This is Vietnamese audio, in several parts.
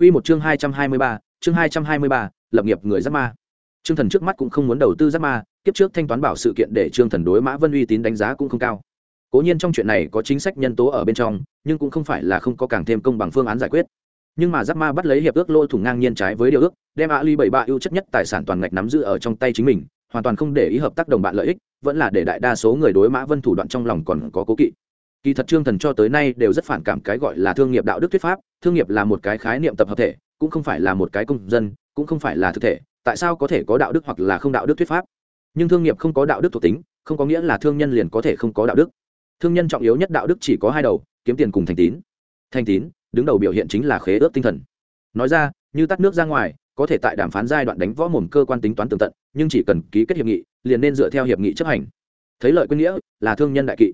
Quy một chương 223, chương 223, lập nghiệp người giáp ma. Trương Thần trước mắt cũng không muốn đầu tư giáp ma, kiếp trước thanh toán bảo sự kiện để Trương Thần đối Mã Vân uy tín đánh giá cũng không cao. Cố nhiên trong chuyện này có chính sách nhân tố ở bên trong, nhưng cũng không phải là không có càng thêm công bằng phương án giải quyết. Nhưng mà giáp ma bắt lấy hiệp ước lôi thủng ngang nhiên trái với điều ước, đem Ali bảy ba ưu chất nhất tài sản toàn ngạch nắm giữ ở trong tay chính mình, hoàn toàn không để ý hợp tác đồng bạn lợi ích, vẫn là để đại đa số người đối Mã Vân thủ đoạn trong lòng còn có cố kỵ kỳ thật trương thần cho tới nay đều rất phản cảm cái gọi là thương nghiệp đạo đức thuyết pháp, thương nghiệp là một cái khái niệm tập hợp thể, cũng không phải là một cái công dân, cũng không phải là thực thể, tại sao có thể có đạo đức hoặc là không đạo đức thuyết pháp? Nhưng thương nghiệp không có đạo đức thuộc tính, không có nghĩa là thương nhân liền có thể không có đạo đức. Thương nhân trọng yếu nhất đạo đức chỉ có hai đầu, kiếm tiền cùng thành tín. Thành tín, đứng đầu biểu hiện chính là khế ước tinh thần. Nói ra, như tắt nước ra ngoài, có thể tại đàm phán giai đoạn đánh võ mồm cơ quan tính toán tường tận, nhưng chỉ cần ký kết hiệp nghị, liền nên dựa theo hiệp nghị chấp hành. Thấy lợi quyết nghĩa là thương nhân đại kỵ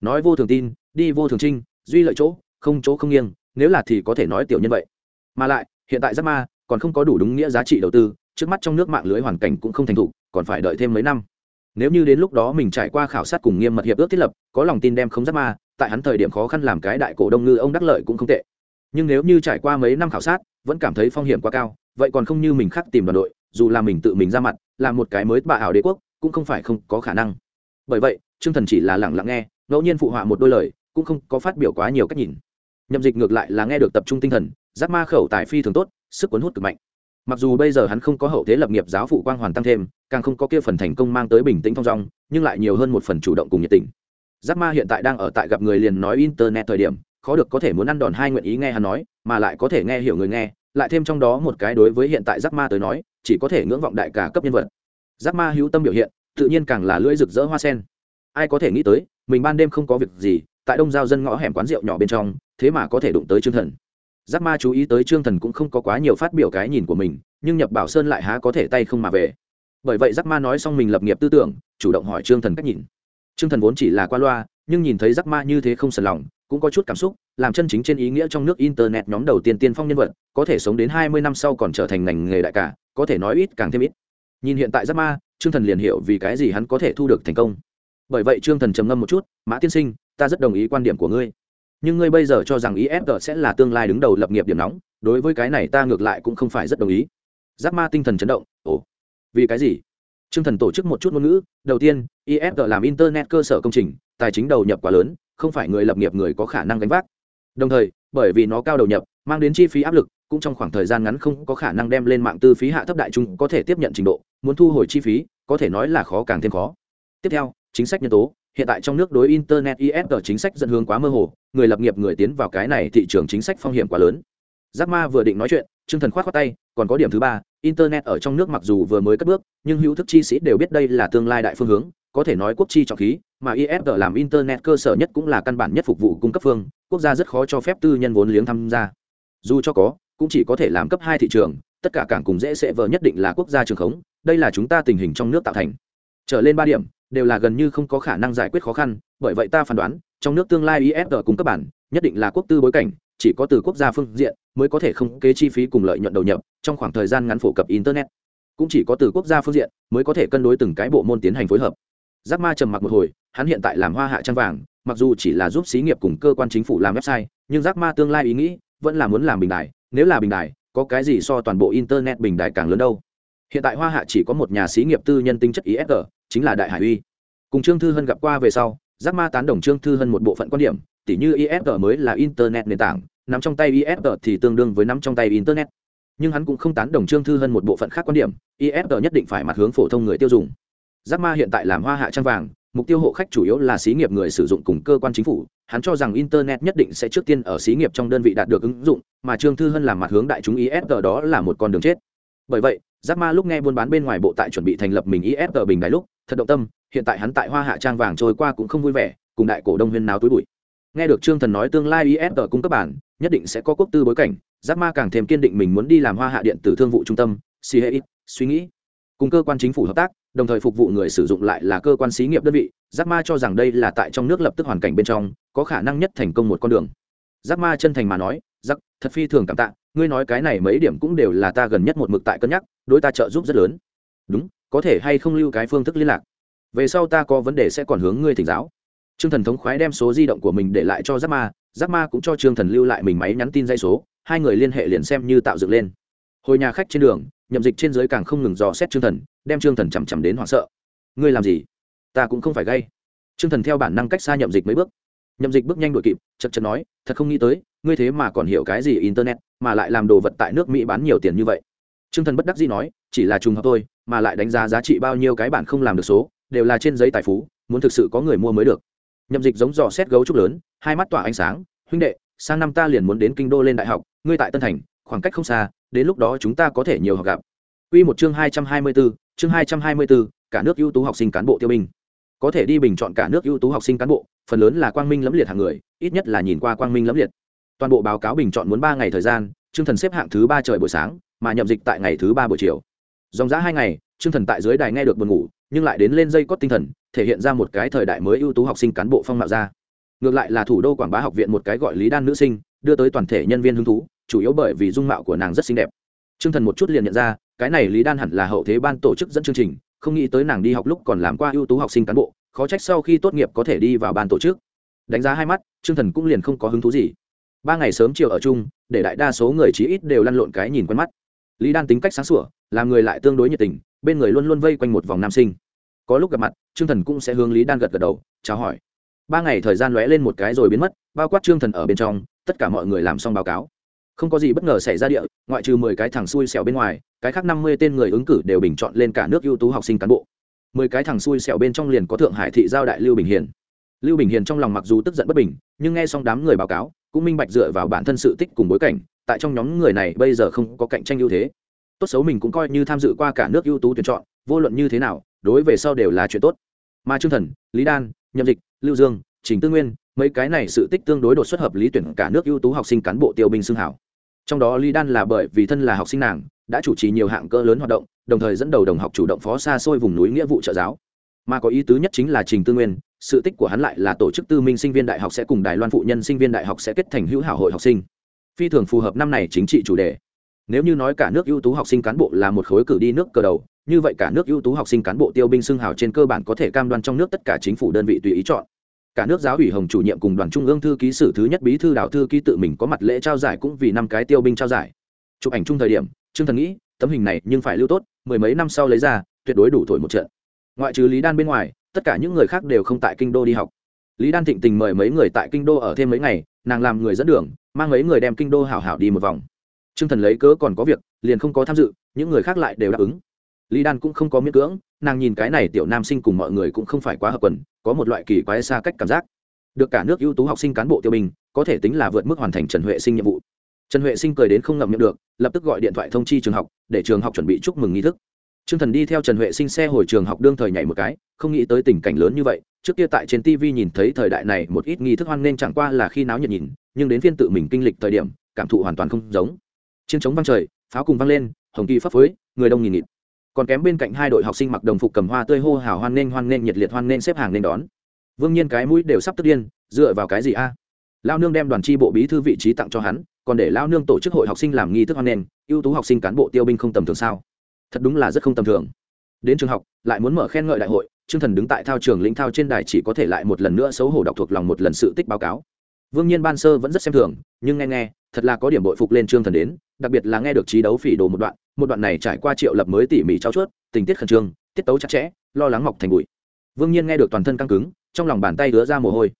nói vô thường tin, đi vô thường trinh, duy lợi chỗ, không chỗ không nghiêng, nếu là thì có thể nói tiểu nhân vậy. Mà lại, hiện tại giáp ma còn không có đủ đúng nghĩa giá trị đầu tư, trước mắt trong nước mạng lưới hoàn cảnh cũng không thành thục, còn phải đợi thêm mấy năm. Nếu như đến lúc đó mình trải qua khảo sát cùng nghiêm mật hiệp ước thiết lập, có lòng tin đem không giáp ma, tại hắn thời điểm khó khăn làm cái đại cổ đông ngư ông đắc lợi cũng không tệ. Nhưng nếu như trải qua mấy năm khảo sát, vẫn cảm thấy phong hiểm quá cao, vậy còn không như mình khắc tìm đoàn đội, dù là mình tự mình ra mặt, làm một cái mới bạ ảo đế quốc, cũng không phải không có khả năng. Bởi vậy, trương thần chỉ là lẳng lặng nghe ngẫu nhiên phụ họa một đôi lời, cũng không có phát biểu quá nhiều cách nhìn. Nhậm dịch ngược lại là nghe được tập trung tinh thần giáp ma khẩu tài phi thường tốt, sức cuốn hút cực mạnh. Mặc dù bây giờ hắn không có hậu thế lập nghiệp giáo phụ quang hoàn tăng thêm, càng không có kia phần thành công mang tới bình tĩnh thong dong, nhưng lại nhiều hơn một phần chủ động cùng nhiệt tình. Giáp ma hiện tại đang ở tại gặp người liền nói internet thời điểm, khó được có thể muốn ăn đòn hai nguyện ý nghe hắn nói, mà lại có thể nghe hiểu người nghe, lại thêm trong đó một cái đối với hiện tại giáp ma tới nói, chỉ có thể ngưỡng vọng đại cả cấp nhân vật. Giáp ma hữu tâm biểu hiện, tự nhiên càng là lưỡi rực rỡ hoa sen. Ai có thể nghĩ tới mình ban đêm không có việc gì, tại đông giao dân ngõ hẻm quán rượu nhỏ bên trong, thế mà có thể đụng tới trương thần. Giác ma chú ý tới trương thần cũng không có quá nhiều phát biểu cái nhìn của mình, nhưng nhập bảo sơn lại há có thể tay không mà về. Bởi vậy giác ma nói xong mình lập nghiệp tư tưởng, chủ động hỏi trương thần cách nhìn. Trương thần vốn chỉ là qua loa, nhưng nhìn thấy giác ma như thế không sờn lòng, cũng có chút cảm xúc, làm chân chính trên ý nghĩa trong nước internet nhóm đầu tiên tiên phong nhân vật, có thể sống đến hai mươi năm sau còn trở thành ngành nghề đại cả, có thể nói ít càng thêm ít. Nhìn hiện tại giác ma, trương thần liền hiểu vì cái gì hắn có thể thu được thành công bởi vậy trương thần trầm ngâm một chút, mã tiên sinh, ta rất đồng ý quan điểm của ngươi. Nhưng ngươi bây giờ cho rằng ifg sẽ là tương lai đứng đầu lập nghiệp điểm nóng, đối với cái này ta ngược lại cũng không phải rất đồng ý. Giáp ma tinh thần chấn động, ồ, vì cái gì? Trương thần tổ chức một chút ngôn ngữ, đầu tiên ifg làm internet cơ sở công trình, tài chính đầu nhập quá lớn, không phải người lập nghiệp người có khả năng gánh vác. Đồng thời, bởi vì nó cao đầu nhập, mang đến chi phí áp lực, cũng trong khoảng thời gian ngắn không có khả năng đem lên mạng tư phí hạ thấp đại chúng có thể tiếp nhận trình độ, muốn thu hồi chi phí, có thể nói là khó càng thêm khó. Tiếp theo chính sách nhân tố, hiện tại trong nước đối internet isg chính sách dẫn hướng quá mơ hồ, người lập nghiệp người tiến vào cái này thị trường chính sách phong hiểm quá lớn. Giác ma vừa định nói chuyện chương thần k h o á t tay, còn có điểm thứ ba, internet ở trong nước mặc dù vừa mới cất bước, nhưng hữu thức chi sĩ đều biết đây là tương lai đại phương hướng, có thể nói quốc chi trọng khí, mà isg làm internet cơ sở nhất cũng là căn bản nhất phục vụ cung cấp phương, quốc gia rất khó cho phép tư nhân vốn liếng tham gia. Dù cho có, cũng chỉ có thể làm cấp hai thị trường, tất cả cảng cùng dễ sẽ vờ nhất định là quốc gia trường khống, đây là chúng ta tình hình trong nước tạo thành. Trở lên ba điểm đều là gần như không có khả năng giải quyết khó khăn, bởi vậy ta phán đoán, trong nước tương lai ifg cùng các bản, nhất định là quốc tư bối cảnh, chỉ có từ quốc gia phương diện mới có thể không kế chi phí cùng lợi nhuận đầu nhập trong khoảng thời gian ngắn phổ cập internet. Cũng chỉ có từ quốc gia phương diện mới có thể cân đối từng cái bộ môn tiến hành phối hợp. Giác ma trầm mặc một hồi, hắn hiện tại làm hoa hạ trang vàng, mặc dù chỉ là giúp xí nghiệp cùng cơ quan chính phủ làm website, nhưng giác ma tương lai ý nghĩ vẫn là muốn làm bình đài, nếu là bình đài, có cái gì so toàn bộ internet bình đài càng lớn đâu? Hiện tại hoa hạ chỉ có một nhà xí nghiệp tư nhân tinh chất isg chính là đại hải uy. Cùng trương thư hân gặp qua về sau, giác ma tán đồng trương thư hân một bộ phận quan điểm, tỉ như ifg mới là internet nền tảng nằm trong tay ifg thì tương đương với nắm trong tay internet. Nhưng hắn cũng không tán đồng trương thư hân một bộ phận khác quan điểm ifg nhất định phải mặt hướng phổ thông người tiêu dùng. Giác ma hiện tại làm hoa hạ trang vàng, mục tiêu hộ khách chủ yếu là xí nghiệp người sử dụng cùng cơ quan chính phủ. Hắn cho rằng internet nhất định sẽ trước tiên ở xí nghiệp trong đơn vị đạt được ứng dụng, mà trương thư hân làm mặt hướng đại chúng ifg đó là một con đường chết. Bởi vậy, giác ma lúc nghe buôn bán bên ngoài bộ tại chuẩn bị thành lập mình ifg bình đài lúc thật động tâm, hiện tại hắn tại hoa hạ trang vàng trôi qua cũng không vui vẻ, cùng đại cổ đông huyên náo túi bụi. Nghe được trương thần nói tương lai isg cung cấp bản, nhất định sẽ có quốc tư bối cảnh, giác ma càng thêm kiên định mình muốn đi làm hoa hạ điện tử thương vụ trung tâm, c suy nghĩ. Cùng cơ quan chính phủ hợp tác, đồng thời phục vụ người sử dụng lại là cơ quan xí nghiệp đơn vị, giác ma cho rằng đây là tại trong nước lập tức hoàn cảnh bên trong, có khả năng nhất thành công một con đường. Giác ma chân thành mà nói, giác, thật phi thường cảm tạ, ngươi nói cái này mấy điểm cũng đều là ta gần nhất một mực tại cân nhắc, đối ta trợ giúp rất lớn. Đúng có thể hay không lưu cái phương thức liên lạc. Về sau ta có vấn đề sẽ còn hướng ngươi thỉnh giáo. Trương thần thống khoái đem số di động của mình để lại cho giáp ma giáp ma cũng cho trương thần lưu lại mình máy nhắn tin dây số, hai người liên hệ liền xem như tạo dựng lên. Hồi nhà khách trên đường, nhậm dịch trên dưới càng không ngừng dò xét trương thần, đem trương thần chằm chằm đến hoảng sợ. Ngươi làm gì? Ta cũng không phải gây trương thần theo bản năng cách xa nhậm dịch mấy bước. Nhậm dịch bước nhanh đuổi kịp, chật chật nói, thật không nghĩ tới, ngươi thế mà còn hiểu cái gì internet, mà lại làm đồ vật tại nước mỹ bán nhiều tiền như vậy. Trương thần bất đắc dĩ nói, chỉ là trùng hợp thôi mà lại đánh giá giá trị bao nhiêu cái bản không làm được số đều là trên giấy tài phú muốn thực sự có người mua mới được. Nhậm dịch giống dò xét gấu trúc lớn hai mắt tỏa ánh sáng huynh đệ sang năm ta liền muốn đến kinh đô lên đại học ngươi tại tân thành khoảng cách không xa đến lúc đó chúng ta có thể nhiều học gặp. Quy một chương hai trăm hai mươi 224, chương hai trăm hai mươi 224, cả nước ưu tú học sinh cán bộ tiêu binh. Có thể đi bình chọn cả nước ưu tú học sinh cán bộ phần lớn là quang minh lẫm liệt hàng người ít nhất là nhìn qua quang minh lẫm liệt. Toàn bộ báo cáo bình chọn muốn ba ngày thời gian chương thần xếp hạng thứ ba trời buổi sáng mà nhậm dịch tại ngày thứ ba buổi chiều dòng giã hai ngày chương thần tại dưới đài nghe được buồn ngủ, nhưng lại đến lên dây cót tinh thần, thể hiện ra một cái thời đại mới ưu tú học sinh cán bộ phong mạo ra. Ngược lại là thủ đô quảng bá học viện một cái gọi lý đan nữ sinh, đưa tới toàn thể nhân viên hứng thú, chủ yếu bởi vì dung mạo của nàng rất xinh đẹp. Chương thần một chút liền nhận ra, cái này lý đan hẳn là hậu thế ban tổ chức dẫn chương trình, không nghĩ tới nàng đi học lúc còn làm qua ưu tú học sinh cán bộ, khó trách sau khi tốt nghiệp có thể đi vào ban tổ chức. Đánh giá hai mắt chương thần cũng liền không có hứng thú gì. Ba ngày sớm chiều ở chung, để đại đa số người chí ít đều lăn lộn cái nhìn quen mắt lý đan tính cách sáng sủa, làm người lại tương đối nhiệt tình, bên người luôn luôn vây quanh một vòng nam sinh. Có lúc gặp mặt, trương thần cũng sẽ hướng lý đan gật gật đầu, chào hỏi. Ba ngày thời gian lóe lên một cái rồi biến mất, bao quát trương thần ở bên trong, tất cả mọi người làm xong báo cáo. Không có gì bất ngờ xảy ra địa, ngoại trừ mười cái thằng xui xẻo bên ngoài, cái khác năm mươi tên người ứng cử đều bình chọn lên cả nước ưu tú học sinh cán bộ. Mười cái thằng xui xẻo bên trong liền có thượng hải thị giao đại lưu bình hiền. Lưu bình hiền trong lòng mặc dù tức giận bất bình, nhưng nghe xong đám người báo cáo cũng minh bạch dựa vào bản thân sự tích cùng bối cảnh, tại trong nhóm người này bây giờ không có cạnh tranh ưu thế. Tốt xấu mình cũng coi như tham dự qua cả nước ưu tú tuyển chọn, vô luận như thế nào, đối về sau đều là chuyện tốt. Mà trương thần, lý đan, nhậm dịch, lưu dương, trình tư nguyên, mấy cái này sự tích tương đối đột xuất hợp lý tuyển cả nước ưu tú học sinh cán bộ tiêu binh xưng hảo trong đó lý đan là bởi vì thân là học sinh nàng, đã chủ trì nhiều hạng cỡ lớn hoạt động, đồng thời dẫn đầu đồng học chủ động phó xa xôi vùng núi nghĩa vụ trợ giáo. Mà có ý tứ nhất chính là trình tư nguyên sự tích của hắn lại là tổ chức tư minh sinh viên đại học sẽ cùng đài loan phụ nhân sinh viên đại học sẽ kết thành hữu hảo hội học sinh. Phi thường phù hợp năm này chính trị chủ đề. Nếu như nói cả nước ưu tú học sinh cán bộ là một khối cử đi nước cờ đầu, như vậy cả nước ưu tú học sinh cán bộ tiêu binh xưng hào trên cơ bản có thể cam đoan trong nước tất cả chính phủ đơn vị tùy ý chọn. Cả nước giáo ủy hồng chủ nhiệm cùng đoàn trung ương thư ký sử thứ nhất bí thư đạo thư ký tự mình có mặt lễ trao giải cũng vì năm cái tiêu binh trao giải. Chụp ảnh chung thời điểm, trương thần nghĩ, tấm hình này nhưng phải lưu tốt, mười mấy năm sau lấy ra, tuyệt đối đủ thổi một trận. Ngoại trừ lý đan bên ngoài tất cả những người khác đều không tại kinh đô đi học. Lý đan thịnh tình mời mấy người tại kinh đô ở thêm mấy ngày, nàng làm người dẫn đường, mang mấy người đem kinh đô hảo hảo đi một vòng. T r ư ơ n g thần lấy cớ còn có việc, liền không có tham dự, những người khác lại đều đáp ứng. Lý đan cũng không có miễn cưỡng, nàng nhìn cái này tiểu nam sinh cùng mọi người cũng không phải quá hợp quần, có một loại kỳ quái xa cách cảm giác. Được cả nước ưu tú học sinh cán bộ tiêu bình, có thể tính là vượt mức hoàn thành trần huệ sinh nhiệm vụ. Trần huệ sinh cười đến không ngậm miệng được, lập tức gọi điện thoại thông chi trường học, để trường học chuẩn bị chúc mừng nghi thức. Trương thần đi theo trần huệ sinh xe hồi trường học đương thời nhảy một cái, không nghĩ tới tình cảnh lớn như vậy, trước kia tại trên tv nhìn thấy thời đại này một ít nghi thức hoan nên chẳng qua là khi náo nhiệt nhìn, nhưng đến phiên tự mình kinh lịch thời điểm, cảm thụ hoàn toàn không giống. Chiến chống vang trời, pháo cùng vang lên, hồng kỳ phấp phới người đông nghìn nghịt. Còn kém bên cạnh hai đội học sinh mặc đồng phục cầm hoa tươi hô hào hoan nghênh hoan nghênh nhiệt liệt hoan nghênh xếp hàng nên đón. Vương nhiên cái mũi đều sắp tức điên, dựa vào cái gì a? Lão nương đem đoàn tri bộ bí thư vị trí tặng cho hắn, còn để Lão nương tổ chức hội học sinh làm nghi thức hoan nghênh ưu tú học sinh cán bộ tiêu binh không tầm thường sao? Thật đúng là rất không tầm thường. Đến trường học, lại muốn mở khen ngợi đại hội chương thần đứng tại thao trường lĩnh thao trên đài chỉ có thể lại một lần nữa xấu hổ đọc thuộc lòng một lần sự tích báo cáo. Vương nhiên ban sơ vẫn rất xem thường, nhưng nghe nghe, thật là có điểm bội phục lên trương thần đến, đặc biệt là nghe được trí đấu phỉ đồ một đoạn một đoạn này trải qua triệu lập mới tỉ mỉ trao chuốt, tình tiết khẩn trương, tiết tấu chặt chẽ, lo lắng mọc thành bụi. Vương nhiên nghe được toàn thân căng cứng, trong lòng bàn tay đứa ra mồ hôi.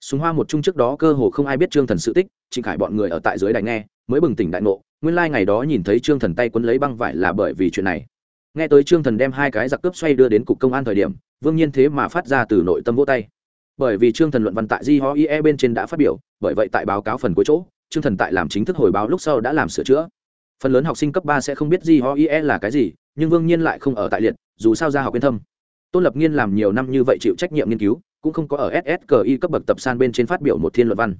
Súng hoa một chung trước đó cơ hồ không ai biết trương thần sự tích, trịnh khải bọn người ở tại dưới đài nghe, mới bừng tỉnh đại ngộ nguyên lai ngày đó nhìn thấy trương thần tay quấn lấy băng vải là bởi vì chuyện này. Nghe tới trương thần đem hai cái giặc cướp xoay đưa đến cục công an thời điểm, vương nhiên thế mà phát ra từ nội tâm vỗ tay. Bởi vì trương thần luận văn tại di ho ie bên trên đã phát biểu, bởi vậy tại báo cáo phần cuối chỗ, trương thần tại làm chính thức hồi báo lúc sau đã làm sửa chữa. Phần lớn học sinh cấp ba sẽ không biết di ho ie là cái gì, nhưng vương nhiên lại không ở tại liệt, dù sao ra học yên thâm tôn lập nghiên làm nhiều năm như vậy chịu trách nhiệm nghiên cứu, cũng không có ở ssqi cấp bậc tập san bên trên phát biểu một thiên luận văn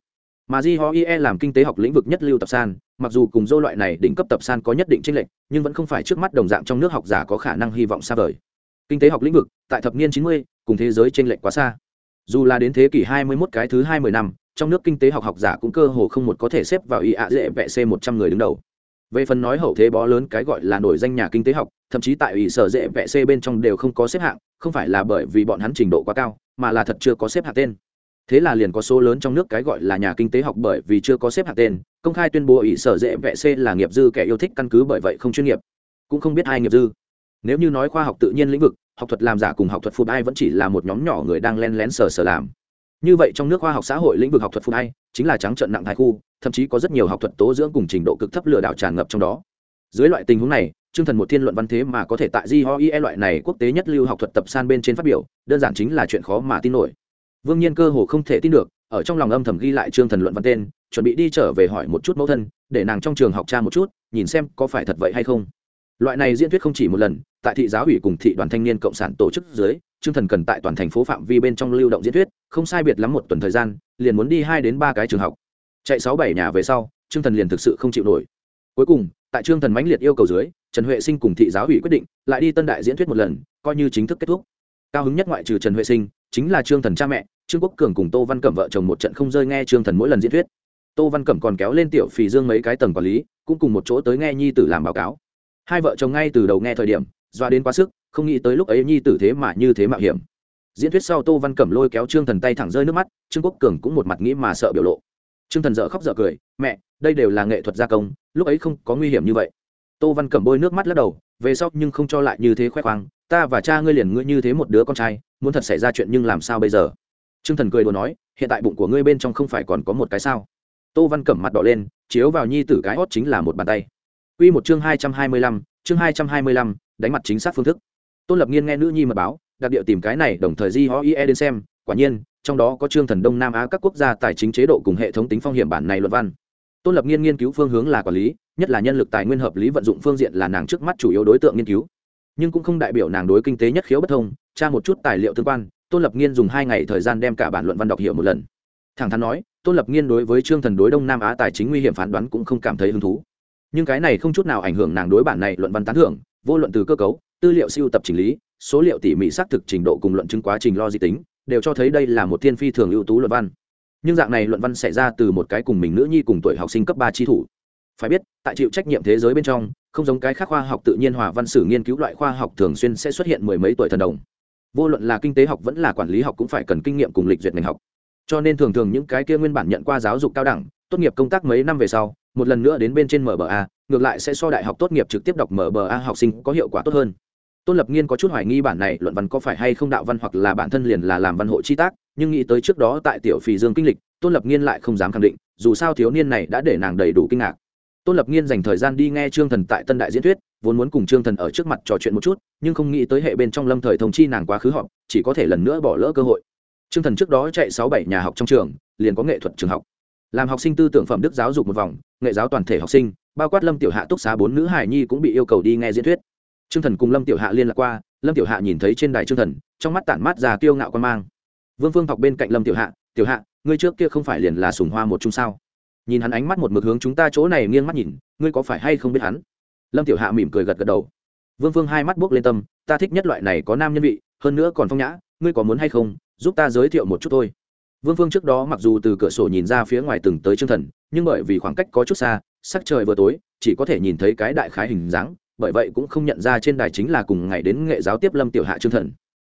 mà di ho ie làm kinh tế học lĩnh vực nhất lưu tập san, mặc dù cùng dô loại này đỉnh cấp tập san có nhất định tranh lệch, nhưng vẫn không phải trước mắt đồng dạng trong nước học giả có khả năng hy vọng xa vời. Kinh tế học lĩnh vực, tại thập niên chín mươi, cùng thế giới tranh lệch quá xa. Dù là đến thế kỷ 21 cái thứ 20 năm, trong nước kinh tế học học giả cũng cơ hồ không một có thể xếp vào ý ạ dễ vẽ c 100 người đứng đầu. Về phần nói hậu thế bó lớn cái gọi là nổi danh nhà kinh tế học, thậm chí tại ủy sở dễ vẽ c bên trong đều không có xếp hạng, không phải là bởi vì bọn hắn trình độ quá cao, mà là thật chưa có xếp hạng tên thế là liền có số lớn trong nước cái gọi là nhà kinh tế học bởi vì chưa có xếp hạng tên công khai tuyên bố ỷ sở dễ vẽ c là nghiệp dư kẻ yêu thích căn cứ bởi vậy không chuyên nghiệp. Cũng không biết ai nghiệp dư. Nếu như nói khoa học tự nhiên lĩnh vực học thuật làm giả cùng học thuật phụ ai vẫn chỉ là một nhóm nhỏ người đang len lén sờ sờ làm. Như vậy trong nước khoa học xã hội lĩnh vực học thuật phụ ai chính là trắng trận nặng thái khu thậm chí có rất nhiều học thuật tố dưỡng cùng trình độ cực thấp lừa đảo tràn ngập trong đó. Dưới loại tình huống này chương thần một thiên luận văn thế mà có thể tại GOE loại này quốc tế nhất lưu học thuật tập san bên trên phát biểu, đơn giản chính là chuyện khó mà tin nổi. Vương Nhiên cơ hồ không thể tin được, ở trong lòng âm thầm ghi lại trương thần luận văn tên, chuẩn bị đi trở về hỏi một chút mẫu thân, để nàng trong trường học tra một chút, nhìn xem có phải thật vậy hay không. Loại này diễn thuyết không chỉ một lần, tại thị giáo ủy cùng thị đoàn thanh niên cộng sản tổ chức dưới, trương thần cần tại toàn thành phố phạm vi bên trong lưu động diễn thuyết, không sai biệt lắm một tuần thời gian, liền muốn đi hai đến ba cái trường học. Chạy sáu bảy nhà về sau, trương thần liền thực sự không chịu nổi. Cuối cùng, tại trương thần mãnh liệt yêu cầu dưới trần huệ sinh cùng thị giáo ủy quyết định lại đi tân đại diễn thuyết một lần coi như chính thức kết thúc cao hứng nhất ngoại trừ trần huệ sinh chính là trương thần cha mẹ trương quốc cường cùng tô văn cẩm vợ chồng một trận không rơi nghe trương thần mỗi lần diễn thuyết. Tô văn cẩm còn kéo lên tiểu phì dương mấy cái tầng quản lý, cũng cùng một chỗ tới nghe nhi tử làm báo cáo. Hai vợ chồng ngay từ đầu nghe thời điểm, doa đến quá sức, không nghĩ tới lúc ấy nhi tử thế mà như thế mạo hiểm. Diễn thuyết sau tô văn cẩm lôi kéo trương thần tay thẳng rơi nước mắt, trương quốc cường cũng một mặt nghĩ mà sợ biểu lộ. Trương thần dợ khóc dợ cười, mẹ, đây đều là nghệ thuật gia công, lúc ấy không có nguy hiểm như vậy. Tô văn cẩm bôi nước mắt lắc đầu, về sau nhưng không cho lại như thế khoe khoang, ta và cha ngươi liền ngươi như thế một đứa con trai, muốn thật xảy ra chuyện nhưng làm sao bây giờ? Trương thần cười đùa nói, hiện tại bụng của ngươi bên trong không phải còn có một cái sao? Tô văn cẩm mặt đỏ lên, chiếu vào nhi tử cái hót chính là một bàn tay. Quy một chương hai trăm hai mươi lăm, chương hai trăm hai mươi lăm, đánh mặt chính xác phương thức. Tôn lập nghiên nghe nữ nhi mật báo, đặc điệu tìm cái này, đồng thời di ho ie đến xem, quả nhiên, trong đó có chương thần đông nam á các quốc gia tài chính chế độ cùng hệ thống tính phong hiểm bản này luận văn. Tôn lập nghiên nghiên cứu phương hướng là quản lý, nhất là nhân lực tài nguyên hợp lý vận dụng phương diện là nàng trước mắt chủ yếu đối tượng nghiên cứu. Nhưng cũng không đại biểu nàng đối kinh tế nhất khiếu bất thông, tra một chút tài liệu tương quan tôn lập nghiên dùng hai ngày thời gian đem cả bản luận văn đọc hiểu một lần. Thẳng thắn nói, tôn lập nghiên đối với trương thần đối đông nam á tài chính nguy hiểm phán đoán cũng không cảm thấy hứng thú. Nhưng cái này không chút nào ảnh hưởng nàng đối bản này luận văn tán thưởng, vô luận từ cơ cấu, tư liệu siêu tập chỉnh lý, số liệu tỉ mỉ xác thực trình độ cùng luận chứng quá trình lo di tính, đều cho thấy đây là một thiên phi thường ưu tú luận văn. Nhưng dạng này luận văn xảy ra từ một cái cùng mình nữ nhi cùng tuổi học sinh cấp ba tri thủ. Phải biết, tại chịu trách nhiệm thế giới bên trong, không giống cái khác khoa học tự nhiên hòa văn sử nghiên cứu loại khoa học thường xuyên sẽ xuất hiện mười mấy tuổi thần đồng vô luận là kinh tế học vẫn là quản lý học cũng phải cần kinh nghiệm cùng lịch duyệt ngành học. Cho nên thường thường những cái kia nguyên bản nhận qua giáo dục cao đẳng, tốt nghiệp công tác mấy năm về sau, một lần nữa đến bên trên mba ngược lại sẽ so đại học tốt nghiệp trực tiếp đọc mba học sinh có hiệu quả tốt hơn. Tôn lập nghiên có chút hoài nghi bản này luận văn có phải hay không đạo văn hoặc là bản thân liền là làm văn hộ chi tác, nhưng nghĩ tới trước đó tại tiểu phì dương kinh lịch, tôn lập nghiên lại không dám khẳng định, dù sao thiếu niên này đã để nàng đầy đủ kinh ngạc tôn lập nghiên dành thời gian đi nghe trương thần tại tân đại diễn thuyết, vốn muốn cùng trương thần ở trước mặt trò chuyện một chút, nhưng không nghĩ tới hệ bên trong lâm thời thông chi nàng quá khứ họp, chỉ có thể lần nữa bỏ lỡ cơ hội. Trương thần trước đó chạy sáu bảy nhà học trong trường, liền có nghệ thuật trường học. Làm học sinh tư tưởng phẩm đức giáo dục một vòng, nghệ giáo toàn thể học sinh, bao quát lâm tiểu hạ túc xá bốn nữ hài nhi cũng bị yêu cầu đi nghe diễn thuyết. Trương thần cùng lâm tiểu hạ liên lạc qua, lâm tiểu hạ nhìn thấy trên đài trương thần, trong mắt tản mát già kiêu ngạo quan mang. Vương phương học bên cạnh lâm tiểu hạ tiểu hạ, ngươi trước kia không phải liền là sùng hoa một chung sao? Nhìn hắn ánh mắt một mực hướng chúng ta chỗ này nghiêng mắt nhìn, ngươi có phải hay không biết hắn? Lâm tiểu hạ mỉm cười gật gật đầu. Vương phương hai mắt buốc lên tâm, ta thích nhất loại này có nam nhân vị, hơn nữa còn phong nhã, ngươi có muốn hay không, giúp ta giới thiệu một chút thôi. Vương phương trước đó mặc dù từ cửa sổ nhìn ra phía ngoài từng tới chương thần, nhưng bởi vì khoảng cách có chút xa, sắc trời vừa tối, chỉ có thể nhìn thấy cái đại khái hình dáng, bởi vậy cũng không nhận ra trên đài chính là cùng ngày đến nghệ giáo tiếp lâm tiểu hạ chương thần.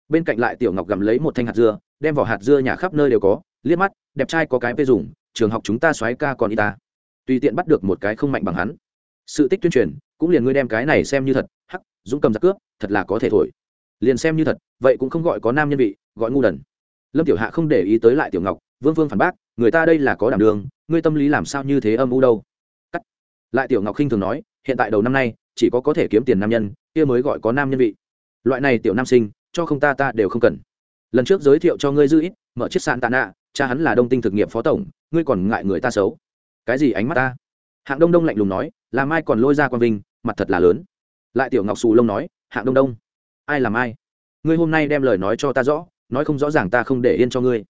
Bên cạnh lại tiểu ngọc gặm lấy một thanh hạt dưa, đem vỏ hạt dưa nhà khắp nơi đều có, liếc mắt, đẹp trai có cái phê dùng trường học chúng ta xoáy ca còn y ta. Tùy tiện bắt được một cái không mạnh bằng hắn. Sự tích tuyên truyền, cũng liền ngươi đem cái này xem như thật. Hắc, dũng cầm giặc cướp, thật là có thể thổi. Liền xem như thật, vậy cũng không gọi có nam nhân vị, gọi ngu đần. Lâm tiểu hạ không để ý tới lại tiểu ngọc, vương vương phản bác, người ta đây là có đảm đường, ngươi tâm lý làm sao như thế âm u đâu? Cắt. Lại tiểu ngọc khinh thường nói, hiện tại đầu năm nay, chỉ có có thể kiếm tiền nam nhân, kia mới gọi có nam nhân vị. Loại này tiểu nam sinh, cho không ta ta đều không cần. Lần trước giới thiệu cho ngươi dư ít, mở chiếc sạn tạ nạ cha hắn là đông tinh thực nghiệp phó tổng, ngươi còn ngại người ta xấu. Cái gì ánh mắt ta? Hạng đông đông lạnh lùng nói làm ai còn lôi ra quang vinh, mặt thật là lớn. Lại tiểu ngọc xù lông nói, hạng đông đông, ai làm ai ngươi hôm nay đem lời nói cho ta rõ, nói không rõ ràng ta không để yên cho ngươi.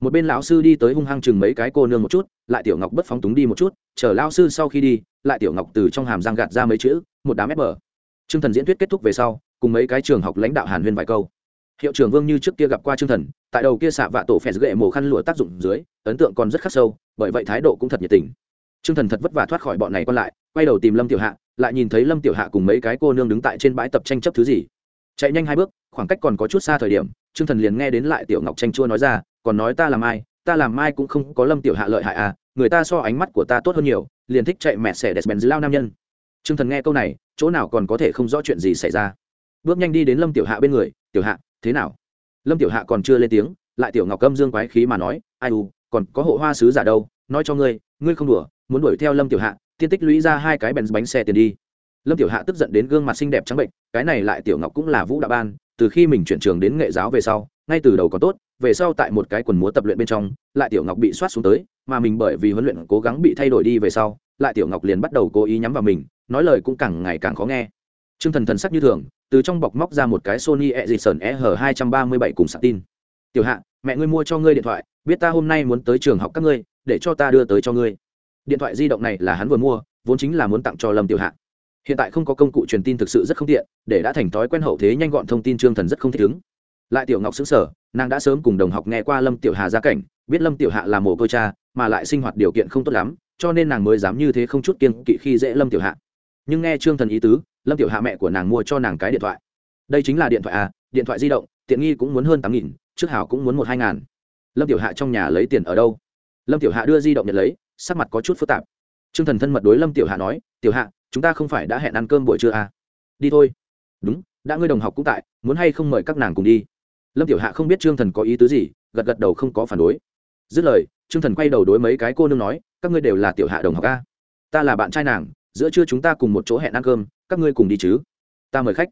Một bên lão sư đi tới hung hăng chừng mấy cái cô nương một chút, lại tiểu ngọc bất phóng túng đi một chút, chờ lão sư sau khi đi, lại tiểu ngọc từ trong hàm răng gạt ra mấy chữ, một đám ép bờ. T r ư ơ n g thần diễn thuyết kết thúc về sau, cùng mấy cái trường học lãnh đạo hàn huyên vài câu hiệu trưởng vương như trước kia gặp qua t r ư ơ n g thần, tại đầu kia xạ vạ tổ phèn gậy mổ khăn lụa tác dụng dưới, ấn tượng còn rất khắc sâu, bởi vậy thái độ cũng thật nhiệt tình. T r ư ơ n g thần thật vất vả thoát khỏi bọn này còn lại, quay đầu tìm lâm tiểu hạ, lại nhìn thấy lâm tiểu hạ cùng mấy cái cô nương đứng tại trên bãi tập tranh chấp thứ gì. Chạy nhanh hai bước, khoảng cách còn có chút xa thời điểm t r ư ơ n g thần liền nghe đến lại tiểu ngọc tranh chua nói ra, còn nói ta làm ai, ta làm ai cũng không có lâm tiểu hạ lợi hại à người ta so ánh mắt của ta tốt hơn nhiều, liền thích chạy mẹ xẻ đẹp bèn lao nam nhân. T r ư ơ n g thần nghe câu này, chỗ nào còn có thể không rõ chuyện gì xảy ra. Bước nhanh đi đến lâm tiểu hạ bên người, tiểu hạ thế nào? Lâm tiểu hạ còn chưa lên tiếng, lại tiểu ngọc câm dương quái khí mà nói, ai u, còn có hộ hoa sứ giả đâu, nói cho ngươi ngươi không đùa, muốn đuổi theo lâm tiểu hạ, tiên tích lũy ra hai cái bèn bánh xe tiền đi. Lâm tiểu hạ tức giận đến gương mặt xinh đẹp trắng bệnh cái này lại tiểu ngọc cũng là vũ đạo ban, từ khi mình chuyển trường đến nghệ giáo về sau, ngay từ đầu còn tốt, về sau tại một cái quần múa tập luyện bên trong, lại tiểu ngọc bị soát xuống tới, mà mình bởi vì huấn luyện cố gắng bị thay đổi đi về sau, lại tiểu ngọc liền bắt đầu cố ý nhắm vào mình, nói lời cũng càng ngày càng khó nghe. T r ư ơ n g thần thần sắc như thường từ trong bọc móc ra một cái sony e d i s o n e h hai trăm ba mươi bảy cùng sạc tin. Tiểu hạ, mẹ ngươi mua cho ngươi điện thoại, biết ta hôm nay muốn tới trường học các ngươi, để cho ta đưa tới cho ngươi. Điện thoại di động này là hắn vừa mua, vốn chính là muốn tặng cho lâm tiểu hạ. Hiện tại không có công cụ truyền tin thực sự rất không tiện, để đã thành thói quen hậu thế nhanh gọn thông tin trương thần rất không thích ứng. Lại tiểu ngọc sững sở nàng đã sớm cùng đồng học nghe qua lâm tiểu hà gia cảnh, biết lâm tiểu hạ là mồ côi cha, mà lại sinh hoạt điều kiện không tốt lắm, cho nên nàng mới dám như thế không chút kiên kỵ khi dễ lâm tiểu hạ. Nhưng nghe trương thần ý tứ lâm tiểu hạ mẹ của nàng mua cho nàng cái điện thoại. Đây chính là điện thoại à điện thoại di động, tiện nghi cũng muốn hơn tám nghìn, trước hảo cũng muốn một hai ngàn. Lâm tiểu hạ trong nhà lấy tiền ở đâu? Lâm tiểu hạ đưa di động nhận lấy, sắc mặt có chút phức tạp. Trương thần thân mật đối lâm tiểu hạ nói, tiểu hạ, chúng ta không phải đã hẹn ăn cơm buổi trưa à? Đi thôi. Đúng, đã ngươi đồng học cũng tại, muốn hay không mời các nàng cùng đi? Lâm tiểu hạ không biết trương thần có ý tứ gì, gật gật đầu không có phản đối. Dứt lời, trương thần quay đầu đối mấy cái cô nương nói, các ngươi đều là tiểu hạ đồng học a ta là bạn trai nàng, giữa trưa chúng ta cùng một chỗ hẹn ăn cơm các ngươi cùng đi chứ? Ta mời khách.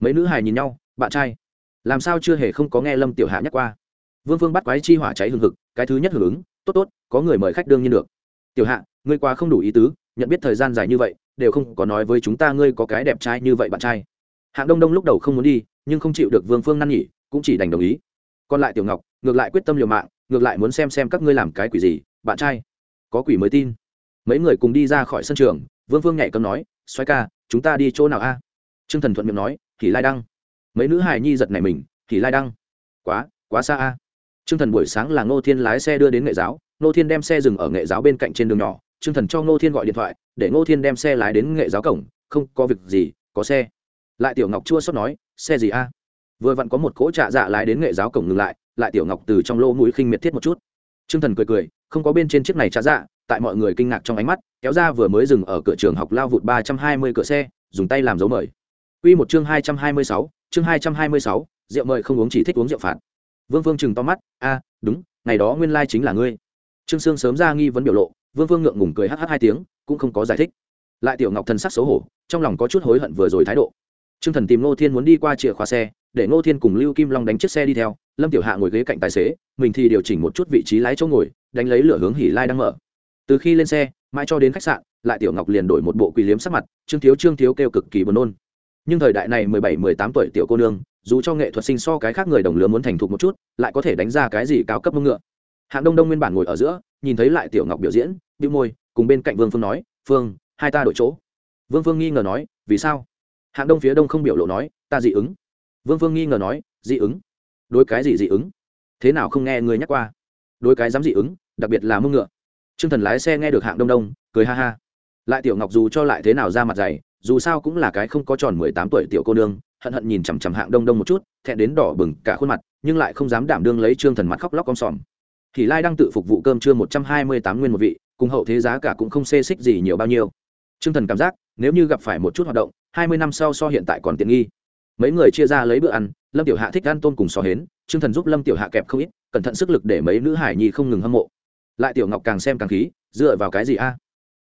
Mấy nữ hài nhìn nhau, bạn trai, làm sao chưa hề không có nghe lâm tiểu hạ nhắc qua? Vương phương bắt quái chi hỏa cháy hừng hực, cái thứ nhất hưởng ứng, tốt tốt, có người mời khách đương nhiên được. Tiểu hạ, ngươi quá không đủ ý tứ, nhận biết thời gian dài như vậy, đều không có nói với chúng ta ngươi có cái đẹp trai như vậy bạn trai. Hạng đông đông lúc đầu không muốn đi, nhưng không chịu được vương phương năn nhỉ, cũng chỉ đành đồng ý. Còn lại tiểu ngọc, ngược lại quyết tâm liều mạng, ngược lại muốn xem xem các ngươi làm cái quỷ gì, bạn trai, có quỷ mới tin. Mấy người cùng đi ra khỏi sân trường, vương vương nhảy cấm nói xoay ca chúng ta đi chỗ nào a? À? thần thuận miệng nói thì lai đăng. Mấy nữ hài nhi giật này mình thì lai đăng. Quá quá xa a. À? thần buổi sáng là ngô thiên lái xe đưa đến nghệ giáo. Ngô thiên đem xe dừng ở nghệ giáo bên cạnh trên đường nhỏ. Trương thần cho ngô thiên gọi điện thoại, để ngô thiên đem xe lái đến nghệ giáo cổng, không có việc gì, có xe. Lại tiểu ngọc chua sót nói, xe gì a? Vừa vặn có một cỗ trạ dạ lái đến nghệ giáo cổng ngừng lại lại tiểu ngọc từ trong lỗ mũi khinh miệt thiết một chút. T r ư ơ n g thần cười cười, không có bên trên chiếc này trạ dạ tại mọi người kinh ngạc trong ánh mắt kéo ra vừa mới dừng ở cửa trường học lao vụt ba trăm hai mươi cửa xe dùng tay làm dấu mời. Quy một chương hai trăm hai mươi sáu chương hai trăm hai mươi sáu rượu mời không uống chỉ thích uống rượu phạt. Vương vương chừng to mắt a đúng ngày đó nguyên lai chính là ngươi. Trương sương sớm ra nghi vấn biểu lộ vương vương ngượng ngùng cười hh hai tiếng cũng không có giải thích. Lại tiểu ngọc thần sắc xấu hổ trong lòng có chút hối hận vừa rồi thái độ. Trương Thần tìm Ngô Thiên muốn đi qua chìa khóa xe, để Ngô Thiên cùng Lưu Kim Long đánh chiếc xe đi theo, Lâm Tiểu Hạ ngồi ghế cạnh tài xế, mình thì điều chỉnh một chút vị trí lái chỗ ngồi, đánh lấy lửa hướng Hỉ Lai đang mở. Từ khi lên xe, mãi cho đến khách sạn, lại Tiểu Ngọc liền đổi một bộ quỳ liếm sắc mặt, Trương Thiếu Trương Thiếu kêu cực kỳ buồn nôn. Nhưng thời đại này mười bảy, mười tám tuổi tiểu cô nương, dù cho nghệ thuật sinh so cái khác người đồng lứa muốn thành thục một chút, lại có thể đánh ra cái gì cao cấp mông ngựa. Hạng Đông Đông nguyên bản ngồi ở giữa, nhìn thấy lại Tiểu Ngọc biểu diễn, bị môi, cùng bên cạnh Vương Phương nói, "Phương, hai ta đổi chỗ." Vương Phương nghi ngờ nói, "Vì sao?" hạng đông phía đông không biểu lộ nói ta dị ứng vương phương nghi ngờ nói dị ứng đối cái gì dị ứng thế nào không nghe người nhắc qua đối cái dám dị ứng đặc biệt là mưng ngựa t r ư ơ n g thần lái xe nghe được hạng đông đông, cười ha ha. Lại tiểu ngọc dù cho lại thế nào ra mặt dày, dù sao cũng là cái không có tròn mười tám tuổi tiểu cô nương, hận hận nhìn chằm chằm hạng đông đông một chút, thẹn đến đỏ bừng cả khuôn mặt, nhưng lại không dám đảm đương lấy trương thần mặt khóc lóc om sòm. Thì lai đang tự phục vụ cơm trưa một trăm hai mươi tám nguyên một vị, cùng hậu thế giá cả cũng không xê xích gì nhiều bao nhiêu. Trương thần cảm giác, nếu như gặp phải một chút hoạt động, hai mươi năm sau so hiện tại còn tiện nghi. Mấy người chia ra lấy bữa ăn, lâm tiểu hạ thích ăn tôm cùng so hến t thần giúp lâm tiểu hạ kẹp không ít, cẩn thận sức lực để mấy nữ hải nhi không ngừng hâm mộ lại tiểu ngọc càng xem càng khí, dựa vào cái gì a?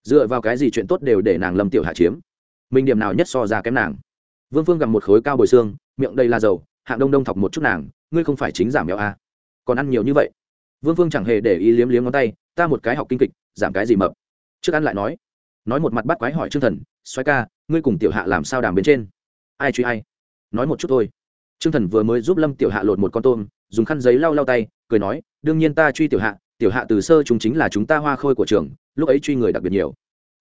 Dựa vào cái gì chuyện tốt đều để nàng lâm tiểu hạ chiếm? Mình điểm nào nhất so ra kém nàng? Vương phương gặp một khối cao bồi xương, miệng đầy là dầu, hạng đông đông thọc một chút nàng, ngươi không phải chính giảm béo a? Còn ăn nhiều như vậy? Vương phương chẳng hề để ý liếm liếm ngón tay, ta một cái học kinh kịch, giảm cái gì mập? Trước ăn lại nói. Nói một mặt bắt quái hỏi trương thần xoay ca, ngươi cùng tiểu hạ làm sao đàm bên trên? Ai truy ai? Nói một chút thôi. Trương thần vừa mới giúp lâm tiểu hạ lột một con tôm, dùng khăn giấy lau lau tay, cười nói, đương nhiên ta truy tiểu hạ tiểu hạ từ sơ chúng chính là chúng ta hoa khôi của trường, lúc ấy truy người đặc biệt nhiều.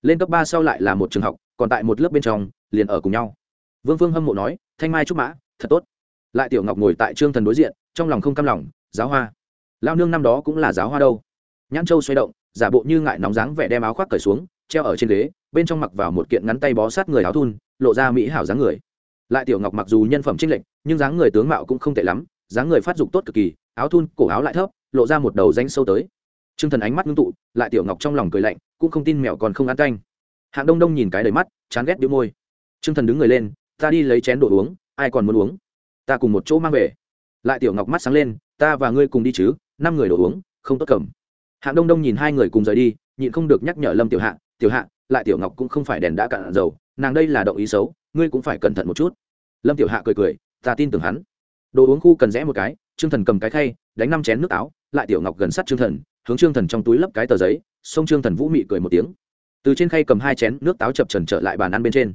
Lên cấp ba sau lại là một trường học, còn tại một lớp bên trong, liền ở cùng nhau. Vương phương hâm mộ nói, thanh mai trúc mã, thật tốt. Lại tiểu ngọc ngồi tại trương thần đối diện, trong lòng không cam lòng, giáo hoa lao nương năm đó cũng là giáo hoa đâu. Nhãn châu xoay động, giả bộ như ngại nóng dáng vẻ đem áo khoác cởi xuống, treo ở trên ghế, bên trong mặc vào một kiện ngắn tay bó sát người áo thun, lộ ra mỹ hảo dáng người. Lại tiểu ngọc mặc dù nhân phẩm trinh lệnh nhưng dáng người tướng mạo cũng không tệ lắm, dáng người phát dục tốt cực kỳ, áo thun, cổ áo lại thấp lộ ra một đầu danh sâu tới. T r ư ơ n g thần ánh mắt ngưng tụ, lại tiểu ngọc trong lòng cười lạnh, cũng không tin mèo còn không ăn canh. Hạng đông đông nhìn cái đầy mắt, chán ghét đĩu môi. T r ư ơ n g thần đứng người lên, ta đi lấy chén đồ uống, ai còn muốn uống? Ta cùng một chỗ mang về. Lại tiểu ngọc mắt sáng lên, ta và ngươi cùng đi chứ, năm người đồ uống, không tốt cầm. Hạng đông đông nhìn hai người cùng rời đi, nhịn không được nhắc nhở lâm tiểu hạ tiểu hạ, lại tiểu ngọc cũng không phải đèn đã cạn dầu, nàng đây là động ý xấu, ngươi cũng phải cẩn thận một chút. Lâm tiểu hạ cười cười, ta tin tưởng hắn. Đồ uống khu cần rẽ một cái, trương thần cầm cái khay, đánh năm chén nước áo lại tiểu ngọc gần sát trương thần, hướng trương thần trong túi lấp cái tờ giấy, xông trương thần vũ mị cười một tiếng. Từ trên khay cầm hai chén nước táo chập trần trở lại bàn ăn bên trên.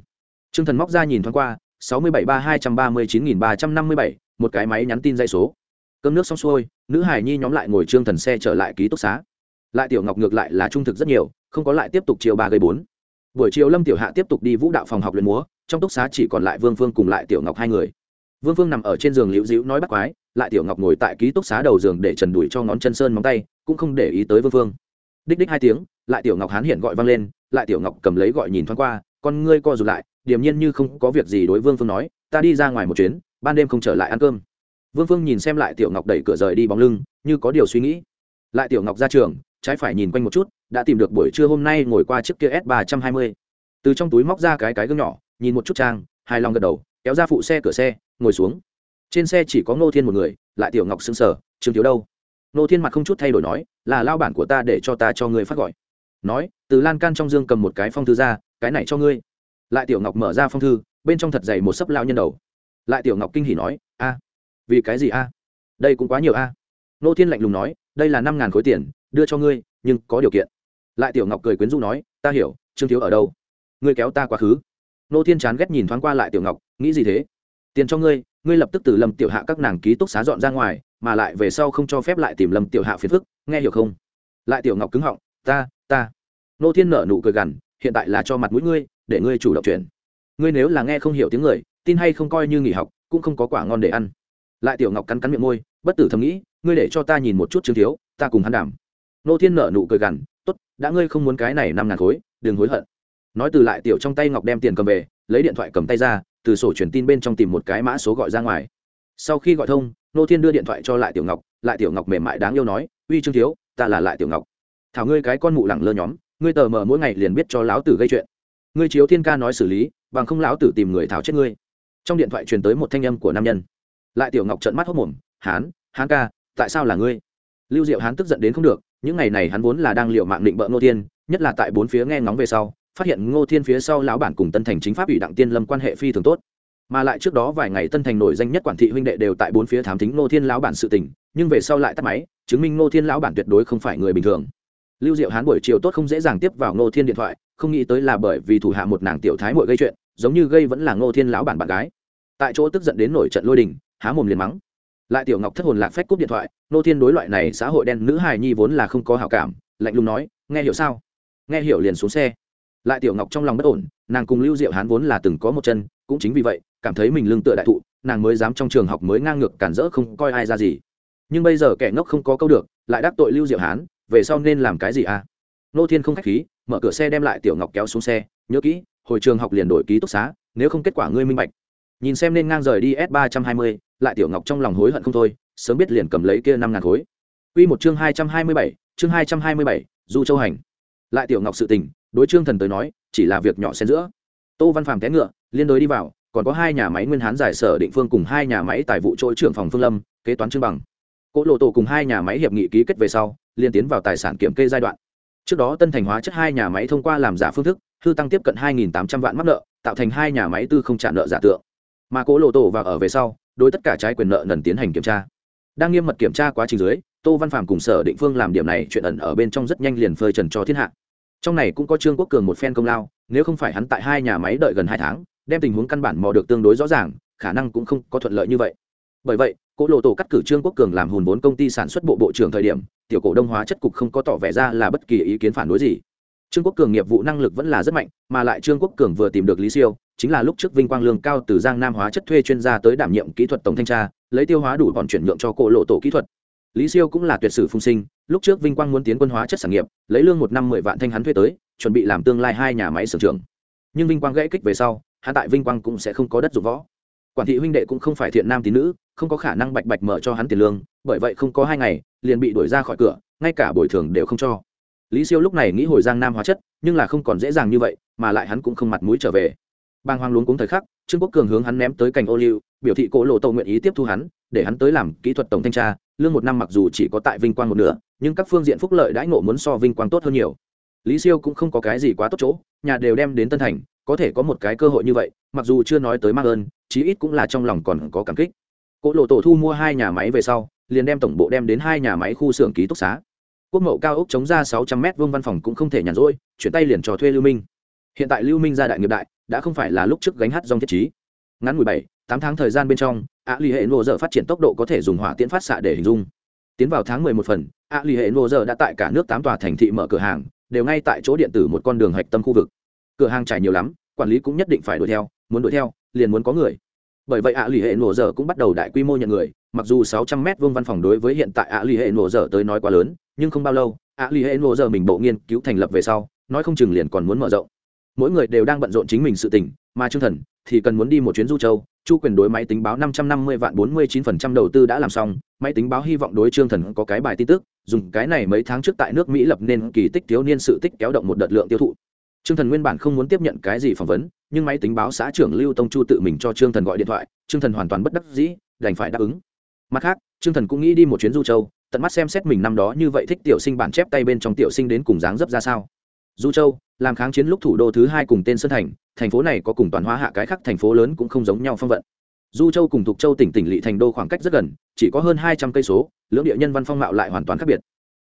Trương thần móc ra nhìn thoáng qua, sáu mươi bảy ba hai trăm ba mươi chín nghìn ba trăm năm mươi bảy, một cái máy nhắn tin dây số. Cơm nước xong xuôi, nữ hải nhi nhóm lại ngồi trương thần xe trở lại ký túc xá. Lại tiểu ngọc ngược lại là trung thực rất nhiều, không có lại tiếp tục chiều ba gây bốn. Buổi chiều lâm tiểu hạ tiếp tục đi vũ đạo phòng học luyện múa, trong túc xá chỉ còn lại vương phương cùng lại tiểu ngọc hai người vương phương nằm ở trên giường liễu dĩu nói bắt quái, lại tiểu ngọc ngồi tại ký túc xá đầu giường để trần đuổi cho ngón chân sơn móng tay, cũng không để ý tới vương phương. Đích đích hai tiếng, lại tiểu ngọc hán hiện gọi vang lên, lại tiểu ngọc cầm lấy gọi nhìn thoáng qua, con ngươi co rụt lại, điềm nhiên như không có việc gì đối vương phương nói, ta đi ra ngoài một chuyến, ban đêm không trở lại ăn cơm. Vương phương nhìn xem lại tiểu ngọc đẩy cửa rời đi bóng lưng, như có điều suy nghĩ. Lại tiểu ngọc ra trường, trái phải nhìn quanh một chút, đã tìm được buổi trưa hôm nay ngồi qua chiếc kia s ba trăm hai mươi từ trong túi móc ra cái cái gương nhỏ, nhìn một chút trang, hài lòng gật đầu kéo ra phụ xe cửa xe, ngồi xuống. Trên xe chỉ có ngô thiên một người, lại tiểu ngọc xứng sở trương thiếu đâu? Ngô thiên mặt không chút thay đổi nói, là lao bản của ta để cho ta cho ngươi phát gọi. Nói, từ lan can trong dương cầm một cái phong thư ra, cái này cho ngươi. Lại tiểu ngọc mở ra phong thư, bên trong thật dày một sấp lao nhân đầu. Lại tiểu ngọc kinh hỉ nói, a, vì cái gì a? Đây cũng quá nhiều a. À. nô thiên lạnh lùng nói, đây là năm ngàn khối tiền, đưa cho ngươi, nhưng có điều kiện. Lại tiểu ngọc cười quyến rũ nói, ta hiểu, trương thiếu ở đâu? Ngươi kéo ta quá khứ nô thiên chán ghét nhìn thoáng qua lại tiểu ngọc, nghĩ gì thế? Tiền cho ngươi ngươi lập tức từ lâm tiểu hạ các nàng ký túc xá dọn ra ngoài, mà lại về sau không cho phép lại tìm lâm tiểu hạ phiền phức, nghe hiểu không? Lại tiểu ngọc cứng họng, ta ta. Nô thiên nở nụ cười gằn, hiện tại là cho mặt mũi ngươi, để ngươi chủ động chuyển. Ngươi nếu là nghe không hiểu tiếng người, tin hay không coi như nghỉ học, cũng không có quả ngon để ăn. Lại tiểu ngọc cắn cắn miệng môi, bất tử thầm nghĩ, ngươi để cho ta nhìn một chút chứng thiếu, ta cùng hắn đảm nô thiên nở nụ cười gằn, tốt, đã ngươi không muốn cái này năm ngàn khối, đừng hối hận nói từ lại tiểu trong tay ngọc đem tiền cầm về, lấy điện thoại cầm tay ra, từ sổ truyền tin bên trong tìm một cái mã số gọi ra ngoài. Sau khi gọi thông, nô thiên đưa điện thoại cho lại tiểu ngọc, lại tiểu ngọc mềm mại đáng yêu nói, uy trương thiếu, ta là lại tiểu ngọc. Thảo ngươi cái con mụ lẳng lơ nhóm, ngươi tờ mờ mỗi ngày liền biết cho lão tử gây chuyện. Ngươi chiếu thiên ca nói xử lý, bằng không lão tử tìm người thảo chết ngươi. Trong điện thoại truyền tới một thanh âm của nam nhân. Lại tiểu ngọc trợn mắt hốt mồm, hán hán ca, tại sao là ngươi? Lưu diệu hán tức giận đến không được, những ngày này hắn vốn là đang liệu mạng định bợ nô thiên, nhất là tại bốn phía nghe ngóng về sau phát hiện ngô thiên phía sau lão bản cùng tân thành chính pháp ủy đặng tiên lâm quan hệ phi thường tốt. Mà lại trước đó vài ngày tân thành nổi danh nhất quản thị huynh đệ đều tại bốn phía thám thính ngô thiên lão bản sự tình, nhưng về sau lại tắt máy, chứng minh ngô thiên lão bản tuyệt đối không phải người bình thường. Lưu diệu hán buổi chiều tốt không dễ dàng tiếp vào ngô thiên điện thoại, không nghĩ tới là bởi vì thủ hạ một nàng tiểu thái mội gây chuyện, giống như gây vẫn là ngô thiên lão bản bạn gái. Tại chỗ tức giận đến nổi trận lôi đình, há mồm liền mắng. Lại tiểu ngọc thất hồn lạc phách cúp điện thoại, ngô thiên đối loại này xã hội đen nữ hài nhi vốn là không có hảo cảm, lạnh lùng nói, nghe hiểu sao? Nghe hiểu liền xuống xe lại tiểu ngọc trong lòng bất ổn, nàng cùng lưu diệu hán vốn là từng có một chân, cũng chính vì vậy, cảm thấy mình lương tựa đại thụ, nàng mới dám trong trường học mới ngang ngược cản rỡ không coi ai ra gì. Nhưng bây giờ kẻ ngốc không có câu được, lại đắc tội lưu diệu hán, về sau nên làm cái gì à? Nô thiên không k h á c h khí, mở cửa xe đem lại tiểu ngọc kéo xuống xe, nhớ kỹ, hồi trường học liền đổi ký túc xá, nếu không kết quả ngươi minh bạch. Nhìn xem nên ngang rời đi s ba trăm hai mươi, lại tiểu ngọc trong lòng hối hận không thôi, sớm biết liền cầm lấy kia năm ngàn khối. Q một chương hai trăm hai mươi bảy, chương hai trăm hai mươi bảy, du châu hành. Lại tiểu ngọc sự tình đối trương thần tới nói, chỉ là việc nhỏ xen giữa. Tô văn phàm té ngựa, liên đối đi vào, còn có hai nhà máy nguyên hán giải sở định phương cùng hai nhà máy tài vụ chỗ trưởng phòng phương lâm, kế toán trương bằng. Cỗ lộ tổ cùng hai nhà máy hiệp nghị ký kết về sau liên tiến vào tài sản kiểm kê giai đoạn. Trước đó tân thành hóa chất hai nhà máy thông qua làm giả phương thức, hư tăng tiếp cận hai tám trăm vạn mắc nợ, tạo thành hai nhà máy tư không trả nợ giả tượng. Mà cỗ lộ tổ và ở về sau, đối tất cả trái quyền nợ nần tiến hành kiểm tra. Đang nghiêm mật kiểm tra quá trình dưới, tô văn phạm cùng sở định phương làm điểm này, chuyện ẩn ở bên trong rất nhanh liền phơi trần cho thiên hạ trong này cũng có trương quốc cường một phen công lao, nếu không phải hắn tại hai nhà máy đợi gần hai tháng, đem tình huống căn bản mò được tương đối rõ ràng, khả năng cũng không có thuận lợi như vậy. Bởi vậy cỗ lộ tổ cắt cử trương quốc cường làm hùn vốn công ty sản xuất bộ bộ trưởng thời điểm, tiểu cổ đông hóa chất cục không có tỏ vẻ ra là bất kỳ ý kiến phản đối gì. Trương quốc cường nghiệp vụ năng lực vẫn là rất mạnh, mà lại trương quốc cường vừa tìm được lý siêu, chính là lúc trước vinh quang lương cao từ giang nam hóa chất thuê chuyên gia tới đảm nhiệm kỹ thuật tổng thanh tra, lấy tiêu hóa đủ bọn chuyển nhượng cho cỗ lộ tổ kỹ thuật lý siêu cũng là tuyệt sử phung sinh, lúc trước vinh quang muốn tiến quân hóa chất sản nghiệp, lấy lương một năm mười vạn thanh hắn thuê tới, chuẩn bị làm tương lai hai nhà máy sưởng trường nhưng vinh quang gãy kích về sau, hắn tại vinh quang cũng sẽ không có đất dụng võ. Quản thị huynh đệ cũng không phải thiện nam tín nữ, không có khả năng bạch bạch mở cho hắn tiền lương, bởi vậy không có hai ngày, liền bị đuổi ra khỏi cửa, ngay cả bồi thường đều không cho. Lý siêu lúc này nghĩ hồi giang nam hóa chất, nhưng là không còn dễ dàng như vậy, mà lại hắn cũng không mặt mũi trở về. Bang hoang luống cuống thời khắc, trương quốc cường hướng hắn ném tới cành ô liu, biểu thị cỗ lộ tàu nguyện ý tiếp thu hắn để hắn tới làm kỹ thuật tổng thanh tra, lương một năm mặc dù chỉ có tại vinh quang một nửa, nhưng các phương diện phúc lợi đãi ngộ muốn so vinh quang tốt hơn nhiều. Lý siêu cũng không có cái gì quá tốt chỗ, nhà đều đem đến tân thành, có thể có một cái cơ hội như vậy, mặc dù chưa nói tới mang ơn, chí ít cũng là trong lòng còn có cảm kích. Cỗ lộ tổ thu mua hai nhà máy về sau, liền đem tổng bộ đem đến hai nhà máy khu xưởng ký túc xá. Quốc mậu cao ốc chống ra sáu trăm mét vuông văn phòng cũng không thể nhàn rỗi, chuyển tay liền trò thuê lưu minh. Hiện tại lưu minh ra đại nghiệp đại, đã không phải là lúc trước gánh hát dòng thiết trí. Ngắn mười bảy, tám tháng thời gian bên trong ạ lì hệ nô giờ phát triển tốc độ có thể dùng hỏa tiễn phát xạ để hình dung. Tiến vào tháng mười một phần ạ lì hệ nô giờ đã tại cả nước tám tòa thành thị mở cửa hàng, đều ngay tại chỗ điện tử một con đường hạch tâm khu vực. Cửa hàng trải nhiều lắm, quản lý cũng nhất định phải đuổi theo, muốn đuổi theo, liền muốn có người. Bởi vậy ạ lì hệ nổ Dở cũng bắt đầu đại quy mô nhận người, mặc dù 600 m vuông văn phòng đối với hiện tại ạ lì hệ nổ Dở tới nói quá lớn, nhưng không bao lâu ạ lì hệ nổ Dở mình bộ nghiên cứu thành lập về sau, nói không chừng liền còn muốn mở rộng. Mỗi người đều đang bận rộn chính mình sự tình, mà chương thần thì cần muốn đi một chuyến du châu chu quyền đối máy tính báo 550 vạn 49% đầu tư đã làm xong máy tính báo hy vọng đối trương thần có cái bài tin tức dùng cái này mấy tháng trước tại nước mỹ lập nên kỳ tích thiếu niên sự tích kéo động một đợt lượng tiêu thụ Trương Thần nguyên bản không muốn tiếp nhận cái gì phỏng vấn, nhưng máy tính báo xã trưởng Lưu Tông Chu tự mình cho Trương Thần gọi điện thoại, Trương Thần hoàn toàn bất đắc dĩ, đành phải đáp ứng. Mặt khác, Trương Thần cũng nghĩ đi một chuyến Du Châu, tận mắt xem xét mình năm đó như vậy thích tiểu sinh bản chép tay bên trong tiểu sinh đến cùng dáng dấp ra sao. Du Châu, làm kháng chiến lúc thủ đô thứ hai cùng tên Sơn Thành, thành phố này có cùng toàn hóa hạ cái khác thành phố lớn cũng không giống nhau phong vận. Du Châu cùng Thục Châu tỉnh tỉnh lỵ thành đô khoảng cách rất gần, chỉ có hơn hai trăm cây số, lưỡng địa nhân văn phong mạo lại hoàn toàn khác biệt.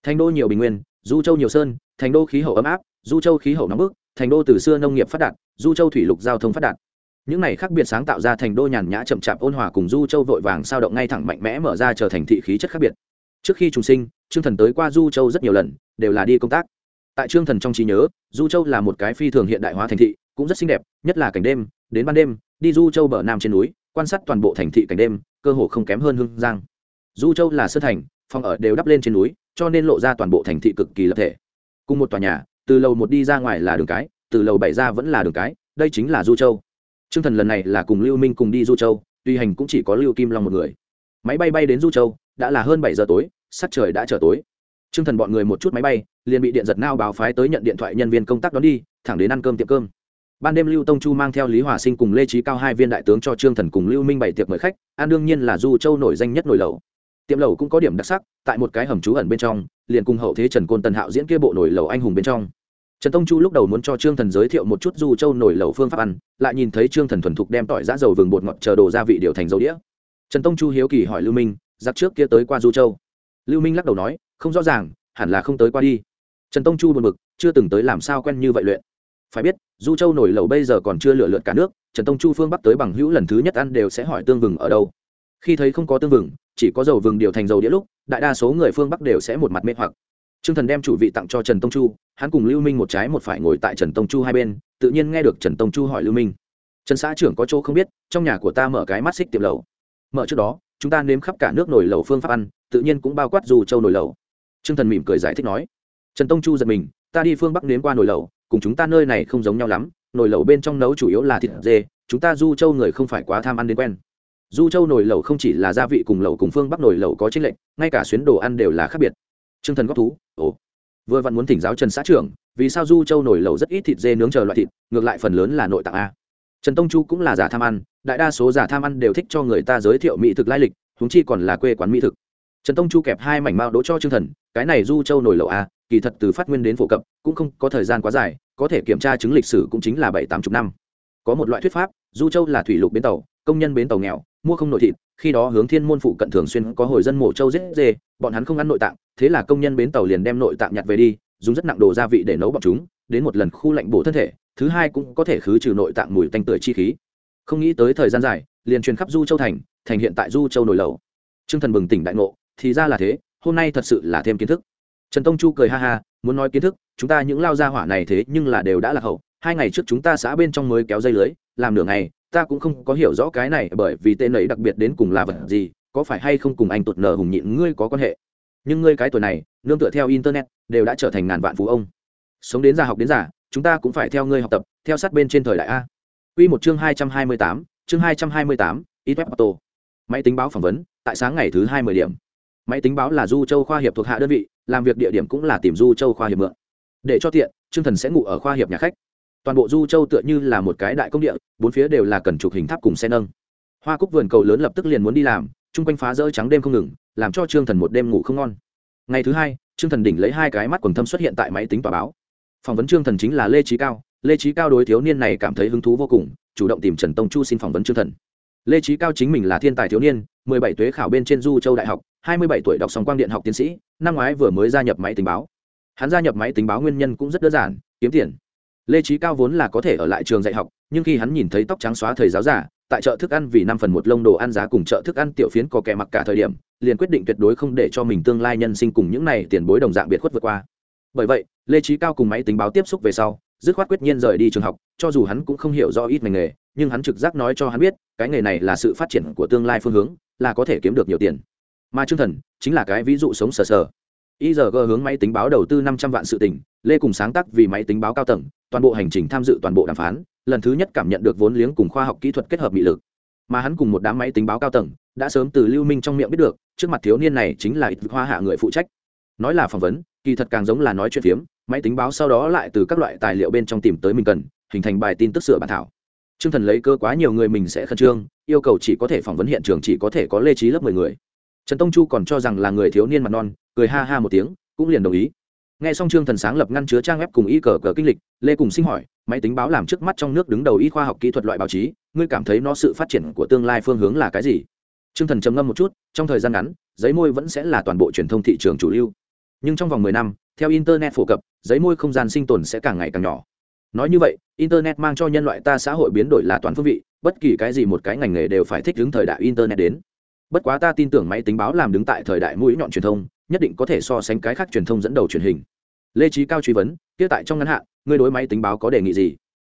Thành đô nhiều bình nguyên, Du Châu nhiều sơn, thành đô khí hậu ấm áp, Du Châu khí hậu nóng bức, thành đô từ xưa nông nghiệp phát đạt du châu thủy lục giao thông phát đạt những này khác biệt sáng tạo ra thành đô nhàn nhã chậm chạp ôn hòa cùng du châu vội vàng sao động ngay thẳng mạnh mẽ mở ra trở thành thị khí chất khác biệt trước khi trùng sinh trương thần tới qua du châu rất nhiều lần đều là đi công tác tại trương thần trong trí nhớ, du châu là một cái phi thường hiện đại hóa thành thị, cũng rất xinh đẹp, nhất là cảnh đêm, đến ban đêm, đi du châu bờ nam trên núi, quan sát toàn bộ thành thị cảnh đêm, cơ hồ không kém hơn hương giang. Du châu là sơn thành, phòng ở đều đắp lên trên núi, cho nên lộ ra toàn bộ thành thị cực kỳ lập thể. Cùng một tòa nhà, từ lầu một đi ra ngoài là đường cái, từ lầu bảy ra vẫn là đường cái, đây chính là du châu. Trương thần lần này là cùng lưu minh cùng đi du châu, tuy hành cũng chỉ có lưu kim long một người. Máy bay bay đến du châu, đã là hơn bảy giờ tối, sắc trời đã trở tối t r ư ơ n g thần bọn người một chút máy bay, liền bị điện giật nao báo phái tới nhận điện thoại nhân viên công tác đón đi, thẳng đến ăn cơm tiệm cơm. Ban đêm lưu tông chu mang theo lý hòa sinh cùng lê trí cao hai viên đại tướng cho trương thần cùng lưu minh bảy tiệc mời khách, ăn đương nhiên là du châu nổi danh nhất nổi lầu tiệm lầu cũng có điểm đặc sắc, tại một cái hầm trú ẩn bên trong, liền cùng hậu thế trần côn tần hạo diễn kia bộ nổi lầu anh hùng bên trong. Trần tông chu lúc đầu muốn cho trương thần giới thiệu một chút du châu nổi lẩu phương pháp ăn, lại nhìn thấy trương thần thuần thục đem tỏi giã dầu vừng bột ngọt chờ đồ gia vị điều thành dầu đĩa. Trần tông chu hiếu kỳ hỏi lưu minh, giặc trước kia tới qua du châu? Lưu minh lắc đầu nói không rõ ràng hẳn là không tới qua đi. Trần tông chu buồn bực chưa từng tới làm sao quen như vậy luyện. Phải biết du châu nổi lẩu bây giờ còn chưa lựa lượt cả nước trần tông chu phương bắc tới bằng hữu lần thứ nhất ăn đều sẽ hỏi tương vừng ở đâu. Khi thấy không có tương vừng chỉ có dầu vừng điều thành dầu đĩa lúc đại đa số người phương bắc đều sẽ một mặt mê hoặc. Trương Thần đem chủ vị tặng cho Trần Tông Chu, hắn cùng Lưu Minh một trái một phải ngồi tại Trần Tông Chu hai bên, tự nhiên nghe được Trần Tông Chu hỏi Lưu Minh: "Trần xã trưởng có chỗ không biết, trong nhà của ta mở cái mắt xích tiệm lẩu. Mở trước đó, chúng ta nếm khắp cả nước nổi lẩu phương pháp ăn, tự nhiên cũng bao quát dù châu nổi lẩu." Trương Thần mỉm cười giải thích nói: "Trần Tông Chu giật mình, ta đi phương Bắc nếm qua nồi lẩu, cùng chúng ta nơi này không giống nhau lắm, nồi lẩu bên trong nấu chủ yếu là thịt dê, chúng ta Du Châu người không phải quá tham ăn đến quen." Du Châu nồi lẩu không chỉ là gia vị cùng lẩu cùng phương Bắc nồi lẩu có chênh lệnh ngay cả xuyến đồ ăn đều là khác biệt. Trương Thần góp thú, ồ vừa vặn muốn thỉnh giáo trần xã trưởng vì sao du châu nổi lẩu rất ít thịt dê nướng chờ loại thịt ngược lại phần lớn là nội tạng a trần tông chu cũng là giả tham ăn đại đa số giả tham ăn đều thích cho người ta giới thiệu mỹ thực lai lịch húng chi còn là quê quán mỹ thực trần tông chu kẹp hai mảnh mao đỗ cho Trương thần cái này du châu nổi lậu a kỳ thật từ phát nguyên đến phổ cập, cũng không có thời gian quá dài, có thể kiểm tra chứng lịch sử cũng chính là bảy, tám chục năm. Có một loại thuyết pháp, du châu là thủy lục bến tàu, công nhân bến tàu nghèo, mua không nội thịt, khi đó hướng thiên môn phụ cận thường xuyên có hồi dân mổ châu giết dê, bọn hắn không ăn nội tạng, thế là công nhân bến tàu liền đem nội tạng nhặt về đi, dùng rất nặng đồ gia vị để nấu bọn chúng, đến một lần khu lạnh bổ thân thể, thứ hai cũng có thể khứ trừ nội tạng mùi tanh tưởi chi khí. Không nghĩ tới thời gian dài, liền truyền khắp du châu thành thành hiện tại du châu nổi lầu trương thần bừng tỉnh đại ngộ, thì ra là thế hôm nay thật sự là thêm kiến thức. Trần tông chu cười ha ha, muốn nói kiến thức, chúng ta những lao gia hỏa này thế nhưng là đều đã là hậu. Hai ngày trước chúng ta xã bên trong mới kéo dây lưới, làm nửa ngày, ta cũng không có hiểu rõ cái này bởi vì tên ấy đặc biệt đến cùng là vật gì, có phải hay không cùng anh tụt nở hùng nhịn ngươi có quan hệ. Nhưng ngươi cái tuổi này, nương tựa theo internet, đều đã trở thành ngàn vạn phú ông. Sống đến già học đến già, chúng ta cũng phải theo ngươi học tập, theo sát bên trên thời đại a. Quy một chương hai trăm hai mươi tám, chương hai trăm hai mươi tám ít web auto máy tính báo phỏng vấn, tại sáng ngày thứ hai mươi điểm máy tính báo là du châu khoa hiệp thuộc hạ đơn vị, làm việc địa điểm cũng là tìm du châu khoa hiệp mượn. Để cho tiện, Trương thần sẽ ngủ ở khoa hiệp nhà khách. Toàn bộ du châu tựa như là một cái đại công địa, bốn phía đều là cần chụp hình tháp cùng xe nâng. Hoa cúc vườn cầu lớn lập tức liền muốn đi làm, chung quanh phá rỡ trắng đêm không ngừng, làm cho trương thần một đêm ngủ không ngon. Ngày thứ hai, trương thần đỉnh lấy hai cái mắt quần thâm xuất hiện tại máy tính tòa báo. Phỏng vấn trương thần chính là lê trí cao. Lê trí cao đối thiếu niên này cảm thấy hứng thú vô cùng, chủ động tìm trần tông chu xin phỏng vấn trương thần. Lê trí cao chính mình là thiên tài thiếu niên, mười bảy tuế khảo bên trên du châu đại học hai mươi bảy tuổi đọc xong quang điện học tiến sĩ, năm ngoái vừa mới gia nhập máy tính báo. Hắn gia nhập máy tính báo nguyên nhân cũng rất đơn giản, kiếm tiền. Lê trí cao vốn là có thể ở lại trường dạy học, nhưng khi hắn nhìn thấy tóc trắng xóa thầy giáo giả, tại chợ thức ăn vì năm phần một lông đồ ăn giá cùng chợ thức ăn tiểu phiến có kẻ mặc cả thời điểm, liền quyết định tuyệt đối không để cho mình tương lai nhân sinh cùng những này tiền bối đồng dạng biệt khuất vượt qua. Bởi vậy, lê trí cao cùng máy tính báo tiếp xúc về sau, dứt khoát quyết nhiên rời đi trường học, cho dù hắn cũng không hiểu rõ ít ngành nghề, nhưng hắn trực giác nói cho hắn biết, cái nghề này là sự phát triển của tương lai phương hướng, là có thể kiếm được nhiều tiền mà chương thần chính là cái ví dụ sống sờ sờ. Igg hướng máy tính báo đầu tư năm trăm vạn sự tỉnh lê cùng sáng tác vì máy tính báo cao tầng, toàn bộ hành trình tham dự toàn bộ đàm phán, lần thứ nhất cảm nhận được vốn liếng cùng khoa học kỹ thuật kết hợp bị lực. Mà hắn cùng một đám máy tính báo cao tầng, đã sớm từ lưu minh trong miệng biết được, trước mặt thiếu niên này chính là ít hoa hạ người phụ trách. Nói là phỏng vấn, kỳ thật càng giống là nói chuyện phiếm, máy tính báo sau đó lại từ các loại tài liệu bên trong tìm tới mình cần, hình thành bài tin tức sửa bản thảo. T r ư ơ n g thần lấy cơ quá nhiều người mình sẽ khẩn trương, yêu cầu chỉ có thể phỏng vấn hiện trường chỉ có thể có lê trí lớp mười người trần tông chu còn cho rằng là người thiếu niên mặt non, cười ha ha một tiếng, cũng liền đồng ý. Nghe xong trương thần sáng lập ngăn chứa trang web cùng y cờ cờ kinh lịch, lê cùng sinh hỏi, máy tính báo làm trước mắt trong nước đứng đầu y khoa học kỹ thuật loại báo chí, ngươi cảm thấy nó sự phát triển của tương lai phương hướng là cái gì? Trương thần trầm ngâm một chút, trong thời gian ngắn, giấy môi vẫn sẽ là toàn bộ truyền thông thị trường chủ lưu. Nhưng trong vòng mười năm, theo internet phổ cập, giấy môi không gian sinh tồn sẽ càng ngày càng nhỏ. Nói như vậy, internet mang cho nhân loại ta xã hội biến đổi là toàn phương vị, bất kỳ cái gì một cái ngành nghề đều phải thích ứng thời đại internet đến bất quá ta tin tưởng máy tính báo làm đứng tại thời đại mũi nhọn truyền thông, nhất định có thể so sánh cái khác truyền thông dẫn đầu truyền hình. Lê trí cao truy vấn, kia tại trong ngắn hạn, ngươi đối máy tính báo có đề nghị gì?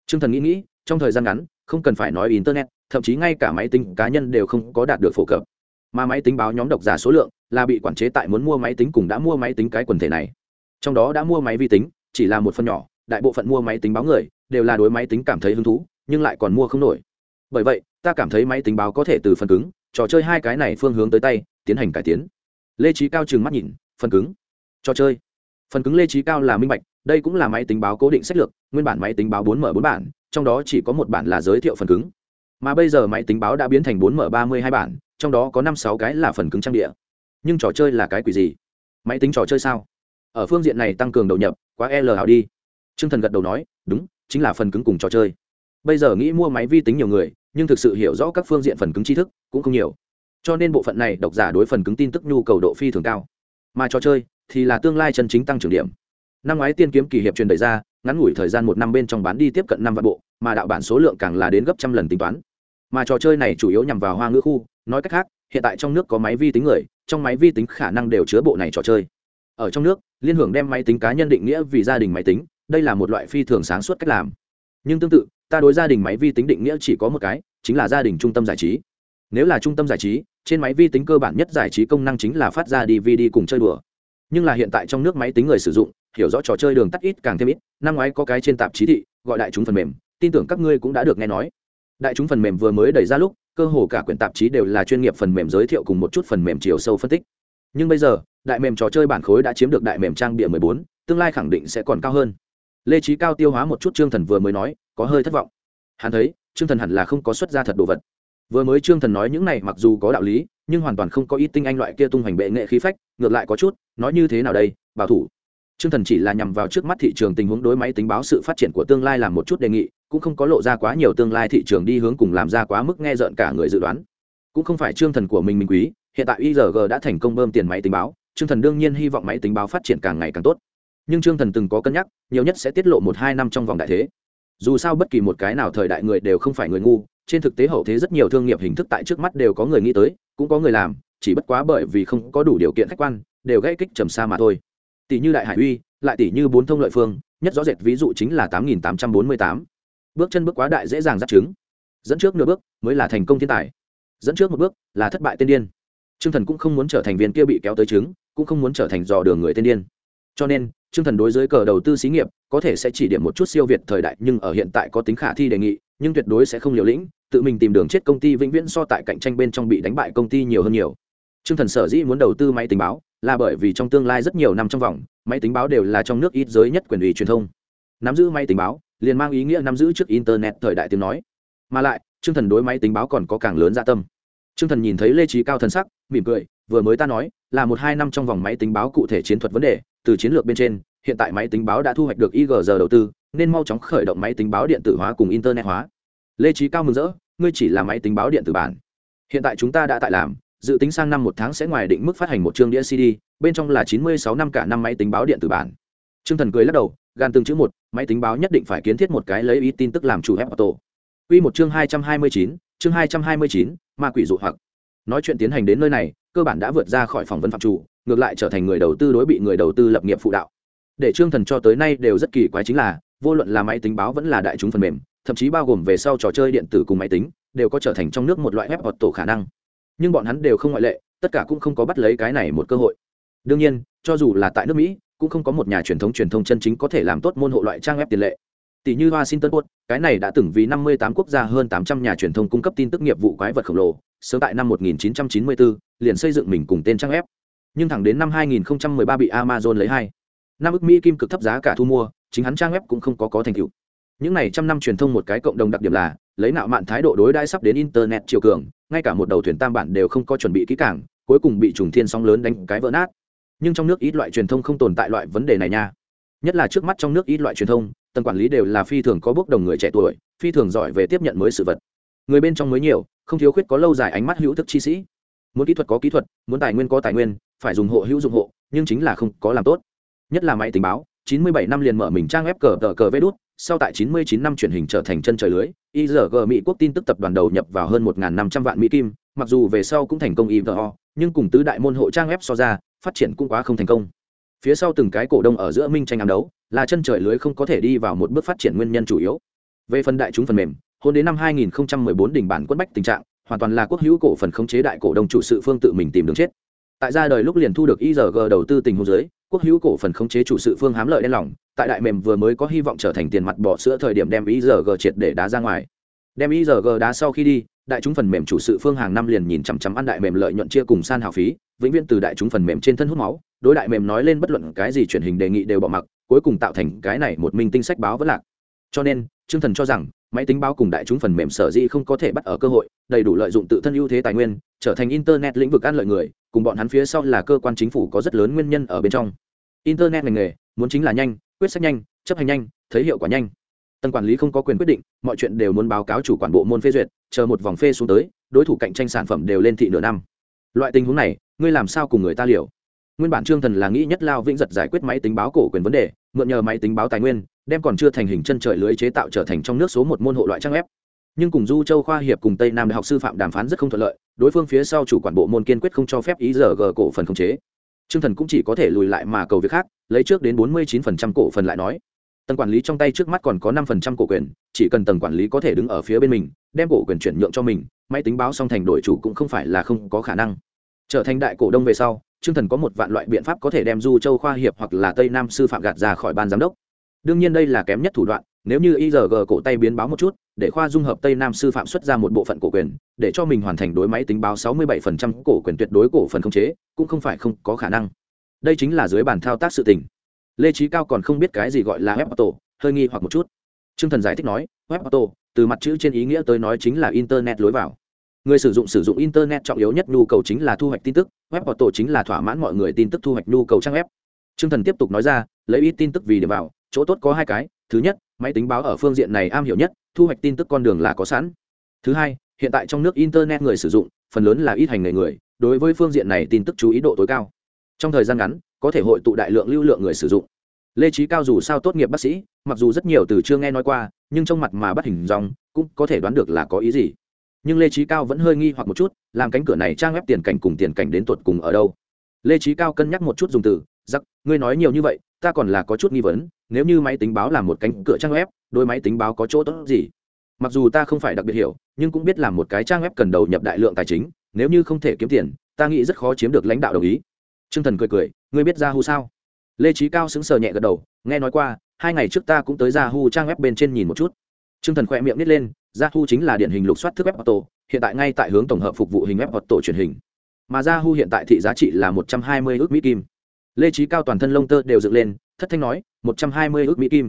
T r ư ơ n g thần nghĩ nghĩ, trong thời gian ngắn, không cần phải nói internet, thậm chí ngay cả máy tính cá nhân đều không có đạt được phổ cập. Mà máy tính báo nhóm độc giả số lượng là bị quản chế tại muốn mua máy tính cùng đã mua máy tính cái quần thể này. Trong đó đã mua máy vi tính, chỉ là một phần nhỏ, đại bộ phận mua máy tính báo người đều là đối máy tính cảm thấy hứng thú, nhưng lại còn mua không nổi. Bởi vậy, ta cảm thấy máy tính báo có thể từ phần cứng trò chơi hai cái này phương hướng tới tay, tiến hành cải tiến. Lê trí cao trừng mắt nhìn, phần cứng. Trò chơi. Phần cứng lê trí cao là minh bạch, đây cũng là máy tính báo cố định sách lược, nguyên bản máy tính báo bốn m bốn bản, trong đó chỉ có một bản là giới thiệu phần cứng. Mà bây giờ máy tính báo đã biến thành bốn m ba mươi hai bản, trong đó có năm sáu cái là phần cứng trang địa nhưng trò chơi là cái quỷ gì? Máy tính trò chơi sao? Ở phương diện này tăng cường đầu nhập, quá e l hào đi. T r ư ơ n g thần gật đầu nói, đúng, chính là phần cứng cùng trò chơi. Bây giờ nghĩ mua máy vi tính nhiều người nhưng thực sự hiểu rõ các phương diện phần cứng tri thức cũng không nhiều. Cho nên bộ phận này độc giả đối phần cứng tin tức nhu cầu độ phi thường cao. Mà trò chơi thì là tương lai chân chính tăng trưởng điểm. Năm ngoái tiên kiếm kỳ hiệp truyền đẩy ra, ngắn ngủi thời gian một năm bên trong bán đi tiếp cận năm vạn bộ, mà đạo bản số lượng càng là đến gấp trăm lần tính toán. Mà trò chơi này chủ yếu nhằm vào hoa ngữ khu, nói cách khác, hiện tại trong nước có máy vi tính người, trong máy vi tính khả năng đều chứa bộ này trò chơi. Ở trong nước, liên hưởng đem máy tính cá nhân định nghĩa vì gia đình máy tính, đây là một loại phi thường sáng suốt cách làm. Nhưng tương tự ta đối gia đình máy vi tính định nghĩa chỉ có một cái chính là gia đình trung tâm giải trí. Nếu là trung tâm giải trí trên máy vi tính cơ bản nhất giải trí công năng chính là phát ra dvd cùng chơi đùa. Nhưng là hiện tại trong nước máy tính người sử dụng hiểu rõ trò chơi đường tắt ít càng thêm ít năm ngoái có cái trên tạp chí thị gọi đại chúng phần mềm tin tưởng các ngươi cũng đã được nghe nói. Đại chúng phần mềm vừa mới đẩy ra lúc cơ hồ cả quyển tạp chí đều là chuyên nghiệp phần mềm giới thiệu cùng một chút phần mềm chiều sâu phân tích. Nhưng bây giờ đại mềm trò chơi bản khối đã chiếm được đại mềm trang bịa 14, tương lai khẳng định sẽ còn cao hơn. Lê trí cao tiêu hóa một chút trương thần vừa mới nói có hơi thất vọng. Hắn thấy, trương thần hẳn là không có xuất ra thật đồ vật. Vừa mới trương thần nói những này mặc dù có đạo lý, nhưng hoàn toàn không có ý tinh anh loại kia tung hoành bệ nghệ khí phách, ngược lại có chút, nói như thế nào đây, bảo thủ. Trương thần chỉ là nhằm vào trước mắt thị trường tình huống đối máy tính báo sự phát triển của tương lai làm một chút đề nghị, cũng không có lộ ra quá nhiều tương lai thị trường đi hướng cùng làm ra quá mức nghe rợn cả người dự đoán. Cũng không phải trương thần của mình mình quý, hiện tại igg đã thành công bơm tiền máy tính báo, trương thần đương nhiên hy vọng máy tính báo phát triển càng ngày càng tốt. Nhưng trương thần từng có cân nhắc, nhiều nhất sẽ tiết lộ một hai năm trong vòng đại thế dù sao bất kỳ một cái nào thời đại người đều không phải người ngu, trên thực tế hậu thế rất nhiều thương nghiệp hình thức tại trước mắt đều có người nghĩ tới, cũng có người làm, chỉ bất quá bởi vì không có đủ điều kiện khách quan, đều gây kích trầm xa mà thôi. Tỷ như đại hải uy, lại tỷ như bốn thông lợi phương, nhất rõ rệt ví dụ chính là tám nghìn tám trăm bốn mươi tám. Bước chân bước quá đại dễ dàng dắt chứng. Dẫn trước nửa bước mới là thành công thiên tài. Dẫn trước một bước là thất bại tiên điên. T r ư ơ n g thần cũng không muốn trở thành viên kia bị kéo tới trứng cũng không muốn trở thành dò đường người tiên điên. Cho nên t r ư ơ n g thần đối với cờ đầu tư xí nghiệp có thể sẽ chỉ điểm một chút siêu việt thời đại nhưng ở hiện tại có tính khả thi đề nghị nhưng tuyệt đối sẽ không liều lĩnh tự mình tìm đường chết công ty vĩnh viễn so tại cạnh tranh bên trong bị đánh bại công ty nhiều hơn nhiều Trương Thần sở dĩ muốn đầu tư máy tính báo, là bởi vì trong tương lai rất nhiều năm trong vòng, máy tính báo đều là trong nước ít giới nhất quyền ủy truyền thông. Nắm giữ máy tính báo, liền mang ý nghĩa nắm giữ trước internet thời đại tiếng nói. Mà lại, Trương Thần đối máy tính báo còn có càng lớn dạ tâm. Trương Thần nhìn thấy Lê trí Cao thần sắc, mỉm cười, vừa mới ta nói, là một hai năm trong vòng máy tính báo cụ thể chiến thuật vấn đề, từ chiến lược bên trên, hiện tại máy tính báo đã thu hoạch được IGR đầu tư, nên mau chóng khởi động máy tính báo điện tử hóa cùng internet hóa. Lê Chí Cao mừng rỡ, ngươi chỉ là máy tính báo điện tử bản. Hiện tại chúng ta đã tại làm, dự tính sang năm một tháng sẽ ngoài định mức phát hành một chương đĩa cd bên trong là chín mươi sáu năm cả năm máy tính báo điện tử bản Trương thần cười lắc đầu gan từng chữ một máy tính báo nhất định phải kiến thiết một cái lấy ý tin tức làm chủ ép auto Quy một chương hai trăm hai mươi chín chương hai trăm hai mươi chín ma quỷ dụ hoặc nói chuyện tiến hành đến nơi này cơ bản đã vượt ra khỏi phỏng vấn phạm chủ ngược lại trở thành người đầu tư đối bị người đầu tư lập nghiệp phụ đạo để trương thần cho tới nay đều rất kỳ quái chính là vô luận là máy tính báo vẫn là đại chúng phần mềm thậm chí bao gồm về sau trò chơi điện tử cùng máy tính đều có trở thành trong nước một loại web tổ khả năng. Nhưng bọn hắn đều không ngoại lệ tất cả cũng không có bắt lấy cái này một cơ hội. Đương nhiên cho dù là tại nước mỹ cũng không có một nhà truyền thống truyền thông chân chính có thể làm tốt môn hộ loại trang web tiền lệ. Tỷ như washington post cái này đã từng vì 58 quốc gia hơn 800 nhà truyền thông cung cấp tin tức nghiệp vụ quái vật khổng lồ sớm tại năm 1994, liền xây dựng mình cùng tên trang web. Nhưng thẳng đến năm 2013 bị amazon lấy hai năm ức mỹ kim cực thấp giá cả thu mua, chính hắn trang web cũng không có có thành tựu. Những này trăm năm truyền thông một cái cộng đồng đặc điểm là, lấy nạo mạn thái độ đối đãi sắp đến internet chiều cường, ngay cả một đầu thuyền tam bản đều không có chuẩn bị kỹ càng, cuối cùng bị trùng thiên sóng lớn đánh cái vỡ nát. Nhưng trong nước ít loại truyền thông không tồn tại loại vấn đề này nha. Nhất là trước mắt trong nước ít loại truyền thông, tầng quản lý đều là phi thường có bước đồng người trẻ tuổi, phi thường giỏi về tiếp nhận mới sự vật. Người bên trong mới nhiều, không thiếu khuyết có lâu dài ánh mắt hữu thức chi sĩ. Muốn kỹ thuật có kỹ thuật, muốn tài nguyên có tài nguyên, phải dùng hộ hữu dụng hộ, nhưng chính là không có làm tốt nhất là máy tình báo 97 năm liền mở mình trang web cờ tờ cờ vê đút sau tại 99 năm truyền hình trở thành chân trời lưới IRG Mỹ quốc tin tức tập đoàn đầu nhập vào hơn 1.500 vạn Mỹ kim, mặc dù về sau cũng thành công IVO, nhưng cùng tứ đại môn hộ trang web so ra, phát triển cũng quá không thành công. Phía sau từng cái cổ đông ở giữa minh tranh ám đấu, là chân trời lưới không có thể đi vào một bước phát triển nguyên nhân chủ yếu. Về phần đại chúng phần mềm, hôn đến năm 2014 đỉnh bản quất bách tình trạng, hoàn toàn là quốc hữu cổ phần khống chế đại cổ đông chủ sự phương tự mình tìm đường chết. Tại ra đời lúc liền thu được IRG đầu tư tình huống dưới, quốc hữu cổ phần khống chế chủ sự phương hám lợi đen lòng, tại đại mềm vừa mới có hy vọng trở thành tiền mặt bỏ sữa thời điểm đem ý giờ g triệt để đá ra ngoài. Đem ý giờ g đá sau khi đi, đại chúng phần mềm chủ sự phương hàng năm liền nhìn chằm chằm ăn đại mềm lợi nhuận chia cùng san hào phí, vĩnh viễn từ đại chúng phần mềm trên thân hút máu, đối đại mềm nói lên bất luận cái gì truyền hình đề nghị đều bỏ mặc, cuối cùng tạo thành cái này một minh tinh sách báo vẫn lạc. Cho nên chương thần cho rằng máy tính báo cùng đại chúng phần mềm sở dĩ không có thể bắt ở cơ hội, đầy đủ lợi dụng tự thân ưu thế tài nguyên, trở thành internet lĩnh vực ăn lợi người, cùng bọn hắn phía sau là cơ quan chính phủ có rất lớn nguyên nhân ở bên trong. Internet ngành nghề, muốn chính là nhanh, quyết sách nhanh, chấp hành nhanh, thấy hiệu quả nhanh. Tầng quản lý không có quyền quyết định, mọi chuyện đều muốn báo cáo chủ quản bộ môn phê duyệt, chờ một vòng phê xuống tới, đối thủ cạnh tranh sản phẩm đều lên thị nửa năm. Loại tình huống này, ngươi làm sao cùng người ta liều? Nguyên bản trương thần là nghĩ nhất lao vĩnh giật giải quyết máy tính báo cổ quyền vấn đề, mượn nhờ máy tính báo tài nguyên đem còn chưa thành hình chân trời lưới chế tạo trở thành trong nước số một môn hộ loại trang ép nhưng cùng du châu khoa hiệp cùng tây nam đại học sư phạm đàm phán rất không thuận lợi đối phương phía sau chủ quản bộ môn kiên quyết không cho phép ý giờ g cổ phần khống chế Trương Thần cũng chỉ có thể lùi lại mà cầu việc khác, lấy trước đến 49% cổ phần lại nói. Tầng quản lý trong tay trước mắt còn có năm phần trăm cổ quyền, chỉ cần tầng quản lý có thể đứng ở phía bên mình, đem cổ quyền chuyển nhượng cho mình, máy tính báo xong thành đổi chủ cũng không phải là không có khả năng. Trở thành đại cổ đông về sau, Trương Thần có một vạn loại biện pháp có thể đem Du Châu khoa hiệp hoặc là Tây Nam sư phạm gạt ra khỏi ban giám đốc. Đương nhiên đây là kém nhất thủ đoạn, nếu như igg cổ tay biến báo một chút, để khoa dung hợp Tây Nam sư phạm xuất ra một bộ phận cổ quyền, để cho mình hoàn thành đối máy tính báo 67% cổ quyền tuyệt đối cổ phần khống chế, cũng không phải không có khả năng. Đây chính là dưới bàn thao tác sự tình. Lê Chí Cao còn không biết cái gì gọi là web auto, hơi nghi hoặc một chút. Trương Thần giải thích nói, web auto, từ mặt chữ trên ý nghĩa tới nói chính là internet lối vào. Người sử dụng sử dụng internet trọng yếu nhất nhu cầu chính là thu hoạch tin tức, web auto chính là thỏa mãn mọi người tin tức thu hoạch nhu cầu trang web. Trương Thần tiếp tục nói ra, lấy ít tin tức vì để vào, chỗ tốt có hai cái, thứ nhất, máy tính báo ở phương diện này am hiểu nhất thu hoạch tin tức con đường là có sẵn. Thứ hai hiện tại trong nước internet người sử dụng phần lớn là ít hành nghề người đối với phương diện này tin tức chú ý độ tối cao. Trong thời gian ngắn có thể hội tụ đại lượng lưu lượng người sử dụng. Lê Chí cao dù sao tốt nghiệp bác sĩ mặc dù rất nhiều từ chưa nghe nói qua nhưng trong mặt mà bắt hình dòng cũng có thể đoán được là có ý gì. Nhưng lê Chí cao vẫn hơi nghi hoặc một chút làm cánh cửa này trang web tiền cảnh cùng tiền cảnh đến tuột cùng ở đâu? Lê Chí cao cân nhắc một chút dùng từ giặc, ngươi nói nhiều như vậy, ta còn là có chút nghi vấn, nếu như máy tính báo là một cánh cửa trang web, đôi máy tính báo có chỗ tốt gì? Mặc dù ta không phải đặc biệt hiểu, nhưng cũng biết là một cái trang web cần đầu nhập đại lượng tài chính, nếu như không thể kiếm tiền, ta nghĩ rất khó chiếm được lãnh đạo đồng ý. T r ư ơ n g thần cười cười, ngươi biết Ra Hu sao? Lê trí cao xứng sờ nhẹ gật đầu, nghe nói qua, hai ngày trước ta cũng tới Ra Hu trang web bên trên nhìn một chút. T r ư ơ n g thần khỏe miệng nít lên Ra Hu chính là điển hình lục soát thức web auto, hiện tại ngay tại hướng tổng hợp phục vụ hình web auto truyền hình. Mà Ra Hu hiện tại thị giá trị là một trăm hai mươi ước mỹ kim lê trí cao toàn thân lông tơ đều dựng lên, thất thanh nói, một trăm hai mươi ước mỹ kim.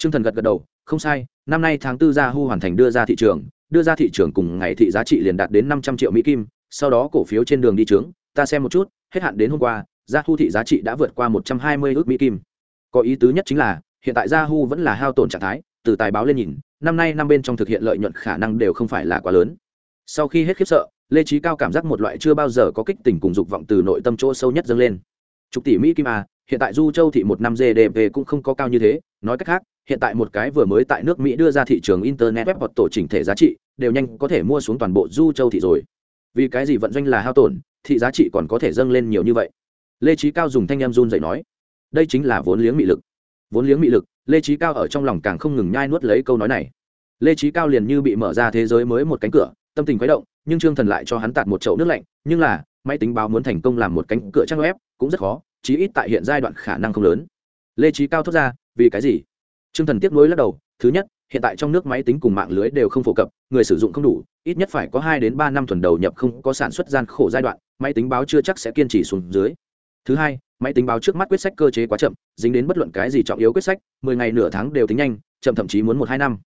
T r ư ơ n g thần gật gật đầu, không sai, năm nay tháng tư yahoo hoàn thành đưa ra thị trường, đưa ra thị trường cùng ngày thị giá trị liền đạt đến năm trăm triệu mỹ kim, sau đó cổ phiếu trên đường đi trướng, ta xem một chút, hết hạn đến hôm qua yahoo thị giá trị đã vượt qua một trăm hai mươi ước mỹ kim. Có ý tứ nhất chính là, hiện tại yahoo vẫn là hao tổn trạng thái, từ tài báo lên nhìn, năm nay năm bên trong thực hiện lợi nhuận khả năng đều không phải là quá lớn. Sau khi hết khiếp sợ, lê trí cao cảm giác một loại chưa bao giờ có kích tình cùng dục vọng từ nội tâm chỗ sâu nhất dâng lên chục tỷ mỹ kim à, hiện tại du châu thị một năm gdp cũng không có cao như thế nói cách khác hiện tại một cái vừa mới tại nước mỹ đưa ra thị trường internet web hoặc tổ chỉnh thể giá trị đều nhanh có thể mua xuống toàn bộ du châu thị rồi. Vì cái gì vận doanh là hao tổn thị giá trị còn có thể dâng lên nhiều như vậy? Lê trí cao dùng thanh em run dậy nói đây chính là vốn liếng mị lực. Vốn liếng mị lực lê trí cao ở trong lòng càng không ngừng nhai nuốt lấy câu nói này. Lê trí cao liền như bị mở ra thế giới mới một cánh cửa tâm tình khuấy động nhưng trương thần lại cho hắn tạt một chậu nước lạnh nhưng là máy tính báo muốn thành công làm một cánh cửa trang web cũng rất khó, chí ít tại hiện giai đoạn khả năng không lớn. Lê trí cao thốt ra, vì cái gì? Trương thần tiếp nối lắc đầu, thứ nhất, hiện tại trong nước máy tính cùng mạng lưới đều không phổ cập, người sử dụng không đủ, ít nhất phải có hai đến ba năm tuần đầu nhập không có sản xuất gian khổ giai đoạn, máy tính báo chưa chắc sẽ kiên trì xuống dưới. Thứ hai, máy tính báo trước mắt quyết sách cơ chế quá chậm, dính đến bất luận cái gì trọng yếu quyết sách, mười ngày nửa tháng đều tính nhanh, chậm thậm chí muốn một hai năm.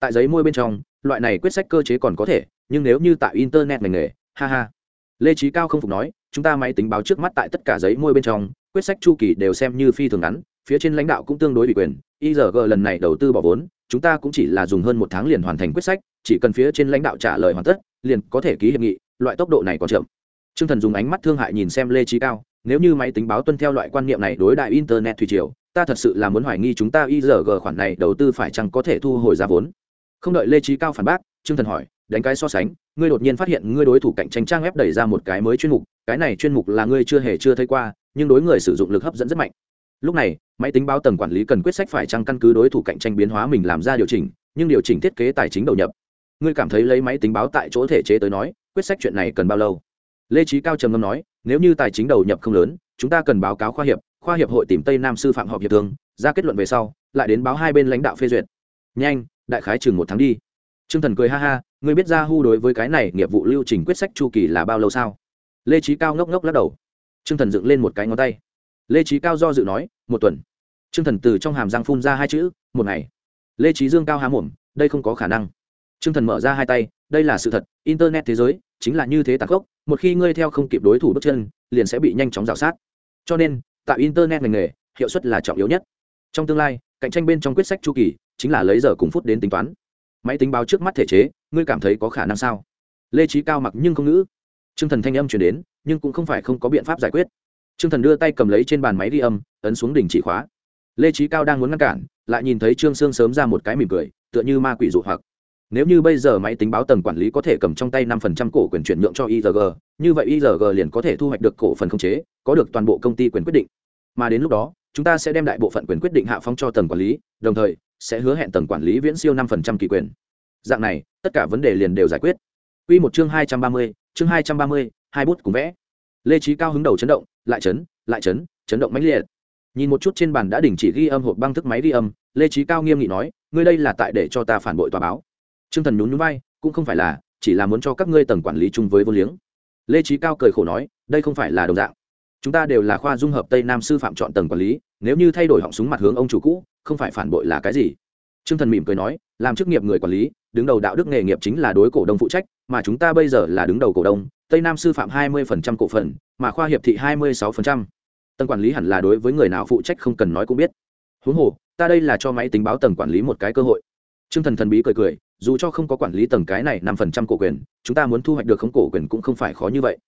Tại giấy môi bên trong, loại này quyết sách cơ chế còn có thể, nhưng nếu như tại internet ngành nghề, ha ha lê trí cao không phục nói, chúng ta máy tính báo trước mắt tại tất cả giấy môi bên trong, quyết sách chu kỳ đều xem như phi thường ngắn, phía trên lãnh đạo cũng tương đối ủy quyền igg lần này đầu tư bỏ vốn, chúng ta cũng chỉ là dùng hơn một tháng liền hoàn thành quyết sách, chỉ cần phía trên lãnh đạo trả lời hoàn tất, liền có thể ký hiệp nghị, loại tốc độ này còn chậm. T r ư ơ n g thần dùng ánh mắt thương hại nhìn xem lê trí cao, nếu như máy tính báo tuân theo loại quan niệm này đối đại internet thủy triều, ta thật sự là muốn hoài nghi chúng ta igg khoản này đầu tư phải chăng có thể thu hồi ra vốn? Không đợi lê trí cao phản bác t r ư ơ n g thần hỏi, đánh cái so sánh ngươi đột nhiên phát hiện ngươi đối thủ cạnh tranh trang web đẩy ra một cái mới chuyên mục, cái này chuyên mục là ngươi chưa hề chưa thấy qua, nhưng đối người sử dụng lực hấp dẫn rất mạnh. Lúc này, máy tính báo tầng quản lý cần quyết sách phải trăng căn cứ đối thủ cạnh tranh biến hóa mình làm ra điều chỉnh, nhưng điều chỉnh thiết kế tài chính đầu nhập. Ngươi cảm thấy lấy máy tính báo tại chỗ thể chế tới nói, quyết sách chuyện này cần bao lâu? Lê trí cao trầm ngâm nói, nếu như tài chính đầu nhập không lớn, chúng ta cần báo cáo khoa hiệp khoa hiệp hội tìm tây nam sư phạm họp hiệp thương, ra kết luận về sau, lại đến báo hai bên lãnh đạo phê duyệt. Nhanh, đại khái chừng một tháng đi. T r ư ơ n g thần cười ha ha ngươi biết ra hu đối với cái này nghiệp vụ lưu trình quyết sách chu kỳ là bao lâu sao? Lê trí cao ngốc ngốc lắc đầu. T r ư ơ n g thần dựng lên một cái ngón tay. Lê trí cao do dự nói, một tuần. T r ư ơ n g thần từ trong hàm răng phun ra hai chữ, một ngày. Lê trí dương cao há mồm, đây không có khả năng. T r ư ơ n g thần mở ra hai tay, đây là sự thật, internet thế giới chính là như thế tạc gốc. một khi ngươi theo không kịp đối thủ bước chân, liền sẽ bị nhanh chóng rào sát. Cho nên tại internet ngành nghề, hiệu suất là trọng yếu nhất. Trong tương lai, cạnh tranh bên trong quyết sách chu kỳ chính là lấy giờ cùng phút đến tính toán. Máy tính báo trước mắt thể chế ngươi cảm thấy có khả năng sao? Lê trí cao mặc nhưng không ngữ. T r ư ơ n g thần thanh âm chuyển đến, nhưng cũng không phải không có biện pháp giải quyết. T r ư ơ n g thần đưa tay cầm lấy trên bàn máy ghi âm, ấn xuống đỉnh chỉ khóa. Lê trí cao đang muốn ngăn cản, lại nhìn thấy trương sương sớm ra một cái mỉm cười, tựa như ma quỷ dụ hoặc. Nếu như bây giờ máy tính báo tầng quản lý có thể cầm trong tay năm phần trăm cổ quyền chuyển nhượng cho igg như vậy igg liền có thể thu hoạch được cổ phần khống chế, có được toàn bộ công ty quyền quyết định. Mà đến lúc đó, chúng ta sẽ đem đại bộ phận quyền quyết định hạ phong cho tầng quản lý, đồng thời sẽ hứa hẹn tầng quản lý viễn siêu năm phần trăm kỳ quyền dạng này tất cả vấn đề liền đều giải quyết. Quy một chương hai trăm ba mươi chương hai trăm ba mươi hai bút cùng vẽ. Lê trí cao hứng đầu chấn động lại chấn lại chấn chấn động mãnh liệt. Nhìn một chút trên bàn đã đình chỉ ghi âm hộp băng thức máy ghi âm lê trí cao nghiêm nghị nói ngươi đây là tại để cho ta phản bội tòa báo. Trương thần nhún nhún vai cũng không phải là chỉ là muốn cho các ngươi tầng quản lý chung với vô liếng. Lê trí cao cười khổ nói đây không phải là đồng dạng. Chúng ta đều là khoa dung hợp tây nam sư phạm chọn tầng quản lý nếu như thay đổi họng súng mặt hướng ông chủ cũ không phải phản bội là cái gì? Trương Thần mỉm cười nói, làm chức nghiệp người quản lý, đứng đầu đạo đức nghề nghiệp chính là đối cổ đông phụ trách, mà chúng ta bây giờ là đứng đầu cổ đông, Tây Nam sư phạm 20% cổ phần, mà khoa hiệp thị 26%. Tầng quản lý hẳn là đối với người nào phụ trách không cần nói cũng biết. Huống hồ, ta đây là cho máy tính báo tầng quản lý một cái cơ hội. Trương Thần thần bí cười cười, dù cho không có quản lý tầng cái này 5% cổ quyền, chúng ta muốn thu hoạch được không cổ quyền cũng không phải khó như vậy.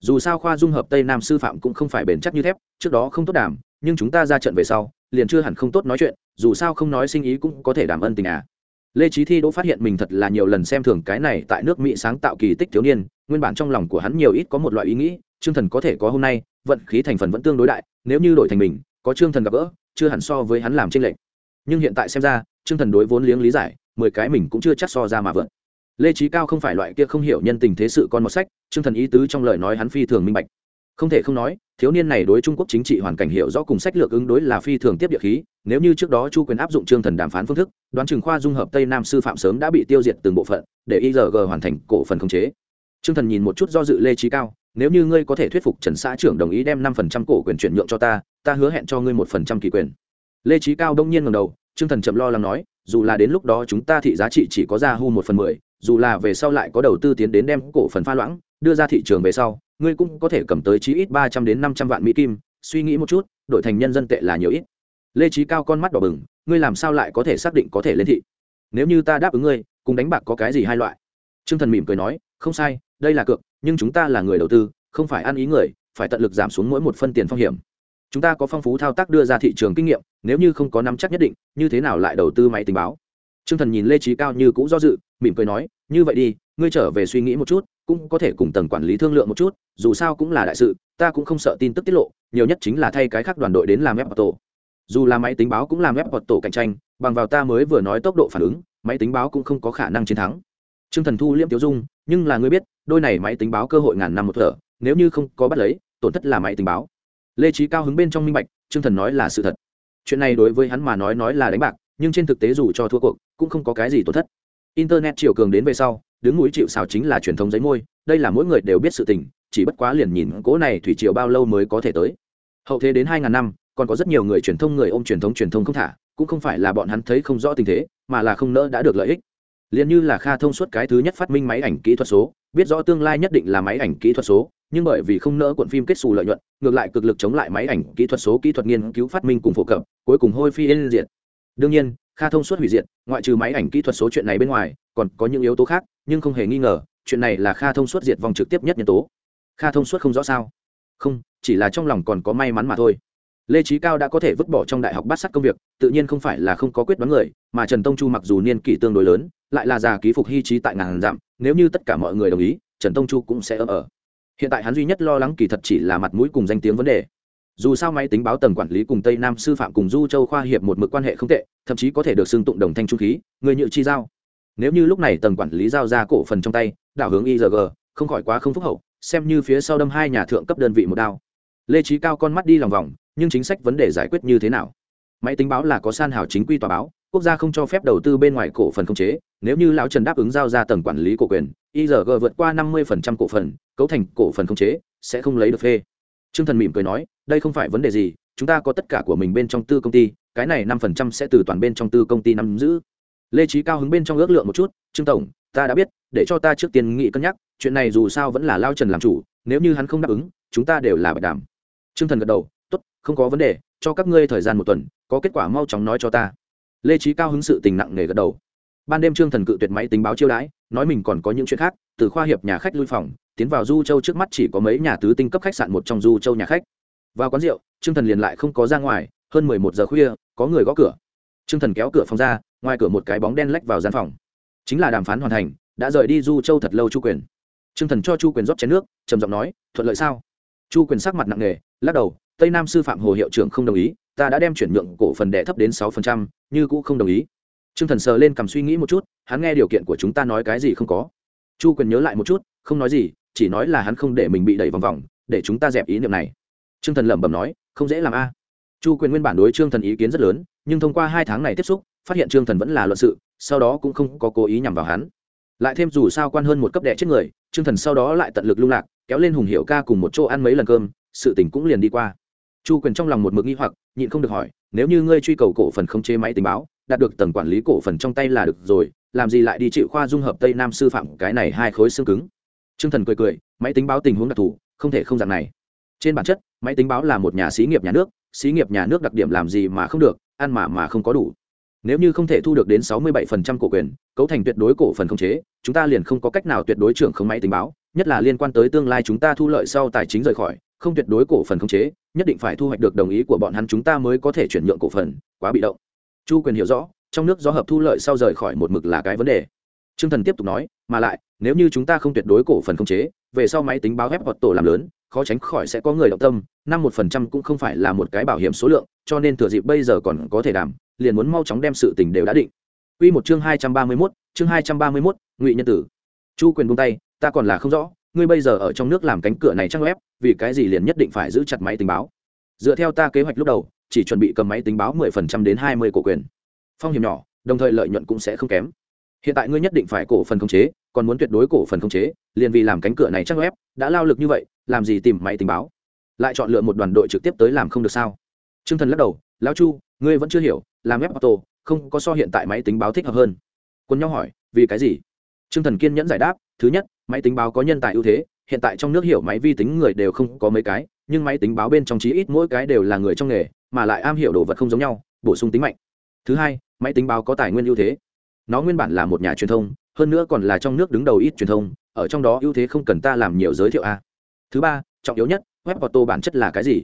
Dù sao khoa dung hợp Tây Nam sư phạm cũng không phải bền chắc như thép, trước đó không tốt đảm, nhưng chúng ta ra trận về sau, liền chưa hẳn không tốt nói chuyện dù sao không nói sinh ý cũng có thể đảm ân tình à lê trí thi đỗ phát hiện mình thật là nhiều lần xem thường cái này tại nước mỹ sáng tạo kỳ tích thiếu niên, nguyên bản trong lòng của hắn nhiều ít có một loại ý nghĩ, trương thần có thể có hôm nay, vận khí thành phần vẫn tương đối đại, nếu như đổi thành mình, có trương thần gặp gỡ, chưa hẳn so với hắn làm tranh lệch. Nhưng hiện tại xem ra, trương thần đối vốn liếng lý giải, mười cái mình cũng chưa chắc so ra mà vượt. Lê trí cao không phải loại kia không hiểu nhân tình thế sự con một sách, trương thần ý tứ trong lời nói hắn phi thường minh bạch không thể không nói, thiếu niên này đối trung quốc chính trị hoàn cảnh hiểu rõ cùng sách lược ứng đối là phi thường tiếp địa khí, nếu như trước đó chu quyền áp dụng chương thần đàm phán phương thức, đoán chừng khoa dung hợp tây nam sư phạm sớm đã bị tiêu diệt từng bộ phận, để igg hoàn thành cổ phần khống chế. Chương thần nhìn một chút do dự lê trí cao, nếu như ngươi có thể thuyết phục trần xã trưởng đồng ý đem năm phần trăm cổ quyền chuyển nhượng cho ta ta hứa hẹn cho ngươi một phần trăm kỳ quyền. Lê trí cao đông nhiên ngầm đầu chương thần chậm lo lắng nói, dù là đến lúc đó chúng ta thị giá trị chỉ có ra hu một phần mười, dù là về sau lại có đầu tư tiến đến đem cổ phần pha loãng, đưa ra thị trường về sau ngươi cũng có thể cầm tới chí ít ba trăm đến năm trăm vạn mỹ kim, suy nghĩ một chút, đổi thành nhân dân tệ là nhiều ít. Lê trí cao con mắt đỏ bừng, ngươi làm sao lại có thể xác định có thể lên thị? Nếu như ta đáp ứng ngươi, cùng đánh bạc có cái gì hai loại? T r ư ơ n g thần mỉm cười nói, không sai, đây là cược, nhưng chúng ta là người đầu tư, không phải ăn ý người, phải tận lực giảm xuống mỗi một phân tiền phong hiểm. Chúng ta có phong phú thao tác đưa ra thị trường kinh nghiệm, nếu như không có nắm chắc nhất định, như thế nào lại đầu tư máy tính báo? T r ư ơ n g thần nhìn lê trí cao như cũ do dự, mỉm cười nói, như vậy đi ngươi trở về suy nghĩ một chút, cũng có thể cùng tầng quản lý thương lượng một chút, dù sao cũng là đại sự, ta cũng không sợ tin tức tiết lộ, nhiều nhất chính là thay cái khác đoàn đội đến làm ép tổ. Dù là máy tính báo cũng làm ép hoặc tổ cạnh tranh, bằng vào ta mới vừa nói tốc độ phản ứng, máy tính báo cũng không có khả năng chiến thắng. T r ư ơ n g thần thu liêm tiêu dung, nhưng là ngươi biết, đôi này máy tính báo cơ hội ngàn năm một thở, nếu như không có bắt lấy, tổn thất là máy tính báo. Lê trí cao hứng bên trong minh bạch t r ư ơ n g thần nói là sự thật. Chuyện này đối với hắn mà nói nói là đánh bạc, nhưng trên thực tế dù cho thua cuộc, cũng không có cái gì tổn thất. Internet chiều cường đến về sau đứng núi chịu xào chính là truyền thống giấy môi, đây là mỗi người đều biết sự tình, chỉ bất quá liền nhìn cỗ này thủy triều bao lâu mới có thể tới. Hậu thế đến hai ngàn năm, còn có rất nhiều người truyền thông người ôm truyền thống truyền thông không thả, cũng không phải là bọn hắn thấy không rõ tình thế, mà là không nỡ đã được lợi ích. Liền như là kha thông suốt cái thứ nhất phát minh máy ảnh kỹ thuật số, biết rõ tương lai nhất định là máy ảnh kỹ thuật số, nhưng bởi vì không nỡ cuộn phim kết xù lợi nhuận, ngược lại cực lực chống lại máy ảnh kỹ thuật số kỹ thuật nghiên cứu phát minh cùng phổ cập, cuối cùng hôi phi yên diệt. Đương nhiên, kha thông suốt hủy diệt, ngoại trừ máy ảnh kỹ thuật số chuyện này bên ngoài, còn có những yếu tố khác nhưng không hề nghi ngờ, chuyện này là kha thông suốt diệt vong trực tiếp nhất nhân tố. Kha thông suốt không rõ sao? Không, chỉ là trong lòng còn có may mắn mà thôi. Lê trí cao đã có thể vứt bỏ trong đại học bát sắt công việc, tự nhiên không phải là không có quyết đoán người, mà trần tông chu mặc dù niên kỷ tương đối lớn, lại là già ký phục hy trí tại ngàn dặm, nếu như tất cả mọi người đồng ý, trần tông chu cũng sẽ ở ở. Hiện tại hắn duy nhất lo lắng kỳ thật chỉ là mặt mũi cùng danh tiếng vấn đề. Dù sao máy tính báo tầng quản lý cùng tây nam sư phạm cùng du châu khoa hiệp một mực quan hệ không tệ, thậm chí có thể được xưng tụng đồng thanh trung khí, người nhựa chi giao nếu như lúc này tầng quản lý giao ra cổ phần trong tay, đảo hướng igg không khỏi quá không phúc hậu, xem như phía sau đâm hai nhà thượng cấp đơn vị một đao. Lê trí cao con mắt đi lòng vòng, nhưng chính sách vấn đề giải quyết như thế nào? Máy tính báo là có san hào chính quy tòa báo, quốc gia không cho phép đầu tư bên ngoài cổ phần không chế, nếu như lão trần đáp ứng giao ra tầng quản lý cổ quyền igg vượt qua năm mươi cổ phần, cấu thành cổ phần không chế, sẽ không lấy được phê. T r ư ơ n g thần mỉm cười nói, đây không phải vấn đề gì, chúng ta có tất cả của mình bên trong tư công ty, cái này năm phần trăm sẽ từ toàn bên trong tư công ty nắm giữ lê trí cao hứng bên trong ước lượng một chút, trương tổng, ta đã biết, để cho ta trước tiên nghị cân nhắc, chuyện này dù sao vẫn là lao trần làm chủ, nếu như hắn không đáp ứng, chúng ta đều là bạch đàm. T r ư ơ n g thần gật đầu không có vấn đề, cho các ngươi thời gian một tuần, có kết quả mau chóng nói cho ta. Lê trí cao hứng sự tình nặng nề gật đầu. Ban đêm trương thần cự tuyệt máy tính báo chiêu đãi, nói mình còn có những chuyện khác, từ khoa hiệp nhà khách lui phòng, tiến vào du châu trước mắt chỉ có mấy nhà tứ tinh cấp khách sạn một trong du châu nhà khách. Vào quán rượu, trương thần liền lại không có ra ngoài, hơn mười một giờ khuya, có người gõ cửa. Trương thần kéo cửa phòng ra ngoài cửa một cái bóng đen lách vào gian phòng. Chính là đàm phán hoàn thành, đã rời đi du châu thật lâu chu quyền. Trương thần cho chu quyền rót chén nước, trầm giọng nói, thuận lợi sao? Chu quyền sắc mặt nặng nề, lắc đầu, tây nam sư phạm hồ hiệu trưởng không đồng ý, ta đã đem chuyển nhượng cổ phần đệ thấp đến sáu phần trăm, như cũ không đồng ý. T r ư ơ n g thần sờ lên cầm suy nghĩ một chút, hắn nghe điều kiện của chúng ta nói cái gì không có. Chu quyền nhớ lại một chút, không nói gì, chỉ nói là hắn không để mình bị đẩy vòng vòng, để chúng ta dẹp ý niệm này. T r ư ơ n g thần lẩm bẩm nói, không dễ làm a. Chu quyền nguyên bản đối trương thần ý kiến rất lớn, nhưng thông qua hai tháng này tiếp xúc phát hiện trương thần vẫn là luận sự, sau đó cũng không có cố ý nhằm vào hắn. Lại thêm dù sao quan hơn một cấp đệ chết người, trương thần sau đó lại tận lực lung lạc, kéo lên hùng hiệu ca cùng một chỗ ăn mấy lần cơm, sự tình cũng liền đi qua. Chu quyền trong lòng một mực nghi hoặc, nhịn không được hỏi, nếu như ngươi truy cầu cổ phần không chế máy tính báo, đạt được tầng quản lý cổ phần trong tay là được rồi, làm gì lại đi chịu khoa dung hợp tây nam sư phạm cái này hai khối xương cứng? T r ư ơ n g thần cười cười, máy tính báo tình huống đặc thù, không thể không dạng này. Trên bản chất, máy tính báo là một nhà xí nghiệp nhà nước, xí nghiệp nhà nước đặc điểm làm gì mà không được, ăn mà mà không có đủ nếu như không thể thu được đến sáu mươi bảy phần trăm cổ quyền, cấu thành tuyệt đối cổ phần không chế, chúng ta liền không có cách nào tuyệt đối trưởng không máy tính báo, nhất là liên quan tới tương lai chúng ta thu lợi sau tài chính rời khỏi, không tuyệt đối cổ phần không chế, nhất định phải thu hoạch được đồng ý của bọn hắn chúng ta mới có thể chuyển nhượng cổ phần, quá bị động. Chu quyền hiểu rõ, trong nước gió hợp thu lợi sau rời khỏi một mực là cái vấn đề. Trương thần tiếp tục nói, mà lại, nếu như chúng ta không tuyệt đối cổ phần không chế, về sau máy tính báo ghép hoặc tổ làm lớn, khó tránh khỏi sẽ có người động tâm, năm một phần trăm cũng không phải là một cái bảo hiểm số lượng, cho nên thừa dịp bây giờ còn có thể đảm liền muốn mau chóng đem sự tình đều đã định. Quy một chương hai trăm ba mươi 231, chương hai trăm ba mươi 231, Ngụy Nhân Tử. Chu Quyền buông tay, ta còn là không rõ, ngươi bây giờ ở trong nước làm cánh cửa này trang web vì cái gì liền nhất định phải giữ chặt máy tính báo? Dựa theo ta kế hoạch lúc đầu chỉ chuẩn bị cầm máy tính báo mười phần trăm đến hai mươi cổ quyền. Phong hiểm nhỏ đồng thời lợi nhuận cũng sẽ không kém. Hiện tại ngươi nhất định phải cổ phần khống chế còn muốn tuyệt đối cổ phần khống chế liền vì làm cánh cửa này chắc web đã lao lực như vậy làm gì tìm máy tính báo? Lại chọn lựa một đoàn đội trực tiếp tới làm không được sao? Trương thần lắc đầu lão chu ngươi vẫn chưa hiểu làm web auto, không có so hiện tại máy tính báo thích hợp hơn. Quân nhau hỏi, vì cái gì? T r ư ơ n g thần kiên nhẫn giải đáp, thứ nhất, máy tính báo có nhân tài ưu thế, hiện tại trong nước hiểu máy vi tính người đều không có mấy cái, nhưng máy tính báo bên trong chí ít mỗi cái đều là người trong nghề, mà lại am hiểu đồ vật không giống nhau, bổ sung tính mạnh. Thứ hai, máy tính báo có tài nguyên ưu thế. Nó nguyên bản là một nhà truyền thông, hơn nữa còn là trong nước đứng đầu ít truyền thông, ở trong đó ưu thế không cần ta làm nhiều giới thiệu a. Thứ ba, trọng yếu nhất, web auto bản chất là cái gì?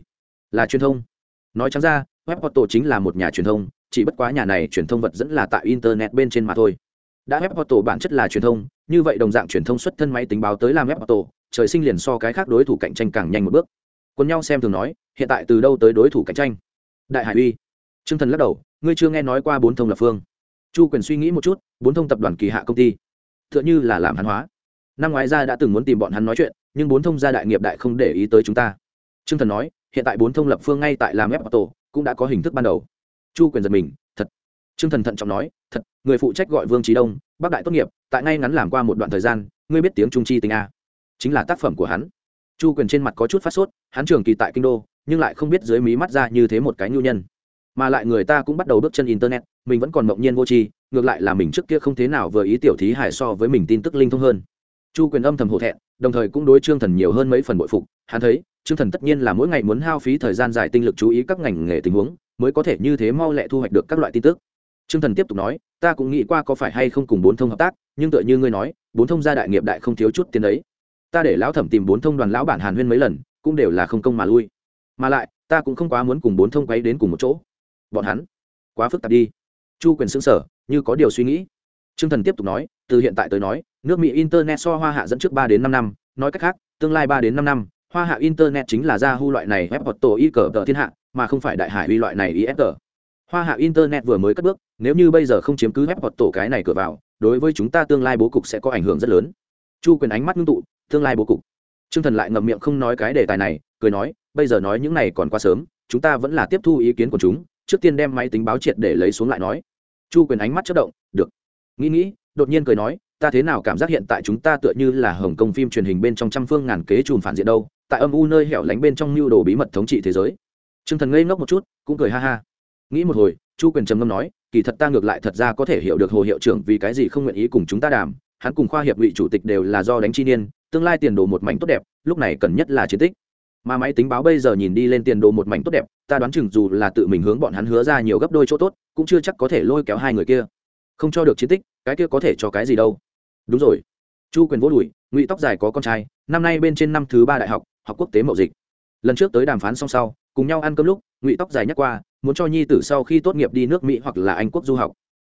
Là truyền thông. Nói chẳng ra, web auto chính là một nhà truyền thông chỉ bất quá nhà này truyền thông vật dẫn là tại internet bên trên mà thôi. Đã web auto bản chất là truyền thông, như vậy đồng dạng truyền thông xuất thân máy tính báo tới làm web auto trời sinh liền so cái khác đối thủ cạnh tranh càng nhanh một bước. Quân nhau xem thường nói, hiện tại từ đâu tới đối thủ cạnh tranh? Đại hải uy. Trương thần lắc đầu, ngươi chưa nghe nói qua bốn thông lập phương. Chu quyền suy nghĩ một chút, bốn thông tập đoàn kỳ hạ công ty. T h ư ợ n h ư là làm hắn hóa. Năm ngoái ra đã từng muốn tìm bọn hắn nói chuyện, nhưng bốn thông gia đại nghiệp đại không để ý tới chúng ta. Trương thần nói, hiện tại bốn thông lập phương ngay tại làm web auto cũng đã có hình thức ban đầu chu quyền giật mình, thật. Trương thần thận trọng nói, thật, người phụ trách gọi vương trí đông, bác đại tốt nghiệp, tại ngay ngắn làm qua một đoạn thời gian, ngươi biết tiếng trung chi tình a. Chính là tác phẩm của hắn. Chu quyền trên mặt có chút phát sốt, hắn trường kỳ tại kinh đô, nhưng lại không biết dưới mí mắt ra như thế một cái nhu nhân. Mà lại người ta cũng bắt đầu bước chân internet, mình vẫn còn mộng nhiên vô tri, ngược lại là mình trước kia không thế nào vừa ý tiểu thí hải so với mình tin tức linh thông hơn. Chu quyền âm thầm hổ thẹn, đồng thời cũng đối trương thần nhiều hơn mấy phần bội phục. Hắn thấy, trương thần tất nhiên là mỗi ngày muốn hao phí thời gian dài tinh lực chú ý các ngành nghề tình huống mới có thể như thế mau lẹ thu hoạch được các loại tin tức Trương Thần tiếp tục nói, ta cũng nghĩ qua có phải hay không cùng bốn thông hợp tác, nhưng tựa như ngươi nói, bốn thông gia đại nghiệp đại không thiếu chút tiền đấy. Ta để lão thẩm tìm bốn thông đoàn lão bản Hàn Huyên mấy lần, cũng đều là không công mà lui. Mà lại, ta cũng không quá muốn cùng bốn thông quấy đến cùng một chỗ. Bọn hắn, quá phức tạp đi. Chu Quyền sững sở, như có điều suy nghĩ. Trương Thần tiếp tục nói, từ hiện tại tới nói, nước Mỹ internet so Hoa Hạ dẫn trước ba đến năm năm, nói cách khác, tương lai ba đến năm năm, Hoa Hạ internet chính là Yahoo loại này web tổ y cờ thiên hạ, mà không phải đại hải uy loại này ISR hoa hạ internet vừa mới cất bước, nếu như bây giờ không chiếm cứ web hoặc tổ cái này cửa vào, đối với chúng ta tương lai bố cục sẽ có ảnh hưởng rất lớn. Chu quyền ánh mắt ngưng tụ, tương lai bố cục. T r ư ơ n g thần lại ngậm miệng không nói cái đề tài này, cười nói, bây giờ nói những này còn quá sớm, chúng ta vẫn là tiếp thu ý kiến của chúng, trước tiên đem máy tính báo triệt để lấy xuống lại nói. Chu quyền ánh mắt chất động, được. Nghĩ nghĩ, đột nhiên cười nói, ta thế nào cảm giác hiện tại chúng ta tựa như là hồng Công phim truyền hình bên trong trăm phương ngàn kế chùm phản diện đâu, tại âm u nơi hẻo lánh bên trong mưu đồ bí mật thống trị thế giới t r ư ơ n g thần ngây ngốc một chút, cũng cười ha ha. Nghĩ một hồi, chu quyền trầm ngâm nói, kỳ thật ta ngược lại thật ra có thể hiểu được hồ hiệu trưởng vì cái gì không nguyện ý cùng chúng ta đàm, hắn cùng khoa hiệp ngụy chủ tịch đều là do đánh chi niên, tương lai tiền đồ một mảnh tốt đẹp, lúc này cần nhất là chiến tích. Mà máy tính báo bây giờ nhìn đi lên tiền đồ một mảnh tốt đẹp, ta đoán chừng dù là tự mình hướng bọn hắn hứa ra nhiều gấp đôi chỗ tốt, cũng chưa chắc có thể lôi kéo hai người kia. Không cho được chiến tích, cái kia có thể cho cái gì đâu. Đúng rồi. Chu quyền vỗ đùi, ngụy tóc dài có con trai, năm nay bên trên năm thứ ba đại học học quốc tế mậu dịch. Lần trước tới đàm phán xong sau cùng nhau ăn cơm lúc, ngụy tóc dài nhắc qua, muốn cho nhi tử sau khi tốt nghiệp đi nước mỹ hoặc là anh quốc du học.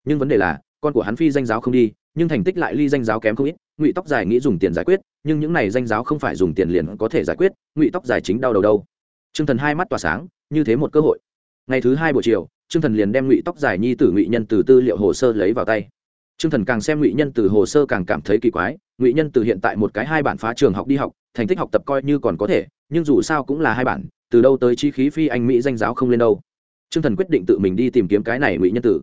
Nhưng vấn đề là, con của hắn phi danh giáo không đi, nhưng thành tích lại ly danh giáo kém không ít. Ngụy tóc dài nghĩ dùng tiền giải quyết, nhưng những này danh giáo không phải dùng tiền liền có thể giải quyết, ngụy tóc dài chính đau đầu đâu. T r ư ơ n g thần hai mắt tỏa sáng, như thế một cơ hội. Ngày thứ hai buổi chiều t r ư ơ n g thần liền đem ngụy tóc dài nhi tử ngụy nhân từ tư liệu hồ sơ lấy vào tay. T r ư ơ n g thần càng xem ngụy nhân từ hồ sơ càng cảm thấy kỳ quái, ngụy nhân từ hiện tại một cái hai bản phá trường học đi học thành tích học tập coi như còn có thể nhưng dù sao cũng là hai bản từ đâu tới chi khí phi anh mỹ danh giáo không lên đâu Trương Thần quyết định tự mình đi tìm kiếm cái này ngụy nhân tử.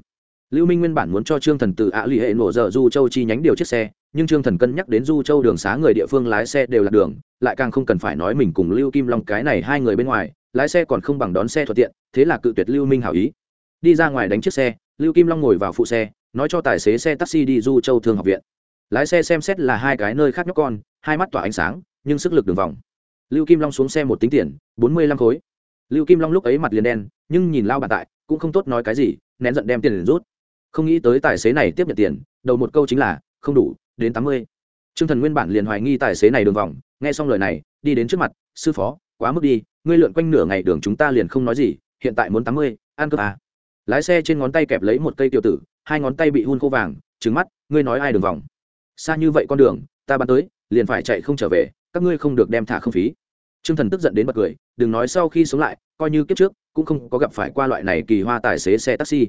Lưu Minh nguyên bản muốn cho Trương Thần từ ạ lì hệ nổ dở Du Châu chi nhánh điều chiếc xe, nhưng Trương Thần cân nhắc đến Du Châu đường xá người địa phương lái xe đều là đường, lại càng không cần phải nói mình cùng Lưu Kim Long cái này hai người bên ngoài, lái xe còn không bằng đón xe thuận tiện, thế là cự tuyệt Lưu Minh hảo ý. Đi ra ngoài đánh chiếc xe, Lưu Kim Long ngồi vào phụ xe, nói cho tài xế xe taxi đi Du Châu Thương học viện. Lái xe xem xét là hai cái nơi khác nhóc con, hai mắt tỏa ánh sáng, nhưng sức lực đường vòng. Lưu Kim Long xuống xe một tính tiền, bốn mươi lăm khối lưu kim long lúc ấy mặt liền đen nhưng nhìn lao bàn tại cũng không tốt nói cái gì nén giận đem tiền liền rút không nghĩ tới tài xế này tiếp nhận tiền đầu một câu chính là không đủ đến tám mươi t r ư ơ n g thần nguyên bản liền hoài nghi tài xế này đường vòng nghe xong lời này đi đến trước mặt sư phó quá mức đi ngươi lượn quanh nửa ngày đường chúng ta liền không nói gì hiện tại muốn tám mươi ăn cơm à. lái xe trên ngón tay kẹp lấy một cây tiểu tử hai ngón tay bị hun khô vàng trứng mắt ngươi nói ai đường vòng xa như vậy con đường ta bắn tới liền phải chạy không trở về các ngươi không được đem thả không phí Trương Thần tức giận đến bật cười, đừng nói sau khi sống lại, coi như kiếp trước, cũng không có gặp phải qua loại này kỳ hoa tài xế xe taxi.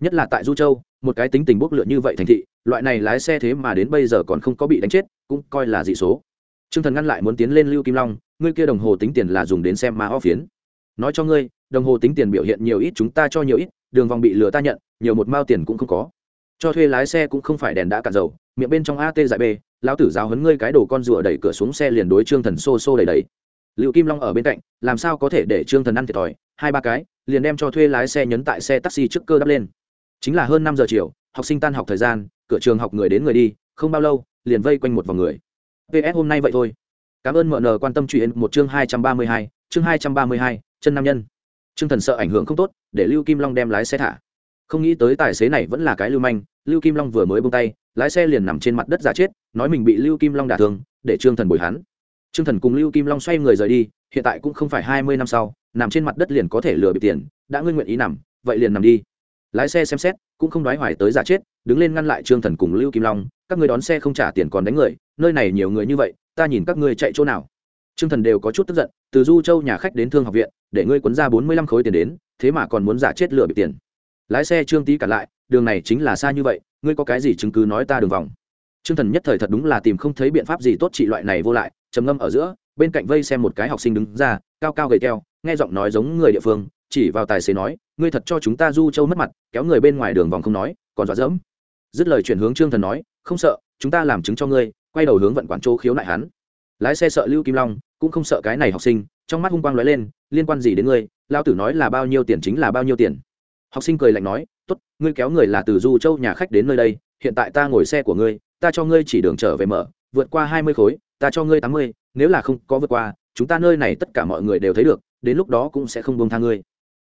Nhất là tại Du Châu, một cái tính tình bốc lượn như vậy thành thị, loại này lái xe thế mà đến bây giờ còn không có bị đánh chết, cũng coi là dị số. trương thần ngăn lại muốn tiến lên lưu kim long ngươi kia đồng hồ tính tiền là dùng đến xem ma ho phiến nói cho ngươi đồng hồ tính tiền biểu hiện nhiều ít chúng ta cho nhiều ít đường vòng bị lừa ta nhận nhiều một mao tiền cũng không có cho thuê lái xe cũng không phải đèn đã cạn dầu miệng bên trong at dạy b lão tử giáo hấn ngươi cái đồ con rùa đẩy cửa xuống xe liền đối trương thần xô xô đẩy đẩy. Liệu kim long ở bên cạnh, làm sao có thể để trương thần ăn thiệt thòi? Hai ba cái, liền đem cho thuê lái xe nhấn tại xe taxi trước cơ đắp lên. Chính là hơn năm giờ chiều, học sinh tan học thời gian, cửa trường học người đến người đi, không bao lâu, liền vây quanh một vòng người. Ps hôm nay vậy thôi. Cảm ơn mn quan tâm chuyện một chương hai trăm ba mươi hai, chương hai trăm ba mươi hai, chân nam nhân. Trương thần sợ ảnh hưởng không tốt, để lưu kim long đem lái xe thả. Không nghĩ tới tài xế này vẫn là cái lưu manh lưu kim long vừa mới bông tay, lái xe liền nằm trên mặt đất giả chết, nói mình bị lưu kim long đả thương, để trương thần bồi hắn. Trương thần cùng lưu kim long xoay người rời đi, hiện tại cũng không phải hai mươi năm sau, nằm trên mặt đất liền có thể lừa bị tiền, đã ngươi nguyện ý nằm, vậy liền nằm đi. Lái xe xem xét, cũng không đoái hoài tới giả chết, đứng lên ngăn lại trương thần cùng lưu kim long, các người đón xe không trả tiền còn đánh người, nơi này nhiều người như vậy, ta nhìn các ngươi chạy chỗ nào. Trương thần đều có chút tức giận, từ du châu nhà khách đến thương học viện, để ngươi quấn ra bốn mươi lăm khối tiền đến, thế mà còn muốn giả chết lừa bị tiền. Lái xe trương tý cả lại đường này chính là xa như vậy, ngươi có cái gì chứng cứ nói ta đường vòng? Trương thần nhất thời thật đúng là tìm không thấy biện pháp gì tốt trị loại này vô lại, trầm ngâm ở giữa, bên cạnh vây xem một cái học sinh đứng ra, cao cao gầy teo, nghe giọng nói giống người địa phương, chỉ vào tài xế nói, ngươi thật cho chúng ta du châu mất mặt, kéo người bên ngoài đường vòng không nói, còn dọa dẫm. Dứt lời chuyển hướng trương thần nói, không sợ, chúng ta làm chứng cho ngươi, quay đầu hướng vận quản chỗ khiếu nại hắn. Lái xe sợ lưu kim long, cũng không sợ cái này học sinh, trong mắt hung quang lóe lên, liên quan gì đến ngươi? Lao tử nói là bao nhiêu tiền chính là bao nhiêu tiền? Học sinh cười lạnh nói ngươi kéo người là từ du châu nhà khách đến nơi đây, hiện tại ta ngồi xe của ngươi, ta cho ngươi chỉ đường trở về mở, vượt qua hai mươi khối, ta cho ngươi tám mươi, nếu là không có vượt qua, chúng ta nơi này tất cả mọi người đều thấy được, đến lúc đó cũng sẽ không bông tha ngươi.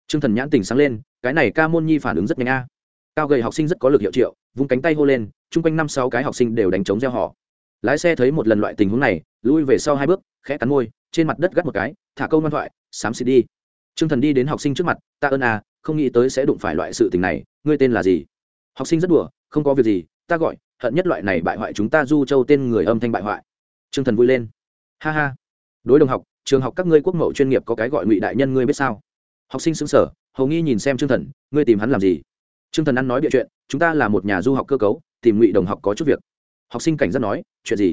T r ư ơ n g thần nhãn tình sáng lên, cái này ca môn nhi phản ứng rất nhanh a. Cao gầy học sinh rất có lực hiệu triệu, vung cánh tay hô lên, chung quanh năm sáu cái học sinh đều đánh trống gieo họ. Lái xe thấy một lần loại tình huống này, lui về sau hai bước, khẽ cắn môi, trên mặt đất gắt một cái, thả câu ngoan thoại, xám xịt đi. T r ư ơ n g thần đi đến học sinh trước mặt, ta ơn à không nghĩ tới sẽ đụng phải loại sự tình này ngươi tên là gì? Học sinh rất đùa, không có việc gì, ta gọi, hận nhất loại này bại hoại chúng ta du châu tên người âm thanh bại hoại. T r ư ơ n g thần vui lên. Ha ha. Đối đồng học, trường học các ngươi quốc mậu chuyên nghiệp có cái gọi ngụy đại nhân ngươi biết sao? Học sinh xứng sở hầu nghi nhìn xem t r ư ơ n g thần, ngươi tìm hắn làm gì? T r ư ơ n g thần ăn nói bịa chuyện, chúng ta là một nhà du học cơ cấu, tìm ngụy đồng học có chút việc. Học sinh cảnh giác nói, chuyện gì?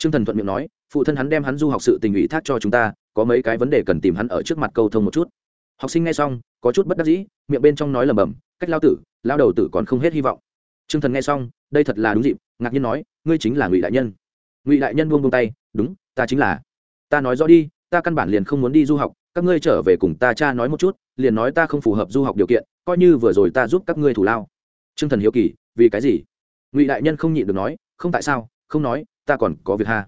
T r ư ơ n g thần thuận miệng nói, phụ thân hắn đem hắn du học sự tình ủy thác cho chúng ta, có mấy cái vấn đề cần tìm hắn ở trước mặt câu thông một chút. Học sinh nghe xong, có chút bất đắc dĩ, miệng bên trong nói lầm bầm cách lao tử lao đầu tử còn không hết hy vọng. T r ư ơ n g thần nghe xong, đây thật là đúng dịp, ngạc nhiên nói, ngươi chính là ngụy đại nhân. Ngụy đại nhân buông buông tay, đúng, ta chính là. Ta nói rõ đi, ta căn bản liền không muốn đi du học, các ngươi trở về cùng ta cha nói một chút, liền nói ta không phù hợp du học điều kiện, coi như vừa rồi ta giúp các ngươi thủ lao. T r ư ơ n g thần hiếu kỳ, vì cái gì? Ngụy đại nhân không nhịn được nói, không tại sao, không nói, ta còn có việc ha.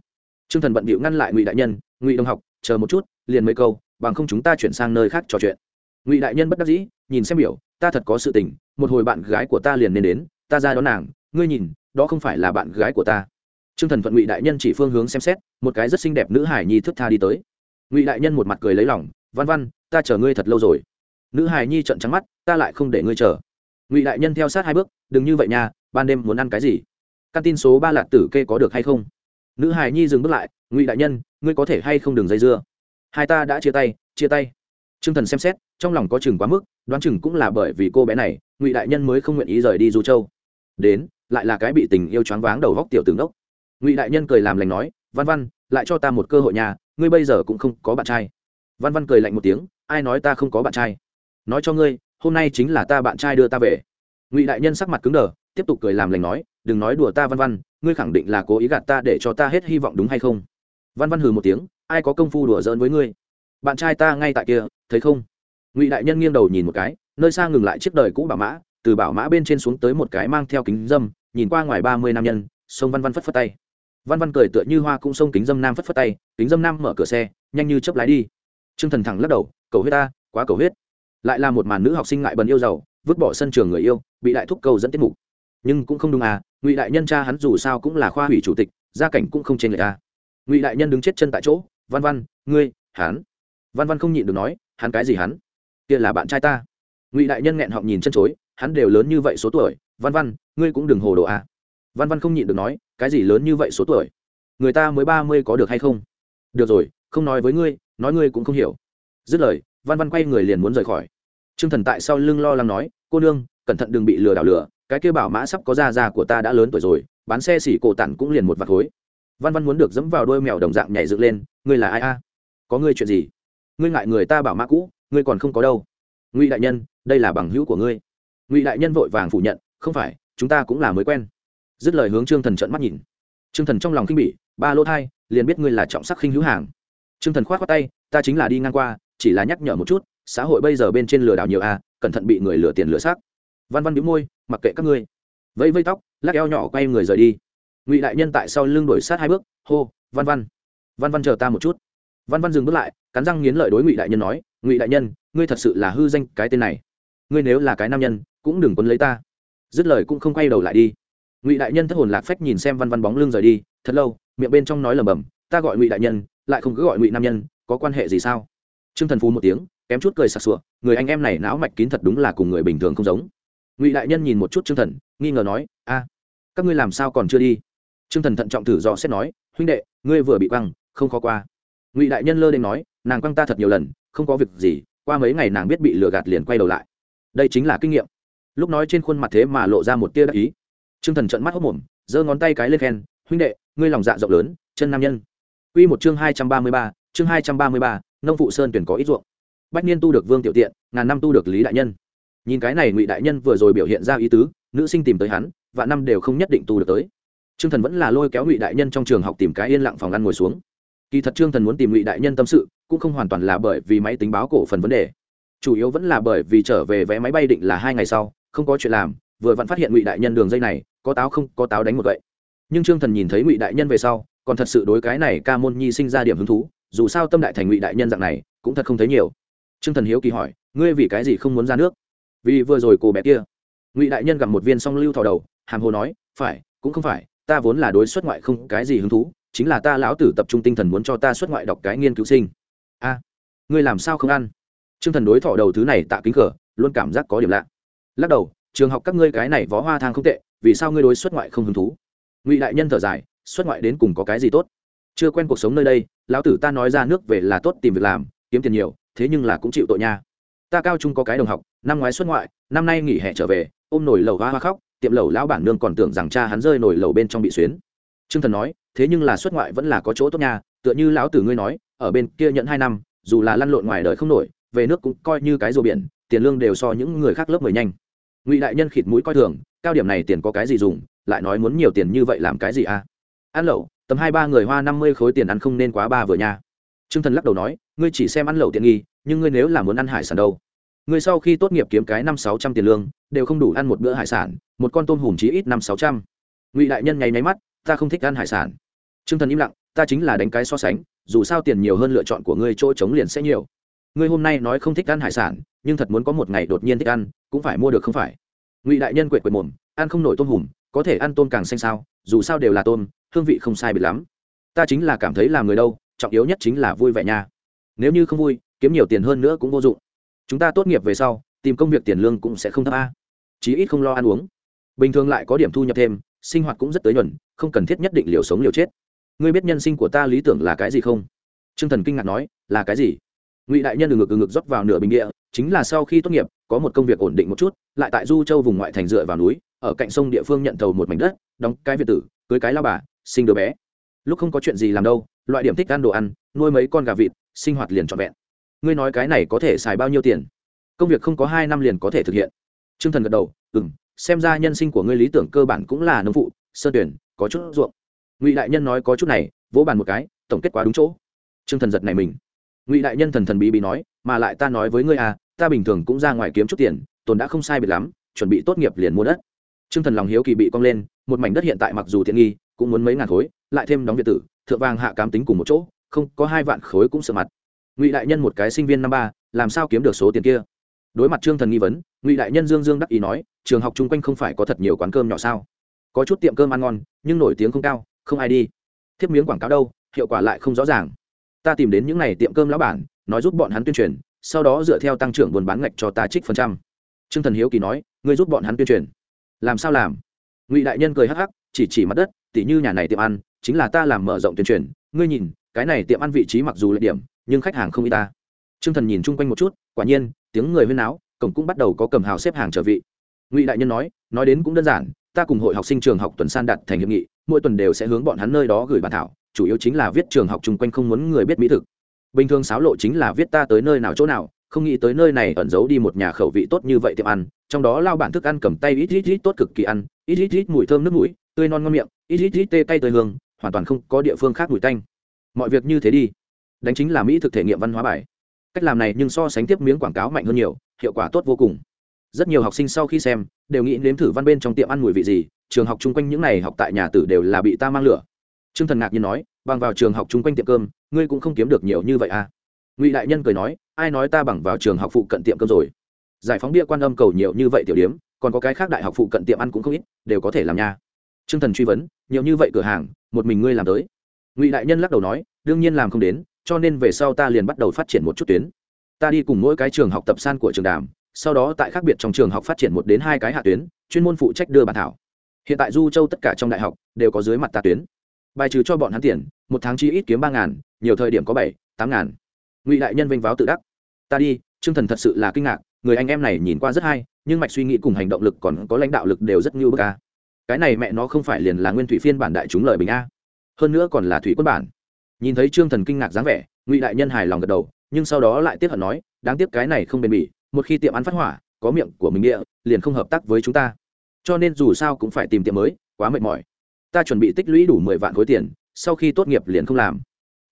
T r ư ơ n g thần bận bịu ngăn lại ngụy đại nhân, ngụy đồng học, chờ một chút, liền mấy câu, bằng không chúng ta chuyển sang nơi khác trò chuyện. Ngụy đại nhân bất đắc dĩ, nhìn xem biểu, ta thật có sự tình một hồi bạn gái của ta liền nên đến, ta ra đón nàng, ngươi nhìn, đó không phải là bạn gái của ta. T r ư ơ n g thần thuận ngụy đại nhân chỉ phương hướng xem xét, một cái rất xinh đẹp nữ hải nhi thức tha đi tới. Ngụy đại nhân một mặt cười lấy lòng, văn văn, ta chờ ngươi thật lâu rồi. Nữ hài nhi trận trắng mắt, ta lại không để ngươi chờ. Ngụy đại nhân theo sát hai bước, đừng như vậy nha, ban đêm muốn ăn cái gì? Căn tin số ba lạc tử kê có được hay không? Nữ hài nhi dừng bước lại, ngụy đại nhân, ngươi có thể hay không đừng dây dưa. Hai ta đã chia tay chia tay. Trương thần xem xét, trong lòng có chừng quá mức, đoán chừng cũng là bởi vì cô bé này, ngụy đại nhân mới không nguyện ý rời đi du châu. Đến, lại là cái bị tình yêu choáng váng đầu góc tiểu tướng đốc. Ngụy đại nhân cười làm lành nói, văn văn, lại cho ta một cơ hội nhà, ngươi bây giờ cũng không có bạn trai. Văn văn cười lạnh một tiếng, ai nói ta không có bạn trai? Nói cho ngươi, hôm nay chính là ta bạn trai đưa ta về. Ngụy đại nhân sắc mặt cứng đờ, tiếp tục cười làm lành nói, đừng nói đùa ta văn văn, ngươi khẳng định là cố ý gạt ta để cho ta hết hy vọng đúng hay không? Văn văn hừ một tiếng, ai có công phu đùa giỡn với ngươi? Bạn trai ta ngay tại kia, thấy không? Ngụy đại nhân nghiêng đầu nhìn một cái, nơi xa ngừng lại chiếc đời cũ bảo mã, từ bảo mã bên trên xuống tới một cái mang theo kính dâm, nhìn qua ngoài ba mươi nam nhân, sông văn văn phất phất tay. Văn văn cười tựa như hoa cũng sông kính dâm nam phất phất tay, kính dâm nam mở cửa xe, nhanh như chấp lái đi. T r ư ơ n g thần thẳng lắc đầu, cầu huyết ta, quá cầu huyết. Lại là một màn nữ học sinh ngại bần yêu giàu, vứt bỏ sân trường người yêu, bị đại thúc cầu dẫn tiết mục. Nhưng cũng không đúng à ngụy đại nhân cha hắn dù sao cũng là khoa hủy chủ tịch, gia cảnh cũng không trên người à. Ngụy đại nhân đứng chết chân tại chỗ, văn văn, ngươi, hắn văn văn không nhịn được nói, hắn cái gì hắn? Kia là bạn trai ta. Ngụy đại nhân nghẹn họng nhìn chân chối, hắn đều lớn như vậy số tuổi, văn văn, ngươi cũng đừng hồ đồ à? Văn văn không nhịn được nói, cái gì lớn như vậy số tuổi? Người ta mới ba mươi có được hay không? Được rồi, không nói với ngươi, nói ngươi cũng không hiểu. Dứt lời, văn văn quay người liền muốn rời khỏi. T r ư ơ n g thần tại sau lưng lo lắng nói, cô nương, cẩn thận đừng bị lừa đảo lừa, cái kêu bảo mã sắp có da da của ta đã lớn tuổi rồi, bán xe xỉ cổ tản cũng liền một vạt khối. Văn văn muốn được dẫm vào đôi mèo đồng dạng nhảy dựng lên, ngươi là ai a? Có ngươi chuyện gì? Ngươi ngại người ta bảo mã cũ ngươi còn không có đâu. Ngụy đại nhân đây là bằng hữu của ngươi. Ngụy đại nhân vội vàng phủ nhận không phải chúng ta cũng là mới quen. Dứt lời hướng trương thần trợn mắt nhìn. Trương thần trong lòng khinh bỉ ba lỗ thai liền biết ngươi là trọng sắc khinh hữu hàng. Trương thần k h o á t khoác tay ta chính là đi ngang qua chỉ là nhắc nhở một chút xã hội bây giờ bên trên lừa đảo nhiều à, cẩn thận bị người lừa tiền lừa xác. Văn văn đĩu môi mặc kệ các ngươi. Vẫy vây tóc lắc eo nhỏ quay người rời đi. Ngụy đại nhân tại sau lưng đổi sát hai bước hô văn văn văn văn chờ ta một chút văn văn dừng bước lại, cắn răng nghiến lợi đối ngụy đại nhân nói, ngụy đại nhân, ngươi thật sự là hư danh cái tên này. Ngươi nếu là cái nam nhân, cũng đừng quấn lấy ta. Dứt lời cũng không quay đầu lại đi. Ngụy đại nhân thất hồn lạc phách nhìn xem văn văn bóng lưng rời đi, thật lâu, miệng bên trong nói lầm bầm ta gọi ngụy đại nhân, lại không cứ gọi ngụy nam nhân, có quan hệ gì sao? Trương thần phú một tiếng, kém chút cười sặc sụa, người anh em này não mạch kín thật đúng là cùng người bình thường không giống. Ngụy đại nhân nhìn một chút Trương thần, nghi ngờ nói, a, các ngươi làm sao còn chưa đi? Trương thần thận trọng thử dò xét nói, huynh đệ, ngươi vừa bị quăng, không khó qua ngụy đại nhân lơ đ n nói nàng quăng ta thật nhiều lần không có việc gì qua mấy ngày nàng biết bị lừa gạt liền quay đầu lại đây chính là kinh nghiệm lúc nói trên khuôn mặt thế mà lộ ra một tia đắc ý t r ư ơ n g thần trận mắt hốc mồm giơ ngón tay cái lên khen huynh đệ ngươi lòng dạ rộng lớn chân nam nhân Quy một chương hai trăm ba mươi ba, chương hai trăm ba mươi ba, nông phụ sơn tuyển có ít ruộng. Bách niên tu được vương tiểu tiện, ngàn năm tu được lý đại nhân. Nhìn cái này ngụy đại nhân vừa rồi biểu hiện ra ý tứ, nữ sinh tìm tới hắn và năm đều không nhất định tu được tới. T r ư ơ n g thần vẫn là lôi kéo ngụy đại nhân trong trường học tìm cái yên lặng phòng ăn ngồi xuống kỳ thật trương thần muốn tìm ngụy đại nhân tâm sự, cũng không hoàn toàn là bởi vì máy tính báo cổ phần vấn đề. Chủ yếu vẫn là bởi vì trở về vé máy bay định là hai ngày sau, không có chuyện làm, vừa vặn phát hiện ngụy đại nhân đường dây này, có táo không, có táo đánh một vậy nhưng trương thần nhìn thấy ngụy đại nhân về sau, còn thật sự đối cái này ca môn nhi sinh ra điểm hứng thú, dù sao tâm đại thành ngụy đại nhân dạng này, cũng thật không thấy nhiều. Trương thần hiếu kỳ hỏi, ngươi vì cái gì không muốn ra nước? Vì vừa rồi cô bé kia. Ngụy đại nhân gặp một viên song lưu thò đầu, hàm hồ nói, phải, cũng không phải, ta vốn là đối xuất ngoại không cái gì hứng thú chính là ta lão tử tập trung tinh thần muốn cho ta xuất ngoại đọc cái nghiên cứu sinh. A, ngươi làm sao không ăn? Trương thần đối thỏ đầu thứ này tạ kính cờ luôn cảm giác có điểm lạ. Lắc đầu, trường học các ngươi cái này vó hoa thang không tệ, vì sao ngươi đối xuất ngoại không hứng thú? Ngụy đại nhân thở dài, xuất ngoại đến cùng có cái gì tốt? Chưa quen cuộc sống nơi đây, lão tử ta nói ra nước về là tốt tìm việc làm, kiếm tiền nhiều, thế nhưng là cũng chịu tội nha. Ta cao trung có cái đồng học, năm ngoái xuất ngoại, năm nay nghỉ hè trở về, ôm nổi lầu hoa hoa khóc, tiệm lầu lão bản nương còn tưởng rằng cha hắn rơi nổi lầu bên trong bị xuyến. Trương thần nói thế nhưng là xuất ngoại vẫn là có chỗ tốt nha, tựa như lão tử ngươi nói, ở bên kia nhận hai năm, dù là lăn lộn ngoài đời không nổi, về nước cũng coi như cái rùa biển, tiền lương đều so những người khác lớp mười nhanh. Ngụy đại nhân khịt mũi coi thường, cao điểm này tiền có cái gì dùng, lại nói muốn nhiều tiền như vậy làm cái gì à? Ăn lẩu, tầm hai ba người hoa năm mươi khối tiền ăn không nên quá ba vừa nha. T r ư ơ n g thần lắc đầu nói, ngươi chỉ xem ăn lẩu tiện nghi, nhưng ngươi nếu là muốn ăn hải sản đâu? Ngươi sau khi tốt nghiệp kiếm cái năm sáu trăm tiền lương, đều không đủ ăn một bữa hải sản, một con tôm hùm chí ít năm sáu trăm. Ngụy đại nhân nháy máy mắt ta không thích ăn hải sản. T r ư ơ n g thần im lặng, ta chính là đánh cái so sánh, dù sao tiền nhiều hơn lựa chọn của ngươi chỗ chống liền sẽ nhiều. Ngươi hôm nay nói không thích ăn hải sản, nhưng thật muốn có một ngày đột nhiên thích ăn, cũng phải mua được không phải? Ngụy đại nhân quệt quệt mồm, ăn không nổi tôm hùm, có thể ăn tôm càng xanh sao, dù sao đều là tôm, hương vị không sai biệt lắm. Ta chính là cảm thấy làm người đâu, trọng yếu nhất chính là vui vẻ nha. Nếu như không vui, kiếm nhiều tiền hơn nữa cũng vô dụng. Chúng ta tốt nghiệp về sau, tìm công việc tiền lương cũng sẽ không thấp a. Chí ít không lo ăn uống. Bình thường lại có điểm thu nhập thêm sinh hoạt cũng rất tới nhuần, không cần thiết nhất định liều sống liều chết. Ngươi biết nhân sinh của ta lý tưởng là cái gì không? T r ư ơ n g thần kinh ngạc nói, là cái gì? Ngụy đại nhân từ ngực từ ngực rót vào nửa bình địa, chính là sau khi tốt nghiệp, có một công việc ổn định một chút, lại tại du châu vùng ngoại thành dựa vào núi, ở cạnh sông địa phương nhận thầu một mảnh đất, đóng cái việt tử, cưới cái lao bà, sinh đứa bé. Lúc không có chuyện gì làm đâu, loại điểm thích ăn đồ ăn, nuôi mấy con gà vịt, sinh hoạt liền trọn vẹn. Ngươi nói cái này có thể xài bao nhiêu tiền? Công việc không có hai năm liền có thể thực hiện. T r ư ơ n g thần gật đầu ừ m xem ra nhân sinh của ngươi lý tưởng cơ bản cũng là nông phụ sơn tuyển có chút ruộng ngụy đại nhân nói có chút này vỗ bàn một cái tổng kết quá đúng chỗ t r ư ơ n g thần giật này mình ngụy đại nhân thần thần bí bí nói mà lại ta nói với ngươi à ta bình thường cũng ra ngoài kiếm chút tiền tồn đã không sai biệt lắm chuẩn bị tốt nghiệp liền mua đất Trương Thần lòng hiếu kỳ bị cong lên, một mảnh đất hiện tại mặc dù tiện nghi, cũng muốn mấy ngàn khối, lại thêm đóng viện tử, thượng vàng hạ cám tính cùng một chỗ, không, có hai vạn khối cũng sợ mặt. Ngụy đại nhân một cái sinh viên năm ba, làm sao kiếm được số tiền kia? Đối mặt Trương Thần nghi vấn, Ngụy đại nhân dương dương đắc ý nói, trường học chung quanh không phải có thật nhiều quán cơm nhỏ sao? Có chút tiệm cơm ăn ngon, nhưng nổi tiếng không cao, không ai đi. Thiếp miếng quảng cáo đâu, hiệu quả lại không rõ ràng. Ta tìm đến những này tiệm cơm lão bản, nói giúp bọn hắn tuyên truyền, sau đó dựa theo tăng trưởng buôn bán ngạch cho ta trích phần trăm. Trương Thần hiếu kỳ nói, ngươi giúp bọn hắn tuyên truyền làm sao làm ngụy đại nhân cười hắc hắc chỉ chỉ mặt đất tỉ như nhà này tiệm ăn chính là ta làm mở rộng tuyên truyền ngươi nhìn cái này tiệm ăn vị trí mặc dù lợi điểm nhưng khách hàng không y ta t r ư ơ n g thần nhìn chung quanh một chút quả nhiên tiếng người huyên áo cổng cũng bắt đầu có cầm hào xếp hàng trở vị. Ngụy đại nhân nói nói đến cũng đơn giản, ta cùng hội học sinh trường học tuần san đặt thành hiệp nghị, mỗi tuần đều sẽ hướng bọn hắn nơi đó gửi bản thảo, chủ yếu chính là viết trường học chung quanh không muốn người biết mỹ thực. Bình thường sáo lộ chính là viết ta tới nơi nào chỗ nào, không nghĩ tới nơi này ẩn giấu đi một nhà khẩu vị tốt như vậy tiệm ăn, trong đó lao bản thức ăn cầm tay ít ít ít tốt cực kỳ ăn, ít ít ít mùi thơm nước mũi, tươi non ngon miệng, ít ít ít tê tay tươi hương, hoàn toàn không có địa phương khác mùi tanh. Mọi việc như thế đi. Đánh chính là mỹ thực thể nghiệm văn hóa bài cách làm này nhưng so sánh tiếp miếng quảng cáo mạnh hơn nhiều, hiệu quả tốt vô cùng. Rất nhiều học sinh sau khi xem, đều nghĩ nếm thử văn bên trong tiệm ăn mùi vị gì, trường học chung quanh những này học tại nhà tử đều là bị ta mang lửa. T r ư ơ n g thần ngạc nhiên nói, bằng vào trường học chung quanh tiệm cơm, ngươi cũng không kiếm được nhiều như vậy à? Ngụy đại nhân cười nói, ai nói ta bằng vào trường học phụ cận tiệm cơm rồi? Giải phóng bia quan âm cầu nhiều như vậy tiểu điếm, còn có cái khác đại học phụ cận tiệm ăn cũng không ít, đều có thể làm nha. T r ư ơ n g thần truy vấn, nhiều như vậy cửa hàng, một mình ngươi làm tới? Ngụy đại nhân lắc đầu nói, đương nhiên làm không đến cho nên về sau ta liền bắt đầu phát triển một chút tuyến. Ta đi cùng mỗi cái trường học tập san của trường đàm, sau đó tại khác biệt trong trường học phát triển một đến hai cái hạ tuyến, chuyên môn phụ trách đưa bản thảo. Hiện tại du châu tất cả trong đại học đều có dưới mặt ta tuyến. Bài trừ cho bọn hắn tiền, một tháng chi ít kiếm ba ngàn, nhiều thời điểm có bảy, tám ngàn. Ngụy đại nhân vênh váo tự đắc. Ta đi chương thần thật sự là kinh ngạc, người anh em này nhìn qua rất hay, nhưng mạch suy nghĩ cùng hành động lực còn có lãnh đạo lực đều rất ngưu bức a. Cái này mẹ nó không phải liền là nguyên thủy phiên bản đại chúng lời bình a, hơn nữa còn là thủy quân bản nhìn thấy trương thần kinh ngạc dáng vẻ, ngụy đại nhân hài lòng gật đầu, nhưng sau đó lại tiếp hận nói, đáng tiếc cái này không bền bỉ, một khi tiệm ăn phát hỏa, có miệng của mình địa, liền không hợp tác với chúng ta. Cho nên dù sao cũng phải tìm tiệm mới, quá mệt mỏi. Ta chuẩn bị tích lũy đủ mười vạn khối tiền, sau khi tốt nghiệp liền không làm.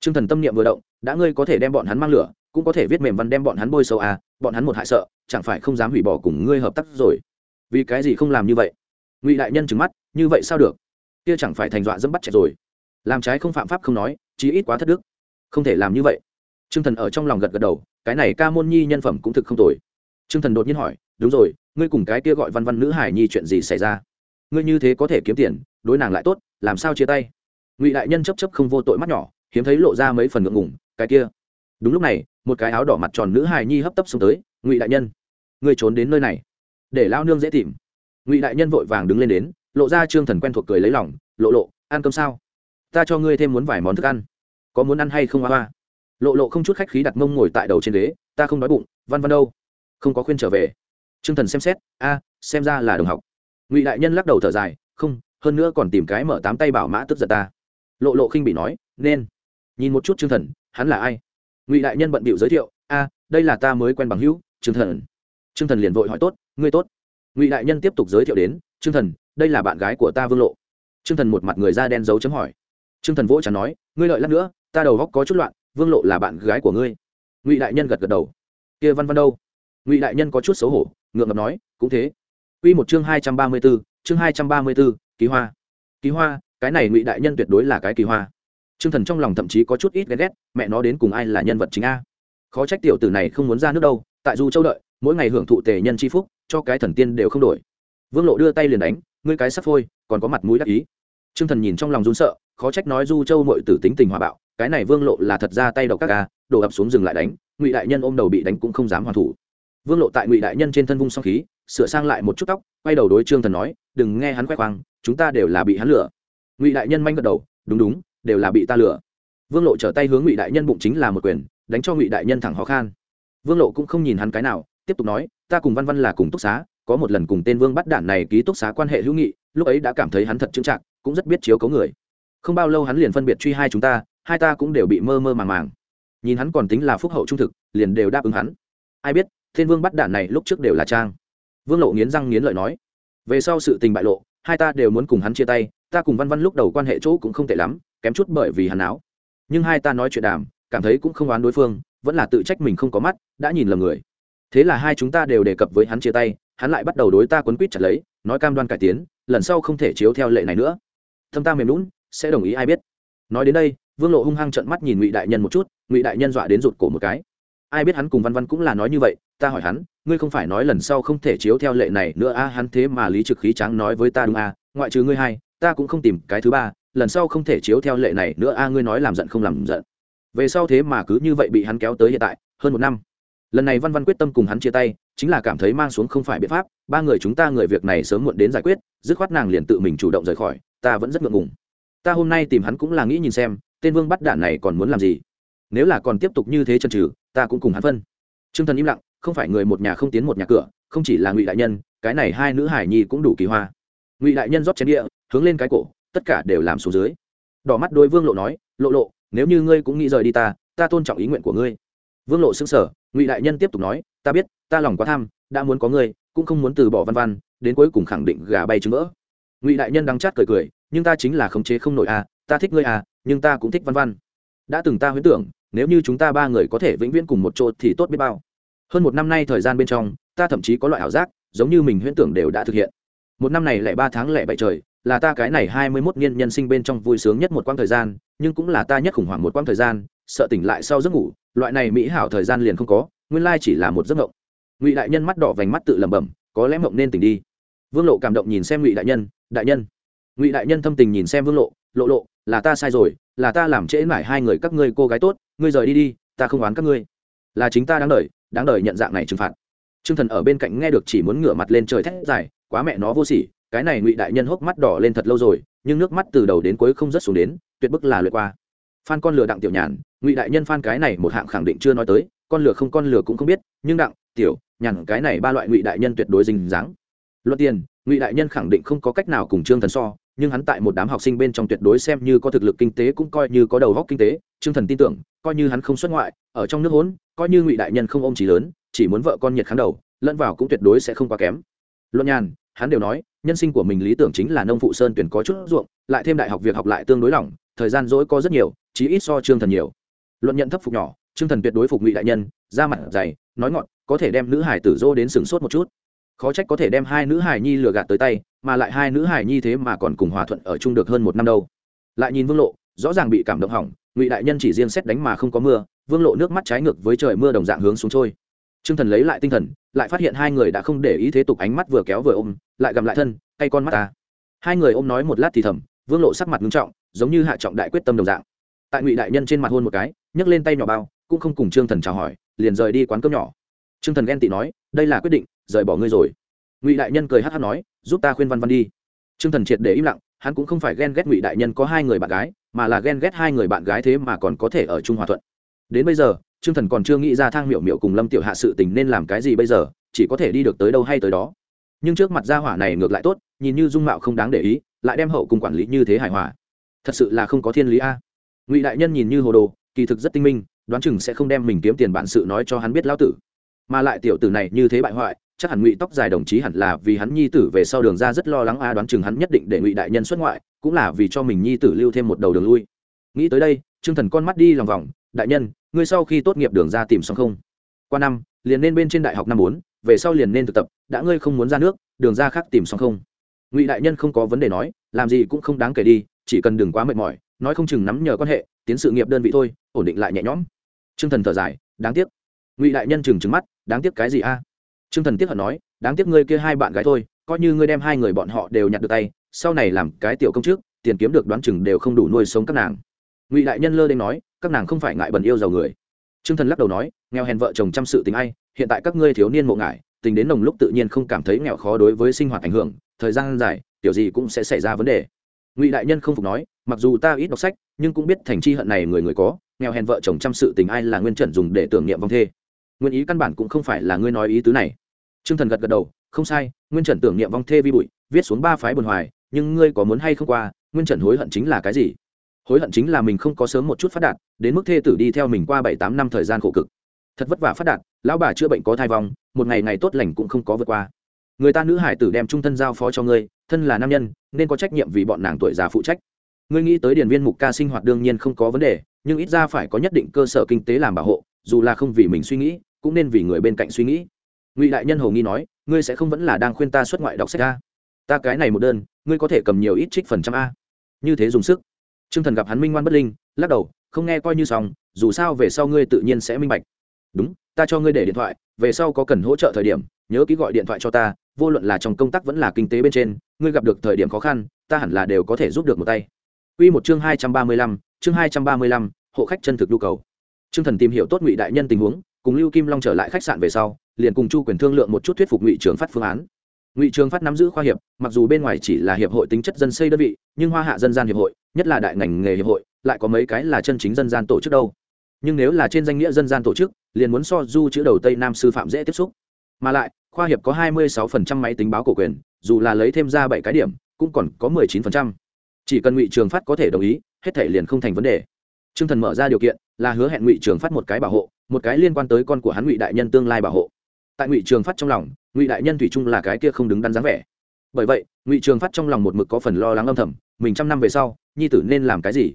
T r ư ơ n g thần tâm niệm vừa động, đã ngươi có thể đem bọn hắn mang lửa, cũng có thể viết mềm văn đem bọn hắn bôi sâu à bọn hắn một hại sợ, chẳng phải không dám hủy bỏ cùng ngươi hợp tác rồi. Vì cái gì không làm như vậy? Ngụy đại nhân trừng mắt, như vậy sao được? Kia chẳng phải thành dọa dẫm bắt trẻ rồi. Làm trái không phạm pháp không nói chí ít quá thất đức. Không thể làm như vậy. T r ư ơ n g thần ở trong lòng gật gật đầu, cái này ca môn nhi nhân phẩm cũng thực không tồi. T r ư ơ n g thần đột nhiên hỏi, đúng rồi, ngươi cùng cái kia gọi văn văn nữ hải nhi chuyện gì xảy ra? Ngươi như thế có thể kiếm tiền, đối nàng lại tốt, làm sao chia tay? Ngụy đại nhân chấp chấp không vô tội mắt nhỏ, hiếm thấy lộ ra mấy phần ngượng ngủng cái kia. Đúng lúc này, một cái áo đỏ mặt tròn nữ hải nhi hấp tấp xuống tới, ngụy đại nhân, ngươi trốn đến nơi này, để lao nương dễ tìm. Ngụy đại nhân vội vàng đứng lên đến, lộ ra trương thần quen thuộc cười lấy lòng, lộ lộ, ăn cơm sao? Ta cho ngươi thêm muốn vài món thức ăn. Có muốn ăn hay không hoa hoa? Lộ lộ không chút khách khí đặt mông ngồi tại đầu trên ghế, ta không đói bụng, văn văn đâu? Không có khuyên trở về. T r ư ơ n g thần xem xét, a, xem ra là đồng học. Ngụy đại nhân lắc đầu thở dài, không, hơn nữa còn tìm cái mở tám tay bảo mã tức giật ta. Lộ lộ khinh bị nói, nên. Nhìn một chút t r ư ơ n g thần, hắn là ai? Ngụy đại nhân bận bịu giới thiệu, a, đây là ta mới quen bằng hữu t r ư ơ n g thần. T r ư ơ n g thần liền vội hỏi, tốt, ngươi tốt. Ngụy đại nhân tiếp tục giới thiệu đến t r ư ơ n g thần, đây là bạn gái của ta vương lộ. T r ư ơ n g thần một mặt người da đen dấu chấm hỏi Trương thần vỗ chắn nói ngươi lợi lắc nữa ta đầu góc có chút loạn vương lộ là bạn gái của ngươi ngụy đại nhân gật gật đầu kia văn văn đâu ngụy đại nhân có chút xấu hổ ngượng ngập nói cũng thế Quy một chương hai trăm ba mươi 234, chương hai trăm ba mươi 234, ký hoa. Ký hoa, cái này Ngụy đại nhân tuyệt đối là cái kỳ hoa. Trương Thần trong lòng thậm chí có chút ít ghen ghét, mẹ nó đến cùng ai là nhân vật chính a. Khó trách tiểu tử này không muốn ra nước đâu, tại Du Châu đợi, mỗi ngày hưởng thụ tề nhân chi phúc, cho cái thần tiên đều không đổi. Vương Lộ đưa tay liền đánh, ngươi cái sắp phôi, còn có mặt mũi đắc ý. Trương Thần nhìn trong lòng run sợ, khó trách nói Du Châu mội tử tính tình hòa bạo, cái này vương lộ là thật ra tay độc các ca đổ ập xuống rừng lại đánh ngụy đại nhân ôm đầu bị đánh cũng không dám hoàn thủ. Vương lộ tại ngụy đại nhân trên thân vung song khí sửa sang lại một chút tóc quay đầu đối trương thần nói đừng nghe hắn khoe khoang chúng ta đều là bị hắn lửa ngụy đại nhân manh gật đầu đúng đúng đều là bị ta lửa vương lộ trở tay hướng ngụy đại nhân bụng chính là một quyền đánh cho ngụy đại nhân thẳng khó khăn vương lộ cũng không nhìn hắn cái nào tiếp tục nói ta cùng văn văn là cùng túc xá có một lần cùng tên vương bắt đản này ký túc xá quan hệ hữu nghị lúc ấy đã cảm thấy hắn thật trưng trạng cũng rất biết chiếu cấu người không bao lâu hắn liền phân biệt truy hai chúng ta, hai ta cũng đều bị mơ mơ màng màng. Nhìn hắn còn tính là phúc hậu trung thực, liền đều đáp ứng hắn. Ai biết, thiên vương bắt đạn này lúc trước đều là trang. Vương lộ nghiến răng nghiến lợi nói, về sau sự tình bại lộ, hai ta đều muốn cùng hắn chia tay, ta cùng văn văn lúc đầu quan hệ chỗ cũng không tệ lắm, kém chút bởi vì hắn áo. Nhưng hai ta nói chuyện đàm, cảm thấy cũng không oán đối phương, vẫn là tự trách mình không có mắt, đã nhìn lầm người. Thế là hai chúng ta đều đề cập với hắn chia tay, hắn lại bắt đầu đối ta quấn quýt chặt lấy, nói cam đoan cải tiến, lần sau không thể chiếu theo lệ này nữa. Thâm ta mềm lún sẽ đồng ý ai biết. Nói đến đây, vương lộ hung hăng trận mắt nhìn ngụy đại nhân một chút, ngụy đại nhân dọa đến rụt cổ một cái. Ai biết hắn cùng văn văn cũng là nói như vậy, ta hỏi hắn, ngươi không phải nói lần sau không thể chiếu theo lệ này nữa a, hắn thế mà lý trực khí tráng nói với ta đúng a, ngoại trừ ngươi hai, ta cũng không tìm cái thứ ba, lần sau không thể chiếu theo lệ này nữa a, ngươi nói làm giận không làm giận. Về sau thế mà cứ như vậy bị hắn kéo tới hiện tại, hơn một năm. Lần này văn văn quyết tâm cùng hắn chia tay, chính là cảm thấy mang xuống không phải biện pháp, ba người chúng ta người việc này sớm muộn đến giải quyết, dứt khoát nàng liền tự mình chủ động rời khỏi, ta vẫn rất ngượng ngùng ta hôm nay tìm hắn cũng là nghĩ nhìn xem, tên vương bắt đạn này còn muốn làm gì? Nếu là còn tiếp tục như thế chân trừ ta cũng cùng hắn phân. T r ư ơ n g thần im lặng, không phải người một nhà không tiến một nhà cửa, không chỉ là ngụy đại nhân, cái này hai nữ hải nhi cũng đủ kỳ hoa. Ngụy đại nhân rót chén địa, hướng lên cái cổ, tất cả đều làm xuống dưới. Đỏ mắt đôi vương lộ nói, lộ lộ, nếu như ngươi cũng nghĩ rời đi ta ta tôn trọng ý nguyện của ngươi. Vương lộ xứng sở ngụy đại nhân tiếp tục nói, ta biết, ta lòng quá tham, đã muốn có ngươi, cũng không muốn từ bỏ văn văn, đến cuối cùng khẳng định gà bay trứng vỡ. Ngụy đại nhân đắng chát cười cười nhưng ta chính là khống chế không nổi à ta thích ngươi à nhưng ta cũng thích văn văn. Đã từng ta huyễn tưởng, nếu như chúng ta ba người có thể vĩnh viễn cùng một chỗ thì tốt biết bao. Hơn một năm nay thời gian bên trong, ta thậm chí có loại ảo giác, giống như mình huyễn tưởng đều đã thực hiện. Một năm này lại ba tháng lẻ bảy trời, là ta cái này hai mươi mốt niên nhân sinh bên trong vui sướng nhất một quãng thời gian, nhưng cũng là ta nhất khủng hoảng một quãng thời gian, sợ tỉnh lại sau giấc ngủ, loại này mỹ hảo thời gian liền không có, nguyên lai chỉ là một giấc ngộng ngụy đại nhân mắt đỏ vành mắt tự lẩm bẩm, có lẽ mộng nên tỉnh đi. Vương lộ cảm động nhìn xem ngụy đại nhân đại nhân ngụy đại nhân thâm tình nhìn xem vương lộ lộ lộ là ta sai rồi là ta làm trễ mải hai người các ngươi cô gái tốt ngươi rời đi đi ta không oán các ngươi là chính ta đáng đời đáng đời nhận dạng này trừng phạt t r ư ơ n g thần ở bên cạnh nghe được chỉ muốn ngửa mặt lên trời thét dài quá mẹ nó vô sỉ, cái này ngụy đại nhân hốc mắt đỏ lên thật lâu rồi nhưng nước mắt từ đầu đến cuối không rất xuống đến tuyệt bức là lượt qua phan con lừa đặng tiểu nhàn ngụy đại nhân phan cái này một hạng khẳng định chưa nói tới con lừa không con lừa cũng không biết nhưng đặng tiểu nhàn cái này ba loại ngụy đại nhân tuyệt đối dình dáng luận tiền ngụy đại nhân khẳng định không có cách nào cùng trương thần so nhưng hắn tại một đám học sinh bên trong tuyệt đối xem như có thực lực kinh tế cũng coi như có đầu góc kinh tế, trương thần tin tưởng, coi như hắn không xuất ngoại, ở trong nước hốn coi như ngụy đại nhân không ôm trí lớn, chỉ muốn vợ con nhiệt kháng đầu, lẫn vào cũng tuyệt đối sẽ không quá kém. Luận nhàn, hắn đều nói, nhân sinh của mình lý tưởng chính là nông phụ sơn tuyển có chút ruộng, lại thêm đại học việc học lại tương đối lỏng, thời gian dỗi có rất nhiều, chí ít so trương thần nhiều. Luận nhận thấp phục nhỏ, trương thần tuyệt đối phục ngụy đại nhân ra mặt dày, nói ngọn có thể đem nữ hải tử dô đến sừng sốt một chút khó trách có thể đem hai nữ hải nhi lừa gạt tới tay, mà lại hai nữ hải nhi thế mà còn cùng hòa thuận ở chung được hơn một năm đâu. Lại nhìn vương lộ, rõ ràng bị cảm động hỏng, ngụy đại nhân chỉ riêng xét đánh mà không có mưa, vương lộ nước mắt trái ngược với trời mưa đồng dạng hướng xuống trôi. T r ư ơ n g thần lấy lại tinh thần, lại phát hiện hai người đã không để ý thế tục ánh mắt vừa kéo vừa ôm, lại gầm lại thân, cay con mắt ta. Hai người ôm nói một lát thì thầm, vương lộ sắc mặt nghiêm trọng, giống như hạ trọng đại quyết tâm đồng dạng. Tại ngụy đại nhân trên mặt hôn một cái, nhấc lên tay nhỏ bao, cũng không cùng trương thần chào hỏi, liền rời đi quán cơm nhỏ. Trương thần ghen tị nói đây là quyết định, rời bỏ ngươi rồi. Ngụy đại nhân cười hát hát nói, giúp ta khuyên văn văn đi. T r ư ơ n g thần triệt để im lặng, hắn cũng không phải ghen ghét ngụy đại nhân có hai người bạn gái, mà là ghen ghét hai người bạn gái thế mà còn có thể ở chung hòa thuận. Đến bây giờ t r ư ơ n g thần còn chưa nghĩ ra thang miệu miệu cùng lâm tiểu hạ sự tình nên làm cái gì bây giờ, chỉ có thể đi được tới đâu hay tới đó. Nhưng trước mặt gia hỏa này ngược lại tốt, nhìn như dung mạo không đáng để ý, lại đem hậu cùng quản lý như thế hài hòa. Thật sự là không có thiên lý a. Ngụy đại nhân nhìn như hồ đồ, kỳ thực rất tinh minh, đoán chừng sẽ không đem mình kiếm tiền bản sự nói cho hắn biết lão tử mà lại tiểu tử này như thế bại hoại, chắc hẳn ngụy tóc dài đồng chí hẳn là vì hắn nhi tử về sau đường ra rất lo lắng a, đoán chừng hắn nhất định để ngụy đại nhân xuất ngoại, cũng là vì cho mình nhi tử lưu thêm một đầu đường lui. Nghĩ tới đây, trương thần con mắt đi lòng vòng, đại nhân, ngươi sau khi tốt nghiệp đường ra tìm xong không? Qua năm, liền nên bên trên đại học năm bốn, về sau liền nên thực tập, đã ngươi không muốn ra nước, đường ra khác tìm xong không? Ngụy đại nhân không có vấn đề nói, làm gì cũng không đáng kể đi, chỉ cần đừng quá mệt mỏi, nói không chừng nắm nhờ quan hệ, tiến sự nghiệp đơn vị thôi, ổn định lại nhẹ nhõm. Trương thần thở dài, đáng tiếc. Ngụy đại nhân chừng trừng mắt đáng tiếc cái gì a Trương Thần tiếc hận nói, đáng tiếc ngươi kia hai bạn gái thôi, coi như ngươi đem hai người bọn họ đều nhặt được tay, sau này làm cái tiểu công trước, tiền kiếm được đoán chừng đều không đủ nuôi sống các nàng. Ngụy đại nhân lơ đến nói, các nàng không phải ngại bẩn yêu giàu người. Trương Thần lắc đầu nói, nghèo hèn vợ chồng chăm sự tình ai, hiện tại các ngươi thiếu niên mộ ngại, tình đến nồng lúc tự nhiên không cảm thấy nghèo khó đối với sinh hoạt ảnh hưởng, thời gian dài, tiểu gì cũng sẽ xảy ra vấn đề. Ngụy đại nhân không phục nói, mặc dù ta ít đọc sách, nhưng cũng biết thành chi hận này người người có, nghèo hèn vợ chồng chăm sự tình ai là nguyên trần dùng để tưởng niệm vong thê nguyên ý căn bản cũng không phải là ngươi nói ý tứ này. Trương thần gật gật đầu, không sai, nguyên trần tưởng niệm vong thê vi bụi, viết xuống ba phái bồn hoài, nhưng ngươi có muốn hay không qua, nguyên trần hối hận chính là cái gì? Hối hận chính là mình không có sớm một chút phát đạt, đến mức thê tử đi theo mình qua bảy tám năm thời gian khổ cực. Thật vất vả phát đạt, lão bà chữa bệnh có thai vong, một ngày ngày tốt lành cũng không có vượt qua. Người ta nữ hải tử đem trung thân giao phó cho ngươi, thân là nam nhân, nên có trách nhiệm vì bọn nàng tuổi già phụ trách. Ngươi nghĩ tới điển viên mục ca sinh hoạt đương nhiên không có vấn đề, nhưng ít ra phải có nhất định cơ sở kinh tế làm bảo hộ, dù là không vì mình suy nghĩ cũng nên vì người bên cạnh suy nghĩ. Ngụy đại nhân hầu nghi nói ngươi sẽ không vẫn là đang khuyên ta xuất ngoại đọc sách a? Ta cái này một đơn ngươi có thể cầm nhiều ít trích phần trăm a? Như thế dùng sức. T r ư ơ n g thần gặp hắn minh ngoan bất linh lắc đầu không nghe coi như xong dù sao về sau ngươi tự nhiên sẽ minh bạch. Đúng ta cho ngươi để điện thoại về sau có cần hỗ trợ thời điểm nhớ ký gọi điện thoại cho ta vô luận là trong công tác vẫn là kinh tế bên trên ngươi gặp được thời điểm khó khăn ta hẳn là đều có thể giúp được một tay. Quy một chương hai trăm ba mươi lăm, chương hai trăm ba mươi lăm, hộ khách chân thực nhu cầu. Trương Thần tìm hiểu tốt Ngụy đại nhân tình huống, cùng lưu kim long trở lại khách sạn về sau, liền cùng chu quyền thương lượng một chút thuyết phục ngụy trường phát phương án. Ngụy trường phát nắm giữ khoa hiệp, mặc dù bên ngoài chỉ là hiệp hội tính chất dân xây đơn vị, nhưng hoa hạ dân gian hiệp hội, nhất là đại ngành nghề hiệp hội, lại có mấy cái là chân chính dân gian tổ chức đâu. Nhưng nếu là trên danh nghĩa dân gian tổ chức, liền muốn so du chữ đầu tây nam sư phạm dễ tiếp xúc. Mà lại, khoa hiệp có 26% máy tính báo cổ quyền, dù là lấy thêm ra bảy cái điểm, cũng còn có 19%. chỉ cần ngụy trường phát có thể đồng ý, hết thể liền không thành vấn đề. T r ư ơ n g thần mở ra điều kiện, là hứa hẹn ngụy trường phát một cái bảo hộ một cái liên quan tới con của hắn ngụy đại nhân tương lai bảo hộ tại ngụy trường phát trong lòng ngụy đại nhân thủy chung là cái kia không đứng đắn dáng vẻ bởi vậy ngụy trường phát trong lòng một mực có phần lo lắng âm thầm mình trăm năm về sau nhi tử nên làm cái gì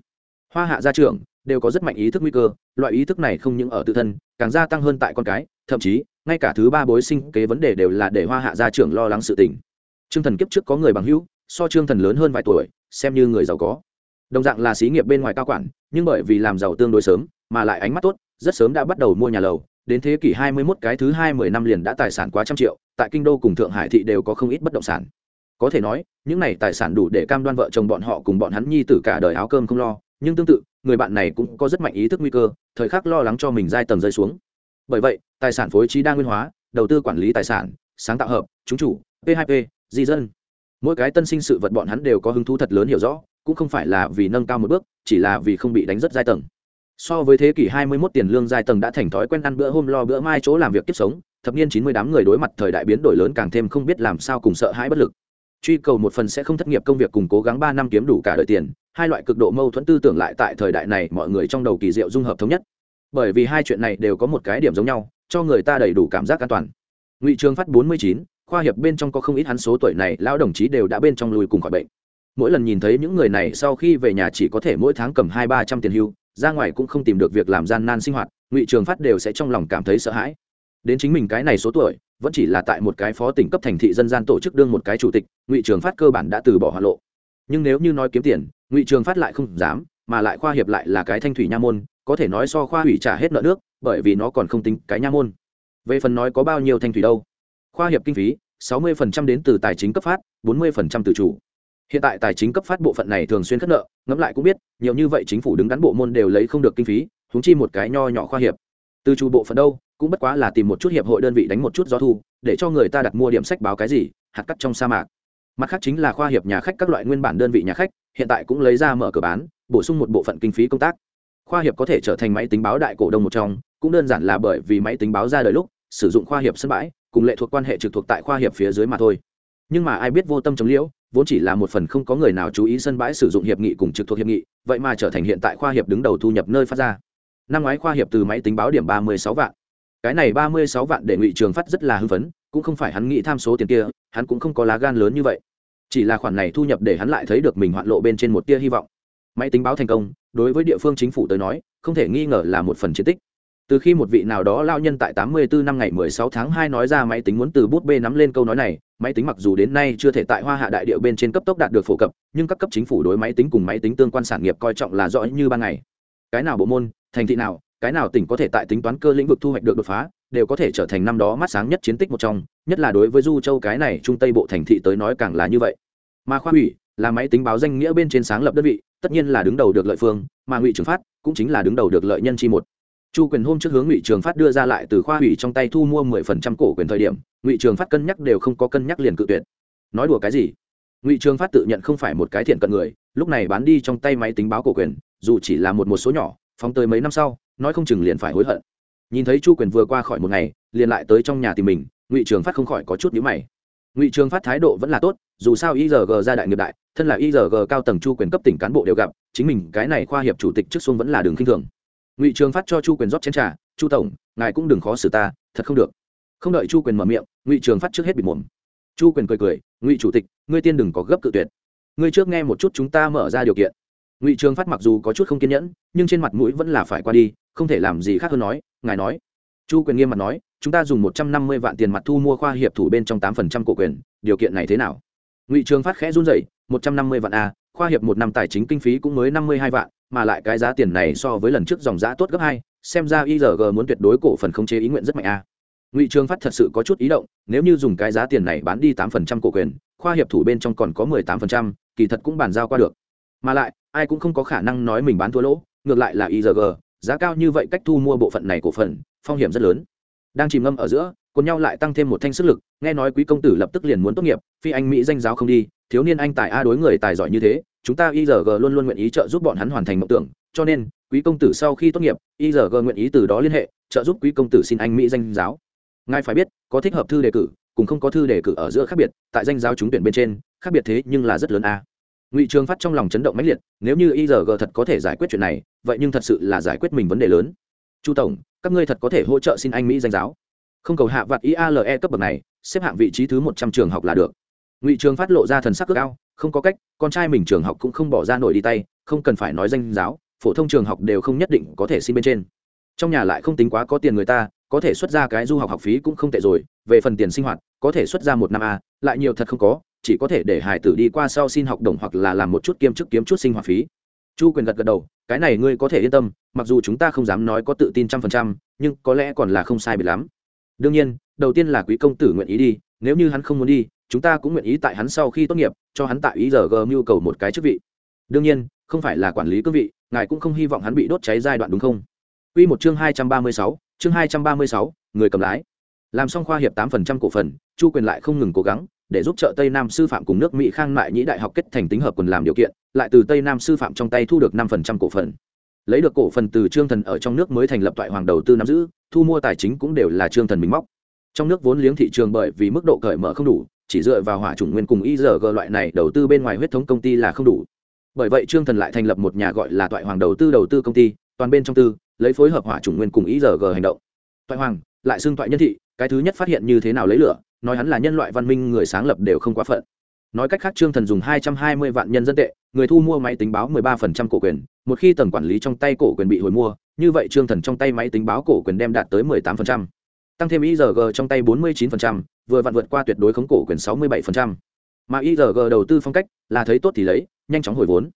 hoa hạ gia trưởng đều có rất mạnh ý thức nguy cơ loại ý thức này không những ở tự thân càng gia tăng hơn tại con cái thậm chí ngay cả thứ ba bối sinh kế vấn đề đều là để hoa hạ gia trưởng lo lắng sự tình trương thần kiếp trước có người bằng hữu so trương thần lớn hơn vài tuổi xem như người giàu có đồng dạng là xí nghiệp bên ngoài cao quản nhưng bởi vì làm giàu tương đối sớm mà lại ánh mắt tốt rất sớm đã bắt đầu mua nhà lầu, đến thế kỷ 21 cái thứ hai mười năm liền đã tài sản quá trăm triệu, tại kinh đô cùng thượng hải thị đều có không ít bất động sản. Có thể nói, những này tài sản đủ để cam đoan vợ chồng bọn họ cùng bọn hắn nhi tử cả đời áo cơm không lo, nhưng tương tự, người bạn này cũng có rất mạnh ý thức nguy cơ, thời khắc lo lắng cho mình giai tầng rơi xuống. Bởi vậy, tài sản phối trí đa nguyên hóa, đầu tư quản lý tài sản, sáng tạo hợp, chúng chủ, p 2 p, di dân. Mỗi cái tân sinh sự vật bọn hắn đều có hứng thú thật lớn hiểu rõ, cũng không phải là vì nâng cao một bước, chỉ là vì không bị đánh rất giai tầng so với thế kỷ 21 tiền lương giai tầng đã thành thói quen ăn bữa hôm lo bữa mai chỗ làm việc kiếp sống, thập niên 90 đám người đối mặt thời đại biến đổi lớn càng thêm không biết làm sao cùng sợ hãi bất lực. Truy cầu một phần sẽ không thất nghiệp công việc cùng cố gắng ba năm kiếm đủ cả đời tiền, hai loại cực độ mâu thuẫn tư tưởng lại tại thời đại này mọi người trong đầu kỳ diệu dung hợp thống nhất. Bởi vì hai chuyện này đều có một cái điểm giống nhau, cho người ta đầy đủ cảm giác an toàn. Ngụy trường phát bốn mươi chín, khoa hiệp bên trong có không ít hắn số tuổi này, lão đồng chí đều đã bên trong lùi cùng khỏi bệnh. Mỗi lần nhìn thấy những người này sau khi về nhà chỉ có thể mỗi tháng cầm hai ba trăm tiền hưu ra ngoài cũng không tìm được việc làm gian nan sinh hoạt, ngụy trường phát đều sẽ trong lòng cảm thấy sợ hãi. Đến chính mình cái này số tuổi, vẫn chỉ là tại một cái phó tỉnh cấp thành thị dân gian tổ chức đương một cái chủ tịch, ngụy trường phát cơ bản đã từ bỏ hoa lộ. Nhưng nếu như nói kiếm tiền, ngụy trường phát lại không dám, mà lại khoa hiệp lại là cái thanh thủy nha môn, có thể nói so khoa hủy trả hết nợ nước, bởi vì nó còn không tính cái nha môn. Về phần nói có bao nhiêu thanh thủy đâu? Khoa hiệp kinh phí 60% đến từ tài chính cấp phát 40% từ chủ hiện tại tài chính cấp phát bộ phận này thường xuyên khất nợ, ngẫm lại cũng biết, nhiều như vậy chính phủ đứng đắn bộ môn đều lấy không được kinh phí húng chi một cái nho nhỏ khoa hiệp. Từ chủ bộ phận đâu, cũng bất quá là tìm một chút hiệp hội đơn vị đánh một chút gió thu, để cho người ta đặt mua điểm sách báo cái gì, hạt cắt trong sa mạc. Mặt khác chính là khoa hiệp nhà khách các loại nguyên bản đơn vị nhà khách, hiện tại cũng lấy ra mở cửa bán, bổ sung một bộ phận kinh phí công tác. Khoa hiệp có thể trở thành máy tính báo đại cổ đông một trong, cũng đơn giản là bởi vì máy tính báo ra đời lúc, sử dụng khoa hiệp sân bãi, cùng lệ thuộc quan hệ trực thuộc tại khoa hiệp phía dưới mà thôi. Nhưng mà ai biết vô tâm chống liễu vốn chỉ là một phần không có người nào chú ý sân bãi sử dụng hiệp nghị cùng trực thuộc hiệp nghị, vậy mà trở thành hiện tại khoa hiệp đứng đầu thu nhập nơi phát ra. Năm ngoái khoa hiệp từ máy tính báo điểm ba mươi sáu vạn. Cái này ba mươi sáu vạn để ngụy trường phát rất là hưng phấn, cũng không phải hắn nghĩ tham số tiền kia, hắn cũng không có lá gan lớn như vậy. Chỉ là khoản này thu nhập để hắn lại thấy được mình hoạn lộ bên trên một tia hy vọng. Máy tính báo thành công, đối với địa phương chính phủ tới nói, không thể nghi ngờ là một phần chiến tích. Từ khi một vị nào đó lao nhân tại 84 năm ngày 16 tháng 2 nói ra máy tính muốn từ bút bê nắm lên câu nói này máy tính mặc dù đến nay chưa thể tại hoa hạ đại địa bên trên cấp tốc đạt được phổ cập, nhưng các cấp chính phủ đối máy tính cùng máy tính tương quan sản nghiệp coi trọng là rõ như ban ngày. Cái nào bộ môn, thành thị nào, cái nào tỉnh có thể tại tính toán cơ lĩnh vực thu hoạch được đột phá, đều có thể trở thành năm đó mắt sáng nhất chiến tích một trong, nhất là đối với du châu cái này trung tây bộ thành thị tới nói càng là như vậy. Mà khoa ủy là máy tính báo danh nghĩa bên trên sáng lập đơn vị, tất nhiên là đứng đầu được lợi phương, mà ngụy trường phát cũng chính là đứng đầu được lợi nhân chi một chu quyền hôm trước hướng ngụy trường phát đưa ra lại từ khoa ủy trong tay thu mua mười phần trăm cổ quyền thời điểm, ngụy trường phát cân nhắc đều không có cân nhắc liền cự tuyệt. Nói đùa cái gì? Ngụy trường phát tự nhận không phải một cái thiện cận người, lúc này bán đi trong tay máy tính báo cổ quyền, dù chỉ là một một số nhỏ, phóng tới mấy năm sau, nói không chừng liền phải hối hận. Nhìn thấy chu quyền vừa qua khỏi một ngày, liền lại tới trong nhà tìm mình, ngụy trường phát không khỏi có chút nhữ mày. Ngụy trường phát thái độ vẫn là tốt, dù sao igg ra đại nghiệp đại, thân là igg cao tầng chu quyền cấp tỉnh cán bộ đều gặp, chính mình cái này khoa hiệp chủ tịch trước xuân vẫn là đường k i n h thường ngụy trường phát cho chu quyền rót chén t r à chu tổng, ngài cũng đừng khó xử ta, thật không được. Không đợi chu quyền mở miệng, ngụy trường phát trước hết bịt mồm. Chu quyền cười cười, ngụy chủ tịch, ngươi tiên đừng có gấp cự tuyệt. Ngươi trước nghe một chút chúng ta mở ra điều kiện. Ngụy trường phát mặc dù có chút không kiên nhẫn, nhưng trên mặt mũi vẫn là phải qua đi, không thể làm gì khác hơn nói, ngài nói. Chu quyền nghiêm mặt nói, chúng ta dùng một trăm năm mươi vạn tiền mặt thu mua khoa hiệp thủ bên trong tám phần trăm cổ quyền, điều kiện này thế nào? Ngụy trường phát khẽ run rẩy, một trăm năm mươi vạn a khoa hiệp một năm tài chính kinh phí cũng mới năm mươi hai vạn, mà lại cái giá tiền này so với lần trước dòng giá tốt gấp hai, xem ra igg muốn tuyệt đối cổ phần không chế ý nguyện rất mạnh a. Ngụy trường phát thật sự có chút ý động, nếu như dùng cái giá tiền này bán đi tám phần trăm cổ quyền, khoa hiệp thủ bên trong còn có mười tám phần trăm, kỳ thật cũng bàn giao qua được. Mà lại, ai cũng không có khả năng nói mình bán thua lỗ, ngược lại là igg giá cao như vậy cách thu mua bộ phận này cổ phần, phong hiểm rất lớn. Đang chìm ngâm ở giữa cùng nhau lại tăng thêm một thanh sức lực, nghe nói quý công tử lập tức liền muốn tốt nghiệp, phi anh mỹ danh giáo không đi, thiếu niên anh tài a đối người tài giỏi như thế, chúng ta igg luôn luôn nguyện ý trợ giúp bọn hắn hoàn thành mộng tưởng, cho nên, quý công tử sau khi tốt nghiệp igg nguyện ý từ đó liên hệ, trợ giúp quý công tử xin anh mỹ danh giáo. Ngài phải biết, có thích hợp thư đề cử, cùng không có thư đề cử ở giữa khác biệt, tại danh giáo trúng tuyển bên trên, khác biệt thế nhưng là rất lớn a. Ngụy trường phát trong lòng chấn động mãnh liệt, nếu như igg thật có thể giải quyết chuyện này, vậy nhưng thật sự là giải quyết mình vấn đề lớn. Chu tổng, các ngươi thật có thể hỗ trợ xin anh mỹ danh giáo không cầu hạ vặt iale cấp bậc này, xếp hạng vị trí thứ một trăm trường học là được. Ngụy trường phát lộ ra thần sắc ước ao, không có cách, con trai mình trường học cũng không bỏ ra nổi đi tay, không cần phải nói danh giáo, phổ thông trường học đều không nhất định có thể xin bên trên. Trong nhà lại không tính quá có tiền người ta, có thể xuất ra cái du học học phí cũng không tệ rồi, về phần tiền sinh hoạt, có thể xuất ra một năm a, lại nhiều thật không có, chỉ có thể để hải tử đi qua sau xin học đồng hoặc là làm một chút kiêm chức kiếm chút sinh hoạt phí. Chu quyền gật gật đầu, cái này ngươi có thể yên tâm, mặc dù chúng ta không dám nói có tự tin trăm phần trăm, nhưng có lẽ còn là không sai biệt lắm đương nhiên đầu tiên là quý công tử nguyện ý đi nếu như hắn không muốn đi chúng ta cũng nguyện ý tại hắn sau khi tốt nghiệp cho hắn tại ý giờ g mưu cầu một cái chức vị. Đương nhiên không phải là quản lý cương vị ngài cũng không hy vọng hắn bị đốt cháy giai đoạn đúng không? Quy một chương hai trăm ba mươi sáu, chương hai trăm ba mươi sáu, người cầm lái. Làm xong khoa hiệp tám phần trăm cổ phần chu quyền lại không ngừng cố gắng để giúp trợ tây nam sư phạm cùng nước mỹ khang mại nhĩ đại học kết thành tính hợp quần làm điều kiện lại từ tây nam sư phạm trong tay thu được năm phần trăm cổ phần. Lấy được cổ phần từ trương thần ở trong nước mới thành lập toại hoàng đầu tư nắm giữ thu mua tài chính cũng đều là trương thần mình móc. Trong nước vốn liếng thị trường bởi vì mức độ cởi mở không đủ, chỉ dựa vào hỏa chủng nguyên cùng igg loại này đầu tư bên ngoài huyết thống công ty là không đủ. Bởi vậy trương thần lại thành lập một nhà gọi là toại hoàng đầu tư đầu tư công ty, toàn bên trong tư, lấy phối hợp hỏa chủng nguyên cùng igg hành động. Toại hoàng, lại xưng toại nhân thị, cái thứ nhất phát hiện như thế nào lấy lửa, nói hắn là nhân loại văn minh người sáng lập đều không quá phận. Nói cách khác trương thần dùng hai trăm hai mươi vạn nhân dân tệ người thu mua máy tính báo mười ba phần trăm cổ quyền, một khi tầng quản lý trong tay cổ quyền bị hồi mua, như vậy trương thần trong tay máy tính báo cổ quyền đem đạt tới mười tám phần trăm. Tăng thêm IRG trong tay bốn mươi chín phần trăm, vừa vặn vượt qua tuyệt đối khống cổ quyền sáu mươi bảy phần trăm. Mà IRG đầu tư phong cách, là thấy tốt thì lấy, nhanh chóng hồi vốn.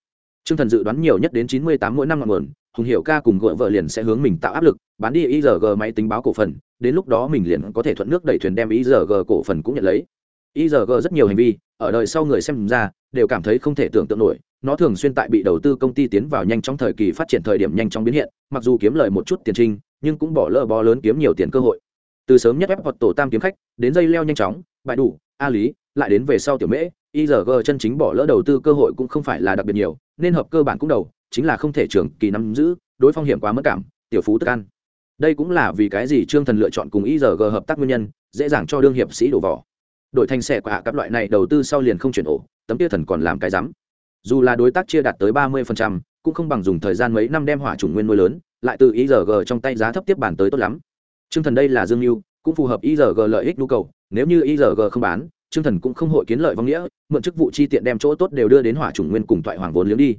Trương thần dự đoán nhiều nhất đến chín mươi tám mỗi năm ngọn nguồn, hùng Hiểu ca cùng gỡ vợ liền sẽ hướng mình tạo áp lực, bán đi IRG máy tính báo cổ phần, đến lúc đó mình liền có thể thuận nước đẩy thuyền đem IRG cổ phần cũng nhận lấy. IRG rất nhiều hành vi, ở đời sau người xem ra, đều cảm thấy không thể tưởng tượng nổi nó thường xuyên tại bị đầu tư công ty tiến vào nhanh trong thời kỳ phát triển thời điểm nhanh chóng biến hiện, mặc dù kiếm lời một chút tiền trinh, nhưng cũng bỏ lỡ bó lớn kiếm nhiều tiền cơ hội. Từ sớm nhất ép hoặc tổ tam kiếm khách, đến dây leo nhanh chóng bại đủ, a lý, lại đến về sau tiểu mễ igg chân chính bỏ lỡ đầu tư cơ hội cũng không phải là đặc biệt nhiều, nên hợp cơ bản cũng đầu, chính là không thể trường kỳ nắm giữ, đối phong hiểm quá mất cảm, tiểu phú tức ăn. Đây cũng là vì cái gì trương thần lựa chọn cùng igg hợp tác nguyên nhân, dễ dàng cho đương hiệp sĩ đổ vỏ. Đội thành xẻ quả các loại này đầu tư sau liền không chuyển ổ, tấm kia thần còn làm cái rắm dù là đối tác chia đạt tới ba mươi cũng không bằng dùng thời gian mấy năm đem hỏa chủng nguyên nuôi lớn, lại từ igg trong tay giá thấp tiếp bản tới tốt lắm. Trương thần đây là dương mưu cũng phù hợp igg lợi ích nhu cầu, nếu như igg không bán, trương thần cũng không hội kiến lợi vong nghĩa, mượn chức vụ chi tiện đem chỗ tốt đều đưa đến hỏa chủng nguyên cùng toại hoàng vốn liếng đi.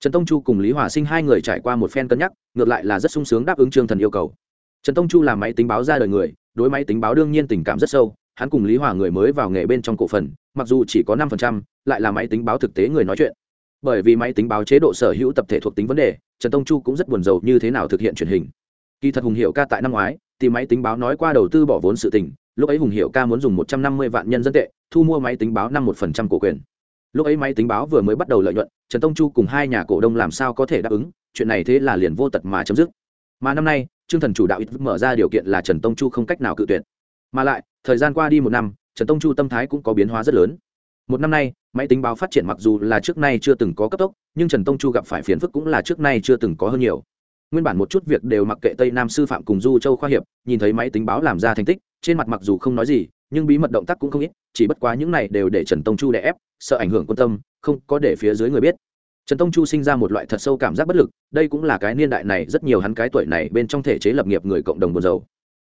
Trần tông chu cùng lý hòa sinh hai người trải qua một phen cân nhắc, ngược lại là rất sung sướng đáp ứng trương thần yêu cầu. Trần tông chu là máy tính báo ra đời người, đối máy tính báo đương nhiên tình cảm rất sâu, hắn cùng lý hòa người mới vào nghề bên trong cổ phần, mặc dù chỉ có năm phần trăm, lại là máy tính báo thực tế người nói chuyện bởi vì máy tính báo chế độ sở hữu tập thể thuộc tính vấn đề, trần tông chu cũng rất buồn rầu như thế nào thực hiện truyền hình. Kỳ thật hùng hiệu ca tại năm ngoái, thì máy tính báo nói qua đầu tư bỏ vốn sự tình, lúc ấy hùng hiệu ca muốn dùng một trăm năm mươi vạn nhân dân tệ, thu mua máy tính báo năm một phần trăm cổ quyền. Lúc ấy máy tính báo vừa mới bắt đầu lợi nhuận, trần tông chu cùng hai nhà cổ đông làm sao có thể đáp ứng, chuyện này thế là liền vô tật mà chấm dứt. Mà năm nay, trương thần chủ đạo ít mở ra điều kiện là trần tông chu không cách nào cự tuyệt. Mà lại, thời gian qua đi một năm, trần tông chu tâm thái cũng có biến hóa rất lớn một năm nay, máy tính báo phát triển mặc dù là trước nay chưa từng có cấp tốc, nhưng trần tông chu gặp phải phiền phức cũng là trước nay chưa từng có hơn nhiều. Nguyên bản một chút việc đều mặc kệ tây nam sư phạm cùng du châu khoa hiệp, nhìn thấy máy tính báo làm ra thành tích, trên mặt mặc dù không nói gì, nhưng bí mật động tác cũng không ít, chỉ bất quá những này đều để trần tông chu đè ép, sợ ảnh hưởng quan tâm, không có để phía dưới người biết. Trần tông chu sinh ra một loại thật sâu cảm giác bất lực, đây cũng là cái niên đại này rất nhiều hắn cái tuổi này bên trong thể chế lập nghiệp người cộng đồng buồn dầu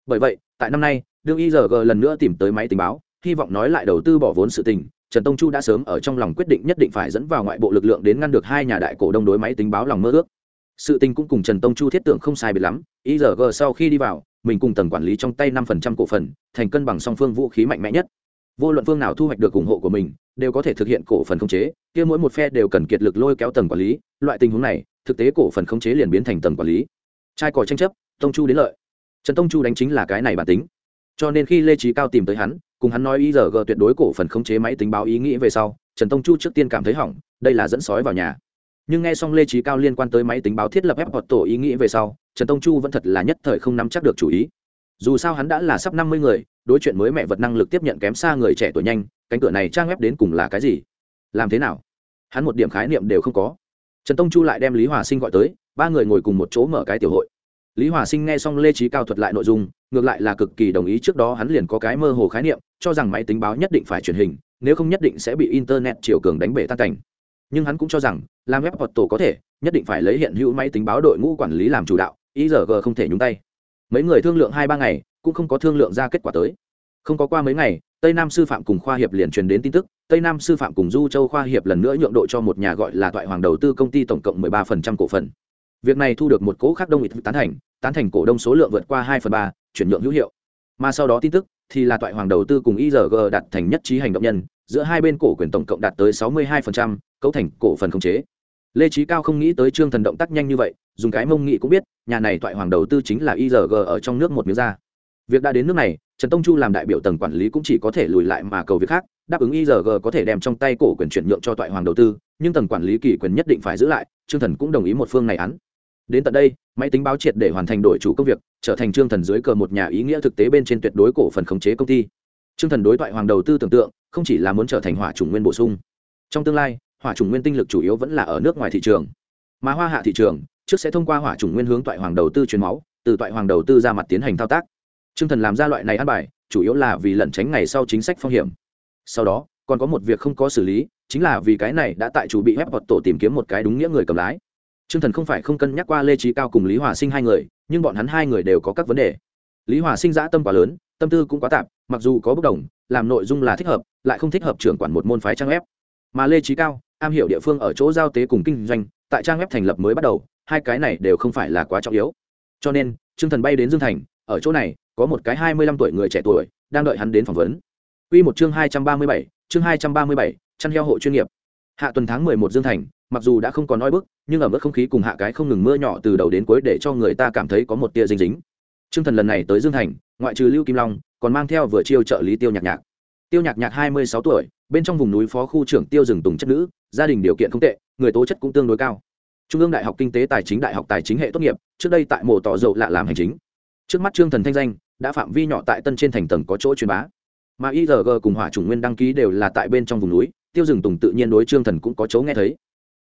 bởi vậy, tại năm nay, đương igg lần nữa tìm tới máy tính báo, hy vọng nói lại đầu tư bỏ vốn sự tình trần tông chu đã sớm ở trong lòng quyết định nhất định phải dẫn vào ngoại bộ lực lượng đến ngăn được hai nhà đại cổ đông đối máy tính báo lòng mơ ước. Sự tình cũng cùng trần tông chu thiết tưởng không sai biệt lắm igg sau khi đi vào, mình cùng tầng quản lý trong tay năm phần trăm cổ phần, thành cân bằng song phương vũ khí mạnh mẽ nhất. Vô luận phương nào thu hoạch được ủng hộ của mình, đều có thể thực hiện cổ phần khống chế, kia mỗi một phe đều cần kiệt lực lôi kéo tầng quản lý, loại tình huống này, thực tế cổ phần khống chế liền biến thành tầng quản lý. Trai còi tranh chấp, tông chu đến lợi. Trần tông chu đánh chính là cái này bản tính. Cho nên khi lê trí cao tìm tới hắn cùng hắn nói ý giờ g tuyệt đối cổ phần khống chế máy tính báo ý nghĩ về sau, trần tông chu trước tiên cảm thấy hỏng, đây là dẫn sói vào nhà. Nhưng nghe xong lê trí cao liên quan tới máy tính báo thiết lập ép hoặc tổ ý nghĩ về sau, trần tông chu vẫn thật là nhất thời không nắm chắc được chủ ý. Dù sao hắn đã là sắp năm mươi người, đối chuyện mới mẹ vật năng lực tiếp nhận kém xa người trẻ tuổi nhanh, cánh cửa này trang web đến cùng là cái gì? Làm thế nào? Hắn một điểm khái niệm đều không có. Trần tông chu lại đem lý hòa sinh gọi tới, ba người ngồi cùng một chỗ mở cái tiểu hội. Lý hòa sinh nghe xong lê trí cao thuật lại nội dung ngược lại là cực kỳ đồng ý trước đó hắn liền có cái mơ hồ khái niệm, cho rằng máy tính báo nhất định phải truyền hình, nếu không nhất định sẽ bị internet chiều cường đánh bể tan cảnh. Nhưng hắn cũng cho rằng, làm web tổ có thể, nhất định phải lấy hiện hữu máy tính báo đội ngũ quản lý làm chủ đạo igg không thể nhúng tay. Mấy người thương lượng hai ba ngày, cũng không có thương lượng ra kết quả tới. Không có qua mấy ngày, tây nam sư phạm cùng khoa hiệp liền truyền đến tin tức, tây nam sư phạm cùng du châu khoa hiệp lần nữa nhượng độ cho một nhà gọi là thoại hoàng đầu tư công ty tổng cộng 13% cổ phần. Việc này thu được một cố khác đông ít tán thành tán thành cổ đông số lượng vượt qua hai phần ba chuyển nhượng hữu hiệu. Mà sau đó tin tức thì là Toại hoàng đầu tư cùng igg đạt thành nhất trí hành động nhân giữa hai bên cổ quyền tổng cộng đạt tới 62%, cấu thành cổ phần khống chế. Lê trí cao không nghĩ tới trương thần động tác nhanh như vậy dùng cái mông nghị cũng biết nhà này Toại hoàng đầu tư chính là igg ở trong nước một miếng ra. Việc đã đến nước này trần tông chu làm đại biểu tầng quản lý cũng chỉ có thể lùi lại mà cầu việc khác đáp ứng igg có thể đem trong tay cổ quyền chuyển nhượng cho Toại hoàng đầu tư nhưng tầng quản lý kỳ quyền nhất định phải giữ lại trương thần cũng đồng ý một phương này án đến tận đây, máy tính báo triệt để hoàn thành đổi chủ công việc, trở thành trương thần dưới cờ một nhà ý nghĩa thực tế bên trên tuyệt đối cổ phần khống chế công ty. Trương thần đối thoại hoàng đầu tư tưởng tượng, không chỉ là muốn trở thành hỏa chủng nguyên bổ sung. Trong tương lai, hỏa chủng nguyên tinh lực chủ yếu vẫn là ở nước ngoài thị trường. Mà hoa hạ thị trường, trước sẽ thông qua hỏa chủng nguyên hướng toại hoàng đầu tư truyền máu, từ toại hoàng đầu tư ra mặt tiến hành thao tác. Trương thần làm ra loại này ăn bài, chủ yếu là vì lẩn tránh ngày sau chính sách phong hiểm. Sau đó, còn có một việc không có xử lý, chính là vì cái này đã tại chủ bị web hoặc tổ tìm kiếm một cái đúng nghĩa người cầm lái t r ư ơ n g thần không phải không cân nhắc qua lê trí cao cùng lý hòa sinh hai người, nhưng bọn hắn hai người đều có các vấn đề. Lý hòa sinh dã tâm quá lớn, tâm tư cũng quá tạp, mặc dù có bất đồng, làm nội dung là thích hợp, lại không thích hợp trưởng quản một môn phái trang web. Mà lê trí cao, am hiểu địa phương ở chỗ giao tế cùng kinh doanh, tại trang web thành lập mới bắt đầu, hai cái này đều không phải là quá trọng yếu. Cho nên, trương thần bay đến dương thành, ở chỗ này, có một cái hai mươi lăm tuổi người trẻ tuổi, đang đợi hắn đến phỏng vấn. Quy một chương hai trăm ba mươi bảy, chương hai trăm ba mươi bảy, chăn heo hộ chuyên nghiệp. Hạ tuần tháng mười một dương thành mặc dù đã không còn nói bức, nhưng ở mức không khí cùng hạ cái không ngừng mưa nhỏ từ đầu đến cuối để cho người ta cảm thấy có một tia dinh dính. Trương thần lần này tới dương thành, ngoại trừ lưu kim long, còn mang theo vừa chiêu trợ lý tiêu nhạc nhạc. Tiêu nhạc nhạc hai mươi sáu tuổi, bên trong vùng núi phó khu trưởng tiêu rừng tùng chất nữ, gia đình điều kiện không tệ, người tố chất cũng tương đối cao. Trung ương đại học kinh tế tài chính đại học tài chính hệ tốt nghiệp, trước đây tại mổ tỏ dầu lạ làm hành chính. Trước mắt trương thần thanh danh, đã phạm vi nhỏ tại tân trên thành tầng có chỗ truyền bá. Mà igg cùng hỏa chủng nguyên đăng ký đều là tại bên trong vùng núi, tiêu rừng tùng tự nhiên đối trương thần cũng có chỗ nghe thấy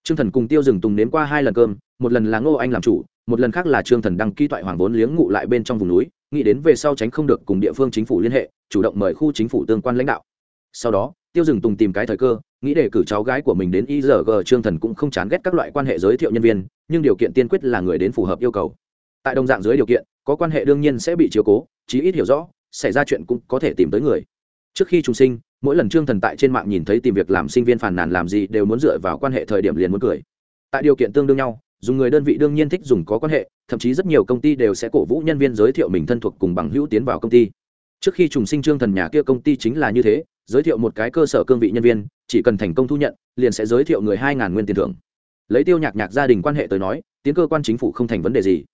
trương thần cùng tiêu rừng tùng nếm qua hai lần cơm, một lần là ngô anh làm chủ, một lần khác là trương thần đăng ký thoại hoàng vốn liếng ngụ lại bên trong vùng núi, nghĩ đến về sau tránh không được cùng địa phương chính phủ liên hệ, chủ động mời khu chính phủ tương quan lãnh đạo. Sau đó, tiêu rừng tùng tìm cái thời cơ, nghĩ để cử cháu gái của mình đến igg trương thần cũng không chán ghét các loại quan hệ giới thiệu nhân viên, nhưng điều kiện tiên quyết là người đến phù hợp yêu cầu. Tại đồng dạng dưới điều kiện, có quan hệ đương nhiên sẽ bị chiếu cố, chí ít hiểu rõ, xảy ra chuyện cũng có thể tìm tới người trước khi trùng sinh, mỗi lần trương thần tại trên mạng nhìn thấy tìm việc làm sinh viên phàn nàn làm gì đều muốn dựa vào quan hệ thời điểm liền muốn cười. Tại điều kiện tương đương nhau, dùng người đơn vị đương nhiên thích dùng có quan hệ, thậm chí rất nhiều công ty đều sẽ cổ vũ nhân viên giới thiệu mình thân thuộc cùng bằng hữu tiến vào công ty. Trước khi trùng sinh trương thần nhà kia công ty chính là như thế, giới thiệu một cái cơ sở cương vị nhân viên, chỉ cần thành công thu nhận, liền sẽ giới thiệu người hai ngàn nguyên tiền thưởng. Lấy tiêu nhạc nhạc gia đình quan hệ tới nói, tiến cơ quan chính phủ không thành vấn đề gì.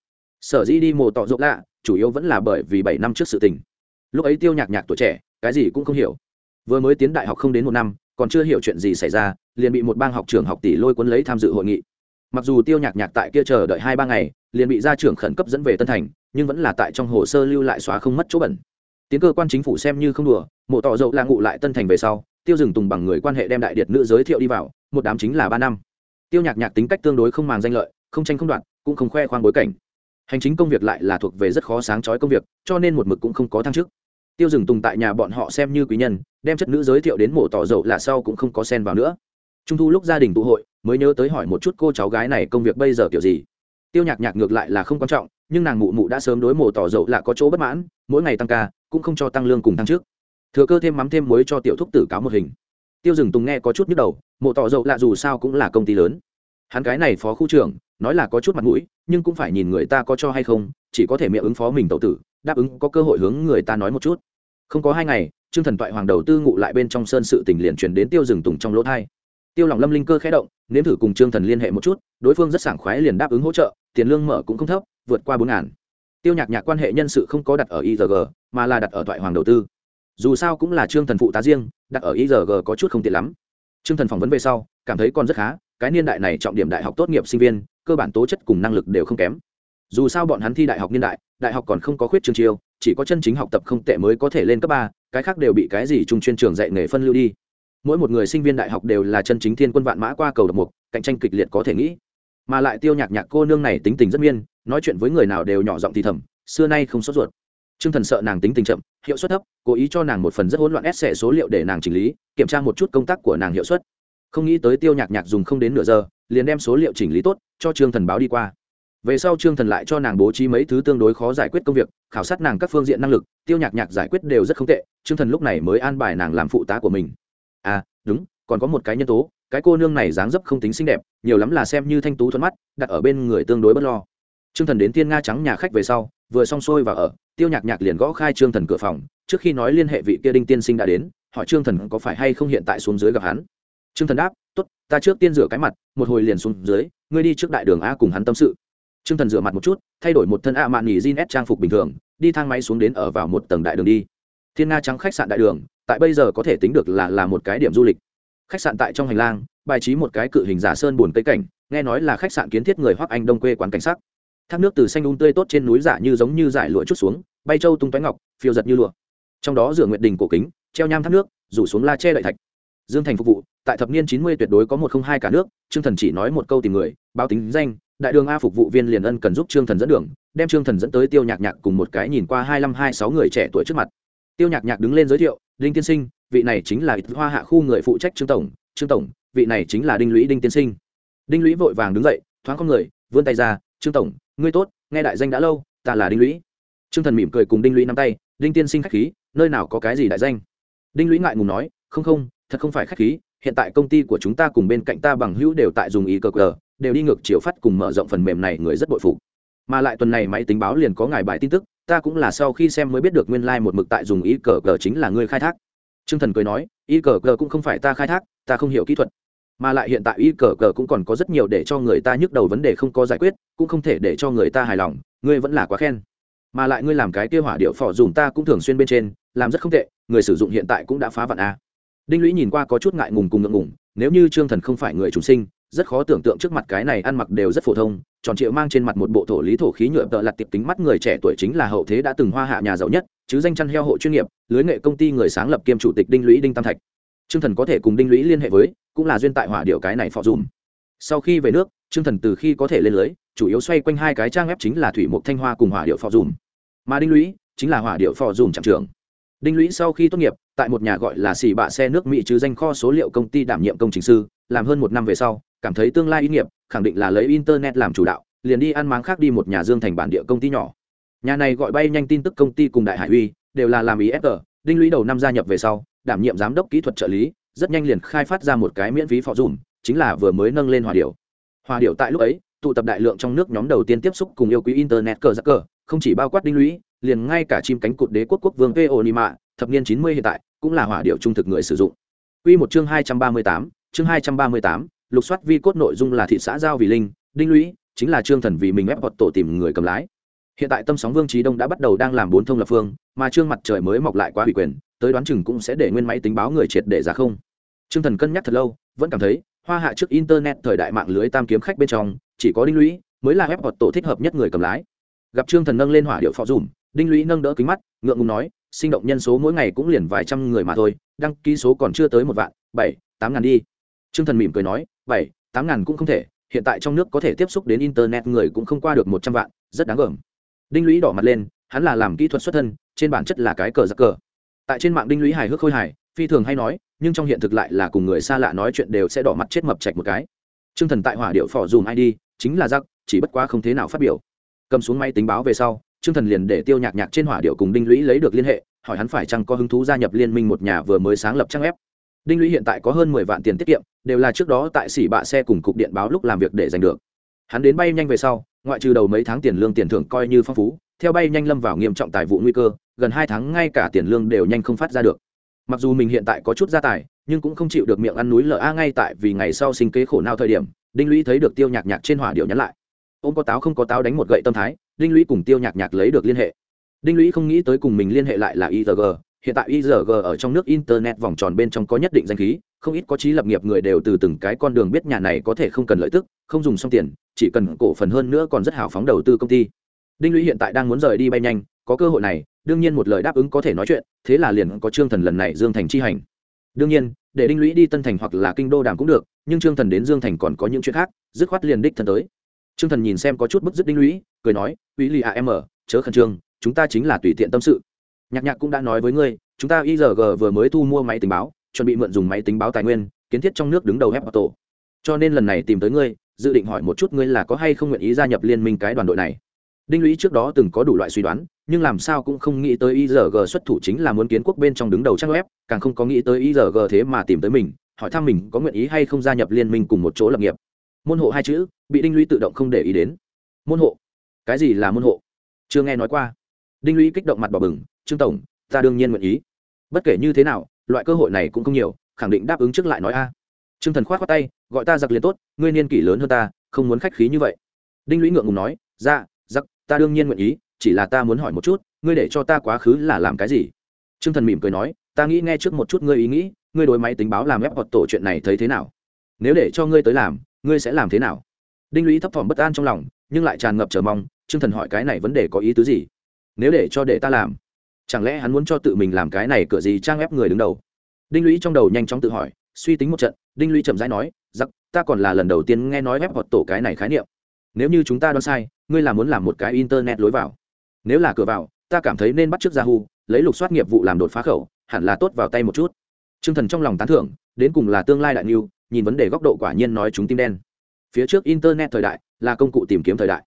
Sở dĩ đi mồ tọ rộng lạ, chủ yếu vẫn là bởi vì bảy năm trước sự tình. Lúc ấy tiêu nhạc nhạc tuổi trẻ cái gì cũng không hiểu. Vừa mới tiến đại học không đến một năm, còn chưa hiểu chuyện gì xảy ra, liền bị một bang học trường học tỷ lôi cuốn lấy tham dự hội nghị. Mặc dù tiêu nhạc nhạc tại kia chờ đợi hai ba ngày, liền bị gia trưởng khẩn cấp dẫn về tân thành, nhưng vẫn là tại trong hồ sơ lưu lại xóa không mất chỗ bẩn. Tiếng cơ quan chính phủ xem như không đùa, mộ tỏ dậu là ngụ lại tân thành về sau, tiêu dừng tùng bằng người quan hệ đem đại điệt nữ giới thiệu đi vào, một đám chính là ba năm. Tiêu nhạc nhạc tính cách tương đối không màng danh lợi, không tranh không đoạt, cũng không khoe khoang bối cảnh. Hành chính công việc lại là thuộc về rất khó sáng trói công việc, cho nên một mực cũng không có thăng chức tiêu Dừng tùng tại nhà bọn họ xem như quý nhân, đem chất nữ giới thiệu đến mộ tỏ dầu là sau cũng không có sen vào nữa. Trung thu lúc gia đình tụ hội, mới nhớ tới hỏi một chút cô cháu gái này công việc bây giờ kiểu gì. Tiêu nhạc nhạc ngược lại là không quan trọng, nhưng nàng mụ mụ đã sớm đối mộ tỏ dầu là có chỗ bất mãn, mỗi ngày tăng ca, cũng không cho tăng lương cùng tăng trước thừa cơ thêm mắm thêm muối cho tiểu thúc tử cáo một hình. Tiêu Dừng tùng nghe có chút nhức đầu mộ tỏ dầu lạ dù sao cũng là công ty lớn. Hắn cái này phó khu trưởng, nói là có chút mặt mũi, nhưng cũng phải nhìn người ta có cho hay không, chỉ có thể miệng ứng phó mình tậu tử đáp ứng có cơ hội hướng người ta nói một chút. Không có hai ngày, trương thần toại hoàng đầu tư ngụ lại bên trong sơn sự tình liền chuyển đến tiêu rừng tùng trong lỗ thai. Tiêu lòng lâm linh cơ khẽ động, nếm thử cùng trương thần liên hệ một chút, đối phương rất sảng khoái liền đáp ứng hỗ trợ, tiền lương mở cũng không thấp, vượt qua bốn ngàn. Tiêu nhạc nhạc quan hệ nhân sự không có đặt ở igg mà là đặt ở thoại hoàng đầu tư. Dù sao cũng là trương thần phụ tá riêng, đặt ở igg có chút không tiện lắm. Trương thần phỏng vấn về sau, cảm thấy còn rất khá, cái niên đại này trọng điểm đại học tốt nghiệp sinh viên, cơ bản tố chất cùng năng lực đều không kém dù sao bọn hắn thi đại học niên đại đại học còn không có khuyết trường chiêu, chỉ có chân chính học tập không tệ mới có thể lên cấp ba, cái khác đều bị cái gì trung chuyên trường dạy nghề phân lưu đi. Mỗi một người sinh viên đại học đều là chân chính thiên quân vạn mã qua cầu độc mục, cạnh tranh kịch liệt có thể nghĩ. Mà lại tiêu nhạc nhạc cô nương này tính tình rất miên, nói chuyện với người nào đều nhỏ giọng thì thầm, xưa nay không sốt ruột. T r ư ơ n g thần sợ nàng tính tình chậm, hiệu suất thấp, cố ý cho nàng một phần rất hỗn loạn ép xẻ số liệu để nàng chỉnh lý, kiểm tra một chút công tác của nàng hiệu suất. Không nghĩ tới tiêu nhạc nhạc dùng không đến nửa giờ, liền đem số liệu chỉnh lý tốt, cho trương thần báo đi qua về sau trương thần lại cho nàng bố trí mấy thứ tương đối khó giải quyết công việc, khảo sát nàng các phương diện năng lực, tiêu nhạc nhạc giải quyết đều rất không tệ, trương thần lúc này mới an bài nàng làm phụ tá của mình. À đúng, còn có một cái nhân tố, cái cô nương này dáng dấp không tính xinh đẹp, nhiều lắm là xem như thanh tú thuận mắt, đặt ở bên người tương đối bất lo. Trương thần đến tiên nga trắng nhà khách về sau, vừa xong xuôi và ở, tiêu nhạc nhạc liền gõ khai trương thần cửa phòng, trước khi nói liên hệ vị kia đinh tiên sinh đã đến, hỏi trương thần có phải hay không hiện tại xuống dưới gặp hắn. Trương thần đáp t ố t ta trước tiên rửa cái mặt, một hồi liền xuống dưới, ngươi đi trước đại đường a cùng hắn tâm sự trương thần rửa mặt một chút, thay đổi một thân ạ mạn nghỉ jean s trang phục bình thường, đi thang máy xuống đến ở vào một tầng đại đường đi. Thiên nga trắng khách sạn đại đường, tại bây giờ có thể tính được là là một cái điểm du lịch. Khách sạn tại trong hành lang, bài trí một cái cự hình giả sơn buồn cây cảnh, nghe nói là khách sạn kiến thiết người hoắc anh đông quê quán cảnh sắc. Thác nước từ xanh đun tươi tốt trên núi giả như giống như giải lụa chút xuống, bay trâu tung toái ngọc, phiêu giật như lụa. Trong đó rửa nguyện đình cổ kính, treo nham thác nước, rủ xuống la che đại thạch. Dương thành phục vụ, tại thập niên chín mươi tuyệt đối có một không hai cả nước, trương thần chỉ nói một câu tìm người, báo tính danh đại đường a phục vụ viên liền ân cần giúp trương thần dẫn đường, đem trương thần dẫn tới tiêu nhạc nhạc cùng một cái nhìn qua hai mươi hai sáu người trẻ tuổi trước mặt. Tiêu nhạc nhạc đứng lên giới thiệu, đinh tiên sinh, vị này chính là hoa hạ khu người phụ trách trương tổng trương tổng, vị này chính là đinh lũy đinh tiên sinh. Đinh lũy vội vàng đứng dậy, thoáng con người, vươn tay ra, trương tổng, ngươi tốt, nghe đại danh đã lâu, ta là đinh lũy. Trương thần mỉm cười cùng đinh lũy nắm tay, đinh tiên sinh khách khí, nơi nào có cái gì đại danh? Đinh lũy ngại ngùng nói, không không, thật không phải khách khí, hiện tại công ty của chúng ta cùng bên cạnh ta bằng hữu đều tại dùng ý cờ cờ đều đi ngược chiều phát cùng mở rộng phần mềm này người rất bội phục. Mà lại tuần này máy tính báo liền có ngài bài tin tức, ta cũng là sau khi xem mới biết được nguyên lai、like、một mực tại dùng y cờ cờ chính là ngươi khai thác. T r ư ơ n g thần cười nói y cờ cờ cũng không phải ta khai thác, ta không hiểu kỹ thuật. Mà lại hiện tại y cờ cờ cũng còn có rất nhiều để cho người ta nhức đầu vấn đề không có giải quyết, cũng không thể để cho người ta hài lòng, ngươi vẫn là quá khen. Mà lại ngươi làm cái kia hỏa điệu phỏ dùng ta cũng thường xuyên bên trên, làm rất không tệ, người sử dụng hiện tại cũng đã phá vạn a. Đinh lũy nhìn qua có chút ngại ngùng cùng ngượng ngùng, nếu như trương thần không phải người chúng sinh rất khó tưởng tượng trước mặt cái này ăn mặc đều rất phổ thông, tròn triệu mang trên mặt một bộ thổ lý thổ khí nhựa tợ lặt tiệp kính mắt người trẻ tuổi chính là hậu thế đã từng hoa hạ nhà giàu nhất, chứ danh chăn heo hộ chuyên nghiệp, lưới nghệ công ty người sáng lập kiêm chủ tịch đinh lũy đinh tam thạch. Trương thần có thể cùng đinh lũy liên hệ với, cũng là duyên tại hỏa điệu cái này phò dùm. Sau khi về nước, trương thần từ khi có thể lên lưới, chủ yếu xoay quanh hai cái trang web chính là thủy mục thanh hoa cùng hỏa điệu phò dùm. Mà đinh lũy chính là hỏa điệu phò dùm trạm trưởng. Đinh lũy sau khi tốt nghiệp, tại một nhà gọi là xì bạ xe nước mỹ chứ danh kho số liệu công ty đảm nhiệm công trình sư, làm hơn một năm về sau cảm thấy tương lai ý nghiệp, khẳng định là lấy internet làm chủ đạo, liền đi ăn máng khác đi một nhà dương thành bản địa công ty nhỏ. Nhà này gọi bay nhanh tin tức công ty cùng đại hải uy, đều là làm ý fg đinh lũy đầu năm gia nhập về sau, đảm nhiệm giám đốc kỹ thuật trợ lý, rất nhanh liền khai phát ra một cái miễn phí phò dùm, chính là vừa mới nâng lên hòa điệu hòa điệu tại lúc ấy, tụ tập đại lượng trong nước nhóm đầu tiên tiếp xúc cùng yêu quý internet cờ giặc cờ, không chỉ bao quát đinh lũy, liền ngay cả chim cánh cụt đế quốc quốc vương po nima thập niên chín mươi hiện tại, cũng là hỏa điệu trung thực người sử dụng. Quy một chương hai trăm ba mươi tám, chương hai trăm ba mươi tám lục soát vi cốt nội dung là thị xã giao vì linh, đinh lũy, chính là trương thần vì mình ép hoặc tổ tìm người cầm lái. Hiện tại tâm sóng vương trí đông đã bắt đầu đang làm bốn thông lập phương, mà trương mặt trời mới mọc lại quá ủy quyền, tới đoán chừng cũng sẽ để nguyên máy tính báo người triệt để ra không. Trương thần cân nhắc thật lâu, vẫn cảm thấy, hoa hạ trước internet thời đại mạng lưới tam kiếm khách bên trong, chỉ có đinh lũy mới là ép hoặc tổ thích hợp nhất người cầm lái. Gặp trương thần nâng lên hỏa điệu phò dùm, đinh lũy nâng đỡ kính mắt, ngượng ngùng nói, sinh động nhân số mỗi ngày cũng liền vài trăm người mà thôi, đăng ký số còn chưa tới một vạn, bảy, tám ngàn đi trương thần mỉm cười nói, bảy, tám ngàn cũng không thể, hiện tại trong nước có thể tiếp xúc đến internet người cũng không qua được một trăm vạn, rất đáng gờm. Đinh lũy đỏ mặt lên, hắn là làm kỹ thuật xuất thân, trên bản chất là cái cờ giặc cờ. Tại trên mạng đinh lũy hài hước khôi hài, phi thường hay nói, nhưng trong hiện thực lại là cùng người xa lạ nói chuyện đều sẽ đỏ mặt chết mập chạch một cái. Trương thần tại hỏa điệu phỏ dùm id chính là giặc, chỉ bất quá không thế nào phát biểu. Cầm xuống máy tính báo về sau, trương thần liền để tiêu nhạc nhạc trên hỏa điệu cùng đinh lũy lấy được liên hệ, hỏi hắn phải chăng có hứng thú gia nhập liên minh một nhà vừa mới sáng lập trang web đinh lũy hiện tại có hơn mười vạn tiền tiết kiệm, đều là trước đó tại xỉ bạ xe cùng cục điện báo lúc làm việc để giành được. Hắn đến bay nhanh về sau, ngoại trừ đầu mấy tháng tiền lương tiền thưởng coi như phong phú, theo bay nhanh lâm vào nghiêm trọng tài vụ nguy cơ, gần hai tháng ngay cả tiền lương đều nhanh không phát ra được. Mặc dù mình hiện tại có chút gia tài, nhưng cũng không chịu được miệng ăn núi lở a ngay tại vì ngày sau sinh kế khổ nào thời điểm, đinh lũy thấy được tiêu nhạc nhạc trên hỏa điệu nhắn lại. Ôm có táo không có táo đánh một gậy tâm thái, đinh lũy cùng tiêu nhạc nhạc lấy được liên hệ. Đinh lũy không nghĩ tới cùng mình liên hệ lại là itg hiện tại igg ở trong nước internet vòng tròn bên trong có nhất định danh khí không ít có trí lập nghiệp người đều từ từng cái con đường biết nhà này có thể không cần lợi tức không dùng xong tiền chỉ cần cổ phần hơn nữa còn rất hào phóng đầu tư công ty. Đinh lũy hiện tại đang muốn rời đi bay nhanh có cơ hội này đương nhiên một lời đáp ứng có thể nói chuyện thế là liền có trương thần lần này dương thành chi hành. Đương nhiên để đinh lũy đi tân thành hoặc là kinh đô đàm cũng được nhưng trương thần đến dương thành còn có những chuyện khác dứt khoát liền đích thân tới. Trương thần nhìn xem có chút bức dứt đinh lũy cười nói uy lì em ở, chớ khẩn trương chúng ta chính là tùy tiện tâm sự nhạc nhạc cũng đã nói với ngươi, chúng ta igg vừa mới thu mua máy tính báo, chuẩn bị mượn dùng máy tính báo tài nguyên, kiến thiết trong nước đứng đầu web tổ. cho nên lần này tìm tới ngươi, dự định hỏi một chút ngươi là có hay không nguyện ý gia nhập liên minh cái đoàn đội này. Đinh lũy trước đó từng có đủ loại suy đoán, nhưng làm sao cũng không nghĩ tới igg xuất thủ chính là muốn kiến quốc bên trong đứng đầu trang web, càng không có nghĩ tới igg thế mà tìm tới mình, hỏi thăm mình có nguyện ý hay không gia nhập liên minh cùng một chỗ lập nghiệp. Môn hộ hai chữ, bị đinh lũy tự động không để ý đến. Môn hộ? Cái gì là môn hộ? Chưa nghe nói qua. Đinh lũy kích động mặt bỏ bừng trương tổng ta đương nhiên nguyện ý. Bất kể như thế nào loại cơ hội này cũng không nhiều khẳng định đáp ứng trước lại nói a. Trương thần khoát khoát tay gọi ta giặc liền tốt ngươi niên kỷ lớn hơn ta không muốn khách khí như vậy. Đinh lũy ngượng ngùng nói ra dạ, giặc ta đương nhiên nguyện ý chỉ là ta muốn hỏi một chút ngươi để cho ta quá khứ là làm cái gì? Trương thần mỉm cười nói ta nghĩ nghe trước một chút ngươi ý nghĩ ngươi đối máy tính báo làm ép hoặc tổ chuyện này thấy thế nào? Nếu để cho ngươi tới làm ngươi sẽ làm thế nào? Đinh lũy thấp thỏm bất an trong lòng nhưng lại tràn ngập chờ mong trương thần hỏi cái này vấn đề có ý tứ gì? Nếu để cho để ta làm chẳng lẽ hắn muốn cho tự mình làm cái này cửa gì trang ép người đứng đầu? Đinh lũy trong đầu nhanh chóng tự hỏi, suy tính một trận, đinh lũy chậm rãi nói, giặc, ta còn là lần đầu tiên nghe nói ép hoặc tổ cái này khái niệm. Nếu như chúng ta đoán sai, ngươi là muốn làm một cái internet lối vào. Nếu là cửa vào, ta cảm thấy nên bắt t r ư ớ c yahoo, lấy lục soát nghiệp vụ làm đột phá khẩu, hẳn là tốt vào tay một chút. T r ư ơ n g thần trong lòng tán thưởng, đến cùng là tương lai đại niu nhìn vấn đề góc độ quả nhiên nói chúng tim đen. Phía trước internet thời đại là công cụ tìm kiếm thời đại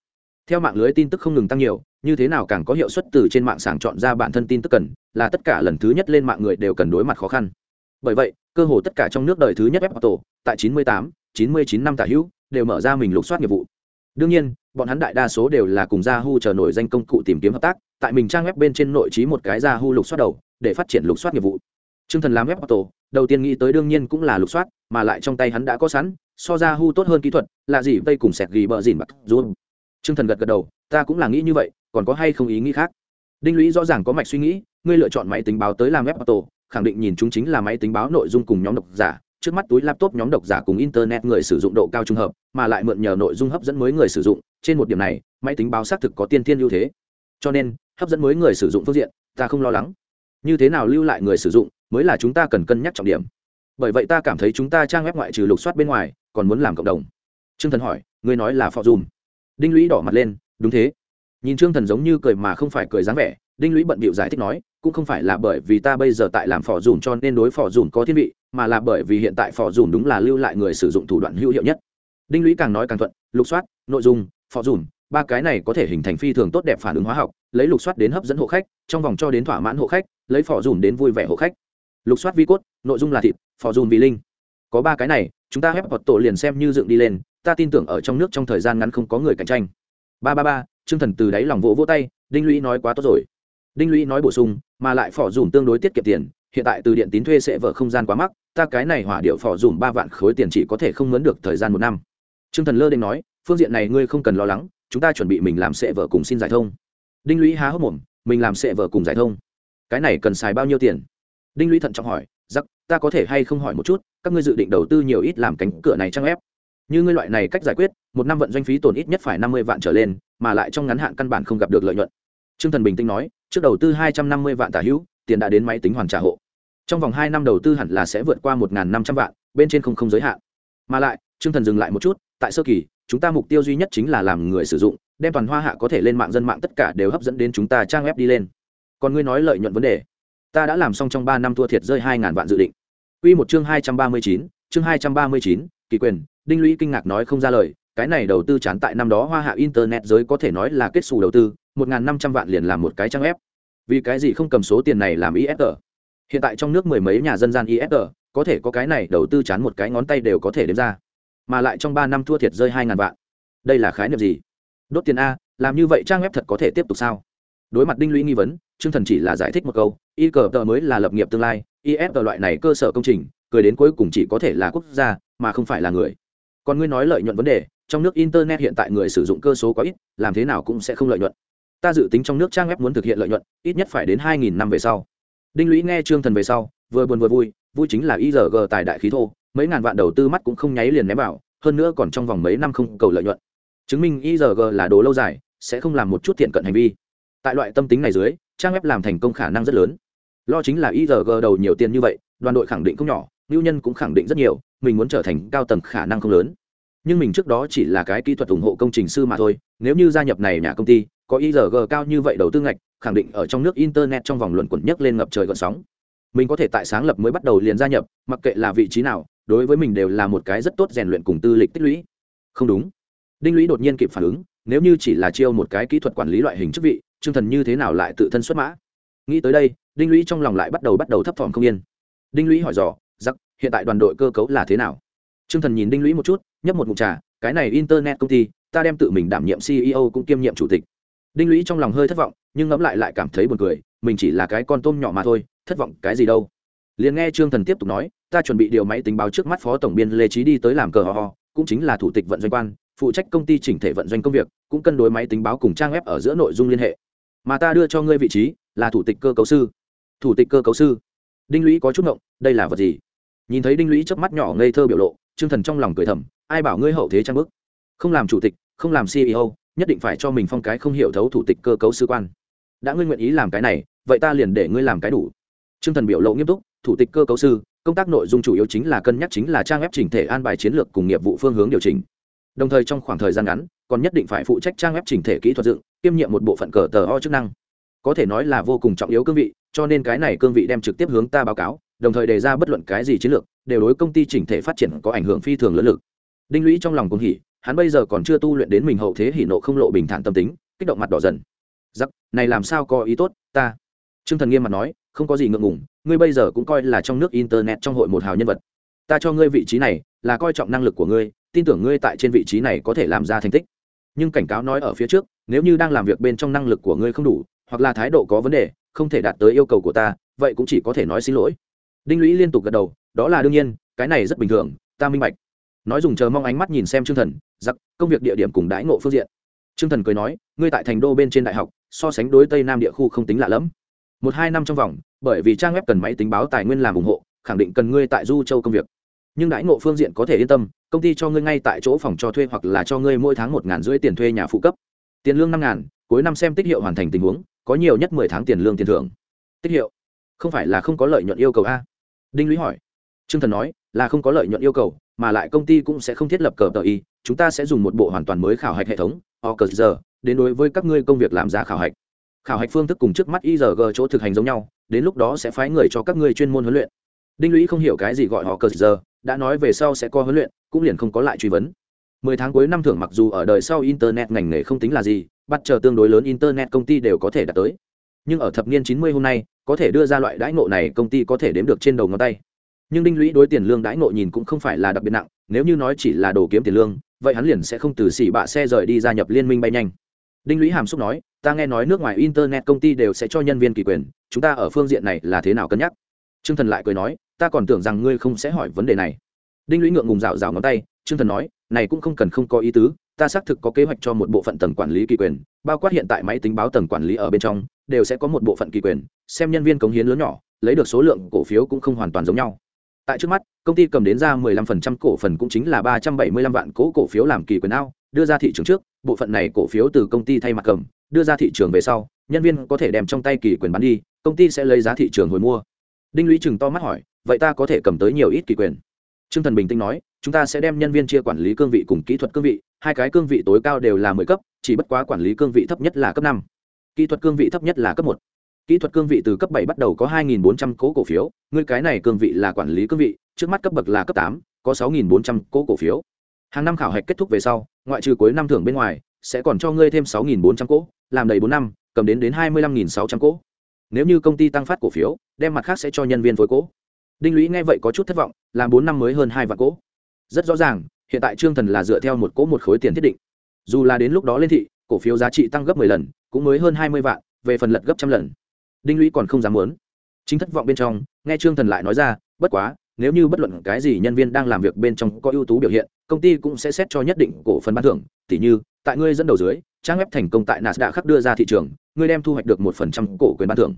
theo mạng lưới tin tức không ngừng tăng nhiều như thế nào càng có hiệu suất từ trên mạng sàng chọn ra bản thân tin tức cần là tất cả lần thứ nhất lên mạng người đều cần đối mặt khó khăn. Bởi vậy cơ hồ tất cả trong nước đời thứ nhất web auto tại 98, 99 năm tả hữu đều mở ra mình lục soát nghiệp vụ. Đương nhiên bọn hắn đại đa số đều là cùng Yahoo chờ nổi danh công cụ tìm kiếm hợp tác, tại mình trang web bên trên nội trí một cái Yahoo lục soát đầu, để phát triển lục soát nghiệp vụ. Trương Thần làm web auto, đầu tiên nghĩ tới đương nhiên cũng là lục soát, mà lại trong tay hắn đã có sẵn, so Yahoo tốt hơn kỹ thuật, là gì vây cùng sẹt ghi bờ mặc bạc Trương Thần gật gật đầu, ta cũng là nghĩ như vậy, còn có hay không ý nghĩ khác? Đinh Lũy rõ ràng có mạch suy nghĩ, ngươi lựa chọn máy tính báo tới làm web auto, khẳng định nhìn chúng chính là máy tính báo nội dung cùng nhóm độc giả, trước mắt túi laptop nhóm độc giả cùng internet người sử dụng độ cao trung hợp, mà lại mượn nhờ nội dung hấp dẫn mới người sử dụng, trên một điểm này, máy tính báo xác thực có tiên tiên ưu thế. Cho nên, hấp dẫn mới người sử dụng phương diện, ta không lo lắng. Như thế nào lưu lại người sử dụng, mới là chúng ta cần cân nhắc trọng điểm. Bởi vậy ta cảm thấy chúng ta trang web ngoại trừ lục soát bên ngoài, còn muốn làm cộng đồng. Trương Thần hỏi, ngươi nói là forum. Đinh Lũy đỏ mặt lên, đúng thế. Nhìn Trương Thần giống như cười mà không phải cười dáng vẻ, Đinh Lũy bận bịu giải thích nói, cũng không phải là bởi vì ta bây giờ tại làm phò dùn cho nên đối phò dùn có thiên vị mà là bởi vì hiện tại phò dùn đúng là lưu lại người sử dụng thủ đoạn hữu hiệu nhất. Đinh lũy càng nói càng thuận lục soát nội dung phò dùn ba cái này có thể hình thành phi thường tốt đẹp phản ứng hóa học lấy lục soát đến hấp dẫn hộ khách trong vòng cho đến thỏa mãn hộ khách lấy phò dùn đến vui vẻ hộ khách. Lục soát vi cốt nội dung là thịt phò dùn vì linh. Có ba cái này chúng ta hép hoặc tổ liền xem như dựng đi lên ta tin tưởng ở trong nước trong thời gian ngắn không có người cạnh tranh. Ba ba ba chương thần từ đáy lòng vỗ vỗ tay, đinh lũy nói quá tốt rồi. Đinh lũy nói bổ sung, mà lại phỏ dùm tương đối tiết kiệm tiền, hiện tại từ điện tín thuê sẽ vỡ không gian quá mắc, ta cái này hỏa điệu phỏ dùm ba vạn khối tiền chỉ có thể không mướn được thời gian một năm. Trương thần lơ đinh nói, phương diện này ngươi không cần lo lắng, chúng ta chuẩn bị mình làm sẽ vợ cùng xin giải thông. Đinh lũy há hốc mồm, mình làm sẽ vợ cùng giải thông. Cái này cần xài bao nhiêu tiền? Đinh lũy thận trọng hỏi giặc ta có thể hay không hỏi một chút, các ngươi dự định đầu tư nhiều ít làm cánh cửa này trang ép như ngươi loại này cách giải quyết, một năm vận doanh phí tổn ít nhất phải năm mươi vạn trở lên, mà lại trong ngắn hạn căn bản không gặp được lợi nhuận. T r ư ơ n g thần bình tĩnh nói, trước đầu tư hai trăm năm mươi vạn tả hữu, tiền đã đến máy tính hoàn trả hộ. Trong vòng hai năm đầu tư hẳn là sẽ vượt qua một năm trăm vạn, bên trên không không giới hạn. Mà lại, trương thần dừng lại một chút, tại sơ kỳ, chúng ta mục tiêu duy nhất chính là làm người sử dụng, đem toàn hoa hạ có thể lên mạng dân mạng tất cả đều hấp dẫn đến chúng ta trang web đi lên. Còn ngươi nói lợi nhuận vấn đề. Ta đã làm xong trong ba năm thua thiệt rơi hai ngàn vạn dự định. Quy một chương hai trăm ba mươi chín, chương hai trăm ba mươi chín, kỳ quyền đinh lũy kinh ngạc nói không ra lời, cái này đầu tư chán tại năm đó hoa hạ internet giới có thể nói là kết xù đầu tư, một n g h n năm trăm vạn liền làm một cái trang ép. vì cái gì không cầm số tiền này làm isr hiện tại trong nước mười mấy nhà dân gian isr có thể có cái này đầu tư chán một cái ngón tay đều có thể đếm ra. Mà lại trong ba năm thua thiệt rơi hai ngàn vạn. Đây là khái niệm gì? Đốt tiền a, làm như vậy trang web thật có thể tiếp tục sao? Đối mặt đinh lũy nghi vấn chương thần chỉ là giải thích một câu, y cờ tờ mới là lập nghiệp tương lai is loại này cơ sở công trình, cười đến cuối cùng chỉ có thể là quốc gia, mà không phải là người còn ngươi nói lợi nhuận vấn đề, trong nước internet hiện tại người sử dụng cơ số quá ít, làm thế nào cũng sẽ không lợi nhuận. Ta dự tính trong nước trang web muốn thực hiện lợi nhuận, ít nhất phải đến hai nghìn năm về sau. Đinh lũy nghe trương thần về sau, vừa buồn vừa vui vui chính là igg tài đại khí thô, mấy ngàn vạn đầu tư mắt cũng không nháy liền ném vào, hơn nữa còn trong vòng mấy năm không cầu lợi nhuận. Chứng minh igg là đồ lâu dài, sẽ không làm một chút thiện cận hành vi. Tại loại tâm tính này dưới, trang web làm thành công khả năng rất lớn. Lo chính là igg đầu nhiều tiền như vậy, đoàn đội khẳng định không nhỏ ngưu nhân cũng khẳng định rất nhiều, mình muốn trở thành cao tầng khả năng không lớn. Nhưng mình trước đó chỉ là cái kỹ thuật ủng hộ công trình sư mà thôi, nếu như gia nhập này nhà công ty, có igg cao như vậy đầu tư ngạch, khẳng định ở trong nước internet trong vòng luận quẩn nhất lên ngập trời gọn sóng. Mình có thể tại sáng lập mới bắt đầu liền gia nhập, mặc kệ là vị trí nào, đối với mình đều là một cái rất tốt rèn luyện cùng tư lịch tích lũy. Không đúng. Đinh lũy đột nhiên kịp phản ứng, nếu như chỉ là chiêu một cái kỹ thuật quản lý loại hình chức vị chương thần như thế nào lại tự thân xuất mã? Nghĩ tới đây, đinh lũy trong lòng lại bắt đầu bắt đầu thấp thỏm không yên. Đinh lũy hỏi dò giặc hiện tại đoàn đội cơ cấu là thế nào? Chương thần nhìn đinh lũy một chút, nhấp một mụn trà, cái này internet công ty, ta đem tự mình đảm nhiệm ceo cũng kiêm nhiệm chủ tịch. Đinh lũy trong lòng hơi thất vọng, nhưng ngẫm lại lại cảm thấy buồn cười, mình chỉ là cái con tôm nhỏ mà thôi, thất vọng cái gì đâu. Liền nghe trương thần tiếp tục nói, ta chuẩn bị điều máy tính báo trước mắt phó tổng biên lê trí đi tới làm cờ ho ho, cũng chính là thủ tịch vận doanh quan, phụ trách công ty chỉnh thể vận doanh công việc, cũng cân đối máy tính báo cùng trang web ở giữa nội dung liên hệ. Mà ta đưa cho ngươi vị trí, là thủ tịch cơ cấu sư. Thủ tịch cơ cấu sư. Đinh lũy có chút ngộng, đây là vật gì? Nhìn thấy đinh lũy chớp mắt nhỏ ngây thơ biểu lộ, trương thần trong lòng cười thầm, ai bảo ngươi hậu thế trang bức? Không làm chủ tịch, không làm ceo nhất định phải cho mình phong cái không hiểu thấu thủ tịch cơ cấu sư quan. Đã ngươi nguyện ý làm cái này, vậy ta liền để ngươi làm cái đủ. Trương thần biểu lộ nghiêm túc, thủ tịch cơ cấu sư, công tác nội dung chủ yếu chính là cân nhắc chính là trang web chỉnh thể an bài chiến lược cùng nghiệp vụ phương hướng điều chỉnh. Đồng thời trong khoảng thời gian ngắn, còn nhất định phải phụ trách trang web chỉnh thể kỹ thuật dựng, kiêm nhiệm một bộ phận cờ tờ o chức năng. Có thể nói là vô cùng trọng yếu cương vị, cho nên cái này cương vị đem trực tiếp hướng ta báo cáo đồng thời đề ra bất luận cái gì chiến lược, đều đối công ty chỉnh thể phát triển có ảnh hưởng phi thường lớn lực. Đinh lũy trong lòng cũng hỉ, hắn bây giờ còn chưa tu luyện đến mình hậu thế hỉ nộ không lộ bình thản tâm tính, kích động mặt đỏ dần. Giặc, này làm sao có ý tốt, ta. T r ư ơ n g thần nghiêm mặt nói, không có gì ngượng ngùng, ngươi bây giờ cũng coi là trong nước internet trong hội một hào nhân vật. Ta cho ngươi vị trí này, là coi trọng năng lực của ngươi, tin tưởng ngươi tại trên vị trí này có thể làm ra thành tích. Nhưng cảnh cáo nói ở phía trước, nếu như đang làm việc bên trong năng lực của ngươi không đủ, hoặc là thái độ có vấn đề, không thể đạt tới yêu cầu của ta, vậy cũng chỉ có thể nói xin lỗi đinh lũy liên tục gật đầu, đó là đương nhiên, cái này rất bình thường, ta minh bạch. Nói dùng chờ mong ánh mắt nhìn xem chương thần, giặc, công việc địa điểm cùng đãi ngộ phương diện. Chương thần cười nói, ngươi tại thành đô bên trên đại học, so sánh đối tây nam địa khu không tính lạ lẫm. Một hai năm trong vòng, bởi vì trang web cần máy tính báo tài nguyên làm ủng hộ, khẳng định cần ngươi tại du châu công việc. Nhưng đãi ngộ phương diện có thể yên tâm, công ty cho ngươi ngay tại chỗ phòng cho thuê hoặc là cho ngươi mỗi tháng một ngàn rưỡi tiền thuê nhà phụ cấp. Tiền lương năm ngàn, cuối năm xem tích hiệu hoàn thành tình huống, có nhiều nhất mười tháng tiền lương tiền thưởng. Tích hiệu. Không phải là không có lợi nhuận yêu cầu a? Đinh lũy hỏi. T r ư ơ n g thần nói, là không có lợi nhuận yêu cầu, mà lại công ty cũng sẽ không thiết lập cờ tờ y, chúng ta sẽ dùng một bộ hoàn toàn mới khảo hạch hệ thống, o cờ giờ, đến đối với các ngươi công việc làm giá khảo hạch. Khảo hạch phương thức cùng trước mắt igg chỗ thực hành giống nhau, đến lúc đó sẽ phái người cho các ngươi chuyên môn huấn luyện. Đinh lũy không hiểu cái gì gọi họ cờ giờ, đã nói về sau sẽ có huấn luyện, cũng liền không có lại truy vấn. Mười tháng cuối năm thưởng mặc dù ở đời sau internet ngành nghề không tính là gì, bắt chờ tương đối lớn internet công ty đều có thể đạt tới nhưng ở thập niên chín mươi hôm nay, có thể đưa ra loại đãi ngộ này công ty có thể đếm được trên đầu ngón tay. Nhưng đinh lũy đối tiền lương đãi ngộ nhìn cũng không phải là đặc biệt nặng, nếu như nói chỉ là đồ kiếm tiền lương, vậy hắn liền sẽ không từ xỉ bạ xe rời đi gia nhập liên minh bay nhanh. Đinh lũy hàm xúc nói, ta nghe nói nước ngoài internet công ty đều sẽ cho nhân viên kỳ quyền, chúng ta ở phương diện này là thế nào cân nhắc? T r ư ơ n g thần lại cười nói, ta còn tưởng rằng ngươi không sẽ hỏi vấn đề này. Đinh lũy ngượng ngùng rào rào ngón tay t r ư ơ n g thần nói, này cũng không cần không có ý tứ, ta xác thực có kế hoạch cho một bộ phận tầng quản lý kỳ quyền, bao quát hiện tại máy tính báo tầng quản lý ở bên trong đều sẽ có một bộ phận kỳ quyền xem nhân viên cống hiến lớn nhỏ lấy được số lượng cổ phiếu cũng không hoàn toàn giống nhau. Tại trước mắt công ty cầm đến ra 15% cổ phần cũng chính là 375 vạn cố cổ phiếu làm kỳ quyền ao đưa ra thị trường trước bộ phận này cổ phiếu từ công ty thay mặt cầm đưa ra thị trường về sau nhân viên có thể đem trong tay kỳ quyền bán đi công ty sẽ lấy giá thị trường hồi mua. Đinh lũy chừng to mắt hỏi vậy ta có thể cầm tới nhiều ít kỳ quyền? Trương Thần bình tĩnh nói, chúng ta sẽ đem nhân viên chia quản lý cương vị cùng kỹ thuật cương vị, hai cái cương vị tối cao đều là 10 cấp, chỉ bất quá quản lý cương vị thấp nhất là cấp 5. Kỹ thuật cương vị thấp nhất là cấp 1 kỹ thuật cương vị từ cấp bảy bắt đầu có 2.400 cố cổ phiếu, ngươi cái này cương vị là quản lý cương vị, trước mắt cấp bậc là cấp tám, có 6.400 cố cổ phiếu. Hàng năm khảo hạch kết thúc về sau, ngoại trừ cuối năm thưởng bên ngoài, sẽ còn cho ngươi thêm 6.400 cố, làm đầy bốn năm, cầm đến đến 25.600 cố. Nếu như công ty tăng phát cổ phiếu, đem mặt khác sẽ cho nhân viên phối cố. Đinh lũy nghe vậy có chút thất vọng, làm bốn năm mới hơn hai vạn cố. Rất rõ ràng, hiện tại trương thần là dựa theo một cố một khối tiền thiết định. Dù là đến lúc đó lên thị, cổ phiếu giá trị tăng gấp 10 lần cũng mới hơn 20 vạn về phần lật gấp trăm lần. Đinh lũy còn không dám muốn. Chính thất vọng bên trong nghe trương thần lại nói ra bất quá nếu như bất luận cái gì nhân viên đang làm việc bên trong có ưu tú biểu hiện công ty cũng sẽ xét cho nhất định cổ phần ban thưởng. Tỉ như tại ngươi dẫn đầu dưới trang web thành công tại nasdaq khắc đưa ra thị trường ngươi đem thu hoạch được một phần trăm cổ quyền ban thưởng.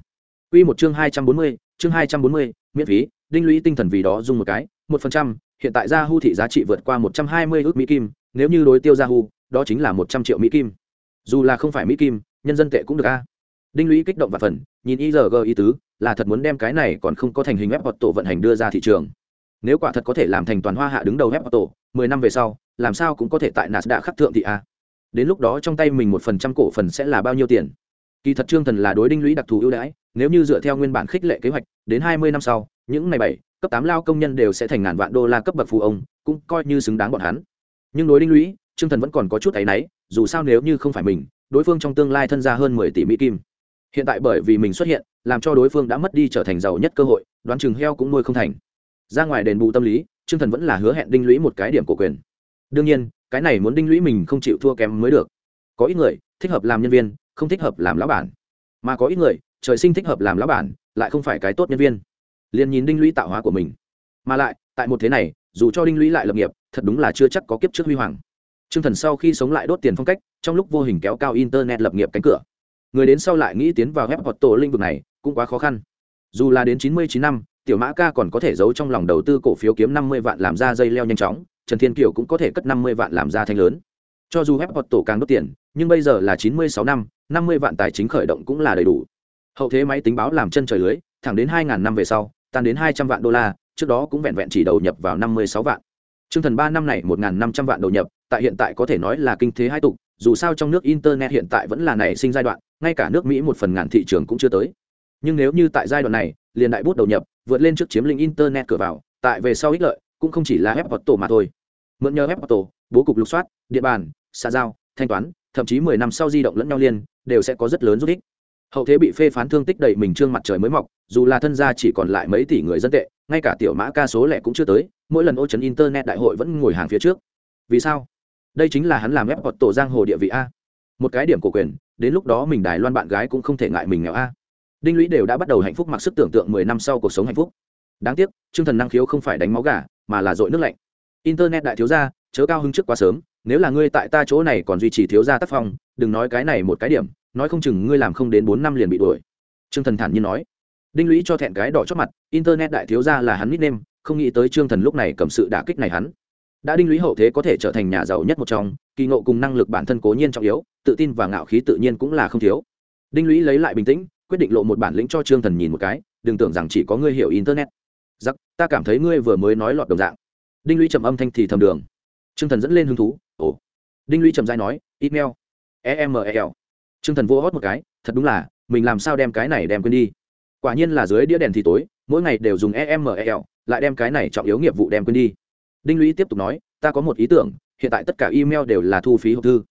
Quy một chương hai trăm bốn mươi, chương hai trăm bốn mươi, miễn phí, đinh lũy tinh thần vì đó dùng một cái, một phần trăm, hiện tại Yahoo thị giá trị vượt qua một trăm hai mươi ước Mỹ kim, nếu như đối tiêu Yahoo, đó chính là một trăm triệu Mỹ kim. Dù là không phải Mỹ kim, nhân dân tệ cũng được a. Đinh lũy kích động và phần, nhìn igg ý tứ, là thật muốn đem cái này còn không có thành hình web hoặc tổ vận hành đưa ra thị trường. Nếu quả thật có thể làm thành toàn hoa hạ đứng đầu web hoặc tổ mười năm về sau, làm sao cũng có thể tại nạt đã khắc thượng thị a. Đến lúc đó trong tay mình một phần trăm cổ phần sẽ là bao nhiêu tiền? Kỳ thật trương thần là đối đinh lũy đặc thù ưu đãi, nếu như dựa theo nguyên bản khích lệ kế hoạch, đến hai mươi năm sau, những ngày bảy, cấp tám lao công nhân đều sẽ thành ngàn vạn đô la cấp bậc phù ông, cũng coi như xứng đáng bọn hắn. Nhưng đối đinh lũy, trương thần vẫn còn có chút áy náy, dù sao nếu như không phải mình đối phương trong tương lai thân ra hơn mười tỷ mỹ kim. Hiện tại bởi vì mình xuất hiện, làm cho đối phương đã mất đi trở thành giàu nhất cơ hội, đoán chừng heo cũng nuôi không thành. Ra ngoài đền bù tâm lý, trương thần vẫn là hứa hẹn đinh lũy một cái điểm của quyền. Đương nhiên, cái này muốn đinh lũy mình không chịu thua kém mới được. Có ít người, thích hợp làm nhân viên, không thích hợp làm lão bản. Mà có ít người, trời sinh thích hợp làm lão bản, lại không phải cái tốt nhân viên. Liền nhìn đinh lũy tạo hóa của mình. Mà lại, tại một thế này, dù cho đinh lũy lại lập nghiệp, thật đúng là chưa chắc có kiếp trước huy hoàng t r ư ơ n g thần sau khi sống lại đốt tiền phong cách, trong lúc vô hình kéo cao internet lập nghiệp cánh cửa. Người đến sau lại nghĩ tiến vào web hoạt tổ lĩnh vực này, cũng quá khó khăn. Dù là đến chín mươi chín năm, tiểu mã ca còn có thể giấu trong lòng đầu tư cổ phiếu kiếm năm mươi vạn làm ra dây leo nhanh chóng, trần thiên kiều cũng có thể cất năm mươi vạn làm ra thanh lớn. Cho dù web hoạt tổ càng đốt tiền, nhưng bây giờ là chín mươi sáu năm năm mươi vạn tài chính khởi động cũng là đầy đủ. Hậu thế máy tính báo làm chân trời lưới, thẳng đến hai ngàn năm về sau, tan đến hai trăm vạn đô la, trước đó cũng vẹn vẹn chỉ đầu nhập vào năm mươi sáu vạn. Trương thần ba năm này một năm trăm vạn đầu nhập tại hiện tại có thể nói là kinh thế hai tục, dù sao trong nước internet hiện tại vẫn là nảy sinh giai đoạn, ngay cả nước mỹ một phần ngàn thị trường cũng chưa tới. Nhưng nếu như tại giai đoạn này, liền đại bút đầu nhập, vượt lên trước chiếm lĩnh internet cửa vào, tại về sau ích lợi, cũng không chỉ là ép tổ mà thôi. Mượn nhờ ép tổ, bố cục lục soát điện bàn xa giao, thanh toán, thậm chí mười năm sau di động lẫn nhau liên, đều sẽ có rất lớn giúp ích. Hậu thế bị phê phán thương tích đầy mình trương mặt trời mới mọc, dù là thân gia chỉ còn lại mấy tỷ người dân tệ, ngay cả tiểu mã ca số lẻ cũng chưa tới, mỗi lần ô chấn internet đại hội vẫn ngồi hàng phía trước. Vì sao? Đây chính là hắn làm ép hoặc tổ giang hồ địa vị a. Một cái điểm của quyền, đến lúc đó mình đài loan bạn gái cũng không thể ngại mình nghèo a. Đinh lũy đều đã bắt đầu hạnh phúc mặc sức tưởng tượng mười năm sau cuộc sống hạnh phúc. Đáng tiếc chương thần năng khiếu không phải đánh máu gà, mà là dội nước lạnh. Internet đại thiếu gia, chớ cao hứng trước quá sớm, nếu là ngươi tại ta chỗ này còn duy trì thiếu gia tác phong, đừng nói cái này một cái điểm, nói không chừng ngươi làm không đến bốn năm liền bị đuổi. Trương thần thản nhiên nói. Đinh lũy cho thẹn cái đỏ chót mặt, internet đại thiếu gia là hắn nickname, không nghĩ tới trương thần lúc này cầm sự đả kích này hắn đã đinh lũy hậu thế có thể trở thành nhà giàu nhất một trong, kỳ ngộ cùng năng lực bản thân cố nhiên trọng yếu, tự tin và ngạo khí tự nhiên cũng là không thiếu. Đinh lũy lấy lại bình tĩnh, quyết định lộ một bản lĩnh cho trương thần nhìn một cái, đừng tưởng rằng chỉ có ngươi hiểu internet. Giặc, ta cảm thấy ngươi vừa mới nói lọt đồng dạng. Đinh lũy trầm âm thanh thì thầm đường. Trương thần dẫn lên hứng thú, ồ. Đinh lũy trầm dai nói, email. Emel trương thần vô hót một cái, thật đúng là, mình làm sao đem cái này đem quên đi? Quả nhiên là dưới đĩa đèn thì tối, mỗi ngày đều dùng emel lại đem cái này trọng yếu nghiệp vụ đem quên đi đinh lũy tiếp tục nói ta có một ý tưởng hiện tại tất cả email đều là thu phí hộp thư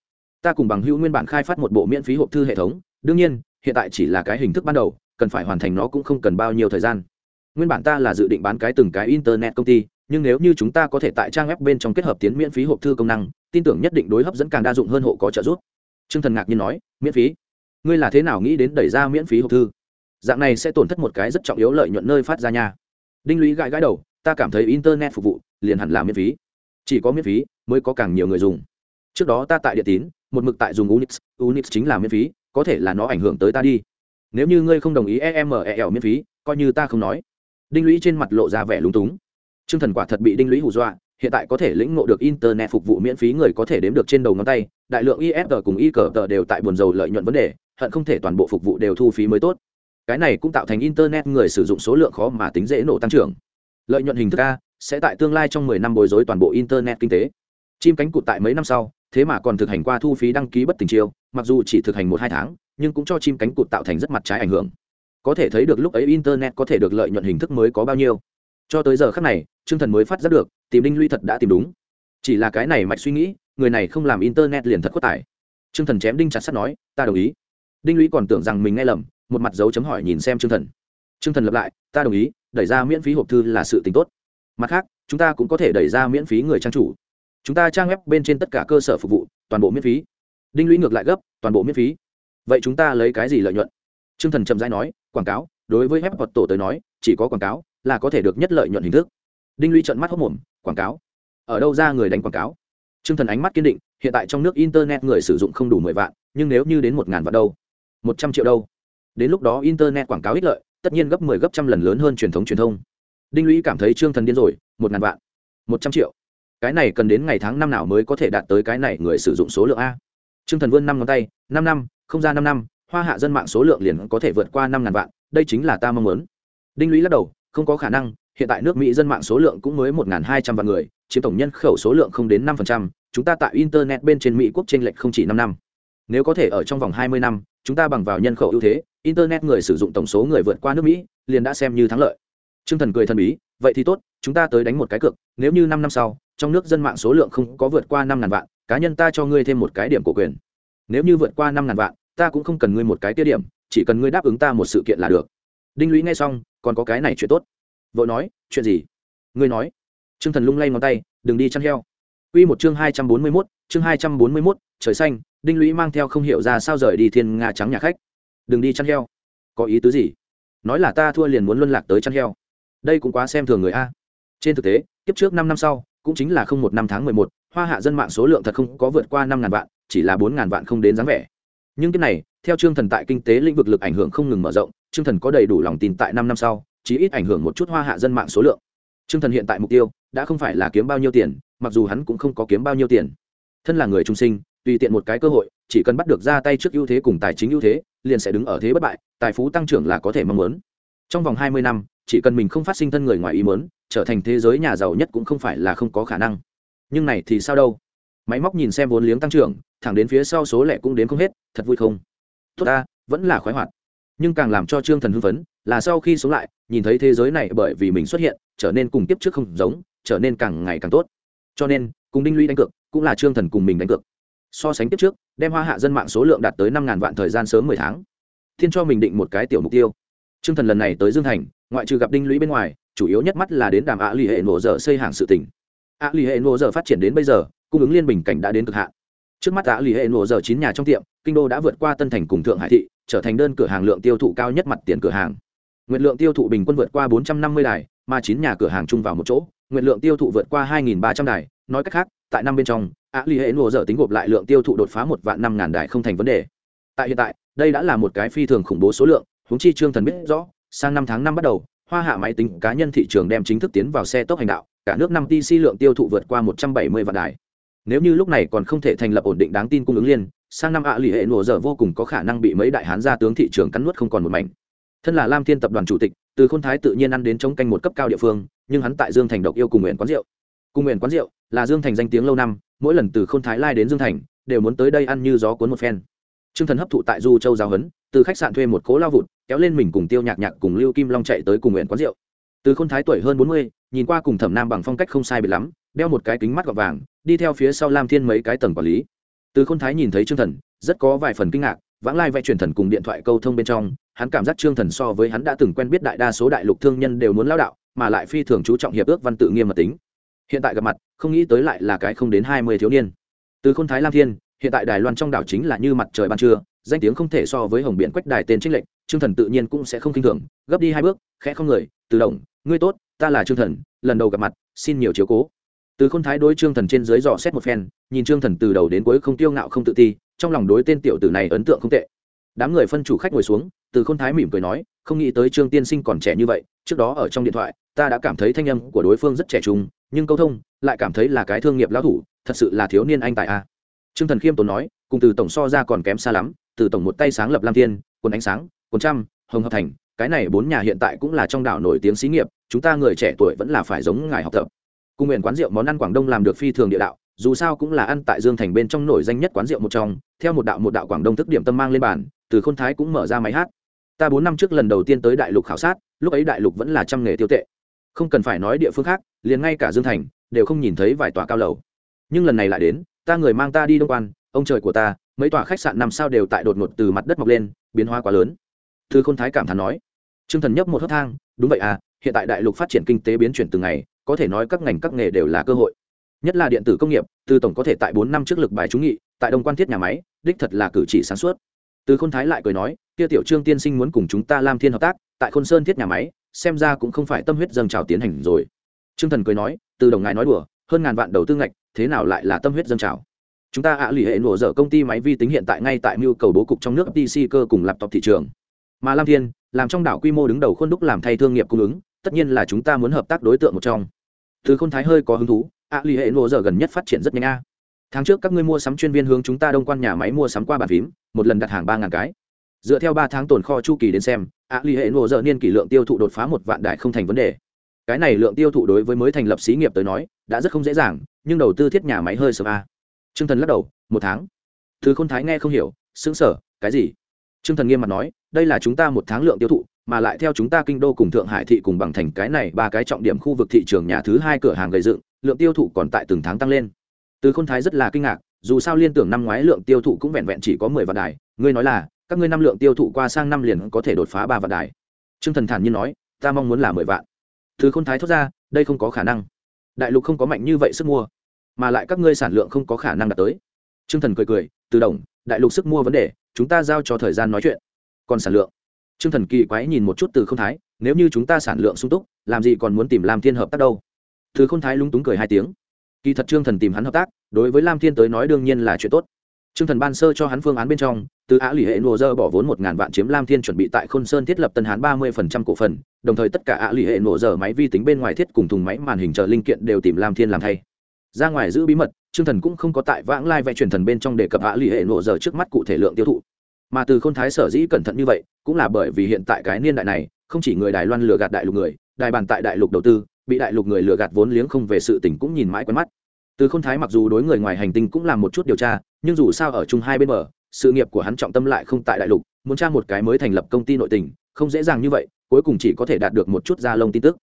ta cùng bằng hữu nguyên bản khai phát một bộ miễn phí hộp thư hệ thống đương nhiên hiện tại chỉ là cái hình thức ban đầu cần phải hoàn thành nó cũng không cần bao nhiêu thời gian nguyên bản ta là dự định bán cái từng cái internet công ty nhưng nếu như chúng ta có thể tại trang web bên trong kết hợp tiến miễn phí hộp thư công năng tin tưởng nhất định đối hấp dẫn càng đa dụng hơn hộ có trợ giúp Trương Thần ngạc nhiên nói, miễn phí? Ngươi là thế nào nghĩ đến đẩy ra miễn phí hộp thư? Dạng này sẽ tổn thất một cái rất trọng yếu lợi nhuận nơi phát ra nha. Đinh Lũy gãi gãi đầu, ta cảm thấy internet phục vụ liền hẳn là miễn phí. Chỉ có miễn phí mới có càng nhiều người dùng. Trước đó ta tại địa tín, một mực tại dùng Unix, Unix chính là miễn phí, có thể là nó ảnh hưởng tới ta đi. Nếu như ngươi không đồng ý EMEL miễn phí, coi như ta không nói. Đinh Lũy trên mặt lộ ra vẻ lúng túng. Trương Thần quả thật bị Đinh Lũy hù dọa, hiện tại có thể lĩnh ngộ được internet phục vụ miễn phí người có thể đếm được trên đầu ngón tay đại lượng ifg cùng y cờ tờ đều tại buồn dầu lợi nhuận vấn đề hận không thể toàn bộ phục vụ đều thu phí mới tốt cái này cũng tạo thành internet người sử dụng số lượng khó mà tính dễ nổ tăng trưởng lợi nhuận hình thức a sẽ tại tương lai trong 10 năm bồi dối toàn bộ internet kinh tế. Chim cánh cụt tại mấy năm sau, thế mà còn thực hành qua thu phí đăng ký bất tình chiêu, mặc dù chỉ thực hành một hai tháng, nhưng cũng cho chim cánh cụt tạo thành rất mặt trái ảnh hưởng. Có thể thấy được lúc ấy internet có thể được lợi nhuận hình thức mới có bao nhiêu. Cho tới giờ khắc này, trương thần mới phát giác được, tìm đinh lũy thật đã tìm đúng. Chỉ là cái này mạch suy nghĩ, người này không làm internet liền thật quất tải trương thần chém đinh chặt sắt nói, ta đồng ý. Đinh lũy còn tưởng rằng mình nghe lầm, một mặt dấu chấm hỏi nhìn xem trương thần trương thần lập lại, ta đồng ý, đẩy ra miễn phí hộp thư là sự tình tốt. Mặt khác, chúng ta cũng có thể đẩy ra miễn phí người trang chủ. Chúng ta trang web bên trên tất cả cơ sở phục vụ, toàn bộ miễn phí. Đinh lũy ngược lại gấp, toàn bộ miễn phí. Vậy chúng ta lấy cái gì lợi nhuận? Trương thần chậm rãi nói, quảng cáo, đối với web hoạt tổ tới nói, chỉ có quảng cáo là có thể được nhất lợi nhuận hình thức. Đinh lũy trận mắt hốc mồm quảng cáo? Ở đâu ra người đánh quảng cáo? T r ư ơ n g thần ánh mắt kiên định, hiện tại trong nước internet người sử dụng không đủ mười vạn, nhưng nếu như đến một ngàn vạn đâu, một trăm triệu đâu, đến lúc đó internet quảng cáo ích lợi tất nhiên gấp mười 10 gấp trăm lần lớn hơn truyền thống truyền thông. Đinh lũy cảm thấy trương thần điên rồi, một ngàn vạn, một trăm triệu. Cái này cần đến ngày tháng năm nào mới có thể đạt tới cái này người sử dụng số lượng a? Trương thần vươn năm ngón tay, năm năm, không ra năm năm, hoa hạ dân mạng số lượng liền có thể vượt qua năm ngàn vạn, đây chính là ta mong muốn. Đinh lũy lắc đầu, không có khả năng, hiện tại nước mỹ dân mạng số lượng cũng mới một hai trăm vạn người, chiếm tổng nhân khẩu số lượng không đến năm chúng ta tại internet bên trên mỹ quốc t r ê n lệch không chỉ năm năm. Nếu có thể ở trong vòng hai mươi năm chúng ta bằng vào nhân khẩu ưu thế internet người sử dụng tổng số người vượt qua nước mỹ liền đã xem như thắng lợi. T r ư ơ n g thần cười thần bí vậy thì tốt chúng ta tới đánh một cái cược nếu như năm năm sau trong nước dân mạng số lượng không có vượt qua năm ngàn vạn cá nhân ta cho ngươi thêm một cái điểm cổ quyền. Nếu như vượt qua năm ngàn vạn ta cũng không cần ngươi một cái tiết điểm chỉ cần ngươi đáp ứng ta một sự kiện là được. Đinh lũy nghe xong còn có cái này chuyện tốt. Vợ nói chuyện gì? Ngươi nói. T r ư ơ n g thần lung lay ngón tay đừng đi chăn heo. Quy một chương hai trăm bốn mươi mốt chương hai trăm bốn mươi mốt trời xanh, Đinh Lũy mang theo không hiểu ra sao rời đi thiên nga trắng nhà khách. Đừng đi chăn heo. Có ý tứ gì? Nói là ta thua liền muốn luân lạc tới chăn heo. Đây cũng quá xem thường người a. Trên thực tế, kiếp trước năm năm sau, cũng chính là không một năm tháng mười một, hoa hạ dân mạng số lượng thật không có vượt qua năm ngàn vạn, chỉ là bốn ngàn vạn không đến dáng vẻ. Nhưng cái này, theo Trương Thần tại kinh tế lĩnh vực lực ảnh hưởng không ngừng mở rộng, Trương Thần có đầy đủ lòng tin tại năm năm sau, chí ít ảnh hưởng một chút hoa hạ dân mạng số lượng. Trương Thần hiện tại mục tiêu đã không phải là kiếm bao nhiêu tiền, mặc dù hắn cũng không có kiếm bao nhiêu tiền. Thân là người trung sinh, tùy tiện một cái cơ hội, chỉ cần bắt được ra tay trước ưu thế cùng tài chính ưu thế, liền sẽ đứng ở thế bất bại, tài phú tăng trưởng là có thể mong muốn. Trong vòng hai mươi năm, chỉ cần mình không phát sinh thân người ngoài ý muốn, trở thành thế giới nhà giàu nhất cũng không phải là không có khả năng. Nhưng này thì sao đâu? Máy móc nhìn xem vốn liếng tăng trưởng, thẳng đến phía sau số lẻ cũng đến không hết, thật vui không? Tốt ta, vẫn là khoái hoạt nhưng càng làm cho trương thần hưng phấn là sau khi sống lại nhìn thấy thế giới này bởi vì mình xuất hiện trở nên cùng tiếp trước không giống trở nên càng ngày càng tốt cho nên cùng đinh lũy đánh cược cũng là trương thần cùng mình đánh cược so sánh tiếp trước, đem hoa hạ dân mạng số lượng đạt tới năm ngàn vạn thời gian sớm mười tháng. Thiên cho mình định một cái tiểu mục tiêu. Trương thần lần này tới dương thành, ngoại trừ gặp đinh lũy bên ngoài, chủ yếu nhất mắt là đến đàm ạ l ì hệ nổ dở xây hàng sự tỉnh ạ l ì hệ nổ dở phát triển đến bây giờ, cung ứng liên bình cảnh đã đến cực hạn. Trước mắt ạ l ì hệ nổ dở chín nhà trong tiệm, kinh đô đã vượt qua tân thành cùng thượng hải thị, trở thành đơn cửa hàng lượng tiêu thụ cao nhất mặt tiền cửa hàng. Nguyện lượng tiêu thụ bình quân vượt qua 450 đài, mà chín nhà cửa hàng chung vào một chỗ, nguyện lượng tiêu thụ vượt qua 2.300 đài, nói cách khác, tại năm bên trong ạ lì hệ nổ dở tính gộp lại lượng tiêu thụ đột phá một vạn năm ngàn đài không thành vấn đề. Tại hiện tại, đây đã là một cái phi thường khủng bố số lượng, huống chi trương thần biết rõ, sang năm tháng năm bắt đầu, hoa hạ máy tính cá nhân thị trường đem chính thức tiến vào xe tốc hành đạo, cả nước năm tc lượng tiêu thụ vượt qua 170 vạn đài. Nếu như lúc này còn không thể thành lập ổn định đáng tin cung ứng liên sang năm ạ lì hệ nổ dở vô cùng có khả năng bị mấy đại hán gia tướng thị trường cắn nuốt không còn một mảnh. Thân là lam thiên tập đoàn chủ tịch, từ khôn thái tự nhiên ăn đến chống canh một cấp cao địa phương, nhưng hắn tại dương thành độc yêu cùng nguyện quán rượu cùng nguyện quán rượu là dương thành danh tiếng lâu năm mỗi lần từ khôn thái lai đến dương thành, đều muốn tới đây ăn như gió cuốn một phen. T r ư ơ n g thần hấp thụ tại du châu giáo huấn từ khách sạn thuê một cố lao vụt, kéo lên mình cùng tiêu nhạc nhạc cùng lưu kim long chạy tới cùng nguyện quán rượu. Từ khôn thái tuổi hơn bốn mươi, nhìn qua cùng thẩm nam bằng phong cách không sai bị lắm, đeo một cái kính mắt gọt vàng, đi theo phía sau lam thiên mấy cái tầng quản lý. Từ khôn thái nhìn thấy trương thần, rất có vài phần kinh ngạc, vãng lai vẽ truyền thần cùng điện thoại câu thông bên trong, hắn cảm giác trương thần so với hắn đã từng quen biết đại đa số đại lục thương nhân đều muốn lao đạo, mà lại phi thường chú trọng hiệp ước văn tự nghiêm mật tính hiện tại gặp mặt, không nghĩ tới lại là cái không đến hai mươi thiếu niên. Từ khôn thái lam thiên, hiện tại đài loan trong đảo chính là như mặt trời ban trưa, danh tiếng không thể so với hồng biển quách đài tên trích lệnh trương thần tự nhiên cũng sẽ không k i n h thường, gấp đi hai bước, khẽ không người, từ động ngươi tốt, ta là trương thần, lần đầu gặp mặt, xin nhiều chiếu cố. Từ khôn thái đối trương thần trên dưới dò xét một phen, nhìn trương thần từ đầu đến cuối không tiêu ngạo không tự ti, trong lòng đối tên tiểu tử này ấn tượng không tệ. Đám người phân chủ khách ngồi xuống, từ khôn thái mỉm cười nói, không nghĩ tới trương tiên sinh còn trẻ như vậy, trước đó ở trong điện thoại, ta đã cảm thấy thanh âm của đối phương rất trẻ trung nhưng câu thông lại cảm thấy là cái thương nghiệp lão thủ, thật sự là thiếu niên anh tài a. Trương thần khiêm tốn nói, cùng từ tổng so ra còn kém xa lắm, từ tổng một tay sáng lập lam thiên, quần ánh sáng, quần trăm, hồng hợp thành, cái này bốn nhà hiện tại cũng là trong đảo nổi tiếng xí nghiệp, chúng ta người trẻ tuổi vẫn là phải giống ngài học tập. Cùng nguyện quán rượu món ăn quảng đông làm được phi thường địa đạo, dù sao cũng là ăn tại dương thành bên trong nổi danh nhất quán rượu một trong, theo một đạo một đạo quảng đông thức điểm tâm mang lên bàn, từ khôn thái cũng mở ra máy hát. Ta bốn năm trước lần đầu tiên tới đại lục khảo sát, lúc ấy đại lục vẫn là trăm nghề tiêu tệ không cần phải nói địa phương khác, liền ngay cả dương thành đều không nhìn thấy vài tòa cao lầu. Nhưng lần này lại đến, ta người mang ta đi đông quan, ông trời của ta, mấy tòa khách sạn năm sao đều tại đột ngột từ mặt đất mọc lên, biến hóa quá lớn. Thư khôn thái cảm thán nói t r ư ơ n g thần nhấp một hớt thang, đúng vậy à hiện tại đại lục phát triển kinh tế biến chuyển từng ngày, có thể nói các ngành các nghề đều là cơ hội. Nhất là điện tử công nghiệp từ tổng có thể tại bốn năm trước lực bài trúng nghị, tại đông quan thiết nhà máy, đích thật là cử chỉ sáng suốt. Từ khôn thái lại cười nói, kia tiểu trương tiên sinh muốn cùng chúng ta làm thiên hợp tác, tại khôn sơn thiết nhà máy xem ra cũng không phải tâm huyết dâng trào tiến hành rồi. Trương thần cười nói từ đồng ngài nói đùa hơn ngàn vạn đầu tư ngạch thế nào lại là tâm huyết dâng trào? Chúng ta ạ à lì hệ nổ dở công ty máy vi tính hiện tại ngay tại mưu cầu bố cục trong nước pc cơ cùng laptop thị trường. Mà lam thiên làm trong đảo quy mô đứng đầu khuôn đúc làm thay thương nghiệp cung ứng tất nhiên là chúng ta muốn hợp tác đối tượng một trong. Từ khôn thái hơi có hứng thú ạ à, lì hệ nổ dở gần nhất phát triển rất nhanh a. Tháng trước các ngươi mua sắm chuyên viên hướng chúng ta đông quan nhà máy mua sắm qua bàn phím một lần đặt hàng ba ngàn cái. Dựa theo ba tháng tồn kho chu kỳ đến xem ạ à, lì hệ nổ dợ niên kỷ lượng tiêu thụ đột phá một vạn đài không thành vấn đề. Cái này lượng tiêu thụ đối với mới thành lập xí nghiệp tới nói đã rất không dễ dàng nhưng đầu tư thiết nhà máy hơi sớm a. T r ư ơ n g thần lắc đầu một tháng. Từ khôn thái nghe không hiểu xứng sở cái gì? T r ư ơ n g thần nghiêm mặt nói đây là chúng ta một tháng lượng tiêu thụ mà lại theo chúng ta kinh đô cùng thượng hải thị cùng bằng thành cái này ba cái trọng điểm khu vực thị trường nhà thứ hai cửa hàng gây dựng lượng tiêu thụ còn tại từng tháng tăng lên. Từ n thái rất là kinh ngạc dù sao liên tưởng năm ngoái lượng tiêu thụ cũng vẹn vẹn chỉ có mười vạn đài ngươi nói là các ngươi năm lượng tiêu thụ qua sang năm liền có thể đột phá ba vạn đài. Trương thần thản nhiên nói, ta mong muốn là mười vạn. Thứ khôn thái thốt ra, đây không có khả năng. Đại lục không có mạnh như vậy sức mua, mà lại các ngươi sản lượng không có khả năng đạt tới. Trương thần cười cười, từ đồng, đại lục sức mua vấn đề, chúng ta giao cho thời gian nói chuyện. Còn sản lượng. Trương thần kỳ quái nhìn một chút từ không thái, nếu như chúng ta sản lượng sung túc, làm gì còn muốn tìm lam thiên hợp tác đâu? Thứ không thái lúng túng cười hai tiếng. Kỳ thật trương thần tìm hắn hợp tác, đối với lam thiên tới nói đương nhiên là chuyện tốt trương thần ban sơ cho hắn phương án bên trong, từ á lì hệ nô dơ bỏ vốn một ngàn vạn chiếm lam thiên chuẩn bị tại khôn sơn thiết lập tân hán ba mươi phần trăm cổ phần, đồng thời tất cả á lì hệ nô dơ máy vi tính bên ngoài thiết cùng thùng máy màn hình chờ linh kiện đều tìm lam thiên làm thay. Ra ngoài giữ bí mật, trương thần cũng không có tại vãng lai vẽ truyền thần bên trong đề cập á lì hệ nô dơ trước mắt cụ thể lượng tiêu thụ. Mà từ khôn thái sở dĩ cẩn thận như vậy, cũng là bởi vì hiện tại cái niên đại này, không chỉ người đài loan lừa gạt đại lục người, đài bàn tại đại lục đầu tư, bị đại lục người lừa gạt vốn liếng không về sự tỉnh cũng nhìn mãi quen mắt từ khôn thái mặc dù đối người ngoài hành tinh cũng làm một chút điều tra, nhưng dù sao ở chung hai bên bờ, sự nghiệp của hắn trọng tâm lại không tại đại lục, muốn tra một cái mới thành lập công ty nội tình, không dễ dàng như vậy, cuối cùng chỉ có thể đạt được một chút da lông tin tức.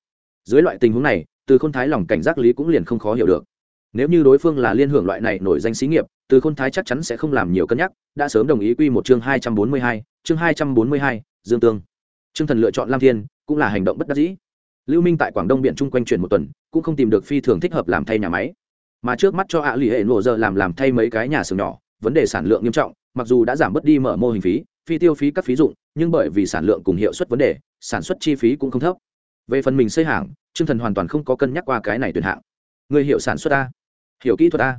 Dưới loại tình huống này, từ khôn thái lòng cảnh giác lý cũng liền không khó hiểu được. Nếu như đối phương là liên hưởng loại này nổi danh xí nghiệp, từ khôn thái chắc chắn sẽ không làm nhiều cân nhắc, đã sớm đồng ý quy một chương hai trăm bốn mươi hai, chương hai trăm bốn mươi hai, dương tương. Chương thần lựa chọn lam thiên, cũng là hành động bất đắc dĩ. Lưu minh tại quảng đông biển chung quanh chuyển một tuần, cũng không tìm được phi thường thích hợp làm thay nhà máy mà trước mắt cho ạ lì hệ nổ giờ làm làm thay mấy cái nhà xưởng nhỏ, vấn đề sản lượng nghiêm trọng, mặc dù đã giảm bớt đi mở mô hình phí, phi tiêu phí các phí dụng, nhưng bởi vì sản lượng cùng hiệu suất vấn đề, sản xuất chi phí cũng không thấp. Về phần mình xây hàng chương thần hoàn toàn không có cân nhắc qua cái này tuyển hạng. Người hiểu sản xuất a, hiểu kỹ thuật a,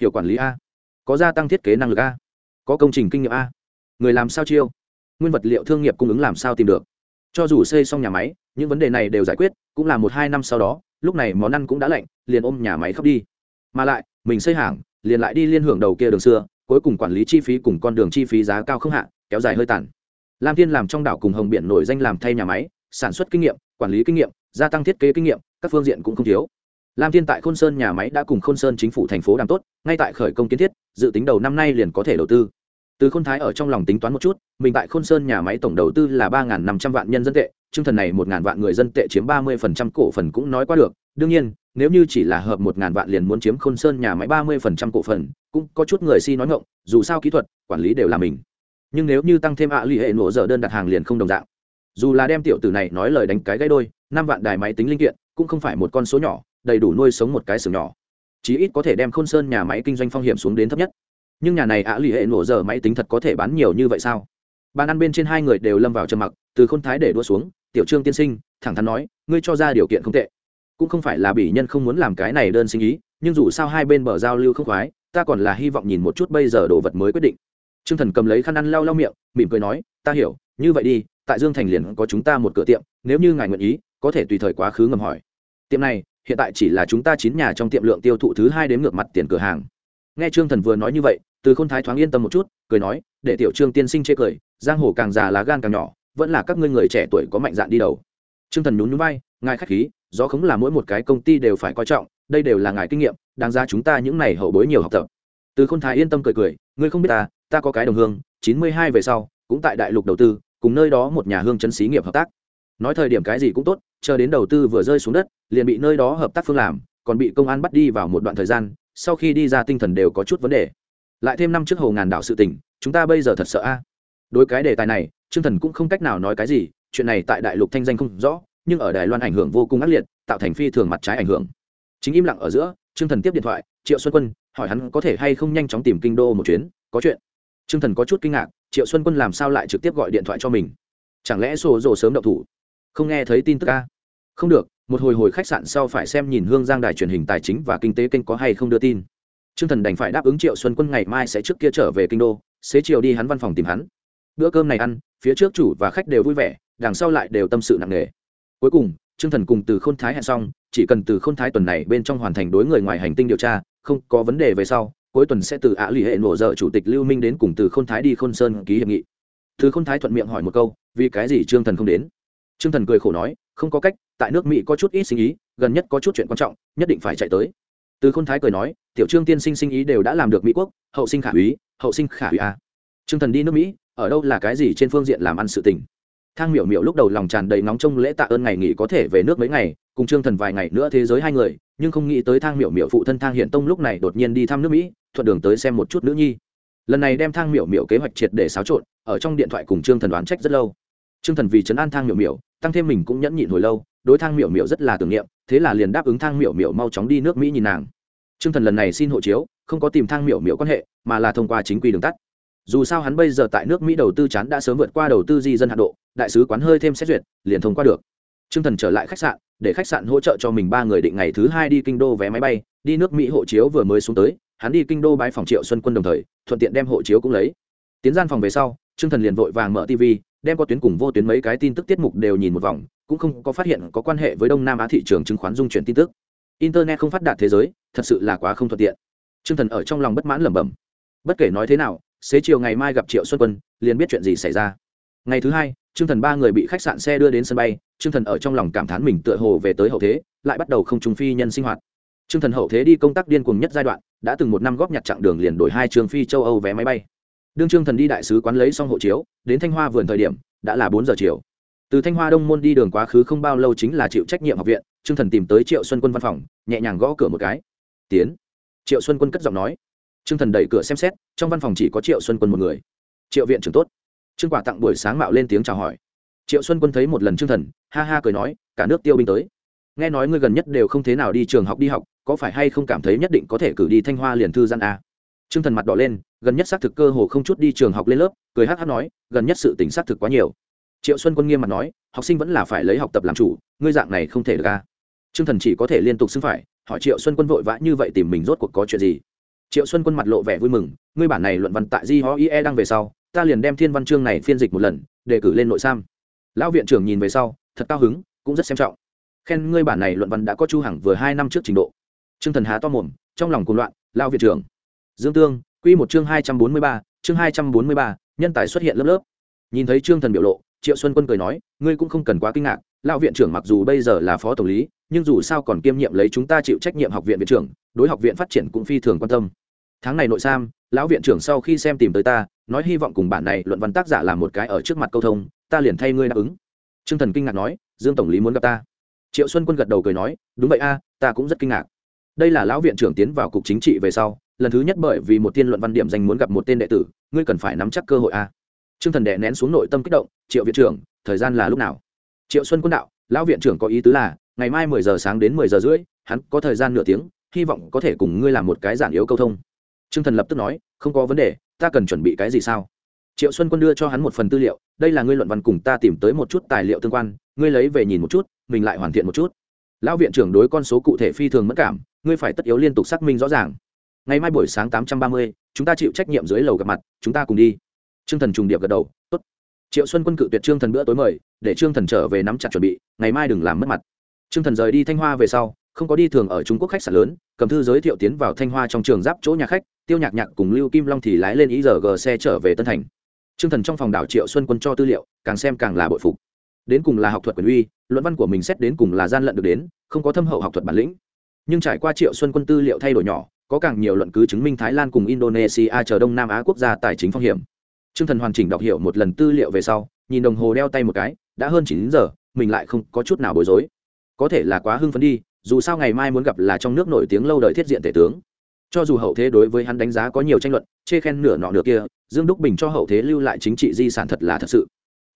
hiểu quản lý a, có gia tăng thiết kế năng lực a, có công trình kinh nghiệm a. Người làm sao chiêu? Nguyên vật liệu thương nghiệp cung ứng làm sao tìm được? Cho dù xây xong nhà máy, những vấn đề này đều giải quyết, cũng là một hai năm sau đó, lúc này món ăn cũng đã lạnh, liền ôm nhà máy khóc đi mà lại, mình xây hàng, liền lại đi liên hưởng đầu kia đường xưa, cuối cùng quản lý chi phí cùng con đường chi phí giá cao không hạ, kéo dài hơi tàn. Lam thiên làm trong đảo cùng hồng biển nổi danh làm thay nhà máy, sản xuất kinh nghiệm, quản lý kinh nghiệm, gia tăng thiết kế kinh nghiệm, các phương diện cũng không thiếu. Lam thiên tại khôn sơn nhà máy đã cùng khôn sơn chính phủ thành phố làm tốt, ngay tại khởi công kiến thiết, dự tính đầu năm nay liền có thể đầu tư. Từ khôn thái ở trong lòng tính toán một chút, mình tại khôn sơn nhà máy tổng đầu tư là ba năm trăm vạn nhân dân tệ, chương thần này một ngàn vạn người dân tệ chiếm ba mươi phần trăm cổ phần cũng nói qua được đương nhiên, nếu như chỉ là hợp một ngàn vạn liền muốn chiếm khôn sơn nhà máy ba mươi phần trăm cổ phần, cũng có chút người si nói ngộng dù sao kỹ thuật, quản lý đều là mình. Nhưng nếu như tăng thêm ạ à lì hệ nổ dở đơn đặt hàng liền không đồng dạng. Dù là đem tiểu tử này nói lời đánh cái gãy đôi, năm vạn đài máy tính linh kiện, cũng không phải một con số nhỏ, đầy đủ nuôi sống một cái xưởng nhỏ. Chí ít có thể đem khôn sơn nhà máy kinh doanh phong hiểm xuống đến thấp nhất. Nhưng nhà này ạ à lì hệ nổ dở máy tính thật có thể bán nhiều như vậy sao? Bàn ăn bên trên hai người đều lâm vào trầm mặc, từ khôn thái để đua xuống, tiểu trương tiên sinh, thẳng thắn nói, ngươi cho ra điều kiện không tệ cũng không phải là bỉ nhân không muốn làm cái này đơn sinh ý, nhưng dù sao hai bên bờ giao lưu không khoái, ta còn là hy vọng nhìn một chút bây giờ đồ vật mới quyết định. T r ư ơ n g thần cầm lấy khăn ăn lau lau miệng, mỉm cười nói, ta hiểu, như vậy đi, tại dương thành liền có chúng ta một cửa tiệm, nếu như ngài nguyện ý, có thể tùy thời quá khứ ngầm hỏi. Tiệm này, hiện tại chỉ là chúng ta chín nhà trong tiệm lượng tiêu thụ thứ hai đến ngược mặt tiền cửa hàng. Nghe trương thần vừa nói như vậy, từ k h ô n thái thoáng yên tâm một chút, cười nói, để tiểu trương tiên sinh chê cười, giang hồ càng già lá gan càng nhỏ, vẫn là các ngươi người trẻ tuổi có mạnh dạn đi đầu trương thần nhún nhún vai, ngài khách khí do khống là mỗi một cái công ty đều phải coi trọng, đây đều là ngài kinh nghiệm, đáng ra chúng ta những này hậu bối nhiều học tập. Từ khôn thái yên tâm cười cười, ngươi không biết ta ta có cái đồng hương, chín mươi hai về sau, cũng tại đại lục đầu tư, cùng nơi đó một nhà hương chân xí nghiệp hợp tác. Nói thời điểm cái gì cũng tốt, chờ đến đầu tư vừa rơi xuống đất, liền bị nơi đó hợp tác phương làm, còn bị công an bắt đi vào một đoạn thời gian, sau khi đi ra tinh thần đều có chút vấn đề. Lại thêm năm trước hồ ngàn đảo sự tình, chúng ta bây giờ thật sợ a. Đối cái đề tài này, trương thần cũng không cách nào nói cái gì chuyện này tại đại lục thanh danh không rõ, nhưng ở đài loan ảnh hưởng vô cùng ác liệt, tạo thành phi thường mặt trái ảnh hưởng. Chính im lặng ở giữa, trương thần tiếp điện thoại, triệu xuân quân, hỏi hắn có thể hay không nhanh chóng tìm kinh đô một chuyến, có chuyện. Trương thần có chút kinh ngạc, triệu xuân quân làm sao lại trực tiếp gọi điện thoại cho mình? Chẳng lẽ sổ rồ sớm đậu thủ? Không nghe thấy tin tức ca không được, một hồi hồi khách sạn sau phải xem nhìn hương giang đài truyền hình tài chính và kinh tế kênh có hay không đưa tin. Trương thần đành phải đáp ứng triệu xuân quân ngày mai sẽ trước kia trở về kinh đô, xế chiều đi hắn văn phòng tìm hắn. Bữa cơm này ăn, phía trước chủ và khách đều vui vẻ đằng sau lại đều tâm sự nặng nề. Cuối cùng, trương thần cùng từ khôn thái hẹn xong, chỉ cần từ khôn thái tuần này bên trong hoàn thành đối người ngoài hành tinh điều tra, không có vấn đề về sau, cuối tuần sẽ từ ạ lì hệ nổ dở chủ tịch lưu minh đến cùng từ khôn thái đi khôn sơn ký hiệp nghị. Từ khôn thái thuận miệng hỏi một câu, vì cái gì trương thần không đến? Trương thần cười khổ nói, không có cách, tại nước mỹ có chút ít sinh ý, gần nhất có chút chuyện quan trọng, nhất định phải chạy tới. Từ khôn thái cười nói, tiểu trương tiên sinh sinh ý đều đã làm được mỹ quốc, hậu sinh khả úy, hậu sinh khả úy a trương thần đi nước mỹ, ở đâu là cái gì trên phương diện làm ăn sự tình? Thang miểu miểu lúc đầu lòng tràn đầy nóng trông lễ tạ ơn ngày nghỉ có thể về nước mấy ngày, cùng trương thần vài ngày nữa thế giới hai người, nhưng không nghĩ tới thang miểu miểu phụ thân thang hiện tông lúc này đột nhiên đi thăm nước mỹ, thuận đường tới xem một chút nữ nhi. Lần này đem thang miểu miểu kế hoạch triệt để xáo trộn, ở trong điện thoại cùng trương thần đoán trách rất lâu. Trương thần vì chấn an thang miểu miểu, tăng thêm mình cũng nhẫn nhịn hồi lâu, đối thang miểu miểu rất là tưởng niệm, thế là liền đáp ứng thang miểu miểu mau chóng đi nước mỹ nhìn nàng. Trương thần lần này xin hộ chiếu, không có tìm thang miểu miểu quan hệ, mà là thông qua chính quy đường tắt dù sao hắn bây giờ tại nước mỹ đầu tư chán đã sớm vượt qua đầu tư di dân hạ độ, đại sứ quán hơi thêm xét duyệt, liền thông qua được. Trương thần trở lại khách sạn, để khách sạn hỗ trợ cho mình ba người định ngày thứ hai đi kinh đô vé máy bay, đi nước mỹ hộ chiếu vừa mới xuống tới, hắn đi kinh đô bãi phòng triệu xuân quân đồng thời, thuận tiện đem hộ chiếu cũng lấy. Tiến gian phòng về sau, trương thần liền vội vàng mở tv đem có tuyến cùng vô tuyến mấy cái tin tức tiết mục đều nhìn một vòng, cũng không có phát hiện có quan hệ với đông nam á thị trường chứng khoán dung chuyển tin tức. Internet không phát đạt thế giới, thật sự là quá không thuận tiện. Trương thần ở trong lòng bất mãn lẩm bẩm. Bất kể nói thế nào xế chiều ngày mai gặp triệu xuân quân, liền biết chuyện gì xảy ra. Ngày thứ hai, trương thần ba người bị khách sạn xe đưa đến sân bay, trương thần ở trong lòng cảm thán mình tựa hồ về tới hậu thế, lại bắt đầu không trùng phi nhân sinh hoạt. Trương thần hậu thế đi công tác điên cuồng nhất giai đoạn, đã từng một năm góp nhặt chặng đường liền đổi hai trường phi châu âu vé máy bay. Đương trương thần đi đại sứ quán lấy xong hộ chiếu, đến thanh hoa vườn thời điểm, đã là bốn giờ chiều. Từ thanh hoa đông môn đi đường quá khứ không bao lâu chính là chịu trách nhiệm học viện, trương thần tìm tới triệu xuân quân văn phòng, nhẹ nhàng gõ cửa một cái. Tiến. Triệu xuân quân cất giọng nói trương thần đẩy cửa xem xét, trong văn phòng chỉ có triệu xuân quân một người. Triệu viện trưởng tốt. Trương quả tặng buổi sáng mạo lên tiếng chào hỏi. Triệu xuân quân thấy một lần trương thần, ha ha cười nói, cả nước tiêu binh tới. Nghe nói ngươi gần nhất đều không thế nào đi trường học đi học, có phải hay không cảm thấy nhất định có thể cử đi thanh hoa liền thư gian a? Trương thần mặt đỏ lên, gần nhất xác thực cơ hồ không chút đi trường học lên lớp, cười hát hát nói, gần nhất sự tỉnh xác thực quá nhiều. Triệu xuân quân nghiêm mặt nói, học sinh vẫn là phải lấy học tập làm chủ, ngươi dạng này không thể ra trương thần chỉ có thể liên tục xưng phải, hỏi triệu xuân quân vội vã như vậy tìm mình rốt cuộc có chuyện gì triệu xuân quân mặt lộ vẻ vui mừng ngươi bản này luận văn tại di ho ie đang về sau ta liền đem thiên văn chương này phiên dịch một lần để cử lên nội sam. Lão viện trưởng nhìn về sau thật cao hứng cũng rất xem trọng. Khen ngươi bản này luận văn đã có chu hằng vừa hai năm trước trình độ. Trương thần há to mồm trong lòng cuồng loạn lão viện trưởng dương tương quy một chương hai trăm bốn mươi ba, chương hai trăm bốn mươi ba, nhân tài xuất hiện lớp lớp. Nhìn thấy trương thần biểu lộ triệu xuân quân cười nói, ngươi cũng không cần quá kinh ngạc, lão viện trưởng mặc dù bây giờ là phó tổng lý, nhưng dù sao còn kiêm nhiệm lấy chúng ta chịu trách nhiệm học viện viện trưởng, đối học viện phát triển cũng phi thường quan tâm. Tháng này nội sam, lão viện trưởng sau khi xem tìm tới ta, nói hy vọng cùng bản này luận văn tác giả làm một cái ở trước mặt câu thông, ta liền thay ngươi đáp ứng. T r ư ơ n g thần kinh ngạc nói, dương tổng lý muốn gặp ta. Triệu xuân quân gật đầu cười nói, đúng vậy a, ta cũng rất kinh ngạc. Đây là lão viện trưởng tiến vào cục chính trị về sau, lần thứ nhất bởi vì một tiên luận văn điểm danh muốn gặp một tên đệ tử, ngươi cần phải nắm chắc cơ hội a. Trương thần đệ nén xuống nội tâm kích động, triệu viện trưởng, thời gian là lúc nào? Triệu xuân quân đạo, lão viện trưởng có ý tứ là, ngày mai mười giờ sáng đến mười giờ rưỡi, hắn có thời gian nửa tiếng, hy vọng có thể cùng ngươi làm một cái giản yếu câu thông. Trương thần lập tức nói, không có vấn đề, ta cần chuẩn bị cái gì sao? Triệu xuân quân đưa cho hắn một phần tư liệu, đây là ngươi luận văn cùng ta tìm tới một chút tài liệu tương quan, ngươi lấy về nhìn một chút, mình lại hoàn thiện một chút. Lão viện trưởng đối con số cụ thể phi thường mất cảm, ngươi phải tất yếu liên tục xác minh rõ ràng. Ngày mai buổi sáng tám trăm ba mươi, chúng ta chịu trách nhiệm dưới lầu gặp mặt, chúng ta cùng đi. Trương thần trùng điệp gật đầu tốt triệu xuân quân cự tuyệt trương thần bữa tối mời để trương thần trở về nắm chặt chuẩn bị ngày mai đừng làm mất mặt trương thần rời đi thanh hoa về sau không có đi thường ở trung quốc khách sạn lớn cầm thư giới thiệu tiến vào thanh hoa trong trường giáp chỗ nhà khách tiêu nhạc nhạc cùng lưu kim long thì lái lên ý giờ g xe trở về tân thành Trương Thần trong phòng đảo Triệu Xuân Quân cho tư liệu, càng xem càng là bội phục. Đến cùng là học thuật quyền uy, luận văn của mình xét đến cùng là gian lận được đến, không có thâm hậu học thuật bản lĩnh. Nhưng trải qua Triệu Xuân Quân tư liệu thay đổi nhỏ, có càng nhiều luận cứ chứng minh Thái Lan cùng Indonesia chờ Đông Nam Á quốc gia tài chính phong hiểm. Trương Thần hoàn chỉnh đọc hiểu một lần tư liệu về sau, nhìn đồng hồ đeo tay một cái, đã hơn chín giờ, mình lại không có chút nào bối rối. Có thể là quá hưng phấn đi, dù sao ngày mai muốn gặp là trong nước nổi tiếng lâu đời thiết diện tể tướng. Cho dù hậu thế đối với hắn đánh giá có nhiều tranh luận, chê khen nửa nọ nửa kia, dương đúc bình cho hậu thế lưu lại chính trị di sản thật là thật sự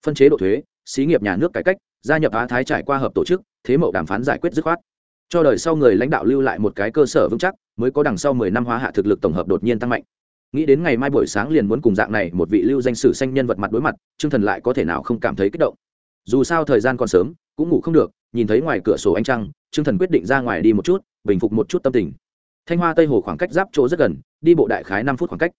phân chế độ thuế xí nghiệp nhà nước cải cách gia nhập á thái trải qua hợp tổ chức thế mậu đàm phán giải quyết dứt khoát cho đời sau người lãnh đạo lưu lại một cái cơ sở vững chắc mới có đằng sau mười năm hóa hạ thực lực tổng hợp đột nhiên tăng mạnh nghĩ đến ngày mai buổi sáng liền muốn cùng dạng này một vị lưu danh sử xanh nhân vật mặt đối mặt chương thần lại có thể nào không cảm thấy kích động. Dù sao thời gian còn sớm, cũng ngủ không được, nhìn thấy ngoài cửa sổ ánh trăng chương thần quyết định ra ngoài đi một chút, bình phục một chút tâm tình. Thanh hoa tây hồ khoảng cách giáp chỗ rất gần, đi bộ đại khái năm phút khoảng cách.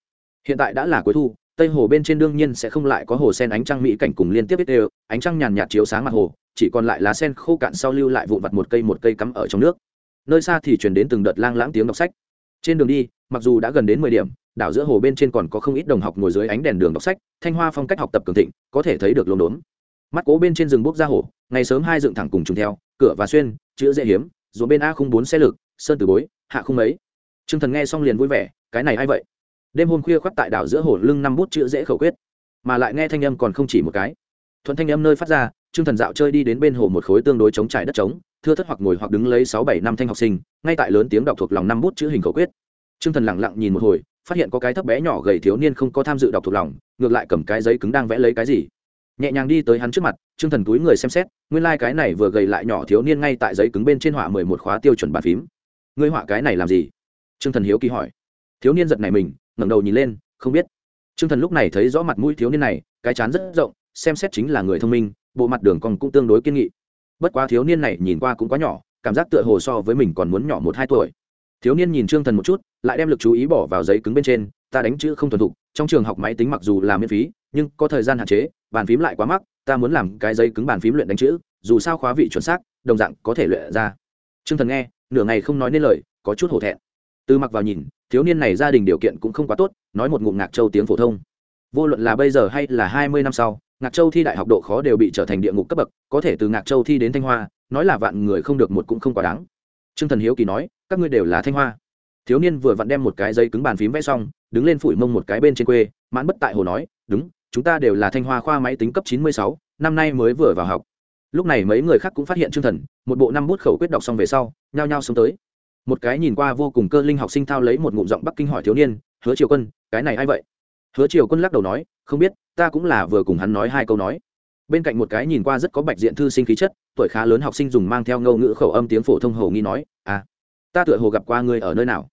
Hiện tại đã là cuối thu, tây hồ bên trên đương nhiên sẽ không lại có hồ sen ánh trăng mỹ cảnh cùng liên tiếp biết đều, ánh trăng nhàn nhạt chiếu sáng mặt hồ, chỉ còn lại lá sen khô cạn sau lưu lại vụn vặt một cây một cây cắm ở trong nước. Nơi xa thì chuyển đến từng đợt lang lãng tiếng đọc sách. Trên đường đi, mặc dù đã gần đến mười điểm đảo giữa hồ bên trên còn có không ít đồng học ngồi dưới ánh đèn đường đọc sách, thanh hoa phong cách học tập cường thịnh, có thể thấy được lốm đốm. Mắt cố bên trên rừng bốc ra hồ ngày sớm hai dựng thẳng cùng trùng theo, cửa và xuyên, chữ dễ hiếm rồi bên a không bốn xe lực, sơn từ bối, hạ không mấy. Trương thần nghe xong liền vui vẻ, cái này a i vậy? Đêm hôm khuya khoác tại đảo giữa hồ lưng năm bút chữ dễ khẩu quyết, mà lại nghe thanh âm còn không chỉ một cái. Thuận thanh âm nơi phát ra, trương thần dạo chơi đi đến bên hồ một khối tương đối chống trải đất trống, thưa thất hoặc ngồi hoặc đứng lấy sáu bảy năm thanh học sinh, ngay tại lớn tiếng đọc thuộc lòng năm bút chữ hình khẩu quyết. Trương thần lẳng lặng nhìn một hồi phát hiện có cái thấp bé nhỏ gầy thiếu niên không có tham dự đọc thuộc lòng, ngược lại cầm cái giấy cứng đang vẽ lấy cái gì. Nhẹ nhàng đi tới hắn trước mặt, trương thần túi người xem xét, nguyên lai、like、cái này vừa gầy lại nhỏ thiếu niên ngay tại giấy cứng bên trên họa mười một khóa tiêu chuẩn bàn phím. Ngươi họa cái này làm gì? Trương thần hiếu kỳ hỏi. Thiếu niên giật này mình, ngẩng đầu nhìn lên, không biết. Trương thần lúc này thấy rõ mặt mũi thiếu niên này, cái chán rất rộng, xem xét chính là người thông minh, bộ mặt đường còn cũng tương đối kiên nghị. Bất quá thiếu niên này nhìn qua cũng quá nhỏ, cảm giác tựa hồ so với mình còn muốn nhỏ một hai tuổi. Thiếu niên nhìn trương thần một chút lại đem lực chú ý bỏ vào giấy cứng bên trên, ta đánh chữ không thuần thục, trong trường học máy tính mặc dù là miễn phí, nhưng có thời gian hạn chế, bàn phím lại quá mắc, ta muốn làm cái giấy cứng bàn phím luyện đánh chữ, dù sao khóa vị chuẩn xác, đồng dạng có thể luyện ra. Trương thần nghe, nửa ngày không nói nên lời, có chút hổ thẹn. Từ mặc vào nhìn, thiếu niên này gia đình điều kiện cũng không quá tốt, nói một ngụm ngạc châu tiếng phổ thông. Vô luận là bây giờ hay là hai mươi năm sau, ngạc châu thi đại học độ khó đều bị trở thành địa ngục cấp bậc, có thể từ ngạc châu thi đến thanh hoa, nói là vạn người không được một cũng không quá đáng. T r ư ơ n g thần hiếu kỳ nói, các ngươi đều là thanh hoa thiếu niên vừa vặn đem một cái dây cứng bàn phím vẽ xong, đứng lên phủi mông một cái bên trên quê, mãn bất tại hồ nói, đúng, chúng ta đều là thanh hoa khoa máy tính cấp chín mươi sáu, năm nay mới vừa vào học. Lúc này mấy người khác cũng phát hiện chương thần, một bộ năm bút khẩu quyết đọc xong về sau, nhao nhao xông tới. Một cái nhìn qua vô cùng cơ linh học sinh thao lấy một ngụm giọng bắc kinh hỏi thiếu niên, hứa triều quân, cái này a i vậy? Hứa triều quân lắc đầu nói, không biết, ta cũng là vừa cùng hắn nói hai câu nói. Bên cạnh một cái nhìn qua rất có bạch diện thư sinh khí chất, tuổi khá lớn học sinh dùng mang theo ngâu ngữ khẩu âm tiếng phổ thông hầu nghi nói à ta tựa hồ gặp qua ngươi ở nơi nào?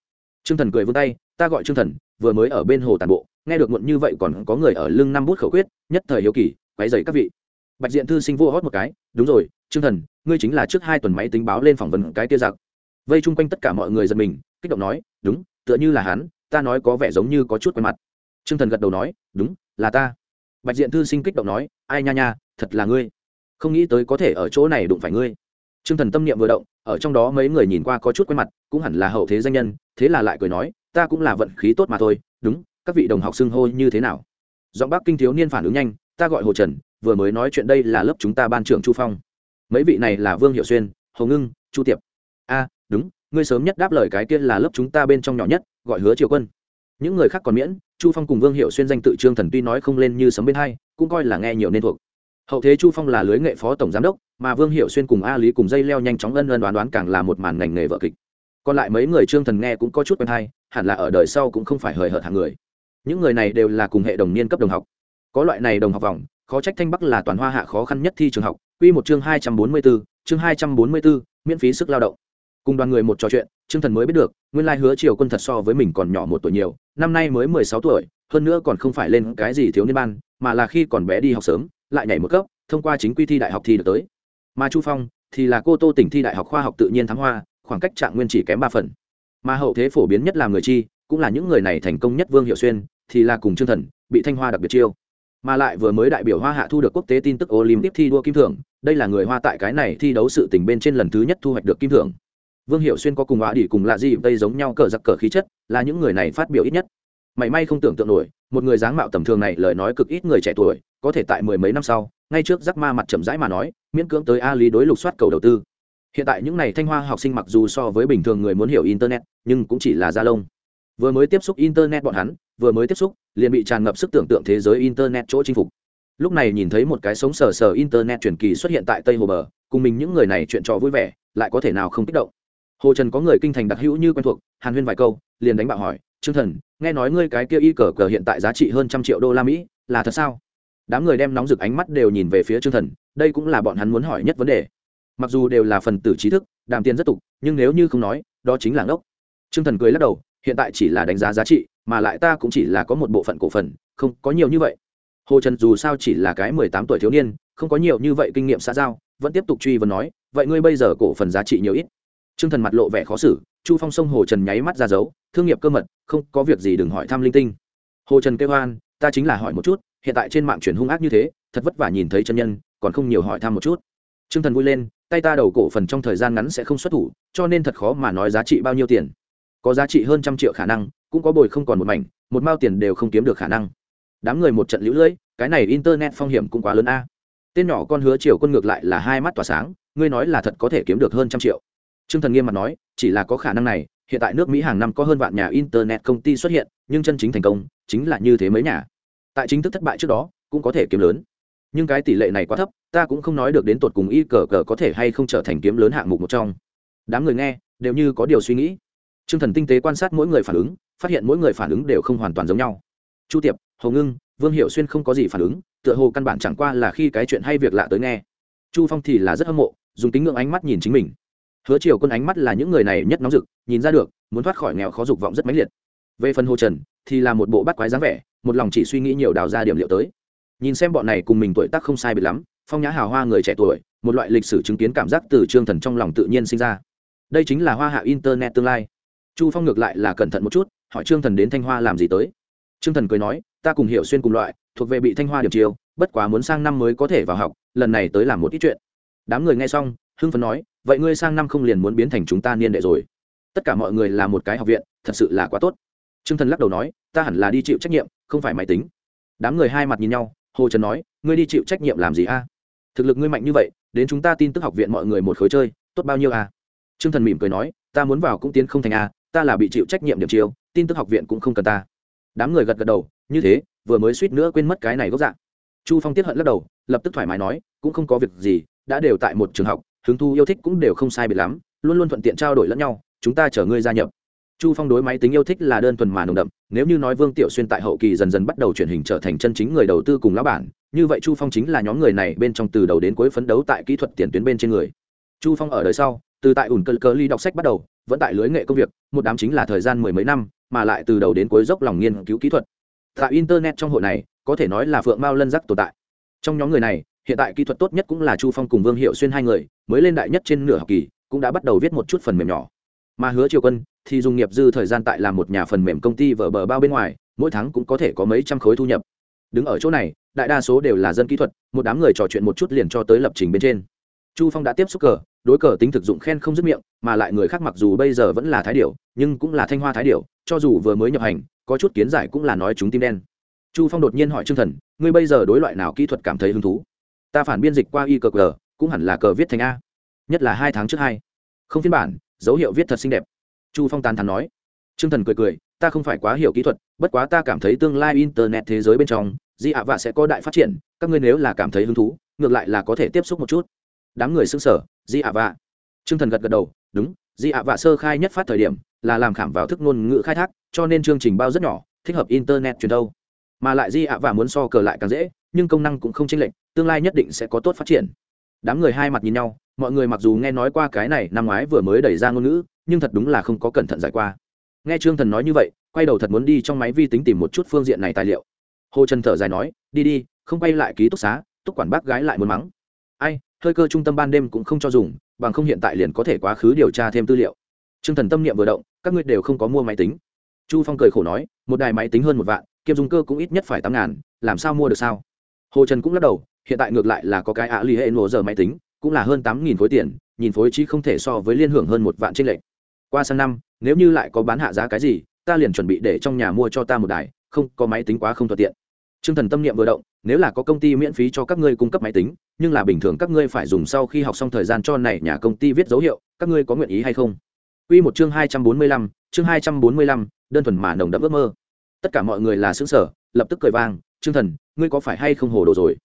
Trương thần cười vươn tay, ta gọi Trương thần, vừa mới ở bên hồ tàn bộ, nghe được muộn như vậy còn có người ở lưng năm bút khẩu quyết, nhất thời hiếu kỳ, quấy rầy các vị. Bạch diện thư sinh vua hót một cái, đúng rồi, Trương thần, ngươi chính là trước hai tuần máy tính báo lên phỏng vấn cái kia giặc. Vây chung quanh tất cả mọi người giật mình, kích động nói, đúng, tựa như là hắn, ta nói có vẻ giống như có chút quen mặt. Trương thần gật đầu nói, đúng, là ta. Bạch diện thư sinh kích động nói, ai nha nha, thật là ngươi. Không nghĩ tới có thể ở chỗ này đụng phải ngươi. Trương thần tâm niệm vừa động, ở trong đó mấy người nhìn qua có chút quen mặt, cũng hẳn là hậu thế danh nhân, thế là lại cười nói, ta cũng là vận khí tốt mà thôi, đúng, các vị đồng học xưng hô như thế nào? Giọng Bắc kinh thiếu niên phản ứng nhanh, ta gọi hồ trần, vừa mới nói chuyện đây là lớp chúng ta ban trưởng chu phong. Mấy vị này là vương hiệu xuyên, hồ ngưng, chu tiệp. A, đúng, ngươi sớm nhất đáp lời cái kia là lớp chúng ta bên trong nhỏ nhất, gọi hứa triều quân. Những người khác còn miễn, chu phong cùng vương hiệu xuyên danh tự trương thần tuy nói không lên như sấm bên hai, cũng coi là nghe nhiều nên thuộc. Hậu thế chu phong là lưới nghệ phó tổng giám đốc mà vương hiệu xuyên cùng a lý cùng dây leo nhanh chóng ân ân đoán đoán càng là một màn ngành nghề vợ kịch. Còn lại mấy người trương thần nghe cũng có chút quen hay hẳn là ở đời sau cũng không phải hời hợt hàng người. Những người này đều là cùng hệ đồng niên cấp đồng học. Có loại này đồng học vòng khó trách thanh bắc là toàn hoa hạ khó khăn nhất thi trường học quy một chương hai trăm bốn mươi 244, chương hai trăm bốn mươi 244, miễn phí sức lao động. Cùng đoàn người một trò chuyện trương thần mới biết được nguyên lai hứa triều quân thật so với mình còn nhỏ một tuổi nhiều năm nay mới mười sáu tuổi hơn nữa còn không phải lên cái gì thiếu niên ban mà là khi còn bé đi học sớm lại nhảy một cấp thông qua chính quy thi đại học thi được tới mà chu phong thì là cô tô tỉnh thi đại học khoa học tự nhiên thắng hoa, khoảng cách trạng nguyên chỉ kém ba phần. Mà hậu thế phổ biến nhất là người chi cũng là những người này thành công nhất vương hiệu xuyên, thì là cùng chương thần, bị thanh hoa đặc biệt chiêu. Mà lại vừa mới đại biểu hoa hạ thu được quốc tế tin tức olympic thi đua kim thưởng, đây là người hoa tại cái này thi đấu sự tình bên trên lần thứ nhất thu hoạch được kim thưởng. Vương hiệu xuyên có cùng hoa đi cùng lạ gì đây giống nhau cờ giặc cờ khí chất, là những người này phát biểu ít nhất. Mảy may không tưởng tượng nổi một người dáng mạo tầm thường này lời nói cực ít người trẻ tuổi, có thể tại mười mấy năm sau, ngay trước giác ma mặt chậm rãi mà nói, miễn cưỡng tới a lý đối lục soát cầu đầu tư. Hiện tại những n à y thanh hoa học sinh mặc dù so với bình thường người muốn hiểu internet, nhưng cũng chỉ là da lông. Vừa mới tiếp xúc internet bọn hắn, vừa mới tiếp xúc, liền bị tràn ngập sức tưởng tượng thế giới internet chỗ chinh phục. Lúc này nhìn thấy một cái sống sờ sờ internet truyền kỳ xuất hiện tại tây hồ bờ, cùng mình những người này chuyện trò vui vẻ, lại có thể nào không kích động. Hồ trần có người kinh thành đặc hữu như quen thuộc, hàn huyên vài câu, liền đánh bạo hỏi trương thần nghe nói ngươi cái kia y cờ cờ hiện tại giá trị hơn trăm triệu đô la mỹ là thật sao? Đám người đem nóng rực ánh mắt đều nhìn về phía trương thần đây cũng là bọn hắn muốn hỏi nhất vấn đề. Mặc dù đều là phần tử trí thức đàm tiền rất tục nhưng nếu như không nói đó chính là ngốc. Trương thần cười lắc đầu hiện tại chỉ là đánh giá giá trị mà lại ta cũng chỉ là có một bộ phận cổ phần không có nhiều như vậy. Hồ trần dù sao chỉ là cái mười tám tuổi thiếu niên không có nhiều như vậy kinh nghiệm xã giao vẫn tiếp tục truy vấn nói vậy ngươi bây giờ cổ phần giá trị nhiều ít? Trương Thần mặt lộ vẻ khó xử, Chu Phong sông Hồ Trần nháy mắt ra dấu, thương nghiệp cơ mật, không có việc gì đừng hỏi thăm linh tinh. Hồ Trần kêu oan, ta chính là hỏi một chút, hiện tại trên mạng truyền hung ác như thế, thật vất vả nhìn thấy chân nhân, còn không nhiều hỏi thăm một chút. Trương Thần vui lên, tay ta đầu cổ phần trong thời gian ngắn sẽ không xuất thủ, cho nên thật khó mà nói giá trị bao nhiêu tiền. Có giá trị hơn trăm triệu khả năng, cũng có bồi không còn một mảnh, một mao tiền đều không kiếm được khả năng. Đám người một trận lũ lưỡi, cái này internet phong hiểm cũng quá lớn a. Tên nhỏ con hứa chiều quân ngược lại là hai mắt tỏa sáng, ngươi nói là thật có thể kiếm được hơn trăm triệu. Trương Thần nghiêm mặt nói, chỉ là có khả năng này, hiện tại nước Mỹ hàng năm có hơn vạn nhà internet công ty xuất hiện, nhưng chân chính thành công chính là như thế mấy nhà. Tại chính thức thất bại trước đó, cũng có thể kiếm lớn. nhưng cái tỷ lệ này quá thấp ta cũng không nói được đến tột cùng y cờ cờ có thể hay không trở thành kiếm lớn hạng mục một trong. Đám người nghe đều như có điều suy nghĩ. Trương thần tinh tế quan sát mỗi người phản ứng phát hiện mỗi người phản ứng đều không hoàn toàn giống nhau. Chu tiệp Hồ ngưng vương Hiểu xuyên không có gì phản ứng tựa hồ căn bản chẳng qua là khi cái chuyện hay việc lạ tới nghe. Chu phong thì là rất hâm mộ dùng kính ngưỡng ánh mắt nhìn chính mình hứa chiều quân ánh mắt là những người này nhất nóng rực, nhìn ra được, muốn thoát khỏi nghèo khó dục vọng rất mãnh liệt. Về phần hồ trần, thì là một bộ bắt quái dáng vẻ, một lòng chỉ suy nghĩ nhiều đào ra điểm liệu tới. Nhìn xem bọn này cùng mình tuổi tác không sai biệt lắm, phong nhã hào hoa người trẻ tuổi, một loại lịch sử chứng kiến cảm giác từ trương thần trong lòng tự nhiên sinh ra. Đây chính là hoa hạ internet tương lai. Chu phong ngược lại là cẩn thận một chút, hỏi trương thần đến thanh hoa làm gì tới. Trương thần cười nói, ta cùng hiểu xuyên cùng loại, thuộc về bị thanh hoa điểm chiều bất quá muốn sang năm mới có thể vào học, lần này tới làm một ít chuyện. Đám người nghe xong, hưng phấn nói vậy ngươi sang năm không liền muốn biến thành chúng ta niên đệ rồi? Tất cả mọi người là một cái học viện, thật sự là quá tốt. Trương thần lắc đầu nói, ta hẳn là đi chịu trách nhiệm, không phải máy tính. Đám người hai mặt nhìn nhau, hồ trần nói, ngươi đi chịu trách nhiệm làm gì a? Thực lực ngươi mạnh như vậy, đến chúng ta tin tức học viện mọi người một khối chơi, tốt bao nhiêu a? T r ư ơ n g thần mỉm cười nói, ta muốn vào cũng tiến không thành a, ta là bị chịu trách nhiệm điểm chiêu, tin tức học viện cũng không cần ta. Đám người gật gật đầu, như thế, vừa mới suýt nữa quên mất cái này gốc dạng chu phong tiết hận lắc đầu, lập tức thoải mái nói, cũng không có việc gì, đã đều tại một trường học hứng thu yêu thích cũng đều không sai biệt lắm, luôn luôn thuận tiện trao đổi lẫn nhau, chúng ta chở ngươi gia nhập. Chu phong đối máy tính yêu thích là đơn thuần mà nồng đậm, nếu như nói vương tiểu xuyên tại hậu kỳ dần dần bắt đầu chuyển hình trở thành chân chính người đầu tư cùng lão bản, như vậy chu phong chính là nhóm người này bên trong từ đầu đến cuối phấn đấu tại kỹ thuật tiền tuyến bên trên người. Chu phong ở đời sau, từ tại ủn cơ cơ ly đọc sách bắt đầu, vẫn tại lưới nghệ công việc, một đám chính là thời gian mười mấy năm, mà lại từ đầu đến cuối dốc lòng nghiên cứu kỹ thuật. Tại internet trong hội này, có thể nói là phượng mao lân giác tồn tại. Trong nhóm người này hiện tại kỹ thuật tốt nhất cũng là chu phong cùng vương hiệu xuyên hai người, mới lên đại nhất trên nửa học kỳ, cũng đã bắt đầu viết một chút phần mềm nhỏ. Mà hứa triều quân thì dùng nghiệp dư thời gian tại làm một nhà phần mềm công ty vở bờ bao bên ngoài, mỗi tháng cũng có thể có mấy trăm khối thu nhập. Đứng ở chỗ này, đại đa số đều là dân kỹ thuật, một đám người trò chuyện một chút liền cho tới lập trình bên trên. Chu phong đã tiếp xúc cờ, đối cờ tính thực dụng khen không dứt miệng, mà lại người khác mặc dù bây giờ vẫn là thái điểu, nhưng cũng là thanh hoa thái điểu, cho dù vừa mới nhập hành, có chút kiến giải cũng là nói chúng tim đen. Chu phong đột nhiên hỏi trương thần, ngươi bây giờ đối loại nào kỹ thuật cảm thấy hứng thú? Ta phản biên dịch qua y cờ cờ, cũng hẳn là cờ viết thành a. Nhất là hai tháng trước hai. Không phiên bản, dấu hiệu viết thật xinh đẹp. Chu phong tàn thắn nói. T r ư ơ n g thần cười cười, ta không phải quá hiểu kỹ thuật, bất quá ta cảm thấy tương lai internet thế giới bên trong, di ạ vạ sẽ có đại phát triển, các ngươi nếu là cảm thấy hứng thú, ngược lại là có thể tiếp xúc một chút. Đám người xưng sở di ạ vạ. T r ư ơ n g thần gật gật đầu, đúng, di ạ vạ sơ khai nhất phát thời điểm, là làm khảm vào thức ngôn ngữ khai thác, cho nên chương trình bao rất nhỏ, thích hợp internet truyền đâu mà lại di ạ vạ muốn so cờ lại càng dễ nhưng công năng cũng không chênh lệch, tương lai nhất định sẽ có tốt phát triển. Đám người hai mặt nhìn nhau, mọi người mặc dù nghe nói qua cái này năm ngoái vừa mới đẩy ra ngôn ngữ, nhưng thật đúng là không có cẩn thận giải qua. Nghe trương thần nói như vậy, quay đầu thật muốn đi trong máy vi tính tìm một chút phương diện này tài liệu. Hồ trần thở dài nói, đi đi, không quay lại ký túc xá, túc quản bác gái lại muốn mắng. Ai, hơi cơ trung tâm ban đêm cũng không cho dùng, bằng không hiện tại liền có thể quá khứ điều tra thêm tư liệu. Trương thần tâm niệm vừa động, các ngươi đều không có mua máy tính. Chu phong cười khổ nói, một đài máy tính hơn một vạn, kiêm dùng cơ cũng ít nhất phải tám ngàn, làm sao mua được sao? Hồ trần cũng lắc đầu hiện tại ngược lại là có cái ạ lì hệ nổ giờ máy tính cũng là hơn tám nghìn khối tiền nhìn phối trí không thể so với liên hưởng hơn một vạn trên lệnh qua sang năm nếu như lại có bán hạ giá cái gì ta liền chuẩn bị để trong nhà mua cho ta một đài không có máy tính quá không thuận tiện. T r ư ơ n g thần tâm niệm vừa động nếu là có công ty miễn phí cho các ngươi cung cấp máy tính nhưng là bình thường các ngươi phải dùng sau khi học xong thời gian cho này nhà công ty viết dấu hiệu các ngươi có nguyện ý hay không? Quy một chương hai trăm bốn mươi lăm, chương hai trăm bốn mươi lăm, đơn thuần mà nồng đậm ước mơ. Tất cả mọi người là xứng sở lập tức cười vang t thần ngươi có phải hay không hồ đồ rồi?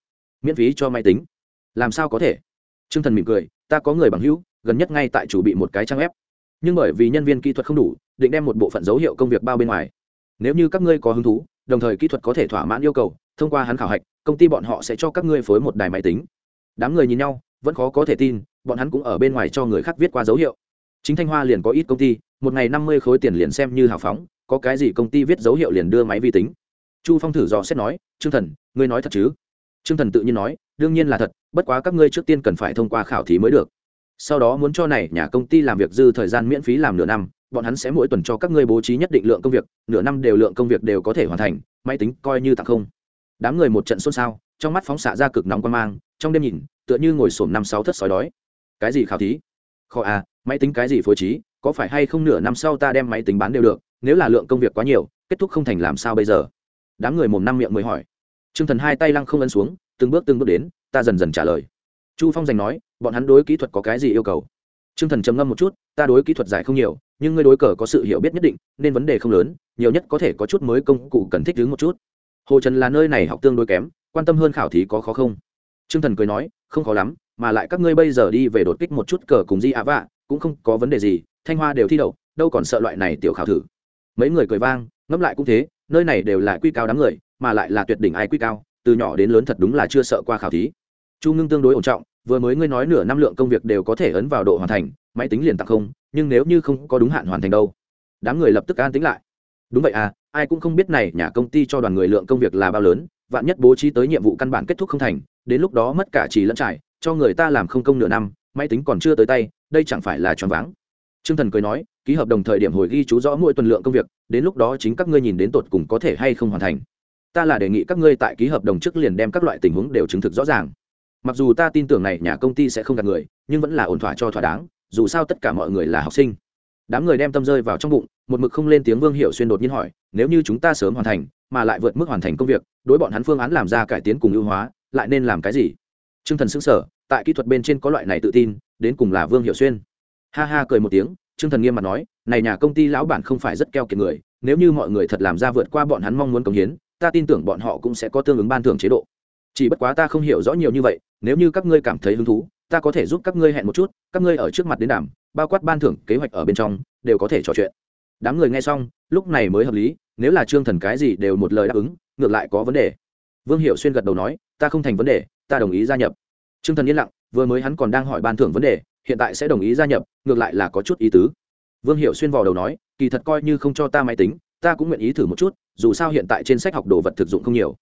Miễn phí cho máy tính. Làm sao có thể? T thần mỉm cười, ta có người bằng hữu, gần nhất ngay tại chủ bị một cái trang web. Nhưng bởi vì nhân viên kỹ thuật không đủ, định đem một bộ phận dấu hiệu công việc bao bên ngoài. Nếu như các ngươi có hứng thú, đồng thời kỹ thuật có thể thỏa mãn yêu cầu, thông qua hắn khảo hạch, công ty bọn họ sẽ cho các ngươi phối một đài máy tính. Đám người nhìn nhau, vẫn khó có thể tin, bọn hắn cũng ở bên ngoài cho người khác viết qua dấu hiệu. Chính thanh hoa liền có ít công ty, một ngày năm mươi khối tiền liền xem như hào phóng, có cái gì công ty viết dấu hiệu liền đưa máy vi tính chu phong thử dò xét nói, trương thần, ngươi nói thật chứ? Trương thần tự nhiên nói, đương nhiên là thật, bất quá các ngươi trước tiên cần phải thông qua khảo thí mới được. Sau đó muốn cho này nhà công ty làm việc dư thời gian miễn phí làm nửa năm, bọn hắn sẽ mỗi tuần cho các ngươi bố trí nhất định lượng công việc, nửa năm đều lượng công việc đều có thể hoàn thành, máy tính coi như tặng không. Đám người một trận xôn xao, trong mắt phóng xạ ra cực nóng quan mang, trong đêm nhìn, tựa như ngồi sổm năm sáu thất sói đói. Cái gì khảo thí? Kho à máy tính cái gì phối trí, có phải hay không nửa năm sau ta đem máy tính bán đều được, nếu là lượng công việc quá nhiều, kết thúc không thành làm sao bây giờ? Đám người mồm năm miệng mới hỏi. T r ư ơ n g thần hai tay lăng không ấn xuống, từng bước từng bước đến, ta dần dần trả lời. Chu phong giành nói, bọn hắn đối kỹ thuật có cái gì yêu cầu? T r ư ơ n g thần trầm ngâm một chút, ta đối kỹ thuật giải không nhiều, nhưng ngươi đối cờ có sự hiểu biết nhất định, nên vấn đề không lớn, nhiều nhất có thể có chút mới công cụ cần thích đứng một chút. Hồ trần là nơi này học tương đối kém, quan tâm hơn khảo thí có khó không? T r ư ơ n g thần cười nói, không khó lắm, mà lại các ngươi bây giờ đi về đột kích một chút cờ cùng di ạ vạ, cũng không có vấn đề gì, thanh hoa đều thi đậu, đâu còn sợ loại này tiểu khảo thử. Mấy người cười vang, ngẫm lại cũng thế nơi này đều là quy cao đám người, mà lại là tuyệt đỉnh ai quy cao, từ nhỏ đến lớn thật đúng là chưa sợ qua khảo thí. Chu ngưng tương đối ổn trọng, vừa mới ngươi nói nửa năm lượng công việc đều có thể ấn vào độ hoàn thành, máy tính liền tặng không, nhưng nếu như không có đúng hạn hoàn thành đâu. Đám người lập tức an tính lại. Đúng vậy à ai cũng không biết này nhà công ty cho đoàn người lượng công việc là bao lớn, vạn nhất bố trí tới nhiệm vụ căn bản kết thúc không thành, đến lúc đó mất cả trì lẫn trải, cho người ta làm không công nửa năm, máy tính còn chưa tới tay, đây chẳng phải là choáng váng. T r ư ơ n g thần cười nói ký hợp đồng thời điểm hồi ghi chú rõ mỗi tuần lượng công việc, đến lúc đó chính các ngươi nhìn đến tột cùng có thể hay không hoàn thành. Ta là đề nghị các ngươi tại ký hợp đồng trước liền đem các loại tình huống đều chứng thực rõ ràng. Mặc dù ta tin tưởng này nhà công ty sẽ không gạt người, nhưng vẫn là ổn thỏa cho thỏa đáng, dù sao tất cả mọi người là học sinh. Đám người đem tâm rơi vào trong bụng, một mực không lên tiếng vương hiệu xuyên đột nhiên hỏi, nếu như chúng ta sớm hoàn thành, mà lại vượt mức hoàn thành công việc, đối bọn hắn phương án làm ra cải tiến cùng ưu hóa, lại nên làm cái gì? T r ư ơ n g thần xứng sở tại kỹ thuật bên trên có loại này tự tin, đến cùng là vương hiệu xuyên. Ha ha cười một tiếng Trương thần nghiêm mặt nói, này nhà công ty lão bản không phải rất keo kiệt người, nếu như mọi người thật làm ra vượt qua bọn hắn mong muốn công hiến, ta tin tưởng bọn họ cũng sẽ có tương ứng ban thưởng chế độ. Chỉ bất quá ta không hiểu rõ nhiều như vậy, nếu như các ngươi cảm thấy hứng thú, ta có thể giúp các ngươi hẹn một chút, các ngươi ở trước mặt đến đàm, bao quát ban thưởng kế hoạch ở bên trong, đều có thể trò chuyện. Đám người nghe xong, lúc này mới hợp lý, nếu là trương thần cái gì đều một lời đáp ứng, ngược lại có vấn đề. Vương hiệu xuyên gật đầu nói, ta không thành vấn đề, ta đồng ý gia nhập. Trương thần yên lặng, vừa mới hắn còn đang hỏi ban thưởng vấn đề hiện tại sẽ đồng ý gia nhập, ngược lại là có chút ý tứ. Vương hiệu xuyên vào đầu nói, kỳ thật coi như không cho ta máy tính, ta cũng nguyện ý thử một chút, dù sao hiện tại trên sách học đồ vật thực dụng không nhiều.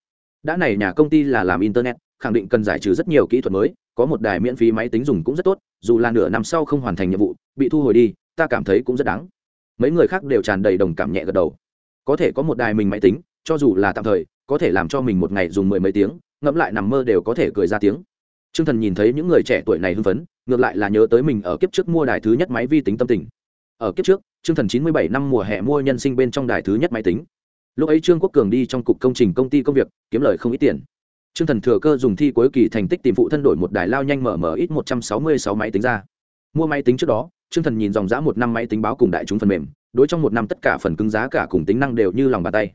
Đã này nhà công ty là làm internet, khẳng định cần giải trừ rất nhiều kỹ thuật mới, có một đài miễn phí máy tính dùng cũng rất tốt, dù là nửa năm sau không hoàn thành nhiệm vụ, bị thu hồi đi, ta cảm thấy cũng rất đáng. Mấy người khác đều tràn đầy đồng cảm nhẹ gật đầu. Có thể có một đài mình máy tính, cho dù là tạm thời, có thể làm cho mình một ngày dùng mười mấy tiếng, ngẫm lại nằm mơ đều có thể cười ra tiếng t r ư ơ n g thần nhìn thấy những người trẻ tuổi này hưng phấn ngược lại là nhớ tới mình ở kiếp trước mua đài thứ nhất máy vi tính tâm tình ở kiếp trước t r ư ơ n g thần chín mươi bảy năm mùa hè mua nhân sinh bên trong đài thứ nhất máy tính lúc ấy trương quốc cường đi trong cục công trình công ty công việc kiếm lời không ít tiền Trương Thần thừa cơ dùng thi cuối kỳ thành tích tìm phụ thân đổi một đài lao nhanh mở mở ít một trăm sáu mươi sáu máy tính ra. Mua máy tính trước đó, Trương Thần nhìn dòng giá một năm máy tính báo cùng đại chúng phần mềm, đối trong một năm tất cả phần cứng giá cả cùng tính năng đều như lòng bàn tay.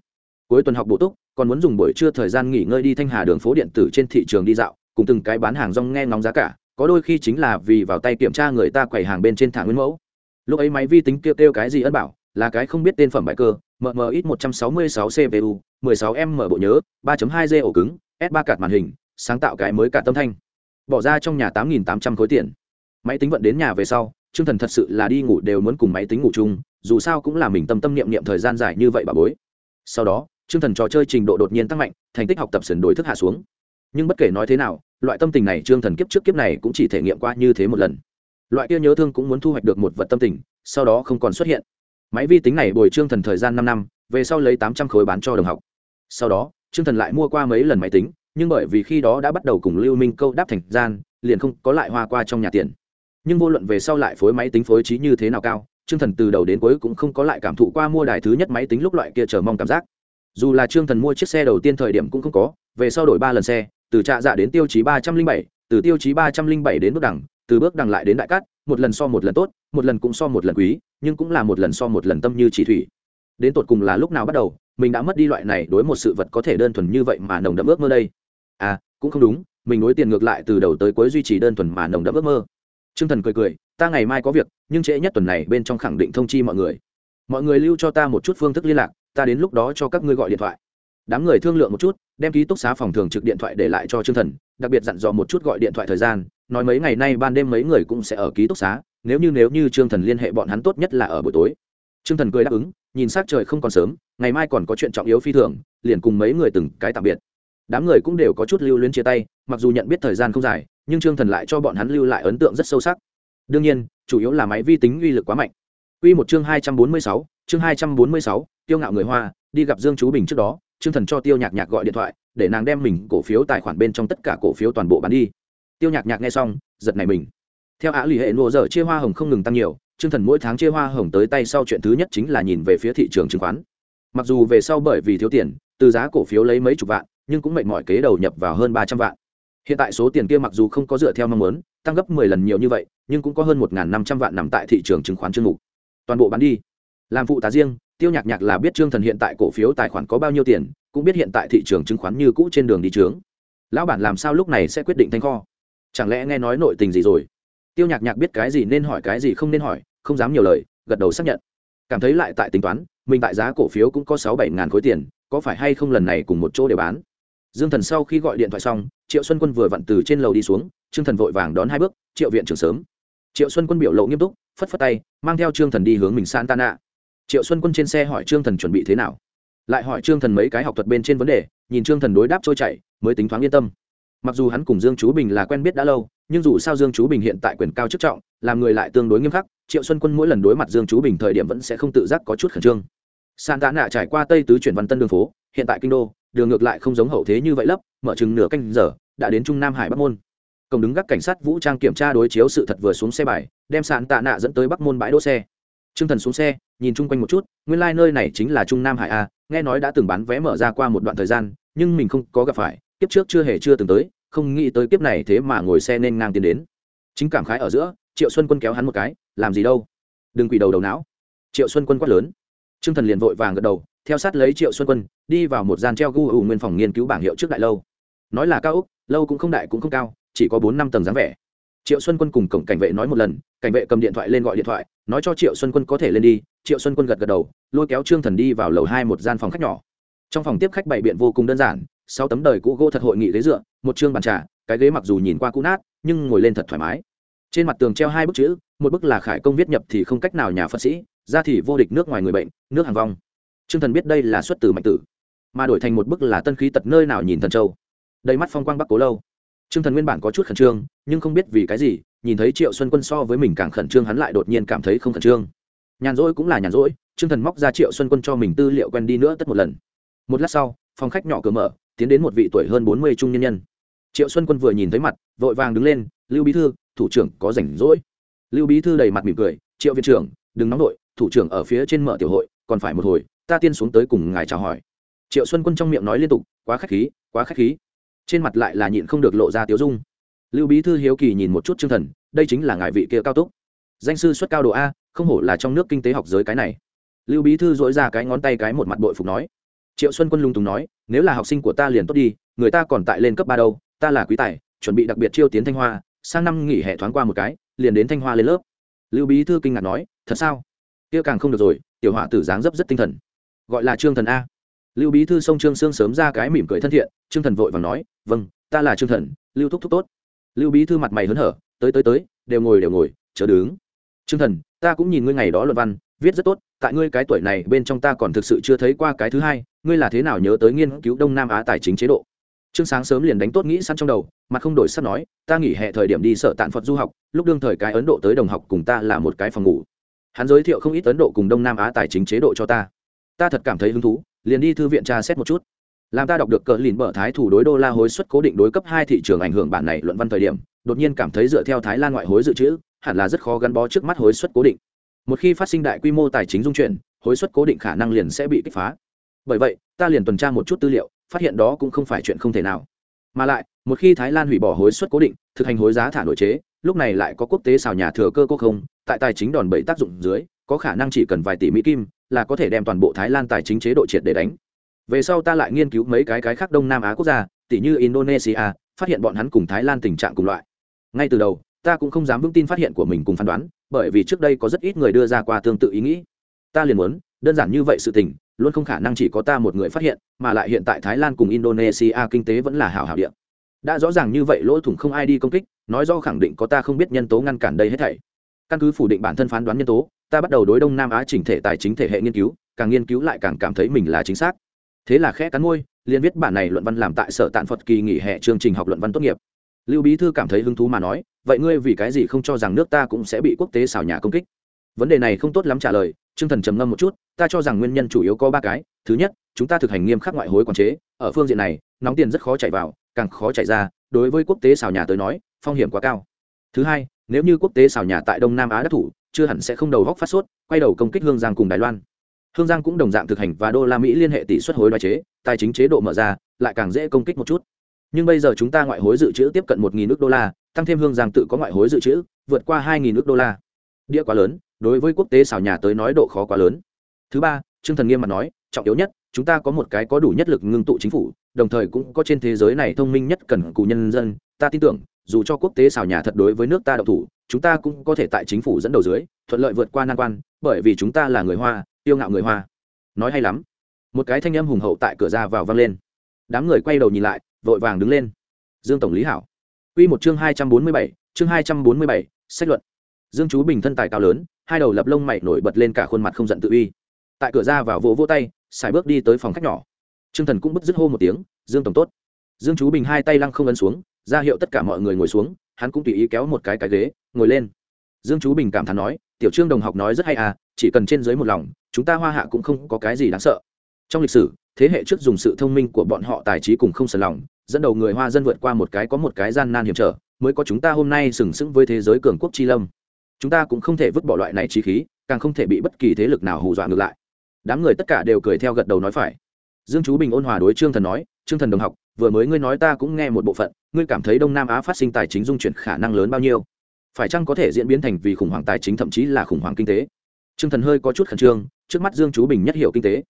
Cuối tuần học bổ túc, còn muốn dùng buổi trưa thời gian nghỉ ngơi đi thanh hà đường phố điện tử trên thị trường đi dạo, cùng từng cái bán hàng rong nghe ngóng giá cả, có đôi khi chính là vì vào tay kiểm tra người ta quầy hàng bên trên thả nguyên mẫu. Lúc ấy máy vi tính kêu kêu cái gì ân bảo, là cái không biết tên phẩm bài cơ, MMX 166 CPU, 16M bộ nhớ, 3.2G ổ cứng, s 3 cạt màn hình sáng tạo cái mới cả tâm thanh. Bỏ ra trong nhà tám nghìn tám trăm khối tiền. Máy tính vận đến nhà về sau trương thần thật sự là đi ngủ đều muốn cùng máy tính ngủ chung dù sao cũng là mình tâm tâm niệm niệm thời gian dài như vậy bà bối. Sau đó trương thần trò chơi trình độ đột nhiên tăng mạnh thành tích học tập sườn đối thức hạ xuống. Nhưng bất kể nói thế nào loại tâm tình này trương thần kiếp trước kiếp này cũng chỉ thể nghiệm qua như thế một lần loại kia nhớ thương cũng muốn thu hoạch được một vật tâm tình sau đó không còn xuất hiện máy vi tính này bồi trương thần thời gian năm năm về sau lấy tám trăm khối bán cho đồng học sau đó Trương Thần lại mua qua mấy lần máy tính, nhưng bởi vì khi đó đã bắt đầu cùng Lưu Minh câu đáp thành gian, liền không có lại hoa qua trong nhà tiền. Nhưng vô luận về sau lại phối máy tính phối trí như thế nào cao, Trương Thần từ đầu đến cuối cũng không có lại cảm thụ qua mua đài thứ nhất máy tính lúc loại kia chờ mong cảm giác. Dù là Trương Thần mua chiếc xe đầu tiên thời điểm cũng không có, về sau đổi ba lần xe, từ trạ dạ đến tiêu chí ba trăm linh bảy, từ tiêu chí ba trăm linh bảy đến bước đẳng, từ bước đẳng lại đến đại cát, một lần so một lần tốt, một lần cũng so một lần quý, nhưng cũng là một lần so một lần tâm như chỉ thủy. Đến tột cùng là lúc nào bắt đầu, mình đã mất đi loại này đối một sự vật có thể đơn thuần như vậy mà nồng đậm ước mơ đây. À cũng không đúng mình nối tiền ngược lại từ đầu tới cuối duy trì đơn thuần mà nồng đậm ước mơ. T r ư ơ n g thần cười cười ta ngày mai có việc nhưng trễ nhất tuần này bên trong khẳng định thông chi mọi người. Mọi người lưu cho ta một chút phương thức liên lạc ta đến lúc đó cho các ngươi gọi điện thoại đám người thương lượng một chút đem ký túc xá phòng thường trực điện thoại để lại cho t r ư ơ n g thần đặc biệt dặn dò một chút gọi điện thoại thời gian nói mấy ngày nay ban đêm mấy người cũng sẽ ở ký túc xá nếu như nếu như t r ư ơ n g thần liên hệ bọn hắn tốt nhất là ở buổi tối. T r ư ơ n g thần cười đáp ứng nhìn s trời không còn sớm ngày mai còn có chuyện trọng yếu phi thường liền cùng mấy người từng cái tạm biệt. Đám người cũng đều có chút lưu luyến chia tay mặc dù nhận biết thời gian không dài nhưng trương thần lại cho bọn hắn lưu lại ấn tượng rất sâu sắc. Đương nhiên chủ yếu là máy vi tính uy lực quá mạnh. Quy một chương hai trăm bốn mươi sáu, chương hai trăm bốn mươi sáu, tiêu ngạo người Hoa, đi gặp Dương Chú Bình trước đó, Trương Thần cho Tiêu Nhạc Nhạc gọi điện thoại, để nàng đem mình cổ phiếu tài khoản bên trong tất cả cổ phiếu toàn bộ bán đi. Tiêu Nhạc Nhạc nghe xong, giật nảy mình. Theo Á Lì hệ nô giờ chia hoa hồng không ngừng tăng nhiều, Trương Thần mỗi tháng chia hoa hồng tới tay sau chuyện thứ nhất chính là nhìn về phía thị trường chứng khoán mặc dù về sau bởi vì thiếu tiền từ giá cổ phiếu lấy mấy chục vạn nhưng cũng mệt mỏi kế đầu nhập vào hơn ba trăm vạn hiện tại số tiền kia mặc dù không có dựa theo mong muốn tăng gấp mười lần nhiều như vậy nhưng cũng có hơn một năm trăm vạn nằm tại thị trường chứng khoán chương mục toàn bộ bán đi làm phụ tá riêng tiêu nhạc nhạc là biết trương thần hiện tại cổ phiếu tài khoản có bao nhiêu tiền, cũng biết hiện tại thị trường chứng khoán như cũ trên đường đi trướng lão bản làm sao lúc này sẽ quyết định thanh kho? Chẳng lẽ nghe nói nội tình gì rồi? Tiêu nhạc nhạc biết cái gì nên hỏi cái gì không nên hỏi, không dám nhiều lời, gật đầu xác nhận. Cảm thấy lại tại tính toán, mình tại giá cổ phiếu cũng có sáu bảy ngàn khối tiền, có phải hay không lần này cùng một chỗ để bán? Dương thần sau khi gọi điện thoại xong, triệu xuân quân vừa vặn từ trên lầu đi xuống, trương thần vội vàng đón hai bước, triệu viện trưởng sớm. Triệu xuân quân biểu lộ nghiêm túc, phất phất tay, mang theo trương thần đi hướng mình san tan ạ triệu xuân quân trên xe hỏi trương thần chuẩn bị thế nào? Lại hỏi trương thần mấy cái học thuật bên trên vấn đề, nhìn trương thần đối đáp trôi chảy, mới tính thoáng yên tâm. Mặc dù hắn cùng dương chú bình là quen biết đã lâu, nhưng dù sao dương chú bình hiện tại quyền cao chức trọng, làm người lại tương đối nghiêm khắc, triệu xuân quân mỗi lần đối mặt dương chú bình thời điểm vẫn sẽ không tự giác có chút khẩn trương. San tạ nạ trải qua tây tứ chuyển văn tân đường phố, hiện tại kinh đô, đường ngược lại không giống hậu thế như vậy lấp, mở chừng nửa canh giờ, đã đến trung nam hải bắc môn. Cổng đứng gác cảnh sát vũ trang kiểm tra đối chiếu sự thật vừa xuống xe bài, đem sạn tạ nạ dẫn tới bắc môn bãi đỗ xe. Trương thần xuống xe nhìn chung quanh một chút nguyên lai nơi này chính là trung nam hải a nghe nói đã từng bán vé mở ra qua một đoạn thời gian nhưng mình không có gặp phải kiếp trước chưa hề chưa từng tới không nghĩ tới kiếp này thế mà ngồi xe nên ngang tiến đến. Chính cảm khái ở giữa triệu xuân quân kéo hắn một cái làm gì đâu? Đừng quỳ đầu đầu não. Triệu xuân quân quát lớn. Trương thần liền vội vàng gật đầu theo sát lấy triệu xuân quân đi vào một gian treo gu ủ nguyên phòng nghiên cứu bảng hiệu trước đại lâu. Nói là cao ốc, lâu cũng không đại cũng không cao chỉ có bốn năm tầng dáng vẻ. Triệu xuân quân cùng cổng cảnh vệ nói một lần cảnh vệ cầm điện thoại lên gọi điện thoại nói cho triệu xuân quân có thể lên đi, triệu xuân quân gật gật đầu, lôi kéo trương thần đi vào lầu hai một gian phòng khách nhỏ. Trong phòng tiếp khách bày biện vô cùng đơn giản, sáu tấm đời cũ gỗ thật hội nghị ghế dựa, một chương bàn trà, cái ghế mặc dù nhìn qua cũ nát, nhưng ngồi lên thật thoải mái. Trên mặt tường treo hai bức chữ, một bức là khải công viết nhập thì không cách nào nhà phật sĩ, ra thì vô địch nước ngoài người bệnh, nước hàng vong. Trương thần biết đây là xuất từ mạnh tử, mà đổi thành một bức là tân khí tật nơi nào nhìn thần châu. Đầy mắt phong quang bắc cố lâu. Trương Thần nguyên bản có chút khẩn trương, nhưng không biết vì cái gì, nhìn thấy Triệu Xuân Quân so với mình càng khẩn trương hắn lại đột nhiên cảm thấy không khẩn trương. Nhàn rỗi cũng là nhàn rỗi, Trương Thần móc ra Triệu Xuân Quân cho mình tư liệu quen đi nữa tất một lần. Một lát sau, phòng khách nhỏ cửa mở, tiến đến một vị tuổi hơn bốn mươi trung nhân nhân. Triệu Xuân Quân vừa nhìn thấy mặt, vội vàng đứng lên, "Lưu bí thư, thủ trưởng có rảnh rỗi." Lưu bí thư đầy mặt mỉm cười, "Triệu viện trưởng, đừng nóng nội, thủ trưởng ở phía trên mở tiểu hội, còn phải một hồi, ta tiên xuống tới cùng ngài chào hỏi." Triệu Xuân Quân trong miệng nói liên tục, "Quá khách khí, quá khách khí." Trên mặt lại là nhịn không được lộ ra tiếu dung. Lưu bí thư hiếu kỳ nhìn một chút chương thần, đây chính là ngài vị kia cao túc. Danh sư xuất cao độ a, không hổ là trong nước kinh tế học giới cái này. Lưu bí thư dỗi ra cái ngón tay cái một mặt bội phục nói. Triệu xuân quân lung tùng nói, nếu là học sinh của ta liền tốt đi, người ta còn tại lên cấp ba đâu, ta là quý tài, chuẩn bị đặc biệt chiêu tiến thanh hoa, sang năm nghỉ hè thoáng qua một cái, liền đến thanh hoa lên lớp. Lưu bí thư kinh ngạc nói, thật sao? Kia càng không được rồi, tiểu họa tử dáng dấp rất tinh thần. Gọi là trương thần a lưu bí thư sông trương sương sớm ra cái mỉm cười thân thiện, trương thần vội và nói vâng ta là trương thần, lưu thúc thúc tốt. Lưu bí thư mặt mày hớn hở, tới tới tới, đều ngồi đều ngồi chờ đứng. Trương thần, ta cũng nhìn ngươi ngày đó luận văn, viết rất tốt, tại ngươi cái tuổi này bên trong ta còn thực sự chưa thấy qua cái thứ hai, ngươi là thế nào nhớ tới nghiên cứu đông nam á tài chính chế độ? Trương sáng sớm liền đánh tốt nghĩ săn trong đầu, mặt không đổi sắc nói, ta nghỉ hè thời điểm đi sở tạn phật du học, lúc đương thời cái ấn độ tới đồng học cùng ta là một cái phòng ngủ. Hắn giới thiệu không ít ấn độ cùng đông nam á tài chính chế độ cho ta. Ta thật cảm thấy hứng thú liền đi thư viện tra xét một chút. Làm ta đọc được cờ lìn bở thái thủ đối đô la hối suất cố định đối cấp hai thị trường ảnh hưởng bản này luận văn thời điểm, đột nhiên cảm thấy dựa theo thái lan ngoại hối dự trữ, hẳn là rất khó gắn bó trước mắt hối suất cố định. Một khi phát sinh đại quy mô tài chính dung chuyển, hối suất cố định khả năng liền sẽ bị kích phá. Bởi vậy, ta liền tuần tra một chút tư liệu, phát hiện đó cũng không phải chuyện không thể nào. Mà lại, một khi thái lan hủy bỏ hối suất cố định, thực hành hối giá thả nội chế, lúc này lại có quốc tế xào nhà thừa cơ quốc không, tại tài chính đòn bẩy tác dụng dưới, có khả năng chỉ cần vài tỷ mỹ kim là có thể đem toàn bộ thái lan tài chính chế độ triệt để đánh. Về sau ta lại nghiên cứu mấy cái cái khác đông nam á quốc gia tỷ như indonesia, phát hiện bọn hắn cùng thái lan tình trạng cùng loại. Ngay từ đầu, ta cũng không dám vững tin phát hiện của mình cùng phán đoán, bởi vì trước đây có rất ít người đưa ra qua tương tự ý nghĩ. Ta liền muốn, đơn giản như vậy sự tình, luôn không khả năng chỉ có ta một người phát hiện, mà lại hiện tại thái lan cùng indonesia kinh tế vẫn là hảo hảo điện đã rõ ràng như vậy lỗ thủng không ai đi công kích, nói do khẳng định có ta không biết nhân tố ngăn cản đây hết thảy. Căn cứ phủ định bản thân phán đoán nhân tố ta bắt đầu đối đông nam á chỉnh thể tài chính thể hệ nghiên cứu, càng nghiên cứu lại càng cảm thấy mình là chính xác. Thế là khẽ cắn môi, liền viết bản này luận văn làm tại sở tạn phật kỳ nghỉ hè chương trình học luận văn tốt nghiệp. Lưu bí thư cảm thấy hứng thú mà nói, vậy ngươi vì cái gì không cho rằng nước ta cũng sẽ bị quốc tế xảo nhà công kích? Vấn đề này không tốt lắm trả lời chương thần trầm ngâm một chút, ta cho rằng nguyên nhân chủ yếu có ba cái. Thứ nhất, chúng ta thực hành nghiêm khắc ngoại hối quản chế. Ở phương diện này, nóng tiền rất khó chạy vào, càng khó chạy ra. Đối với quốc tế xào nhà tới nói, phong hiểm quá cao. Thứ hai nếu như quốc tế xào nhà tại đông nam á đắc thủ, chưa hẳn sẽ không đầu góc phát sốt, quay đầu công kích hương giang cùng đài loan. Hương giang cũng đồng dạng thực hành và đô la mỹ liên hệ tỷ suất hối đoái chế, tài chính chế độ mở ra, lại càng dễ công kích một chút. Nhưng bây giờ chúng ta ngoại hối dự trữ tiếp cận một nghìn nước đô la, tăng thêm hương giang tự có ngoại hối dự trữ, vượt qua hai nghìn nước đô la. Địa quá lớn, đối với quốc tế xảo nhà tới nói độ khó quá lớn. Thứ ba, trương thần nghiêm mặt nói, trọng yếu nhất, chúng ta có một cái có đủ nhất lực ngưng tụ chính phủ, đồng thời cũng có trên thế giới này thông minh nhất cần cù nhân dân, ta tin tưởng dù cho quốc tế xào nhà thật đối với nước ta độc thủ, chúng ta cũng có thể tại chính phủ dẫn đầu dưới, thuận lợi vượt qua nan quan, bởi vì chúng ta là người hoa yêu ngạo người hoa. Nói hay lắm. Một cái thanh âm hùng hậu tại cửa ra vào vang lên. Đám người quay đầu nhìn lại, vội vàng đứng lên. Dương tổng lý hảo. Quy một chương hai trăm bốn mươi bảy, chương hai trăm bốn mươi bảy, sách luận. Dương chú bình thân tài cao lớn, hai đầu lập lông mày nổi bật lên cả khuôn mặt không giận tự uy. Tại cửa ra vào vỗ vỗ tay, xài bước đi tới phòng khách nhỏ. Trương thần cũng bứt dứt hô một tiếng, dương tổng tốt. Dương chú bình hai tay lăng không ấn xuống ra hiệu tất cả mọi người ngồi xuống, hắn cũng tùy ý kéo một cái cái ghế, ngồi lên. Dương chú bình cảm thán nói, tiểu trương đồng học nói rất hay à chỉ cần trên dưới một lòng, chúng ta hoa hạ cũng không có cái gì đáng sợ. Trong lịch sử, thế hệ trước dùng sự thông minh của bọn họ tài trí cùng không sờ lòng, dẫn đầu người hoa dân vượt qua một cái có một cái gian nan hiểm trở, mới có chúng ta hôm nay sừng sững với thế giới cường quốc chi lâm. Chúng ta cũng không thể vứt bỏ loại này trí khí, càng không thể bị bất kỳ thế lực nào hù dọa ngược lại. Đám người tất cả đều cười theo gật đầu nói phải. Dương chú bình ôn hòa đối trương thần nói, trương thần đồng học vừa mới ngươi nói ta cũng nghe một bộ phận, ngươi cảm thấy đông nam á phát sinh tài chính dung chuyển khả năng lớn bao nhiêu? Phải chăng có thể diễn biến thành vì khủng hoảng tài chính thậm chí là khủng hoảng kinh tế? Trương thần hơi có chút khẩn trương, trước mắt dương chú bình nhất hiểu kinh tế.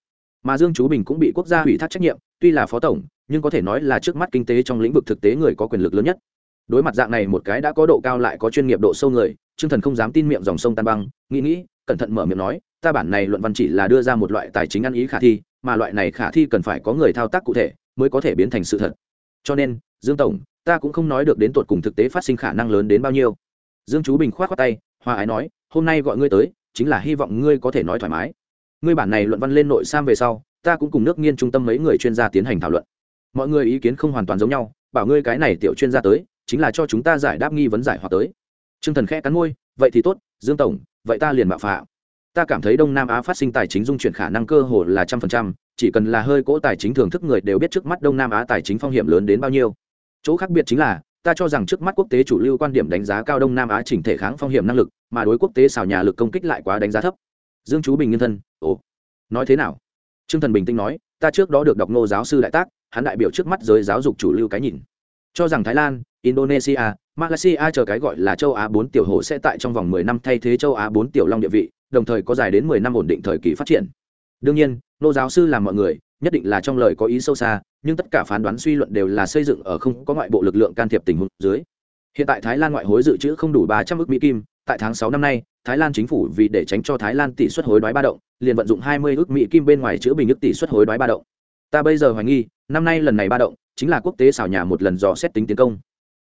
Mà dương chú bình cũng bị quốc gia ủy thác trách nhiệm, tuy là phó tổng, nhưng có thể nói là trước mắt kinh tế trong lĩnh vực thực tế người có quyền lực lớn nhất. Đối mặt dạng này một cái đã có độ cao lại có chuyên nghiệp độ sâu người, trương thần không dám tin miệng dòng sông tan băng, nghĩ nghĩ, cẩn thận mở miệng nói, ta bản này luận văn chỉ là đưa ra một loại tài chính ăn ý khả thi, mà loại này khả thi cần phải có người thao tác cụ thể mới có thể biến thành sự thật. Cho nên, dương tổng, ta cũng không nói được đến tột cùng thực tế phát sinh khả năng lớn đến bao nhiêu. Dương chú bình k h o á t khoác tay hoa ái nói, hôm nay gọi ngươi tới, chính là hy vọng ngươi có thể nói thoải mái. Ngươi bản này luận văn lên nội sam về sau, ta cũng cùng nước nghiên trung tâm mấy người chuyên gia tiến hành thảo luận. Mọi người ý kiến không hoàn toàn giống nhau, bảo ngươi cái này tiểu chuyên gia tới, chính là cho chúng ta giải đáp nghi vấn giải hoặc tới. T r ư ơ n g thần khẽ cắn môi, vậy thì tốt, dương tổng, vậy ta liền mạo phạm ta cảm thấy đông nam á phát sinh tài chính dung chuyển khả năng cơ hồ là trăm phần trăm, chỉ cần là hơi cỗ tài chính thưởng thức người đều biết trước mắt đông nam á tài chính phong hiểm lớn đến bao nhiêu. Chỗ khác biệt chính là, ta cho rằng trước mắt quốc tế chủ lưu quan điểm đánh giá cao đông nam á chỉnh thể kháng phong hiểm năng lực, mà đối quốc tế xào nhà lực công kích lại quá đánh giá thấp. Dương chú bình nhân thân, ồ, nói thế nào? Trương thần bình tĩnh nói, ta trước đó được đọc ngô giáo sư đại tác, hắn đại biểu trước mắt giới giáo dục chủ lưu cái nhìn. Cho rằng thái lan, indonesia, malaysia chờ cái gọi là châu á bốn tiểu hồ sẽ tại trong vòng mười năm thay thế châu á bốn tiểu long địa vị đồng thời có dài đến mười năm ổn định thời kỳ phát triển. Đương nhiên, nô giáo sư làm mọi người, nhất định là trong lời có ý sâu xa, nhưng tất cả phán đoán suy luận đều là xây dựng ở không có ngoại bộ lực lượng can thiệp tình huống dưới. Hiện tại thái lan ngoại hối dự trữ không đủ ba trăm ước mỹ kim, tại tháng sáu năm nay, thái lan chính phủ vì để tránh cho thái lan tỷ suất hối đoái ba động, liền vận dụng hai mươi ước mỹ kim bên ngoài chữ bình ước tỷ suất hối đoái ba động. Ta bây giờ hoài nghi, năm nay lần này ba động, chính là quốc tế xảo nhà một lần dò xét tính tiến công.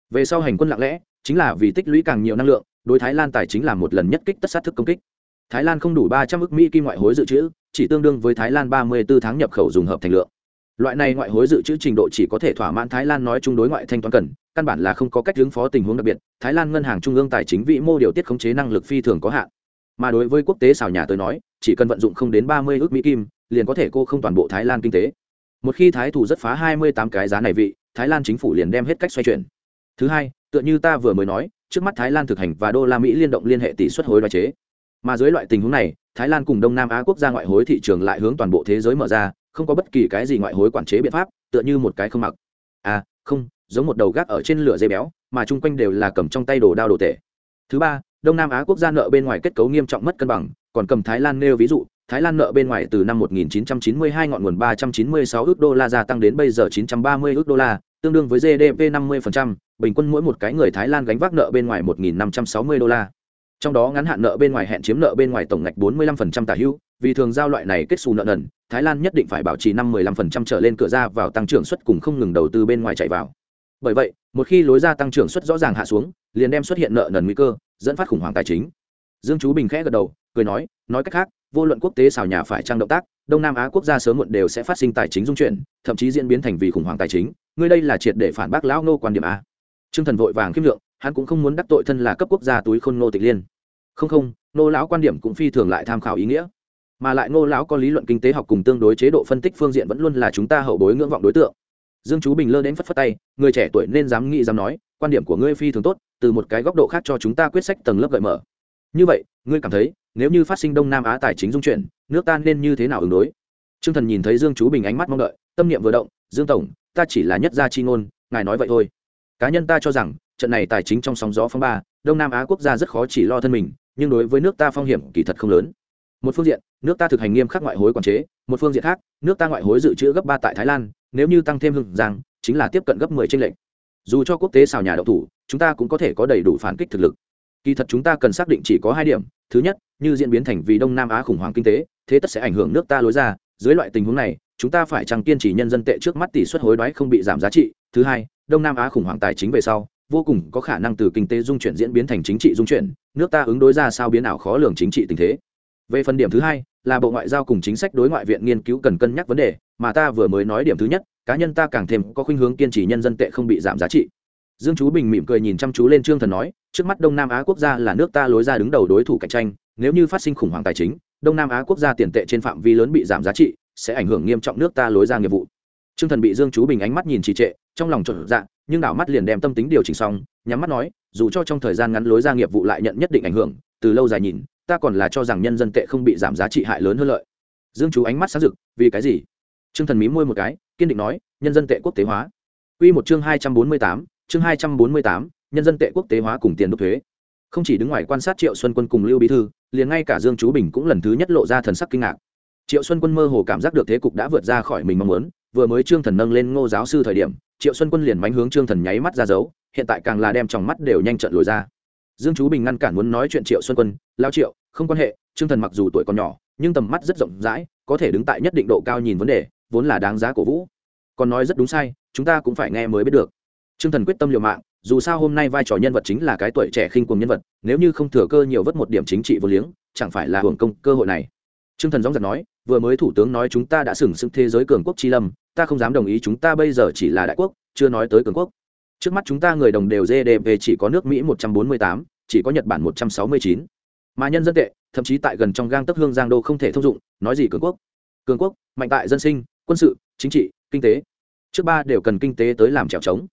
Về sau hành quân lặng lẽ, chính là vì tích lũy càng nhiều năng lượng, đối thái lan tài chính là một lần nhất kích tất sát thức công kích thái lan không đủ ba trăm ước mỹ kim ngoại hối dự trữ, chỉ tương đương với thái lan ba mươi bốn tháng nhập khẩu dùng hợp thành lượng. Loại này ngoại hối dự trữ trình độ chỉ có thể thỏa mãn thái lan nói chung đối ngoại thanh toán cần, căn bản là không có cách ứng phó tình huống đặc biệt, thái lan ngân hàng trung ương tài chính vĩ mô điều tiết khống chế năng lực phi thường có hạn. Mà đối với quốc tế xào nhà tới nói, chỉ cần vận dụng không đến ba mươi ước mỹ kim, liền có thể cô không toàn bộ thái lan kinh tế. Một khi thái thủ rất phá hai mươi tám cái giá này vị, thái lan chính phủ liền đem hết cách xoay chuyển. Thứ hai, tựa như ta vừa mới nói, trước mắt thái lan thực hành và đô la mỹ liên động liên hệ tỷ suất hối đoái chế mà dưới loại tình huống này thái lan cùng đông nam á quốc gia ngoại hối thị trường lại hướng toàn bộ thế giới mở ra không có bất kỳ cái gì ngoại hối quản chế biện pháp tựa như một cái không mặc. À không giống một đầu gác ở trên lửa dây béo mà chung quanh đều là cầm trong tay đồ đao đồ tệ thứ ba đông nam á quốc gia nợ bên ngoài kết cấu nghiêm trọng mất cân bằng còn cầm thái lan nêu ví dụ thái lan nợ bên ngoài từ năm 1992 ngọn nguồn 396 ước đô la gia tăng đến bây giờ 930 ước đô la tương đương với gdp 50%, bình quân mỗi một cái người thái lan gánh vác nợ bên ngoài 1.560 đô la trong đó ngắn hạn nợ bên ngoài hẹn chiếm nợ bên ngoài tổng ngạch 45% tả hữu, vì thường giao loại này kết xù nợ nần, thái lan nhất định phải bảo trì năm 15% trở lên cửa ra vào tăng trưởng suất cùng không ngừng đầu tư bên ngoài chạy vào. Bởi vậy, một khi lối ra tăng trưởng suất rõ ràng hạ xuống, liền đem xuất hiện nợ nần nguy cơ, dẫn phát khủng hoảng tài chính. Dương chú bình khẽ gật đầu, cười nói nói cách khác, vô luận quốc tế xào nhà phải trang động tác, đông nam á quốc gia sớm muộn đều sẽ phát sinh tài chính dung chuyển, thậm chí diễn biến thành vì khủng hoảng tài chính. Ngươi đây là triệt để phản bác lão nô quan điểm a. Trương thần vội vàng khiêm lượng hắn cũng không muốn đắc tội thân là cấp quốc gia túi khôn nô tịch liên. Không không nô lão quan điểm cũng phi thường lại tham khảo ý nghĩa. Mà lại nô lão có lý luận kinh tế học cùng tương đối chế độ phân tích phương diện vẫn luôn là chúng ta hậu bối ngưỡng vọng đối tượng. Dương chú bình lơ đến phất phất tay, người trẻ tuổi nên dám nghĩ dám nói, quan điểm của ngươi phi thường tốt, từ một cái góc độ khác cho chúng ta quyết sách tầng lớp gợi mở. Như vậy, ngươi cảm thấy, nếu như phát sinh đông nam á tài chính dung chuyển, nước ta nên như thế nào ứng đối? T r ư ơ n g thần nhìn thấy dương chú bình ánh mắt mong đợi, tâm niệm vừa động, dương tổng, ta chỉ là nhất gia chi ngôn, ngài nói vậy thôi. Cá nhân ta cho rằng trận này tài chính trong sóng gió phong ba, đông nam á quốc gia rất khó chỉ lo thân mình, nhưng đối với nước ta phong hiểm kỳ thật không lớn. Một phương diện, nước ta thực hành nghiêm khắc ngoại hối quản chế, một phương diện khác, nước ta ngoại hối dự trữ gấp ba tại thái lan, nếu như tăng thêm hưng giang, chính là tiếp cận gấp mười trên lệnh dù cho quốc tế xào nhà đậu thủ, chúng ta cũng có thể có đầy đủ phản kích thực lực. Kỳ thật chúng ta cần xác định chỉ có hai điểm, thứ nhất, như diễn biến thành vì đông nam á khủng hoảng kinh tế, thế tất sẽ ảnh hưởng nước ta lối ra, dưới loại tình huống này, chúng ta phải chăng kiên trì nhân dân tệ trước mắt tỷ suất hối đoái không bị giảm giá trị. Thứ hai, đông nam á khủng hoảng tài chính về sau vô cùng có khả năng từ kinh tế dung chuyển diễn biến thành chính trị dung chuyển, nước ta ứng đối ra sao biến ảo khó lường chính trị tình thế. Về phần điểm thứ hai, là bộ ngoại giao cùng chính sách đối ngoại viện nghiên cứu cần cân nhắc vấn đề, mà ta vừa mới nói điểm thứ nhất, cá nhân ta càng thêm có khuynh hướng kiên trì nhân dân tệ không bị giảm giá trị. Dương chú bình mỉm cười nhìn chăm chú lên trương thần nói, trước mắt đông nam á quốc gia là nước ta lối ra đứng đầu đối thủ cạnh tranh, nếu như phát sinh khủng hoảng tài chính, đông nam á quốc gia tiền tệ trên phạm vi lớn bị giảm giá trị, sẽ ảnh hưởng nghiêm trọng nước ta lối ra nghiệp vụ. Trương thần bị dương chú bình ánh mắt nhìn trì trệ, trong lòng trộn dạ nhưng đảo mắt liền đem tâm tính điều chỉnh xong, nhắm mắt nói, dù cho trong thời gian ngắn lối ra nghiệp vụ lại nhận nhất định ảnh hưởng, từ lâu dài nhìn, ta còn là cho rằng nhân dân tệ không bị giảm giá trị hại lớn hơn lợi. Dương chú ánh mắt sáng rực, vì cái gì? Trương thần mí môi một cái, kiên định nói, nhân dân tệ quốc tế hóa. Q một chương hai trăm bốn mươi tám, chương hai trăm bốn mươi tám, nhân dân tệ quốc tế hóa cùng tiền đúc thuế. Không chỉ đứng ngoài quan sát triệu xuân quân cùng lưu bí thư, liền ngay cả dương chú bình cũng lần thứ nhất lộ ra thần sắc kinh ngạc triệu xuân quân mơ hồ cảm giác được thế cục đã vượt ra khỏi mình mong muốn, vừa mới trương thần nâng lên ngô giáo sư thời điểm, triệu xuân quân liền mánh hướng trương thần nháy mắt ra dấu, hiện tại càng là đem tròng mắt đều nhanh trận lồi ra. Dương chú bình ngăn cản muốn nói chuyện triệu xuân quân lao triệu, không quan hệ, trương thần mặc dù tuổi còn nhỏ, nhưng tầm mắt rất rộng rãi, có thể đứng tại nhất định độ cao nhìn vấn đề, vốn là đáng giá cổ vũ. Còn nói rất đúng sai, chúng ta cũng phải nghe mới biết được. Trương thần quyết tâm liều mạng, dù sao hôm nay vai trò nhân vật chính là cái tuổi trẻ khinh cùng nhân vật, nếu như không thừa cơ nhiều vất một điểm chính trị vô liếng, chẳng phải là hưởng công cơ hội này. Trương thần gióng giật nói vừa mới thủ tướng nói chúng ta đã sừng sững thế giới cường quốc chi lâm, ta không dám đồng ý chúng ta bây giờ chỉ là đại quốc, chưa nói tới cường quốc. Trước mắt chúng ta người đồng đều gdp chỉ có nước mỹ một trăm bốn mươi tám, chỉ có nhật bản một trăm sáu mươi chín. Mà nhân dân tệ, thậm chí tại gần trong gang tấc hương giang đô không thể thông dụng, nói gì cường quốc? Cường quốc, mạnh tại dân sinh, quân sự, chính trị, kinh tế. Trước ba đều cần kinh tế tới làm trèo trống.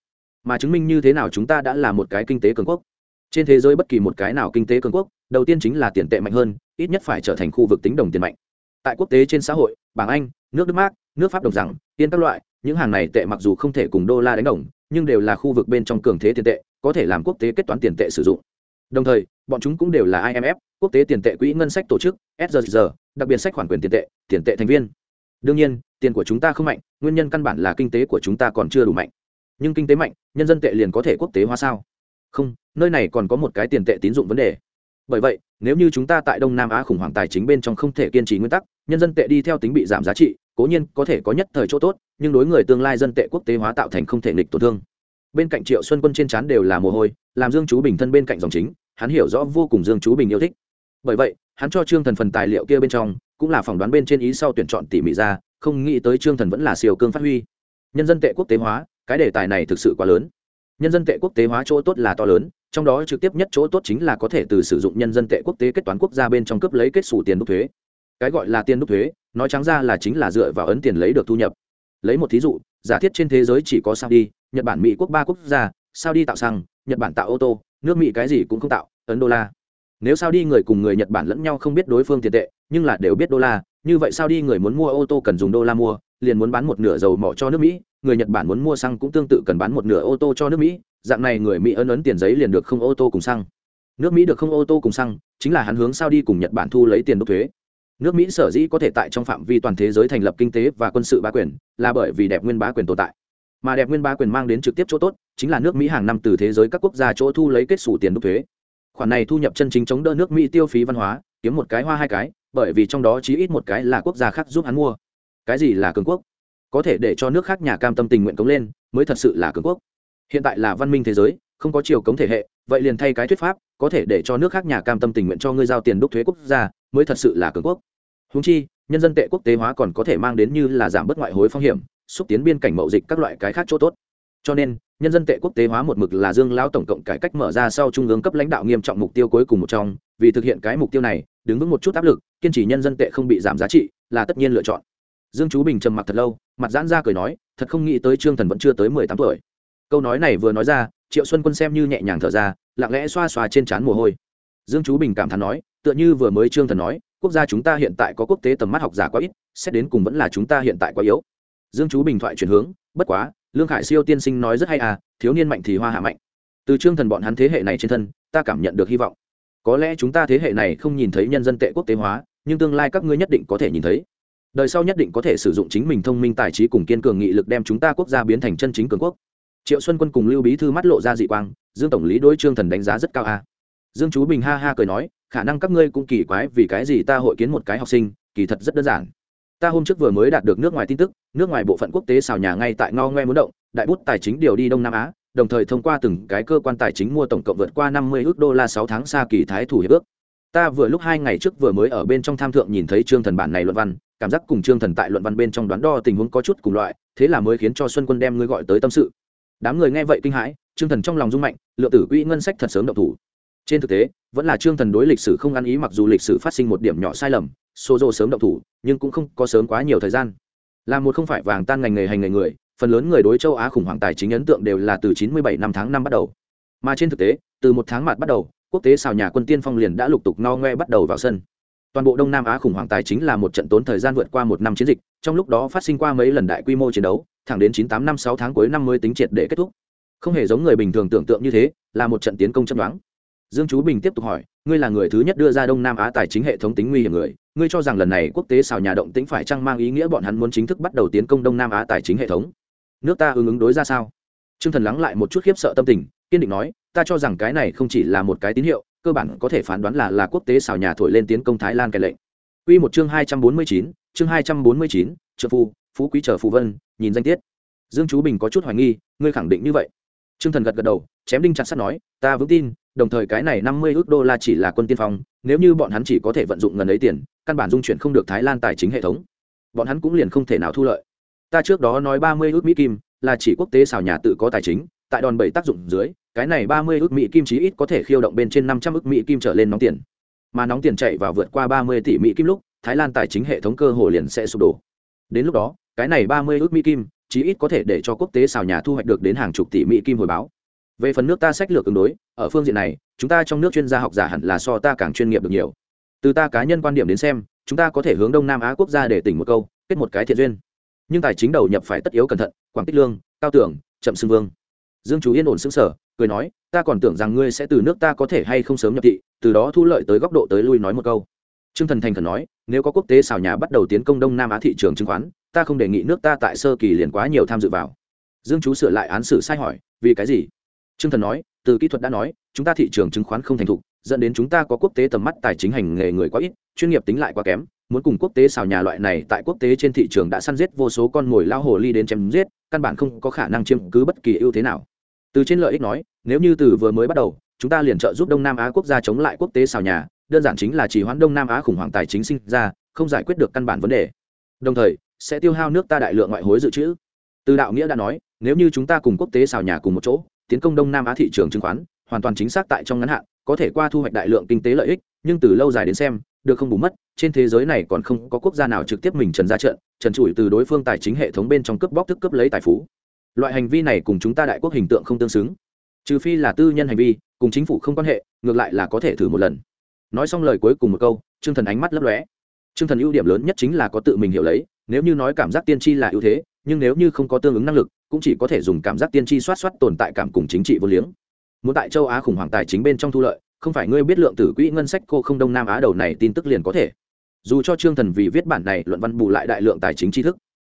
Mà chứng minh như thế nào chúng ta đã là một cái kinh tế cường quốc? Trên thế giới bất kỳ một cái nào kinh tế cường quốc, đầu tiên chính là tiền tệ mạnh hơn, ít nhất phải trở thành khu vực tính đồng tiền mạnh tại quốc tế trên xã hội, bảng anh, nước đức mát nước pháp đồng rằng tiên các loại, những hàng này tệ mặc dù không thể cùng đô la đánh đồng, nhưng đều là khu vực bên trong cường thế tiền tệ, có thể làm quốc tế kết toán tiền tệ sử dụng. Đồng thời, bọn chúng cũng đều là imf quốc tế tiền tệ quỹ ngân sách tổ chức sgg đặc biệt sách khoản quyền tiền tệ tiền tệ thành viên. Đương nhiên, tiền của chúng ta không mạnh, nguyên nhân căn bản là kinh tế của chúng ta còn chưa đủ mạnh. Nhưng kinh tế mạnh, nhân dân tệ liền có thể quốc tế hóa sao? Không, nơi này còn có một cái tiền tệ tín dụng vấn đề. Bởi vậy, nếu như chúng ta tại đông nam á khủng hoảng tài chính bên trong không thể kiên trì nguyên tắc nhân dân tệ đi theo tính bị giảm giá trị, cố nhiên có thể có nhất thời chỗ tốt, nhưng đối người tương lai dân tệ quốc tế hóa tạo thành không thể nghịch tổn thương. Bên cạnh triệu xuân quân trên trán đều là mồ hôi, làm dương chú bình thân bên cạnh dòng chính, hắn hiểu rõ vô cùng dương chú bình yêu thích. Bởi vậy, hắn cho trương thần phần tài liệu kia bên trong, cũng là phỏng đoán bên trên ý sau tuyển chọn tỉ mỉ ra, không nghĩ tới trương thần vẫn là siêu cương phát huy. Nhân dân tệ quốc tế hóa, cái đề tài này thực sự quá lớn. Nhân dân tệ quốc tế hóa chỗ tốt là to lớn, trong đó trực tiếp nhất chỗ tốt chính là có thể từ sử dụng nhân dân tệ quốc tế kết toán quốc gia bên trong cấp lấy kết xù tiền đúc thuế cái gọi là tiền đúc thuế, nói trắng ra là chính là dựa vào ấn tiền lấy được thu nhập. Lấy một thí dụ, giả thiết trên thế giới chỉ có saudi, nhật bản, mỹ quốc ba quốc gia, saudi tạo xăng, nhật bản tạo ô tô, nước mỹ cái gì cũng không tạo, ấn đô la. Nếu saudi người cùng người nhật bản lẫn nhau không biết đối phương tiền tệ, nhưng là đều biết đô la, như vậy saudi người muốn mua ô tô cần dùng đô la mua, liền muốn bán một nửa dầu mỏ cho nước mỹ, người nhật bản muốn mua xăng cũng tương tự cần bán một nửa ô tô cho nước mỹ, dạng này người mỹ ấn ấn tiền giấy liền được không ô tô cùng xăng. Nước mỹ được không ô tô cùng xăng, chính là hắn hướng sao đi cùng nhật bản thu lấy tiền đốt thuế nước mỹ sở dĩ có thể tại trong phạm vi toàn thế giới thành lập kinh tế và quân sự bá quyền là bởi vì đẹp nguyên bá quyền tồn tại. Mà đẹp nguyên bá quyền mang đến trực tiếp chỗ tốt chính là nước mỹ hàng năm từ thế giới các quốc gia chỗ thu lấy kết xù tiền đúc thuế. Khoản này thu nhập chân chính chống đỡ nước mỹ tiêu phí văn hóa, kiếm một cái hoa hai cái, bởi vì trong đó chí ít một cái là quốc gia khác giúp hắn mua. Cái gì là cường quốc? Có thể để cho nước khác nhà cam tâm tình nguyện cống lên mới thật sự là cường quốc. Hiện tại là văn minh thế giới, không có chiều cống thể hệ, vậy liền thay cái thuyết pháp có thể để cho nước khác nhà cam tâm tình nguyện cho ngươi giao tiền đúc thuế quốc gia, mới thật sự là cường quốc. Húng chi, nhân dân tệ quốc tế hóa còn có thể mang đến như là giảm bớt ngoại hối phong hiểm, xúc tiến biên cảnh mậu dịch các loại cái khác chỗ tốt. Cho nên, nhân dân tệ quốc tế hóa một mực là dương lão tổng cộng cải cách mở ra sau trung ương cấp lãnh đạo nghiêm trọng mục tiêu cuối cùng một trong, vì thực hiện cái mục tiêu này, đứng vững một chút áp lực, kiên trì nhân dân tệ không bị giảm giá trị, là tất nhiên lựa chọn. Dương chú bình trầm mặc thật lâu, mặt giãn ra cười nói, thật không nghĩ tới trương thần vẫn chưa tới mười tám tuổi. Câu nói này vừa nói ra, triệu xuân quân xem như nhẹ nhàng thở ra lặng lẽ xoa xoa trên trán mồ hôi. Dương chú bình cảm thán nói, tựa như vừa mới trương thần nói, quốc gia chúng ta hiện tại có quốc tế tầm mắt học giả quá ít, xét đến cùng vẫn là chúng ta hiện tại quá yếu. Dương chú bình thoại chuyển hướng, bất quá, lương khải siêu tiên sinh nói rất hay à thiếu niên mạnh thì hoa hạ mạnh. Từ trương thần bọn hắn thế hệ này trên thân, ta cảm nhận được hy vọng. Có lẽ chúng ta thế hệ này không nhìn thấy nhân dân tệ quốc tế hóa, nhưng tương lai các ngươi nhất định có thể nhìn thấy. Đời sau nhất định có thể sử dụng chính mình thông minh tài trí cùng kiên cường nghị lực đem chúng ta quốc gia biến thành chân chính cường quốc. Triệu xuân quân cùng lưu bí thư mắt lộ ra dị quang dương tổng lý đối trương thần đánh giá rất cao a. Dương chú bình ha ha cười nói, khả năng các ngươi cũng kỳ quái vì cái gì ta hội kiến một cái học sinh, kỳ thật rất đơn giản. Ta hôm trước vừa mới đạt được nước ngoài tin tức, nước ngoài bộ phận quốc tế xào nhà ngay tại ngao ngoe muốn động, đại bút tài chính điều đi đông nam á, đồng thời thông qua từng cái cơ quan tài chính mua tổng cộng vượt qua năm mươi ước đô la sáu tháng xa kỳ thái thủ hiệp ước. Ta vừa lúc hai ngày trước vừa mới ở bên trong tham thượng nhìn thấy trương thần bản này luận văn, cảm giác cùng trương thần tại luận văn bên trong đoán đo tình huống có chút cùng loại, thế là mới khiến cho xuân quân đem ngươi gọi tới tâm sự đám người nghe vậy kinh hãi, trương thần trong lòng rung mạnh lượng tử quỹ ngân sách thật sớm động thủ. Trên thực tế, vẫn là trương thần đối lịch sử không ăn ý mặc dù lịch sử phát sinh một điểm nhỏ sai lầm xô dô sớm động thủ, nhưng cũng không có sớm quá nhiều thời gian. Là một không phải vàng tan ngành nghề hành nghề người, phần lớn người đối châu á khủng hoảng tài chính ấn tượng đều là từ 97 năm tháng năm bắt đầu. Mà trên thực tế, từ một tháng mặt bắt đầu, quốc tế xào nhà quân tiên phong liền đã lục tục no ngoe bắt đầu vào sân. Toàn bộ đông nam á khủng hoảng tài chính là một trận tốn thời gian vượt qua một năm chiến dịch, trong lúc đó phát sinh qua mấy lần đại quy mô chiến đấu thẳng đến 98 năm sáu tháng cuối năm mới tính triệt để kết thúc. Không hề giống người bình thường tưởng tượng như thế, là một trận tiến công chấp đoán dương chú bình tiếp tục hỏi, ngươi là người thứ nhất đưa ra đông nam á tài chính hệ thống tính nguy hiểm người, ngươi cho rằng lần này quốc tế xào nhà động tĩnh phải chăng mang ý nghĩa bọn hắn muốn chính thức bắt đầu tiến công đông nam á tài chính hệ thống? Nước ta ứng ứng đối ra sao? T r ư ơ n g thần lắng lại một chút khiếp sợ tâm tình, kiên định nói, ta cho rằng cái này không chỉ là một cái tín hiệu, cơ bản có thể phán đoán là là quốc tế xào nhà thổi lên tiến công thái lan cái lệnh. Quy một chương hai trăm bốn mươi chín, chương hai trăm bốn mươi chín, trợ phu phú quý trở phù vân, nhìn danh tiết. Dương chú bình có chút hoài nghi, ngươi khẳng định như vậy. T r ư ơ n g thần gật gật đầu, chém đinh chặt sắt nói, ta vững tin, đồng thời cái này năm mươi ước đô la chỉ là quân tiên phong, nếu như bọn hắn chỉ có thể vận dụng ngần ấy tiền, căn bản dung chuyển không được thái lan tài chính hệ thống. Bọn hắn cũng liền không thể nào thu lợi. Ta trước đó nói ba mươi ước mỹ kim, là chỉ quốc tế xào nhà tự có tài chính, tại đòn bẩy tác dụng dưới, cái này ba mươi ước mỹ kim chí ít có thể khiêu động bên trên năm trăm ước mỹ kim trở lên nóng tiền. Mà nóng tiền chạy vào vượt qua ba mươi tỷ mỹ kim lúc, thái lan tài chính hệ thống cơ hồ liền sẽ sụp đổ. Đến lúc đó cái này ba mươi ước mỹ kim, chí ít có thể để cho quốc tế xào nhà thu hoạch được đến hàng chục tỷ mỹ kim hồi báo. Về phần nước ta sách lược ứng đối, ở phương diện này, chúng ta trong nước chuyên gia học giả hẳn là so ta càng chuyên nghiệp được nhiều. Từ ta cá nhân quan điểm đến xem, chúng ta có thể hướng đông nam á quốc gia để tỉnh một câu, kết một cái thiện duyên. Nhưng tài chính đầu nhập phải tất yếu cẩn thận, quảng tích lương, cao tưởng chậm xưng vương. Dương chú yên ổn xứng sở cười nói, ta còn tưởng rằng ngươi sẽ từ nước ta có thể hay không sớm nhập thị, từ đó thu lợi tới góc độ tới lui nói một câu. Trương thần thành khẩn nói, nếu có quốc tế xào nhà bắt đầu tiến công đông nam á thị trường chứng khoán ta không đề nghị nước ta tại sơ kỳ liền quá nhiều tham dự vào dương chú sửa lại án xử sai hỏi vì cái gì Trương Thần nói, từ kỹ thuật đã nói, chúng ta thị trường chứng khoán không thành thục, dẫn đến chúng ta có quốc tế tầm mắt tài chính hành nghề người quá ít, chuyên nghiệp tính lại quá kém, muốn cùng quốc tế xào nhà loại này tại quốc tế trên thị trường đã săn giết vô số con mồi lao hồ ly đến chém giết, căn bản không có khả năng chiếm cứ bất kỳ ưu thế nào. Từ trên lợi ích nói, nếu như từ vừa mới bắt đầu, chúng ta liền trợ giúp Đông Nam Á quốc gia chống lại quốc tế xào nhà, đơn giản chính là chỉ hoãn Đông Nam Á khủng hoảng tài chính sinh ra, không giải quyết được căn bản vấn đề. Đồng thời, sẽ tiêu hao nước ta đại lượng ngoại hối dự trữ. Từ đạo nghĩa đã nói, nếu như chúng ta cùng quốc tế xào nhà cùng một chỗ, tiến công đông nam á thị trường chứng khoán hoàn toàn chính xác tại trong ngắn hạn có thể qua thu hoạch đại lượng kinh tế lợi ích nhưng từ lâu dài đến xem được không bù mất trên thế giới này còn không có quốc gia nào trực tiếp mình trần ra trận trần trụi từ đối phương tài chính hệ thống bên trong cướp bóc thức cướp lấy tài phú. Loại hành vi này cùng chúng ta đại quốc hình tượng không tương xứng. Trừ phi là tư nhân hành vi cùng chính phủ không quan hệ ngược lại là có thể thử một lần. Nói xong lời cuối cùng một câu chương thần ánh mắt lấp lóe. Trương thần ưu điểm lớn nhất chính là có tự mình hiểu lấy, nếu như nói cảm giác tiên tri là ưu thế, nhưng nếu như không có tương ứng năng lực, cũng chỉ có thể dùng cảm giác tiên tri soát soát tồn tại cảm cùng chính trị vô liếng. Muốn tại châu á khủng hoảng tài chính bên trong thu lợi, không phải ngươi biết lượng tử quỹ ngân sách cô không đông nam á đầu này tin tức liền có thể. Dù cho trương thần vì viết bản này luận văn bù lại đại lượng tài chính tri thức,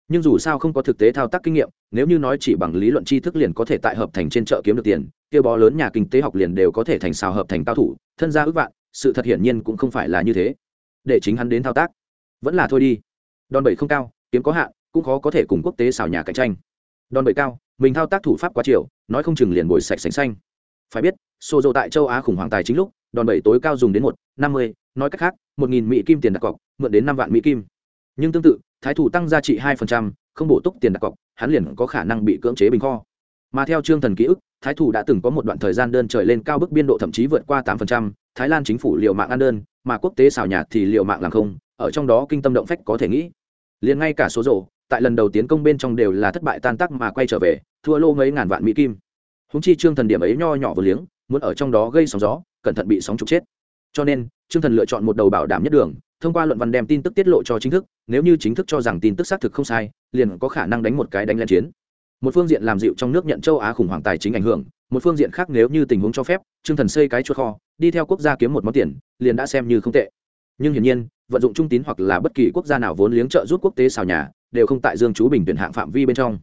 nhưng dù sao không có thực tế thao tác kinh nghiệm, nếu như nói chỉ bằng lý luận tri thức liền có thể tại hợp thành trên chợ kiếm được tiền kia bó lớn nhà kinh tế học liền đều có thể thành xào hợp thành cao thủ, thân gia ước vạn, sự thật hiển nhiên cũng không phải là như thế để chính hắn đến thao tác. Vẫn là thôi đi. Đòn bẩy không cao, kiếm có hạn, cũng khó có thể cùng quốc tế xào nhà cạnh tranh. Đòn bẩy cao, mình thao tác thủ pháp quá chiều, nói không chừng liền bồi sạch sành xanh. Phải biết xô dầu tại châu á khủng hoảng tài chính lúc, đòn bẩy tối cao dùng đến một, năm mươi, nói cách khác, một nghìn mỹ kim tiền đặt cọc, mượn đến năm vạn mỹ kim. Nhưng tương tự, thái thủ tăng giá trị hai phần trăm, không bổ túc tiền đặt cọc, hắn liền có khả năng bị cưỡng chế bình kho. Mà theo trương thần ký ức, thái thủ đã từng có một đoạn thời gian đơn trời lên cao bức biên độ thậm chí vượt qua tám phần trăm thái lan chính phủ liệu mạng ăn đơn, mà quốc tế xào nhạt thì liệu mạng làm không, ở trong đó kinh tâm động phách có thể nghĩ. Liền ngay cả số rổ, tại lần đầu tiến công bên trong đều là thất bại tan tác mà quay trở về, thua lô mấy ngàn vạn mỹ kim. Húng chi trương thần điểm ấy nho nhỏ vừa liếng, muốn ở trong đó gây sóng gió, cẩn thận bị sóng trục chết. Cho nên, trương thần lựa chọn một đầu bảo đảm nhất đường, thông qua luận văn đem tin tức tiết lộ cho chính thức, nếu như chính thức cho rằng tin tức xác thực không sai, liền có khả năng đánh một cái đánh lên chiến. Một phương diện làm dịu trong nước nhận châu á khủng hoảng tài chính ảnh hưởng một phương diện khác nếu như tình huống cho phép, trương thần xây cái chuột kho, đi theo quốc gia kiếm một món tiền, liền đã xem như không tệ. Nhưng hiển nhiên, vận dụng trung tín hoặc là bất kỳ quốc gia nào vốn liếng trợ giúp quốc tế xào nhà, đều không tại dương chú bình tuyển hạng phạm vi bên trong.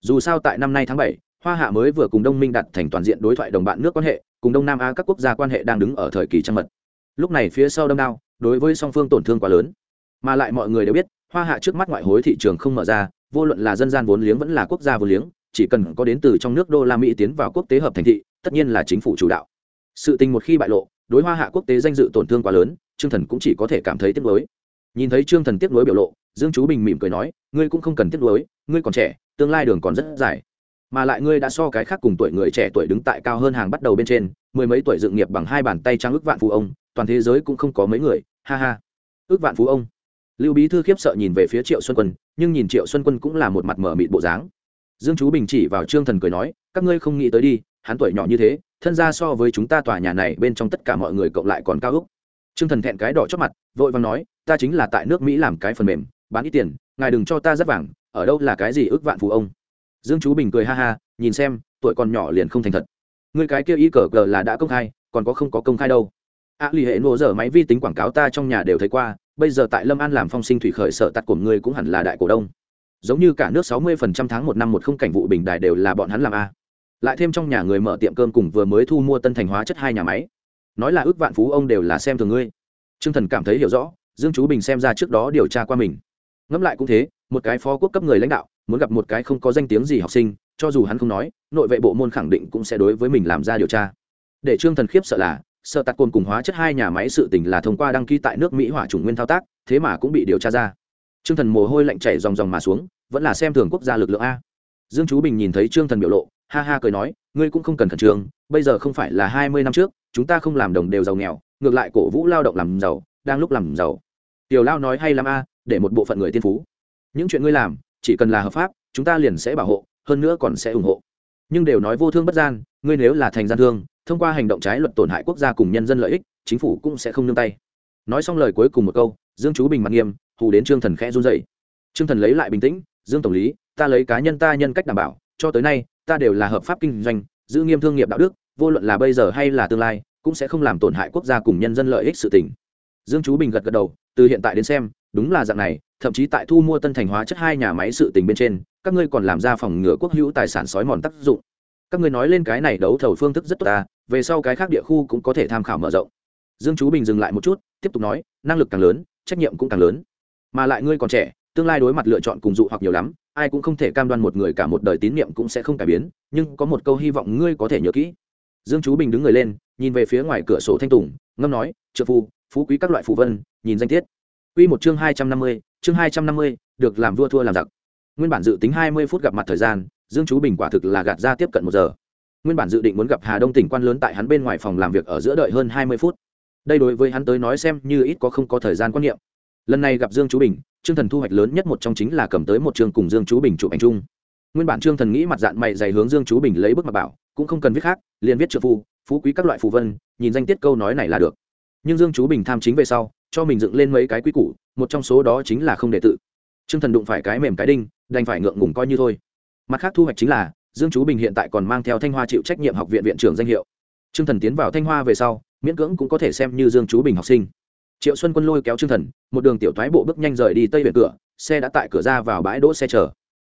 Dù sao tại năm nay tháng bảy, hoa hạ mới vừa cùng đông minh đặt thành toàn diện đối thoại đồng bạn nước quan hệ, cùng đông nam á các quốc gia quan hệ đang đứng ở thời kỳ trăng mật. Lúc này phía sau đâm đao, đối với song phương tổn thương quá lớn. Mà lại mọi người đều biết, hoa hạ trước mắt ngoại hối thị trường không mở ra, vô luận là dân gian vốn liếng vẫn là quốc gia vốn liếng chỉ cần có đến từ trong nước đô la mỹ tiến vào quốc tế hợp thành thị, tất nhiên là chính phủ chủ đạo. Sự tình một khi bại lộ, đối hoa hạ quốc tế danh dự tổn thương quá lớn, trương thần cũng chỉ có thể cảm thấy tiếc nuối. Nhìn thấy trương thần tiếc nuối biểu lộ, dương chú bình mỉm cười nói, ngươi cũng không cần tiếc nuối, ngươi còn trẻ, tương lai đường còn rất dài. Mà lại ngươi đã so cái khác cùng tuổi người trẻ tuổi đứng tại cao hơn hàng bắt đầu bên trên, mười mấy tuổi dựng nghiệp bằng hai bàn tay trang ước vạn phú ông, toàn thế giới cũng không có mấy người, ha ha. Ước vạn phú ông. Lưu bí thư khiếp sợ nhìn về phía triệu xuân quân, nhưng nhìn triệu xuân quân cũng là một mặt mở mịt bộ dáng dương chú bình chỉ vào trương thần cười nói các ngươi không nghĩ tới đi hắn tuổi nhỏ như thế thân ra so với chúng ta tòa nhà này bên trong tất cả mọi người cộng lại còn cao úc trương thần thẹn cái đỏ chót mặt vội vàng nói ta chính là tại nước mỹ làm cái phần mềm bán ít tiền ngài đừng cho ta rất vàng ở đâu là cái gì ước vạn phú ông? Dương chú bình cười ha ha nhìn xem tuổi còn nhỏ liền không thành thật. Người cái kia y cờ cờ là đã công khai còn có không có công khai đâu. A à, lì hệ nổ dở máy vi tính quảng cáo ta trong nhà đều thấy qua bây giờ tại lâm an làm phong sinh thủy khởi sở tắt của người cũng hẳn là đại cổ đông giống như cả nước sáu mươi phần trăm tháng một năm một không cảnh vụ bình đài đều là bọn hắn làm a. Lại thêm trong nhà người mở tiệm cơm cùng vừa mới thu mua tân thành hóa chất hai nhà máy. Nói là ước vạn phú ông đều là xem thường ngươi. Trương thần cảm thấy hiểu rõ, dương chú bình xem ra trước đó điều tra qua mình. Ngẫm lại cũng thế, một cái phó quốc cấp người lãnh đạo, muốn gặp một cái không có danh tiếng gì học sinh, cho dù hắn không nói, nội vệ bộ môn khẳng định cũng sẽ đối với mình làm ra điều tra. Để trương thần khiếp sợ là, sợ tạt cồn cùng hóa chất hai nhà máy sự tình là thông qua đăng ký tại nước mỹ hỏa chủng nguyên thao tác, thế mà cũng bị điều tra ra trương thần mồ hôi lạnh chảy dòng dòng mà xuống, vẫn là xem thường quốc gia lực lượng a. Dương chú bình nhìn thấy trương thần biểu lộ, ha ha cười nói, ngươi cũng không cần khẩn trương, bây giờ không phải là hai mươi năm trước, chúng ta không làm đồng đều giàu nghèo, ngược lại cổ vũ lao động làm giàu, đang lúc làm giàu. Tiểu lao nói hay lắm a, để một bộ phận người tiên phú. Những chuyện ngươi làm, chỉ cần là hợp pháp, chúng ta liền sẽ bảo hộ, hơn nữa còn sẽ ủng hộ. Nhưng đều nói vô thương bất gian, ngươi nếu là thành gian thương, thông qua hành động trái luật tổn hại quốc gia cùng nhân dân lợi ích, chính phủ cũng sẽ không nương tay nói xong lời cuối cùng một câu, dương chú bình mặt nghiêm, hù đến trương thần khẽ run dậy trương thần lấy lại bình tĩnh, dương tổng lý, ta lấy cá nhân ta nhân cách đảm bảo, cho tới nay, ta đều là hợp pháp kinh doanh, giữ nghiêm thương nghiệp đạo đức, vô luận là bây giờ hay là tương lai, cũng sẽ không làm tổn hại quốc gia cùng nhân dân lợi ích sự tỉnh dương chú bình gật gật đầu, từ hiện tại đến xem, đúng là dạng này, thậm chí tại thu mua tân thành hóa chất hai nhà máy sự tình bên trên, các ngươi còn làm ra phòng ngừa quốc hữu tài sản sói mòn tác dụng. Các ngươi nói lên cái này đấu thầu phương thức rất tốt ta, về sau cái khác địa khu cũng có thể tham khảo mở rộng dương chú bình dừng lại một chút, tiếp tục nói, năng lực càng lớn, trách nhiệm cũng càng lớn. Mà lại ngươi còn trẻ, tương lai đối mặt lựa chọn cùng dụ hoặc nhiều lắm, ai cũng không thể cam đoan một người cả một đời tín nhiệm cũng sẽ không cải biến, nhưng có một câu hy vọng ngươi có thể nhớ kỹ. Dương chú bình đứng người lên, nhìn về phía ngoài cửa sổ thanh tùng, ngâm nói trợ phu, phú quý các loại phù vân, nhìn danh thiết Quy một chương hai trăm năm mươi, chương hai trăm năm mươi, được làm vua thua làm giặc. Nguyên bản dự tính hai mươi phút gặp mặt thời gian, dương chú bình quả thực là gạt ra tiếp cận một giờ. Nguyên bản dự định muốn gặp hà đông tỉnh quan lớn tại hắn bên ngoài phòng làm việc ở giữa đợi hơn hai mươi phút đây đối với hắn tới nói xem như ít có không có thời gian quan niệm. Lần này gặp dương chú bình trương thần thu hoạch lớn nhất một trong chính là cầm tới một trường cùng dương chú bình chụp ảnh chung. Nguyên bản trương thần nghĩ mặt dạng mày dày hướng dương chú bình lấy bức mặt bảo, cũng không cần viết khác, liền viết trợ phu phú quý các loại phù vân, nhìn danh tiết câu nói này là được. Nhưng dương chú bình tham chính về sau, cho mình dựng lên mấy cái quý củ, một trong số đó chính là không đệ tự. Trương thần đụng phải cái mềm cái đinh, đành phải ngượng ngùng coi như thôi. Mặt khác thu hoạch chính là, dương chú bình hiện tại còn mang theo thanh hoa chịu trách nhiệm học viện viện trưởng danh hiệu. Trương thần tiến vào thanh hoa về sau miễn cưỡng cũng có thể xem như dương chú bình học sinh. Triệu xuân quân lôi kéo trương thần một đường tiểu thoái bộ bước nhanh rời đi tây biển cửa xe đã tại cửa ra vào bãi đỗ xe chờ.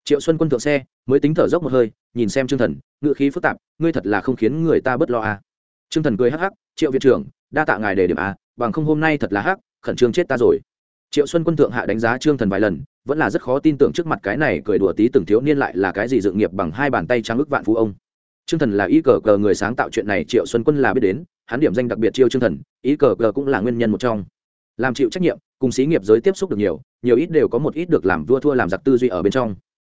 Triệu xuân quân thượng xe mới tính thở dốc một hơi nhìn xem trương thần ngựa khí phức tạp ngươi thật là không khiến người ta bớt lo à. trương thần cười hắc hắc triệu viện trưởng đa tạ ngài đề điểm à, bằng không hôm nay thật là hắc khẩn trương chết ta rồi. Triệu xuân quân thượng hạ đánh giá trương thần vài lần vẫn là rất khó tin tưởng trước mặt cái này cười đùa tí từng thiếu niên lại là cái gì dự nghiệp bằng hai bàn tay trắng ức vạn phú ông trương thần là ý cờ cờ người sáng tạo chuyện này triệu xuân quân là biết đến, hắn điểm danh đặc biệt chiêu trương thần ý cờ cờ cũng là nguyên nhân một trong. Làm chịu trách nhiệm, cùng xí nghiệp giới tiếp xúc được nhiều nhiều ít đều có một ít được làm vua thua làm giặc tư duy ở bên trong.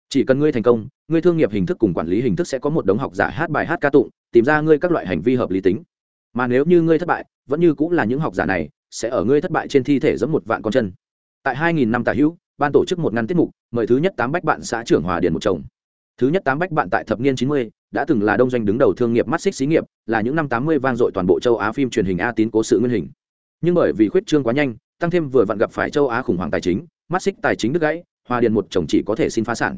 Chỉ cần ngươi thành công, ngươi thương nghiệp hình thức cùng quản lý hình thức sẽ có một đống học giả hát bài hát ca tụng, tìm ra ngươi các loại hành vi hợp lý tính. Mà nếu như ngươi thất bại, vẫn như cũng là những học giả này, sẽ ở ngươi thất bại trên thi thể giống một vạn con chân. Tại 2000 năm tả hữu, ban tổ chức một ngăn tiết mục, mời thứ nhất tám bách bạn xã trưởng hòa điền một chồng thứ nhất tám bách bạn tại thập niên 90, đã từng là đông doanh đứng đầu thương nghiệp mắt xích xí nghiệp là những năm 80 vang dội toàn bộ châu á phim truyền hình a tín cố sự nguyên hình. Nhưng bởi vì khuyết trương quá nhanh tăng thêm vừa vặn gặp phải châu á khủng hoảng tài chính mắt xích tài chính đứt gãy hòa điền một chồng chỉ có thể xin phá sản.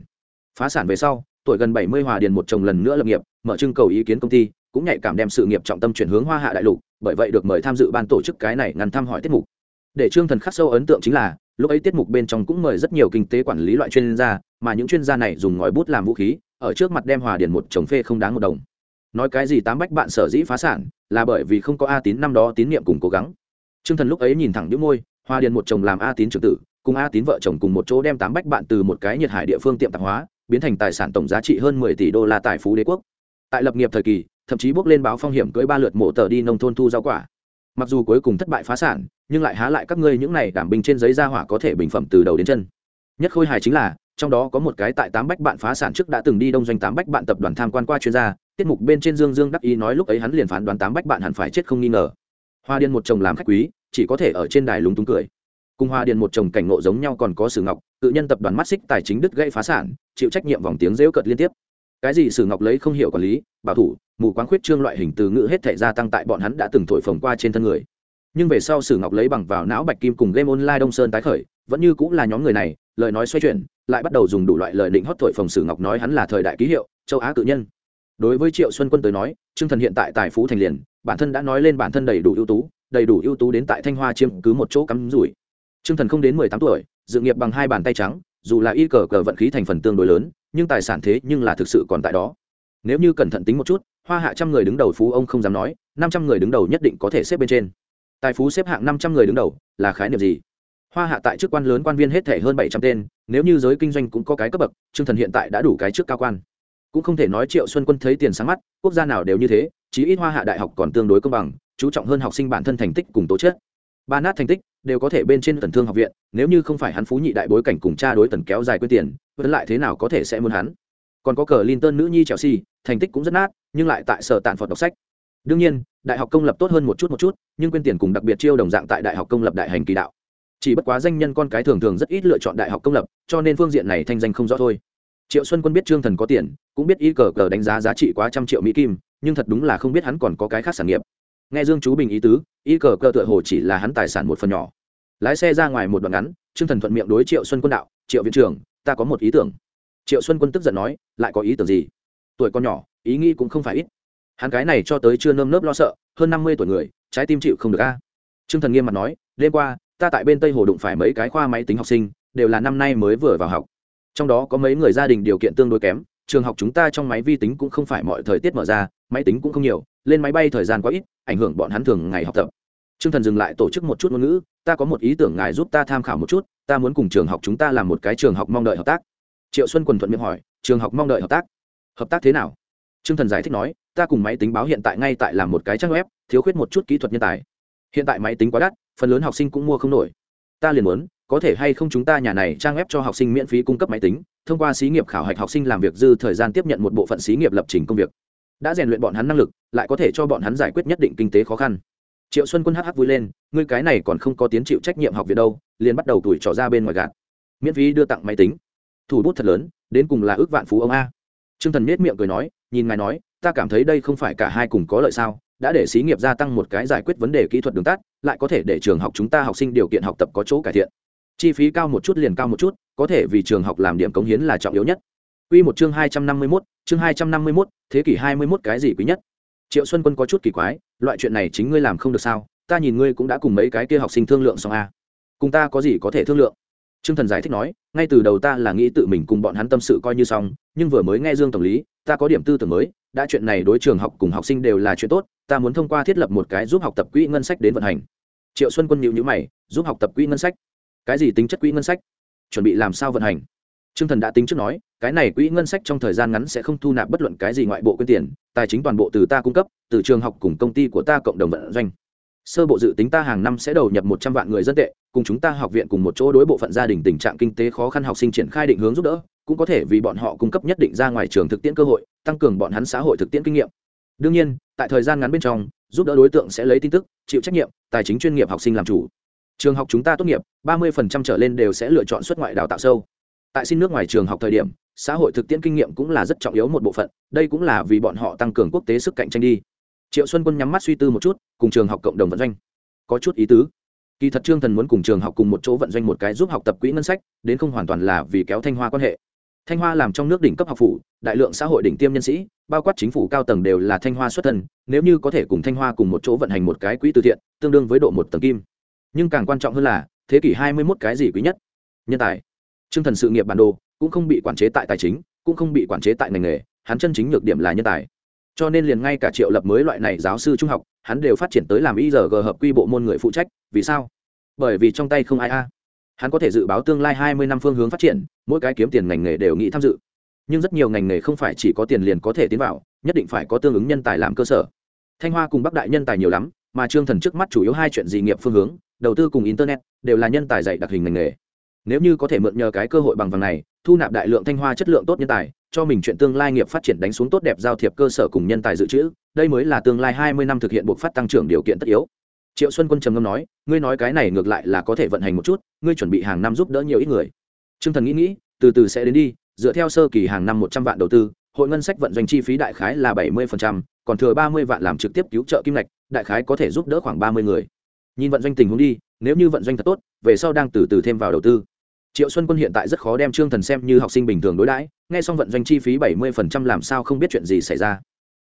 Phá sản về sau tuổi gần 70 hòa điền một chồng lần nữa lập nghiệp mở trưng cầu ý kiến công ty cũng nhạy cảm đem sự nghiệp trọng tâm chuyển hướng hoa hạ đại lục bởi vậy được mời tham dự ban tổ chức cái này ngăn thăm hỏi tiết mục. Để trương thần khắc sâu ấn tượng chính là lúc ấy tiết mục bên trong cũng mời rất nhiều kinh tế quản lý loại chuyên gia, mà những chuyên gia này dùng ngòi bút làm vũ khí, ở trước mặt đem hòa điền một chồng phê không đáng một đồng. Nói cái gì tám bách bạn sở dĩ phá sản, là bởi vì không có a tín năm đó tín nhiệm cùng cố gắng. Trương thần lúc ấy nhìn thẳng những môi, hòa điền một chồng làm a tín trưởng tử, cùng a tín vợ chồng cùng một chỗ đem tám bách bạn từ một cái nhiệt hải địa phương tiệm tạp hóa, biến thành tài sản tổng giá trị hơn mười tỷ đô la tài phú đế quốc. Tại lập nghiệp thời kỳ, thậm chí bước lên báo phong hiểm cưỡi ba lượt mộ tờ đi nông thôn thu rau quả mặc dù cuối cùng thất bại phá sản, nhưng lại há lại các ngươi những này đảm bình trên giấy ra hỏa có thể bình phẩm từ đầu đến chân. Nhất khôi hài chính là, trong đó có một cái tại tám bách bạn phá sản trước đã từng đi đông doanh tám bách bạn tập đoàn tham quan qua chuyên gia, tiết mục bên trên dương dương đắc ý nói lúc ấy hắn liền phán đoán tám bách bạn hẳn phải chết không nghi ngờ. Hoa điên một chồng làm khách quý, chỉ có thể ở trên đài lúng túng cười. Cùng hoa điền một chồng cảnh ngộ giống nhau còn có sử ngọc, tự nhân tập đoàn mắt xích tài chính đứt gây phá sản, chịu trách nhiệm vòng tiếng rêu cợt liên tiếp cái gì sử ngọc lấy không hiểu quản lý, bảo thủ, mù quáng khuyết trương loại hình từ ngữ hết thể gia tăng tại bọn hắn đã từng thổi phồng qua trên thân người. Nhưng về sau sử ngọc lấy bằng vào não bạch kim cùng game online đông sơn tái khởi, vẫn như cũng là nhóm người này, lời nói xoay chuyển, lại bắt đầu dùng đủ loại lời định hót thổi phồng sử ngọc nói hắn là thời đại ký hiệu, châu á cự nhân. Đối với triệu xuân quân tới nói, trương thần hiện tại tài phú thành liền, bản thân đã nói lên bản thân đầy đủ ưu tú, đầy đủ ưu tú đến tại thanh hoa chiếm cứ một chỗ cắm rủi. Trương thần không đến mười tám tuổi, dự nghiệp bằng hai bàn tay trắng dù là y cờ cờ vận khí thành phần tương đối lớn, nhưng tài sản thế nhưng là thực sự còn tại đó. Nếu như cẩn thận tính một chút, hoa hạ trăm người đứng đầu phú ông không dám nói, năm trăm người đứng đầu nhất định có thể xếp bên trên. Tài phú xếp hạng năm trăm người đứng đầu là khái niệm gì? Hoa hạ tại chức quan lớn quan viên hết thể hơn bảy trăm tên, nếu như giới kinh doanh cũng có cái cấp bậc, trương thần hiện tại đã đủ cái trước cao quan. Cũng không thể nói triệu xuân quân thấy tiền sáng mắt, quốc gia nào đều như thế, chí ít hoa hạ đại học còn tương đối công bằng, chú trọng hơn học sinh bản thân thành tích cùng tố chất. Ba nát thành tích đều có thể bên trên tần thương học viện, nếu như không phải hắn phú nhị đại bối cảnh cùng cha đối tần kéo dài quyết tiền, vẫn lại thế nào có thể sẽ muốn hắn? Còn có cờ linton nữ nhi chelsea, thành tích cũng rất nát, nhưng lại tại sở tạn phật đọc sách. Đương nhiên, đại học công lập tốt hơn một chút một chút, nhưng quyên tiền cùng đặc biệt chiêu đồng dạng tại đại học công lập đại hành kỳ đạo. Chỉ bất quá danh nhân con cái thường thường rất ít lựa chọn đại học công lập, cho nên phương diện này thanh danh không rõ thôi. Triệu xuân quân biết trương thần có tiền, cũng biết y cờ cờ đánh giá giá trị quá trăm triệu mỹ kim, nhưng thật đúng là không biết hắn còn có cái khác sản nghiệp. Nghe dương chú bình ý tứ y cờ cờ tựa hồ chỉ là hắn tài sản một phần nhỏ. Lái xe ra ngoài một đoạn ngắn, trương thần thuận miệng đối triệu xuân quân đạo, triệu viện trưởng, ta có một ý tưởng. Triệu xuân quân tức giận nói, lại có ý tưởng gì? Tuổi con nhỏ, ý nghĩ cũng không phải ít. Hắn cái này cho tới chưa nơm nớp lo sợ, hơn năm mươi tuổi người, trái tim chịu không được a. Trương thần nghiêm mặt nói, đêm qua, ta tại bên tây hồ đụng phải mấy cái khoa máy tính học sinh, đều là năm nay mới vừa vào học. Trong đó có mấy người gia đình điều kiện tương đối kém, trường học chúng ta trong máy vi tính cũng không phải mọi thời tiết mở ra máy tính cũng không nhiều, lên máy bay thời gian quá ít, ảnh hưởng bọn hắn thường ngày học tập. T r ư ơ n g thần dừng lại tổ chức một chút ngôn ngữ, ta có một ý tưởng ngài giúp ta tham khảo một chút, ta muốn cùng trường học chúng ta làm một cái trường học mong đợi hợp tác. Triệu xuân quần thuận miệng hỏi, trường học mong đợi hợp tác? Hợp tác thế nào? T r ư ơ n g thần giải thích nói, ta cùng máy tính báo hiện tại ngay tại làm một cái trang web, thiếu khuyết một chút kỹ thuật nhân tài. Hiện tại máy tính quá đắt, phần lớn học sinh cũng mua không nổi. Ta liền muốn, có thể hay không chúng ta nhà này trang web cho học sinh miễn phí cung cấp máy tính, thông qua xí nghiệp khảo hạch học sinh làm việc dư thời gian tiếp nhận một bộ phận xí nghiệp lập trình công việc đã rèn luyện bọn hắn năng lực lại có thể cho bọn hắn giải quyết nhất định kinh tế khó khăn. Triệu xuân quân hh vui lên ngươi cái này còn không có tiến chịu trách nhiệm học viện đâu liền bắt đầu tuổi trỏ ra bên ngoài gạt. Miễn phí đưa tặng máy tính. Thủ bút thật lớn đến cùng là ước vạn phú ông a. T r ư ơ n g thần nết miệng cười nói nhìn ngài nói ta cảm thấy đây không phải cả hai cùng có lợi sao đã để xí nghiệp gia tăng một cái giải quyết vấn đề kỹ thuật đường tắt lại có thể để trường học chúng ta học sinh điều kiện học tập có chỗ cải thiện. Chi phí cao một chút liền cao một chút có thể vì trường học làm điểm cống hiến là trọng yếu nhất. Quy một chương 251, chương 251, thế kỷ 21 cái gì quý nhất? Triệu Xuân Quân có chút kỳ quái, loại chuyện này chính ngươi làm không được sao? Ta nhìn ngươi cũng đã cùng mấy cái kia học sinh thương lượng xong a. À? Cùng ta có gì có thể thương lượng? Trương Thần giải thích nói, ngay từ đầu ta là nghĩ tự mình cùng bọn hắn tâm sự coi như xong, nhưng vừa mới nghe Dương tổng lý, ta có điểm tư tưởng mới, đã chuyện này đối trường học cùng học sinh đều là chuyện tốt, ta muốn thông qua thiết lập một cái giúp học tập quỹ ngân sách đến vận hành. Triệu Xuân Quân nhíu nhíu mày, giúp học tập quỹ ngân sách? Cái gì tính chất quỹ ngân sách? Chuẩn bị làm sao vận hành? Trương Thần đã tính trước nói, cái này quỹ ngân sách trong thời gian ngắn sẽ không thu nạp bất luận cái gì ngoại bộ quyên tiền, tài chính toàn bộ từ ta cung cấp, từ trường học cùng công ty của ta cộng đồng vận doanh. Sơ bộ dự tính ta hàng năm sẽ đầu nhập một trăm vạn người dân tệ, cùng chúng ta học viện cùng một chỗ đối bộ phận gia đình tình trạng kinh tế khó khăn học sinh triển khai định hướng giúp đỡ, cũng có thể vì bọn họ cung cấp nhất định ra ngoài trường thực tiễn cơ hội, tăng cường bọn hắn xã hội thực tiễn kinh nghiệm. Đương nhiên, tại thời gian ngắn bên trong, giúp đỡ đối tượng sẽ lấy tin tức, chịu trách nhiệm, tài chính chuyên nghiệp học sinh làm chủ. Trường học chúng ta tốt nghiệp, ba 30% trở lên đều sẽ lựa chọn xuất ngoại đào tạo sâu tại xin nước ngoài trường học thời điểm, xã hội thực tiễn kinh nghiệm cũng là rất trọng yếu một bộ phận, đây cũng là vì bọn họ tăng cường quốc tế sức cạnh tranh đi. Triệu xuân quân nhắm mắt suy tư một chút, cùng trường học cộng đồng vận doanh. Có chút ý tứ. Kỳ thật trương thần muốn cùng trường học cùng một chỗ vận doanh một cái giúp học tập quỹ ngân sách, đến không hoàn toàn là vì kéo thanh hoa quan hệ. Thanh hoa làm trong nước đỉnh cấp học phủ, đại lượng xã hội đỉnh tiêm nhân sĩ, bao quát chính phủ cao tầng đều là thanh hoa xuất thân, nếu như có thể cùng thanh hoa cùng một chỗ vận hành một cái quỹ từ thiện, tương đương với độ một tầng kim. Nhưng càng quan trọng hơn là, thế kỷ hai mươi 21 cái gì quý nhất? Nhân tài. Trương thần sự nghiệp bản đồ cũng không bị quản chế tại tài chính, cũng không bị quản chế tại ngành nghề, hắn chân chính nhược điểm là nhân tài. Cho nên liền ngay cả triệu lập mới loại này giáo sư trung học, hắn đều phát triển tới làm IRG hợp quy bộ môn người phụ trách, vì sao? Bởi vì trong tay không ai a. Hắn có thể dự báo tương lai hai mươi năm phương hướng phát triển, mỗi cái kiếm tiền ngành nghề đều nghĩ tham dự. Nhưng rất nhiều ngành nghề không phải chỉ có tiền liền có thể tiến vào, nhất định phải có tương ứng nhân tài làm cơ sở. Thanh hoa cùng bắc đại nhân tài nhiều lắm, mà trương thần trước mắt chủ yếu hai chuyện gì nghiệp phương hướng, đầu tư cùng internet, đều là nhân tài dạy đặc hình ngành nghề nếu như có thể mượn nhờ cái cơ hội bằng vàng này, thu nạp đại lượng thanh hoa chất lượng tốt nhân tài, cho mình chuyện tương lai nghiệp phát triển đánh xuống tốt đẹp giao thiệp cơ sở cùng nhân tài dự trữ, đây mới là tương lai hai mươi năm thực hiện buộc phát tăng trưởng điều kiện tất yếu. Triệu xuân quân trầm ngâm nói, ngươi nói cái này ngược lại là có thể vận hành một chút, ngươi chuẩn bị hàng năm giúp đỡ nhiều ít người. T r ư ơ n g thần nghĩ nghĩ, từ từ sẽ đến đi, dựa theo sơ kỳ hàng năm một trăm vạn đầu tư, hội ngân sách vận doanh chi phí đại khái là bảy mươi còn thừa ba mươi vạn làm trực tiếp cứu trợ kim ngạch, đại khái có thể giúp đỡ khoảng ba mươi người. Nhìn vận doanh tình huống đi nếu như vận doanh thật tốt, về sau đang từ từ thêm vào đầu tư. Triệu xuân quân hiện tại rất khó đem trương thần xem như học sinh bình thường đối đãi, nghe xong vận doanh chi phí bảy mươi phần trăm làm sao không biết chuyện gì xảy ra.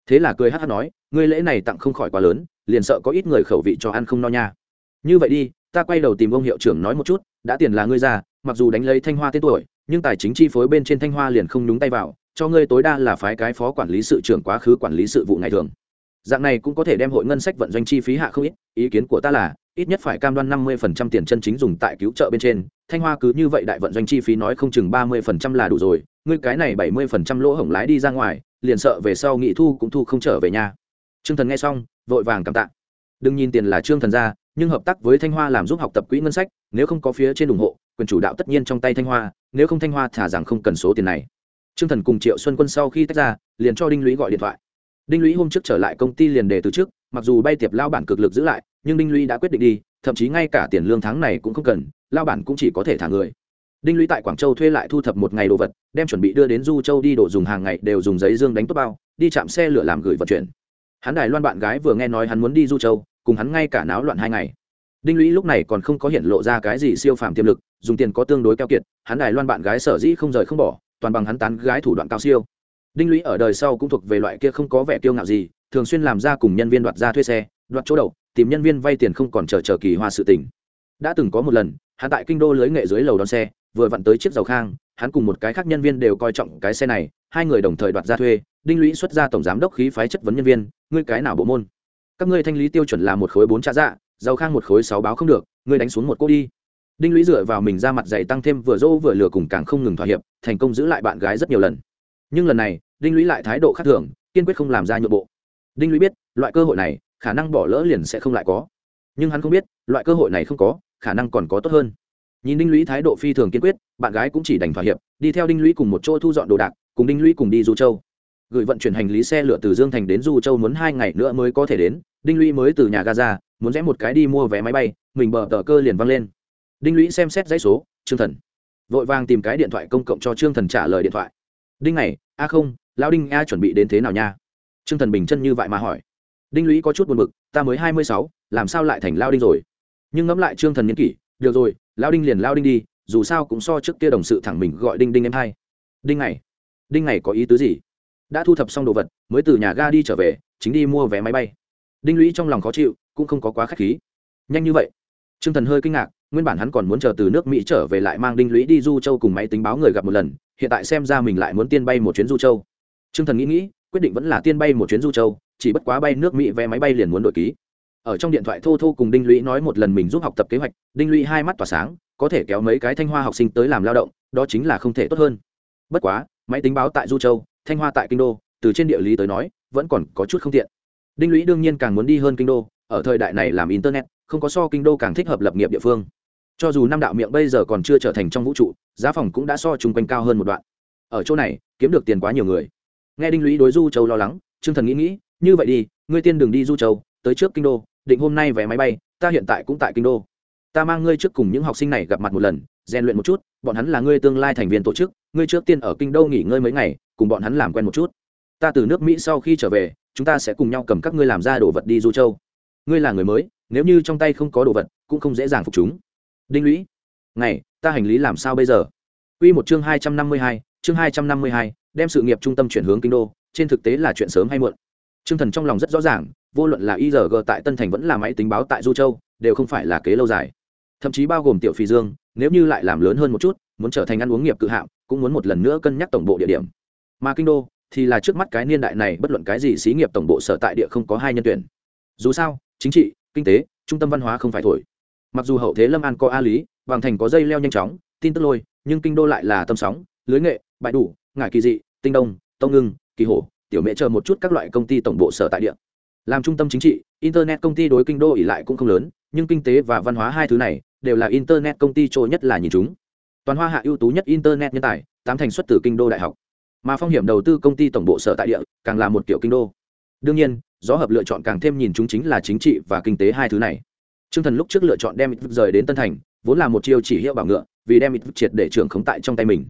Thế là cười hát hát nói, ngươi lễ này tặng không khỏi quá lớn, liền sợ có ít người khẩu vị cho ăn không no nha. Như vậy đi, ta quay đầu tìm ông hiệu trưởng nói một chút, đã tiền là ngươi ra, mặc dù đánh lấy thanh hoa tên tuổi, nhưng tài chính chi phối bên trên thanh hoa liền không nhúng tay vào, cho ngươi tối đa là phái cái phó quản lý sự trưởng quá khứ quản lý sự vụ ngày thường. Dạng này cũng có thể đem hội ngân sách vận doanh chi phí hạ không ít, ý kiến của ta là ít nhất phải cam đoan năm mươi phần trăm tiền chân chính dùng tại cứu trợ bên trên. Thanh hoa cứ như vậy đại vận doanh chi phí nói không chừng ba mươi phần trăm là đủ rồi. Ngươi cái này bảy mươi phần trăm lỗ hổng lái đi ra ngoài, liền sợ về sau nghị thu cũng thu không trở về nhà trương thần nghe xong, vội vàng cảm tạ. Đừng nhìn tiền là trương thần ra, nhưng hợp tác với thanh hoa làm giúp học tập quỹ ngân sách, nếu không có phía trên ủng hộ, quyền chủ đạo tất nhiên trong tay thanh hoa, nếu không thanh hoa thả rằng không cần số tiền này. Trương thần cùng triệu xuân quân sau khi tách ra, liền cho đinh lũy gọi điện thoại. Đinh lũy hôm trước trở lại công ty liền đề từ trước, mặc dù bay tiệp lao bản cực lực giữ lại nhưng đinh lũy đã quyết định đi, thậm chí ngay cả tiền lương tháng này cũng không cần, lao bản cũng chỉ có thể thả người. Đinh lũy tại quảng châu thuê lại thu thập một ngày đồ vật, đem chuẩn bị đưa đến du châu đi đồ dùng hàng ngày, đều dùng giấy dương đánh tốt bao, đi chạm xe lửa làm gửi vận chuyển. Hắn đài loan bạn gái vừa nghe nói hắn muốn đi du châu, cùng hắn ngay cả náo loạn hai ngày. Đinh lũy lúc này còn không có hiện lộ ra cái gì siêu phàm tiềm lực, dùng tiền có tương đối keo kiệt, hắn đài loan bạn gái sở dĩ không rời không bỏ, toàn bằng hắn tán gái thủ đoạn cao siêu. Đinh lũy ở đời sau cũng thuộc về loại kia không có vẻ kiêu ngạo gì, thường xuyên làm ra cùng nhân viên đoạt ra thuê xe, đoạt chỗ đậu tìm nhân viên vay tiền không còn chờ chờ kỳ hoa sự tình. Đã từng có một lần, hắn tại kinh đô lưới nghệ dưới lầu đón xe, vừa vặn tới chiếc dầu khang, hắn cùng một cái khác nhân viên đều coi trọng cái xe này, hai người đồng thời đoạt ra thuê, đinh lũy xuất ra tổng giám đốc khí phái chất vấn nhân viên, ngươi cái nào bộ môn? Các ngươi thanh lý tiêu chuẩn là một khối bốn trà dạ dầu khang một khối sáu báo không được, ngươi đánh xuống một cô đi. Đinh lũy dựa vào mình ra mặt dày tăng thêm vừa dỗ vừa lừa cùng càng không ngừng thỏa hiệp, thành công giữ lại bạn gái rất nhiều lần. Nhưng lần này, đinh lũy lại thái độ khác thường, kiên quyết không làm ra nhượng bộ. Đinh lũy biết, loại cơ hội này khả năng bỏ lỡ liền sẽ không lại có. Nhưng hắn không biết, loại cơ hội này không có, khả năng còn có tốt hơn. Nhìn đinh lũy thái độ phi thường kiên quyết, bạn gái cũng chỉ đành thỏa hiệp, đi theo đinh lũy cùng một chỗ thu dọn đồ đạc, cùng đinh lũy cùng đi du châu. Gửi vận chuyển hành lý xe lửa từ dương thành đến du châu muốn hai ngày nữa mới có thể đến, đinh lũy mới từ nhà ga ra, muốn rẽ một cái đi mua vé máy bay, mình bờ tờ cơ liền văng lên. Đinh lũy xem xét dãy số, trương thần. Vội vàng tìm cái điện thoại công cộng cho trương thần trả lời điện thoại. Đinh này, a không, lão đinh a chuẩn bị đến thế nào nha? Trương thần bình chân như vậy mà hỏi đinh lũy có chút buồn b ự c ta mới hai mươi sáu, làm sao lại thành lao đinh rồi? Nhưng ngẫm lại trương thần n kỷ, được rồi, lao đinh liền lao đinh đi, dù sao cũng so trước kia đồng sự thẳng mình gọi đinh đinh em hai. Đinh này đinh này có ý tứ gì? Đã thu thập xong đồ vật, mới từ nhà ga đi trở về, chính đi mua vé máy bay. Đinh lũy trong lòng khó chịu, cũng không có quá k h á c h khí. Nhanh như vậy? T r ư ơ n g thần hơi kinh ngạc, nguyên bản hắn còn muốn chờ từ nước mỹ trở về lại mang đinh lũy đi du châu cùng máy tính báo người gặp một lần, hiện tại xem ra mình lại muốn tiên bay một chuyến du châu. T r ư ơ n g thần nghĩ nghĩ, quyết định vẫn là tiên bay một chuyến du châu chỉ bất quá bay nước mỹ vé máy bay liền muốn đổi ký. Ở trong điện thoại thô thô cùng đinh lũy nói một lần mình giúp học tập kế hoạch, đinh lũy hai mắt tỏa sáng, có thể kéo mấy cái thanh hoa học sinh tới làm lao động, đó chính là không thể tốt hơn. Bất quá, máy tính báo tại du châu, thanh hoa tại kinh đô, từ trên địa lý tới nói, vẫn còn có chút không tiện. Đinh lũy đương nhiên càng muốn đi hơn kinh đô, ở thời đại này làm internet, không có so kinh đô càng thích hợp lập nghiệp địa phương. Cho dù năm đạo miệng bây giờ còn chưa trở thành trong vũ trụ, giá phòng cũng đã so chung quanh cao hơn một đoạn. Ở chỗ này, kiếm được tiền quá nhiều người. Nghe đinh lũy đối du châu lo lắng, trương thần nghĩ nghĩ như vậy đi ngươi tiên đừng đi du châu tới trước kinh đô định hôm nay vé máy bay ta hiện tại cũng tại kinh đô. Ta mang ngươi trước cùng những học sinh này gặp mặt một lần rèn luyện một chút bọn hắn là ngươi tương lai thành viên tổ chức ngươi trước tiên ở kinh đô nghỉ ngơi mấy ngày cùng bọn hắn làm quen một chút. Ta từ nước mỹ sau khi trở về chúng ta sẽ cùng nhau cầm các ngươi làm ra đồ vật đi du châu. Ngươi là người mới nếu như trong tay không có đồ vật cũng không dễ dàng phục chúng. Đinh lũy ngày ta hành lý làm sao bây giờ? Quy một chương hai trăm năm mươi hai, chương hai trăm năm mươi hai, đem sự nghiệp trung tâm chuyển hướng kinh đô, trên thực tế là chuyện sớm hay muộn. Trương Thần trong lòng rất rõ ràng, vô luận là IRG tại Tân Thành vẫn là máy tính báo tại Du Châu, đều không phải là kế lâu dài. Thậm chí bao gồm tiểu phi dương nếu như lại làm lớn hơn một chút muốn trở thành ăn uống nghiệp cự hạng cũng muốn một lần nữa cân nhắc tổng bộ địa điểm. Mà kinh đô thì là trước mắt cái niên đại này bất luận cái gì xí nghiệp tổng bộ sở tại địa không có hai nhân tuyển. Dù sao chính trị kinh tế trung tâm văn hóa không phải thổi. Mặc dù hậu thế lâm an có a lý vàng thành có dây leo nhanh chóng tin tức lôi nhưng kinh đô lại là tâm sóng lưới nghệ bãi đủ ngải kỳ dị tinh đông tông ngưng kỳ hổ tiểu Mẹ chờ một chút các loại công ty tổng bộ sở tại địa. Làm trung tâm chính trị, internet công ty đối kinh đô ỉ lại cũng không lớn, nhưng kinh tế và văn hóa hai thứ này đều là internet công ty trội nhất là nhìn chúng. Toàn hoa hạ ưu tú nhất internet nhân tài, tám thành xuất từ kinh đô đại học. Mà phong hiểm đầu tư công ty tổng bộ sở tại địa, càng là một kiểu kinh đô. Đương nhiên, gió hợp lựa chọn càng thêm nhìn chúng chính là chính trị và kinh tế hai thứ này. T r ư ơ n g thần lúc trước lựa chọn đem ít rời đến tân thành, vốn là một chiêu chỉ hiệu bảo ngựa, vì đem ít triệt để trưởng khống tại trong tay mình.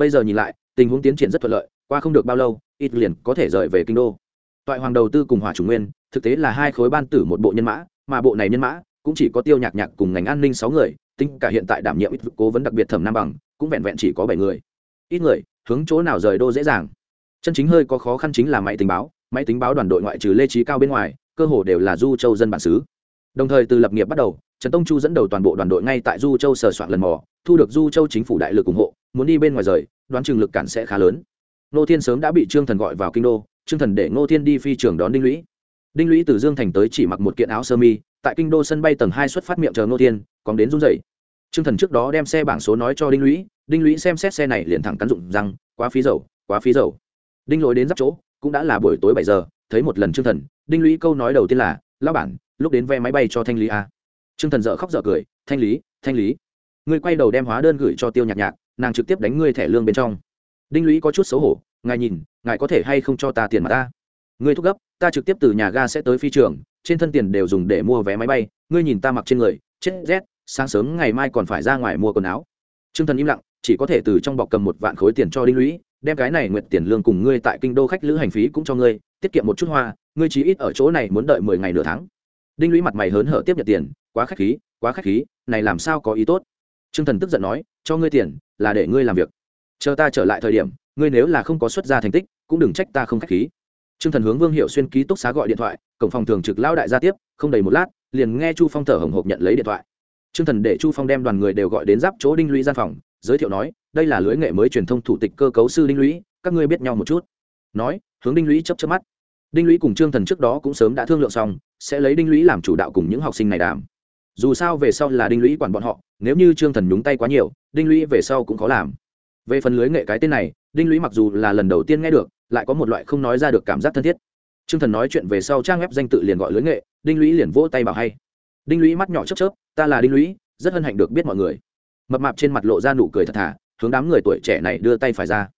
Bây giờ nhìn lại, tình huống tiến triển rất thuận lợi qua không được bao lâu, ít liền có thể rời về kinh đô. Toại hoàng đầu tư cùng hỏa chủ nguyên, thực tế là hai khối ban tử một bộ nhân mã, mà bộ này nhân mã cũng chỉ có tiêu nhạc nhạc cùng ngành an ninh sáu người, tính cả hiện tại đảm nhiệm ít cố vấn đặc biệt thẩm nam bằng, cũng vẹn vẹn chỉ có bảy người. Ít người, hướng chỗ nào rời đô dễ dàng. Chân chính hơi có khó khăn chính là máy tính báo, máy tính báo đoàn đội ngoại trừ lê trí cao bên ngoài, cơ hồ đều là du châu dân bản xứ. Đồng thời từ lập nghiệp bắt đầu, trần tông chu dẫn đầu toàn bộ đoàn đội ngay tại du châu sờ soạn lần mò, thu được du châu chính phủ đại lực ủng hộ, muốn đi bên ngoài rời, đoán chừng lực cản sẽ khá lớn nô thiên sớm đã bị trương thần gọi vào kinh đô, trương thần để ngô thiên đi phi trường đón đinh lũy. Đinh lũy từ dương thành tới chỉ mặc một kiện áo sơ mi, tại kinh đô sân bay tầng hai xuất phát miệng chờ ngô thiên còn đến run dậy trương thần trước đó đem xe bảng số nói cho đinh lũy đinh lũy xem xét xe này liền thẳng cắn rụng răng, quá phí dầu, quá phí dầu. Đinh lối đến giáp chỗ, cũng đã là buổi tối bảy giờ, thấy một lần trương thần, đinh lũy câu nói đầu tiên là lao bản, lúc đến vé máy bay cho thanh lý a trương thần dợ khóc dợ cười, thanh lý thanh lý, ngươi quay đầu đem hóa đơn gửi cho tiêu nhạc nhạc, nàng trực tiếp đánh ngươi thẻ lương bên trong đinh lũy có chút xấu hổ ngài nhìn ngài có thể hay không cho ta tiền mà ta ngươi thúc gấp ta trực tiếp từ nhà ga sẽ tới phi trường trên thân tiền đều dùng để mua vé máy bay ngươi nhìn ta mặc trên người chết rét sáng sớm ngày mai còn phải ra ngoài mua quần áo Trương Thần im lặng, chỉ có thể từ trong bọc cầm một vạn khối tiền cho Đinh Lũy, đem cái này nguyệt tiền lương cùng ngươi tại kinh đô khách lữ hành phí cũng cho ngươi, tiết kiệm một chút hoa, ngươi chí ít ở chỗ này muốn đợi mười ngày nửa tháng. Đinh Lũy mặt mày hớn hở tiếp nhận tiền, quá khách khí, quá khách khí, này làm sao có ý tốt. Trương Thần tức giận nói, cho ngươi tiền, là để ngươi làm việc. Chờ ta trở lại thời điểm, ngươi nếu là không có xuất ra thành tích, cũng đừng trách ta không khách khí. Trương Thần hướng Vương Hiệu xuyên ký túc xá gọi điện thoại, cổng phòng thường trực lão đại gia tiếp, không đầy một lát, liền nghe Chu Phong thở hồng hộc nhận lấy điện thoại. Trương Thần để Chu Phong đem đoàn người đều gọi đến giáp chỗ Đinh Lũy gian phòng, giới thiệu nói, đây là lưới nghệ mới truyền thông thủ tịch cơ cấu sư Đinh Lũy, các ngươi biết nhau một chút. Nói, hướng Đinh Lũy chớp chớp mắt. Đinh Lũy cùng Trương Thần trước đó cũng sớm đã thương lượng xong, sẽ lấy Đinh Lũy làm chủ đạo cùng những học sinh này đàm. Dù sao về sau là Đinh Lũy quản bọn họ, nếu như Trương Thần nhúng tay quá nhiều, Đinh Lũy về sau cũng khó làm. Về phần lưới nghệ cái tên này, Đinh Lũy mặc dù là lần đầu tiên nghe được, lại có một loại không nói ra được cảm giác thân thiết. Trương Thần nói chuyện về sau trang web danh tự liền gọi lưới nghệ, Đinh Lũy liền vỗ tay bảo hay. Đinh Lũy mắt nhỏ chớp chớp, ta là Đinh Lũy, rất hân hạnh được biết mọi người mập mạp trên mặt lộ ra nụ cười thật thà hướng đám người tuổi trẻ này đưa tay phải ra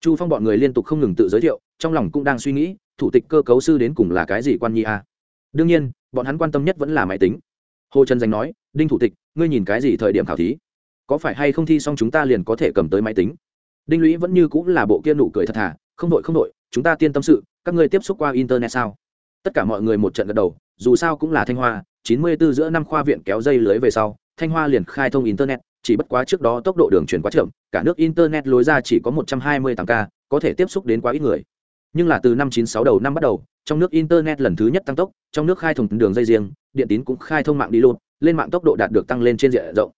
chu phong bọn người liên tục không ngừng tự giới thiệu trong lòng cũng đang suy nghĩ thủ tịch cơ cấu sư đến cùng là cái gì quan nhi a à? đương nhiên bọn hắn quan tâm nhất vẫn là máy tính hồ trần danh nói đinh thủ tịch ngươi nhìn cái gì thời điểm khảo thí có phải hay không thi xong chúng ta liền có thể cầm tới máy tính? Đinh lũy vẫn như cũng là bộ kia nụ cười thật thà, không đội không đội, chúng ta tiên tâm sự, các ngươi tiếp xúc qua internet sao? Tất cả mọi người một trận gật đầu, dù sao cũng là thanh hoa, chín mươi 94 giữa năm khoa viện kéo dây lưới về sau, thanh hoa liền khai thông internet, chỉ bất quá trước đó tốc độ đường truyền quá chậm, cả nước internet lối ra chỉ có một trăm hai mươi tám k, có thể tiếp xúc đến quá ít người. Nhưng là từ năm chín sáu đầu năm bắt đầu, trong nước internet lần thứ nhất tăng tốc, trong nước khai thông đường dây riêng, điện tín cũng khai thông mạng đi luôn, lên mạng tốc độ đạt được tăng lên trên diện rộng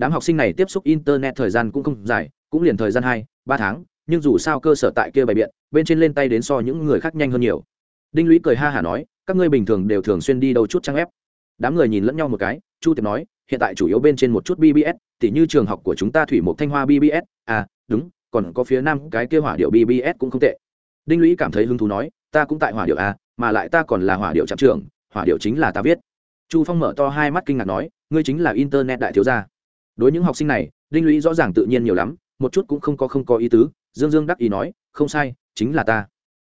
đám học sinh này tiếp xúc internet thời gian cũng không dài cũng liền thời gian hai ba tháng nhưng dù sao cơ sở tại kia bày biện bên trên lên tay đến so những người khác nhanh hơn nhiều. Đinh lũy cười ha hả nói các ngươi bình thường đều thường xuyên đi đâu chút trang ép đám người nhìn lẫn nhau một cái chu tiệp nói hiện tại chủ yếu bên trên một chút bbs tỉ như trường học của chúng ta thủy một thanh hoa bbs à đúng còn có phía nam cái kia hỏa điệu bbs cũng không tệ. Đinh lũy cảm thấy hứng thú nói ta cũng tại hỏa điệu à, mà lại ta còn là hỏa điệu trạm trường hỏa điệu chính là ta viết. Chu phong mở to hai mắt kinh ngạc nói ngươi chính là internet đại thiếu gia đối những học sinh này, đinh lũy rõ ràng tự nhiên nhiều lắm, một chút cũng không có không có ý tứ, dương dương đắc ý nói, không sai, chính là ta.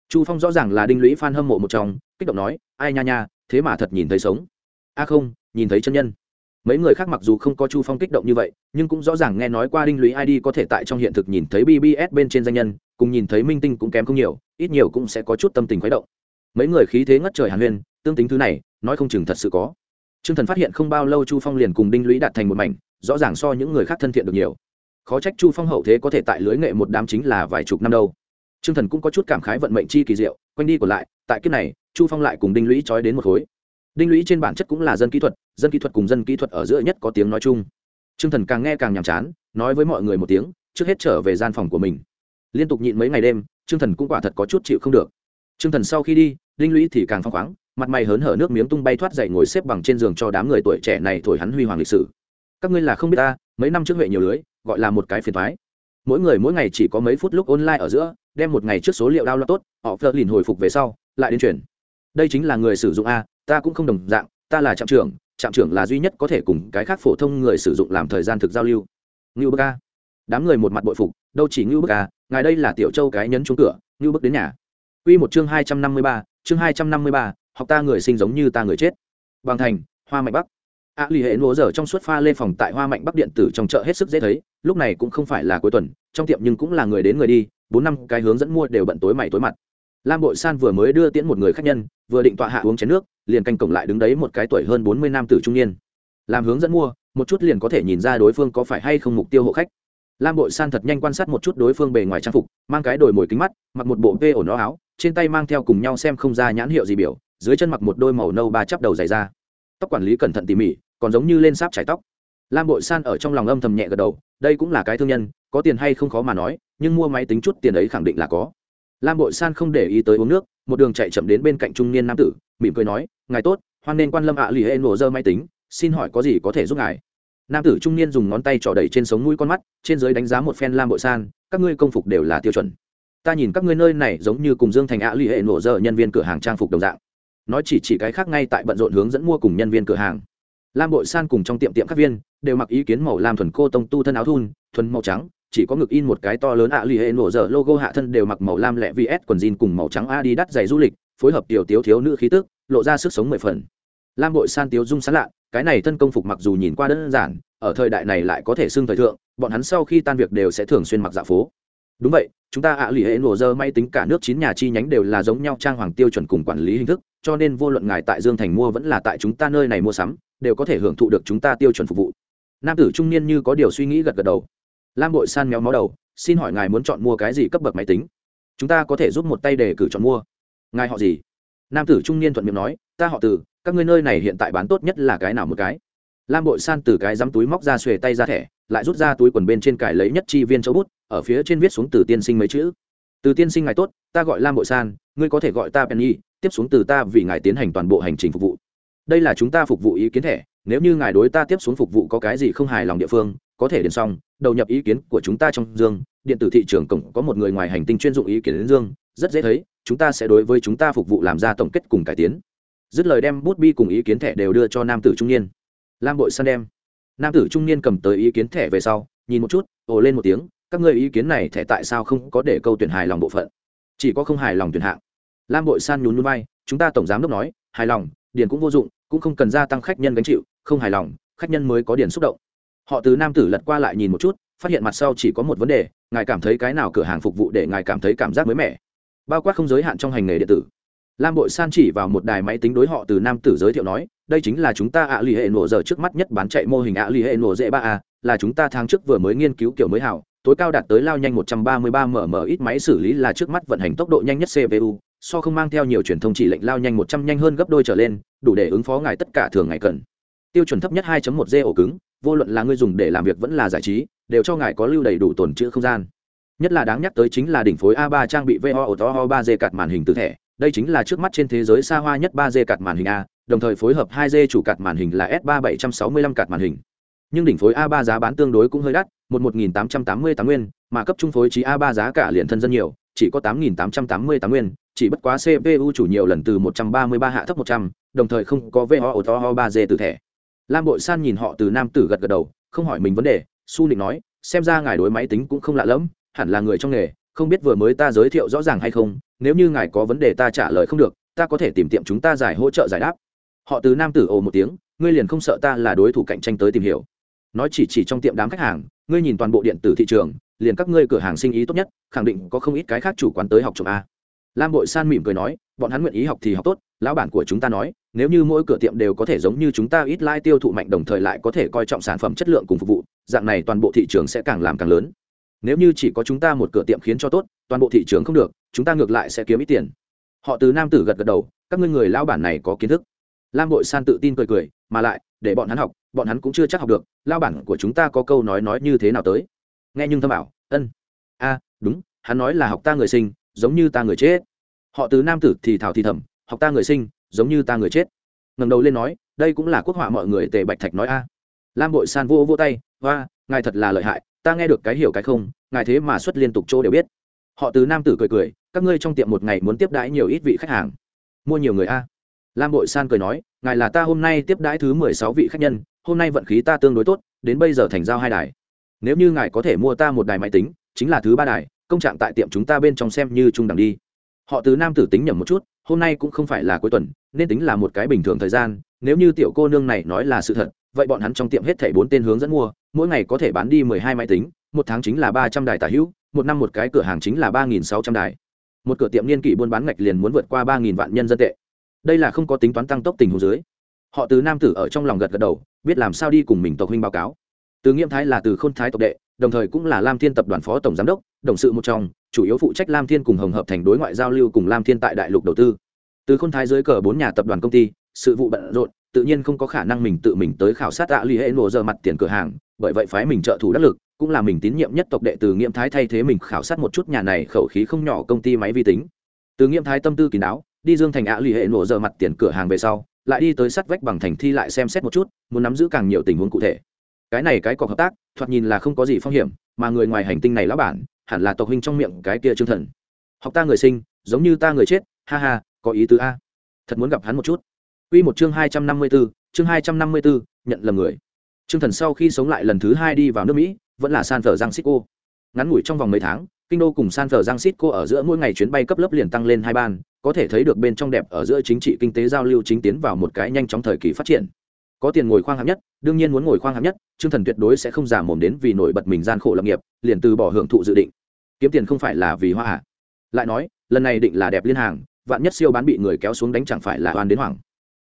Chu phong rõ ràng là đinh lũy f a n hâm mộ một trong, kích động nói, ai nha nha, thế mà thật nhìn thấy sống. A không, nhìn thấy chân nhân. Mấy người khác mặc dù không có chu phong kích động như vậy, nhưng cũng rõ ràng nghe nói qua đinh lũy id có thể tại trong hiện thực nhìn thấy bbs bên trên danh nhân, cùng nhìn thấy minh tinh cũng kém không nhiều, ít nhiều cũng sẽ có chút tâm tình khuấy động. Mấy người khí thế ngất trời hàn huyên, tương tính thứ này, nói không chừng thật sự có. T r ư ơ n g thần phát hiện không bao lâu chu phong liền cùng đinh lũy đạt thành một mảnh rõ ràng so những người khác thân thiện được nhiều. Khó trách chu phong hậu thế có thể tại lưới nghệ một đám chính là vài chục năm đâu. T r ư ơ n g thần cũng có chút cảm khái vận mệnh chi kỳ diệu, quanh đi còn lại, tại kiếp này, chu phong lại cùng đinh lũy trói đến một khối. Đinh lũy trên bản chất cũng là dân kỹ thuật, dân kỹ thuật cùng dân kỹ thuật ở giữa nhất có tiếng nói chung. T r ư ơ n g thần càng nghe càng nhàm chán, nói với mọi người một tiếng, trước hết trở về gian phòng của mình. Liên tục nhịn mấy ngày đêm t r ư ơ n g thần cũng quả thật có chút chịu không được. T r ư ơ n g thần sau khi đi, đinh lũy thì càng phăng khoáng, mặt mày hớn hở nước miếng tung bay thoát dậy ngồi xếp bằng trên giường cho đám người tuổi trẻ này thổi hắn huy hoàng lịch sử các ngươi là không biết ta, mấy năm trước huệ nhiều lưới, gọi là một cái phiền thoái. Mỗi người mỗi ngày chỉ có mấy phút lúc online ở giữa, đem một ngày trước số liệu đao lo tốt, họ phơ lìn hồi phục về sau, lại đến chuyển. Đây chính là người sử dụng a, ta cũng không đồng dạng, ta là trạm trưởng trạm trưởng là duy nhất có thể cùng cái khác phổ thông người sử dụng làm thời gian thực giao lưu. Ngưu bức a. Đám người một mặt bội phục, đâu chỉ ngưu bức a, ngài đây là tiểu châu cái nhấn trúng cửa, ngưu bức đến nhà. Quy một chương hai trăm năm mươi ba, chương hai trăm năm mươi ba, học ta người sinh giống như ta người chết. Bằng thành, hoa mạnh bắc a à, lì hệ nô giờ trong suốt pha lên phòng tại hoa mạnh bắc điện tử trong chợ hết sức dễ thấy lúc này cũng không phải là cuối tuần trong tiệm nhưng cũng là người đến người đi bốn năm cái hướng dẫn mua đều bận tối mày tối mặt. Lam bội san vừa mới đưa tiễn một người khách nhân vừa định tọa hạ uống chén nước liền canh cổng lại đứng đấy một cái tuổi hơn bốn mươi nam tử trung niên. Làm hướng dẫn mua một chút liền có thể nhìn ra đối phương có phải hay không mục tiêu hộ khách. Lam bội san thật nhanh quan sát một chút đối phương bề ngoài trang phục mang cái đồi mồi kính mắt mặc một bộ vê ổn nó áo trên tay mang theo cùng nhau xem không ra nhãn hiệu gì biểu dưới chân mặc một đôi màu nâu ba chắp đầu dày ra tóc quản lý cẩn thận tỉ mỉ, còn giống như lên sáp trải tóc. Lam bội san ở trong lòng âm thầm nhẹ gật đầu, đây cũng là cái thương nhân, có tiền hay không khó mà nói, nhưng mua máy tính chút tiền ấy khẳng định là có. Lam bội san không để ý tới uống nước, một đường chạy chậm đến bên cạnh trung niên nam tử, mỉm cười nói, ngài tốt, hoan nên quan lâm ạ lì hệ nổ dơ máy tính, xin hỏi có gì có thể giúp ngài? Nam tử trung niên dùng ngón tay trỏ đẩy trên sống mũi con mắt, trên dưới đánh giá một phen lam bội san, các ngươi công phục đều là tiêu chuẩn. Ta nhìn các ngươi nơi này giống như cùng dương thành ạ lì hệ nổ dơ nhân viên cửa hàng trang phục đồng dạng nói chỉ chỉ cái khác ngay tại bận rộn hướng dẫn mua cùng nhân viên cửa hàng. Lam bội san cùng trong tiệm tiệm các viên, đều mặc ý kiến màu lam thuần cô tông tu thân áo thun, thuần màu trắng, chỉ có ngực in một cái to lớn ạ lì hệ nổ dở logo hạ thân đều mặc màu lam lẹ vs quần jean cùng màu trắng a đi đắt giày du lịch, phối hợp tiểu tiếu thiếu nữ khí tức, lộ ra sức sống mười phần. Lam bội san tiếu dung sán lạ, cái này thân công phục mặc dù nhìn qua đơn giản, ở thời đại này lại có thể xưng thời thượng, bọn hắn sau khi tan việc đều sẽ thường xuyên mặc dạ phố. Đúng vậy, chúng ta ạ lì hệ nổ dơ may tính cả nước chín nhà chi nhánh đều là giống nhau trang hoàng tiêu chuẩn cùng quản lý hình thức cho nên vô luận ngài tại dương thành mua vẫn là tại chúng ta nơi này mua sắm, đều có thể hưởng thụ được chúng ta tiêu chuẩn phục vụ. Nam tử trung niên như có điều suy nghĩ gật gật đầu. Lam bội san méo mó đầu, xin hỏi ngài muốn chọn mua cái gì cấp bậc máy tính? Chúng ta có thể giúp một tay để cử chọn mua. Ngài họ gì? Nam tử trung niên thuận miệng nói, ta họ từ, các ngươi nơi này hiện tại bán tốt nhất là cái nào một cái? Lam bội san từ cái dám túi móc ra xuề tay ra thẻ, lại rút ra túi quần bên trên cải lấy nhất chi viên châu bút, ở phía trên viết xuống từ tiên sinh mấy chữ. Từ tiên sinh ngài tốt, ta gọi lam bội san, ngươi có thể gọi ta penny tiếp xuống từ ta vì ngài tiến hành toàn bộ hành trình phục vụ. Đây là chúng ta phục vụ ý kiến thẻ, nếu như ngài đối ta tiếp xuống phục vụ có cái gì không hài lòng địa phương, có thể điền xong, đầu nhập ý kiến của chúng ta trong dương. Điện tử thị trường cổng có một người ngoài hành tinh chuyên dụng ý kiến đến dương, rất dễ thấy, chúng ta sẽ đối với chúng ta phục vụ làm ra tổng kết cùng cải tiến. Dứt lời đem bút bi cùng ý kiến thẻ đều đưa cho nam tử trung niên. Lam bội san đem. Nam tử trung niên cầm tới ý kiến thẻ về sau, nhìn một chút, ồ lên một tiếng, các ngươi ý kiến này thẻ tại sao không có để câu tuyển hài lòng bộ phận? Chỉ có không hài lòng tuyển hạng lam bội san nhún núi bay chúng ta tổng giám đốc nói hài lòng điền cũng vô dụng cũng không cần gia tăng khách nhân gánh chịu không hài lòng khách nhân mới có điền xúc động. Họ từ nam tử lật qua lại nhìn một chút phát hiện mặt sau chỉ có một vấn đề ngài cảm thấy cái nào cửa hàng phục vụ để ngài cảm thấy cảm giác mới mẻ? Bao quát không giới hạn trong hành nghề điện tử. Lam bội san chỉ vào một đài máy tính đối họ từ nam tử giới thiệu nói đây chính là chúng ta ạ à lì hệ nổ giờ trước mắt nhất bán chạy mô hình ạ à lì hệ nổ dễ ba a là chúng ta tháng trước vừa mới nghiên cứu kiểu mới hảo tối cao đạt tới lao nhanh 133 mm ít máy xử lý là trước mắt vận hành tốc độ nhanh nhất CPU, so không mang theo nhiều truyền thông chỉ lệnh lao nhanh 100 nhanh hơn gấp đôi trở lên, đủ để ứng phó ngài tất cả thường ngày cần. Tiêu chuẩn thấp nhất 2.1G ổ cứng, vô luận là người dùng để làm việc vẫn là giải trí, đều cho ngài có lưu đầy đủ tồn trữ không gian. Nhất là đáng nhắc tới chính là đỉnh phối A3 trang bị VO Auto 3G card màn hình từ thẻ, đây chính là trước mắt trên thế giới xa hoa nhất 3G card màn hình A, đồng thời phối hợp 2G chủ card màn hình là S3765 card màn hình nhưng đỉnh phối a 3 giá bán tương đối cũng hơi đắt một một nghìn tám trăm tám mươi tám nguyên mà cấp trung phối trí a 3 giá cả liền thân dân nhiều chỉ có tám nghìn tám trăm tám mươi tám nguyên chỉ bất quá cpu chủ nhiều lần từ một trăm ba mươi ba hạ thấp một trăm, đồng thời không có vo to ho ba g từ thẻ. Lam bội san nhìn họ từ nam tử gật gật đầu, không hỏi mình vấn đề, su định nói, xem ra ngài đối máy tính cũng không lạ lẫm, hẳn là người trong nghề, không biết vừa mới ta giới thiệu rõ ràng hay không, nếu như ngài có vấn đề ta trả lời không được, ta có thể tìm tiệm chúng ta giải hỗ trợ giải đáp. Họ từ nam tử ồ một tiếng, ngươi liền không sợ ta là đối thủ cạnh tranh tới tìm hiểu. Nói chỉ chỉ trong tiệm đám khách hàng, ngươi nhìn toàn bộ điện tử thị trường, liền các ngươi cửa hàng sinh ý tốt nhất, khẳng định có không ít cái khác chủ quán tới học trộm a lam bội san mỉm cười nói, bọn hắn nguyện ý học thì học tốt, lão bản của chúng ta nói, nếu như mỗi cửa tiệm đều có thể giống như chúng ta ít lai tiêu thụ mạnh đồng thời lại có thể coi trọng sản phẩm chất lượng cùng phục vụ, dạng này toàn bộ thị trường sẽ càng làm càng lớn. Nếu như chỉ có chúng ta một cửa tiệm khiến cho tốt, toàn bộ thị trường không được, chúng ta ngược lại sẽ kiếm ít tiền. Họ từ nam tử gật gật đầu, các ngươi người lão bản này có kiến thức. Lam bội san tự tin cười cười, mà lại, để bọn hắn học, bọn hắn cũng chưa chắc học được lao bản của chúng ta có câu nói nói như thế nào tới? Nghe nhưng thâm bảo, ân. A, đúng, hắn nói là học ta người sinh giống như ta người chết. Họ từ nam tử thì thảo thì thầm học ta người sinh, giống như ta người chết. Ngầm đầu lên nói, đây cũng là quốc họa mọi người tề bạch thạch nói a. Lam bội san vô vô tay hoa ngài thật là lợi hại, ta nghe được cái hiểu cái không, ngài thế mà xuất liên tục chỗ đều biết. Họ từ nam tử cười cười, các ngươi trong tiệm một ngày muốn tiếp đãi nhiều ít vị khách hàng, mua nhiều người a. Lam bội san cười nói, ngài là ta hôm nay tiếp đãi thứ mười sáu vị khách nhân, hôm nay vận khí ta tương đối tốt, đến bây giờ thành giao hai đài. Nếu như ngài có thể mua ta một đài máy tính, chính là thứ ba đài công trạng tại tiệm chúng ta bên trong xem như trung đẳng đi. Họ từ nam tử tính nhầm một chút, hôm nay cũng không phải là cuối tuần, nên tính là một cái bình thường thời gian, nếu như tiểu cô nương này nói là sự thật, vậy bọn hắn trong tiệm hết thảy bốn tên hướng dẫn mua, mỗi ngày có thể bán đi mười hai máy tính, một tháng chính là ba trăm đài tả hữu, một năm một cái cửa hàng chính là ba nghìn sáu trăm đài. Một cửa tiệm niên kỷ buôn bán ngạch liền muốn vượt qua ba nghìn vạn nhân dân tệ. Đây là không có tính toán tăng tốc tình hồ dưới. Họ từ nam tử ở trong lòng gật gật đầu, biết làm sao đi cùng mình tộc huynh báo cáo. Từ nghiêm thái là từ khôn thái tộc đệ đồng thời cũng là lam thiên tập đoàn phó tổng giám đốc, đồng sự một trong, chủ yếu phụ trách lam thiên cùng hồng hợp thành đối ngoại giao lưu cùng lam thiên tại đại lục đầu tư. Từ khôn thái dưới cờ bốn nhà tập đoàn công ty, sự vụ bận rộn, tự nhiên không có khả năng mình tự mình tới khảo sát tạ ly hệ nổ giờ mặt tiền cửa hàng, bởi vậy phái mình trợ thủ đắc lực, cũng là mình tín nhiệm nhất tộc đệ từ nghiệm thái thay thế mình khảo sát một chút nhà này khẩu khí không nhỏ công ty máy vi tính. Từ nghiệm thái tâm tư kín đáo, đi dương thành ạ ly hệ nổ giờ mặt tiền cửa hàng về sau, lại đi tới sắt vách bằng thành thi lại xem xét một chút, muốn nắm giữ càng nhiều tình huống cụ thể. Cái này cái cọc hợp tác thoạt nhìn là không có gì phong hiểm mà người ngoài hành tinh này lão bản hẳn là tộc huynh trong miệng cái kia trương thần học ta người sinh giống như ta người chết ha ha có ý tứ a thật muốn gặp hắn một chút Quy một chương hai trăm năm mươi 254, chương hai trăm năm mươi 254, nhận lầm người. Trương Thần sau khi sống lại lần thứ hai đi vào nước Mỹ, vẫn là San Francisco. Ngắn ngủi trong vòng mấy tháng, kinh đô cùng San Francisco ở giữa mỗi ngày chuyến bay cấp lớp liền tăng lên hai ban, có thể thấy được bên trong đẹp ở giữa chính trị kinh tế giao lưu chính tiến vào một cái nhanh chóng thời kỳ phát triển. Có tiền ngồi khoang hạng nhất, đương nhiên muốn ngồi khoang hạng nhất, Trương Thần tuyệt đối sẽ không giả mồm đến vì nổi bật mình gian khổ lập nghiệp, liền từ bỏ hưởng thụ dự định. Kiếm tiền không phải là vì hoa hạ. Lại nói, lần này định là đẹp liên hàng, vạn nhất siêu bán bị người kéo xuống đánh chẳng phải là oan đến hoảng.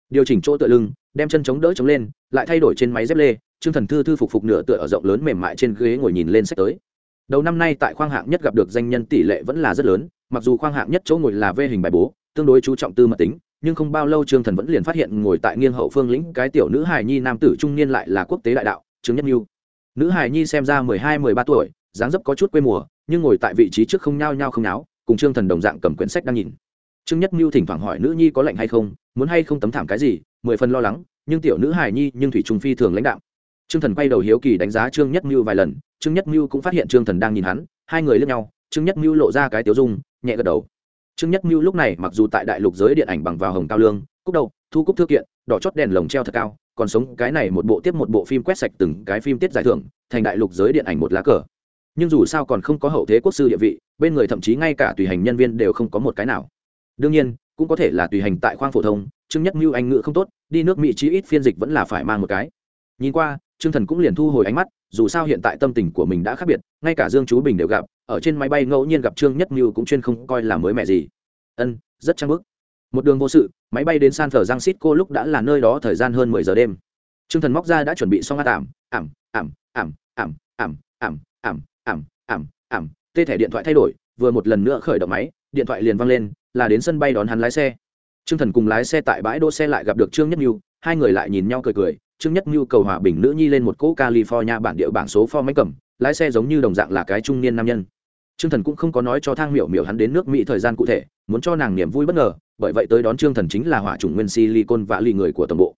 Điều chỉnh chỗ tựa lưng đem chân chống đỡ chống lên lại thay đổi trên máy dép lê trương thần thư thư phục phục nửa tựa ở rộng lớn mềm mại trên ghế ngồi nhìn lên sách tới. Đầu năm nay tại khoang hạng nhất gặp được danh nhân tỷ lệ vẫn là rất lớn mặc dù khoang hạng nhất chỗ ngồi là vê hình bài bố tương đối chú trọng tư mật tính nhưng không bao lâu trương thần vẫn liền phát hiện ngồi tại nghiêng hậu phương lĩnh cái tiểu nữ hài nhi nam tử trung niên lại là quốc tế đại đạo, trương nhất mưu. Nữ hài nhi xem ra mười hai, mười ba tuổi, dáng dấp có chút quê mùa, nhưng ngồi tại vị trí trước không nhao nhao không náo, cùng trương thần đồng dạng cầm quyển sách đang nhìn. Trương nhất mưu thỉnh thoảng hỏi nữ nhi có lạnh hay không, muốn hay không tấm thảm cái gì, mười phần lo lắng, nhưng tiểu nữ hài nhi nhưng thủy trung phi thường lãnh đạo trương thần quay đầu hiếu kỳ đánh giá trương nhất mưu vài lần, trương nhất mưu cũng phát hiện trương thần đang nhìn hắn, hai người lướt nhau, trương nhất mưu lộ ra cái tiểu dung, nhẹ gật đầu trương nhất mưu lúc này mặc dù tại đại lục giới điện ảnh bằng vào hồng cao lương, cúc đầu, thu cúc thư kiện, đỏ chót đèn lồng treo thật cao, còn sống cái này một bộ tiếp một bộ phim quét sạch từng cái phim tiết giải thưởng, thành đại lục giới điện ảnh một lá cờ. Nhưng dù sao còn không có hậu thế quốc sư địa vị, bên người thậm chí ngay cả tùy hành nhân viên đều không có một cái nào. Đương nhiên, cũng có thể là tùy hành tại khoang phổ thông, trương nhất mưu anh ngữ không tốt, đi nước mỹ chí ít phiên dịch vẫn là phải mang một cái. Nhìn qua, trương thần cũng liền thu hồi ánh mắt dù sao hiện tại tâm tình của mình đã khác biệt ngay cả dương chú bình đều gặp ở trên máy bay ngẫu nhiên gặp trương nhất như cũng chuyên không coi là mới mẹ gì ân rất trang bức một đường vô sự máy bay đến san thờ giang xít cô lúc đã là nơi đó thời gian hơn mười giờ đêm trương thần móc ra đã chuẩn bị xong a ảm ảm ảm ảm ảm ảm ảm ảm ảm ảm ảm tê thẻ điện thoại thay đổi vừa một lần nữa khởi động máy điện thoại liền văng lên là đến sân bay đón hắn lái xe trương thần cùng lái xe tại bãi đỗ xe lại gặp được trương nhất như hai người lại nhìn nhau cười cười trương nhất nhu cầu hòa bình nữ nhi lên một cỗ california bản địa bảng số for máy cầm lái xe giống như đồng dạng là cái trung niên nam nhân. Trương thần cũng không có nói cho thang miểu miểu hắn đến nước mỹ thời gian cụ thể muốn cho nàng niềm vui bất ngờ bởi vậy tới đón trương thần chính là hỏa chủng nguyên silicon vạ lì người của tổng bộ.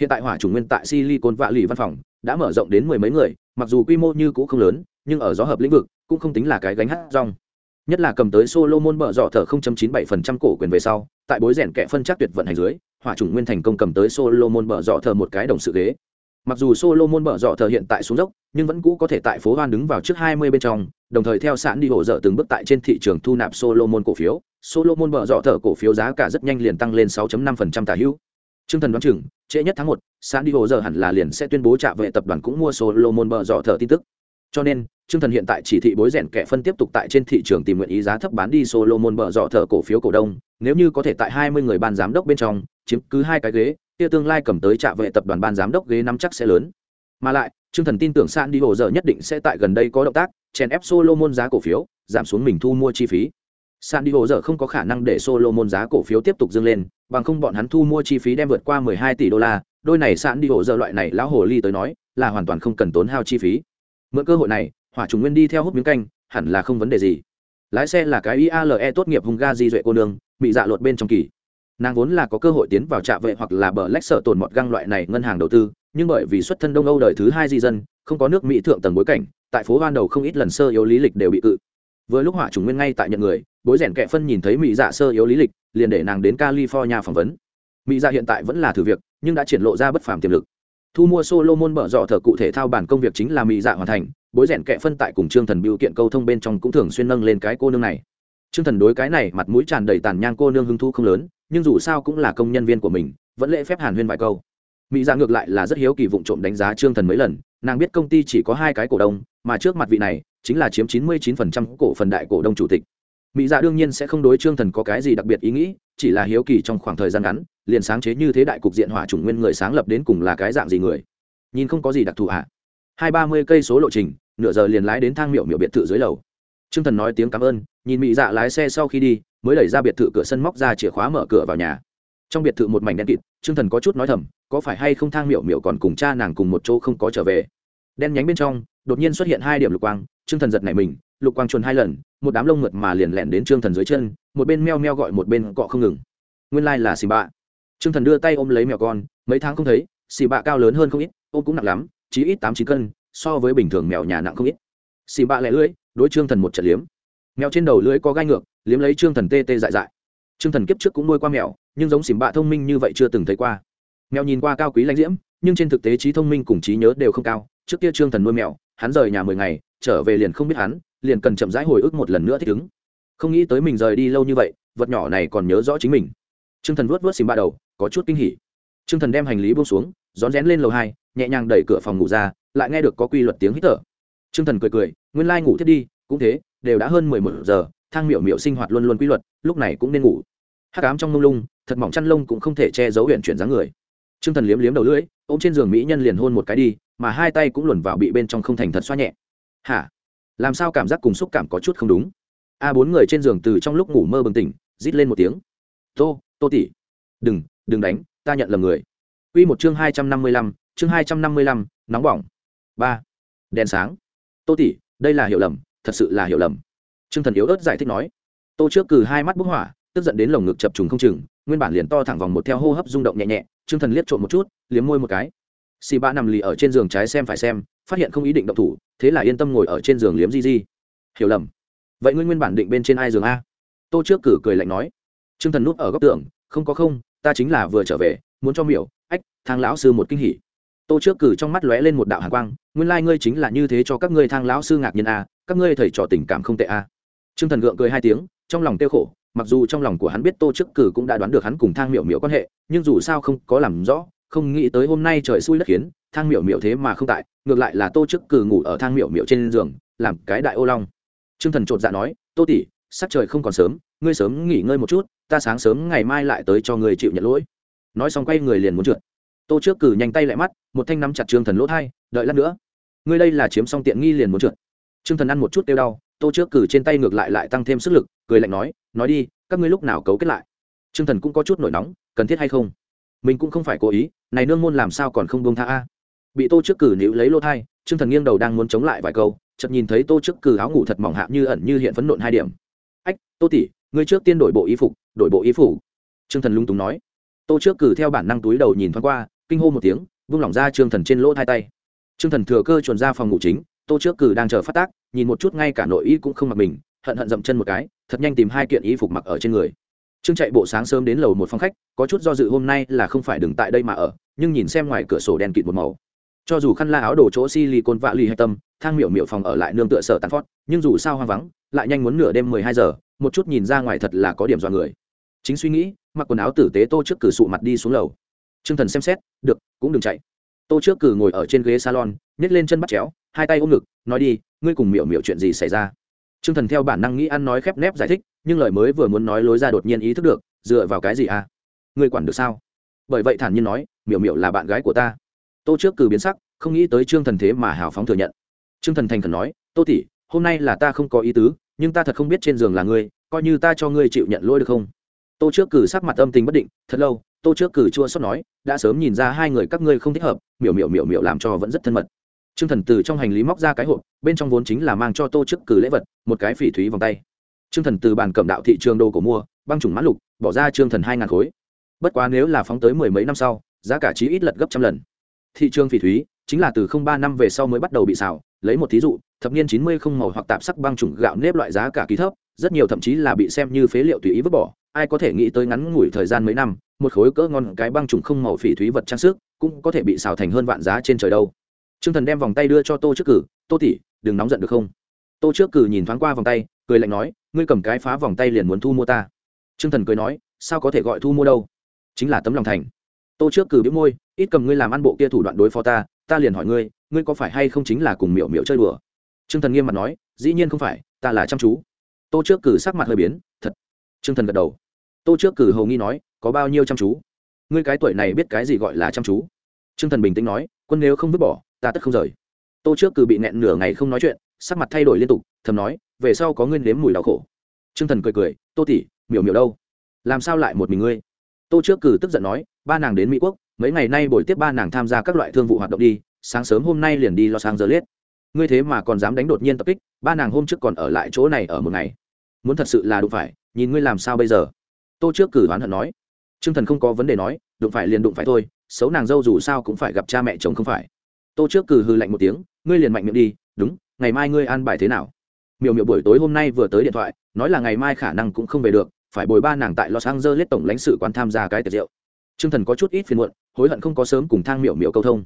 Hiện tại hỏa chủng nguyên tại silicon vạ lì văn phòng đã mở rộng đến mười mấy người mặc dù quy mô như cũ không lớn nhưng ở gió hợp lĩnh vực cũng không tính là cái gánh hát rong. Nhất là cầm tới Solomon bở dọ thở 0.97% cổ quyền về sau, tại bối rèn kẻ phân chắc tuyệt vận hành dưới, hỏa chủng nguyên thành công cầm tới Solomon bở dọ thờ một cái đồng sự ghế. Mặc dù Solomon bở dọ thờ hiện tại xuống dốc, nhưng vẫn cũ có thể tại phố Hoan đứng vào trước 20 bên trong, đồng thời theo sẵn đi hỗ trợ từng bước tại trên thị trường thu nạp Solomon cổ phiếu, Solomon bở dọ thờ cổ phiếu giá cả rất nhanh liền tăng lên 6.5% tả hữu. Trương Thần đoán chừng, trễ nhất tháng 1, sẵn đi trợ hẳn là liền sẽ tuyên bố trả về tập đoàn cũng mua Solomon bờ dọ thở tin tức. Cho nên, Trương Thần hiện tại chỉ thị bối rèn kẻ phân tiếp tục tại trên thị trường tìm nguyện ý giá thấp bán đi Solomon bờ dọ thở cổ phiếu cổ đông, nếu như có thể tại 20 người ban giám đốc bên trong, chiếm cứ hai cái ghế, kia tương lai cầm tới trạ vệ tập đoàn ban giám đốc ghế nắm chắc sẽ lớn. Mà lại, Trương Thần tin tưởng San đi hồ giờ nhất định sẽ tại gần đây có động tác, chèn ép Solomon giá cổ phiếu, giảm xuống mình thu mua chi phí. san đi hồ giờ không có khả năng để solo môn giá cổ phiếu tiếp tục dâng lên bằng không bọn hắn thu mua chi phí đem vượt qua 12 tỷ đô la đôi này san đi hồ giờ loại này lão hồ ly tới nói là hoàn toàn không cần tốn hao chi phí mượn cơ hội này hỏa trùng nguyên đi theo hút miếng canh hẳn là không vấn đề gì lái xe là cái iale tốt nghiệp hung ga di duệ cô nương bị dạ lột bên trong kỳ nàng vốn là có cơ hội tiến vào trạ vệ hoặc là bờ lách sợ tồn mọt găng loại này ngân hàng đầu tư, nhưng bởi vì xuất thân đông âu đời thứ hai di dân, không có nước mỹ thượng tầng bối cảnh, tại phố ban đầu không ít lần sơ yếu lý lịch đều bị cự. Vừa lúc hỏa trùng nguyên ngay tại nhận người, bối rèn kệ phân nhìn thấy mỹ dạ sơ yếu lý lịch, liền để nàng đến california phỏng vấn. Mỹ dạ hiện tại vẫn là thử việc, nhưng đã triển lộ ra bất phàm tiềm lực. Thu mua solomon mở dọ thờ cụ thể thao bản công việc chính là mỹ dạ hoàn thành, bối rèn kệ phân tại cùng trương thần biểu kiện câu thông bên trong cũng thường xuyên nâng lên cái cô nương này. Trương thần đối cái này mặt mũi tràn đầy tàn nhang cô nương hưng thu không lớn nhưng dù sao cũng là công nhân viên của mình, vẫn lễ phép hàn huyên vài câu. Mỹ dạ ngược lại là rất hiếu kỳ vụng trộm đánh giá trương thần mấy lần, nàng biết công ty chỉ có hai cái cổ đông, mà trước mặt vị này chính là chiếm chín mươi 99% cổ phần đại cổ đông chủ tịch. Mỹ dạ đương nhiên sẽ không đối trương thần có cái gì đặc biệt ý nghĩ, chỉ là hiếu kỳ trong khoảng thời gian ngắn, liền sáng chế như thế đại cục diện hỏa chủng nguyên người sáng lập đến cùng là cái dạng gì người. Nhìn không có gì đặc thù ạ. À. hai ba mươi cây số lộ trình, nửa giờ liền lái đến thang miệu miệu biệt thự dưới lầu. Trương thần nói tiếng cảm ơn, nhìn mỹ dạ lái xe sau khi đi mới đẩy ra biệt thự cửa sân móc ra chìa khóa mở cửa vào nhà. Trong biệt thự một mảnh đen kịt, trương thần có chút nói thầm, có phải hay không thang miệu miệu còn cùng cha nàng cùng một chỗ không có trở về? Đen nhánh bên trong, đột nhiên xuất hiện hai điểm lục quang, trương thần giật nảy mình, lục quang chuồn hai lần, một đám lông mượt mà liền lẹn đến trương thần dưới chân, một bên meo meo gọi một bên cọ không ngừng. Nguyên lai、like、là xì bạ. Trương thần đưa tay ôm lấy mèo con, mấy tháng không thấy, xì bạ cao lớn hơn không ít, ôm cũng nặng lắm chỉ ít tám chín cân, so với bình thường mèo nhà nặng không ít. Xì bạ lẻ lưỡi, đối trương thần một trận liếm. Mèo trên đầu lưỡi có gai ngược liếm lấy trương thần tê tê dại dại. Trương thần kiếp trước cũng nuôi qua mèo, nhưng giống xìm bạ thông minh như vậy chưa từng thấy qua. Mèo nhìn qua cao quý lãnh diễm, nhưng trên thực tế trí thông minh cùng trí nhớ đều không cao. Trước kia trương thần nuôi mèo, hắn rời nhà mười ngày, trở về liền không biết hắn, liền cần chậm rãi hồi ức một lần nữa thích ứng. Không nghĩ tới mình rời đi lâu như vậy, vật nhỏ này còn nhớ rõ chính mình. Trương thần vuốt vuốt xìm bạ đầu, có chút kinh hỉ. Trương thần đem hành lý buông xuống, rón rén lên lầu hai, nhẹ nhàng đẩy cửa phòng ngủ ra, lại nghe được có quy luật tiếng hít thở. Trương thần cười cười, nguyên lai ngủ thiết đi, cũng thế, đều đã hơn mười một giờ thang miểu miểu sinh hoạt luôn luôn quy luật, lúc này cũng nên ngủ. Hát cám trong mông lung, thật mỏng chăn lông cũng không thể che giấu huyện chuyển dáng người. T r ư ơ n g thần liếm liếm đầu lưỡi ô m trên giường mỹ nhân liền hôn một cái đi, mà hai tay cũng luồn vào bị bên trong không thành thật xoa nhẹ. Hả? Làm sao cảm giác cùng xúc cảm có chút không đúng? A bốn người trên giường từ trong lúc ngủ mơ bừng tỉnh, rít lên một tiếng. Tô tô tỉ đừng đừng đánh, ta nhận lầm người. Quy một chương hai trăm năm mươi lăm, chương hai trăm năm mươi lăm, nóng bỏng. Ba. Đèn sáng. Tô tỉ đây là hiểu lầm, thật sự là hiểu lầm. Trương thần yếu ớt giải thích nói, tô trước cử hai mắt bốc hỏa, tức giận đến lồng ngực chập trùng không chừng, nguyên bản liền to thẳng vòng một theo hô hấp rung động nhẹ nhẹ, Trương thần liếc trộm một chút, liếm môi một cái. Xì Bạ nằm lì ở trên giường trái xem phải xem, phát hiện không ý định động thủ, thế là yên tâm ngồi ở trên giường liếm di di. Hiểu lầm. Vậy ngươi nguyên bản định bên trên ai giường a? Tô trước cử cười lạnh nói. Trương thần núp ở góc tường, không có không, ta chính là vừa trở về, muốn cho miểu, ách, thang lão sư một kinh hỉ. Tô trước cử trong mắt lóe lên một đạo hàn quang, nguyên lai ngươi chính là như thế cho các ngươi thang lão sư ngạc nhiên a, các ngươi thầy trò tình cảm không tệ a. Trương Thần gượng cười hai tiếng, trong lòng tiêu khổ, mặc dù trong lòng của hắn biết Tô Chức Cử cũng đã đoán được hắn cùng Thang Miểu Miểu quan hệ, nhưng dù sao không có làm rõ, không nghĩ tới hôm nay trời xui đất khiến, Thang Miểu Miểu thế mà không tại, ngược lại là Tô Chức Cử ngủ ở Thang Miểu Miểu trên giường, làm cái đại ô long. Trương Thần chột dạ nói, "Tô tỷ, sắc trời không còn sớm, ngươi sớm nghỉ ngơi một chút, ta sáng sớm ngày mai lại tới cho ngươi chịu nhận lỗi." Nói xong quay người liền muốn trượt. Tô Trước Cử nhanh tay lại mắt, một thanh nắm chặt Trương Thần lỗ thay, đợi lát nữa. Ngươi đây là chiếm xong tiện nghi liền muốn trượt. Trương Thần ăn một chút tiêu đau, tô trước cử trên tay ngược lại lại tăng thêm sức lực, cười lạnh nói nói đi, các ngươi lúc nào cấu kết lại? T r ư ơ n g thần cũng có chút nổi nóng, cần thiết hay không? Mình cũng không phải cố ý, này nương môn làm sao còn không buông tha a? Bị tô trước cử níu lấy lô thai t r ư ơ n g thần nghiêng đầu đang muốn chống lại vài câu, chợt nhìn thấy tô trước cử áo ngủ thật mỏng hạ như ẩn như hiện phấn nộn hai điểm. Ách, tô tỉ ngươi trước tiên đổi bộ y phục, đổi bộ y phủ. T r ư ơ n g thần lung túng nói. Tô trước cử theo bản năng túi đầu nhìn thoáng qua, kinh hô một tiếng, vung lỏng ra t thần trên lỗ hai tay. T thần thừa cơ chuồn ra phòng ngủ chính tô trước cử đang chờ phát tác, nhìn một chút ngay cả nội y cũng không mặc mình, hận hận dậm chân một cái, thật nhanh tìm hai kiện y phục mặc ở trên người. Trương chạy bộ sáng sớm đến lầu một phòng khách, có chút do dự hôm nay là không phải đừng tại đây mà ở, nhưng nhìn xem ngoài cửa sổ đèn kịt một màu. Cho dù khăn la áo đổ chỗ silicon vạ lì hay tâm, thang miểu miểu phòng ở lại nương tựa sở tàn phót, nhưng dù sao hoang vắng, lại nhanh muốn nửa đêm mười hai giờ, một chút nhìn ra ngoài thật là có điểm dọa người. Chính suy nghĩ, mặc quần áo tử tế tô trước cử sụ mặt đi xuống lầu. T r ư ơ n g thần xem xét, được, cũng đừng chạy. Tô trước cử ngồi ở trên ghế salon nhét lên chân bắt chéo hai tay ôm ngực, nói đi, ngươi cùng miểu miểu chuyện gì xảy ra? T r ư ơ n g thần theo bản năng nghĩ ăn nói khép nép giải thích, nhưng lời mới vừa muốn nói lối ra đột nhiên ý thức được, dựa vào cái gì à? Ngươi quản được sao? Bởi vậy thản nhiên nói, miểu miểu là bạn gái của ta. Tô trước cử biến sắc, không nghĩ tới trương thần thế mà hào phóng thừa nhận. Trương thần thành khẩn nói, tô tỷ, hôm nay là ta không có ý tứ, nhưng ta thật không biết trên giường là ngươi, coi như ta cho ngươi chịu nhận lỗi được không? Tô trước cử sắc mặt âm tình bất định, thật lâu, tô trước cử chua xót nói, đã sớm nhìn ra hai người các ngươi không thích hợp, miểu miểu miểu miểu làm cho vẫn rất thân mật. Trương thần từ trong hành lý móc ra cái hộp, bên trong vốn chính là mang cho tô trước cử lễ vật, một cái phỉ thúy vòng tay. Trương thần từ bàn cẩm đạo thị trường đồ cổ mua, băng trùng mãn lục, bỏ ra Trương thần hai ngàn khối. Bất quá nếu là phóng tới mười mấy năm sau, giá cả chí ít lật gấp trăm lần. Thị trường phỉ thúy, chính là từ không ba năm về sau mới bắt đầu bị xào, lấy một thí dụ, thập niên chín mươi không màu hoặc tạp sắc băng trùng gạo nếp loại giá cả ký thấp, rất nhiều thậm chí là bị xem như phế liệu tùy ý vứt bỏ, ai có thể nghĩ tới ngắn ngủi thời gian mấy năm, một khối cỡ ngon cái băng trùng không màu phỉ thúy vật trang sức, cũng có thể bị xào thành hơn vạn giá trên trời đâu. Trương thần đem vòng tay đưa cho tô trước cử tô tỷ, đừng nóng giận được không? Tô trước cử nhìn thoáng qua vòng tay cười lạnh nói ngươi cầm cái phá vòng tay liền muốn thu mua ta. Trương thần cười nói sao có thể gọi thu mua đâu? Chính là tấm lòng thành. Tô trước cử bĩu môi ít cầm ngươi làm ăn bộ kia thủ đoạn đối phó ta ta liền hỏi ngươi ngươi có phải hay không chính là cùng Miểu Miểu chơi đùa? Trương thần nghiêm mặt nói dĩ nhiên không phải ta là chăm chú. Tô trước cử sắc mặt hơi biến thật. Trương thần gật đầu. Tô trước cử hầu nghi nói có bao nhiêu chăm chú? Ngươi cái tuổi này biết cái gì gọi là chăm chú? Trương thần bình tĩnh nói quân nếu không vứt bỏ ta tất không rời. Tô trước cử bị nẹn nửa ngày không nói chuyện, sắc mặt thay đổi liên tục, thầm nói, về sau có nguyên nếm mùi đau khổ. T r ư ơ n g thần cười cười, tô tỉ miểu miểu đâu? Làm sao lại một mình ngươi? Tô trước cử tức giận nói, ba nàng đến mỹ quốc, mấy ngày nay buổi tiếp ba nàng tham gia các loại thương vụ hoạt động đi, sáng sớm hôm nay liền đi lo sang giờ lết ngươi thế mà còn dám đánh đột nhiên tập kích, ba nàng hôm trước còn ở lại chỗ này ở một ngày. Muốn thật sự là đụng phải, nhìn ngươi làm sao bây giờ? Tô trước cử oán hận nói. T r ư ơ n g thần không có vấn đề nói, đụng phải liền đụng phải thôi, xấu nàng dâu dù sao cũng phải gặp cha mẹ chồng không phải tô trước cử hư lạnh một tiếng, ngươi liền mạnh miệng đi, đúng, ngày mai ngươi an bài thế nào? Miểu miểu buổi tối hôm nay vừa tới điện thoại, nói là ngày mai khả năng cũng không về được, phải bồi ba nàng tại los angeles tổng lãnh sự quán tham gia cái tiệc rượu. T r ư ơ n g thần có chút ít phiền muộn, hối hận không có sớm cùng thang miểu miểu câu thông.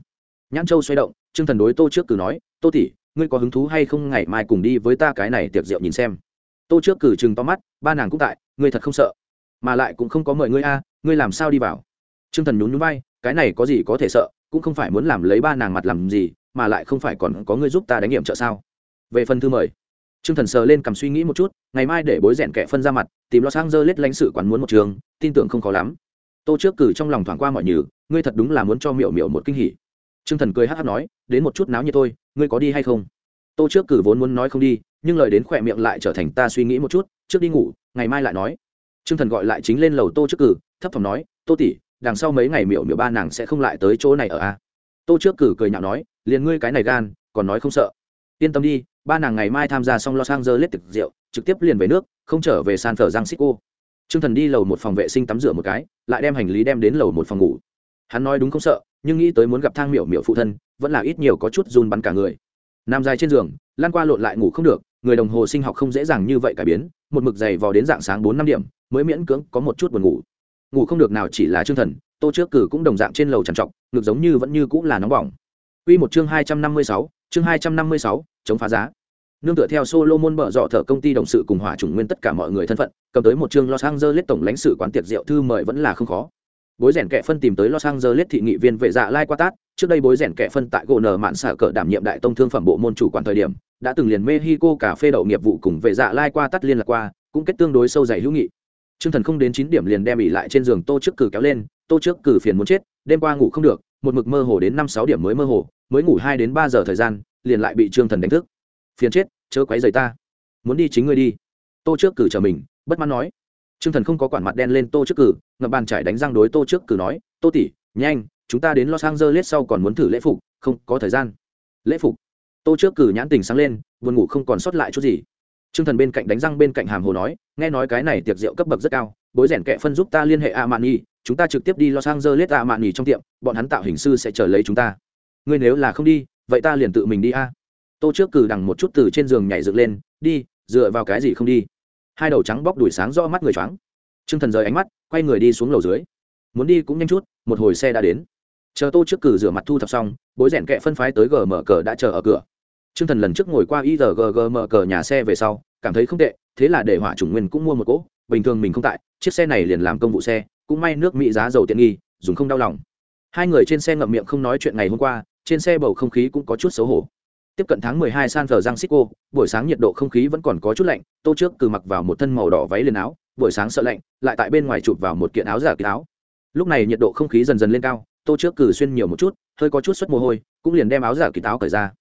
Nhãn châu xoay động t r ư ơ n g thần đối tô trước cử nói, tô tỉ ngươi có hứng thú hay không ngày mai cùng đi với ta cái này tiệc rượu nhìn xem? Tô trước cử chừng to mắt, ba nàng cũng tại, ngươi thật không sợ, mà lại cũng không có mời ngươi a, ngươi làm sao đi vào? T r ư ơ n g thần nhún nhún vai, cái này có gì có thể sợ cũng không phải muốn làm lấy ba nàng mặt làm gì, mà lại không phải còn có người giúp ta đánh nghiệm trợ sao? Về phần thư mời t r ư ơ n g thần sờ lên cầm suy nghĩ một chút, ngày mai để bối rèn kẻ phân ra mặt, tìm lo sang dơ lết lãnh sự quán muốn một trường, tin tưởng không khó lắm. Tô trước cử trong lòng thoảng qua mọi nhừ ngươi thật đúng là muốn cho miệu miệu một kinh hỉ. T r ư ơ n g thần cười hát hát nói, đến một chút náo như tôi ngươi có đi hay không? Tô trước cử vốn muốn nói không đi, nhưng lời đến khỏe miệng lại trở thành ta suy nghĩ một chút, trước đi ngủ, ngày mai lại nói. T r ư ơ n g thần gọi lại chính lên lầu tô trước cử, thấp thỏm nói, tô tỉ đằng sau mấy ngày miểu miểu ba nàng sẽ không lại tới chỗ này ở a tô trước cử cười nhạo nói liền ngươi cái này gan còn nói không sợ yên tâm đi ba nàng ngày mai tham gia xong los angeles tiệc rượu trực tiếp liền về nước không trở về san francisco Trương Thần đi lầu một phòng vệ sinh tắm rửa một cái, lại đem hành lý đem đến lầu một phòng ngủ. Hắn nói đúng không sợ, nhưng nghĩ tới muốn gặp Thang Miểu Miểu phụ thân, vẫn là ít nhiều có chút run bắn cả người. Nam dài trên giường, lan qua lộn lại ngủ không được, người đồng hồ sinh học không dễ dàng như vậy cải biến, một mực dày vò đến dạng sáng bốn năm điểm, mới miễn cưỡng có một chút buồn ngủ ngủ không được nào chỉ là chương thần tô trước cử cũng đồng dạng trên lầu trằn trọc ngược giống như vẫn như cũng là nóng bỏng Quy một chương hai trăm năm mươi sáu, chương hai trăm năm mươi sáu, chống phá giá. Nương tựa theo Solomon bở dọ thở công ty đồng sự cùng hỏa chủng nguyên tất cả mọi người thân phận, cầm tới một chương Los Angeles tổng lãnh sự quán tiệc rượu thư mời vẫn là không khó. Bối rèn kẻ phân tìm tới Los Angeles thị nghị viên vệ dạ Lai Qua Tát, trước đây bối rèn kẻ phân tại gỗ nở mạn sở cỡ đảm nhiệm đại tông thương phẩm bộ môn chủ quản thời điểm, đã từng liền Mexico cà phê đậu nghiệp vụ cùng vệ dạ Lai Qua Tát liên lạc qua, cũng kết tương đối sâu dày hữu nghị. Trương Thần không đến chín điểm liền đem ỉ lại trên giường Tô trước cử kéo lên, Tô trước cử phiền muốn chết, đêm qua ngủ không được, một mực mơ hồ đến năm sáu điểm mới mơ hồ, mới ngủ hai đến ba giờ thời gian, liền lại bị Trương Thần đánh thức. Phiền chết, chớ quấy rầy ta. Muốn đi chính ngươi đi. Tô trước cử chờ mình, bất mãn nói. Trương Thần không có quản mặt đen lên Tô trước cử, ngập bàn trải đánh răng đối Tô trước cử nói, "Tô tỷ, nhanh, chúng ta đến Los Angeles sau còn muốn thử lễ phục, không, có thời gian." Lễ phục? Tô trước cử nhãn tình sáng lên, buồn ngủ không còn sót lại chút gì. Trương Thần bên cạnh đánh răng bên cạnh hàm hồ nói, nghe nói cái này tiệc rượu cấp bậc rất cao, bối rèn kệ phân giúp ta liên hệ a mạn nhi chúng ta trực tiếp đi los angeles a mạn nhi trong tiệm bọn hắn tạo hình sư sẽ chờ lấy chúng ta. Ngươi nếu là không đi vậy ta liền tự mình đi a. Tô trước cử đằng một chút từ trên giường nhảy dựng lên đi dựa vào cái gì không đi? Hai đầu trắng bóc đuổi sáng rõ mắt người choáng. Trương thần rời ánh mắt quay người đi xuống lầu dưới. Muốn đi cũng nhanh chút một hồi xe đã đến. Chờ tô trước cử rửa mặt thu thập xong bối rèn kệ phân phái tới gờ mở cờ đã chờ ở cửa. Trương thần lần trước ngồi qua igggm cờ nhà xe về sau cảm thấy không tệ thế là để hỏa chủng nguyên cũng mua một cỗ bình thường mình không tại chiếc xe này liền làm công vụ xe cũng may nước mỹ giá dầu tiện nghi dùng không đau lòng hai người trên xe ngậm miệng không nói chuyện ngày hôm qua trên xe bầu không khí cũng có chút xấu hổ tiếp cận tháng 12 San Francisco, buổi sáng nhiệt độ không khí vẫn còn có chút lạnh, Tô trước cử mặc vào một thân màu đỏ váy liền áo, buổi sáng sợ lạnh, lại tại bên ngoài chụp vào một kiện áo giả kỳ áo. Lúc này nhiệt độ không khí dần dần lên cao, Tô trước cử xuyên nhiều một chút, hơi có chút xuất mồ hôi, cũng liền đem áo giả kỳ áo cởi ra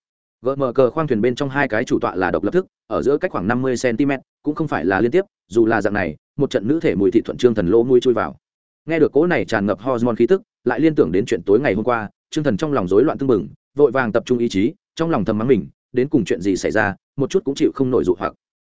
gm cờ khoang thuyền bên trong hai cái chủ tọa là độc lập thức, ở giữa cách khoảng năm mươi cm, cũng không phải là liên tiếp, dù là dạng này, một trận nữ thể mùi thị thuận trương thần lỗ mũi chui vào. Nghe được cỗ này tràn ngập hormone khí tức, lại liên tưởng đến chuyện tối ngày hôm qua, trương thần trong lòng rối loạn tưng bừng, vội vàng tập trung ý chí, trong lòng thầm mắng mình, đến cùng chuyện gì xảy ra, một chút cũng chịu không nổi dụ hoặc.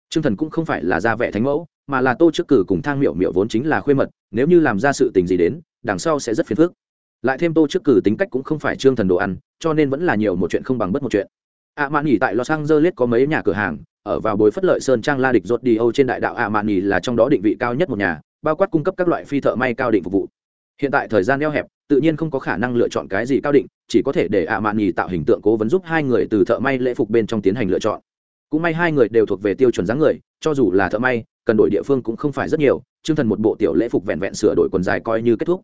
Trương thần cũng không phải là ra vẻ thánh mẫu, mà là tô trước cử cùng thang miệu miệu vốn chính là khuê mật, nếu như làm ra sự tình gì đến, đằng sau sẽ rất phiền phức. Lại thêm tô trước cử tính cách cũng không phải trương thần đồ ăn, cho nên vẫn là nhiều một chuyện không bằng bất một chuyện ạ mạn nghỉ tại los angeles có mấy nhà cửa hàng, ở vào bối phất lợi sơn trang la địch rột đi âu trên đại đạo ạ mạn nghỉ là trong đó định vị cao nhất một nhà, bao quát cung cấp các loại phi thợ may cao định phục vụ. Hiện tại thời gian eo hẹp, tự nhiên không có khả năng lựa chọn cái gì cao định, chỉ có thể để ạ mạn nghỉ tạo hình tượng cố vấn giúp hai người từ thợ may lễ phục bên trong tiến hành lựa chọn. Cũng may hai người đều thuộc về tiêu chuẩn dáng người, cho dù là thợ may, cần đổi địa phương cũng không phải rất nhiều chương thần một bộ tiểu lễ phục vẹn vẹn sửa đổi quần dài coi như kết thúc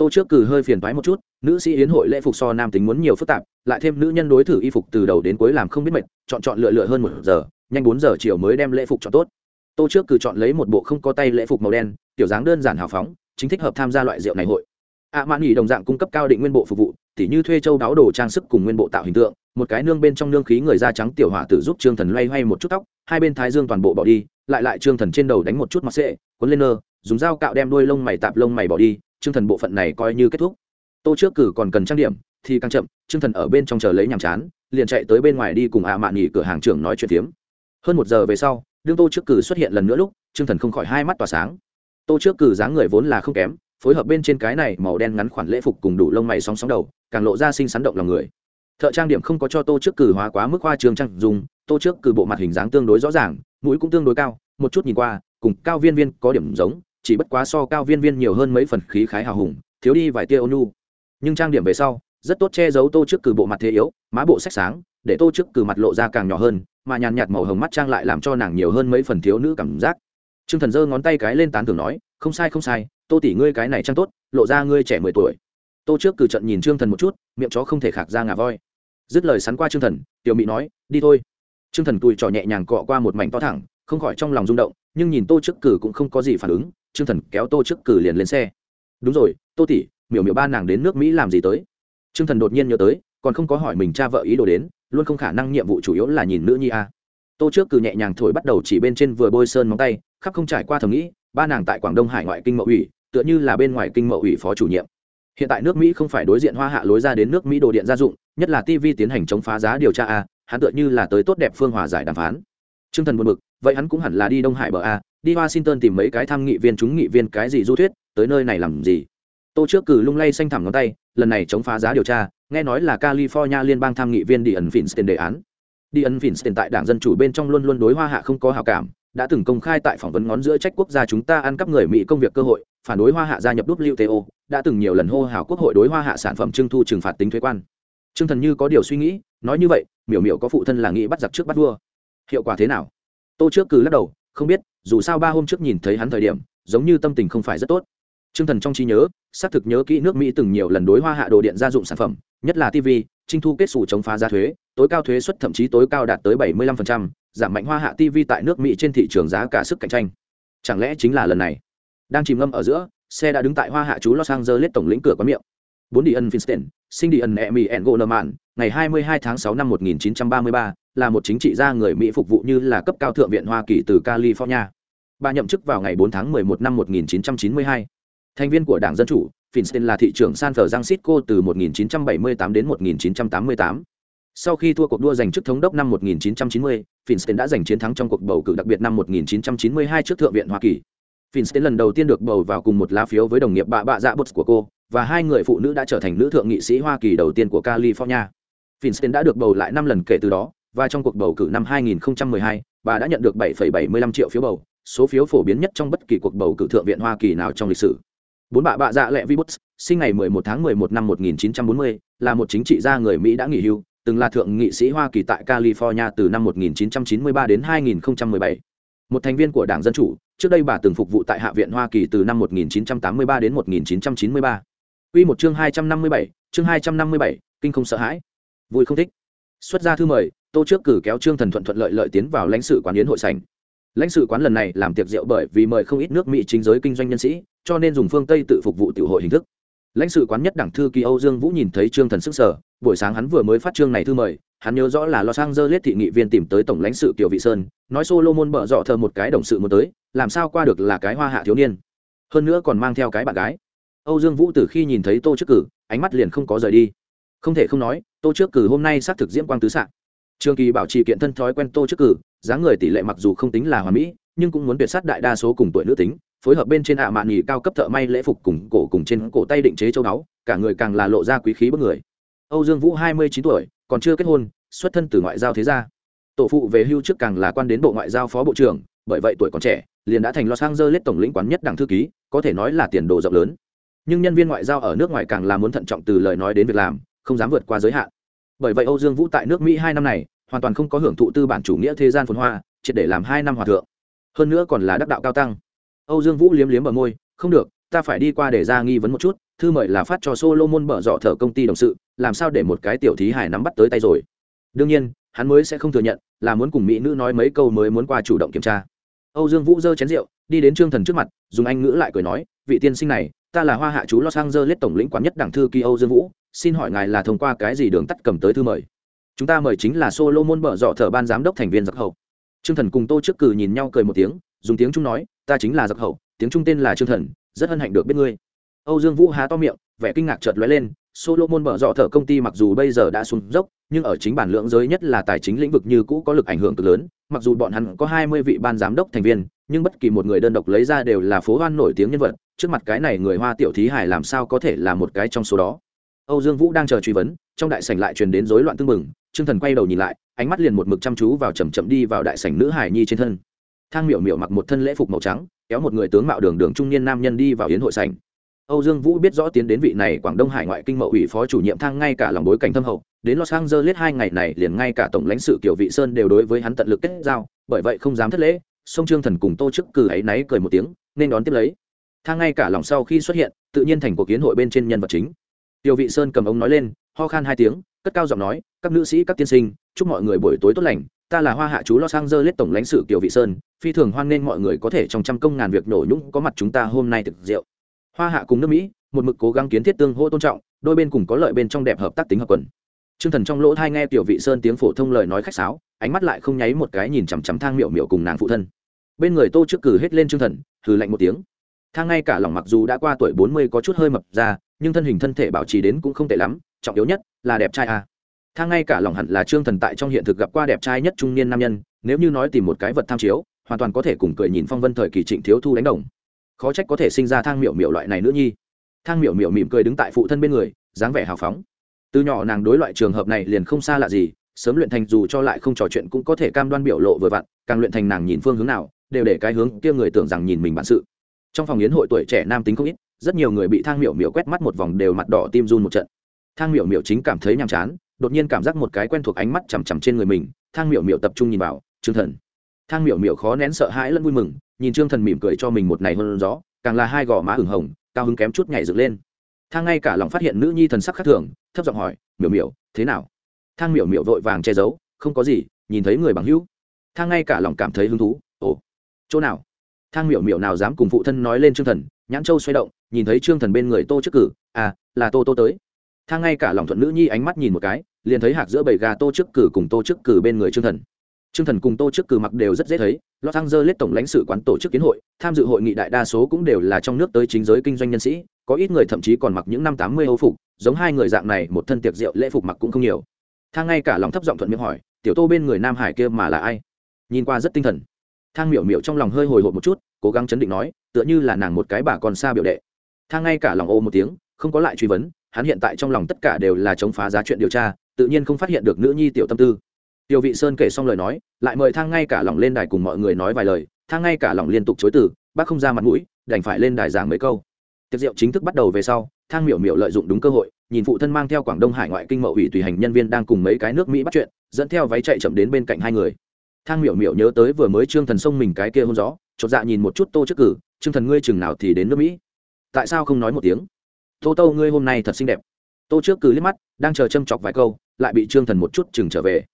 tô trước cử hơi phiền thoái một chút nữ sĩ yến hội lễ phục so nam tính muốn nhiều phức tạp lại thêm nữ nhân đối thử y phục từ đầu đến cuối làm không biết mệt chọn chọn lựa lựa hơn một giờ nhanh bốn giờ chiều mới đem lễ phục chọn tốt. Tô trước cử chọn lấy một bộ không có tay lễ phục màu đen tiểu dáng đơn giản hào phóng chính thích hợp tham gia loại rượu này hội. Ạ à, mãn nghỉ đồng dạng cung cấp cao định nguyên bộ phục vụ tỉ như thuê châu đáo đồ trang sức cùng nguyên bộ tạo hình tượng một cái nương bên trong nương khí người da trắng tiểu hỏa tử giúp trương thần loay hoay một chút tóc hai bên thái dương toàn bộ bỏ đi lại lại trương thần trên đầu đánh một chút mặc sệ cuốn lên nơ dùng dao cạo đem đuôi lông mày tạp lông mày bỏ đi trương thần bộ phận này coi như kết thúc. Tô trước cử còn cần trang điểm, thì càng chậm, trương thần ở bên trong chờ lấy nhàm chán, liền chạy tới bên ngoài đi cùng ạ mạn nghỉ cửa hàng trưởng nói chuyện tiếm hơn một giờ về sau, đương tô trước cử xuất hiện lần nữa lúc, trương thần không khỏi hai mắt tỏa sáng. Tô trước cử dáng người vốn là không kém, phối hợp bên trên cái này màu đen ngắn khoản lễ phục cùng đủ lông mày sóng sóng đầu, càng lộ ra sinh sắn động lòng người. Thợ trang điểm không có cho tô trước cử hóa quá mức hoa trường trang dùng, tô trước cử bộ mặt hình dáng tương đối rõ ràng, mũi cũng tương đối cao, một chút nhìn qua, cùng cao viên viên có điểm giống chỉ bất quá so cao viên viên nhiều hơn mấy phần khí khái hào hùng, thiếu đi vài tia ônu nhưng trang điểm về sau, rất tốt che giấu tô trước cử bộ mặt thế yếu, má bộ sách sáng, để tô trước cử mặt lộ ra càng nhỏ hơn, mà nhàn nhạt màu hồng mắt trang lại làm cho nàng nhiều hơn mấy phần thiếu nữ cảm giác. T r ư ơ n g thần giơ ngón tay cái lên tán thường nói, không sai không sai, tô tỷ ngươi cái này trang tốt, lộ ra ngươi trẻ mười tuổi. Tô trước cử trận nhìn trương thần một chút, miệng chó không thể khạc ra ngà voi. Dứt lời sắn qua trương thần, tiểu mỹ nói, đi thôi. Trương thần cùi trò nhẹ nhàng cọ qua một mảnh to thẳng, không khỏi trong lòng rung động, nhưng nhìn tô trước cử cũng không có gì phản ứng trương thần kéo tô trước cử liền lên xe. Đúng rồi, tô tỷ, miểu miểu ba nàng đến nước mỹ làm gì tới? Trương thần đột nhiên nhớ tới, còn không có hỏi mình cha vợ ý đồ đến, luôn không khả năng nhiệm vụ chủ yếu là nhìn nữ nhi a. À. tô trước cử nhẹ nhàng thổi bắt đầu chỉ bên trên vừa bôi sơn móng tay, khắp không trải qua thầm nghĩ, ba nàng tại quảng đông hải ngoại kinh mậu ủy, tựa như là bên ngoài kinh mậu ủy phó chủ nhiệm. Hiện tại nước mỹ không phải đối diện hoa hạ lối ra đến nước mỹ đồ điện gia dụng, nhất là tv tiến hành chống phá giá điều tra a, hắn tựa như là tới tốt đẹp phương hòa giải đàm phán. T r ư ơ n g thần buồn b ự c vậy hắn cũng hẳn là đi đông hải bờ a đi washington tìm mấy cái tham nghị viên chúng nghị viên cái gì du thuyết, tới nơi này làm gì? Tô trước cử lung lay xanh thẳm ngón tay, lần này chống phá giá điều tra, nghe nói là california liên bang tham nghị viên đi ẩn Feinstein đề án. Đi ẩn Feinstein tại đảng dân chủ bên trong luôn luôn đối hoa hạ không có hào cảm, đã từng công khai tại phỏng vấn ngón giữa trách quốc gia chúng ta ăn cắp người mỹ công việc cơ hội, phản đối hoa hạ gia nhập wto đã từng nhiều lần hô hào quốc hội đối hoa hạ sản phẩm trưng thu trừng phạt tính thuế quan. Trương thần như có điều suy nghĩ, nói như vậy, miểu miểu có phụ thân là nghĩ bắt giặc trước bắt vua. Hiệu quả thế nào? Tô trước cử lắc đầu, không biết dù sao ba hôm trước nhìn thấy hắn thời điểm giống như tâm tình không phải rất tốt. T r ư ơ n g thần trong trí nhớ xác thực nhớ kỹ nước mỹ từng nhiều lần đối hoa hạ đồ điện gia dụng sản phẩm nhất là tv trinh thu kết xù chống phá giá thuế tối cao thuế suất thậm chí tối cao đạt tới bảy mươi 75%, giảm mạnh hoa hạ tv tại nước mỹ trên thị trường giá cả sức cạnh tranh. Chẳng lẽ chính là lần này? Đang chìm ngâm ở giữa xe đã đứng tại hoa hạ chú los angeles tổng lĩnh cửa có miệng bốn đi ân Finstein, sinh đi ân Emmy Gonerman, ngày 22 tháng 6 năm 1933, là một chính trị gia người Mỹ phục vụ như là cấp cao thượng viện Hoa Kỳ từ California. Bà nhậm chức vào ngày 4 tháng 11 năm 1992. Thành viên của Đảng Dân Chủ, Finstein là thị trưởng San Francisco từ 1978 đến 1988. Sau khi thua cuộc đua giành chức thống đốc năm 1990, Finstein đã giành chiến thắng trong cuộc bầu cử đặc biệt năm 1992 trước Thượng viện Hoa Kỳ. Finstein lần đầu tiên được bầu vào cùng một lá phiếu với đồng nghiệp bà bạ dạ bột của cô, và hai người phụ nữ đã trở thành nữ thượng nghị sĩ Hoa Kỳ đầu tiên của California. Finstein đã được bầu lại 5 lần kể từ đó, và trong cuộc bầu cử năm 2012, bà đã nhận được 7,75 triệu phiếu bầu, số phiếu phổ biến nhất trong bất kỳ cuộc bầu cử thượng viện Hoa Kỳ nào trong lịch sử. Bốn bà bạ dạ lệ Vibuts, sinh ngày 11 tháng 11 năm 1940, là một chính trị gia người Mỹ đã nghỉ hưu, từng là thượng nghị sĩ Hoa Kỳ tại California từ năm 1993 đến 2017. Một thành viên của Đảng Dân Chủ, trước đây bà từng phục vụ tại Hạ viện Hoa Kỳ từ năm 1983 đến 1993. Quy một chương 257, chương 257, kinh không sợ hãi. Vui không thích. Xuất ra thư mời, Tô trước cử kéo Trương Thần thuận thuận lợi lợi tiến vào lãnh sự quán yến hội sảnh. Lãnh sự quán lần này làm tiệc rượu bởi vì mời không ít nước Mỹ chính giới kinh doanh nhân sĩ, cho nên dùng phương Tây tự phục vụ tiểu hội hình thức lãnh sự quán nhất đẳng thư kỳ âu dương vũ nhìn thấy trương thần sức sở buổi sáng hắn vừa mới phát trương này thư mời hắn nhớ rõ là los angeles thị nghị viên tìm tới tổng lãnh sự kiều vị sơn nói solomon bợ dọ thờ một cái đồng sự muốn tới làm sao qua được là cái hoa hạ thiếu niên hơn nữa còn mang theo cái bạn gái âu dương vũ từ khi nhìn thấy tô trước cử ánh mắt liền không có rời đi. Không thể không nói tô trước cử hôm nay xác thực diễm quang tứ s trường kỳ bảo trì kiện thân thói quen tô trước cử dáng người tỷ lệ mặc dù không tính là hoàn mỹ nhưng cũng muốn tuyệt sát đại đa số cùng tuổi nữ tính phối hợp bên trên ạ mạn nghỉ cao cấp thợ may lễ phục cùng cổ cùng trên cổ tay định chế châu đáo, cả người càng là lộ ra quý khí bất người. Âu dương vũ hai mươi chín tuổi còn chưa kết hôn xuất thân từ ngoại giao thế gia. Tổ phụ về hưu trước càng là quan đến bộ ngoại giao phó bộ trưởng bởi vậy tuổi còn trẻ liền đã thành los angeles tổng lĩnh quán nhất đảng thư ký có thể nói là tiền đồ rộng lớn nhưng nhân viên ngoại giao ở nước ngoài càng là muốn thận trọng từ lời nói đến việc làm, không dám vượt qua giới hạn. Bởi vậy âu dương vũ tại nước mỹ hai năm này, hoàn toàn không có hưởng thụ tư bản chủ nghĩa thế gian phồn hoa, triệt để làm hai năm hòa thượng. Hơn nữa còn là đắc đạo cao tăng. Âu dương vũ liếm liếm bờ môi, không được, ta phải đi qua để ra nghi vấn một chút, thư mời là phát cho solomon mở dọ thở công ty đồng sự, làm sao để một cái tiểu thí hải nắm bắt tới tay rồi? Đương nhiên, hắn mới sẽ không thừa nhận là muốn cùng mỹ nữ nói mấy câu mới muốn qua chủ động kiểm tra. Âu dương vũ giơ chén rượu, đi đến trương thần trước mặt, dùng anh ngữ lại cười nói, vị tiên sinh này ta là hoa hạ chú los angeles tổng lĩnh quán nhất đảng thư kỳ âu dương vũ, xin hỏi ngài là thông qua cái gì đường tắt cầm tới thư mời? Chúng ta mời chính là solomon mở dọ thở ban giám đốc thành viên giặc hậu. Trương thần cùng tô trước cử nhìn nhau cười một tiếng, dùng tiếng trung nói, ta chính là giặc hậu, tiếng trung tên là trương thần, rất hân hạnh được biết ngươi. Âu dương vũ há to miệng, vẻ kinh ngạc chợt lóe lên, solomon mở dọ thở công ty mặc dù bây giờ đã xuống dốc, nhưng ở chính bản lượng giới nhất là tài chính lĩnh vực như cũ có lực ảnh hưởng cực lớn, mặc dù bọn hắn có hai mươi vị ban giám đốc thành viên, nhưng bất kỳ một người đơn độc lấy ra đều là phố hoan nổi tiếng nhân vật trước mặt cái này người hoa tiểu thí hải làm sao có thể là một cái trong số đó? Âu dương vũ đang chờ truy vấn trong đại sảnh lại truyền đến rối loạn tương mừng trương thần quay đầu nhìn lại ánh mắt liền một mực chăm chú vào chầm chậm đi vào đại sảnh nữ hải nhi trên thân. Thang miểu miểu mặc một thân lễ phục màu trắng kéo một người tướng mạo đường đường trung niên nam nhân đi vào yến hội sảnh. Âu Dương Vũ biết rõ tiến đến vị này Quảng Đông Hải ngoại kinh mậu ủy phó chủ nhiệm thang ngay cả lòng bối cảnh thâm hậu, đến Los Angeles hai ngày này liền ngay cả tổng lãnh sự Kiều Vị Sơn đều đối với hắn tận lực kết giao, bởi vậy không dám thất lễ, song Trương Thần cùng Tô Chức cử ấy náy cười một tiếng, nên đón tiếp lấy. Thang ngay cả lòng sau khi xuất hiện, tự nhiên thành cuộc kiến hội bên trên nhân vật chính. Tiêu Vị Sơn cầm ống nói lên, ho khan hai tiếng, cất cao giọng nói, các nữ sĩ các tiên sinh, chúc mọi người buổi tối tốt lành, ta là Hoa Hạ chú Los Angeles tổng lãnh sự Kiều Vị Sơn, phi thường hoan nghênh mọi người có thể trong trăm công ngàn việc nổ nhũng có mặt chúng ta hôm nay thực rượu. Hoa Hạ cùng nước Mỹ, một mực cố gắng kiến thiết tương hô tôn trọng đôi bên cùng có lợi bên trong đẹp hợp tác tính hợp quần Trương Thần trong lỗ thai nghe tiểu vị sơn tiếng phổ thông lời nói khách sáo, ánh mắt lại không nháy một cái nhìn chằm chằm thang miệu miệu cùng nàng phụ thân. Bên người Tô trước cử hết lên Trương Thần, hừ lạnh một tiếng. Thang ngay cả lòng mặc dù đã qua tuổi bốn mươi có chút hơi mập ra, nhưng thân hình thân thể bảo trì đến cũng không tệ lắm, trọng yếu nhất là đẹp trai à. Thang ngay cả lòng hẳn là Trương Thần tại trong hiện thực gặp qua đẹp trai nhất trung niên nam nhân, nếu như nói tìm một cái vật tham chiếu, hoàn toàn có thể cùng cười nhìn phong vân thời kỳ Trịnh Thiếu Thu đánh đồng. Khó trách có thể sinh ra thang miệu miệu loại này nữa nhi thang miểu miểu mỉm cười đứng tại phụ thân bên người dáng vẻ hào phóng từ nhỏ nàng đối loại trường hợp này liền không xa lạ gì sớm luyện thành dù cho lại không trò chuyện cũng có thể cam đoan biểu lộ vừa vặn càng luyện thành nàng nhìn phương hướng nào đều để cái hướng kia người tưởng rằng nhìn mình bản sự trong phòng yến hội tuổi trẻ nam tính không ít, rất nhiều người bị thang miểu miểu quét mắt một vòng đều mặt đỏ tim run một trận. Thang miểu miểu chính cảm thấy nhàm chán, đột nhiên cảm giác một cái quen thuộc ánh mắt chằm chằm trên người mình, thang miểu miểu tập trung nhìn vào, trương thần. Thang miểu miểu khó nén sợ hãi lẫn vui mừng, nhìn trương thần mỉm cười cho mình một ngày hơn gió, càng là hai gò má hửng hồng, cao hứng kém chút nhảy dựng lên. Thang ngay cả lòng phát hiện nữ nhi thần sắc khác thường, thấp giọng hỏi, miểu miểu, thế nào? Thang miểu miểu vội vàng che giấu, không có gì, nhìn thấy người bằng hữu. Thang ngay cả lòng cảm thấy hứng thú, ồ, chỗ nào? Thang miểu miểu nào dám cùng phụ thân nói lên trương thần nhãn châu xoay động nhìn thấy trương thần bên người tô trước cử à là tô tô tới thang ngay cả lòng thuận nữ nhi ánh mắt nhìn một cái liền thấy hạc giữa bầy gà tô trước cử cùng tô trước cử bên người trương thần Trương Thần cùng Tô trước cử mặc đều rất dễ thấy, Los Angeles tổng lãnh sự quán tổ chức kiến hội, tham dự hội nghị đại đa số cũng đều là trong nước tới chính giới kinh doanh nhân sĩ, có ít người thậm chí còn mặc những năm tám mươi Âu phục, giống hai người dạng này, một thân tiệc rượu lễ phục mặc cũng không nhiều. Thang ngay cả lòng thấp giọng thuận miệng hỏi, tiểu Tô bên người Nam Hải kia mà là ai? Nhìn qua rất tinh thần. Thang Miểu Miểu trong lòng hơi hồi hộp một chút, cố gắng chấn định nói, tựa như là nàng một cái bà còn xa biểu đệ. Thang ngay cả lòng ô một tiếng, không có lại truy vấn, hắn hiện tại trong lòng tất cả đều là chống phá giá chuyện điều tra, tự nhiên không phát hiện được nữ nhi tiểu tâm tư Tiêu Vị Sơn kể xong lời nói, lại mời Thang ngay cả lòng lên đài cùng mọi người nói vài lời, Thang ngay cả lòng liên tục chối từ, bác không ra mặt mũi, đành phải lên đài giảng mấy câu. Tiệc rượu chính thức bắt đầu về sau, Thang Miểu Miểu lợi dụng đúng cơ hội, nhìn phụ thân mang theo Quảng Đông Hải ngoại kinh mậu ủy tùy hành nhân viên đang cùng mấy cái nước Mỹ bắt chuyện, dẫn theo váy chạy chậm đến bên cạnh hai người. Thang Miểu Miểu nhớ tới vừa mới Trương Thần sông mình cái kia hôn gió, chột dạ nhìn một chút Tô trước cử, Trương Thần ngươi chừng nào thì đến nước Mỹ? Tại sao không nói một tiếng? Tô Tô ngươi hôm nay thật xinh đẹp. Tô trước cử liếc mắt, đang chờ châm chọc vài câu, lại bị Trương Thần một chút chừng trở về.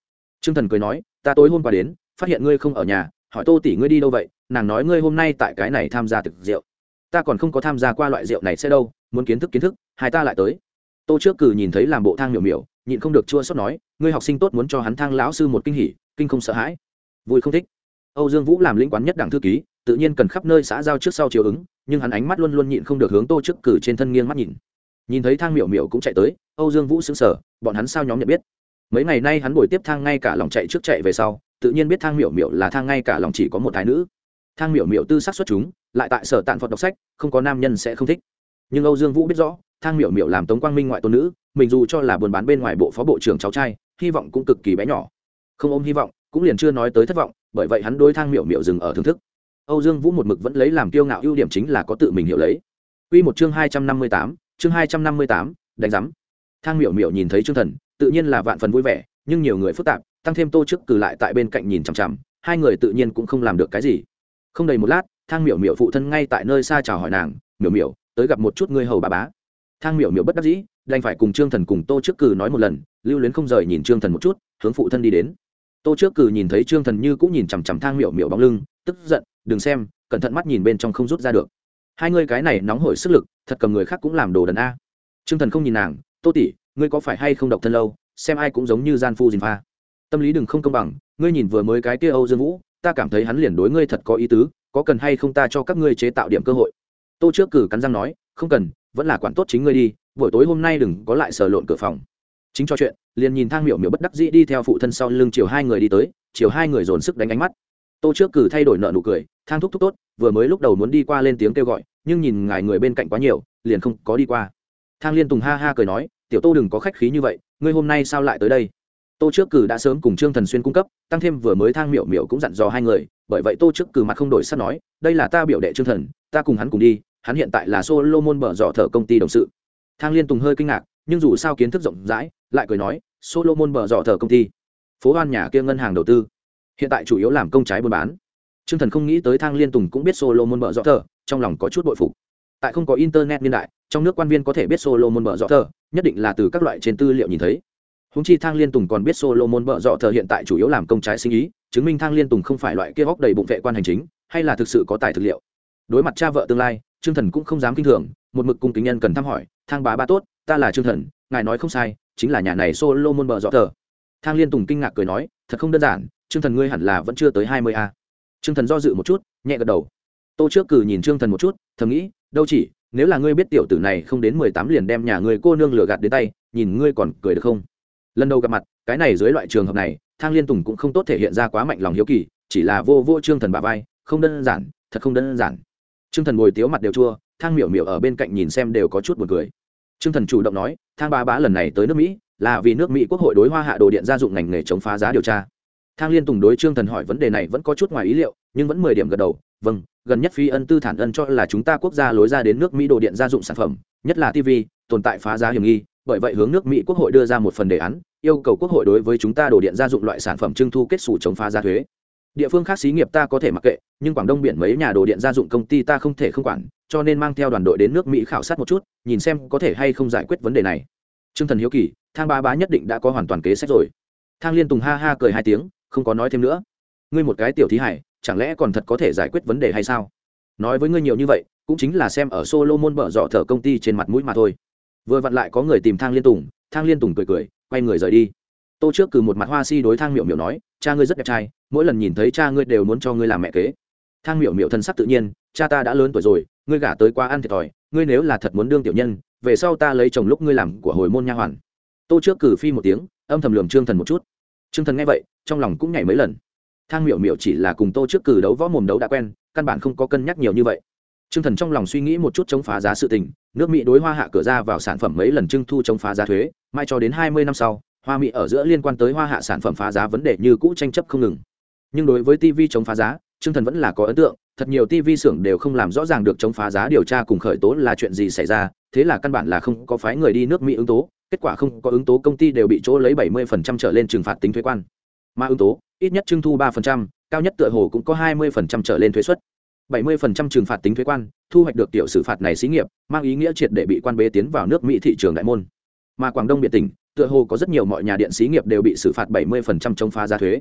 Trương Thần cười nói, ta tối hôm qua đến, phát hiện ngươi không ở nhà, hỏi Tô tỷ ngươi đi đâu vậy? Nàng nói ngươi hôm nay tại cái này tham gia thực rượu. Ta còn không có tham gia qua loại rượu này sẽ đâu, muốn kiến thức kiến thức, hai ta lại tới. tô trước cử nhìn thấy làm bộ thang miểu miểu nhịn không được chua xót nói ngươi học sinh tốt muốn cho hắn thang lão sư một kinh hỉ kinh không sợ hãi vui không thích. Âu dương vũ làm lĩnh quán nhất đảng thư ký, tự nhiên cần khắp nơi xã giao trước sau chiều ứng, nhưng hắn ánh mắt luôn luôn nhịn không được hướng tô trước cử trên thân nghiêng mắt nhìn. Nhìn thấy thang miểu miểu cũng chạy tới, âu dương vũ xứng sở bọn hắn sao nhóm nhận biết? Mấy ngày nay hắn buổi tiếp thang ngay cả lòng chạy trước chạy về sau, tự nhiên biết thang miểu miểu là thang ngay cả lòng chỉ có một thái nữ. Thang miểu miểu tư sắc xuất chúng, lại tại sở tạn phật đọc sách, không có nam nhân sẽ không thích. Nhưng âu dương vũ biết rõ, thang miểu miểu làm tống quang minh ngoại tôn nữ, mình dù cho là buôn bán bên ngoài bộ phó bộ trưởng cháu trai, hy vọng cũng cực kỳ bé nhỏ. Không ôm hy vọng cũng liền chưa nói tới thất vọng, bởi vậy hắn đối thang miểu miểu dừng ở thưởng thức. Âu dương vũ một mực vẫn lấy làm kiêu ngạo ưu điểm chính là có tự mình hiểu lấy. Quy một chương hai trăm năm mươi tám, chương hai trăm năm mươi tám, đánh giám. Thang miểu miểu nhìn thấy trương thần, tự nhiên là vạn phần vui vẻ, nhưng nhiều người phức tạp, tăng thêm tô chức cử lại tại bên cạnh nhìn chằm chằm, hai người tự nhiên cũng không làm được cái gì. Không đầy một lát, thang miểu miểu phụ thân ngay tại nơi xa chào hỏi nàng, miểu miểu, tới gặp một chút ngươi hầu bà bá. Thang miểu miểu bất đắc dĩ, đành phải cùng trương thần cùng tô trước cử nói một lần, lưu luyến không rời nhìn trương thần một chút, hướng phụ thân đi đến tô trước cử nhìn thấy trương thần như cũng nhìn chằm chằm thang miệu miệu bóng lưng, tức giận, đừng xem, cẩn thận mắt nhìn bên trong không rút ra được. Hai ngươi cái này nóng hổi sức lực, thật cầm người khác cũng làm đồ đần a. Trương thần không nhìn nàng, tô tỷ, ngươi có phải hay không độc thân lâu, xem ai cũng giống như gian phu dìn pha. Tâm lý đừng không công bằng, ngươi nhìn vừa mới cái kia âu dương vũ, ta cảm thấy hắn liền đối ngươi thật có ý tứ, có cần hay không ta cho các ngươi chế tạo điểm cơ hội? Tô trước cử cắn răng nói, không cần, vẫn là quản tốt chính ngươi đi, buổi tối hôm nay đừng có lại sờ lộn cửa phòng chính cho chuyện, liền nhìn thang miểu miểu bất đắc dĩ đi theo phụ thân sau lưng chiều hai người đi tới, chiều hai người dồn sức đánh ánh mắt. Tô trước cử thay đổi nợ nụ cười, thang thúc thúc tốt, vừa mới lúc đầu muốn đi qua lên tiếng kêu gọi, nhưng nhìn ngài người bên cạnh quá nhiều, liền không có đi qua. Thang liên tùng ha ha cười nói, tiểu tô đừng có khách khí như vậy, ngươi hôm nay sao lại tới đây? Tô trước cử đã sớm cùng trương thần xuyên cung cấp, tăng thêm vừa mới thang miểu miểu cũng dặn dò hai người, bởi vậy tô trước cử mặt không đổi sắt nói, đây là ta biểu đệ trương thần, ta cùng hắn cùng đi, hắn hiện tại là solomon bở dọ thở công ty đồng sự. Thang liên tùng hơi kinh ngạc, nhưng dù sao kiến thức rộng rãi lại cười nói solomon Bờ dọ Thờ công ty phố hoan nhà kia ngân hàng đầu tư hiện tại chủ yếu làm công trái buôn bán. Trương thần không nghĩ tới thang liên tùng cũng biết solomon Bờ dọ Thờ, trong lòng có chút bội phục. Tại không có internet niên đại trong nước quan viên có thể biết solomon Bờ dọ Thờ, nhất định là từ các loại trên tư liệu nhìn thấy. Húng chi thang liên tùng còn biết solomon Bờ dọ Thờ hiện tại chủ yếu làm công trái sinh ý chứng minh thang liên tùng không phải loại kia góc đầy bụng vệ quan hành chính hay là thực sự có tài thực liệu. Đối mặt cha vợ tương lai trương thần cũng không dám kinh thường một mực cung kính nhân cần thăm hỏi thang bá ba tốt ta là trương thần ngài nói không sai, chính là nhà này solomon bờ dọ tờ. thang liên tùng kinh ngạc cười nói, thật không đơn giản, trương thần ngươi hẳn là vẫn chưa tới hai mươi a. Trương thần do dự một chút, nhẹ gật đầu. Tô trước cử nhìn trương thần một chút, thầm nghĩ, đâu chỉ, nếu là ngươi biết tiểu tử này không đến mười tám liền đem nhà người cô nương lừa gạt đến tay, nhìn ngươi còn cười được không? Lần đầu gặp mặt, cái này dưới loại trường hợp này, thang liên tùng cũng không tốt thể hiện ra quá mạnh lòng hiếu kỳ, chỉ là vô vô trương thần bà vai, không đơn giản, thật không đơn giản. Trương thần ngồi tiếu mặt đều chua, thang miểu miểu ở bên cạnh nhìn xem đều có chút buồn cười trương thần chủ động nói, thang ba bá lần này tới nước mỹ, là vì nước mỹ quốc hội đối hoa hạ đồ điện gia dụng ngành nghề chống phá giá điều tra. Thang liên tùng đối trương thần hỏi vấn đề này vẫn có chút ngoài ý liệu, nhưng vẫn mười điểm gật đầu vâng gần nhất phi ân tư thản ân cho là chúng ta quốc gia lối ra đến nước mỹ đồ điện gia dụng sản phẩm, nhất là tv tồn tại phá giá hiểm nghi, bởi vậy hướng nước mỹ quốc hội đưa ra một phần đề án, yêu cầu quốc hội đối với chúng ta đồ điện gia dụng loại sản phẩm trưng thu kết xù chống phá giá thuế. Địa phương khác xí nghiệp ta có thể mặc kệ, nhưng quảng đông biển mấy nhà đồ điện gia dụng công ty ta không thể không quản cho nên mang theo đoàn đội đến nước mỹ khảo sát một chút, nhìn xem có thể hay không giải quyết vấn đề này. T r ư ơ n g thần hiếu kỳ, thang ba bá nhất định đã có hoàn toàn kế sách rồi. Thang liên tùng ha ha cười hai tiếng, không có nói thêm nữa. Ngươi một cái tiểu thí hải, chẳng lẽ còn thật có thể giải quyết vấn đề hay sao? Nói với ngươi nhiều như vậy, cũng chính là xem ở solomon bở dọ thở công ty trên mặt mũi mà thôi. Vừa vặn lại có người tìm thang liên tùng, thang liên tùng cười cười, quay người rời đi. Tô trước cử một mặt hoa si đối thang Miểu Miểu nói, cha ngươi rất đẹp trai, mỗi lần nhìn thấy cha ngươi đều muốn cho ngươi làm mẹ kế. Thang miểu miểu thân sắc tự nhiên, cha ta đã lớn tuổi rồi ngươi gả tới quá ăn thiệt thòi, ngươi nếu là thật muốn đương tiểu nhân, về sau ta lấy chồng lúc ngươi làm của hồi môn nha hoàn. Tô trước cử phi một tiếng, âm thầm lường trương thần một chút. Trương thần nghe vậy, trong lòng cũng nhảy mấy lần. Thang miểu miểu chỉ là cùng tô trước cử đấu võ mồm đấu đã quen, căn bản không có cân nhắc nhiều như vậy. Trương thần trong lòng suy nghĩ một chút chống phá giá sự tình, nước mỹ đối hoa hạ cửa ra vào sản phẩm mấy lần trưng thu chống phá giá thuế, mai cho đến hai mươi năm sau, hoa mỹ ở giữa liên quan tới hoa hạ sản phẩm phá giá vấn đề như cũ tranh chấp không ngừng. Nhưng đối với tv chống phá giá, trương thần vẫn là có ấn tượng thật nhiều tv xưởng đều không làm rõ ràng được chống phá giá điều tra cùng khởi tố là chuyện gì xảy ra thế là căn bản là không có phái người đi nước mỹ ứng tố kết quả không có ứng tố công ty đều bị chỗ lấy 70% trở lên trừng phạt tính thuế quan. Mà ứng tố ít nhất trưng thu 3%, cao nhất tựa hồ cũng có 20% trở lên thuế suất. 70% trừng phạt tính thuế quan thu hoạch được tiểu xử phạt này xí nghiệp mang ý nghĩa triệt để bị quan bế tiến vào nước mỹ thị trường đại môn. Mà quảng đông biệt tỉnh tựa hồ có rất nhiều mọi nhà điện xí nghiệp đều bị xử phạt 70% chống phá giá thuế.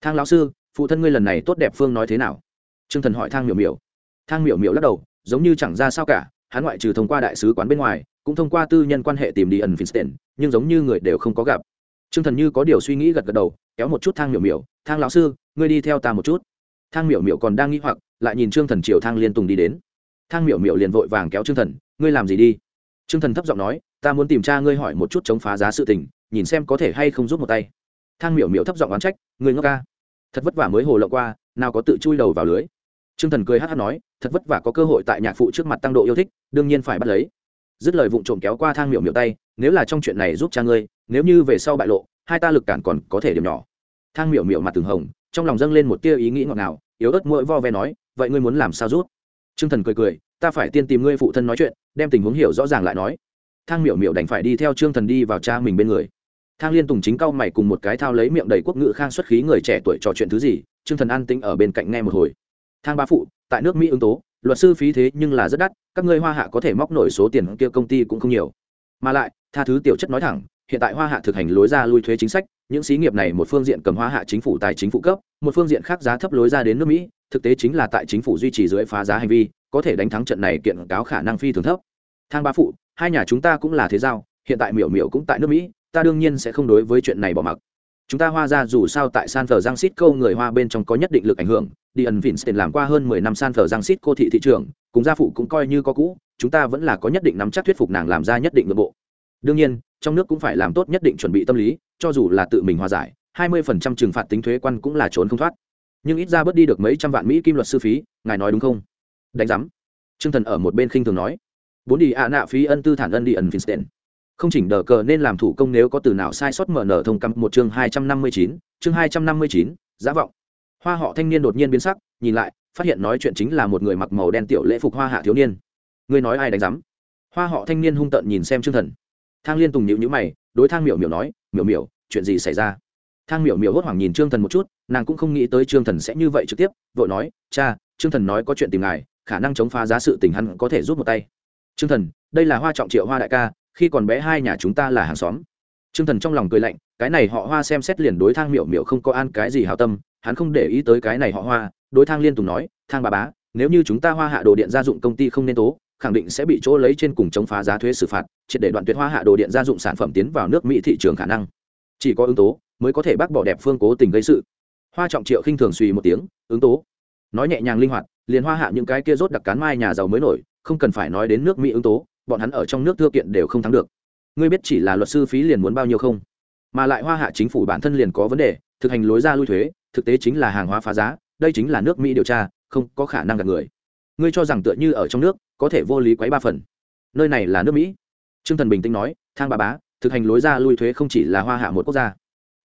Thang lão sư phụ thân ngươi lần này tốt đẹp phương nói thế nào? Trương thần hỏi thang miểu miểu thang miểu miểu lắc đầu giống như chẳng ra sao cả hắn ngoại trừ thông qua đại sứ quán bên ngoài cũng thông qua tư nhân quan hệ tìm đi ẩn Finstein, nhưng giống như người đều không có gặp. Trương Thần như có điều suy nghĩ gật gật đầu, kéo một chút thang miểu miểu, "Thang lão sư, ngươi đi theo ta một chút." Thang miểu miểu còn đang nghĩ hoặc, lại nhìn Trương Thần chiều thang liên tùng đi đến. Thang miểu miểu liền vội vàng kéo Trương Thần, "Ngươi làm gì đi?" Trương Thần thấp giọng nói, "Ta muốn tìm cha ngươi hỏi một chút chống phá giá sự tình, nhìn xem có thể hay không giúp một tay." Thang miểu miểu thấp giọng oán trách, "Ngươi ngốc ca, thật vất vả mới hồ lộng qua, nào có tự chui đầu vào lưới." Trương Thần cười hắc hắc nói, "Thật vất vả có cơ hội tại nhạc phụ trước mặt tăng độ yêu thích, đương nhiên phải bắt lấy." dứt lời vụng trộm kéo qua thang miểu miểu tay nếu là trong chuyện này giúp cha ngươi nếu như về sau bại lộ hai ta lực cản còn có thể điểm nhỏ. Thang miểu miểu mặt từng hồng trong lòng dâng lên một tia ý nghĩ ngọt ngào yếu ớt muội vo ve nói vậy ngươi muốn làm sao rút? Trương thần cười cười ta phải tiên tìm ngươi phụ thân nói chuyện đem tình huống hiểu rõ ràng lại nói. Thang miểu miểu đành phải đi theo trương thần đi vào cha mình bên người. Thang liên tùng chính cao mày cùng một cái thao lấy miệng đầy quốc ngữ khang xuất khí người trẻ tuổi trò chuyện thứ gì trương thần an tĩnh ở bên cạnh nghe một hồi thang ba phụ, tại nước mỹ ứng tố, luật sư phí thế nhưng là rất đắt, các ngươi hoa hạ có thể móc nổi số tiền kia công ty cũng không nhiều. Mà lại, tha thứ tiểu chất nói thẳng, hiện tại hoa hạ thực hành lối ra lui thuế chính sách, những xí nghiệp này một phương diện cầm hoa hạ chính phủ tài chính phụ cấp, một phương diện khác giá thấp lối ra đến nước mỹ, thực tế chính là tại chính phủ duy trì dưới phá giá hành vi, có thể đánh thắng trận này kiện cáo khả năng phi thường thấp. Thang ba phụ, hai nhà chúng ta cũng là thế giao, hiện tại miểu miểu cũng tại nước mỹ, ta đương nhiên sẽ không đối với chuyện này bỏ mặc chúng ta hoa ra dù sao tại san thờ giang xít câu người hoa bên trong có nhất định lực ảnh hưởng, đi ẩn vincent làm qua hơn mười năm san thờ giang xít cô thị thị trường cùng gia phụ cũng coi như có cũ, chúng ta vẫn là có nhất định nắm chắc thuyết phục nàng làm ra nhất định nội bộ. Đương nhiên, trong nước cũng phải làm tốt nhất định chuẩn bị tâm lý, cho dù là tự mình hòa giải, hai mươi phần trăm trừng phạt tính thuế quan cũng là trốn không thoát. Nhưng ít ra bớt đi được mấy trăm vạn mỹ kim luật sư phí, ngài nói đúng không? Đánh giám. T r ư ơ n g thần ở một bên khinh thường nói. Bốn đi ạ nạ phí ân tư thản ân đi ẩn vincent không chỉnh đờ cờ nên làm thủ công nếu có từ nào sai sót mở nở thông cắm một chương hai trăm năm mươi chín, chương hai trăm năm mươi chín, giá vọng. Hoa họ thanh niên đột nhiên biến sắc, nhìn lại, phát hiện nói chuyện chính là một người mặc màu đen tiểu lễ phục hoa hạ thiếu niên. Ngươi nói ai đánh giám? Hoa họ thanh niên hung tợn nhìn xem chương thần. Thang liên tùng nhịu nhữ mày, đối thang miểu miểu nói, miểu miểu, chuyện gì xảy ra? Thang miểu miểu hốt hoảng nhìn trương thần một chút, nàng cũng không nghĩ tới trương thần sẽ như vậy trực tiếp, vội nói, cha, trương thần nói có chuyện tìm ngài, khả năng chống phá giá sự tình hắn có thể giúp một tay. Trương thần, đây là hoa trọng triệu hoa đại ca khi còn bé hai nhà chúng ta là hàng xóm. T r ư ơ n g thần trong lòng cười lạnh, cái này họ hoa xem xét liền đối thang miểu miểu không có an cái gì hào tâm, hắn không để ý tới cái này họ hoa, đối thang liên tục nói, thang bà bá, nếu như chúng ta hoa hạ đồ điện gia dụng công ty không nên tố, khẳng định sẽ bị chỗ lấy trên cùng chống phá giá thuế xử phạt, triệt để đoạn tuyệt hoa hạ đồ điện gia dụng sản phẩm tiến vào nước mỹ thị trường khả năng. Chỉ có ứng tố, mới có thể bác bỏ đẹp phương cố tình gây sự. Hoa trọng triệu khinh thường suy một tiếng, ứng tố? Nói nhẹ nhàng linh hoạt, liền hoa hạ những cái kia rốt đặc cán mai nhà giàu mới nổi, không cần phải nói đến nước mỹ ứng tố bọn hắn ở trong nước thưa kiện đều không thắng được. Ngươi biết chỉ là luật sư phí liền muốn bao nhiêu không? Mà lại hoa hạ chính phủ bản thân liền có vấn đề, thực hành lối ra lui thuế, thực tế chính là hàng hóa phá giá, đây chính là nước mỹ điều tra, không có khả năng gặp người. Ngươi cho rằng tựa như ở trong nước, có thể vô lý quấy ba phần. Nơi này là nước mỹ. T r ư ơ n g thần bình tĩnh nói, thang bà bá, thực hành lối ra lui thuế không chỉ là hoa hạ một quốc gia.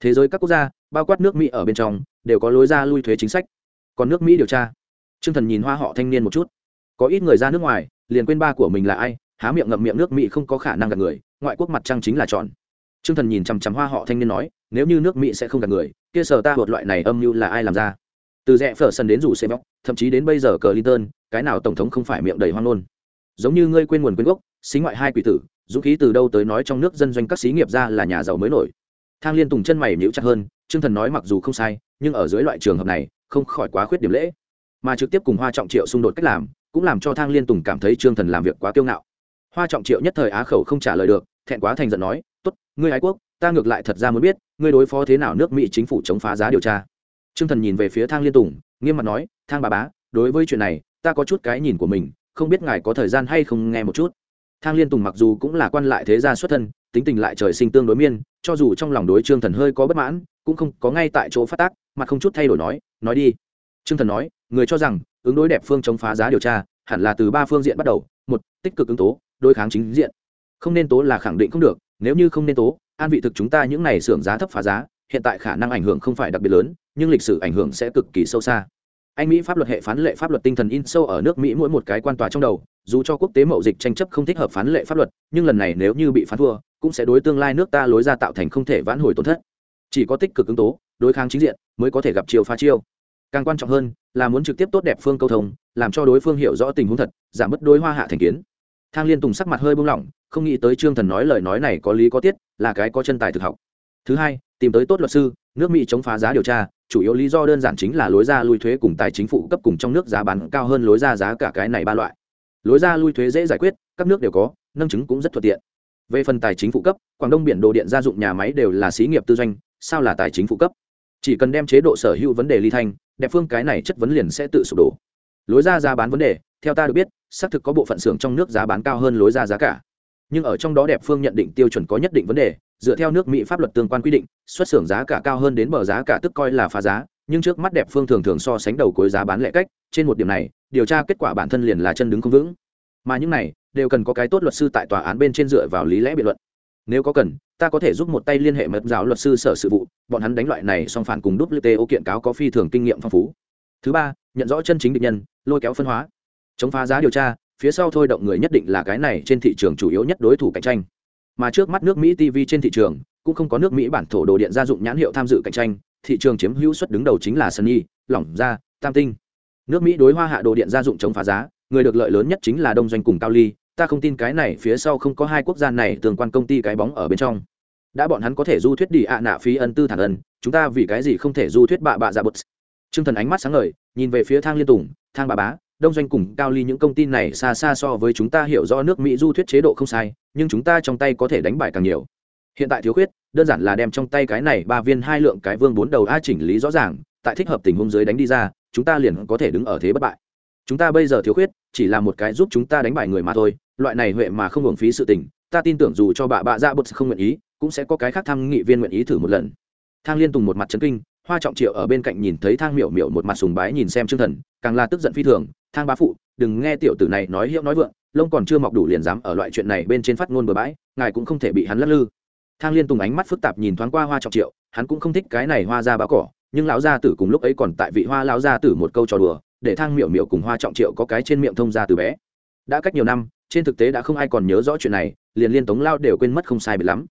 Thế giới các quốc gia, bao quát nước mỹ ở bên trong, đều có lối ra lui thuế chính sách. Còn nước mỹ điều tra. T r ư ơ n g thần nhìn hoa họ thanh niên một chút. Có ít người ra nước ngoài, liền quên ba của mình là ai há miệng ngậm miệng nước mỹ không có khả năng gạt người, ngoại quốc mặt trăng chính là tròn. T r ư ơ n g thần nhìn chằm chằm hoa họ thanh niên nói, nếu như nước mỹ sẽ không gạt người, kia sở ta hột loại này âm mưu là ai làm ra? Từ rẽ phở sân đến rủ xe bóc, thậm chí đến bây giờ cờ linton cái nào tổng thống không phải miệng đầy hoang nôn giống như ngươi quên nguồn quên gốc, xính ngoại hai quỷ tử, dũng khí từ đâu tới nói trong nước dân doanh các xí nghiệp ra là nhà giàu mới nổi. Thang liên tùng chân mày nhíu chặt hơn t thần nói mặc dù không sai, nhưng ở dưới loại trường hợp này, không khỏi quá khuyết điểm lễ. Mà trực tiếp cùng hoa trọng triệu xung đột cách làm, cũng làm cho thang liên tùng cảm thấy trương thần làm việc quá kiêu ngạo hoa trọng triệu nhất thời á khẩu không trả lời được, thẹn quá thành giận nói, tốt, ngươi ái quốc, ta ngược lại thật ra muốn biết, ngươi đối phó thế nào nước mỹ chính phủ chống phá giá điều tra. T r ư ơ n g thần nhìn về phía thang liên tùng, nghiêm mặt nói, thang bà bá, đối với chuyện này, ta có chút cái nhìn của mình, không biết ngài có thời gian hay không nghe một chút. Thang liên tùng mặc dù cũng là quan lại thế gia xuất thân, tính tình lại trời sinh tương đối miên, cho dù trong lòng đối trương thần hơi có bất mãn, cũng không có ngay tại chỗ phát tác mà không chút thay đổi nói nói đi. Trương thần nói, người cho rằng, ứng đối đẹp phương chống phá giá điều tra, hẳn là từ ba phương diện bắt đầu, một, tích cực ứng tố đối kháng chính diện. Không nên tố là khẳng định không được, nếu như không nên tố, an vị thực chúng ta những này xưởng giá thấp phá giá, hiện tại khả năng ảnh hưởng không phải đặc biệt lớn, nhưng lịch sử ảnh hưởng sẽ cực kỳ sâu xa. Anh mỹ pháp luật hệ phán lệ pháp luật tinh thần in sâu ở nước mỹ mỗi một cái quan tòa trong đầu, dù cho quốc tế mậu dịch tranh chấp không thích hợp phán lệ pháp luật, nhưng lần này nếu như bị phán thua, cũng sẽ đối tương lai nước ta lối ra tạo thành không thể vãn hồi tổn thất. Chỉ có tích cực ứng tố, đối kháng chính diện, mới có thể gặp chiều pha chiêu. Càng quan trọng hơn, là muốn trực tiếp tốt đẹp phương câu thông, làm cho đối phương hiểu rõ tình huống thật, giảm bớt đối hoa hạ thành kiến thang liên tùng sắc mặt hơi buông lỏng, không nghĩ tới trương thần nói lời nói này có lý có tiết, là cái có chân tài thực học. Thứ hai, tìm tới tốt luật sư, nước mỹ chống phá giá điều tra, chủ yếu lý do đơn giản chính là lối ra lui thuế cùng tài chính phụ cấp cùng trong nước giá bán cao hơn lối ra giá cả cái này ba loại. Lối ra lui thuế dễ giải quyết, các nước đều có, nâng chứng cũng rất thuận tiện. Về phần tài chính phụ cấp, quảng đông biển đồ điện gia dụng nhà máy đều là xí nghiệp tư doanh, sao là tài chính phụ cấp? Chỉ cần đem chế độ sở hữu vấn đề ly thanh, đẹp phương cái này chất vấn liền sẽ tự sụp đổ. Lối ra giá bán vấn đề, theo ta được biết xác thực có bộ phận xưởng trong nước giá bán cao hơn lối ra giá cả. Nhưng ở trong đó đẹp phương nhận định tiêu chuẩn có nhất định vấn đề, dựa theo nước mỹ pháp luật tương quan quy định, xuất xưởng giá cả cao hơn đến bờ giá cả tức coi là phá giá, nhưng trước mắt đẹp phương thường thường so sánh đầu cuối giá bán lẻ cách, trên một điểm này, điều tra kết quả bản thân liền là chân đứng không vững. Mà những này, đều cần có cái tốt luật sư tại tòa án bên trên dựa vào lý lẽ biện luận. Nếu có cần, ta có thể giúp một tay liên hệ mật giáo luật sư sở sự vụ, bọn hắn đánh loại này song phản cùng wto kiện cáo có phi thường kinh nghiệm phong phú. Thứ ba, nhận rõ chân chính định nhân, lôi kéo phân hóa chống phá giá điều tra, phía sau thôi động người nhất định là cái này trên thị trường chủ yếu nhất đối thủ cạnh tranh. Mà trước mắt nước mỹ tv trên thị trường, cũng không có nước mỹ bản thổ đồ điện gia dụng nhãn hiệu tham dự cạnh tranh, thị trường chiếm hữu suất đứng đầu chính là sunny, lỏng da tam tinh. Nước mỹ đối hoa hạ đồ điện gia dụng chống phá giá, người được lợi lớn nhất chính là đông doanh cùng cao ly, ta không tin cái này phía sau không có hai quốc gia này tương quan công ty cái bóng ở bên trong. Đã bọn hắn có thể du thuyết đi ạ nạ phí ân tư thản ân, chúng ta vì cái gì không thể du thuyết bạ bạ dạ bật t r ư ơ n g thần ánh mắt sáng ngời, nhìn về phía thang liên tùng, thang bà bá đông doanh cùng cao ly những công ty này xa xa so với chúng ta hiểu rõ nước mỹ du thuyết chế độ không sai, nhưng chúng ta trong tay có thể đánh bại càng nhiều. Hiện tại thiếu khuyết, đơn giản là đem trong tay cái này ba viên hai lượng cái vương bốn đầu a chỉnh lý rõ ràng, tại thích hợp tình huống dưới đánh đi ra, chúng ta liền có thể đứng ở thế bất bại. Chúng ta bây giờ thiếu khuyết, chỉ là một cái giúp chúng ta đánh bại người mà thôi, loại này huệ mà không hưởng phí sự tình, ta tin tưởng dù cho bà bạ dạ bật không nguyện ý, cũng sẽ có cái khác tham nghị viên nguyện ý thử một lần. Thang liên tùng một mặt chấn kinh, hoa trọng triệu ở bên cạnh nhìn thấy thang miểu miểu một mặt sùng bái nhìn xem chương thần, càng là tức giận phi thường thang bá phụ, đừng nghe tiểu tử này nói hiệu nói vượng, lông còn chưa mọc đủ liền dám ở loại chuyện này bên trên phát ngôn bừa bãi, ngài cũng không thể bị hắn lắc lư. Thang liên tùng ánh mắt phức tạp nhìn thoáng qua hoa trọng triệu, hắn cũng không thích cái này hoa ra báo cỏ, nhưng lão gia tử cùng lúc ấy còn tại vị hoa lão gia tử một câu trò đùa, để thang miểu miểu cùng hoa trọng triệu có cái trên miệng thông ra từ bé. Đã cách nhiều năm, trên thực tế đã không ai còn nhớ rõ chuyện này, liền liên tống lao đều quên mất không sai biệt lắm.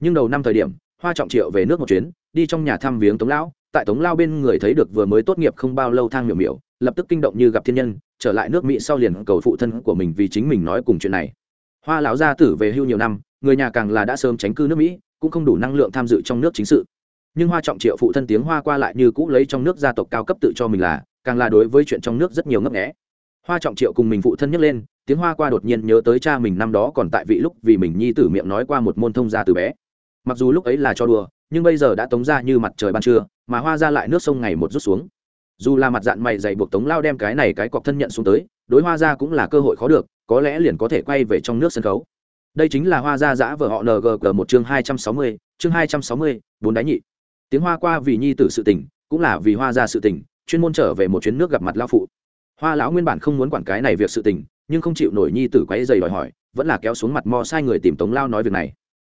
Nhưng đầu năm thời điểm, hoa trọng triệu về nước một chuyến, đi trong nhà thăm viếng tống lão, tại tống lao bên người thấy được vừa mới tốt nghiệp không bao lâu thang miểu miểu lập tức kinh động như gặp thiên nhân, trở lại nước mỹ sau liền cầu phụ thân của mình vì chính mình nói cùng chuyện này. Hoa lão gia tử về hưu nhiều năm, người nhà càng là đã sớm tránh cư nước mỹ, cũng không đủ năng lượng tham dự trong nước chính sự. Nhưng hoa trọng triệu phụ thân tiếng hoa qua lại như cũ lấy trong nước gia tộc cao cấp tự cho mình là, càng là đối với chuyện trong nước rất nhiều ngấp nghẽ hoa trọng triệu cùng mình phụ thân nhắc lên, tiếng hoa qua đột nhiên nhớ tới cha mình năm đó còn tại vị lúc vì mình nhi tử miệng nói qua một môn thông gia từ bé. Mặc dù lúc ấy là cho đùa, nhưng bây giờ đã tống ra như mặt trời ban trưa, mà hoa ra lại nước sông ngày một rút xuống dù là mặt dạng mày dày buộc tống lao đem cái này cái cọc thân nhận xuống tới, đối hoa ra cũng là cơ hội khó được, có lẽ liền có thể quay về trong nước sân khấu. Đây chính là hoa ra giã vợ họ ngg một chương hai trăm sáu mươi, chương hai trăm sáu mươi, bốn đáy nhị. Tiếng hoa qua vì nhi tử sự tình, cũng là vì hoa ra sự tình, chuyên môn trở về một chuyến nước gặp mặt lao phụ. Hoa lão nguyên bản không muốn quản cái này việc sự tình, nhưng không chịu nổi nhi tử quấy dày đòi hỏi, vẫn là kéo xuống mặt mò sai người tìm tống lao nói việc này.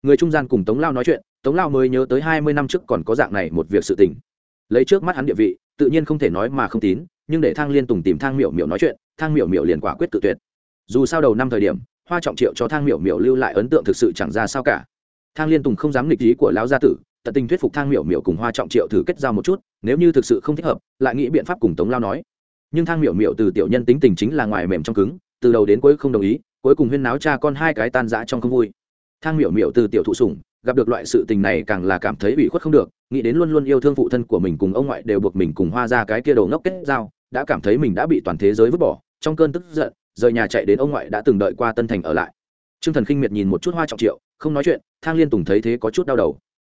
Người trung gian cùng tống lao nói chuyện, tống lao mới nhớ tới hai mươi năm trước còn có dạng này một việc sự tình. Lấy trước mắt hắn địa vị tự nhiên không thể nói mà không tín, nhưng để thang liên tùng tìm thang miểu miểu nói chuyện, thang miểu miểu liền quả quyết tự tuyệt. Dù sao đầu năm thời điểm, hoa trọng triệu cho thang miểu miểu lưu lại ấn tượng thực sự chẳng ra sao cả. Thang liên tùng không dám nghịch ý của lão gia tử, tận tình thuyết phục thang miểu miểu cùng hoa trọng triệu thử kết giao một chút, nếu như thực sự không thích hợp, lại nghĩ biện pháp cùng tống lao nói. Nhưng thang miểu miểu từ tiểu nhân tính tình chính là ngoài mềm trong cứng, từ đầu đến cuối không đồng ý, cuối cùng huyên náo cha con hai cái tan rã trong không vui. Thang miểu miểu từ tiểu thụ sủng gặp được loại sự tình này càng là cảm thấy ủy khuất không được, nghĩ đến luôn luôn yêu thương phụ thân của mình cùng ông ngoại đều buộc mình cùng hoa ra cái kia đầu ngốc kết giao, đã cảm thấy mình đã bị toàn thế giới vứt bỏ, trong cơn tức giận, rời nhà chạy đến ông ngoại đã từng đợi qua tân thành ở lại. Trương thần khinh miệt nhìn một chút hoa trọng triệu, không nói chuyện, thang liên tùng thấy thế có chút đau đầu.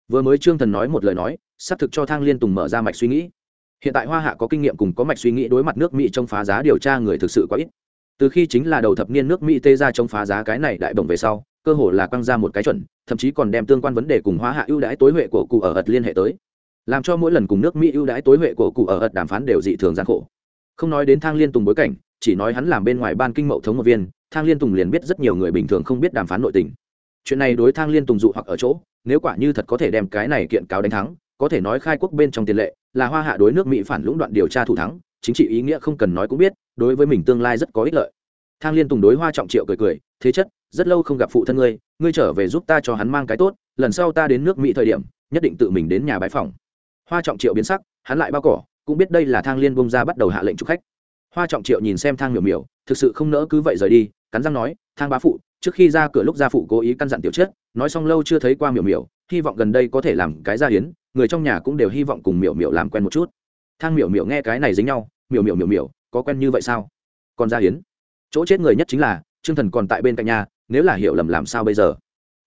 Vừa mới trương thần nói một lời nói, xác thực cho thang liên tùng mở ra mạch suy nghĩ. Hiện tại hoa hạ có kinh nghiệm cùng có mạch suy nghĩ đối mặt nước mỹ trong phá giá điều tra người thực sự quá ít. Từ khi chính là đầu thập niên nước mỹ tê ra trong phá giá cái này đại bổng về sau cơ hồ là quăng ra một cái chuẩn, thậm chí còn đem tương quan vấn đề cùng hóa hạ ưu đãi tối huệ của cụ ở ật liên hệ tới. Làm cho mỗi lần cùng nước mỹ ưu đãi tối huệ của cụ ở ật đàm phán đều dị thường gian khổ. Không nói đến thang liên tùng bối cảnh, chỉ nói hắn làm bên ngoài ban kinh mậu thống một viên, thang liên tùng liền biết rất nhiều người bình thường không biết đàm phán nội tình. Chuyện này đối thang liên tùng dụ hoặc ở chỗ, nếu quả như thật có thể đem cái này kiện cáo đánh thắng, có thể nói khai quốc bên trong tiền lệ, là hoa hạ đối nước mỹ phản lũng đoạn điều tra thủ thắng, chính trị ý nghĩa không cần nói cũng biết, đối với mình tương lai rất có ích lợi. Thang liên tùng đối hoa trọng triệu cười cười, thế chất rất lâu không gặp phụ thân ngươi ngươi trở về giúp ta cho hắn mang cái tốt, lần sau ta đến nước mỹ thời điểm, nhất định tự mình đến nhà bái phòng hoa trọng triệu biến sắc, hắn lại bao cỏ, cũng biết đây là thang liên bông ra bắt đầu hạ lệnh chụp khách. Hoa trọng triệu nhìn xem thang miểu miểu, thực sự không nỡ cứ vậy rời đi, cắn răng nói, thang bá phụ, trước khi ra cửa lúc gia phụ cố ý căn dặn tiểu chết, nói xong lâu chưa thấy qua miểu miểu, hy vọng gần đây có thể làm cái gia hiến, người trong nhà cũng đều hy vọng cùng miểu miểu làm quen một chút. Thang miểu miểu nghe cái này dính nhau, miểu miểu miểu miểu, có quen như vậy sao? Còn gia hiến? Chỗ chết người nhất chính là, trương thần còn tại bên cạnh nhà nếu là hiểu lầm làm sao bây giờ?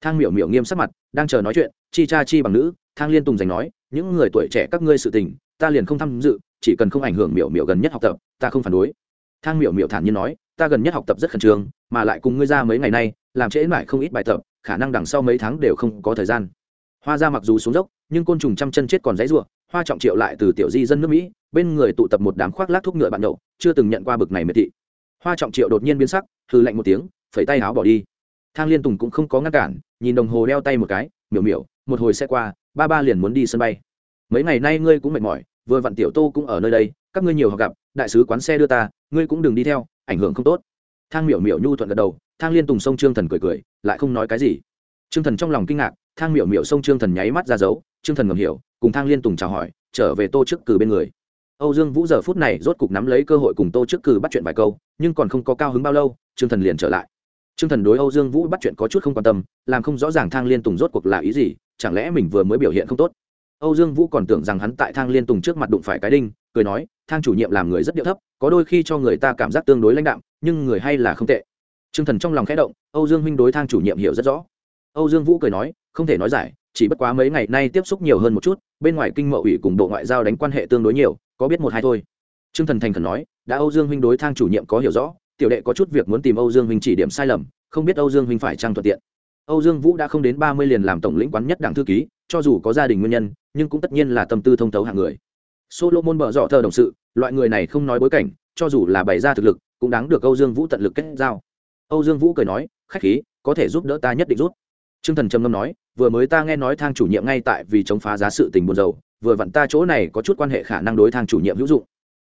Thang miểu miểu nghiêm sắc mặt, đang chờ nói chuyện, chi cha chi bằng nữ, thang liên tùng giành nói, những người tuổi trẻ các ngươi sự tình, ta liền không tham dự, chỉ cần không ảnh hưởng miểu miểu gần nhất học tập, ta không phản đối. Thang miểu miểu thản nhiên nói, ta gần nhất học tập rất khẩn trương, mà lại cùng ngươi ra mấy ngày nay, làm trễ mãi không ít bài tập, khả năng đằng sau mấy tháng đều không có thời gian. Hoa ra mặc dù xuống dốc, nhưng côn trùng trăm chân chết còn dãy ruộng hoa trọng triệu lại từ tiểu di dân nước mỹ, bên người tụ tập một đám khoác lác thuốc ngựa bạn nhậu, chưa từng nhận qua bực này miệt thị. Hoa trọng triệu đột nhiên biến sắc hư lạnh một tiếng phẩy tay áo bỏ đi. Thang liên tùng cũng không có ngăn cản, nhìn đồng hồ đeo tay một cái, miểu miểu, một hồi xe qua, ba ba liền muốn đi sân bay. Mấy ngày nay ngươi cũng mệt mỏi, vừa vặn tiểu tô cũng ở nơi đây, các ngươi nhiều họp gặp, đại sứ quán xe đưa ta, ngươi cũng đừng đi theo, ảnh hưởng không tốt. Thang miểu miểu nhu thuận gật đầu, thang liên tùng sông trương thần cười cười, lại không nói cái gì. Trương thần trong lòng kinh ngạc, thang miểu miểu sông trương thần nháy mắt ra dấu, trương thần ngầm hiểu, cùng thang liên tùng chào hỏi, trở về tô trước cử bên người. Âu dương vũ giờ phút này rốt cục nắm lấy cơ hội cùng tô trước cử bắt chuyện vài câu, nhưng còn không có cao hứng bao lâu, trương thần liền trở lại trương thần đối âu dương vũ bắt chuyện có chút không quan tâm, làm không rõ ràng thang liên tùng rốt cuộc là ý gì, chẳng lẽ mình vừa mới biểu hiện không tốt? Âu dương vũ còn tưởng rằng hắn tại thang liên tùng trước mặt đụng phải cái đinh, cười nói, thang chủ nhiệm làm người rất điệu thấp, có đôi khi cho người ta cảm giác tương đối lãnh đạm, nhưng người hay là không tệ. Trương thần trong lòng khẽ động, âu dương huynh đối thang chủ nhiệm hiểu rất rõ. Âu dương vũ cười nói, không thể nói giải, chỉ bất quá mấy ngày nay tiếp xúc nhiều hơn một chút, bên ngoài kinh mậu ủy cùng bộ ngoại giao đánh quan hệ tương đối nhiều, có biết một hai thôi. Trương thần thành khẩn nói, đã âu dương huynh đối thang chủ nhiệm có hiểu rõ tiểu đệ có chút việc muốn tìm âu dương huynh chỉ điểm sai lầm, không biết âu dương huynh phải trăng thuận tiện. Âu dương vũ đã không đến ba mươi liền làm tổng lĩnh quán nhất đảng thư ký, cho dù có gia đình nguyên nhân, nhưng cũng tất nhiên là tâm tư thông thấu hạng người. Solomon bợ dọ thơ đồng sự, loại người này không nói bối cảnh, cho dù là bày ra thực lực, cũng đáng được âu dương vũ tận lực kết giao. Âu dương vũ cười nói, khách khí, có thể giúp đỡ ta nhất định rút. T r ư ơ n g thần trầm ngâm nói, vừa mới ta nghe nói thang chủ nhiệm ngay tại vì chống phá giá sự tình buồn dầu vừa vặn ta chỗ này có chút quan hệ khả năng đối thang chủ nhiệm hữu dụng.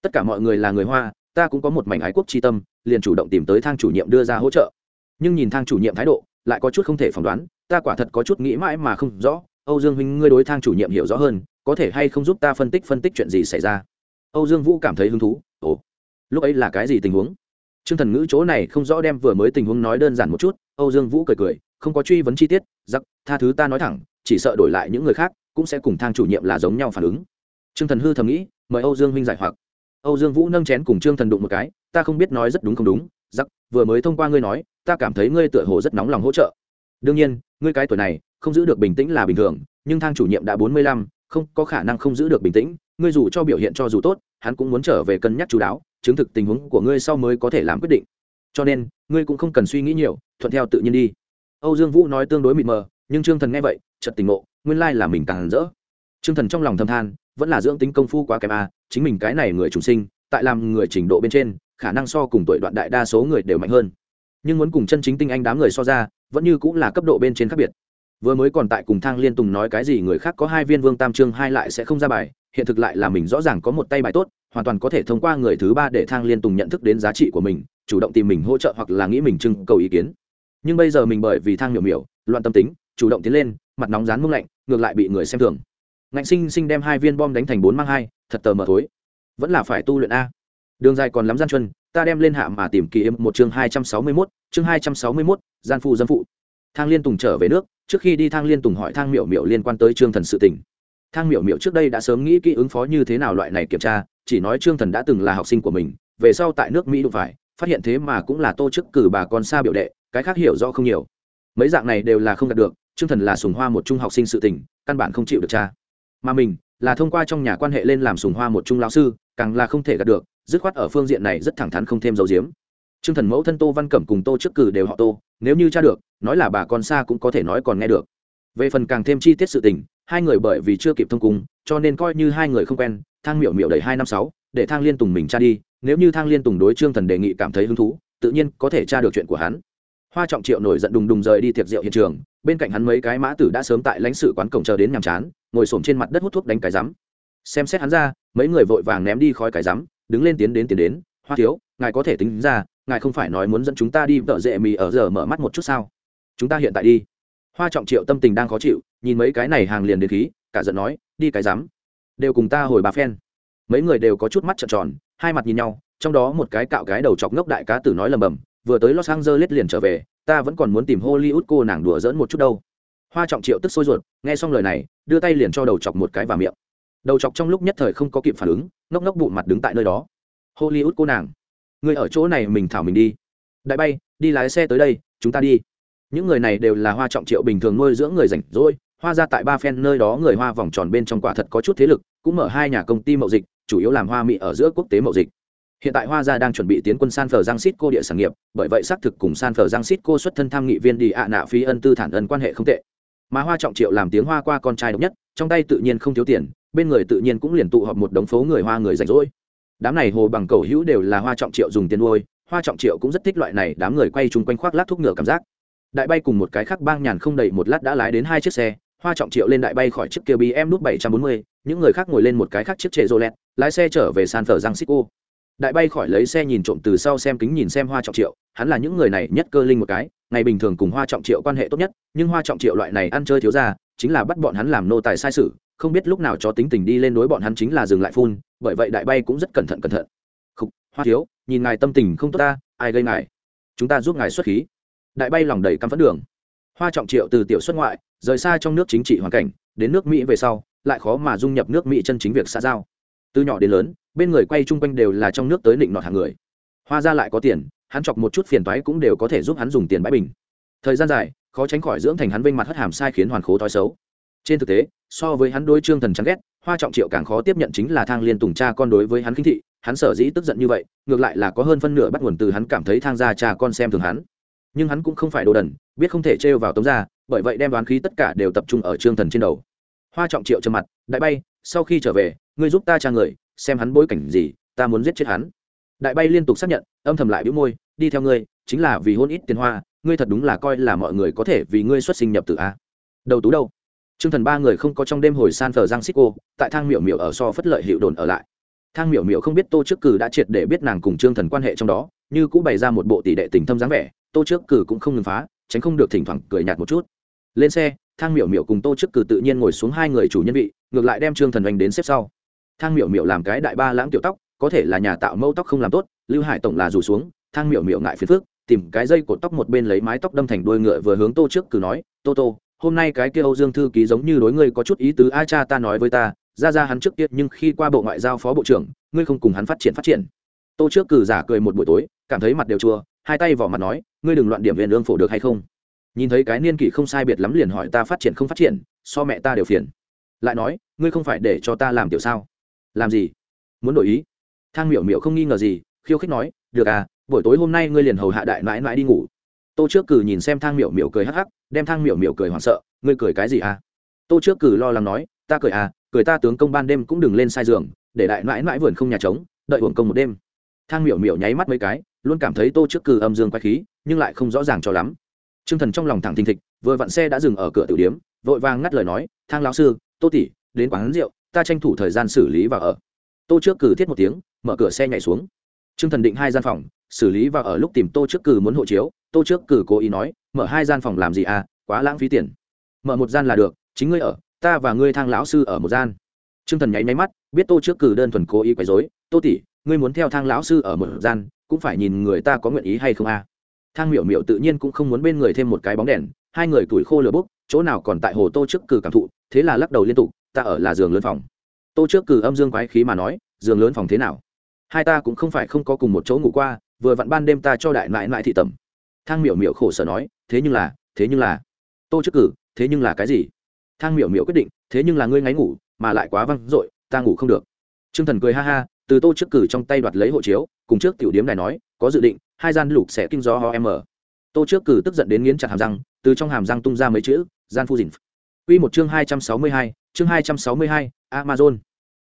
Tất cả mọi người là người hoa ta cũng có một mảnh ái quốc tri tâm liền chủ động tìm tới thang chủ nhiệm đưa ra hỗ trợ. Nhưng nhìn thang chủ nhiệm thái độ lại có chút không thể phỏng đoán ta quả thật có chút nghĩ mãi mà không rõ. Âu dương huynh ngươi đối thang chủ nhiệm hiểu rõ hơn có thể hay không giúp ta phân tích phân tích chuyện gì xảy ra? Âu dương vũ cảm thấy hứng thú. Ồ lúc ấy là cái gì tình huống? Trương Thần Ngữ chỗ này không rõ đem vừa mới tình huống nói đơn giản một chút, Âu Dương Vũ cười cười, không có truy vấn chi tiết, "Giặc, tha thứ ta nói thẳng, chỉ sợ đổi lại những người khác, cũng sẽ cùng thang chủ nhiệm là giống nhau phản ứng." Trương Thần hư thầm nghĩ, mời Âu Dương huynh giải hoặc. Âu Dương Vũ nâng chén cùng Trương Thần đụng một cái, "Ta không biết nói rất đúng không đúng, Giặc, vừa mới thông qua ngươi nói, ta cảm thấy ngươi tựa hồ rất nóng lòng hỗ trợ. Đương nhiên, ngươi cái tuổi này, không giữ được bình tĩnh là bình thường, nhưng thang chủ nhiệm đã bốn mươi lăm, không có khả năng không giữ được bình tĩnh, ngươi dù cho biểu hiện cho dù tốt, hắn cũng muốn trở về cân nhắc chú đáo, chứng thực tình huống của ngươi sau mới có thể làm quyết định. Cho nên ngươi cũng không cần suy nghĩ nhiều thuận theo tự nhiên đi. Âu dương vũ nói tương đối mịt mờ nhưng trương thần nghe vậy chợt tình ngộ nguyên lai là mình càng rỡ. Trương thần trong lòng thâm than vẫn là dưỡng tính công phu quá kém a chính mình cái này người trùng sinh, tại làm người trình độ bên trên, khả năng so cùng tuổi đoạn đại đa số người đều mạnh hơn. Nhưng muốn cùng chân chính tinh anh đám người so ra, vẫn như cũng là cấp độ bên trên khác biệt. Vừa mới còn tại cùng thang liên tùng nói cái gì người khác có hai viên vương tam trương, hai lại sẽ không ra bài, hiện thực lại là mình rõ ràng có một tay bài tốt, hoàn toàn có thể thông qua người thứ ba để thang liên tùng nhận thức đến giá trị của mình, chủ động tìm mình hỗ trợ hoặc là nghĩ mình trưng cầu ý kiến. Nhưng bây giờ mình bởi vì thang miểu miểu, loạn tâm tính, chủ động tiến lên, mặt nóng rán mông lạnh, ngược lại bị người xem thường ngạnh sinh sinh đem hai viên bom đánh thành bốn mang hai, thật tờ mờ thối. Vẫn là phải tu luyện a. Đường dài còn lắm gian chân ta đem lên hạ mà tìm kỳ em một chương hai trăm sáu mươi mốt, chương hai trăm sáu mươi mốt, gian phụ dân phụ. Thang liên tùng trở về nước, trước khi đi thang liên tùng hỏi thang miểu miểu liên quan tới trương thần sự tình. Thang miểu miểu trước đây đã sớm nghĩ kỹ ứng phó như thế nào loại này kiểm tra, chỉ nói trương thần đã từng là học sinh của mình, về sau tại nước mỹ đụng phải, phát hiện thế mà cũng là tô chức cử bà con xa biểu đệ, cái khác hiểu rõ không nhiều. Mấy dạng này đều là không đạt được, trương thần là sùng hoa một trung học sinh sự tình, căn bản không chịu được cha mà mình là thông qua trong nhà quan hệ lên làm sùng hoa một trung lão sư, càng là không thể gạt được, dứt khoát ở phương diện này rất thẳng thắn không thêm dấu diếm trương thần mẫu thân tô văn cẩm cùng tô trước cử đều họ tô, nếu như cha được, nói là bà con xa cũng có thể nói còn nghe được. Về phần càng thêm chi tiết sự tình, hai người bởi vì chưa kịp thông cung cho nên coi như hai người không quen, thang miểu miểu đầy hai năm sáu, để thang liên tùng mình cha đi, nếu như thang liên tùng đối trương thần đề nghị cảm thấy hứng thú, tự nhiên có thể tra được chuyện của hắn. Hoa trọng triệu nổi giận đùng đùng rời đi tiệc rượu hiện trường, bên cạnh hắn mấy cái mã tử đã sớm tại lãnh sự quán cổng chờ đến nhàm chán ngồi xổm trên mặt đất hút thuốc đánh cái rắm. Xem xét hắn ra, mấy người vội vàng ném đi khói cái rắm, đứng lên tiến đến tiến đến, hoa thiếu, ngài có thể tính ra, ngài không phải nói muốn dẫn chúng ta đi vợ dễ mì ở giờ mở mắt một chút sao? Chúng ta hiện tại đi. Hoa trọng triệu tâm tình đang khó chịu, nhìn mấy cái này hàng liền đến khí, cả giận nói, đi cái rắm, đều cùng ta hồi bà phen. Mấy người đều có chút mắt trợn tròn, hai mặt nhìn nhau, trong đó một cái cạo cái đầu chọc ngốc đại cá tử nói lầm bầm, vừa tới los angeles liền trở về, ta vẫn còn muốn tìm hollywood cô nàng đùa dỡn một chút đâu. Hoa trọng triệu tức sôi ruột, nghe xong lời này đưa tay liền cho đầu chọc một cái vào miệng. Đầu chọc trong lúc nhất thời không có kịp phản ứng, ngốc ngốc bụng mặt đứng tại nơi đó. Hollywood cô nàng, người ở chỗ này mình thảo mình đi. Đại bay, đi lái xe tới đây, chúng ta đi. Những người này đều là hoa trọng triệu bình thường nuôi dưỡng người rảnh rỗi, hoa ra tại ba phen nơi đó người hoa vòng tròn bên trong quả thật có chút thế lực, cũng mở hai nhà công ty mậu dịch, chủ yếu làm hoa mỹ ở giữa quốc tế mậu dịch. Hiện tại hoa gia đang chuẩn bị tiến quân san phờ giang xít cô địa sản nghiệp, bởi vậy xác thực cùng san phờ giang xít cô xuất thân tham nghị viên đi ạ nạ phi ân tư thản ân quan hệ không tệ mà hoa trọng triệu làm tiếng hoa qua con trai độc nhất, trong tay tự nhiên không thiếu tiền, bên người tự nhiên cũng liền tụ họp một đống phố người hoa người rảnh rỗi. Đám này hồ bằng cầu hữu đều là hoa trọng triệu dùng tiền nuôi, hoa trọng triệu cũng rất thích loại này, đám người quay chung quanh khoác lát thuốc ngựa cảm giác. Đại bay cùng một cái khác bang nhàn không đầy một lát đã lái đến hai chiếc xe, hoa trọng triệu lên đại bay khỏi chiếc kia bm nút bảy trăm bốn mươi, những người khác ngồi lên một cái khác chiếc trệ rô lẹt lái xe trở về san phở giang xích đại bay khỏi lấy xe nhìn trộm từ sau xem kính nhìn xem hoa trọng triệu hắn là những người này nhất cơ linh một cái ngày bình thường cùng hoa trọng triệu quan hệ tốt nhất nhưng hoa trọng triệu loại này ăn chơi thiếu ra chính là bắt bọn hắn làm nô tài sai sự không biết lúc nào cho tính tình đi lên đối bọn hắn chính là dừng lại phun bởi vậy đại bay cũng rất cẩn thận cẩn thận. Khúc, hoa thiếu nhìn ngài tâm tình không tốt ta ai gây ngài? Chúng ta giúp ngài xuất khí. Đại bay lòng đầy căm phẫn đường. Hoa trọng triệu từ tiểu xuất ngoại rời xa trong nước chính trị hoàn cảnh đến nước mỹ về sau lại khó mà dung nhập nước mỹ chân chính việc xã giao từ nhỏ đến lớn, bên người quay chung quanh đều là trong nước tới định nọt hàng người. Hoa ra lại có tiền, hắn chọc một chút phiền toái cũng đều có thể giúp hắn dùng tiền bãi bình. Thời gian dài, khó tránh khỏi dưỡng thành hắn vinh mặt hất hàm sai khiến hoàn khố thói xấu. Trên thực tế, so với hắn đối trương thần chán ghét, hoa trọng triệu càng khó tiếp nhận chính là thang liên tùng cha con đối với hắn khinh thị, hắn sở dĩ tức giận như vậy, ngược lại là có hơn phân nửa bắt nguồn từ hắn cảm thấy thang gia cha con xem thường hắn. Nhưng hắn cũng không phải đồ đần, biết không thể trêu vào tống gia, bởi vậy đem đoán khí tất cả đều tập trung ở trương thần trên đầu hoa trọng triệu trầm mặt đại bay sau khi trở về ngươi giúp ta tra người xem hắn bối cảnh gì ta muốn giết chết hắn đại bay liên tục xác nhận âm thầm lại bĩu môi đi theo ngươi chính là vì hôn ít tiền hoa ngươi thật đúng là coi là mọi người có thể vì ngươi xuất sinh nhập từ a đầu tú đâu Trương Thần ba người không có trong đêm hồi San Francisco, tại thang miểu miểu ở so phất lợi hiệu đồn ở lại. Thang miểu miểu không biết Tô Trước Cử đã triệt để biết nàng cùng Trương Thần quan hệ trong đó, như cũng bày ra một bộ tỷ đệ tình thâm dáng vẻ, Tô Trước Cử cũng không ngừng phá, tránh không được thỉnh thoảng cười nhạt một chút. Lên xe, Thang miểu miểu cùng Tô Trước Cử tự nhiên ngồi xuống hai người chủ nhân vị, ngược lại đem Trương Thần oanh đến xếp sau. Thang miểu miểu làm cái đại ba lãng tiểu tóc, có thể là nhà tạo mẫu tóc không làm tốt, Lưu Hải tổng là rủ xuống, Thang miểu miểu ngại phiền phước tìm cái dây cột tóc một bên lấy mái tóc đâm thành đuôi ngựa vừa hướng Tô Trước Cử nói, "Tô Tô, hôm nay cái kia Âu Dương thư ký giống như đối ngươi có chút ý tứ a cha ta nói với ta, ra ra hắn trước kia nhưng khi qua bộ ngoại giao phó bộ trưởng, ngươi không cùng hắn phát triển phát triển. Tô trước cử giả cười một buổi tối, cảm thấy mặt đều chua, hai tay vỏ mặt nói, ngươi đừng loạn điểm viên lương phổ được hay không? Nhìn thấy cái niên kỷ không sai biệt lắm liền hỏi ta phát triển không phát triển, so mẹ ta đều phiền. Lại nói, ngươi không phải để cho ta làm tiểu sao? Làm gì? Muốn đổi ý? Thang Miểu Miểu không nghi ngờ gì, khiêu khích nói, được à, buổi tối hôm nay ngươi liền hầu hạ đại mãi mãi đi ngủ. Tô trước cử nhìn xem Thang Miểu Miểu cười hắc hắc, đem thang miểu miểu cười hoảng sợ ngươi cười cái gì à tô trước cử lo lắng nói ta cười à cười ta tướng công ban đêm cũng đừng lên sai giường để đại mãi mãi vườn không nhà trống đợi hưởng công một đêm thang miểu miểu nháy mắt mấy cái luôn cảm thấy tô trước cử âm dương quay khí nhưng lại không rõ ràng cho lắm t r ư ơ n g thần trong lòng thẳng thình thịch, vừa vặn xe đã dừng ở cửa tử điếm vội vàng ngắt lời nói, thang lão sư, tô tỷ, đến quán rượu, ta tranh thủ thời gian xử lý và ở. Tô trước cử thiết một tiếng, mở cửa xe nhảy xuống. T r ư ơ n g thần định hai gian phòng, xử lý và ở lúc tìm tô trước cử muốn hộ chiếu, tô trước cử cố ý nói, mở hai gian phòng làm gì à quá lãng phí tiền. Mở một gian là được, chính ngươi ở, ta và ngươi thang lão sư ở một gian. T r ư ơ n g thần nháy máy mắt, biết tô trước cử đơn thuần cố ý quấy dối tô tỉ ngươi muốn theo thang lão sư ở một gian, cũng phải nhìn người ta có nguyện ý hay không à thang miểu miểu tự nhiên cũng không muốn bên người thêm một cái bóng đèn, hai người tuổi khô lửa bốc, chỗ nào còn tại hồ tô trước cử cảm thụ, thế là lắc đầu liên tục, ta ở là giường lớn phòng. Tô trước cử âm dương quái khí mà nói, giường lớn phòng thế nào? Hai ta cũng không phải không có cùng một chỗ ngủ qua, vừa vặn ban đêm ta cho đại mãi mãi thị tẩm. Thang miểu miểu khổ sở nói, thế nhưng là, thế nhưng là. Tô trước cử, thế nhưng là cái gì? Thang miểu miểu quyết định, thế nhưng là ngươi ngáy ngủ, mà lại quá văng dội, ta ngủ không được. T r ư ơ n g thần cười ha ha, từ tô trước cử trong tay đoạt lấy hộ chiếu, cùng trước tiểu điếm này nói có dự định, hai gian lục sẽ kinh gió ho em mở tô trước cử tức giận đến nghiến chặt hàm răng, từ trong hàm răng tung ra mấy chữ, gian phu dình. Q một chương hai trăm sáu mươi hai, chương hai trăm sáu mươi hai, amazon.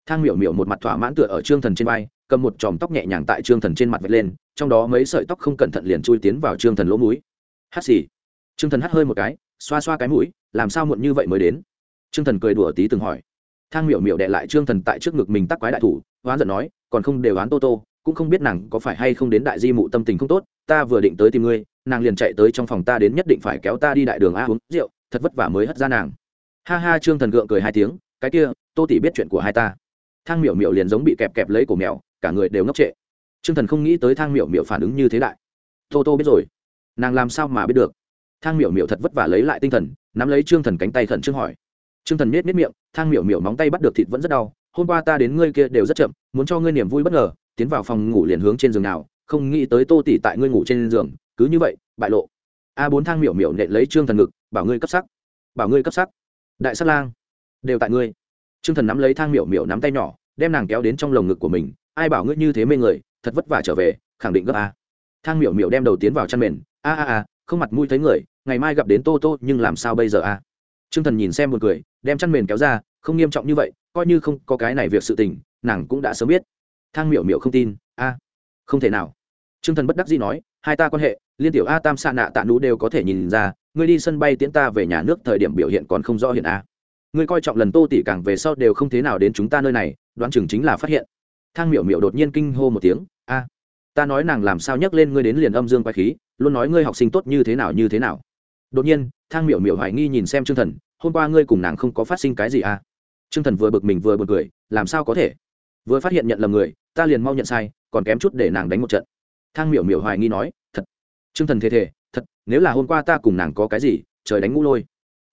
Thang miểu miểu một mặt thỏa mãn tựa ở trương thần trên vai, cầm một chòm tóc nhẹ nhàng tại trương thần trên mặt vệt lên, trong đó mấy sợi tóc không cẩn thận liền chui tiến vào trương thần lỗ mũi. Hắt xì. Trương thần hắt hơi một cái, xoa xoa cái mũi, làm sao muộn như vậy mới đến? Trương thần cười đùa tí từng hỏi. Thang miểu miểu đệ lại trương thần tại trước ngực mình tắc quái đại thủ, oán giận nói, còn không đều oán tô tô cũng không biết nàng có phải hay không đến đại di mụ tâm tình không tốt, ta vừa định tới tìm ngươi, nàng liền chạy tới trong phòng ta đến nhất định phải kéo ta đi đại đường a uống rượu, thật vất vả mới hất ra nàng. Ha ha, trương thần gượng cười hai tiếng, cái kia, tô tỷ biết chuyện của hai ta. Thang miểu miểu liền giống bị kẹp kẹp lấy cổ mèo, cả người đều ngốc trệ. Trương thần không nghĩ tới thang miểu miểu phản ứng như thế đại. Tô tô biết rồi, nàng làm sao mà biết được? Thang miểu miểu thật vất vả lấy lại tinh thần, nắm lấy trương thần cánh tay khẩn trương hỏi. Trương thần miết miết miệng, thang miểu miểu móng tay bắt được thịt vẫn rất đau, hôm qua ta đến ngươi kia đều rất chậm, muốn cho ngươi niềm vui bất ngờ tiến vào phòng ngủ liền hướng trên giường nào, không nghĩ tới tô tỷ tại ngươi ngủ trên giường, cứ như vậy, bại lộ. A bốn thang miểu miểu nện lấy trương thần ngực, bảo ngươi cấp sắc, bảo ngươi cấp sắc. Đại sắc lang, đều tại ngươi. Trương thần nắm lấy thang miểu miểu nắm tay nhỏ, đem nàng kéo đến trong lồng ngực của mình, ai bảo ngươi như thế mê người, thật vất vả trở về, khẳng định gấp a. Thang miểu miểu đem đầu tiến vào chăn mền, a a a, không mặt mũi thấy người, ngày mai gặp đến tô tô, nhưng làm sao bây giờ a? Trương thần nhìn xem một cười, đem chăn mền kéo ra, không nghiêm trọng như vậy, coi như không có cái này việc sự tình, nàng cũng đã sớm biết thang miểu miểu không tin, a, không thể nào. Trương thần bất đắc dĩ nói, hai ta quan hệ, liên tiểu a, tam xạ nạ tạ nú đều có thể nhìn ra, ngươi đi sân bay tiễn ta về nhà nước thời điểm biểu hiện còn không rõ hiện a. Ngươi coi trọng lần tô tỷ càng về sau đều không thế nào đến chúng ta nơi này, đoán chừng chính là phát hiện. Thang miểu miểu đột nhiên kinh hô một tiếng, a, ta nói nàng làm sao nhắc lên ngươi đến liền âm dương quay khí, luôn nói ngươi học sinh tốt như thế nào như thế nào. Đột nhiên, thang miểu miểu hoài nghi nhìn xem trương thần, hôm qua ngươi cùng nàng không có phát sinh cái gì à trương thần vừa bực mình vừa b u ồ n cười, làm sao có thể? Vừa phát hiện nhận lầm người, ta liền mau nhận sai, còn kém chút để nàng đánh một trận. Thang miểu miểu hoài nghi nói, thật, trương thần thề thề, thật, nếu là hôm qua ta cùng nàng có cái gì, trời đánh ngũ lôi.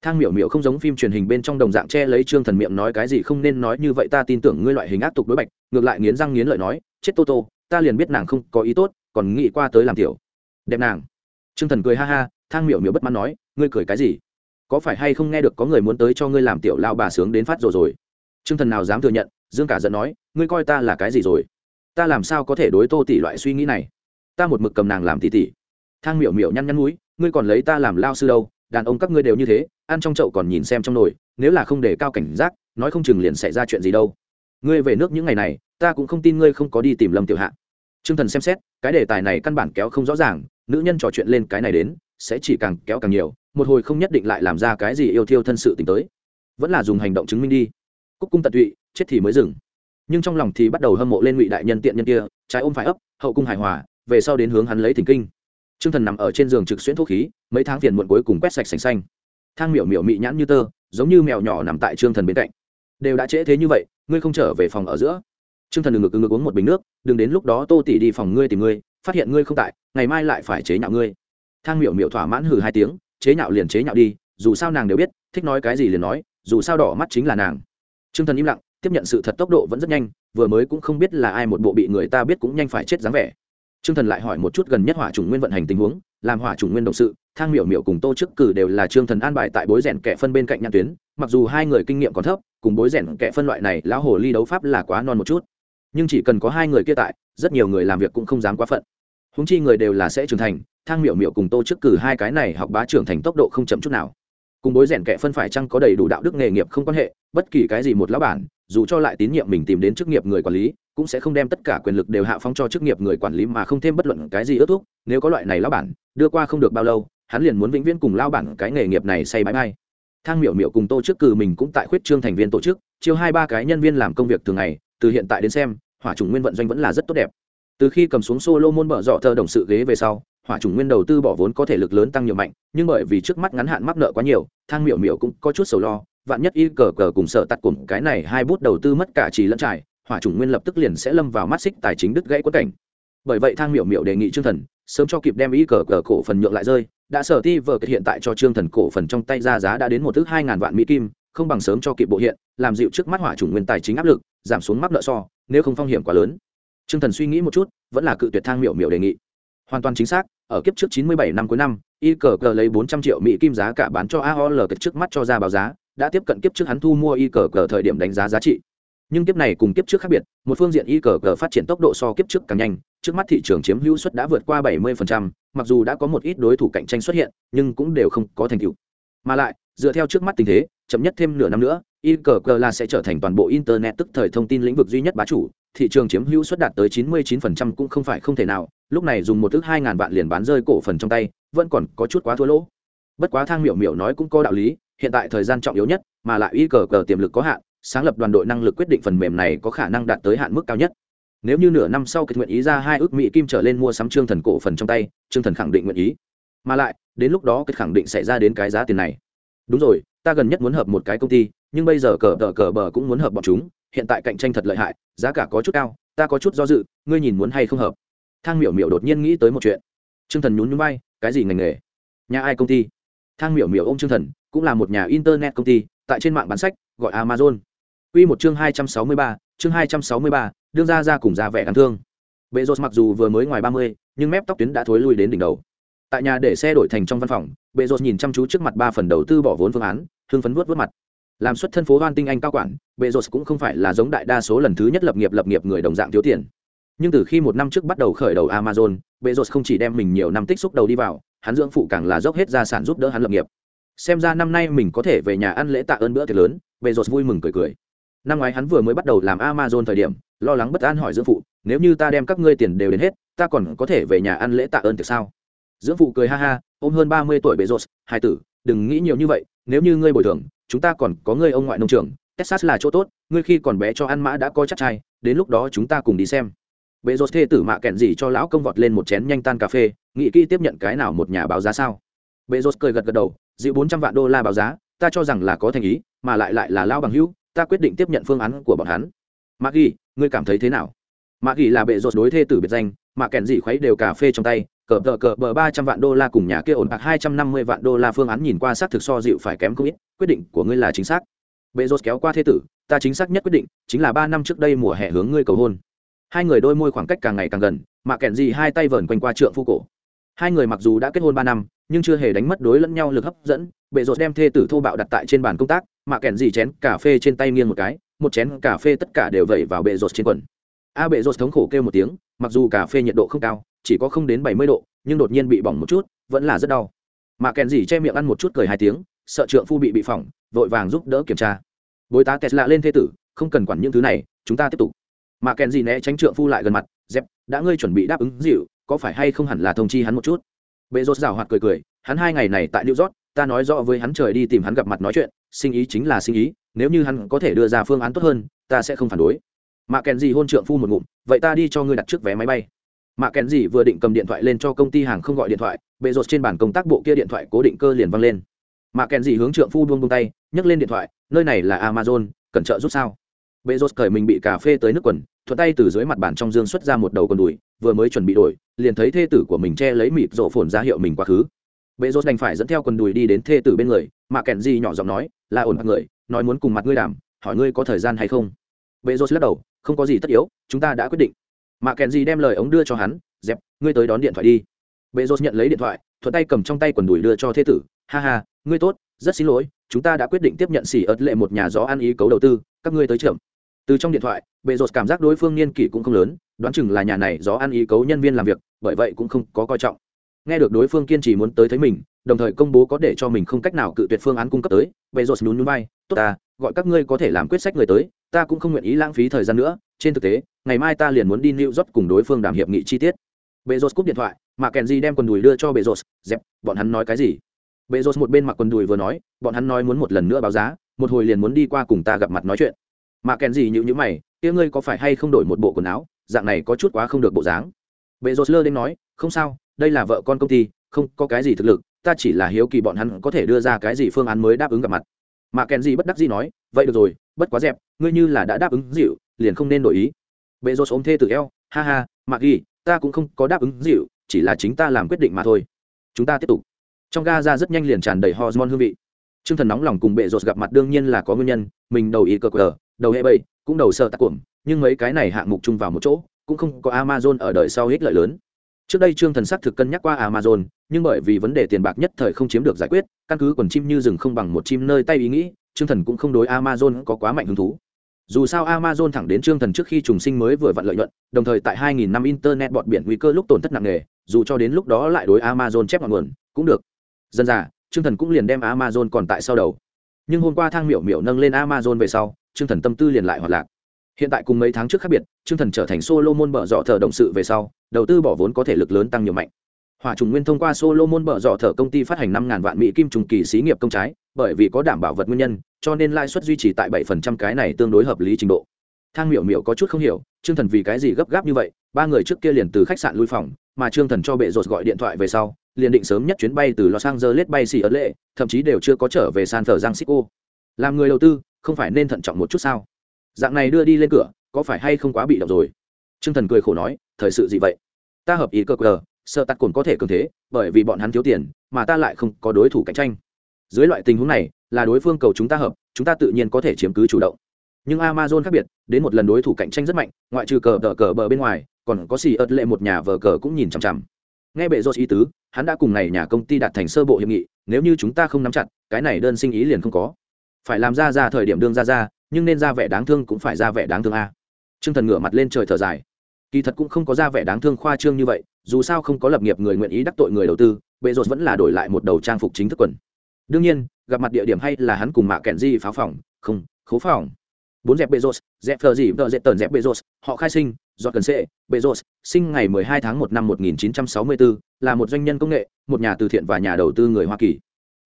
Thang miểu miểu không giống phim truyền hình bên trong đồng dạng che lấy trương thần miệng nói cái gì không nên nói như vậy, ta tin tưởng ngươi loại hình ác tục đối bạch, ngược lại nghiến răng nghiến lợi nói, chết tô tô, ta liền biết nàng không có ý tốt, còn nghĩ qua tới làm tiểu. Đẹp nàng. Trương thần cười ha ha, thang miểu miểu bất mãn nói, ngươi cười cái gì? Có phải hay không nghe được có người muốn tới cho ngươi làm tiểu lao bà sướng đến phát rồi rồi? Trương thần nào dám thừa nhận dương cả giận nói, ngươi coi ta là cái gì rồi? Ta làm sao có thể đối tô tỷ loại suy nghĩ này? Ta một mực cầm nàng làm tỷ tỷ. Thang miểu miểu nhăn nhăn núi, ngươi còn lấy ta làm lao sư đâu, đàn ông các ngươi đều như thế, ăn trong chậu còn nhìn xem trong nồi, nếu là không để cao cảnh giác, nói không chừng liền xảy ra chuyện gì đâu. Ngươi về nước những ngày này, ta cũng không tin ngươi không có đi tìm lâm tiểu hạ. T r ư ơ n g thần xem xét, cái đề tài này căn bản kéo không rõ ràng, nữ nhân trò chuyện lên cái này đến, sẽ chỉ càng kéo càng nhiều, một hồi không nhất định lại làm ra cái gì yêu thiêu thân sự t tới. Vẫn là dùng hành động chứng minh đi cúc cung tận tụy chết thì mới dừng. Nhưng trong lòng thì bắt đầu hâm mộ lên ngụy đại nhân tiện nhân kia trái ôm phải ấp hậu cung hài hòa về sau đến hướng hắn lấy thỉnh kinh. T r ư ơ n g thần nằm ở trên giường trực xuyên thuốc khí mấy tháng phiền muộn cuối cùng quét sạch sành xanh. Thang miểu miểu mị nhãn như tơ giống như mèo nhỏ nằm tại trương thần bên cạnh. Đều đã trễ thế như vậy ngươi không trở về phòng ở giữa. Trương Thần đừng ngực ngực uống một bình nước, đừng đến lúc đó Tô tỷ đi phòng ngươi tìm ngươi, phát hiện ngươi không tại, ngày mai lại phải chế nhạo ngươi. Thang Miểu Miểu thỏa mãn hừ hai tiếng, chế nhạo liền chế nhạo đi, dù sao nàng đều biết, thích nói cái gì liền nói, dù sao đỏ mắt chính là nàng. Trương Thần im lặng, tiếp nhận sự thật tốc độ vẫn rất nhanh, vừa mới cũng không biết là ai một bộ bị người ta biết cũng nhanh phải chết dáng vẻ. Trương Thần lại hỏi một chút gần nhất hỏa trùng nguyên vận hành tình huống, làm hỏa trùng nguyên đồng sự, Thang Miểu Miểu cùng Tô Chức Cử đều là Trương Thần an bài tại bối rèn kẻ phân bên cạnh nhãn tuyến, mặc dù hai người kinh nghiệm còn thấp, cùng bối rèn kẻ phân loại này lão hồ ly đấu pháp là quá non một chút. Nhưng chỉ cần có hai người kia tại rất nhiều người làm việc cũng không dám quá phận. Húng chi người đều là sẽ trưởng thành thang miểu miểu cùng tô trước cử hai cái này học bá trưởng thành tốc độ không chậm chút nào cùng bối rèn kẻ phân phải chăng có đầy đủ đạo đức nghề nghiệp không quan hệ, bất kỳ cái gì một lão bản, dù cho lại tín nhiệm mình tìm đến chức nghiệp người quản lý, cũng sẽ không đem tất cả quyền lực đều hạ phong cho chức nghiệp người quản lý mà không thêm bất luận cái gì ước thúc, nếu có loại này lão bản, đưa qua không được bao lâu, hắn liền muốn vĩnh viễn cùng lao bản cái nghề nghiệp này say bãi bay thang miểu miểu cùng tô trước cử mình cũng tại khuyết trương thành viên tổ chức, chiêu hai ba cái nhân viên làm công việc thường ngày, từ hiện tại đến xem, hỏa chủng nguyên vận doanh vẫn là rất tốt đẹp. Từ khi cầm xuống solo môn mở dọ thơ đồng sự ghế về sau hỏa chủng nguyên đầu tư bỏ vốn có thể lực lớn tăng nhiều mạnh, nhưng bởi vì trước mắt ngắn hạn mắc nợ quá nhiều, thang miểu miểu cũng có chút sầu lo, vạn nhất y cờ cờ cùng sợ tắt cùng cái này hai bút đầu tư mất cả trì lẫn trải, hỏa chủng nguyên lập tức liền sẽ lâm vào mắt xích tài chính đứt gãy quất cảnh. Bởi vậy thang miểu miểu đề nghị trương thần sớm cho kịp đem y cờ cờ cổ phần nhượng lại rơi, đã sở ti vờ hiện tại cho trương thần cổ phần trong tay ra giá đã đến một thước hai ngàn vạn mỹ kim, không bằng sớm cho kịp bộ hiện, làm dịu trước mắt hỏa chủng nguyên tài chính áp lực, giảm xuống mắc nợ so, nếu không phong hiểm quá lớn. Trương thần suy nghĩ một chút, vẫn là cự tuyệt thang miểu miểu đề nghị hoàn toàn chính xác, ở kiếp trước chín mươi bảy năm cuối năm, y cờ cờ lấy bốn trăm triệu mỹ kim giá cả bán cho aol kịch trước mắt cho ra báo giá, đã tiếp cận kiếp trước hắn thu mua y cờ cờ thời điểm đánh giá giá trị. Nhưng kiếp này cùng kiếp trước khác biệt, một phương diện y cờ cờ phát triển tốc độ so kiếp trước càng nhanh, trước mắt thị trường chiếm hữu suất đã vượt qua bảy mươi mặc dù đã có một ít đối thủ cạnh tranh xuất hiện, nhưng cũng đều không có thành tựu. Mà lại, dựa theo trước mắt tình thế, chậm nhất thêm nửa năm nữa, y cờ cờ là sẽ trở thành toàn bộ internet tức thời thông tin lĩnh vực duy nhất bá chủ thị trường chiếm hữu suất đạt tới 99% cũng không phải không thể nào, lúc này dùng một thứ 2000 vạn liền bán rơi cổ phần trong tay, vẫn còn có chút quá thua lỗ. Bất quá thang miểu miểu nói cũng có đạo lý, hiện tại thời gian trọng yếu nhất mà lại y cờ cờ tiềm lực có hạn, sáng lập đoàn đội năng lực quyết định phần mềm này có khả năng đạt tới hạn mức cao nhất. Nếu như nửa năm sau kết nguyện ý ra hai ước mỹ kim trở lên mua sắm trương thần cổ phần trong tay, trương thần khẳng định nguyện ý. Mà lại, đến lúc đó kết khẳng định sẽ ra đến cái giá tiền này. Đúng rồi, ta gần nhất muốn hợp một cái công ty, nhưng bây giờ cờ cờ cờ bờ cũng muốn hợp bọn chúng hiện tại cạnh tranh thật lợi hại, giá cả có chút cao, ta có chút do dự, ngươi nhìn muốn hay không hợp. Thang miểu miểu đột nhiên nghĩ tới một chuyện. T r ư ơ n g thần nhún nhún bay cái gì ngành nghề? Nhà ai công ty? Thang miểu miểu ô m t r ư ơ n g thần, cũng là một nhà internet công ty, tại trên mạng bán sách, gọi amazon. Quy một chương hai trăm sáu mươi ba, chương hai trăm sáu mươi ba, đương ra ra cùng ra vẻ đáng thương. Bệ rột mặc dù vừa mới ngoài ba mươi, nhưng mép tóc tuyến đã thối lui đến đỉnh đầu. Tại nhà để xe đổi thành trong văn phòng bệ rột nhìn chăm chú trước mặt ba phần đầu tư bỏ vốn phương án, hưng phấn vớt vớt mặt làm xuất thân phố hoan tinh anh cao quản Bezos cũng không phải là giống đại đa số lần thứ nhất lập nghiệp lập nghiệp người đồng dạng thiếu tiền. Nhưng từ khi một năm trước bắt đầu khởi đầu amazon Bezos không chỉ đem mình nhiều năm tích xúc đầu đi vào hắn dưỡng phụ càng là dốc hết gia sản giúp đỡ hắn lập nghiệp. Xem ra năm nay mình có thể về nhà ăn lễ tạ ơn bữa tiệc lớn Bezos vui mừng cười cười. Năm ngoái hắn vừa mới bắt đầu làm amazon thời điểm lo lắng bất an hỏi dưỡng phụ nếu như ta đem các ngươi tiền đều đến hết ta còn có thể về nhà ăn lễ tạ ơn tiệc sao? Dưỡng phụ cười ha ha ôm hơn ba mươi tuổi Bezos, rột hai tử đừng nghĩ nhiều như vậy nếu như ngươi bồi thường chúng ta còn có ngươi ông ngoại nông trường, texas là chỗ tốt, ngươi khi còn bé cho ăn mã đã có chắc chai, đến lúc đó chúng ta cùng đi xem. Bệ rột thê tử mạ kẹn gì cho lão công vọt lên một chén nhanh tan cà phê, nghĩ kỹ tiếp nhận cái nào một nhà báo giá sao? Bệ rột cười gật gật đầu, dịu bốn trăm vạn đô la báo giá, ta cho rằng là có thành ý, mà lại lại là lao bằng hữu, ta quyết định tiếp nhận phương án của bọn hắn. Mạ ghi, ngươi cảm thấy thế nào? Mạ ghi là bệ rột đối thê tử biệt danh, mạ kẹn gì khuấy đều cà phê trong tay cờ tờ cờ bờ ba trăm vạn đô la cùng nhà kia ổn bạc hai trăm năm mươi vạn đô la phương án nhìn qua xác thực so dịu phải kém không ít, quyết định của ngươi là chính xác. Bệ rốt kéo qua thế tử, ta chính xác nhất quyết định, chính là ba năm trước đây mùa hè hướng ngươi cầu hôn. Hai người đôi môi khoảng cách càng ngày càng gần, mà kẹn gì hai tay vờn quanh qua trượng phu cổ. Hai người mặc dù đã kết hôn ba năm, nhưng chưa hề đánh mất đối lẫn nhau lực hấp dẫn bệ rột đem thê tử thô bạo đặt tại trên bàn công tác, mà kèn gì chén cà phê trên tay nghiêng một cái, một chén cà phê tất cả đều vẩy vào bệ rột trên quần. A bệ rột thống khổ kêu một tiếng, mặc dù cà phê nhiệt độ không cao chỉ có không đến bảy mươi độ, nhưng đột nhiên bị bỏng một chút, vẫn là rất đau. Mà kèn gì che miệng ăn một chút cười hai tiếng, sợ trượng phu bị bị phỏng, vội vàng giúp đỡ kiểm tra. Bối tá tesla lên thế tử, không cần quản những thứ này, chúng ta tiếp tục. Mà kèn gì né tránh trượng phu lại gần mặt, dẹp, đã ngươi chuẩn bị đáp ứng dịu, có phải hay không hẳn là thông chi hắn một chút? Bệ rốt rào hoạt cười cười, hắn hai ngày này tại new york, ta nói rõ với hắn trời đi tìm hắn gặp mặt nói chuyện, sinh ý chính là sinh ý, nếu như hắn có thể đưa ra phương án tốt hơn, ta sẽ không phản đối. Mà kèn gì hôn trượng phu một ngụm, vậy ta đi cho ngươi đặt trước vé máy bay. Mạ kèn gì vừa định cầm điện thoại lên cho công ty hàng không gọi điện thoại, bệ rột trên bàn công tác bộ kia điện thoại cố định cơ liền văng lên. Mạ kèn gì hướng trượng phu buông buông tay, nhấc lên điện thoại, nơi này là amazon, cần trợ giúp sao? Bệ rột cởi mình bị cà phê tới nước quần, thuận tay từ dưới mặt bàn trong dương xuất ra một đầu con đùi, vừa mới chuẩn bị đổi, liền thấy thê tử của mình che lấy mịp rổ phồn ra hiệu mình quá khứ. Bệ rột đành phải dẫn theo quần đùi đi đến thê tử bên người Mạ kèn gì nhỏ giọng nói, là ổn mặt người, nói muốn cùng mặt ngươi đàm, hỏi ngươi có thời gian hay không? Bệ rột lắc đầu, không có gì tất yếu, chúng ta đã quyết định mà kèn gì đem lời ống đưa cho hắn, dẹp, ngươi tới đón điện thoại đi. Bệ rột nhận lấy điện thoại, thuận tay cầm trong tay quần đùi đưa cho thế tử. Ha ha, ngươi tốt, rất xin lỗi, chúng ta đã quyết định tiếp nhận xỉ ớt lệ một nhà gió ăn ý cấu đầu tư, các ngươi tới trưởng từ trong điện thoại bệ rột cảm giác đối phương niên kỷ cũng không lớn, đoán chừng là nhà này gió ăn ý cấu nhân viên làm việc, bởi vậy cũng không có coi trọng. Nghe được đối phương kiên trì muốn tới thấy mình, đồng thời công bố có để cho mình không cách nào cự tuyệt phương án cung cấp tới bệ rột nhún núi bay tốt ta, gọi các ngươi có thể làm quyết sách người tới, ta cũng không nguyện ý lãng phí thời gian nữa, trên thực tế ngày mai ta liền muốn đi new york cùng đối phương đàm hiệp nghị chi tiết. Bezos cúp điện thoại, mà Kenji đem quần đùi đưa cho Bezos. dẹp, bọn hắn nói cái gì? Bezos một bên mặc quần đùi vừa nói, bọn hắn nói muốn một lần nữa báo giá, một hồi liền muốn đi qua cùng ta gặp mặt nói chuyện. Mà Kenji nhíu nhíu mày, kia ngươi có phải hay không đổi một bộ quần áo? Dạng này có chút quá không được bộ dáng. Bezos lơ đến nói, không sao, đây là vợ con công ty, không có cái gì thực lực, ta chỉ là hiếu kỳ bọn hắn có thể đưa ra cái gì phương án mới đáp ứng gặp mặt. Mà Kenji bất đắc dĩ nói, vậy được rồi, bất quá dẹp, ngươi như là đã đáp ứng dịu, liền không nên đổi ý bệ rột ôm thê tự eo, ha ha, mạc ghi, ta cũng không có đáp ứng dịu, chỉ là chính ta làm quyết định mà thôi. Chúng ta tiếp tục. Trong ga ra rất nhanh liền tràn đầy hormone hương vị. T r ư ơ n g thần nóng lòng cùng bệ rột gặp mặt đương nhiên là có nguyên nhân, mình đầu ý cờ cờ, đầu hệ bậy cũng đầu sợ tạc cuộm, nhưng mấy cái này hạng mục chung vào một chỗ, cũng không có amazon ở đời sau ích lợi lớn. Trước đây trương thần sắc thực cân nhắc qua amazon, nhưng bởi vì vấn đề tiền bạc nhất thời không chiếm được giải quyết, căn cứ quần chim như rừng không bằng một chim nơi tay ý nghĩ, trương thần cũng không đối amazon có quá mạnh hứng thú dù sao amazon thẳng đến trương thần trước khi trùng sinh mới vừa vặn lợi nhuận, đồng thời tại 2000 năm internet bọt biển nguy cơ lúc tổn thất nặng nề, dù cho đến lúc đó lại đối amazon chép ngọn nguồn, cũng được. Dân già, trương thần cũng liền đem amazon còn tại sau đầu. Nhưng hôm qua thang miểu miểu nâng lên amazon về sau, trương thần tâm tư liền lại hoạt lạc. Hiện tại cùng mấy tháng trước khác biệt, trương thần trở thành solo môn bở dọ thờ động sự về sau, đầu tư bỏ vốn có thể lực lớn tăng nhiều mạnh. Hỏa trùng nguyên thông qua Solomon bở rọ thở công ty phát hành 5000 vạn mỹ kim trùng kỳ xí nghiệp công trái, bởi vì có đảm bảo vật nguyên nhân, cho nên lãi suất duy trì tại 7% cái này tương đối hợp lý trình độ. Thang Miểu Miểu có chút không hiểu, Trương Thần vì cái gì gấp gáp như vậy, ba người trước kia liền từ khách sạn lui phòng, mà Trương Thần cho bệ rột gọi điện thoại về sau, liền định sớm nhất chuyến bay từ Los Angeles bay xỉ ở lệ, thậm chí đều chưa có trở về San Francisco. Làm người đầu tư, không phải nên thận trọng một chút sao? Dạng này đưa đi lên cửa, có phải hay không quá bị động rồi? Trương Thần cười khổ nói, thời sự gì vậy? Ta hợp ý cơ cờ, sợ tặc cồn có thể cường thế, bởi vì bọn hắn thiếu tiền, mà ta lại không có đối thủ cạnh tranh. Dưới loại tình huống này, là đối phương cầu chúng ta hợp, chúng ta tự nhiên có thể chiếm cứ chủ động. Nhưng amazon khác biệt, đến một lần đối thủ cạnh tranh rất mạnh, ngoại trừ cờ tờ cờ bờ bên ngoài, còn có xì ớt lệ một nhà vờ cờ cũng nhìn chằm chằm. Nghe bệ rột ý tứ, hắn đã cùng này nhà công ty đạt thành sơ bộ hiệp nghị, nếu như chúng ta không nắm chặt, cái này đơn sinh ý liền không có. Phải làm ra ra thời điểm đương ra ra, nhưng nên ra vẻ đáng thương cũng phải ra vẻ đáng thương a. T r ư ơ n g thần ngửa mặt lên trời thở dài kỳ thật cũng không có ra vẻ đáng thương khoa trương như vậy dù sao không có lập nghiệp người nguyện ý đắc tội người đầu tư bệ rột vẫn là đổi lại một đầu trang phục chính thức quần. Đương nhiên gặp mặt địa điểm hay là hắn cùng mạ kẹn di pháo phòng không khố phòng. Bốn dẹp bezos dẹp thờ gì vợ dẹp tần dẹp bezos họ khai sinh do cần sệ bezos sinh ngày 12 tháng 1 năm 1964, là một doanh nhân công nghệ một nhà từ thiện và nhà đầu tư người hoa kỳ.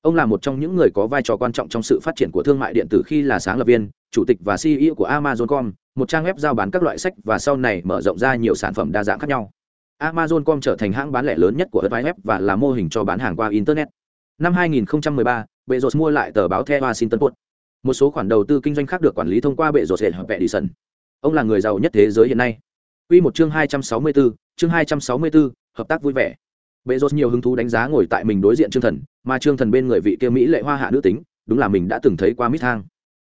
Ông là một trong những người có vai trò quan trọng trong sự phát triển của thương mại điện tử khi là sáng lập viên chủ tịch và ceo của amazon.com một trang web giao bán các loại sách và sau này mở rộng ra nhiều sản phẩm đa dạng khác nhau amazon.com trở thành hãng bán lẻ lớn nhất của web và là mô hình cho bán hàng qua internet năm 2013, Bezos mua lại tờ báo The Washington Post. Một số khoản đầu tư kinh doanh khác được quản lý thông qua Bezos hợp Edison. Ông là người giàu nhất thế giới hiện nay. Quy một chương 264, chương 264, hợp tác vui vẻ. Bezos nhiều hứng thú đánh giá ngồi tại mình đối diện Trương Thần, mà Trương Thần bên người vị kia mỹ lệ hoa hạ nữ tính, đúng là mình đã từng thấy qua Mít Thang.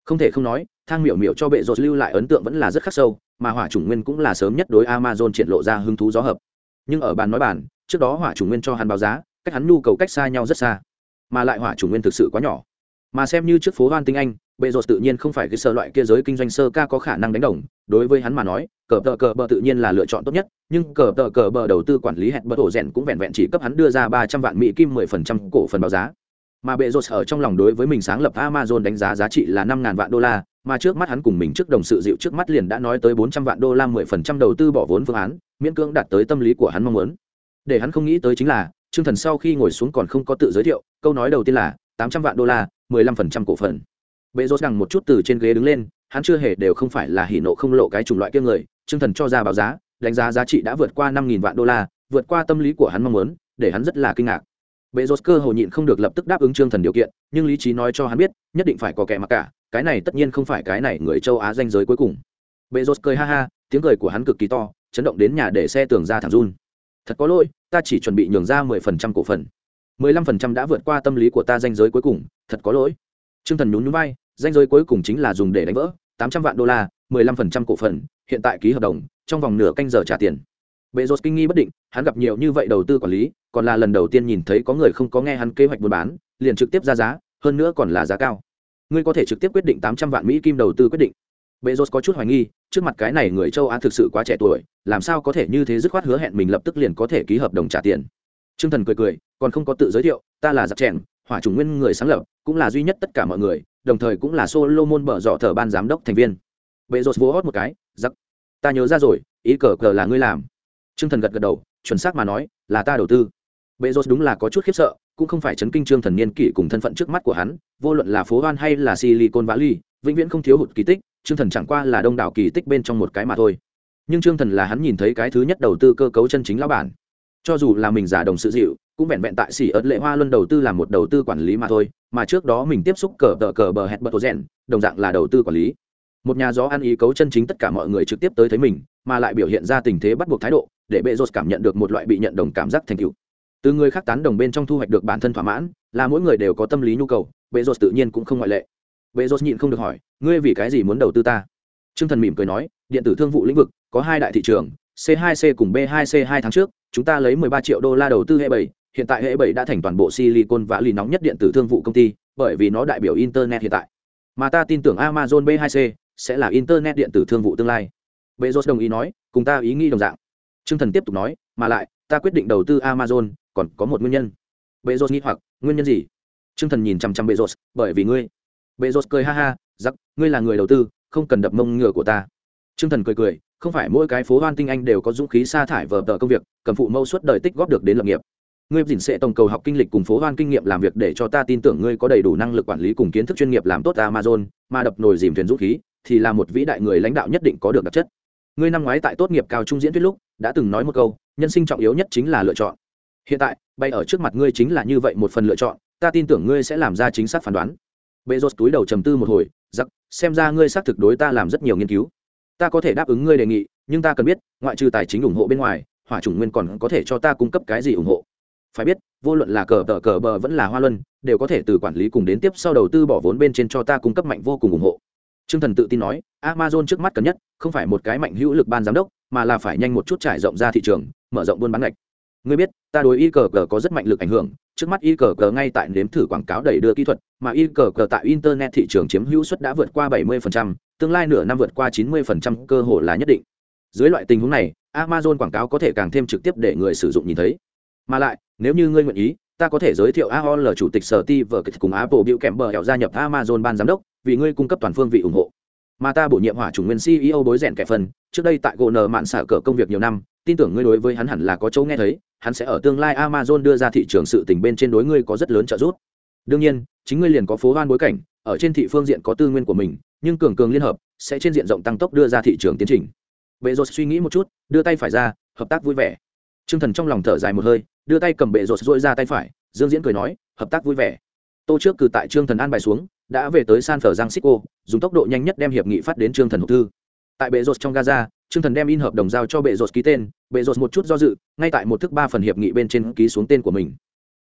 Không thể không nói, Thang Miểu Miểu cho bệ rột lưu lại ấn tượng vẫn là rất khắc sâu, mà Hỏa Trùng Nguyên cũng là sớm nhất đối Amazon triển lộ ra hứng thú gió hợp. Nhưng ở bàn nói bàn, trước đó Hỏa Trùng Nguyên cho hắn báo giá, cách hắn nhu cầu cách xa nhau rất xa, mà lại Hỏa Trùng Nguyên thực sự quá nhỏ. Mà xem như trước phố Hoan Tinh Anh, bệ rột tự nhiên không phải cái sơ loại kia giới kinh doanh sơ ca có khả năng đánh đồng, đối với hắn mà nói, cờ tờ cờ bờ tự nhiên là lựa chọn tốt nhất nhưng cờ tờ cờ bờ đầu tư quản lý hẹn bờ tổ rèn cũng vẹn vẹn chỉ cấp hắn đưa ra ba trăm vạn mỹ kim mười phần trăm cổ phần báo giá mà bệ rột ở trong lòng đối với mình sáng lập amazon đánh giá giá trị là năm ngàn vạn đô la mà trước mắt hắn cùng mình trước đồng sự dịu trước mắt liền đã nói tới bốn trăm vạn đô la mười phần trăm đầu tư bỏ vốn phương án miễn cưỡng đạt tới tâm lý của hắn mong muốn để hắn không nghĩ tới chính là trương thần sau khi ngồi xuống còn không có tự giới thiệu câu nói đầu tiên là tám trăm vạn đô la mười lăm phần trăm cổ phần bệ Rốt đằng một chút từ trên ghế đứng lên hắn chưa hề đều không phải là hỉ nộ không lộ cái chủng loại kia người Trương Thần cho ra báo giá, đánh giá giá trị đã vượt qua năm nghìn vạn đô la, vượt qua tâm lý của hắn mong muốn, để hắn rất là kinh ngạc. Bezos cơ hồ nhịn không được lập tức đáp ứng Trương Thần điều kiện, nhưng lý trí nói cho hắn biết, nhất định phải có kẻ mặc cả, cái này tất nhiên không phải cái này người châu Á danh giới cuối cùng. Bezos cười ha ha, tiếng cười của hắn cực kỳ to, chấn động đến nhà để xe tường ra thẳng run. Thật có lỗi, ta chỉ chuẩn bị nhường ra mười phần trăm cổ phần. mười lăm phần trăm đã vượt qua tâm lý của ta danh giới cuối cùng, thật có lỗi. Trương Thần nhún nhún vai, danh giới cuối cùng chính là dùng để đánh vỡ, tám trăm vạn đô la, mười lăm phần trăm cổ phần, hiện tại ký hợp đồng trong vòng nửa canh giờ trả tiền bê rốt kinh nghi bất định hắn gặp nhiều như vậy đầu tư quản lý còn là lần đầu tiên nhìn thấy có người không có nghe hắn kế hoạch buôn bán liền trực tiếp ra giá hơn nữa còn là giá cao ngươi có thể trực tiếp quyết định tám trăm vạn mỹ kim đầu tư quyết định. Bezos có chút hoài nghi, trước mặt cái này người châu á thực sự quá trẻ tuổi, làm sao có thể như thế dứt khoát hứa hẹn mình lập tức liền có thể ký hợp đồng trả tiền. T r ư ơ n g thần cười cười, còn không có tự giới thiệu, ta là giặc trẻng hỏa chủng nguyên người sáng lập, cũng là duy nhất tất cả mọi người, đồng thời cũng là solomon bở dọ thờ ban giám đốc thành viên. Bezos vỗ hót một cái, giặc, ta nhớ ra rồi, ý cờ cờ là ngươi làm. T r ư ơ n g thần gật gật đầu, chuẩn xác mà nói, là ta đầu tư. Bezos đúng là có chút khiếp sợ cũng không phải chấn kinh trương thần niên kỷ cùng thân phận trước mắt của hắn, vô luận là phố hoan hay là silicon valley, vĩnh viễn không thiếu hụt kỳ tích, trương thần chẳng qua là đông đảo kỳ tích bên trong một cái mà thôi. Nhưng trương thần là hắn nhìn thấy cái thứ nhất đầu tư cơ cấu chân chính lão bản. Cho dù là mình giả đồng sự dịu, cũng vẹn vẹn tại xỉ ớt lệ hoa luân đầu tư là một đầu tư quản lý mà thôi, mà trước đó mình tiếp xúc cờ tờ cờ bờ hẹn bờ tổ rèn, đồng dạng là đầu tư quản lý. Một nhà gió ăn ý cấu chân chính tất cả mọi người trực tiếp tới thấy mình, mà lại biểu hiện ra tình thế bắt buộc thái độ, để bê rột cảm nhận được một loại bị nhận đồng cảm giác thành tựu từ người khác tán đồng bên trong thu hoạch được bản thân thỏa mãn, là mỗi người đều có tâm lý nhu cầu bệ rột tự nhiên cũng không ngoại lệ. Bệ rột nhịn không được hỏi, ngươi vì cái gì muốn đầu tư ta? T r ư ơ n g thần mỉm cười nói, điện tử thương vụ lĩnh vực, có hai đại thị trường, c 2 c cùng b 2 c hai tháng trước, chúng ta lấy 13 triệu đô la đầu tư hệ bảy, hiện tại hệ bảy đã thành toàn bộ silicon và lì nóng nhất điện tử thương vụ công ty, bởi vì nó đại biểu internet hiện tại. Mà ta tin tưởng amazon b 2 c sẽ là internet điện tử thương vụ tương lai. Bezos đồng ý nói, cùng ta ý nghĩ đồng dạng. T r ư ơ n g thần tiếp tục nói, mà lại, ta quyết định đầu tư amazon còn có một nguyên nhân. Bezos nghĩ hoặc, nguyên nhân gì? T r ư ơ n g thần nhìn chằm chằm bezos, bởi vì ngươi. Bezos cười ha ha giặc ngươi là người đầu tư, không cần đập mông ngựa của ta. T r ư ơ n g thần cười cười, không phải mỗi cái phố hoan tinh anh đều có dũng khí sa thải vờ tờ công việc, cầm phụ mâu suốt đời tích góp được đến lập nghiệp. Ngươi dình sẽ tổng cầu học kinh lịch cùng phố hoan kinh nghiệm làm việc để cho ta tin tưởng ngươi có đầy đủ năng lực quản lý cùng kiến thức chuyên nghiệp làm tốt amazon, mà đập nồi dìm thuyền dũng khí, thì là một vĩ đại người lãnh đạo nhất định có được đặc chất. Ngươi năm ngoái tại tốt nghiệp cao trung diễn thuyết lúc, đã từng nói một câu, nhân sinh trọng yếu nhất chính là lựa chọn hiện tại bay ở trước mặt ngươi chính là như vậy một phần lựa chọn ta tin tưởng ngươi sẽ làm ra chính xác phán đoán. Bệ rột túi đầu trầm tư một hồi giặc xem ra ngươi xác thực đối ta làm rất nhiều nghiên cứu. Ta có thể đáp ứng ngươi đề nghị nhưng ta cần biết ngoại trừ tài chính ủng hộ bên ngoài hỏa chủng nguyên còn có thể cho ta cung cấp cái gì ủng hộ? Phải biết vô luận là cờ tờ cờ bờ vẫn là hoa luân đều có thể từ quản lý cùng đến tiếp sau đầu tư bỏ vốn bên trên cho ta cung cấp mạnh vô cùng ủng hộ. Trương Thần tự tin nói, Amazon trước mắt cần nhất, không phải một cái mạnh hữu lực ban giám đốc, mà là phải nhanh một chút trải rộng ra thị trường, mở rộng buôn bán ngạch ngươi biết ta đối y cờ cờ có rất mạnh lực ảnh hưởng trước mắt y cờ cờ ngay tại nếm thử quảng cáo đẩy đưa kỹ thuật mà y cờ cờ tại internet thị trường chiếm hữu suất đã vượt qua 70%, tương lai nửa năm vượt qua 90% cơ hội là nhất định. Dưới loại tình huống này amazon quảng cáo có thể càng thêm trực tiếp để người sử dụng nhìn thấy. Mà lại nếu như ngươi nguyện ý ta có thể giới thiệu aol chủ tịch sở ti vở cùng apple biểu kèm bờ hẹo gia nhập amazon ban giám đốc vì ngươi cung cấp toàn phương vị ủng hộ. Mà ta bổ nhiệm hỏa chủng nguyên ceo bối rèn kẻ phần trước đây tại gỗ nở mạn xả cờ công việc nhiều năm tin tưởng ngươi đối với hắn hẳn là có chỗ nghe thấy, hắn sẽ ở tương lai amazon đưa ra thị trường sự tình bên trên đối ngươi có rất lớn trợ giúp. Đương nhiên, chính ngươi liền có phố hoan bối cảnh, ở trên thị phương diện có tư nguyên của mình, nhưng cường cường liên hợp, sẽ trên diện rộng tăng tốc đưa ra thị trường tiến trình. Bệ rột suy nghĩ một chút, đưa tay phải ra, hợp tác vui vẻ. T r ư ơ n g thần trong lòng thở dài một hơi, đưa tay cầm bệ rột dội ra tay phải, dương diễn cười nói, hợp tác vui vẻ. Tô trước cử tại trương thần an bài xuống, đã về tới san phở giang xích dùng tốc độ nhanh nhất đem hiệp nghị phát đến trương thần hộp thư. Tại bệ rột trong gaza trương thần đem in hợp đồng giao cho bệ rột ký tên bệ rột một chút do dự ngay tại một thước ba phần hiệp nghị bên trên ký xuống tên của mình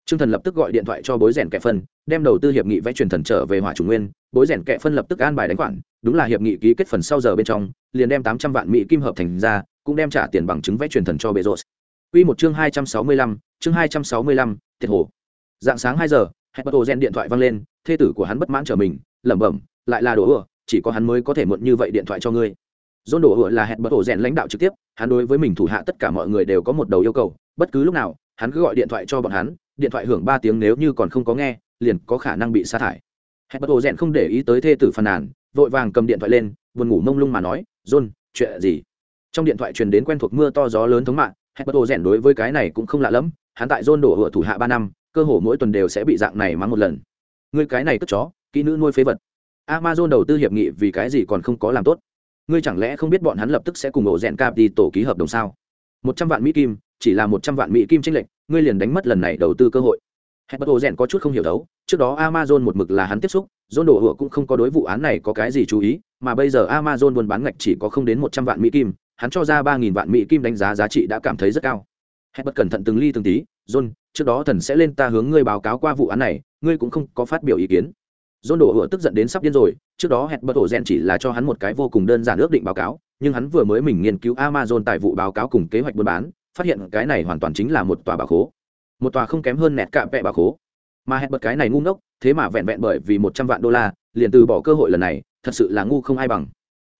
trương thần lập tức gọi điện thoại cho bối rèn kẻ phân đem đầu tư hiệp nghị vẽ truyền thần trở về hỏa Trùng nguyên bối rèn kẻ phân lập tức an bài đánh khoản đúng là hiệp nghị ký kết phần sau giờ bên trong liền đem tám trăm vạn mỹ kim hợp thành ra cũng đem trả tiền bằng chứng vẽ truyền thần cho bệ rột Quy một chương hai trăm sáu mươi lăm, chương hai trăm sáu mươi lăm, thiệt hổ. Dạng sáng hai giờ, hệ bắt rèn điện thoại vang lên, thê tử của hắn bất mãn trở mình, lẩm bẩm, lại là đồ ừa, chỉ có hắn mới có thể muộn như vậy điện thoại cho ngươi. Dôn đổ hựa là hẹn bật ổ rèn lãnh đạo trực tiếp, hắn đối với mình thủ hạ tất cả mọi người đều có một đầu yêu cầu, bất cứ lúc nào, hắn cứ gọi điện thoại cho bọn hắn, điện thoại hưởng ba tiếng nếu như còn không có nghe, liền có khả năng bị sa thải. Hẹn bật ổ rèn không để ý tới thê tử phàn nàn, vội vàng cầm điện thoại lên, buồn ngủ mông lung mà nói, "John, chuyện gì?" Trong điện thoại truyền đến quen thuộc mưa to gió lớn thống mạng, hẹn bật ổ rèn đối với cái này cũng không lạ lắm, hắn tại John đổ hựa thủ hạ ba năm, cơ hồ mỗi tuần đều sẽ bị dạng này mắng một lần. Ngươi cái này cất chó, kỹ nữ nuôi phế vật. Amazon đầu tư hiệp nghị vì cái gì còn không có làm tốt? Ngươi chẳng lẽ không biết bọn hắn lập tức sẽ cùng ổ rèn cap đi tổ ký hợp đồng sao? Một trăm vạn mỹ kim, chỉ là một trăm vạn mỹ kim tranh lệch, ngươi liền đánh mất lần này đầu tư cơ hội. Hẹn bất ổ rèn có chút không hiểu đấu, trước đó amazon một mực là hắn tiếp xúc dôn đổ hựa cũng không có đối vụ án này có cái gì chú ý, mà bây giờ amazon buôn bán ngạch chỉ có không đến một trăm vạn mỹ kim, hắn cho ra ba nghìn vạn mỹ kim đánh giá giá trị đã cảm thấy rất cao. Hẹn bất cẩn thận từng ly từng tí, john, trước đó thần sẽ lên ta hướng ngươi báo cáo qua vụ án này, ngươi cũng không có phát biểu ý kiến. John đổ hựa tức giận đến sắp điên rồi, trước đó hẹn bật ổ rèn chỉ là cho hắn một cái vô cùng đơn giản ước định báo cáo, nhưng hắn vừa mới mình nghiên cứu Amazon tài vụ báo cáo cùng kế hoạch buôn bán, phát hiện cái này hoàn toàn chính là một tòa bảo khố. Một tòa không kém hơn nẹt cạm vẹ bảo khố. Mà hẹn bật cái này ngu ngốc, thế mà vẹn vẹn bởi vì một trăm vạn đô la, liền từ bỏ cơ hội lần này, thật sự là ngu không ai bằng.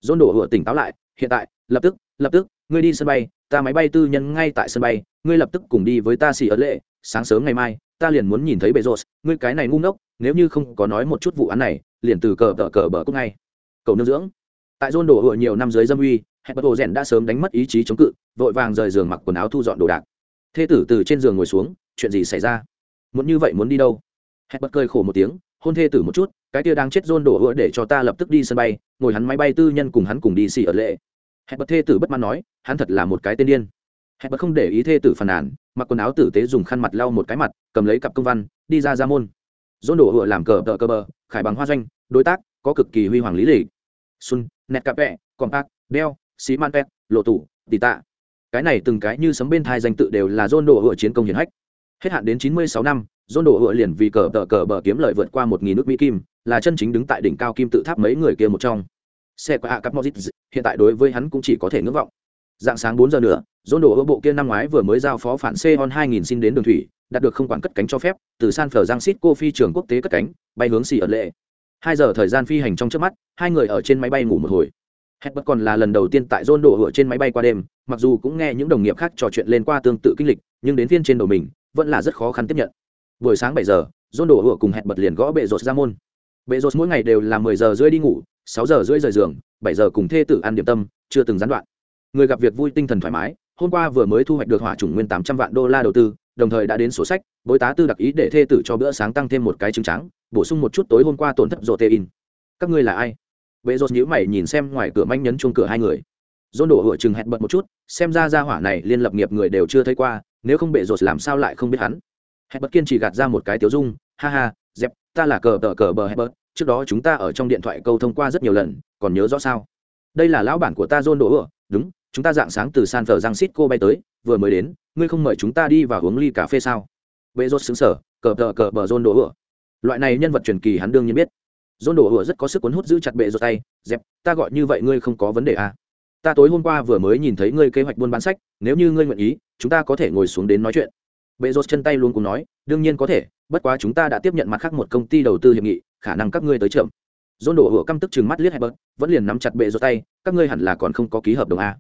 John đổ hựa tỉnh táo lại, hiện tại, lập tức, lập tức, ngươi đi sân bay, ta máy bay tư nhân ngay tại sân bay, ngươi lập tức cùng đi với ta xỉ ở lệ, sáng sớm ngày mai, ta liền muốn nhìn thấy bệ ngươi cái này ngu ngốc, nếu như không có nói một chút vụ án này, liền từ cờ tờ cờ bờ cúc ngay. Cầu nương dưỡng. Tại dôn đổ hựa nhiều năm dưới dâm uy hẹp bất hồ rèn đã sớm đánh mất ý chí chống cự, vội vàng rời giường mặc quần áo thu dọn đồ đạc. Thê tử từ trên giường ngồi xuống, chuyện gì xảy ra? Muốn như vậy muốn đi đâu? Hẹp bất cười khổ một tiếng, hôn thê tử một chút, cái kia đang chết dôn đổ hựa để cho ta lập tức đi sân bay, ngồi hắn máy bay tư nhân cùng hắn cùng đi xỉ ở lệ. Hẹp bất thê tử bất mãn nói, hắn thật là một cái tên điên hẹn bật không để ý thê tử phàn nàn, mặc quần áo tử tế dùng khăn mặt lau một cái mặt, cầm lấy cặp công văn, đi ra ra môn. Dôn đổ hựa làm cờ tờ cơ bờ, khải bằng hoa doanh, đối tác, có cực kỳ huy hoàng lý lịch. Xuân nẹt cà vẹ compact đeo, xí man pet lộ tủ, tì tạ. Cái này từng cái như sấm bên thai danh tự đều là dôn đổ hựa chiến công hiển hách. Hết hạn đến chín mươi sáu năm, dôn đổ hựa liền vì cờ tờ cờ bờ kiếm lợi vượt qua một nghìn nước mỹ kim, là chân chính đứng tại đỉnh cao kim tự tháp mấy người kia một trong. Xe qua cap mozit hiện tại đối với hắn cũng chỉ có thể ngưỡng vọng dạng sáng bốn giờ nữa dôn đồ ở bộ kia năm ngoái vừa mới giao phó phản c on hai nghìn xin đến đường thủy, đạt được không quản cất cánh cho phép, từ san phở giang xít cô phi trường quốc tế cất cánh, bay hướng xì ở lệ. Hai giờ thời gian phi hành trong trước mắt, hai người ở trên máy bay ngủ một hồi. Hết bất còn là lần đầu tiên tại dôn đồ ở trên máy bay qua đêm, mặc dù cũng nghe những đồng nghiệp khác trò chuyện lên qua tương tự kinh lịch, nhưng đến viên trên đầu mình, vẫn là rất khó khăn tiếp nhận. Buổi sáng bảy giờ dôn đồ ở cùng hẹn bật liền gõ bệ rột ra môn. Bệ rột mỗi ngày đều là mười giờ rưỡi đi ngủ, sáu giờ rưỡi rời giường, bảy giờ cùng thê tử ăn điểm tâm, chưa từng gián đoạn người gặp việc vui tinh thần thoải mái, hôm qua vừa mới thu hoạch được hỏa chủng nguyên tám trăm vạn đô la đầu tư, đồng thời đã đến sổ sách, bối tá tư đặc ý để thê tử cho bữa sáng tăng thêm một cái trứng trắng, bổ sung một chút tối hôm qua tổn thất rộ tê in các ngươi là ai? Vệ rột nhữ mày nhìn xem ngoài cửa manh nhấn chuông cửa hai người. Dôn đổ hựa chừng hẹn bật một chút, xem ra ra hỏa này liên lập nghiệp người đều chưa thấy qua, nếu không bệ rột làm sao lại không biết hắn? Hẹn bật kiên chỉ gạt ra một cái tiếu dung, ha ha, dẹp, ta là cờ tờ cờ bờ hẹn bật, trước đó chúng ta ở trong điện thoại câu thông qua rất nhiều lần, còn nhớ rõ sao? Đây là lão bản của ta dôn đổ hựa, đúng chúng ta dạng sáng từ san cô bay tới, vừa mới đến, ngươi không mời chúng ta đi vào uống ly cà phê sao? Bệ rốt xứng sở, cờ tờ cờ bờ rôn đổ ựa loại này nhân vật truyền kỳ hắn đương nhiên biết. Rôn đổ ựa rất có sức cuốn hút giữ chặt bệ rốt tay. Dẹp, ta gọi như vậy ngươi không có vấn đề à. ta tối hôm qua vừa mới nhìn thấy ngươi kế hoạch buôn bán sách, nếu như ngươi nguyện ý, chúng ta có thể ngồi xuống đến nói chuyện. Bệ Rốt chân tay luôn cùng nói, đương nhiên có thể, bất quá chúng ta đã tiếp nhận mặt khác một công ty đầu tư hiệp nghị, khả năng các ngươi tới chậm. Dôn đổ hựa căm tức chừng mắt liếc hay bớt vẫn liền nắm chặt bệ Rốt tay, các ngươi hẳn là còn không có ký hợp đồng a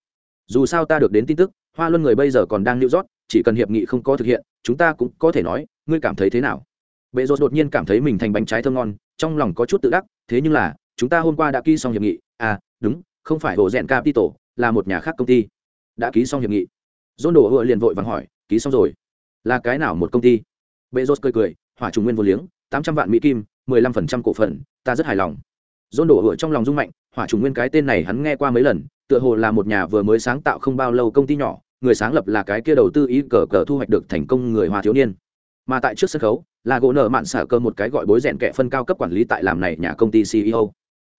dù sao ta được đến tin tức, hoa luân người bây giờ còn đang lưu rót chỉ cần hiệp nghị không có thực hiện, chúng ta cũng có thể nói, ngươi cảm thấy thế nào? Bệ rột đột nhiên cảm thấy mình thành bánh trái thơm ngon, trong lòng có chút tự đắc, thế nhưng là, chúng ta hôm qua đã ký xong hiệp nghị. À đúng, không phải hồ rèn capital, là một nhà khác công ty. Đã ký xong hiệp nghị. Dôn đổ hựa liền vội vàng hỏi, ký xong rồi? Là cái nào một công ty? Bệ rột cười cười, hỏa trùng nguyên vô liếng, tám trăm vạn mỹ kim, mười lăm phần trăm cổ phần, ta rất hài lòng. Dôn đổ hựa trong lòng rung mạnh, hỏa trùng nguyên cái tên này hắn nghe qua mấy lần tựa hồ là một nhà vừa mới sáng tạo không bao lâu công ty nhỏ, người sáng lập là cái kia đầu tư ý cờ cờ thu hoạch được thành công người hoa thiếu niên. Mà tại trước sân khấu, là gỗ nợ mạn xả cơ một cái gọi bối rèn kẻ phân cao cấp quản lý tại làm này nhà công ty ceo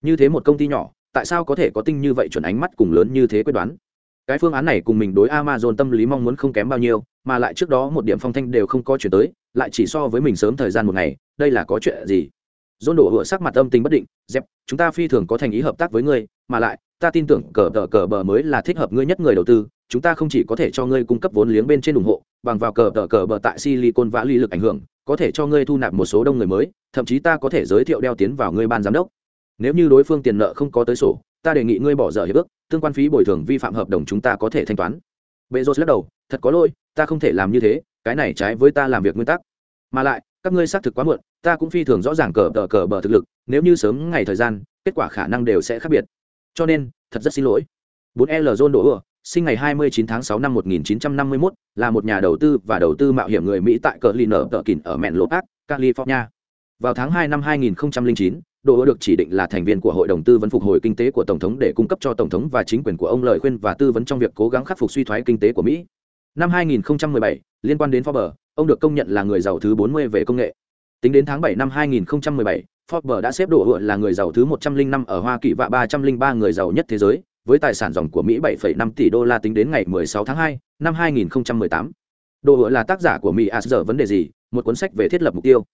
như thế một công ty nhỏ, tại sao có thể có tinh như vậy chuẩn ánh mắt cùng lớn như thế quyết đoán? Cái phương án này cùng mình đối amazon tâm lý mong muốn không kém bao nhiêu, mà lại trước đó một điểm phong thanh đều không có chuyển tới, lại chỉ so với mình sớm thời gian một ngày, đây là có chuyện gì? Dôn đổ hựa sắc mặt âm tính bất định, dẹp, chúng ta phi thường có thành ý hợp tác với ngươi, mà lại ta tin tưởng cờ tờ cờ bờ mới là thích hợp ngươi nhất người đầu tư, chúng ta không chỉ có thể cho ngươi cung cấp vốn liếng bên trên ủng hộ, bằng vào cờ tờ cờ bờ tại silicon vã ly lực ảnh hưởng, có thể cho ngươi thu nạp một số đông người mới, thậm chí ta có thể giới thiệu đeo tiến vào ngươi ban giám đốc. Nếu như đối phương tiền nợ không có tới sổ, ta đề nghị ngươi bỏ dở hiệp ước, tương quan phí bồi thường vi phạm hợp đồng chúng ta có thể thanh toán. Bê rột lắc đầu, thật có lỗi, ta không thể làm như thế, cái này trái với ta làm việc nguyên tắc. Mà lại, các ngươi xác thực quá muộn, ta cũng phi thường rõ ràng cờ tờ cờ bờ thực lực, nếu như sớm ngày thời gian, kết quả khả năng đều sẽ khác biệt cho nên thật rất xin lỗi 4L John Đỗ Ừa, sinh ngày 29 tháng 6 năm 1951, là một nhà đầu tư và đầu tư mạo hiểm người Mỹ tại cờ Liner Tờ kín ở Menlo Park, California. Vào tháng 2 năm 2009, Đỗ Ừa được chỉ định là thành viên của Hội đồng tư vấn phục hồi kinh tế của Tổng thống để cung cấp cho Tổng thống và chính quyền của ông lời khuyên và tư vấn trong việc cố gắng khắc phục suy thoái kinh tế của Mỹ. Năm 2017, liên quan đến Forbes, ông được công nhận là người giàu thứ 40 về công nghệ. Tính đến tháng 7 năm 2017, Forbes đã xếp Đỗ hựa là người giàu thứ 105 ở Hoa Kỳ và 303 người giàu nhất thế giới, với tài sản dòng của Mỹ 7,5 tỷ đô la tính đến ngày 16 tháng 2 năm 2018. Đỗ hựa là tác giả của Mỹ Asger vấn đề gì, một cuốn sách về thiết lập mục tiêu.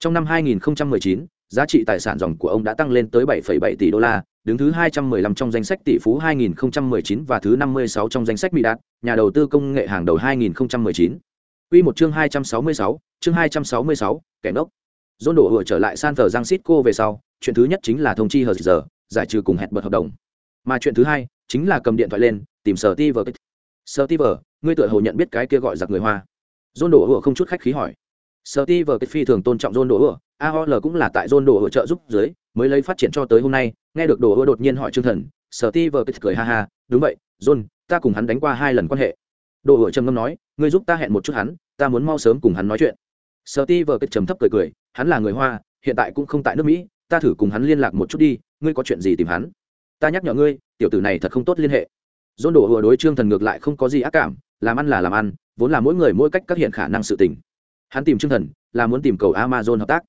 Trong năm 2019, giá trị tài sản dòng của ông đã tăng lên tới 7,7 tỷ đô la, đứng thứ 215 trong danh sách tỷ phú 2019 và thứ 56 trong danh sách Mỹ đạt, nhà đầu tư công nghệ hàng đầu 2019. Quy một chương 266, chương 266, kẻ đốc. John đổ vừa trở lại San Francisco về sau, chuyện thứ nhất chính là thông chi hờ giờ, giải trừ cùng hẹn bật hợp đồng. Mà chuyện thứ hai, chính là cầm điện thoại lên, tìm Steve. Steve, ngươi tựa hồ nhận biết cái kia gọi giặc người Hoa. John đổ vừa không chút khách khí hỏi. Steve phi thường tôn trọng John đổ vừa, AOL cũng là tại John đổ hỗ trợ giúp dưới, mới lấy phát triển cho tới hôm nay, nghe được đổ hỗ đột nhiên hỏi Trương Thần, Steve cười ha ha, đúng vậy, John, ta cùng hắn đánh qua hai lần quan hệ. Đồ hỗ trầm ngâm nói, ngươi giúp ta hẹn một chút hắn, ta muốn mau sớm cùng hắn nói chuyện. Steve trầm thấp cười cười, hắn là người Hoa, hiện tại cũng không tại nước Mỹ, ta thử cùng hắn liên lạc một chút đi, ngươi có chuyện gì tìm hắn? Ta nhắc nhở ngươi, tiểu tử này thật không tốt liên hệ. dôn đổ hùa đối Trương Thần ngược lại không có gì ác cảm, làm ăn là làm ăn, vốn là mỗi người mỗi cách các hiện khả năng sự tình. Hắn tìm Trương Thần, là muốn tìm cầu Amazon hợp tác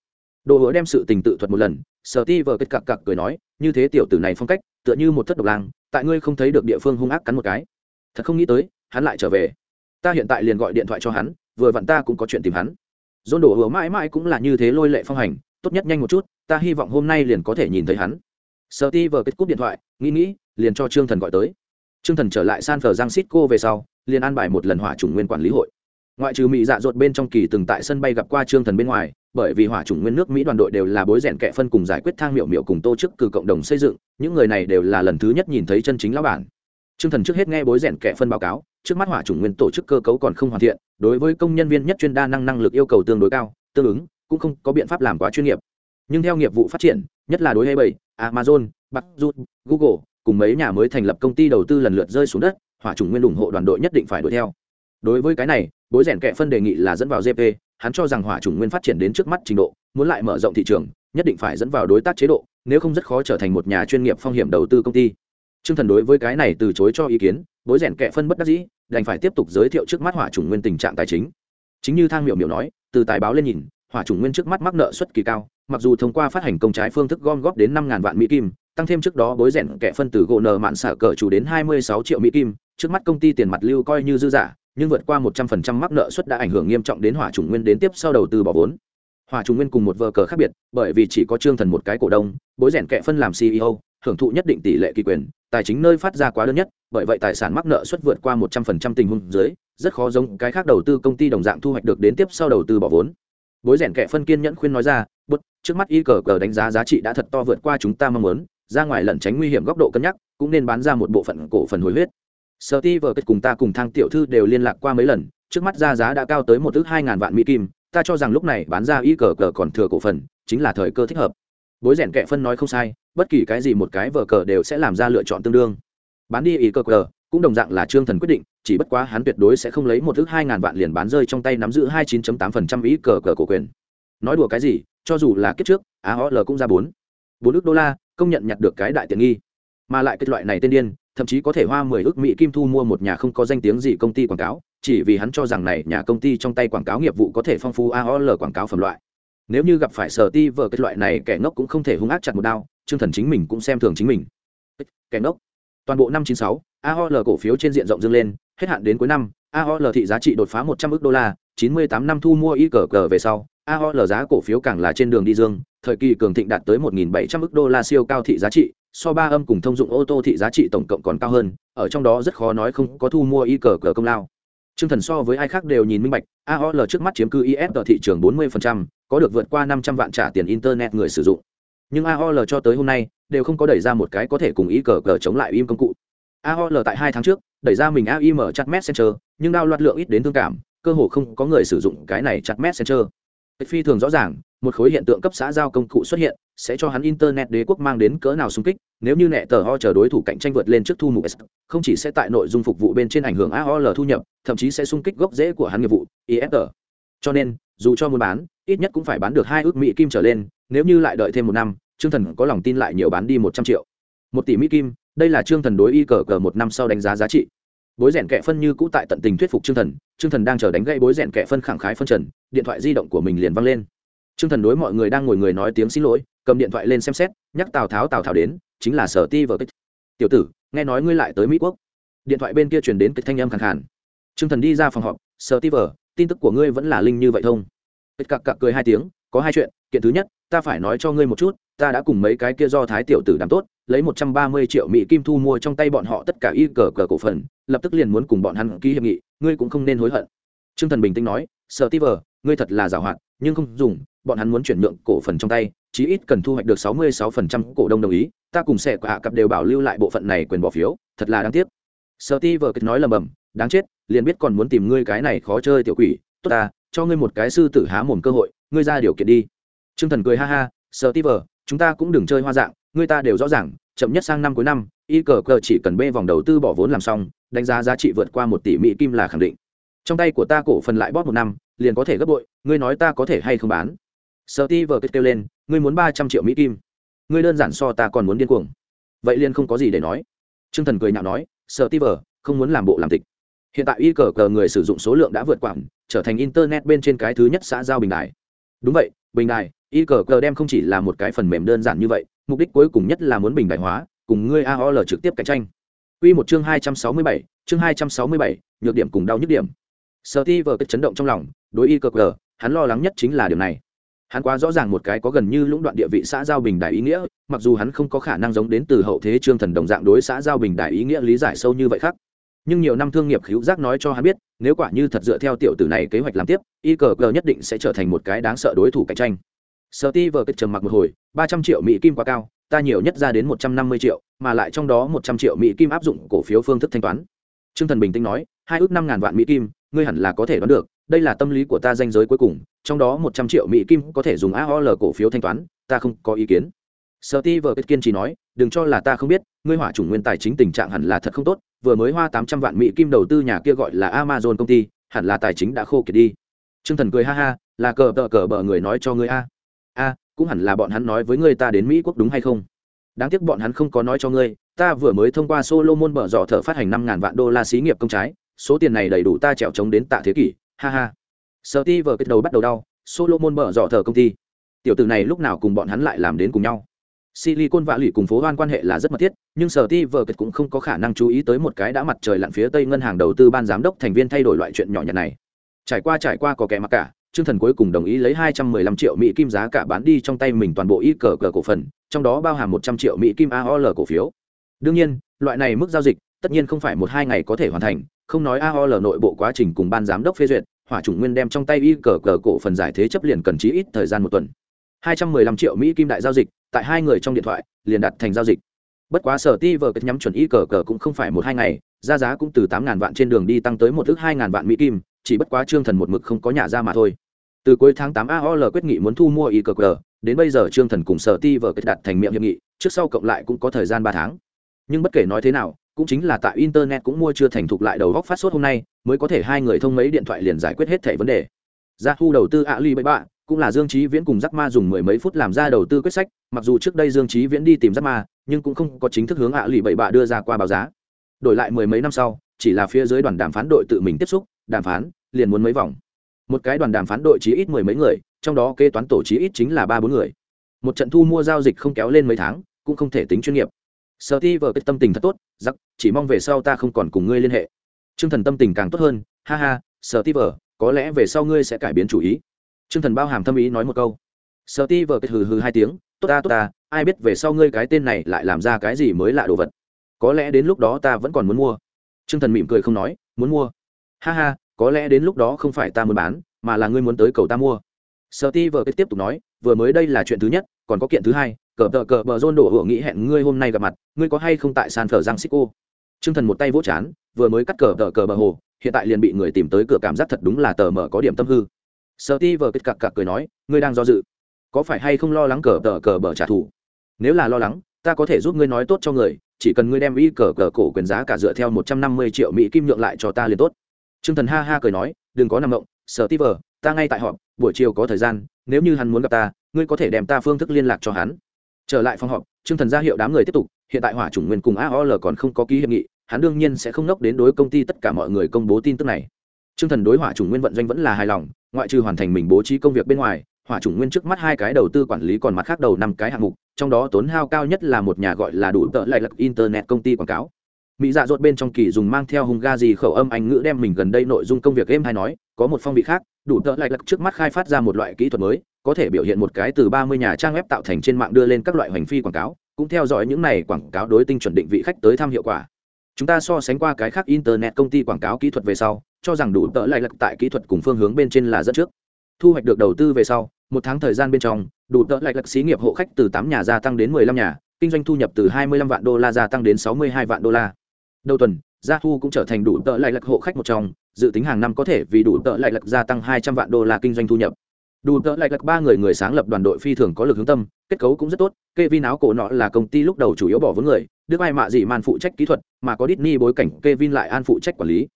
đồ hứa đem sự tình tự thuật một lần sở ti vờ kết cặc cặc cười nói như thế tiểu tử này phong cách tựa như một thất độc lang tại ngươi không thấy được địa phương hung ác cắn một cái thật không nghĩ tới hắn lại trở về ta hiện tại liền gọi điện thoại cho hắn vừa vặn ta cũng có chuyện tìm hắn dôn đổ hứa mãi mãi cũng là như thế lôi lệ phong hành, tốt nhất nhanh một chút, ta hy vọng hôm nay liền có thể nhìn thấy hắn. Sợ ti vờ kết cúp điện thoại, nghĩ nghĩ, liền cho trương thần gọi tới. Trương thần trở lại san phờ giang xít cô về sau, liền an bài một lần hỏa chủng nguyên quản lý hội. Ngoại trừ mỹ dạ dột bên trong kỳ từng tại sân bay gặp qua trương thần bên ngoài, bởi vì hỏa chủng nguyên nước mỹ đoàn đội đều là bối rèn kẹ phân cùng giải quyết thang miệu miệu cùng tô chức cử cộng đồng xây dựng, những người này đều là lần thứ nhất nhìn thấy chân chính lão bản trương thần trước hết nghe bối rèn kẻ phân báo cáo, trước mắt hỏa chủng nguyên tổ chức cơ cấu còn không hoàn thiện, đối với công nhân viên nhất chuyên đa năng năng lực yêu cầu tương đối cao, tương ứng, cũng không có biện pháp làm quá chuyên nghiệp. Nhưng theo nghiệp vụ phát triển, nhất là đối hay bảy amazon bắc google, cùng mấy nhà mới thành lập công ty đầu tư lần lượt rơi xuống đất, hỏa chủng nguyên ủng hộ đoàn đội nhất định phải đuổi theo. Đối với cái này, bối rèn kẻ phân đề nghị là dẫn vào gp hắn cho rằng hỏa chủng nguyên phát triển đến trước mắt trình độ, muốn lại mở rộng thị trường, nhất định phải dẫn vào đối tác chế độ, nếu không rất khó trở thành một nhà chuyên nghiệp phong hiểm đầu tư công ty. Trương thần đối với cái này từ chối cho ý kiến bối rèn kẹ phân bất đắc dĩ, đành phải tiếp tục giới thiệu trước mắt hỏa chủng nguyên tình trạng tài chính. Chính như thang miệu miệu nói, từ tài báo lên nhìn, hỏa chủng nguyên trước mắt mắc nợ suất kỳ cao, mặc dù thông qua phát hành công trái phương thức gom góp đến năm ngàn vạn mỹ kim, tăng thêm trước đó bối rèn kẹ phân từ gỗ nợ mạn xả cờ chủ đến hai mươi sáu triệu mỹ kim, trước mắt công ty tiền mặt lưu coi như dư giả, nhưng vượt qua một trăm phần trăm mắc nợ suất đã ảnh hưởng nghiêm trọng đến hỏa chủng nguyên đến tiếp sau đầu tư bỏ vốn. Hỏa chủng nguyên cùng một vờ cờ khác biệt, bởi vì chỉ có trương thần một cái cổ đông, bối rèn kẹ phân làm ceo hưởng thụ nhất định tỷ lệ kỳ quyền, tài chính nơi phát ra quá đơn nhất, bởi vậy tài sản mắc nợ suất vượt qua một trăm phần trăm tình huống dưới, rất khó giống cái khác đầu tư công ty đồng dạng thu hoạch được đến tiếp sau đầu tư bỏ vốn. Bối rèn kẻ phân kiên nhẫn khuyên nói ra, bút, trước mắt y cờ cờ đánh giá giá trị đã thật to vượt qua chúng ta mong muốn, ra ngoài lẩn tránh nguy hiểm góc độ cân nhắc, cũng nên bán ra một bộ phận cổ phần hồi huyết. Sở ti vợ kết cùng ta cùng thang tiểu thư đều liên lạc qua mấy lần, trước mắt ra giá đã cao tới một thứ hai ngàn vạn mỹ kim, ta cho rằng lúc này bán ra y cờ cờ còn thừa cổ phần, chính là thời cơ thích hợp bối rèn kẹ phân nói không sai, bất kỳ cái gì một cái vở cờ đều sẽ làm ra lựa chọn tương đương. Bán đi y cờ cờ, cũng đồng dạng là trương thần quyết định, chỉ bất quá hắn tuyệt đối sẽ không lấy một thứ hai ngàn vạn liền bán rơi trong tay nắm giữ hai chín tám phần trăm ý cờ cờ cổ quyền. Nói đùa cái gì, cho dù là kết trước aol cũng ra bốn. Bốn ước đô la, công nhận nhặt được cái đại tiện nghi. Mà lại kết loại này tên điên, thậm chí có thể hoa mười ước mỹ kim thu mua một nhà không có danh tiếng gì công ty quảng cáo, chỉ vì hắn cho rằng này nhà công ty trong tay quảng cáo nghiệp vụ có thể phong phú aol quảng cáo phẩm loại nếu như gặp phải sở ti vờ cái loại này kẻ ngốc cũng không thể hung ác chặt một đao chương thần chính mình cũng xem thường chính mình kẻ ngốc toàn bộ năm 96, AOL cổ phiếu trên diện rộng dâng lên, hết hạn đến cuối năm, AOL thị giá trị đột phá 100 ước đô la, 98 năm thu mua y cờ cờ về sau, AOL giá cổ phiếu càng là trên đường đi dương, thời kỳ cường thịnh đạt tới 1.700 ước đô la siêu cao thị giá trị, so ba âm cùng thông dụng ô tô thị giá trị tổng cộng còn cao hơn, ở trong đó rất khó nói không có thu mua y cờ cờ công lao. Trương Thần so với ai khác đều nhìn minh bạch, AOL trước mắt chiếm cứ IS ở thị trường 40%, có được vượt qua 500 vạn trả tiền internet người sử dụng. Nhưng AOL cho tới hôm nay đều không có đẩy ra một cái có thể cùng ý cờ cờ chống lại im công cụ. AOL tại hai tháng trước đẩy ra mình AIM chat messenger, nhưng đao loạt lượng ít đến thương cảm, cơ hồ không có người sử dụng cái này chat messenger. Phi thường rõ ràng, một khối hiện tượng cấp xã giao công cụ xuất hiện, sẽ cho hắn internet đế quốc mang đến cỡ nào xung kích, nếu như nẹ tờ ho chờ đối thủ cạnh tranh vượt lên trước thu mục s không chỉ sẽ tại nội dung phục vụ bên trên ảnh hưởng AOL thu nhập, thậm chí sẽ xung kích gốc rễ của hắn nghiệp vụ, ifr Cho nên, dù cho muốn bán, ít nhất cũng phải bán được hai ước mỹ kim trở lên, nếu như lại đợi thêm một năm, Trương Thần có lòng tin lại nhiều bán đi một trăm triệu. Một tỷ mỹ kim, đây là Trương Thần đối y cờ cờ một năm sau đánh giá giá trị. Bối rèn kệ phân như cũ tại tận tình thuyết phục Trương Thần, Trương Thần đang chờ đánh gây bối rèn kệ phân khẳng khái phân trần, điện thoại di động của mình liền văng lên. Trương Thần đối mọi người đang ngồi người nói tiếng xin lỗi, cầm điện thoại lên xem xét, nhắc Tào Tháo Tào Tháo đến, chính là Sở Ti vợ Kịch. Tiểu tử, nghe nói ngươi lại tới Mỹ quốc. Điện thoại bên kia truyền đến cái thanh âm khàn khàn. Trương Thần đi ra phòng họp, Sở Ti vợ, tin tức của ngươi vẫn là linh như vậy thông. Kịch cặc cặc cười hai tiếng, có hai chuyện, kiện thứ nhất, ta phải nói cho ngươi một chút, ta đã cùng mấy cái kia do thái tiểu tử đảm tốt lấy một trăm ba mươi triệu mỹ kim thu mua trong tay bọn họ tất cả y cờ cờ cổ phần lập tức liền muốn cùng bọn hắn ký hiệp nghị ngươi cũng không nên hối hận Trương thần bình tĩnh nói Sở ti vờ ngươi thật là giàu hạn nhưng không dùng bọn hắn muốn chuyển nhượng cổ phần trong tay, chí ít cần thu hoạch được sáu mươi sáu phần trăm cổ đông đồng ý, ta cùng sẽ hạ cặp đều bảo lưu lại bộ phận này quyền bỏ phiếu, thật là đáng tiếc. Sợ ti vợ kịch nói lầm bầm, đáng chết, liền biết còn muốn tìm ngươi cái này khó chơi tiểu quỷ, tốt ta, cho ngươi một cái sư tử há mồm cơ hội, ngươi ra điều kiện đi. T r ư ơ n g thần cười ha ha sợ ti vờ chúng ta cũng đừng chơi hoa dạng người ta đều rõ ràng, chậm nhất sang năm cuối năm, y cờ cờ chỉ cần bê vòng đầu tư bỏ vốn làm xong, đánh giá giá trị vượt qua một tỷ mỹ kim là khẳng định. Trong tay của ta cổ phần lại bóp một năm, liền có thể gấp bội, ngươi nói ta có thể hay không bán? Sợ ti vờ kết kêu lên ngươi muốn ba trăm triệu mỹ kim. Ngươi đơn giản so ta còn muốn điên cuồng. Vậy liên không có gì để nói. T r ư ơ n g thần cười nhạo nói sợ ti vờ không muốn làm bộ làm tịch. Hiện tại y cờ cờ người sử dụng số lượng đã vượt quảng trở thành internet bên trên cái thứ nhất xã giao bình đại đúng vậy bình đại y cờ cờ đem không chỉ là một cái phần mềm đơn giản như vậy mục đích cuối cùng nhất là muốn bình đại hóa cùng ngươi aol trực tiếp cạnh tranh. Quy một chương hai trăm sáu mươi bảy, chương hai trăm sáu mươi bảy, nhược điểm cùng đau nhức điểm. Sở Ti chấn động trong lòng, đối y cờ cờ, hắn lo lắng nhất chính là điều này. Hắn quá rõ ràng một cái có gần như lũng đoạn địa vị xã giao bình đại ý nghĩa, mặc dù hắn không có khả năng giống đến từ hậu thế trương thần đồng dạng đối xã giao bình đại ý nghĩa lý giải sâu như vậy khác. Nhưng nhiều năm thương nghiệp hữu giác nói cho hắn biết, nếu quả như thật dựa theo tiểu tử này kế hoạch làm tiếp, y cờ cờ nhất định sẽ trở thành một cái đáng sợ đối thủ cạnh tranh sợ ti vờ kết trầm mặc một hồi ba trăm triệu mỹ kim quá cao ta nhiều nhất ra đến một trăm năm mươi triệu mà lại trong đó một trăm triệu mỹ kim áp dụng cổ phiếu phương thức thanh toán Trương thần bình tĩnh nói hai ước năm ngàn vạn mỹ kim ngươi hẳn là có thể đoán được đây là tâm lý của ta danh giới cuối cùng trong đó một trăm triệu mỹ kim có thể dùng aol cổ phiếu thanh toán, ta không có ý kiến. Steve ti kiên trì nói, đừng cho là ta không biết, ngươi hỏa chủng nguyên tài chính tình trạng hẳn là thật không tốt, vừa mới hoa tám trăm vạn mỹ kim đầu tư nhà kia gọi là amazon công ty, hẳn là tài chính đã khô kiệt đi. Trương thần cười ha ha, là cờ tợ cờ bờ người nói cho ngươi a. A, cũng hẳn là bọn hắn nói với ngươi ta đến mỹ quốc đúng hay không? Đáng tiếc bọn hắn không có nói cho ngươi, ta vừa mới thông qua solomon bở dọ thợ phát hành năm ngàn vạn đô la xí nghiệp công trái, số tiền này đầy đủ ta trèo chống đến tạ thế kỷ, ha ha sợ ti vừa kết đầu bắt đầu đau solomon mở dò thờ công ty. Tiểu tử này lúc nào cùng bọn hắn lại làm đến cùng nhau? Silicon vạ lụy cùng phố hoan quan hệ là rất mật thiết nhưng sở ti vờ kết cũng không có khả năng chú ý tới một cái đã mặt trời lặn phía tây ngân hàng đầu tư ban giám đốc thành viên thay đổi loại chuyện nhỏ nhặt này. Trải qua trải qua có kẻ mặc cả Trương Thần cuối cùng đồng ý lấy 215 triệu Mỹ kim giá cả bán đi trong tay mình toàn bộ y cờ cờ cổ phần, trong đó bao hàm 100 triệu Mỹ kim AOL cổ phiếu. Đương nhiên, loại này mức giao dịch, tất nhiên không phải một hai ngày có thể hoàn thành, không nói AOL nội bộ quá trình cùng ban giám đốc phê duyệt, hỏa chủng nguyên đem trong tay y cờ cờ cổ phần giải thế chấp liền cần chí ít thời gian một tuần. 215 triệu Mỹ kim đại giao dịch, tại hai người trong điện thoại, liền đặt thành giao dịch. Bất quá sở ti vở nhắm chuẩn y cờ cờ cũng không phải một hai ngày, ra giá cũng từ 8000 vạn trên đường đi tăng tới một tức hai ngàn vạn Mỹ kim, chỉ bất quá Trương Thần một mực không có nhà ra mà thôi từ cuối tháng tám aol quyết nghị muốn thu mua ikg đến bây giờ trương thần cùng sở ti vờ kết đặt thành miệng hiệp nghị trước sau cộng lại cũng có thời gian ba tháng nhưng bất kể nói thế nào cũng chính là tại internet cũng mua chưa thành thục lại đầu góc phát sốt hôm nay, mới có thể hai người thông mấy điện thoại liền giải quyết hết thẻ vấn đề. Ra thu đầu tư ạ ly bậy bạ cũng là dương trí viễn cùng giắc ma dùng mười mấy phút làm ra đầu tư quyết sách, mặc dù trước đây dương trí viễn đi tìm giắc ma nhưng cũng không có chính thức hướng ạ lì bậy bạ đưa ra qua báo giá. Đổi lại mười mấy năm sau, chỉ là phía dưới đoàn đàm phán đội tự mình tiếp xúc, đàm phán, liền muốn mấy vòng. Một cái đoàn đàm phán đội chí ít mười mấy người, trong đó kế toán tổ chí ít chính là ba bốn người. Một trận thu mua giao dịch không kéo lên mấy tháng, cũng không thể tính chuyên nghiệp. Sợ ti vờ cái tâm tình thật tốt giặc chỉ mong về sau ta không còn cùng ngươi liên hệ. T r ư ơ n g thần tâm tình càng tốt hơn, ha ha sợ ti vờ, có lẽ về sau ngươi sẽ cải biến chủ ý. T r ư ơ n g thần bao hàm thâm ý nói một câu. Sợ ti vờ kết hừ hừ hai tiếng, tốt ta tốt ta, ai biết về sau ngươi cái tên này lại làm ra cái gì mới lạ đồ vật. Có lẽ đến lúc đó ta vẫn còn muốn mua. T r ư ơ n g thần mỉm cười không nói, muốn mua. Ha ha, có lẽ đến lúc đó không phải ta muốn bán, mà là ngươi muốn tới cầu ta mua. Sợ ti vợ tiếp tục nói, vừa mới đây là chuyện thứ nhất, còn có kiện thứ hai cờ tờ cờ bờ rôn đổ hưởng nghĩ hẹn ngươi hôm nay gặp mặt ngươi có hay không tại san phở giang xích cô t r ư ơ n g thần một tay vỗ chán vừa mới cắt cờ tờ cờ bờ hồ hiện tại liền bị người tìm tới cửa cảm giác thật đúng là tờ mờ có điểm tâm hư. Sợ ti vờ kết cặc cặc cười nói ngươi đang do dự. Có phải hay không lo lắng cờ tờ cờ bờ trả thù? Nếu là lo lắng ta có thể giúp ngươi nói tốt cho người chỉ cần ngươi đem y cờ cờ cổ quyền giá cả dựa theo một trăm năm mươi triệu mỹ kim nhượng lại cho ta liền tốt. Trương Thần ha ha cười nói, đừng có nằm mộng, Sở Ti vờ, ta ngay tại họp, buổi chiều có thời gian, nếu như hắn muốn gặp ta, ngươi có thể đem ta phương thức liên lạc cho hắn. Trở lại phòng họp, Trương Thần ra hiệu đám người tiếp tục, hiện tại Hỏa Chủng Nguyên cùng AOL còn không có ký hiệp nghị, hắn đương nhiên sẽ không nốc đến đối công ty tất cả mọi người công bố tin tức này. Trương Thần đối Hỏa Chủng Nguyên vận doanh vẫn là hài lòng, ngoại trừ hoàn thành mình bố trí công việc bên ngoài, Hỏa Chủng Nguyên trước mắt hai cái đầu tư quản lý còn mặt khác đầu năm cái hạng mục, trong đó tốn hao cao nhất là một nhà gọi là đủ tợ lại lập internet công ty quảng cáo mỹ dạ dột bên trong kỳ dùng mang theo hung ga gì khẩu âm anh ngữ đem mình gần đây nội dung công việc game hay nói có một phong vị khác đủ tợ lại lập trước mắt khai phát ra một loại kỹ thuật mới có thể biểu hiện một cái từ ba mươi nhà trang web tạo thành trên mạng đưa lên các loại hành phi quảng cáo, cũng theo dõi những này quảng cáo đối tinh chuẩn định vị khách tới thăm hiệu quả. Chúng ta so sánh qua cái khác internet công ty quảng cáo kỹ thuật về sau, cho rằng đủ tợ lại lật tại kỹ thuật cùng phương hướng bên trên là dẫn trước. Thu hoạch được đầu tư về sau, một tháng thời gian bên trong, đủ tợ lại lật xí nghiệp hộ khách từ tám nhà gia tăng đến mười lăm nhà, kinh doanh thu nhập từ hai mươi lăm vạn đô la gia tăng đến sáu mươi hai vạn đô la. Đầu tuần yahoo cũng trở thành đủ tợ lại lật hộ khách một trong, dự tính hàng năm có thể vì đủ tợ lại lật gia tăng hai trăm vạn đô la kinh doanh thu nhập đủ tợ lại lật ba người người sáng lập đoàn đội phi thường có lực hướng tâm kết cấu cũng rất tốt kê áo cổ nọ là công ty lúc đầu chủ yếu bỏ vốn người đức ai mạ gì man phụ trách kỹ thuật mà có Disney bối cảnh Kevin lại an phụ trách quản lý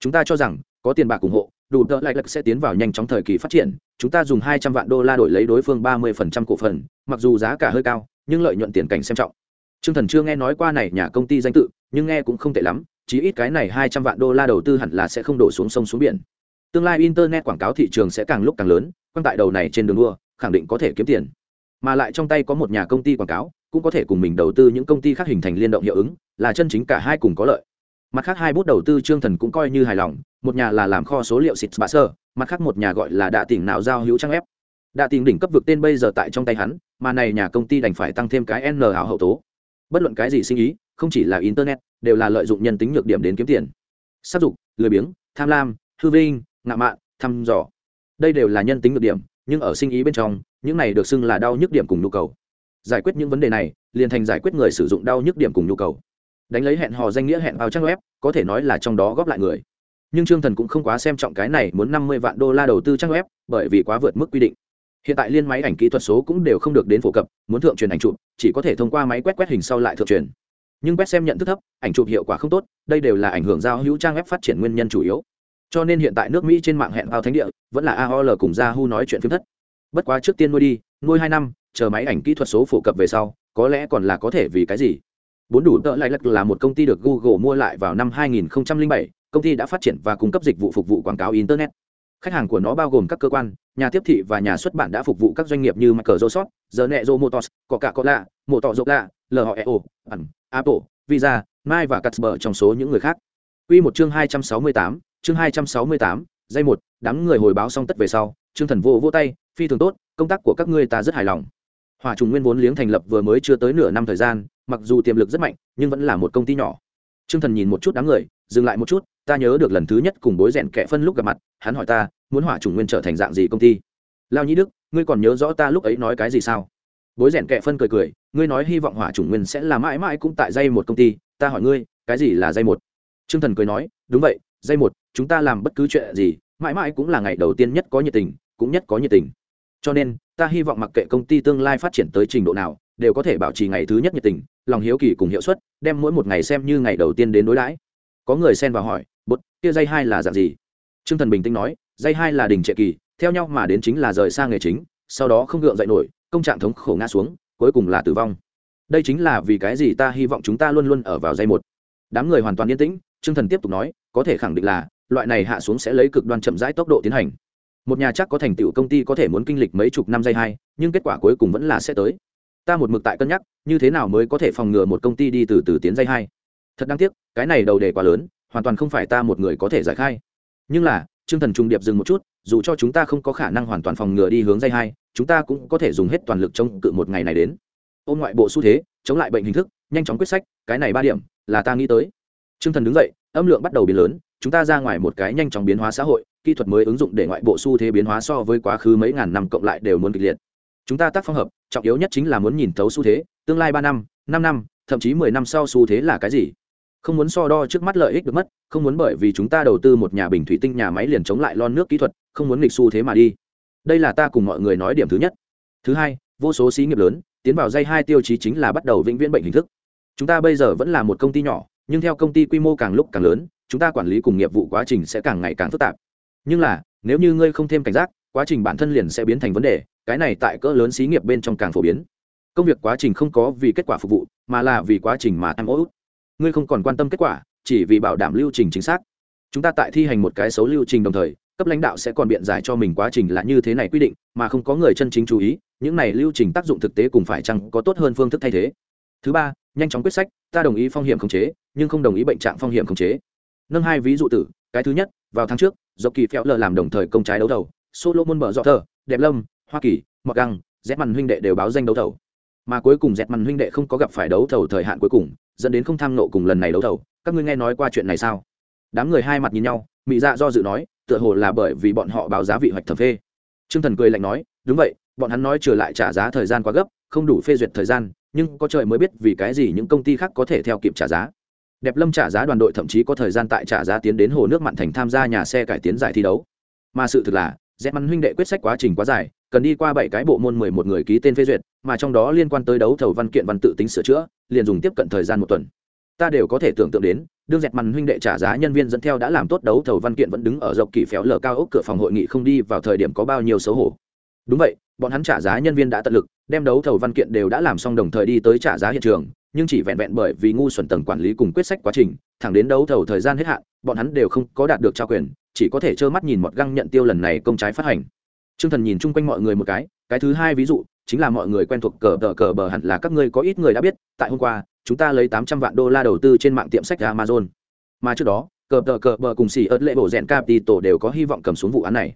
chúng ta cho rằng có tiền bạc ủng hộ đủ tợ lại lực sẽ tiến vào nhanh chóng thời kỳ phát triển chúng ta dùng hai trăm vạn đô la đổi lấy đối phương ba mươi phần trăm cổ phần mặc dù giá cả hơi cao nhưng lợi nhuận tiền cảnh xem trọng Trương Thần chưa nghe nói qua này nhà công ty danh tự, nhưng nghe cũng không tệ lắm, chí ít cái này hai trăm vạn đô la đầu tư hẳn là sẽ không đổ xuống sông xuống biển. Tương lai internet quảng cáo thị trường sẽ càng lúc càng lớn, quan tại đầu này trên đường đua, khẳng định có thể kiếm tiền. Mà lại trong tay có một nhà công ty quảng cáo, cũng có thể cùng mình đầu tư những công ty khác hình thành liên động hiệu ứng, là chân chính cả hai cùng có lợi. Mặt khác hai bút đầu tư Trương Thần cũng coi như hài lòng, một nhà là làm kho số liệu xịt bà sơ, mặt khác một nhà gọi là đạ tỉnh nào giao hữu trang ép. Đạ tỉnh đỉnh cấp vực tên bây giờ tại trong tay hắn, mà này nhà công ty đành phải tăng thêm cái N ảo hậu tố bất luận cái gì sinh ý không chỉ là internet đều là lợi dụng nhân tính nhược điểm đến kiếm tiền s dục lười biếng tham lam hư vinh ngạo mạn, thăm dò. Đây đều là nhân tính nhược điểm, nhưng ở sinh ý bên trong, những này được xưng là đau nhức điểm cùng nhu cầu. Giải quyết những vấn đề này, liền thành giải quyết người sử dụng đau nhức điểm cùng nhu cầu. Đánh lấy hẹn hò danh nghĩa hẹn vào trang web, có thể nói là trong đó góp lại người. Nhưng trương thần cũng không quá xem trọng cái này muốn năm mươi vạn đô la đầu tư trang web, bởi vì quá vượt mức quy định. Hiện tại liên máy ảnh kỹ thuật số cũng đều không được đến phổ cập, muốn thượng truyền ảnh chụp, chỉ có thể thông qua máy quét quét hình sau lại thượng truyền. Nhưng quét xem nhận thức thấp, ảnh chụp hiệu quả không tốt, đây đều là ảnh hưởng giao hữu trang web phát triển nguyên nhân chủ yếu cho nên hiện tại nước mỹ trên mạng hẹn vào thánh địa vẫn là aol cùng yahoo nói chuyện phim thất. Bất quá trước tiên nuôi đi nuôi hai năm chờ máy ảnh kỹ thuật số phổ cập về sau có lẽ còn là có thể vì cái gì. Bốn đủ tợ lại lắc là một công ty được google mua lại vào năm 2007, công ty đã phát triển và cung cấp dịch vụ phục vụ quảng cáo internet. Khách hàng của nó bao gồm các cơ quan nhà tiếp thị và nhà xuất bản đã phục vụ các doanh nghiệp như microsoft the nezo motors coca cola motor zola lho apple visa mai và cutsber trong số những người khác. Quy một chương 268, chương 268, dây một đám người hồi báo xong tất về sau trương thần vô vô tay phi thường tốt công tác của các ngươi ta rất hài lòng. Hòa trùng nguyên vốn liếng thành lập vừa mới chưa tới nửa năm thời gian mặc dù tiềm lực rất mạnh nhưng vẫn là một công ty nhỏ. Trương thần nhìn một chút đám người dừng lại một chút ta nhớ được lần thứ nhất cùng bối rèn kẻ phân lúc gặp mặt hắn hỏi ta muốn hỏa trùng nguyên trở thành dạng gì công ty? Lao nhĩ đức ngươi còn nhớ rõ ta lúc ấy nói cái gì sao? Bối rèn kẻ phân cười cười ngươi nói hy vọng hỏa trùng nguyên sẽ là mãi mãi cũng tại dây một công ty ta hỏi ngươi cái gì là dây một? Trương thần cười nói đúng vậy dây một, chúng ta làm bất cứ chuyện gì, mãi mãi cũng là ngày đầu tiên nhất có nhiệt tình, cũng nhất có nhiệt tình. Cho nên, ta hy vọng mặc kệ công ty tương lai phát triển tới trình độ nào, đều có thể bảo trì ngày thứ nhất nhiệt tình, lòng hiếu kỳ cùng hiệu suất, đem mỗi một ngày xem như ngày đầu tiên đến đối đãi. Có người xen vào hỏi bột kia dây hai là dạng gì? T r ư ơ n g thần bình tĩnh nói, dây hai là đình trệ kỳ, theo nhau mà đến chính là rời xa nghề chính, sau đó không gượng dậy nổi, công trạng thống khổ ngã xuống, cuối cùng là tử vong. Đây chính là vì cái gì ta hy vọng chúng ta luôn luôn ở vào dây một. Đám người hoàn toàn yên tĩnh Trương thần tiếp tục nói, có thể khẳng định là, loại này hạ xuống sẽ lấy cực đoan chậm rãi tốc độ tiến hành. Một nhà chắc có thành tựu công ty có thể muốn kinh lịch mấy chục năm dây hai, nhưng kết quả cuối cùng vẫn là sẽ tới. Ta một mực tại cân nhắc, như thế nào mới có thể phòng ngừa một công ty đi từ từ tiến dây hai. Thật đáng tiếc, cái này đầu đề quá lớn, hoàn toàn không phải ta một người có thể giải khai. Nhưng là, Trương thần trung điệp dừng một chút, dù cho chúng ta không có khả năng hoàn toàn phòng ngừa đi hướng dây hai, chúng ta cũng có thể dùng hết toàn lực chống cự một ngày này đến. Ôn ngoại bộ xu thế, chống lại bệnh hình thức, nhanh chóng quyết sách, cái này ba điểm, là ta nghĩ tới trương thần đứng dậy, âm lượng bắt đầu biến lớn, chúng ta ra ngoài một cái nhanh chóng biến hóa xã hội, kỹ thuật mới ứng dụng để ngoại bộ xu thế biến hóa so với quá khứ mấy ngàn năm cộng lại đều muốn kịch liệt. Chúng ta tác phong hợp, trọng yếu nhất chính là muốn nhìn thấu xu thế, tương lai ba năm năm năm, thậm chí mười năm sau xu thế là cái gì. Không muốn so đo trước mắt lợi ích được mất, không muốn bởi vì chúng ta đầu tư một nhà bình thủy tinh nhà máy liền chống lại lon nước kỹ thuật, không muốn nghịch xu thế mà đi. Đây là ta cùng mọi người nói điểm thứ nhất. Thứ hai, vô số xí nghiệp lớn, tiến vào dây hai tiêu chí chính là bắt đầu vĩnh viễn bệnh hình thức. Chúng ta bây giờ vẫn là một công ty nhỏ nhưng theo công ty quy mô càng lúc càng lớn, chúng ta quản lý cùng nghiệp vụ quá trình sẽ càng ngày càng phức tạp. Nhưng là, nếu như ngươi không thêm cảnh giác, quá trình bản thân liền sẽ biến thành vấn đề, cái này tại cỡ lớn xí nghiệp bên trong càng phổ biến. Công việc quá trình không có vì kết quả phục vụ, mà là vì quá trình mà em út. Ngươi không còn quan tâm kết quả, chỉ vì bảo đảm lưu trình chính xác. Chúng ta tại thi hành một cái xấu lưu trình đồng thời, cấp lãnh đạo sẽ còn biện giải cho mình quá trình là như thế này quy định, mà không có người chân chính chú ý, những này lưu trình tác dụng thực tế cùng phải chăng có tốt hơn phương thức thay thế. Thứ ba nhanh chóng quyết sách, ta đồng ý phong hiểm khống chế, nhưng không đồng ý bệnh trạng phong hiểm khống chế. Nâng hai ví dụ tử, cái thứ nhất, vào tháng trước, do kỳ phèo lờ làm đồng thời công trái đấu thầu, solomon mở dọ thờ, đẹp lâm, hoa kỳ mặc găng rét mằn huynh đệ đều báo danh đấu thầu. Mà cuối cùng rét mằn huynh đệ không có gặp phải đấu thầu thời hạn cuối cùng, dẫn đến không tham nộ cùng lần này đấu thầu. Các ngươi nghe nói qua chuyện này sao? Đám người hai mặt nhìn nhau mỹ dạ do dự nói, tựa hồ là bởi vì bọn họ báo giá vị hoạch thẩm phê. T r ư ơ n g thần cười lạnh nói, đúng vậy, bọn hắn nói trở lại trả giá thời gian quá gấp, không đủ phê duyệt thời gian nhưng có trời mới biết vì cái gì những công ty khác có thể theo kịp trả giá. Đẹp lâm trả giá đoàn đội thậm chí có thời gian tại trả giá tiến đến hồ nước mặn thành tham gia nhà xe cải tiến giải thi đấu. Mà sự thực là dẹp mắn huynh đệ quyết sách quá trình quá dài, cần đi qua bảy cái bộ môn mười một người ký tên phê duyệt, mà trong đó liên quan tới đấu thầu văn kiện văn tự tính sửa chữa, liền dùng tiếp cận thời gian một tuần. Ta đều có thể tưởng tượng đến, đương dẹt măn huynh đệ trả giá nhân viên dẫn theo đã làm tốt đấu thầu văn kiện vẫn đứng ở dọc kỳ phéo lờ cao ốc cửa phòng hội nghị không đi vào thời điểm có bao nhiêu xấu hổ. Đúng vậy bọn hắn trả giá nhân viên đã tận lực đem đấu thầu văn kiện đều đã làm xong đồng thời đi tới trả giá hiện trường nhưng chỉ vẹn vẹn bởi vì ngu xuẩn tầng quản lý cùng quyết sách quá trình thẳng đến đấu thầu thời gian hết hạn bọn hắn đều không có đạt được trao quyền chỉ có thể trơ mắt nhìn một găng nhận tiêu lần này công trái phát hành Trương Thần nhìn chung quanh mọi người một cái, cái thứ hai ví dụ chính là mọi người quen thuộc cờ tờ cờ bờ hẳn là các ngươi có ít người đã biết, tại hôm qua, chúng ta lấy tám trăm vạn đô la đầu tư trên mạng tiệm sách Amazon. Mà trước đó, cờ tờ cờ bờ cùng xỉ ớt lệ bộ rèn capital đều có hy vọng cầm xuống vụ án này.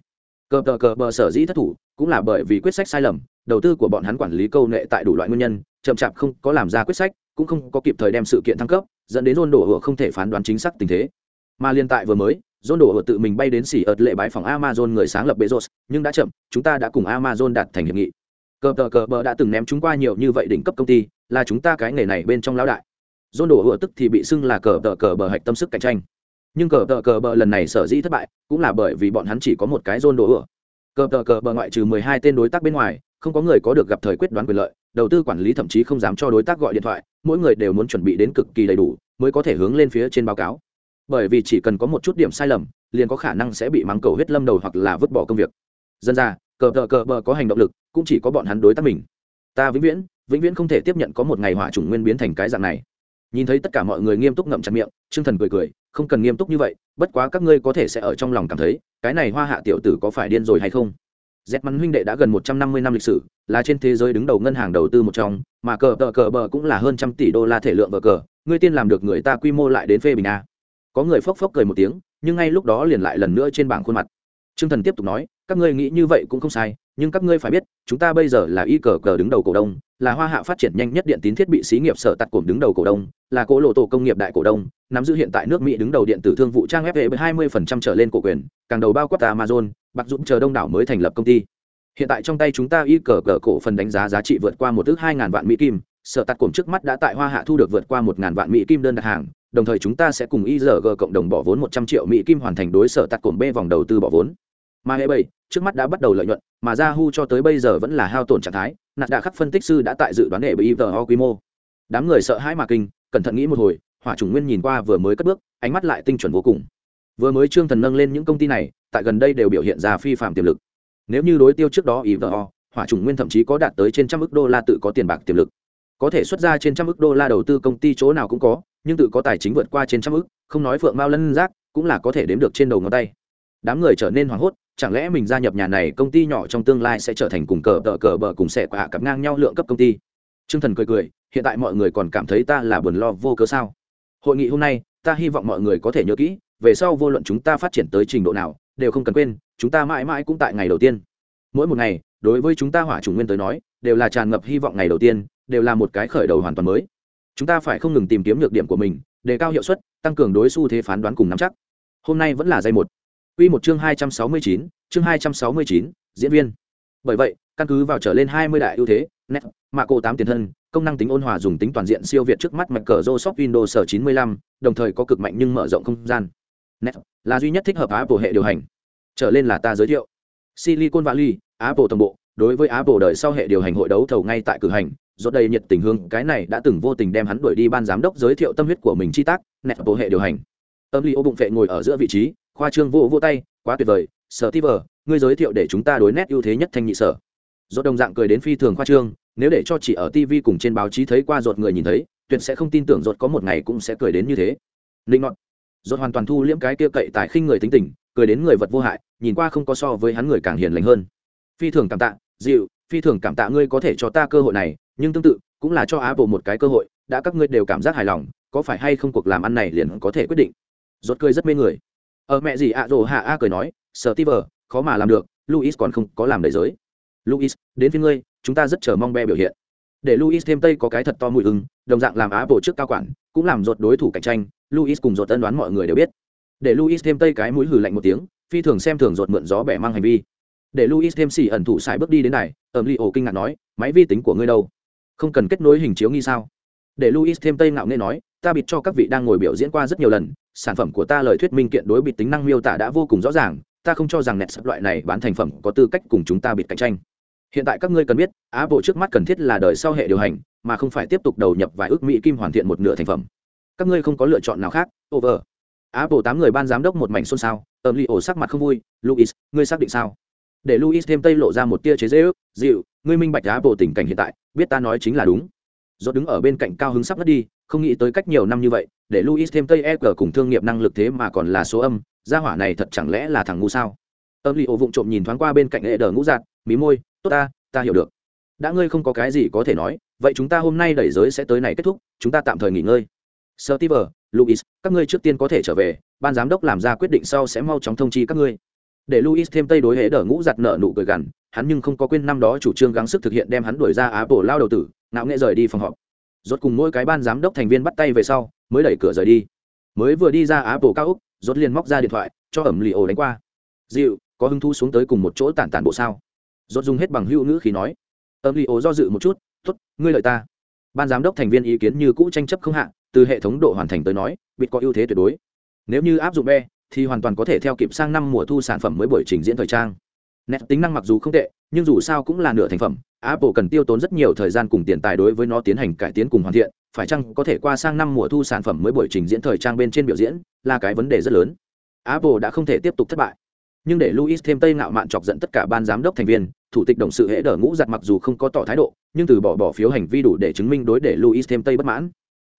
Cờ tờ cờ bờ sở dĩ thất thủ, cũng là bởi vì quyết sách sai lầm, đầu tư của bọn hắn quản lý câu nệ tại đủ loại nguyên nhân, chậm chạp không có làm ra quyết sách, cũng không có kịp thời đem sự kiện thăng cấp, dẫn đến Ron đổ hựa không thể phán đoán chính xác tình thế. Mà liên tại vừa mới, John đổ tự mình bay đến xỉ ợt lệ bãi phòng Amazon người sáng lập Bezos, nhưng đã chậm, chúng ta đã cùng Amazon đạt thành hiệp nghị. Cờ tờ cờ bờ đã từng ném chúng qua nhiều như vậy đỉnh cấp công ty, là chúng ta cái nghề này bên trong lão đại. John đổ tức thì bị xưng là cờ tờ cờ bờ hạch tâm sức cạnh tranh. Nhưng cờ tờ cờ bờ lần này sở dĩ thất bại, cũng là bởi vì bọn hắn chỉ có một cái John đổ Cờ tờ cờ bờ ngoại trừ 12 tên đối tác bên ngoài, không có người có được gặp thời quyết đoán quyền lợi, đầu tư quản lý thậm chí không dám cho đối tác gọi điện thoại, mỗi người đều muốn chuẩn bị đến cực kỳ đầy đủ, mới có thể hướng lên phía trên báo cáo. Bởi vì chỉ cần có một chút điểm sai lầm liền có khả năng sẽ bị mắng cầu huyết lâm đầu hoặc là vứt bỏ công việc. Dân ra cờ tờ cờ bờ có hành động lực cũng chỉ có bọn hắn đối tác mình. Ta vĩnh viễn vĩnh viễn không thể tiếp nhận có một ngày hỏa chủng nguyên biến thành cái dạng này nhìn thấy tất cả mọi người nghiêm túc ngậm chặt miệng chương thần cười cười không cần nghiêm túc như vậy bất quá các ngươi có thể sẽ ở trong lòng cảm thấy cái này hoa hạ tiểu tử có phải điên rồi hay không? Dẹp mắn huynh đệ đã gần một trăm năm mươi năm lịch sử là trên thế giới đứng đầu ngân hàng đầu tư một trong mà cờ tờ cờ bờ cũng là hơn trăm tỷ đô la thể lượng vờ cờ ngươi tiên làm được người ta quy mô lại đến phê bình a có người phốc phốc cười một tiếng nhưng ngay lúc đó liền lại lần nữa trên bảng khuôn mặt. Trương Thần tiếp tục nói, các ngươi nghĩ như vậy cũng không sai, nhưng các ngươi phải biết, chúng ta bây giờ là y cờ cờ đứng đầu cổ đông, là Hoa Hạ phát triển nhanh nhất điện tín thiết bị xí nghiệp sở tạt cổm đứng đầu cổ đông, là cổ lộ tổ công nghiệp đại cổ đông, nắm giữ hiện tại nước Mỹ đứng đầu điện tử thương vụ trang fv với 20% trở lên cổ quyền, càng đầu bao quát Amazon, bạc dũng chờ đông đảo mới thành lập công ty. Hiện tại trong tay chúng ta y cờ cờ cổ phần đánh giá giá trị vượt qua một thước hai ngàn vạn Mỹ kim, sở tạt cổm trước mắt đã tại Hoa Hạ thu được vượt qua một ngàn vạn Mỹ kim đơn đặt hàng, đồng thời chúng ta sẽ cùng IRG cộng đồng bỏ vốn 100 triệu Mỹ kim hoàn thành đối sở tạt cổm B vòng đầu tư bỏ vốn mà hệ bảy trước mắt đã bắt đầu lợi nhuận mà yahoo cho tới bây giờ vẫn là hao tổn trạng thái nạt đà khắc phân tích sư đã tại dự đoán hệ bởi ivo quy mô. Đám người sợ hãi mà kinh, cẩn thận nghĩ một hồi, hỏa chủng nguyên nhìn qua vừa mới cất bước, ánh mắt lại tinh chuẩn vô cùng. Vừa mới trương thần nâng lên những công ty này, tại gần đây đều biểu hiện ra phi phạm tiềm lực. Nếu như đối tiêu trước đó ivo hỏa chủng nguyên thậm chí có đạt tới trên trăm ước đô la tự có tiền bạc tiềm lực. Có thể xuất ra trên trăm ước đô la đầu tư công ty chỗ nào cũng có, nhưng tự có tài chính vượt qua trên trăm ước không nói phượng mao lân giác, cũng là có thể đếm được trên đầu ngón tay. Đám người trở nên hoảng hốt chẳng lẽ mình gia nhập nhà này công ty nhỏ trong tương lai sẽ trở thành cùng cờ tờ cờ bờ cùng sẽ quả cặp ngang nhau lượng cấp công ty? T r ư ơ n g thần cười cười, hiện tại mọi người còn cảm thấy ta là buồn lo vô cớ sao? Hội nghị hôm nay, ta hy vọng mọi người có thể nhớ kỹ, về sau vô luận chúng ta phát triển tới trình độ nào, đều không cần quên, chúng ta mãi mãi cũng tại ngày đầu tiên. Mỗi một ngày, đối với chúng ta hỏa chủ nguyên tới nói, đều là tràn ngập hy vọng ngày đầu tiên, đều là một cái khởi đầu hoàn toàn mới. Chúng ta phải không ngừng tìm kiếm nhược điểm của mình, đề cao hiệu suất, tăng cường đối xu thế phán đoán cùng nắm chắc. Hôm nay vẫn là dây một. Quy một chương 269, chương 269, diễn viên. Bởi vậy, căn cứ vào trở lên 20 đại ưu thế, net, mạ cổ 8 tiền thân, công năng tính ôn hòa dùng tính toàn diện siêu việt trước mắt Microsoft Windows 95, đồng thời có cực mạnh nhưng mở rộng không gian. Net là duy nhất thích hợp Apple hệ điều hành. Trở lên là ta giới thiệu. Silicon Valley, Apple tổng bộ, đối với Apple đời sau hệ điều hành hội đấu thầu ngay tại cử hành, rốt đầy nhiệt tình hương, cái này đã từng vô tình đem hắn đuổi đi ban giám đốc giới thiệu tâm huyết của mình chi tác, Net bộ hệ điều hành. Tâm Lý ô bụng vệ ngồi ở giữa vị trí, khoa trương vỗ vỗ tay, quá tuyệt vời, sở ti vờ, ngươi giới thiệu để chúng ta đối nét ưu thế nhất thanh nhị sở. Dốt đồng dạng cười đến phi thường khoa trương, nếu để cho chỉ ở tv cùng trên báo chí thấy qua dột người nhìn thấy, tuyệt sẽ không tin tưởng dột có một ngày cũng sẽ cười đến như thế. Linh ngọn dột hoàn toàn thu liễm cái kia cậy tại khinh người tính tình, cười đến người vật vô hại, nhìn qua không có so với hắn người càng hiền lành hơn. Phi thường cảm tạ, dịu, phi thường cảm tạ ngươi có thể cho ta cơ hội này, nhưng tương tự, cũng là cho apple một cái cơ hội, đã các ngươi đều cảm giác hài lòng, có phải hay không cuộc làm ăn này liền có thể quyết định? Rốt cười rất mê người ở mẹ gì ạ, rồ hạ a cười nói sợ ti vờ, khó mà làm được luis còn không có làm đầy giới. Luis đến phía ngươi, chúng ta rất chờ mong be biểu hiện. Để luis thêm tây có cái thật to mùi ưng đồng dạng làm á bộ trước cao quản, cũng làm rột đối thủ cạnh tranh luis cùng rột tân đoán mọi người đều biết. Để luis thêm tây cái mũi hừ lạnh một tiếng, phi thường xem thường rột mượn gió bẻ mang hành vi. Để luis thêm xỉ ẩn thủ xài bước đi đến này ẩm li ổ kinh ngạc nói, máy vi tính của ngươi đâu? Không cần kết nối hình chiếu nghi sao? Để luis thêm tây ngạo nghe nói, ta bịt cho các vị đang ngồi biểu diễn qua rất nhiều lần sản phẩm của ta lời thuyết minh kiện đối bịt tính năng miêu tả đã vô cùng rõ ràng, ta không cho rằng nẹt sập loại này bán thành phẩm có tư cách cùng chúng ta bịt cạnh tranh. Hiện tại các ngươi cần biết, apple trước mắt cần thiết là đời sau hệ điều hành, mà không phải tiếp tục đầu nhập vài ước mỹ kim hoàn thiện một nửa thành phẩm. Các ngươi không có lựa chọn nào khác, over. Apple tám người ban giám đốc một mảnh xôn xao tờ li ổ sắc mặt không vui luis ngươi xác định sao? Để luis thêm tây lộ ra một tia chế dễ ước, dịu, ngươi minh bạch apple tình cảnh hiện tại, biết ta nói chính là đúng. Rốt đứng ở bên cạnh cao hứng sắp ngất đi không nghĩ tới cách nhiều năm như vậy để luis thêm tây e cùng thương nghiệp năng lực thế mà còn là số âm gia hỏa này thật chẳng lẽ là thằng ngu sao? Âm Lý ổ vụng trộm nhìn thoáng qua bên cạnh e đờ ngũ giạt mí môi tốt ta ta hiểu được. Đã ngươi không có cái gì có thể nói vậy chúng ta hôm nay đẩy giới sẽ tới này kết thúc chúng ta tạm thời nghỉ ngơi. Steve, tiver luis các ngươi trước tiên có thể trở về ban giám đốc làm ra quyết định sau sẽ mau chóng thông chi các ngươi. Để luis thêm tây đối hệ đờ ngũ giặt nợ nụ cười gằn hắn nhưng không có quên năm đó chủ trương gắng sức thực hiện đem hắn đuổi ra á bổ lao đầu tử ngạo nghệ rời đi phòng họp. Rốt cùng mỗi cái ban giám đốc thành viên bắt tay về sau, mới đẩy cửa rời đi. Mới vừa đi ra apple cao úc, rốt liền móc ra điện thoại, cho ẩm lì ổ đánh qua. Dịu có hứng thu xuống tới cùng một chỗ tản tản bộ sao? Rốt dùng hết bằng hữu ngữ khí nói. Ẩm lì ổ do dự một chút, tốt, ngươi lợi ta. Ban giám đốc thành viên ý kiến như cũ tranh chấp không hạ, từ hệ thống độ hoàn thành tới nói, bịt có ưu thế tuyệt đối. Nếu như áp dụng b, thì hoàn toàn có thể theo kịp sang năm mùa thu sản phẩm mới buổi trình diễn thời trang. Nét tính năng mặc dù không tệ, nhưng dù sao cũng là nửa thành phẩm apple cần tiêu tốn rất nhiều thời gian cùng tiền tài đối với nó tiến hành cải tiến cùng hoàn thiện, phải chăng có thể qua sang năm mùa thu sản phẩm mới buổi trình diễn thời trang bên trên biểu diễn là cái vấn đề rất lớn. Apple đã không thể tiếp tục thất bại. Nhưng để luis thêm tây ngạo mạn chọc giận tất cả ban giám đốc thành viên, thủ tịch đồng sự hễ đỡ ngũ giặt mặc dù không có tỏ thái độ, nhưng từ bỏ bỏ phiếu hành vi đủ để chứng minh đối để luis thêm tây bất mãn.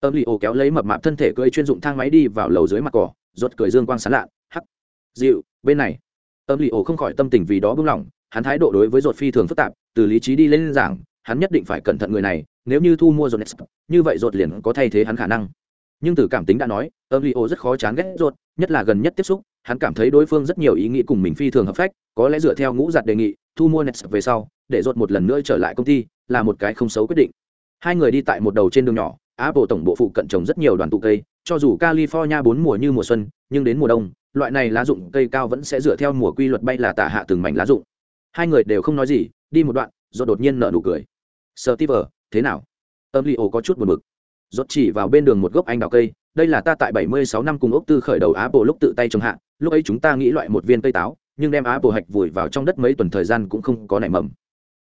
Âm li kéo lấy mập mạp thân thể cưỡi chuyên dụng thang máy đi vào lầu dưới mặt cỏ, rốt cười dương quang sáng lạ, hắc, dịu, bên này. Âm li không khỏi tâm tình vì đó bưng lỏng hắn thái độ đối với ruột phi thường phức tạp, từ lý trí đi lên giảng, hắn nhất định phải cẩn thận người này, nếu như thu mua ruột như vậy ruột liền có thay thế hắn khả năng. Nhưng từ cảm tính đã nói âm li rất khó chán ghét ruột, nhất là gần nhất tiếp xúc, hắn cảm thấy đối phương rất nhiều ý nghĩ cùng mình phi thường hợp phách, có lẽ dựa theo ngũ giặt đề nghị, thu mua nets về sau, để ruột một lần nữa trở lại công ty, là một cái không xấu quyết định. Hai người đi tại một đầu trên đường nhỏ, apple tổng bộ phụ cận trồng rất nhiều đoàn tụ cây, cho dù california bốn mùa như mùa xuân, nhưng đến mùa đông, loại này lá dụng cây cao vẫn sẽ dựa theo mùa quy luật bay là tả hạ từng mảnh lá dụng hai người đều không nói gì đi một đoạn rồi đột nhiên nở nụ cười Steve, thế nào? Âm Leo có chút buồn bực. Rốt chỉ vào bên đường một gốc anh đào cây, đây là ta tại 76 năm cùng ốc tư khởi đầu á bồ lúc tự tay trồng hạ, lúc ấy chúng ta nghĩ loại một viên cây táo, nhưng đem á bồ hạch vùi vào trong đất mấy tuần thời gian cũng không có nảy mầm.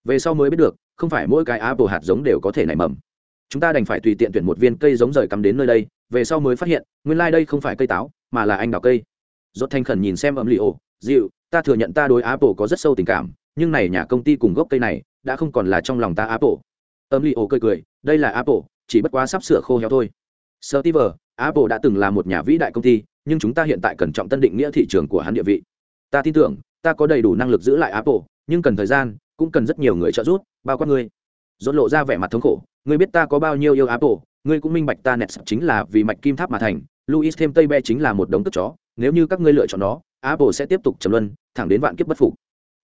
Về sau mới biết được, không phải mỗi cái á bồ hạt giống đều có thể nảy mầm. Chúng ta đành phải tùy tiện tuyển một viên cây giống rời cắm đến nơi đây, về sau mới phát hiện, nguyên lai like đây không phải cây táo, mà là anh đào cây. Rốt thanh khẩn nhìn xem Âm Leo, dịu, ta thừa nhận ta đối á bồ có rất sâu tình cảm, nhưng này nhà công ty cùng gốc cây này đã không còn là trong lòng ta Apple. Âm Leo cười cười, đây là Apple, chỉ bất quá sắp sửa khô héo thôi. Steve, Apple đã từng là một nhà vĩ đại công ty, nhưng chúng ta hiện tại cần trọng tân định nghĩa thị trường của hắn địa vị. Ta tin tưởng, ta có đầy đủ năng lực giữ lại Apple, nhưng cần thời gian, cũng cần rất nhiều người trợ giúp, bao quát ngươi. dốt lộ ra vẻ mặt thống khổ, ngươi biết ta có bao nhiêu yêu Apple, ngươi cũng minh bạch ta nẹt chính là vì mạch kim tháp mà thành, Louis thêm Tây Be chính là một đống tức chó, nếu như các ngươi lựa chọn nó, Apple sẽ tiếp tục trầm luân, thẳng đến vạn kiếp bất phục.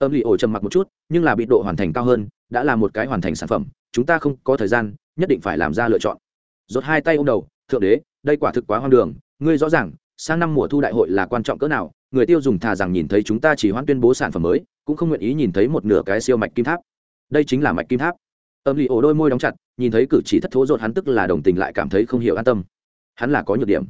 Âm lì ổ trầm mặc một chút, nhưng là bị độ hoàn thành cao hơn, đã là một cái hoàn thành sản phẩm, chúng ta không có thời gian, nhất định phải làm ra lựa chọn. rột hai tay ôm đầu, thượng đế, đây quả thực quá hoang đường, ngươi rõ ràng, sang năm mùa thu đại hội là quan trọng cỡ nào, người tiêu dùng thà rằng nhìn thấy chúng ta chỉ hoãn tuyên bố sản phẩm mới, cũng không nguyện ý nhìn thấy một nửa cái siêu mạch kim tháp. Đây chính là mạch kim tháp. Âm lì ổ đôi môi đóng chặt, nhìn thấy cử chỉ thất thố rột hắn tức là đồng tình lại cảm thấy không hiểu an tâm. Hắn là có nhược điểm.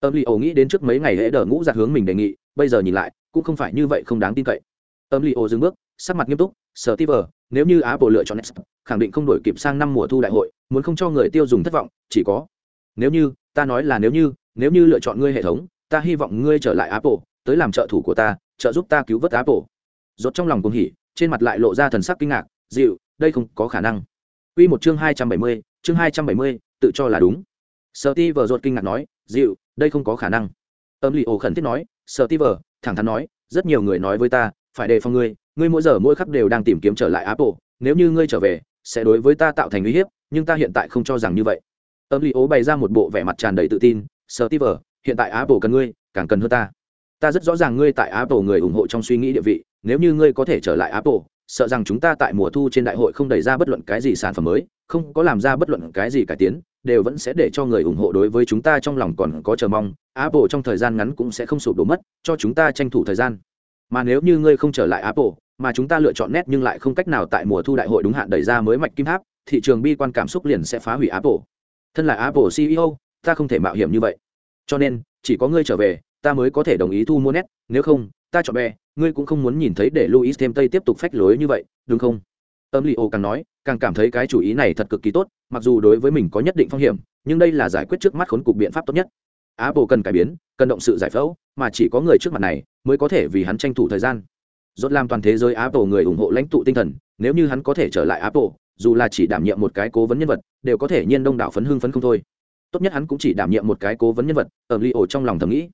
Âm lì ổ nghĩ đến trước mấy ngày lễ đỡ ngũ giặt hướng mình đề nghị, bây giờ nhìn lại, cũng không phải như vậy không đáng tin cậy. Âm li ô dừng bước, sắc mặt nghiêm túc, sở ti vờ nếu như Apple lựa chọn Next, khẳng định không đổi kịp sang năm mùa thu đại hội, muốn không cho người tiêu dùng thất vọng, chỉ có nếu như, ta nói là nếu như, nếu như lựa chọn ngươi hệ thống, ta hy vọng ngươi trở lại Apple, tới làm trợ thủ của ta, trợ giúp ta cứu vớt Apple. Rốt trong lòng cuồng hỉ, trên mặt lại lộ ra thần sắc kinh ngạc, dịu, đây không có khả năng. Quy một chương 270, chương 270, tự cho là đúng. Steve rốt kinh ngạc nói, dịu, đây không có khả năng. Âm Lý ồ khẩn thiết nói, Steve, thẳng thắn nói, rất nhiều người nói với ta, phải đề phòng ngươi, ngươi mỗi giờ mỗi khắc đều đang tìm kiếm trở lại apple nếu như ngươi trở về sẽ đối với ta tạo thành uy hiếp nhưng ta hiện tại không cho rằng như vậy. Âm lý ố bày ra một bộ vẻ mặt tràn đầy tự tin Steve, hiện tại apple cần ngươi càng cần hơn ta. Ta rất rõ ràng ngươi tại apple người ủng hộ trong suy nghĩ địa vị nếu như ngươi có thể trở lại apple sợ rằng chúng ta tại mùa thu trên đại hội không đẩy ra bất luận cái gì sản phẩm mới không có làm ra bất luận cái gì cải tiến đều vẫn sẽ để cho người ủng hộ đối với chúng ta trong lòng còn có chờ mong. Apple trong thời gian ngắn cũng sẽ không sụp đổ mất cho chúng ta tranh thủ thời gian mà nếu như ngươi không trở lại apple, mà chúng ta lựa chọn nét nhưng lại không cách nào tại mùa thu đại hội đúng hạn đẩy ra mới mạch kim tháp, thị trường bi quan cảm xúc liền sẽ phá hủy apple. Thân là apple ceo ta không thể mạo hiểm như vậy. Cho nên, chỉ có ngươi trở về, ta mới có thể đồng ý thu mua nét, nếu không, ta chọn bè, ngươi cũng không muốn nhìn thấy để luis thêm tây tiếp tục phách lối như vậy, đúng không? Âm li ô càng nói, càng cảm thấy cái chủ ý này thật cực kỳ tốt, mặc dù đối với mình có nhất định phong hiểm, nhưng đây là giải quyết trước mắt khốn cục biện pháp tốt nhất. Apple cần cải biến, cần động sự giải phẫu, mà chỉ có người trước mặt này mới có thể vì hắn tranh thủ thời gian Rốt làm toàn thế giới Apple người ủng hộ lãnh tụ tinh thần, nếu như hắn có thể trở lại Apple, dù là chỉ đảm nhiệm một cái cố vấn nhân vật, đều có thể nhiên đông đảo phấn hưng phấn không thôi. Tốt nhất hắn cũng chỉ đảm nhiệm một cái cố vấn nhân vật, ở Leo trong lòng thầm nghĩ.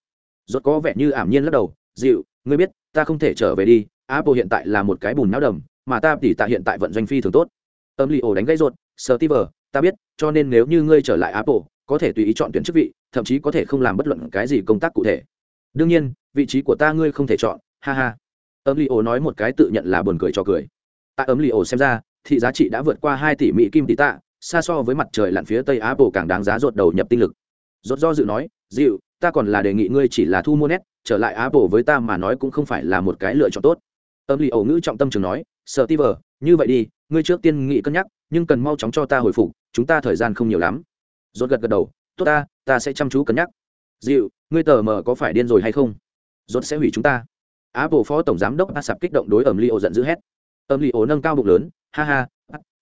Rốt có vẻ như ảm nhiên lắc đầu, "Dịu, ngươi biết, ta không thể trở về đi, Apple hiện tại là một cái bùn não đầm, mà ta tỷ tạ hiện tại vận doanh phi thường tốt." Âm Leo đánh gãy rốt, "Steve, ta biết, cho nên nếu như ngươi trở lại Apple, có thể tùy ý chọn tuyển chức vị, thậm chí có thể không làm bất luận cái gì công tác cụ thể. Đương nhiên, vị trí của ta ngươi không thể chọn, ha ha." ấm li ổ nói một cái tự nhận là buồn cười cho cười. Tại ấm li ổ xem ra thị giá trị đã vượt qua hai tỷ mỹ kim tỷ tạ xa so với mặt trời lặn phía tây á apple càng đáng giá rột đầu nhập tinh lực. Rốt do dự nói dịu ta còn là đề nghị ngươi chỉ là thu mua nét trở lại á apple với ta mà nói cũng không phải là một cái lựa chọn tốt. Ấm li ổ ngữ trọng tâm trường nói sợ ti vờ như vậy đi ngươi trước tiên nghị cân nhắc nhưng cần mau chóng cho ta hồi phục chúng ta thời gian không nhiều lắm. Rốt gật gật đầu tốt ta ta sẽ chăm chú cân nhắc dịu, ngươi tờ mờ có phải điên rồi hay không? Rốt sẽ hủy chúng ta. Apple phó tổng giám đốc asap kích động đối ẩm li ổ giận dữ hét. Ẩm li ổ nâng cao bụng lớn, ha ha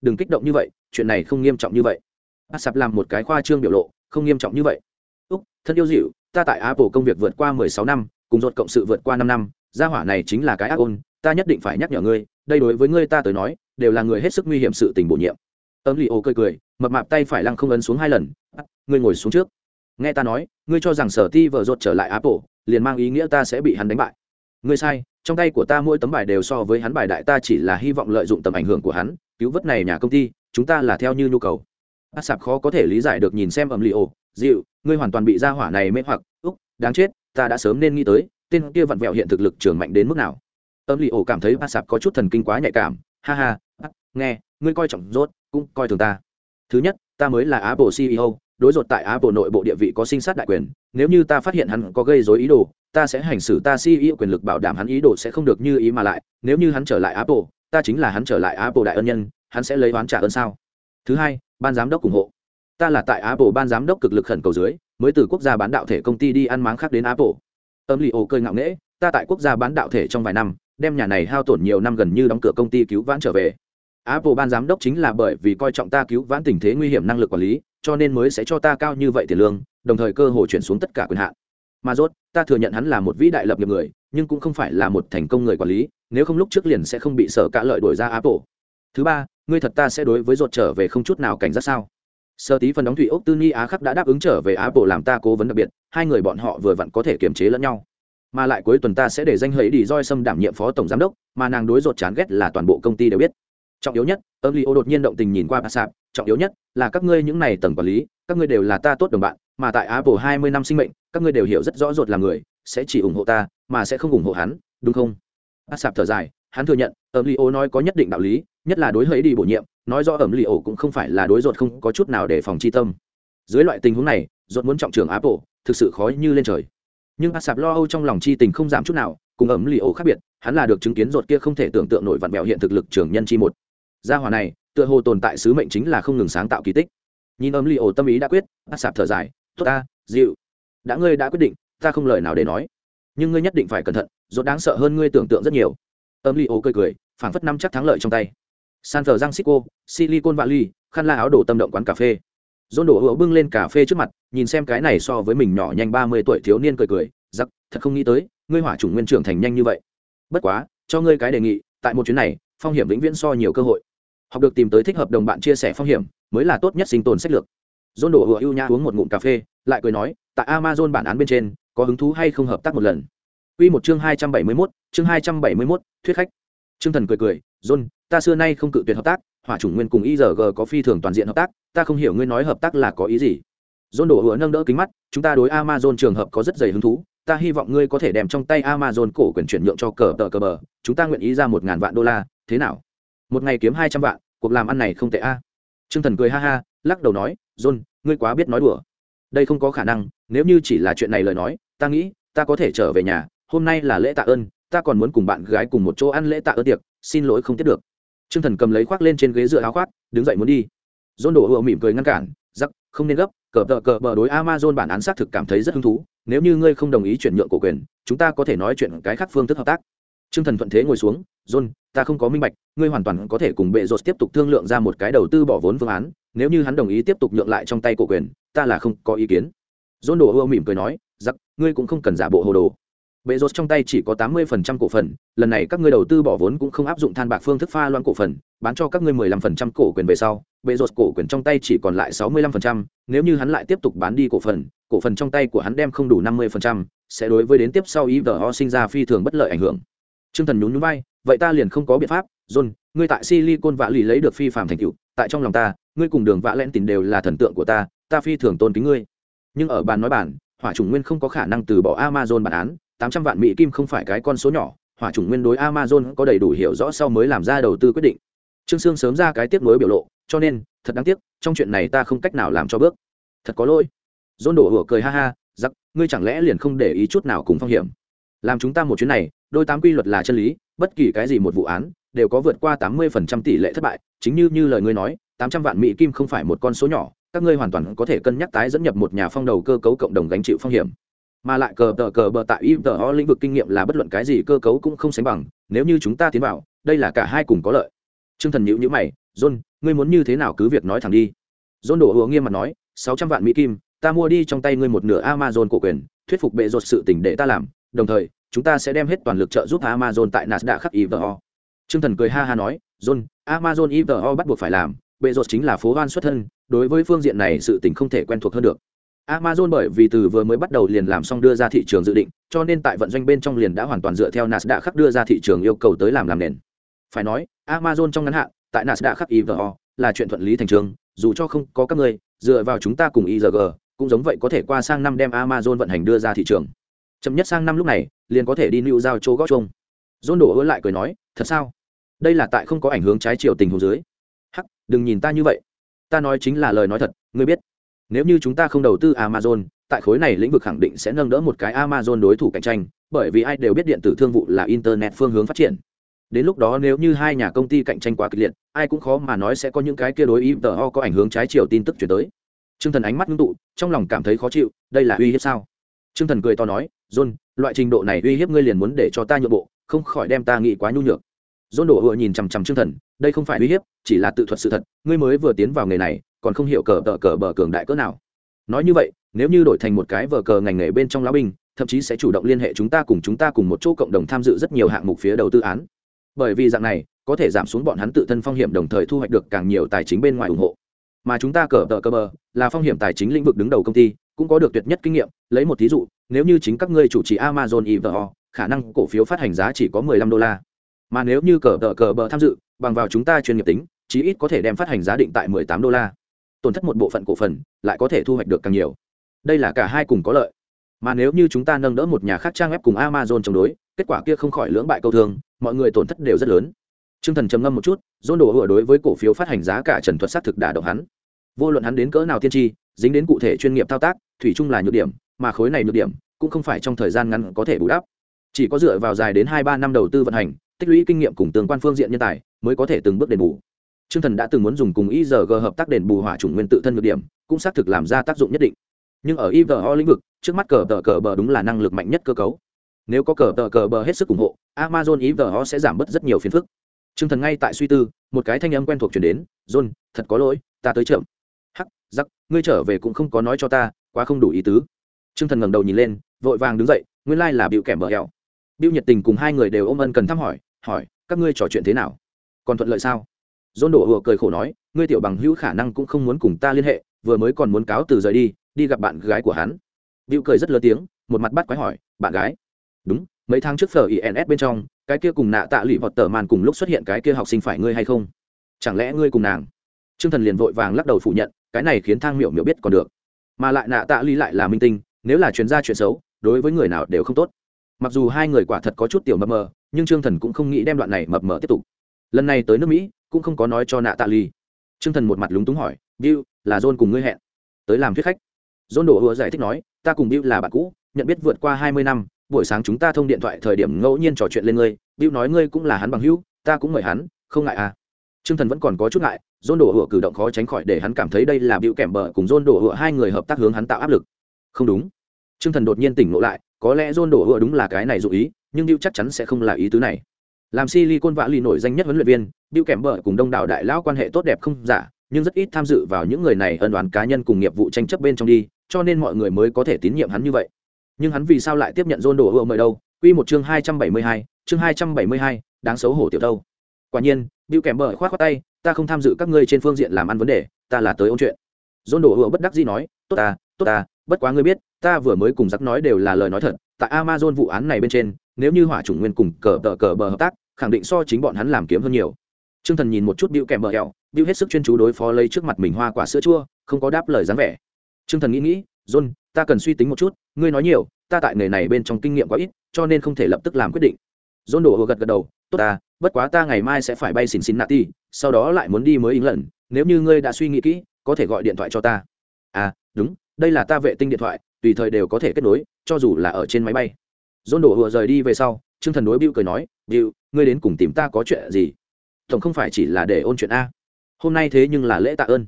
đừng kích động như vậy, chuyện này không nghiêm trọng như vậy. Asap làm một cái khoa trương biểu lộ, không nghiêm trọng như vậy. Úc, thân yêu dịu, ta tại apple công việc vượt qua mười sáu năm, cùng Rốt cộng sự vượt qua năm năm, gia hỏa này chính là cái ác ôn, ta nhất định phải nhắc nhở ngươi, đây đối với ngươi ta tới nói, đều là người hết sức nguy hiểm sự tình bổ nhiệm. Ấm li ô cười cười, mập mạp tay phải lăng không ấn xuống hai lần ngươi ngồi xuống trước nghe ta nói, ngươi cho rằng sở ti vợ rột trở lại apple, liền mang ý nghĩa ta sẽ bị hắn đánh bại. Ngươi sai, trong tay của ta mỗi tấm bài đều so với hắn bài đại, ta chỉ là hy vọng lợi dụng tầm ảnh hưởng của hắn, cứu vớt này nhà công ty, chúng ta là theo như nhu cầu. A sạp khó có thể lý giải được nhìn xem ẩm li ồ, dịu, ngươi hoàn toàn bị ra hỏa này mê hoặc, úc, đáng chết, ta đã sớm nên nghĩ tới, tên kia vặn vẹo hiện thực lực trường mạnh đến mức nào. Ẩm li ổ cảm thấy a sạp có chút thần kinh quá nhạy cảm, ha ha nghe, ngươi coi trọng rốt, cũng coi thường ta. Thứ nhất, ta mới là apple ceo đối rột tại apple nội bộ địa vị có sinh sát đại quyền, nếu như ta phát hiện hắn có gây rối ý đồ, ta sẽ hành xử ta ceo quyền lực bảo đảm hắn ý đồ sẽ không được như ý mà lại. Nếu như hắn trở lại apple, ta chính là hắn trở lại apple đại ân nhân, hắn sẽ lấy oán trả ơn sao? Thứ hai, ban giám đốc ủng hộ. Ta là tại apple ban giám đốc cực lực khẩn cầu dưới, mới từ quốc gia bán đạo thể công ty đi ăn máng khác đến apple. Âm lì ổ cười ngạo nghễ, ta tại quốc gia bán đạo thể trong vài năm, đem nhà này hao tổn nhiều năm gần như đóng cửa công ty cứu vãn trở về. Apple ban giám đốc chính là bởi vì coi trọng ta cứu vãn tình thế nguy hiểm năng lực quản lý cho nên mới sẽ cho ta cao như vậy tiền lương, đồng thời cơ hội chuyển xuống tất cả quyền hạn. Mà rốt, ta thừa nhận hắn là một vĩ đại lập nghiệp người, nhưng cũng không phải là một thành công người quản lý, nếu không lúc trước liền sẽ không bị sở cả lợi đổi ra apple. Thứ ba, ngươi thật ta sẽ đối với rốt trở về không chút nào cảnh giác sao? Sơ tí phần đóng thủy ốc tư ni á khắc đã đáp ứng trở về apple làm ta cố vấn đặc biệt, hai người bọn họ vừa vặn có thể kiềm chế lẫn nhau. Mà lại cuối tuần ta sẽ để danh hấy đi roi xâm đảm nhiệm phó tổng giám đốc, mà nàng đối rột chán ghét là toàn bộ công ty đều biết trọng yếu nhất, âm li ô đột nhiên động tình nhìn qua bà sạp, trọng yếu nhất là các ngươi những này tầng quản lý, các ngươi đều là ta tốt đồng bạn, mà tại apple hai mươi năm sinh mệnh, các ngươi đều hiểu rất rõ rột là người, sẽ chỉ ủng hộ ta, mà sẽ không ủng hộ hắn, đúng không? Bà sạp thở dài, hắn thừa nhận ông li ô nói có nhất định đạo lý, nhất là đối hấy đi bổ nhiệm, nói rõ ẩm li ô cũng không phải là đối rột không có chút nào để phòng chi tâm. Dưới loại tình huống này rột muốn trọng trường apple, thực sự khó như lên trời. Nhưng a sạp lo âu trong lòng chi tình không giảm chút nào, cùng ẩm li ổ khác biệt, hắn là được chứng kiến ruột kia không thể tưởng tượng nổi vặn vẹo hiện thực lực trưởng nhân chi một gia hòa này, tựa hồ tồn tại sứ mệnh chính là không ngừng sáng tạo kỳ tích. Nhìn âm li ổ tâm ý đã quyết a sạp thở dài, tốt ta, dịu. Đã ngươi đã quyết định, ta không lời nào để nói. Nhưng ngươi nhất định phải cẩn thận dốt đáng sợ hơn ngươi tưởng tượng rất nhiều. Âm li ổ cười cười, phảng phất năm chắc thắng lợi trong tay. San thờ giang xích silicon valley, khăn la áo đổ tâm động quán cà phê. Dôn đổ hữu bưng lên cà phê trước mặt, nhìn xem cái này so với mình nhỏ nhanh ba mươi tuổi thiếu niên cười cười, giặc, thật không nghĩ tới, ngươi hỏa chủng nguyên trưởng thành nhanh như vậy. Bất quá, cho ngươi cái đề nghị, tại một chuyến này, phong hiểm vĩnh viễn so nhiều cơ hội học được tìm tới thích hợp đồng bạn chia sẻ phong hiểm mới là tốt nhất sinh tồn sách lược. Dôn đổ hựa ưu nhã uống một ngụm cà phê lại cười nói tại amazon bản án bên trên có hứng thú hay không hợp tác một lần? Quy một chương hai trăm bảy mươi 271, chương hai trăm bảy mươi 271, thuyết khách. Trương Thần cười cười, "John, ta xưa nay không cự tuyệt hợp tác, hỏa chủng nguyên cùng IRG có phi thường toàn diện hợp tác, ta không hiểu ngươi nói hợp tác là có ý gì. Dôn đổ hựa nâng đỡ kính mắt chúng ta đối amazon trường hợp có rất dày hứng thú ta hy vọng ngươi có thể đem trong tay amazon cổ quyền chuyển nhượng cho cờ tờ cờ bờ chúng ta nguyện ý ra một ngàn vạn đô la thế nào? Một ngày kiếm hai trăm vạn, cuộc làm ăn này không tệ a. À. t r ư ơ n g thần cười ha ha, lắc đầu nói, john, ngươi quá biết nói đùa. Đây không có khả năng, nếu như chỉ là chuyện này lời nói, ta nghĩ, ta có thể trở về nhà, hôm nay là lễ tạ ơn, ta còn muốn cùng bạn gái cùng một chỗ ăn lễ tạ ơn tiệc, xin lỗi không tiếp được. T r ư ơ n g thần cầm lấy khoác lên trên ghế dựa áo khoác, đứng dậy muốn đi. John đổ hựa mỉm cười ngăn cản, giắc, không nên gấp, cờ tờ cờ bờ đối amazon bản án xác thực cảm thấy rất hứng thú, nếu như ngươi không đồng ý chuyển nhượng cổ quyền, chúng ta có thể nói chuyện cái khác phương thức hợp tác. Trương thần thuận thế ngồi xuống, john, ta không có minh bạch, ngươi hoàn toàn có thể cùng bệ rột tiếp tục thương lượng ra một cái đầu tư bỏ vốn phương án, nếu như hắn đồng ý tiếp tục nhượng lại trong tay cổ quyền, ta là không có ý kiến. John đổ ưa mỉm cười nói, giặc, ngươi cũng không cần giả bộ hồ đồ. Bệ rột trong tay chỉ có tám mươi phần trăm cổ phần, lần này các ngươi đầu tư bỏ vốn cũng không áp dụng than bạc phương thức pha loãng cổ phần, bán cho các ngươi mười lăm phần trăm cổ quyền về sau, bệ rột cổ quyền trong tay chỉ còn lại sáu mươi lăm phần trăm, nếu như hắn lại tiếp tục bán đi cổ phần cổ phần trong tay của hắn đem không đủ năm mươi phần trăm, sẽ đối với đến tiếp sau ý sinh ra phi thường bất lợi ảnh hưởng. Trương thần nhún nhún vai, vậy ta liền không có biện pháp, john, ngươi tại silicon vạ lì lấy được phi phạm thành tựu, tại trong lòng ta, ngươi cùng đường vạ Lệnh tìm đều là thần tượng của ta ta phi thường tôn kính ngươi. Nhưng ở bàn nói bản, hỏa chủng nguyên không có khả năng từ bỏ amazon bản án, tám trăm vạn mỹ kim không phải cái con số nhỏ, hỏa chủng nguyên đối amazon có đầy đủ hiểu rõ sau mới làm ra đầu tư quyết định. Trương sương sớm ra cái tiếp nối biểu lộ, cho nên, thật đáng tiếc, trong chuyện này ta không cách nào làm cho bước. Thật có lỗi. John đổ hửa cười ha ha, giặc, ngươi chẳng lẽ liền không để ý chút nào cùng phong hiểm? Làm chúng ta một chuyến này đôi tám quy luật là chân lý, bất kỳ cái gì một vụ án đều có vượt qua tám mươi phần trăm tỷ lệ thất bại. Chính như như lời ngươi nói, tám trăm vạn mỹ kim không phải một con số nhỏ, các ngươi hoàn toàn có thể cân nhắc tái dẫn nhập một nhà phong đầu cơ cấu cộng đồng gánh chịu phong hiểm. Mà lại cờ tờ cờ bờ tại im tờ ho lĩnh vực kinh nghiệm là bất luận cái gì cơ cấu cũng không sánh bằng, nếu như chúng ta tiến vào, đây là cả hai cùng có lợi. T r ư ơ n g thần nhữ nhữ mày, john, ngươi muốn như thế nào cứ việc nói thẳng đi. John đổ hùa nghiêm mặt nói, sáu trăm vạn mỹ kim, ta mua đi trong tay ngươi một nửa amazon cổ quyền, thuyết phục bệ ruột sự tỉnh để ta làm đồng thời chúng ta sẽ đem hết toàn lực trợ giúp amazon tại nasdaq khắc ivo Trương thần cười ha ha nói john amazon ivo bắt buộc phải làm bệ rột chính là phố hoan xuất thân đối với phương diện này sự tình không thể quen thuộc hơn được Amazon bởi vì từ vừa mới bắt đầu liền làm xong đưa ra thị trường dự định, cho nên tại vận doanh bên trong liền đã hoàn toàn dựa theo Nasdaq khắc đưa ra thị trường yêu cầu tới làm làm nền. Phải nói, Amazon trong ngắn hạn, tại Nasdaq khắc IVO là chuyện thuận lý thành trường, dù cho không có các người dựa vào chúng ta cùng IRG, cũng giống vậy có thể qua sang năm đem Amazon vận hành đưa ra thị trường. Chậm nhất sang năm lúc này, liền có thể đi nưu giao chỗ gót chung dôn đổ ứa lại cười nói thật sao? Đây là tại không có ảnh hưởng trái chiều tình hồ dưới. Hắc đừng nhìn ta như vậy. Ta nói chính là lời nói thật ngươi biết. Nếu như chúng ta không đầu tư amazon tại khối này lĩnh vực khẳng định sẽ nâng đỡ một cái amazon đối thủ cạnh tranh bởi vì ai đều biết điện tử thương vụ là internet phương hướng phát triển. Đến lúc đó nếu như hai nhà công ty cạnh tranh quá kịch liệt ai cũng khó mà nói sẽ có những cái kia đối ý tờ ho có ảnh hưởng trái chiều tin tức chuyển tới. T r ư ơ n g thần ánh mắt ngưng tụ trong lòng cảm thấy khó chịu đây là uy hiếp sao? Trương thần cười to nói, john, loại trình độ này uy hiếp ngươi liền muốn để cho ta nhượng bộ, không khỏi đem ta nghĩ quá nhu nhược. John đổ hựa nhìn chằm chằm Trương thần, đây không phải uy hiếp, chỉ là tự thuật sự thật, ngươi mới vừa tiến vào nghề này, còn không hiểu cờ tợ cờ bờ cường đại cỡ nào. Nói như vậy, nếu như đổi thành một cái vờ cờ ngành nghề bên trong lão binh, thậm chí sẽ chủ động liên hệ chúng ta cùng chúng ta cùng một chỗ cộng đồng tham dự rất nhiều hạng mục phía đầu tư án. Bởi vì dạng này, có thể giảm xuống bọn hắn tự thân phong hiểm đồng thời thu hoạch được càng nhiều tài chính bên ngoài ủng hộ. Mà chúng ta cờ tợ cờ bờ là phong hiểm tài chính lĩnh vực đứng đầu công ty cũng có được tuyệt nhất kinh nghiệm, lấy một thí dụ, nếu như chính các ngươi chủ trì amazon ivo khả năng cổ phiếu phát hành giá chỉ có 15 đô la. Mà nếu như cờ tờ cờ bờ tham dự, bằng vào chúng ta chuyên nghiệp tính, chí ít có thể đem phát hành giá định tại 18 đô la. Tổn thất một bộ phận cổ phần, lại có thể thu hoạch được càng nhiều. Đây là cả hai cùng có lợi. Mà nếu như chúng ta nâng đỡ một nhà khác trang web cùng amazon chống đối, kết quả kia không khỏi lưỡng bại câu thương mọi người tổn thất đều rất lớn. T r ư ơ n g thần trầm ngâm một chút dôn đồ hựa đối với cổ phiếu phát hành giá cả trần thuật s á t thực đả động hắn. Vô luận hắn đến cỡ nào tiên tri dính đến cụ thể chuyên nghiệp thao tác, thủy chung là nhược điểm, mà khối này nhược điểm cũng không phải trong thời gian ngắn có thể bù đắp. Chỉ có dựa vào dài đến hai ba năm đầu tư vận hành, tích lũy kinh nghiệm cùng tương quan phương diện nhân tài mới có thể từng bước đền bù. T r ư ơ n g thần đã từng muốn dùng cùng igg hợp tác đền bù hỏa chủng nguyên tự thân nhược điểm, cũng xác thực làm ra tác dụng nhất định. Nhưng ở ivo lĩnh vực, trước mắt cờ tờ cờ bờ đúng là năng lực mạnh nhất cơ cấu. Nếu có cờ tờ cờ bờ hết sức ủng hộ, amazon ý sẽ giảm bớt rất nhiều phiền phức. T r ư ơ n g thần ngay tại suy tư, một cái thanh âm quen thuộc chuyển đến, john, thật có lỗi, ta tới chậm giặc ngươi trở về cũng không có nói cho ta, quá không đủ ý tứ. T r ư ơ n g thần ngẩng đầu nhìn lên, vội vàng đứng dậy, nguyên lai là bịu kẻ mở hẹo. Bịu nhiệt tình cùng hai người đều ôm ân cần thăm hỏi hỏi, các ngươi trò chuyện thế nào? Còn thuận lợi sao? Dôn đổ hùa cười khổ nói, ngươi tiểu bằng hữu khả năng cũng không muốn cùng ta liên hệ, vừa mới còn muốn cáo từ rời đi đi gặp bạn gái của hắn. Bịu cười rất lớn tiếng, một mặt bắt quái hỏi, bạn gái? Đúng, mấy tháng trước phở ins bên trong, cái kia cùng nạ tạ lụy vọt tờ màn cùng lúc xuất hiện cái kia học sinh phải ngươi hay không? Chẳng lẽ ngươi cùng nàng? T r ư ơ n g thần liền vội vàng lắc đầu phủ nhận cái này khiến thang miệu miệu biết còn được. Mà lại nạ tạ Ly lại là minh tinh nếu là chuyên gia chuyện xấu đối với người nào đều không tốt. Mặc dù hai người quả thật có chút tiểu mập mờ nhưng trương thần cũng không nghĩ đem đoạn này mập mờ tiếp tục. Lần này tới nước mỹ cũng không có nói cho nạ tạ ly. Trương thần một mặt lúng túng hỏi bill là john cùng ngươi hẹn? Tới làm thuyết khách. John đổ hứa giải thích nói ta cùng bill là bạn cũ nhận biết vượt qua hai mươi năm buổi sáng chúng ta thông điện thoại thời điểm ngẫu nhiên trò chuyện lên ngươi Bill nói ngươi cũng là hắn bằng hữu ta cũng mời hắn không ngại à. Trương Thần vẫn còn có chút ngại, dôn đổ hựa cử động khó tránh khỏi để hắn cảm thấy đây là bịu kèm bờ cùng dôn đổ hựa hai người hợp tác hướng hắn tạo áp lực. Không đúng. Trương Thần đột nhiên tỉnh ngộ lại, có lẽ dôn đổ hựa đúng là cái này dụ ý, nhưng bịu chắc chắn sẽ không là ý tứ này. Làm si ly côn vã ly nổi danh nhất huấn luyện viên, bịu kèm bờ cùng đông đảo đại lão quan hệ tốt đẹp không giả, nhưng rất ít tham dự vào những người này ân oán cá nhân cùng nghiệp vụ tranh chấp bên trong đi, cho nên mọi người mới có thể tín nhiệm hắn như vậy nhưng hắn vì sao lại tiếp nhận dôn đổ hựa mời đâu? Quy một chương hai trăm bảy mươi hai, chương hai trăm bảy mươi hai, đáng xấu hổ tiểu đâu. Quả nhiên, Bill kèm bờ khoát khoát tay, ta không tham dự các ngươi trên phương diện làm ăn vấn đề, ta là tới ôn chuyện. John đổ hựa bất đắc dĩ nói, tốt ta, tốt ta, bất quá ngươi biết, ta vừa mới cùng giặc nói đều là lời nói thật, tại Amazon vụ án này bên trên, nếu như hỏa chủng nguyên cùng cờ tờ cờ bờ hợp tác, khẳng định so chính bọn hắn làm kiếm hơn nhiều. Trương Thần nhìn một chút Bill kèm bờ hẹo, Bill hết sức chuyên chú đối phó lấy trước mặt mình hoa quả sữa chua, không có đáp lời dáng vẻ. Trương Thần nghĩ nghĩ, John, ta cần suy tính một chút ngươi nói nhiều ta tại nghề này bên trong kinh nghiệm quá ít cho nên không thể lập tức làm quyết định dôn đổ gật gật đầu tốt ta, bất quá ta ngày mai sẽ phải bay xin xin nạ ti sau đó lại muốn đi mới ý lần nếu như ngươi đã suy nghĩ kỹ, có thể gọi điện thoại cho ta. À đúng, đây là ta vệ tinh điện thoại, tùy thời đều có thể kết nối, cho dù là ở trên máy bay. Dôn đổ hùa rời đi về sau, trương thần đối bưu cười nói, bưu, ngươi đến cùng tìm ta có chuyện gì? Tổng không phải chỉ là để ôn chuyện a. Hôm nay thế nhưng là lễ tạ ơn.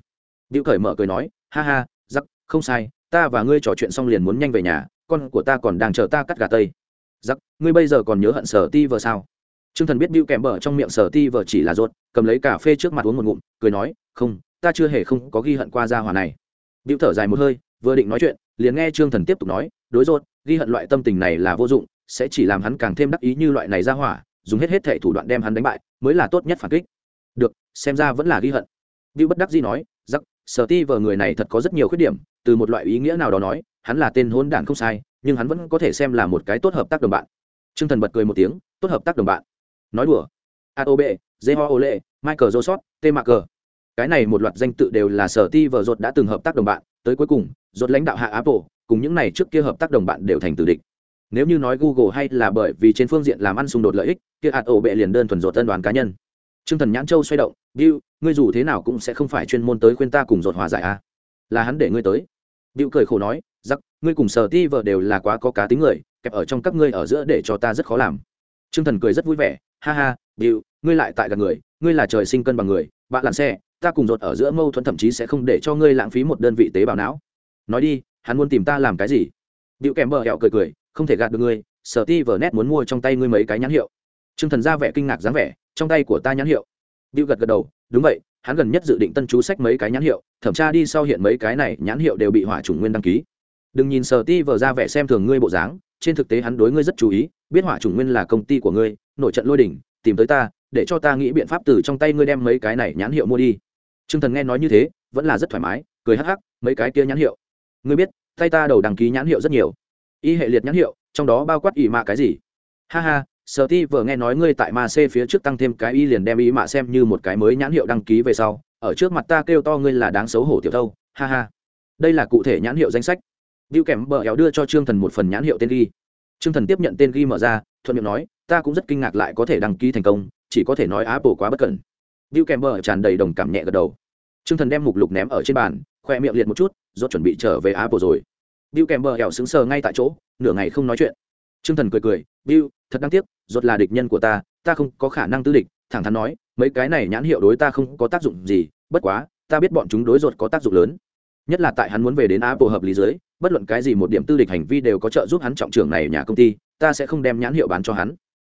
Bưu cởi mở cười nói, ha ha, giắc, không sai, ta và ngươi trò chuyện xong liền muốn nhanh về nhà, con của ta còn đang chờ ta cắt gà tây. Giắc, ngươi bây giờ còn nhớ hận sở ti vờ sao? Trương thần biết bưu kèm bở trong miệng sở ti vợ chỉ là rốt cầm lấy cà phê trước mặt uống một ngụm cười nói không ta chưa hề không có ghi hận qua gia hỏa này. Bưu thở dài một hơi vừa định nói chuyện liền nghe trương thần tiếp tục nói đối rốt ghi hận loại tâm tình này là vô dụng sẽ chỉ làm hắn càng thêm đắc ý như loại này gia hỏa dùng hết hết thể thủ đoạn đem hắn đánh bại mới là tốt nhất phản kích. Được xem ra vẫn là ghi hận. Bưu bất đắc dĩ nói rắc, sở ti vợ người này thật có rất nhiều khuyết điểm từ một loại ý nghĩa nào đó nói hắn là tên hôn đản không sai nhưng hắn vẫn có thể xem là một cái tốt hợp tác đồng bạn. Trương thần bật cười một tiếng tốt hợp tác đồng bạn nói đùa. Atob jeho ole michael joseph t m cái này một loạt danh tự đều là sở ti vợ rột đã từng hợp tác đồng bạn, tới cuối cùng rột lãnh đạo hạ apple, cùng những này trước kia hợp tác đồng bạn đều thành tử địch. Nếu như nói google hay là bởi vì trên phương diện làm ăn xung đột lợi ích, kia hạt ổ bệ liền đơn thuần rột tân đoàn cá nhân. T r ư ơ n g thần nhãn châu xoay động, bill, ngươi dù thế nào cũng sẽ không phải chuyên môn tới khuyên ta cùng rột hòa giải à. là hắn để ngươi tới. Bill cười khổ nói, giặc, ngươi cùng sở ti vợ đều là quá có cá tính người, kẹp ở trong các ngươi ở giữa để cho ta rất khó làm. T r ư ơ n g thần cười rất vui vẻ ha ha bill ngươi lại tại gần người ngươi là trời sinh cân bằng người bạn lặn xe ta cùng rột ở giữa mâu thuẫn thậm chí sẽ không để cho ngươi lãng phí một đơn vị tế bào não nói đi hắn muốn tìm ta làm cái gì Diệu kèm bờ hẹo cười cười, không thể gạt được ngươi, Sở Ti vờ nét muốn mua trong tay ngươi mấy cái nhãn hiệu. Trương Thần ra vẻ kinh ngạc dáng vẻ, trong tay của ta nhãn hiệu. Diệu gật gật đầu, đúng vậy, hắn gần nhất dự định tân chú sách mấy cái nhãn hiệu, thẩm tra đi sau hiện mấy cái này nhãn hiệu đều bị hỏa chủng nguyên đăng ký. Đừng nhìn Sở Ti vờ ra vẻ xem thường ngươi bộ dáng, trên thực tế hắn đối ngươi rất chú ý, biết hỏa chủng nguyên là công ty của ngươi, nổi trận lôi đỉnh, tìm tới ta, để cho ta nghĩ biện pháp từ trong tay ngươi đem mấy cái này nhãn hiệu mua đi. Trương Thần nghe nói như thế, vẫn là rất thoải mái, cười hắc hắc, mấy cái kia nhãn hiệu. Ngươi biết, tay ta đầu đăng ký nhãn hiệu rất nhiều y hệ liệt nhãn hiệu trong đó bao quát ỷ mạ cái gì ha ha sở ti vừa nghe nói ngươi tại ma c phía trước tăng thêm cái y liền đem ý mạ xem như một cái mới nhãn hiệu đăng ký về sau ở trước mặt ta kêu to ngươi là đáng xấu hổ tiểu thâu ha ha đây là cụ thể nhãn hiệu danh sách Bill kèm bờ éo đưa cho Trương Thần một phần nhãn hiệu tên ghi. Trương Thần tiếp nhận tên ghi mở ra, thuận miệng nói, ta cũng rất kinh ngạc lại có thể đăng ký thành công, chỉ có thể nói Apple quá bất cẩn. Bill Kemper tràn đầy đồng cảm nhẹ gật đầu. Trương Thần đem mục lục ném ở trên bàn, khoe miệng liệt một chút, do chuẩn bị trở về Apple rồi. Bill Kemper bờ hẻo sững sờ ngay tại chỗ, nửa ngày không nói chuyện. Trương Thần cười cười, "Bill, thật đáng tiếc, rốt là địch nhân của ta, ta không có khả năng tư địch." Thẳng thắn nói, "Mấy cái này nhãn hiệu đối ta không có tác dụng gì, bất quá, ta biết bọn chúng đối rốt có tác dụng lớn. Nhất là tại hắn muốn về đến Apple hợp lý dưới, bất luận cái gì một điểm tư địch hành vi đều có trợ giúp hắn trọng trưởng này nhà công ty, ta sẽ không đem nhãn hiệu bán cho hắn."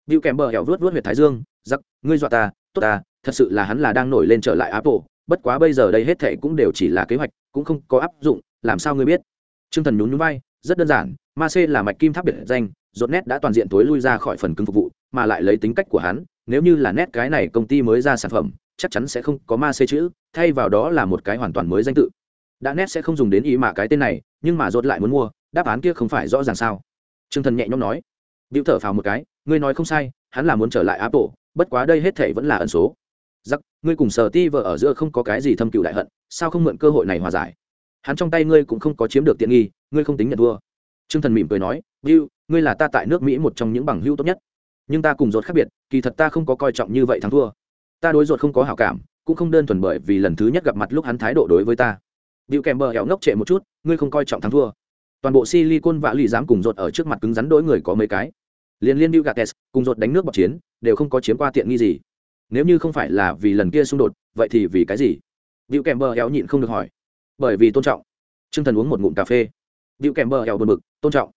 Bưu kèm bờ hẻo vuốt vuốt huyệt thái dương, "Giặc, ngươi dọa ta, tốt ta, thật sự là hắn là đang nổi lên trở lại Apple, bất quá bây giờ đây hết thảy cũng đều chỉ là kế hoạch, cũng không có áp dụng, làm sao ngươi biết?" Trương Thần nhún nhún vai, rất đơn giản, Ma C là mạch kim tháp biệt danh, rốt nét đã toàn diện tối lui ra khỏi phần cứng phục vụ, mà lại lấy tính cách của hắn, nếu như là nét cái này công ty mới ra sản phẩm, chắc chắn sẽ không có Ma C chữ, thay vào đó là một cái hoàn toàn mới danh tự. Đã nét sẽ không dùng đến ý mà cái tên này, nhưng mà rốt lại muốn mua, đáp án kia không phải rõ ràng sao? Trương Thần nhẹ nhõm nói. Diệu thở phào một cái, ngươi nói không sai, hắn là muốn trở lại Apple, bất quá đây hết thảy vẫn là ẩn số. Giặc, ngươi cùng Sở Ti vợ ở giữa không có cái gì thâm cừu đại hận, sao không mượn cơ hội này hòa giải? hắn trong tay ngươi cũng không có chiếm được tiện nghi ngươi không tính nhận thua. Trương thần mỉm cười nói bill ngươi là ta tại nước mỹ một trong những bằng hữu tốt nhất. Nhưng ta cùng rốt khác biệt kỳ thật ta không có coi trọng như vậy thắng thua. Ta đối rốt không có hảo cảm cũng không đơn thuần bởi vì lần thứ nhất gặp mặt lúc hắn thái độ đối với ta. Điệu kèm bờ hẻo ngốc trệ một chút ngươi không coi trọng thắng thua. Toàn bộ silicon vạ dám cùng rốt ở trước mặt cứng rắn đối người có mấy cái liên liên bill gates cùng dột đánh nước bọc chiến đều không có chiếm qua tiện nghi gì. Nếu như không phải là vì lần kia xung đột vậy thì vì cái gì? Điệu kèm bờ hẻo nhịn không được hỏi. Bởi vì tôn trọng. T r ư ơ n g thần uống một ngụm cà phê. Điệu kèm bờ hẹo bờ mực tôn trọng.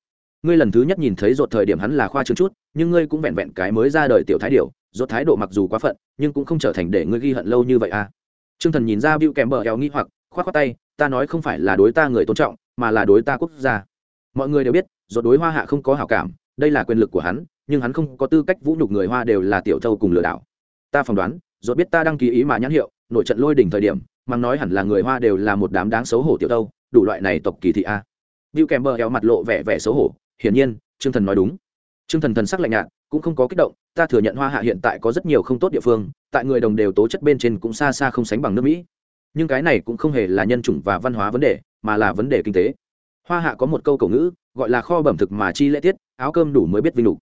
Ngươi lần thứ nhất nhìn thấy dột thời điểm hắn là khoa trương chút nhưng ngươi cũng vẹn vẹn cái mới ra đời tiểu thái điểu, dột thái độ mặc dù quá phận nhưng cũng không trở thành để ngươi ghi hận lâu như vậy à. Trương thần nhìn ra điệu kèm bờ hẹo nghĩ hoặc k h o tay ta nói không phải là đối ta người tôn trọng mà là đối ta quốc gia. Mọi người đều biết dột đối hoa hạ không có hảo cảm đây là quyền lực của hắn nhưng hắn không có tư cách vũ nhục người hoa đều là tiểu thâu cùng lừa đảo ta phỏng đoán dốt biết ta đăng ký ý mà nhãn hiệu nội trận lôi đỉnh thời điểm mang nói hẳn là người hoa đều là một đám đáng xấu hổ tiểu thâu, đủ loại này tộc kỳ thị a Bill Kemper éo mặt lộ vẻ vẻ xấu hổ, hiển nhiên, Trương Thần nói đúng. Trương Thần thần sắc lạnh nhạt, cũng không có kích động, ta thừa nhận Hoa Hạ hiện tại có rất nhiều không tốt địa phương, tại người đồng đều tố chất bên trên cũng xa xa không sánh bằng nước Mỹ. Nhưng cái này cũng không hề là nhân chủng và văn hóa vấn đề, mà là vấn đề kinh tế. Hoa Hạ có một câu cổ ngữ, gọi là kho bẩm thực mà chi lễ tiết, áo cơm đủ mới biết vinh đủ.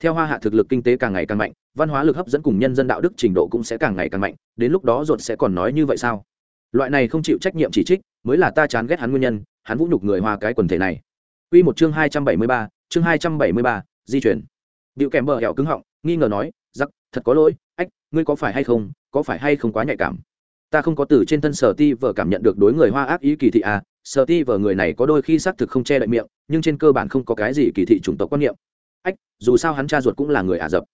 Theo Hoa Hạ thực lực kinh tế càng ngày càng mạnh, văn hóa lực hấp dẫn cùng nhân dân đạo đức trình độ cũng sẽ càng ngày càng mạnh, đến lúc đó ruột sẽ còn nói như vậy sao? loại này không chịu trách nhiệm chỉ trích mới là ta chán ghét hắn nguyên nhân hắn vũ nhục người hoa cái quần thể này Quy một chương hai trăm bảy mươi ba, chương hai trăm bảy mươi ba, di chuyển. Điệu kèm bờ hẻo cứng họng, nghi ngờ nói, "Giặc, thật có lỗi, ách, ngươi có phải hay không, có phải hay không quá nhạy cảm?" Ta không có từ trên thân Sở Ti vợ cảm nhận được đối người Hoa ác ý kỳ thị à, Sở Ti vợ người này có đôi khi xác thực không che đậy miệng, nhưng trên cơ bản không có cái gì kỳ thị chủng tộc quan niệm. Ách, dù sao hắn cha ruột cũng là người Ả Rập.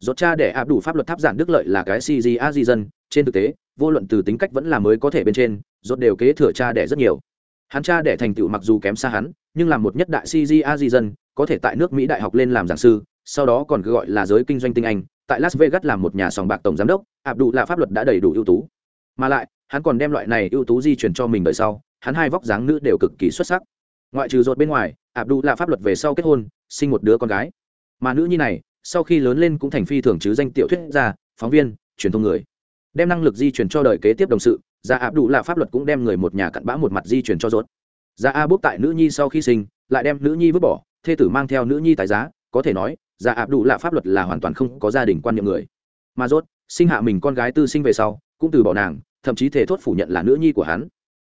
Rốt cha để áp đủ pháp luật tháp giản đức lợi là cái CG a di dân, trên thực tế, vô luận từ tính cách vẫn là mới có thể bên trên rốt đều kế thừa cha đẻ rất nhiều hắn cha đẻ thành tựu mặc dù kém xa hắn nhưng là một nhất đại cg di dân có thể tại nước mỹ đại học lên làm giảng sư sau đó còn gọi là giới kinh doanh tinh anh tại las vegas làm một nhà sòng bạc tổng giám đốc áp đủ là pháp luật đã đầy đủ ưu tú mà lại hắn còn đem loại này ưu tú di chuyển cho mình đời sau, hắn hai vóc dáng nữ đều cực kỳ xuất sắc. Ngoại trừ rốt bên ngoài áp đủ là pháp luật về sau kết hôn, sinh một đứa con gái. Mà nữ nhi này, sau khi lớn lên cũng thành phi thường chứ danh tiểu thuyết gia, phóng viên, truyền thông người. Đem năng lực di chuyển cho đời kế tiếp đồng sự, gia áp đủ là pháp luật cũng đem người một nhà cặn bã một mặt di chuyển cho rốt gia a bốc tại nữ nhi sau khi sinh, lại đem nữ nhi vứt bỏ, thê tử mang theo nữ nhi tài giá, có thể nói ra áp đủ là pháp luật là hoàn toàn không có gia đình quan niệm người. Mà rốt sinh hạ mình con gái tư sinh về sau, cũng từ bỏ nàng thậm chí thể thốt phủ nhận là nữ nhi của hắn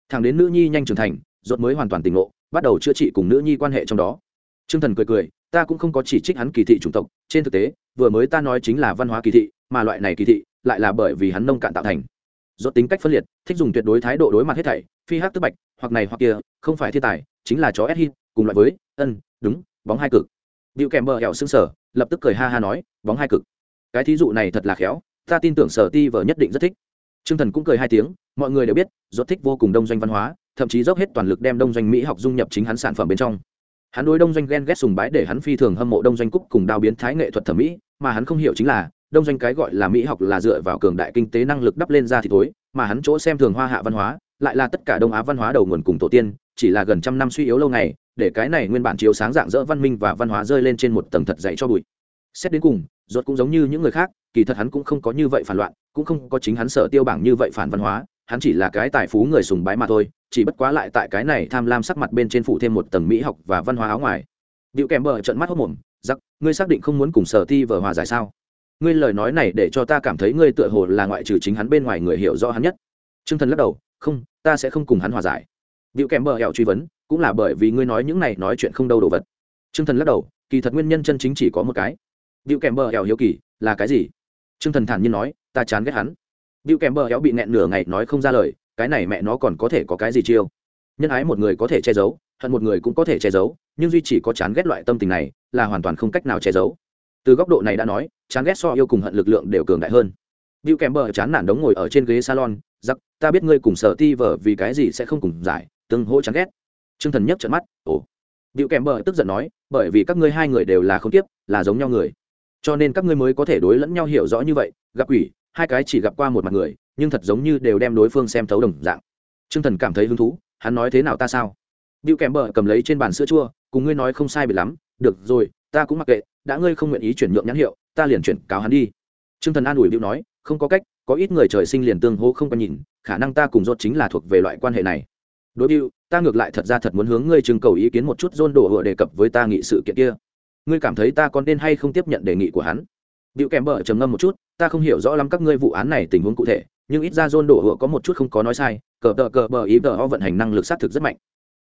thằng đến nữ nhi nhanh trưởng thành rốt mới hoàn toàn tỉnh ngộ bắt đầu chữa trị cùng nữ nhi quan hệ trong đó Trương Thần cười cười, ta cũng không có chỉ trích hắn kỳ thị chủng tộc, trên thực tế, vừa mới ta nói chính là văn hóa kỳ thị, mà loại này kỳ thị lại là bởi vì hắn nông cạn tạo thành. Rốt tính cách phân liệt, thích dùng tuyệt đối thái độ đối mặt hết thảy, phi hắc tức bạch, hoặc này hoặc kia, không phải thiên tài, chính là chó Eshi, cùng loại với, ân, đúng, bóng hai cực. Diệu kèm bờ hẻo sững sờ, lập tức cười ha ha nói, bóng hai cực. Cái thí dụ này thật là khéo, ta tin tưởng Sở Ti vở nhất định rất thích. Trương Thần cũng cười hai tiếng, mọi người đều biết, rốt thích vô cùng đông doanh văn hóa, thậm chí dốc hết toàn lực đem đông doanh mỹ học dung nhập chính hắn sản phẩm bên trong. Hắn đối đông doanh ghen ghét sùng bái để hắn phi thường hâm mộ đông doanh cúc cùng đao biến thái nghệ thuật thẩm mỹ mà hắn không hiểu chính là đông doanh cái gọi là mỹ học là dựa vào cường đại kinh tế năng lực đắp lên ra thì thối mà hắn chỗ xem thường hoa hạ văn hóa lại là tất cả đông á văn hóa đầu nguồn cùng tổ tiên chỉ là gần trăm năm suy yếu lâu ngày để cái này nguyên bản chiếu sáng dạng dỡ văn minh và văn hóa rơi lên trên một tầng thật dày cho bụi xét đến cùng, ruột cũng giống như những người khác, kỳ thật hắn cũng không có như vậy phản loạn, cũng không có chính hắn sở tiêu bảng như vậy phản văn hóa, hắn chỉ là cái tài phú người sùng bái mà thôi, chỉ bất quá lại tại cái này tham lam sắc mặt bên trên phủ thêm một tầng mỹ học và văn hóa áo ngoài. Điệu kèm bờ trận mắt hốc mồm giặc ngươi xác định không muốn cùng sở ti vờ hòa giải sao? Ngươi lời nói này để cho ta cảm thấy ngươi tựa hồ là ngoại trừ chính hắn bên ngoài người hiểu rõ hắn nhất. T r ư ơ n g thần lắc đầu, không, ta sẽ không cùng hắn hòa giải. Điệu kèm bờ hẹo truy vấn, cũng là bởi vì ngươi nói những này nói chuyện không đâu đồ vật. T r ư ơ n g thần lắc đầu, kỳ thật nguyên nhân chân chính chỉ có một cái điệu kèm bờ hẻo hiếu kỳ là cái gì? Trương thần thản nhiên nói ta chán ghét hắn. Điệu kèm bờ hẻo bị nẹn nửa ngày nói không ra lời cái này mẹ nó còn có thể có cái gì chiêu? Nhân ái một người có thể che giấu hận một người cũng có thể che giấu nhưng duy chỉ có chán ghét loại tâm tình này là hoàn toàn không cách nào che giấu. Từ góc độ này đã nói chán ghét so yêu cùng hận lực lượng đều cường đại hơn. Bịu kèm bờ chán nản đống ngồi ở trên ghế salon, "Giặc, ta biết ngươi cùng Sở Ti vở vì cái gì sẽ không cùng giải, tương hỗ chán ghét." Trương Thần nhấc trợn mắt, "Ồ." Bịu kèm bờ tức giận nói, "Bởi vì các ngươi hai người đều là không tiếp, là giống nhau người, cho nên các ngươi mới có thể đối lẫn nhau hiểu rõ như vậy, gặp quỷ, hai cái chỉ gặp qua một mặt người, nhưng thật giống như đều đem đối phương xem thấu đồng dạng. T r ư ơ n g thần cảm thấy hứng thú hắn nói thế nào ta sao? Điệu kèm bờ cầm lấy trên bàn sữa chua cùng ngươi nói không sai bị lắm được rồi ta cũng mặc kệ đã ngươi không nguyện ý chuyển nhượng nhãn hiệu ta liền chuyển cáo hắn đi. T r ư ơ n g thần an ủi điệu nói không có cách có ít người trời sinh liền tương hô không có nhìn khả năng ta cùng dốt chính là thuộc về loại quan hệ này. Đối điệu ta ngược lại thật ra thật muốn hướng ngươi trưng cầu ý kiến một chút dôn đổ hựa đề cập với ta nghị sự kiện kia ngươi cảm thấy ta còn nên hay không tiếp nhận đề nghị của hắn điệu kèm bờ trầm ngâm một chút ta không hiểu rõ lắm các ngươi vụ án này tình huống cụ thể nhưng ít ra John đổ hựa có một chút không có nói sai, cờ tờ cờ bờ ý tờ ho vận hành năng lực xác thực rất mạnh.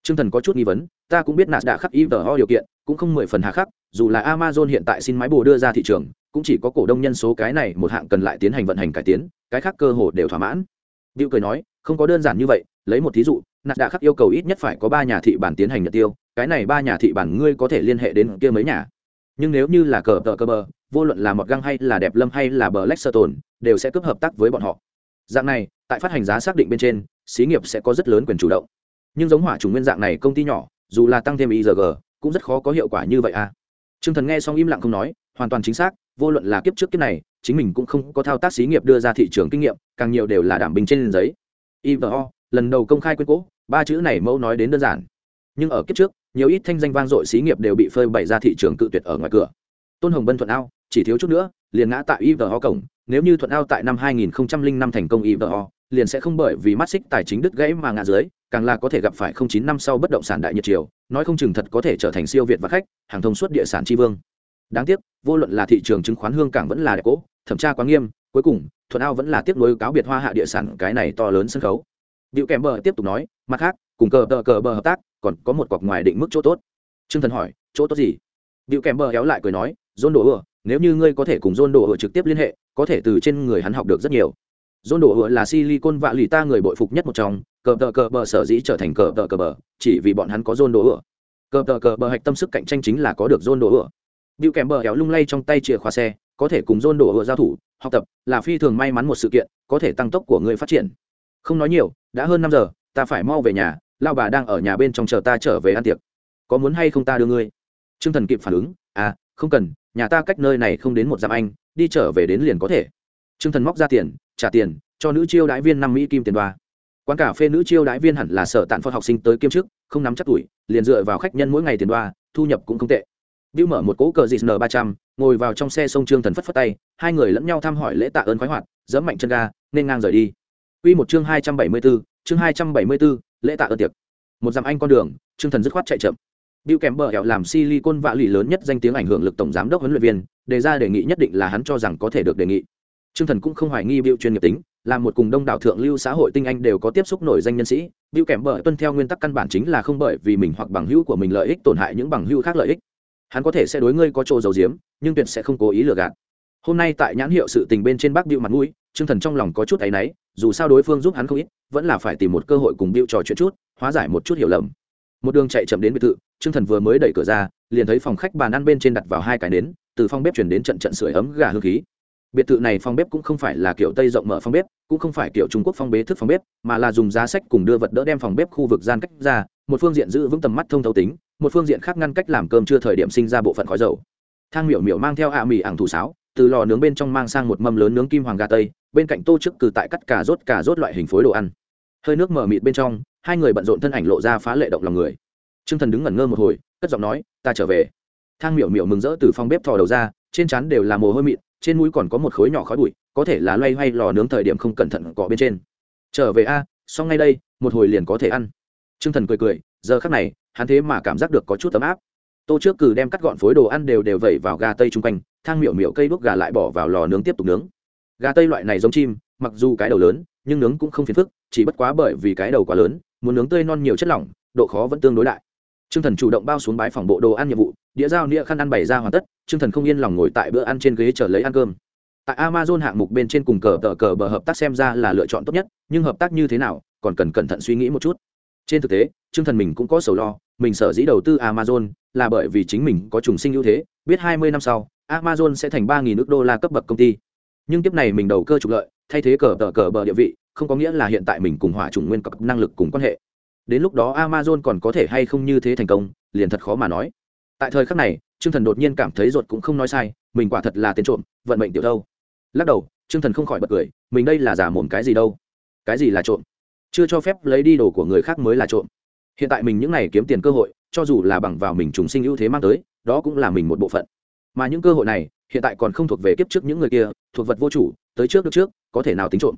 Trương Thần có chút nghi vấn, ta cũng biết nạt đã khắc ý tờ ho điều kiện, cũng không mười phần hà khắc, dù là Amazon hiện tại xin máy bù đưa ra thị trường, cũng chỉ có cổ đông nhân số cái này một hạng cần lại tiến hành vận hành cải tiến, cái khác cơ hồ đều thỏa mãn. Diệu cười nói, không có đơn giản như vậy, lấy một thí dụ, nạt đã khắc yêu cầu ít nhất phải có ba nhà thị bản tiến hành nhận tiêu, cái này ba nhà thị bản ngươi có thể liên hệ đến kia mấy nhà. Nhưng nếu như là cờ tờ cờ bờ, vô luận là một găng hay là đẹp lâm hay là bờ Lexington, đều sẽ cấp hợp tác với bọn họ. Dạng này tại phát hành giá xác định bên trên xí nghiệp sẽ có rất lớn quyền chủ động. Nhưng giống hỏa chủng nguyên dạng này công ty nhỏ dù là tăng thêm igg cũng rất khó có hiệu quả như vậy à. T r ư ơ n g thần nghe xong im lặng không nói hoàn toàn chính xác vô luận là kiếp trước kiếp này chính mình cũng không có thao tác xí nghiệp đưa ra thị trường kinh nghiệm càng nhiều đều là đảm bình trên giấy. Ivo lần đầu công khai quyên cố ba chữ này mẫu nói đến đơn giản. Nhưng ở kiếp trước nhiều ít thanh danh vang dội xí nghiệp đều bị phơi bày ra thị trường cự tuyệt ở ngoài cửa tôn hồng bân thuận ao chỉ thiếu chút nữa liền ngã tại ivo cổng nếu như thuận ao tại năm 2005 thành công IVO, liền sẽ không bởi vì mắt xích tài chính đứt gãy mà ngã dưới, càng là có thể gặp phải 09 năm sau bất động sản đại nhiệt triều nói không chừng thật có thể trở thành siêu việt và khách, hàng thông suốt địa sản chi vương. Đáng tiếc, vô luận là thị trường chứng khoán hương cảng vẫn là đẹp cố, thẩm tra quá nghiêm, cuối cùng, thuận ao vẫn là tiếp nối cáo biệt hoa hạ địa sản cái này to lớn sân khấu. Diệu kèm bờ tiếp tục nói, mặt khác, cùng cờ tờ cờ bờ hợp tác, còn có một cọc ngoài định mức chỗ tốt. Trương Thần hỏi, chỗ tốt gì? Diệu kèm bờ kéo lại cười nói, John Đồ ừa nếu như ngươi có thể cùng John Đồ ừa trực tiếp liên hệ, có thể từ trên người hắn học được rất nhiều John Đồ ừa là Silicon vạ lì ta người bội phục nhất một trong, cờ tờ cờ bờ sở dĩ trở thành cờ tờ cờ bờ, chỉ vì bọn hắn có John Đồ ừa Cờ tờ cờ bờ hạch tâm sức cạnh tranh chính là có được John Đồ ừa điệu kèm bờ kéo lung lay trong tay chìa khóa xe, có thể cùng John Đồ ừa giao thủ, học tập là phi thường may mắn một sự kiện, có thể tăng tốc của người phát triển. Không nói nhiều, đã hơn năm giờ, ta phải mau về nhà, lao bà đang ở nhà bên trong chờ ta trở về ăn tiệc. Có muốn hay không ta đưa ngươi? Trương Thần kịp phản ứng, à, không cần, nhà ta cách nơi này không đến một dặm anh, đi trở về đến liền có thể Trương Thần móc ra tiền, trả tiền, cho nữ chiêu đãi viên năm mỹ kim tiền đoa. Quán cà phê nữ chiêu đãi viên hẳn là sở tàn phật học sinh tới kiêm chức, không nắm chắc tuổi, liền dựa vào khách nhân mỗi ngày tiền đoa, thu nhập cũng không tệ. Bill mở một cỗ cờ dịt n trăm, ngồi vào trong xe sông Trương Thần phất phất tay, hai người lẫn nhau thăm hỏi lễ tạ ơn khoái hoạt, giẫm mạnh chân ga, nên ngang rời đi. Quy một chương hai trăm bảy mươi 274, chương hai trăm bảy mươi 274, lễ tạ ơn tiệc. Một dặm anh con đường, Trương Thần dứt khoát chạy chậm. Bill Kemper hẹo làm Silicon vạ lì lớn nhất danh tiếng ảnh hưởng lực tổng giám đốc huấn luyện viên, đề ra đề nghị nhất định là hắn cho rằng có thể được đề nghị. Trương Thần cũng không hoài nghi Bill chuyên nghiệp tính, là một cùng đông đảo thượng lưu xã hội tinh anh đều có tiếp xúc nổi danh nhân sĩ, Bill Kemper tuân theo nguyên tắc căn bản chính là không bởi vì mình hoặc bằng hữu của mình lợi ích tổn hại những bằng hữu khác lợi ích. Hắn có thể sẽ đối ngươi có chỗ giấu giếm, nhưng tuyệt sẽ không cố ý lừa gạt. Hôm nay tại nhãn hiệu sự tình bên trên bác Bill mặt mũi, Trương Thần trong lòng có chút ấy nấy, dù sao đối phương giúp hắn không ít, vẫn là phải tìm một cơ hội cùng Bưu trò chuyện chút, hóa giải một chút hiểu lầm. Một đường chạy chậm đến biệt thự trương thần vừa mới đẩy cửa ra liền thấy phòng khách bàn ăn bên trên đặt vào hai cái nến từ phòng bếp chuyển đến trận trận sưởi ấm gà hương khí. Biệt thự này phòng bếp cũng không phải là kiểu tây rộng mở phòng bếp cũng không phải kiểu trung quốc phong bế thức phòng bếp mà là dùng giá sách cùng đưa vật đỡ đem phòng bếp khu vực gian cách ra một phương diện giữ vững tầm mắt thông thấu tính một phương diện khác ngăn cách làm cơm chưa thời điểm sinh ra bộ phận khói dầu. Thang miểu miểu mang theo ạ à mì ảng thủ sáo từ lò nướng bên trong mang sang một mâm lớn nướng kim hoàng gà tây, bên cạnh tô chức cử tại cắt cà rốt cà rốt loại hình phối đồ ăn. Hơi nước mở mịt bên trong, hai người bận rộn thân ảnh lộ ra phá lệ động lòng người. T r ư ơ n g thần đứng ngẩn ngơ một hồi, cất giọng nói, ta trở về. Thang miểu miểu mừng rỡ từ phòng bếp thò đầu ra, trên trán đều là mồ hôi mịn, trên mũi còn có một khối nhỏ khói bụi, có thể là loay hoay lò nướng thời điểm không cẩn thận cọ bên trên. Trở về a, xong ngay đây, một hồi liền có thể ăn. T r ư ơ n g thần cười cười, giờ khắc này, hắn thế mà cảm giác được có chút ấm áp tô trước cử đem cắt gọn phối đồ ăn đều đều vẩy vào gà tây chung quanh, thang miểu miểu cây đuốc gà lại bỏ vào lò nướng tiếp tục nướng. Gà tây loại này giống chim, mặc dù cái đầu lớn, nhưng nướng cũng không phiền phức, chỉ bất quá bởi vì cái đầu quá lớn, muốn nướng tươi non nhiều chất lỏng, độ khó vẫn tương đối đại. T r ư ơ n g thần chủ động bao xuống bái phòng bộ đồ ăn nhiệm vụ, đĩa dao nĩa khăn ăn bày ra hoàn tất t r ư ơ n g thần không yên lòng ngồi tại bữa ăn trên ghế chờ lấy ăn cơm. Tại amazon hạng mục bên trên cùng cờ tờ cờ bờ hợp tác xem ra là lựa chọn tốt nhất, nhưng hợp tác như thế nào, còn cần cẩn thận suy nghĩ một chút. Trên thực tế t r ư ơ n g thần mình cũng có sầu lo, mình sở dĩ đầu tư amazon là bởi vì chính mình có trùng sinh ưu thế, biết hai mươi năm sau, amazon sẽ thành ba nghìn nước đô la cấp bậc công ty. Nhưng tiếp này mình đầu cơ trục lợi, thay thế cờ tờ cờ bờ địa vị, không có nghĩa là hiện tại mình cùng hỏa chủng nguyên cấp năng lực cùng quan hệ. Đến lúc đó amazon còn có thể hay không như thế thành công, liền thật khó mà nói. Tại thời khắc này, trương thần đột nhiên cảm thấy ruột cũng không nói sai, mình quả thật là tên trộm, vận mệnh tiểu đâu lắc đầu, trương thần không khỏi bật cười, mình đây là giả mồm cái gì đâu? Cái gì là trộm? Chưa cho phép lấy đi đồ của người khác mới là trộm. Hiện tại mình những n à y kiếm tiền cơ hội cho dù là bằng vào mình trùng sinh ưu thế mang tới đó cũng là mình một bộ phận. Mà những cơ hội này hiện tại còn không thuộc về kiếp trước những người kia thuộc vật vô chủ tới trước được trước có thể nào tính trộm.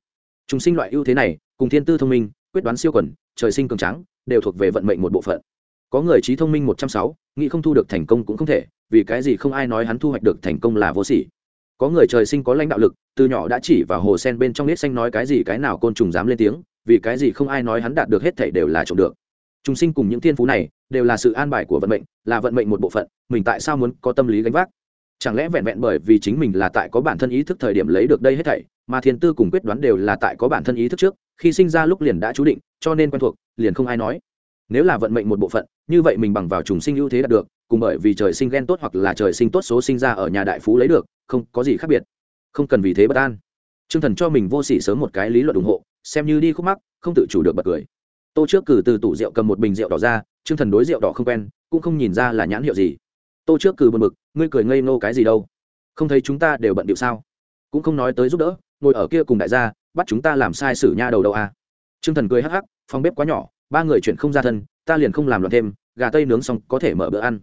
Trùng sinh loại ưu thế này cùng thiên tư thông minh quyết đoán siêu quần trời sinh cường tráng, đều thuộc về vận mệnh một bộ phận. Có người trí thông minh một trăm sáu nghĩ không thu được thành công cũng không thể vì cái gì không ai nói hắn thu hoạch được thành công là vô sỉ. Có người trời sinh có lãnh đạo lực từ nhỏ đã chỉ vào hồ sen bên trong nết xanh nói cái gì cái nào côn trùng dám lên tiếng vì cái gì không ai nói hắn đạt được hết thảy đều là trộm được. Trùng sinh cùng những thiên phú này đều là sự an bài của vận mệnh, là vận mệnh một bộ phận, mình tại sao muốn có tâm lý gánh vác? Chẳng lẽ vẹn vẹn bởi vì chính mình là tại có bản thân ý thức thời điểm lấy được đây hết thảy, mà thiên tư cùng quyết đoán đều là tại có bản thân ý thức trước, khi sinh ra lúc liền đã chú định, cho nên quen thuộc, liền không ai nói. Nếu là vận mệnh một bộ phận, như vậy mình bằng vào trùng sinh ưu thế đạt được, cùng bởi vì trời sinh ghen tốt hoặc là trời sinh tốt số sinh ra ở nhà đại phú lấy được, không có gì khác biệt. Không cần vì thế bất an. T r ư ơ n g thần cho mình vô s ỉ sớm một cái lý luận ủng hộ, xem như đi khúc mắc, không tự chủ được bật cười tô trước cử từ tủ rượu cầm một bình rượu đỏ ra t r ư ơ n g thần đối rượu đỏ không quen, cũng không nhìn ra là nhãn hiệu gì. Tô trước cử bật mực ngươi cười ngây nô cái gì đâu? Không thấy chúng ta đều bận điệu sao? Cũng không nói tới giúp đỡ, ngồi ở kia cùng đại gia, bắt chúng ta làm sai sử nha đầu đâu à. t r ư ơ n g thần cười hắc hắc, phòng bếp quá nhỏ, ba người chuyển không ra thân, ta liền không làm loạn thêm, gà tây nướng xong có thể mở bữa ăn.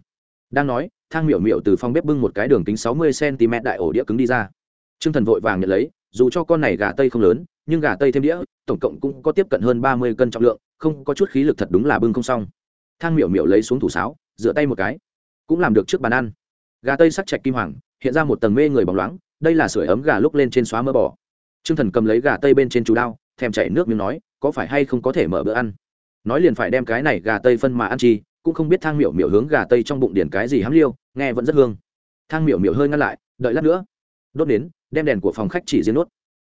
Đang nói, thang miểu miểu từ phòng bếp bưng một cái đường kính sáu mươi cm đại ổ đĩa cứng đi ra. T r ư ơ n g thần vội vàng nhận lấy dù cho con này gà tây không lớn nhưng gà tây thêm đĩa tổng cộng cũng có tiếp cận hơn ba mươi cân trọng lượng không có chút khí lực thật đúng là bưng không xong thang miểu miểu lấy xuống thủ sáo rửa tay một cái cũng làm được trước bàn ăn gà tây sắc chạch kim hoàng hiện ra một tầng mê người bóng loáng đây là sưởi ấm gà lúc lên trên xóa mỡ bỏ Trương Thần cầm lấy gà tây bên trên chú đao, thèm chảy nước miếng nói, có phải hay không có thể mở bữa ăn. Nói liền phải đem cái này gà tây phân mà ăn chi, cũng không biết Thang Miểu Miểu hướng gà tây trong bụng điển cái gì hám liêu, nghe vẫn rất hương. Thang Miểu Miểu hơi ngăn lại, đợi lát nữa. Đốt đến, đem đèn của phòng khách chỉ riêng nốt.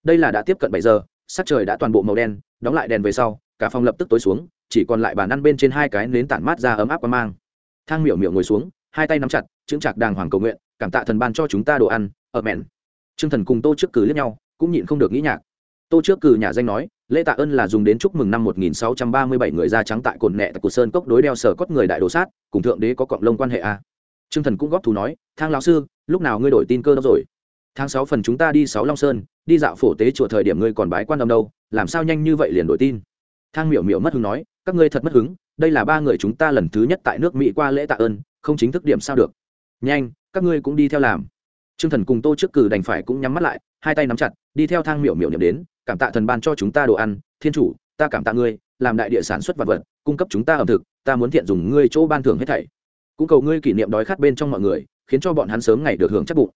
Đây là đã tiếp cận bảy giờ, sắc trời đã toàn bộ màu đen, đóng lại đèn về sau, cả phòng lập tức tối xuống, chỉ còn lại bàn ăn bên trên hai cái nến tản mát ra ấm áp qua mang. Thang Miểu Miểu ngồi xuống, hai tay nắm chặt, chững chặt đàng hoàng cầu nguyện, cảm tạ thần ban cho chúng ta đồ ăn, ở mẹn. Trương Thần cùng Tô trước cử liếc nhau, cũng nhịn không được nghĩ nhạc tô trước cử nhà danh nói lễ tạ ơn là dùng đến chúc mừng năm 1637 người da trắng tại cồn nẹ tại cột sơn cốc đối đeo sở cốt người đại đồ sát cùng thượng đế có cộng lông quan hệ a à. trương thần cũng góp thú nói thang lão sư lúc nào ngươi đổi tin cơ đâu rồi tháng sáu phần chúng ta đi sáu long sơn, đi dạo phổ tế chùa thời điểm ngươi còn bái quan âm đâu, làm sao nhanh như vậy liền đổi tin? Thang miểu miểu mất hứng nói, các ngươi thật mất hứng, đây là ba người chúng ta lần thứ nhất tại nước mỹ qua lễ tạ ơn, không chính thức điểm sao được. Nhanh, các ngươi cũng đi theo làm. Trương thần cùng tô trước cử đành phải cũng nhắm mắt lại, hai tay nắm chặt, đi theo thang miểu miểu niệm đến, cảm tạ thần ban cho chúng ta đồ ăn, thiên chủ, ta cảm tạ ngươi, làm đại địa sản xuất vật vật, cung cấp chúng ta ẩm thực, ta muốn thiện dùng ngươi chỗ ban thưởng hết thảy. Cũng cầu ngươi kỷ niệm đói khát bên trong mọi người, khiến cho bọn hắn sớm ngày được hưởng chắc bụng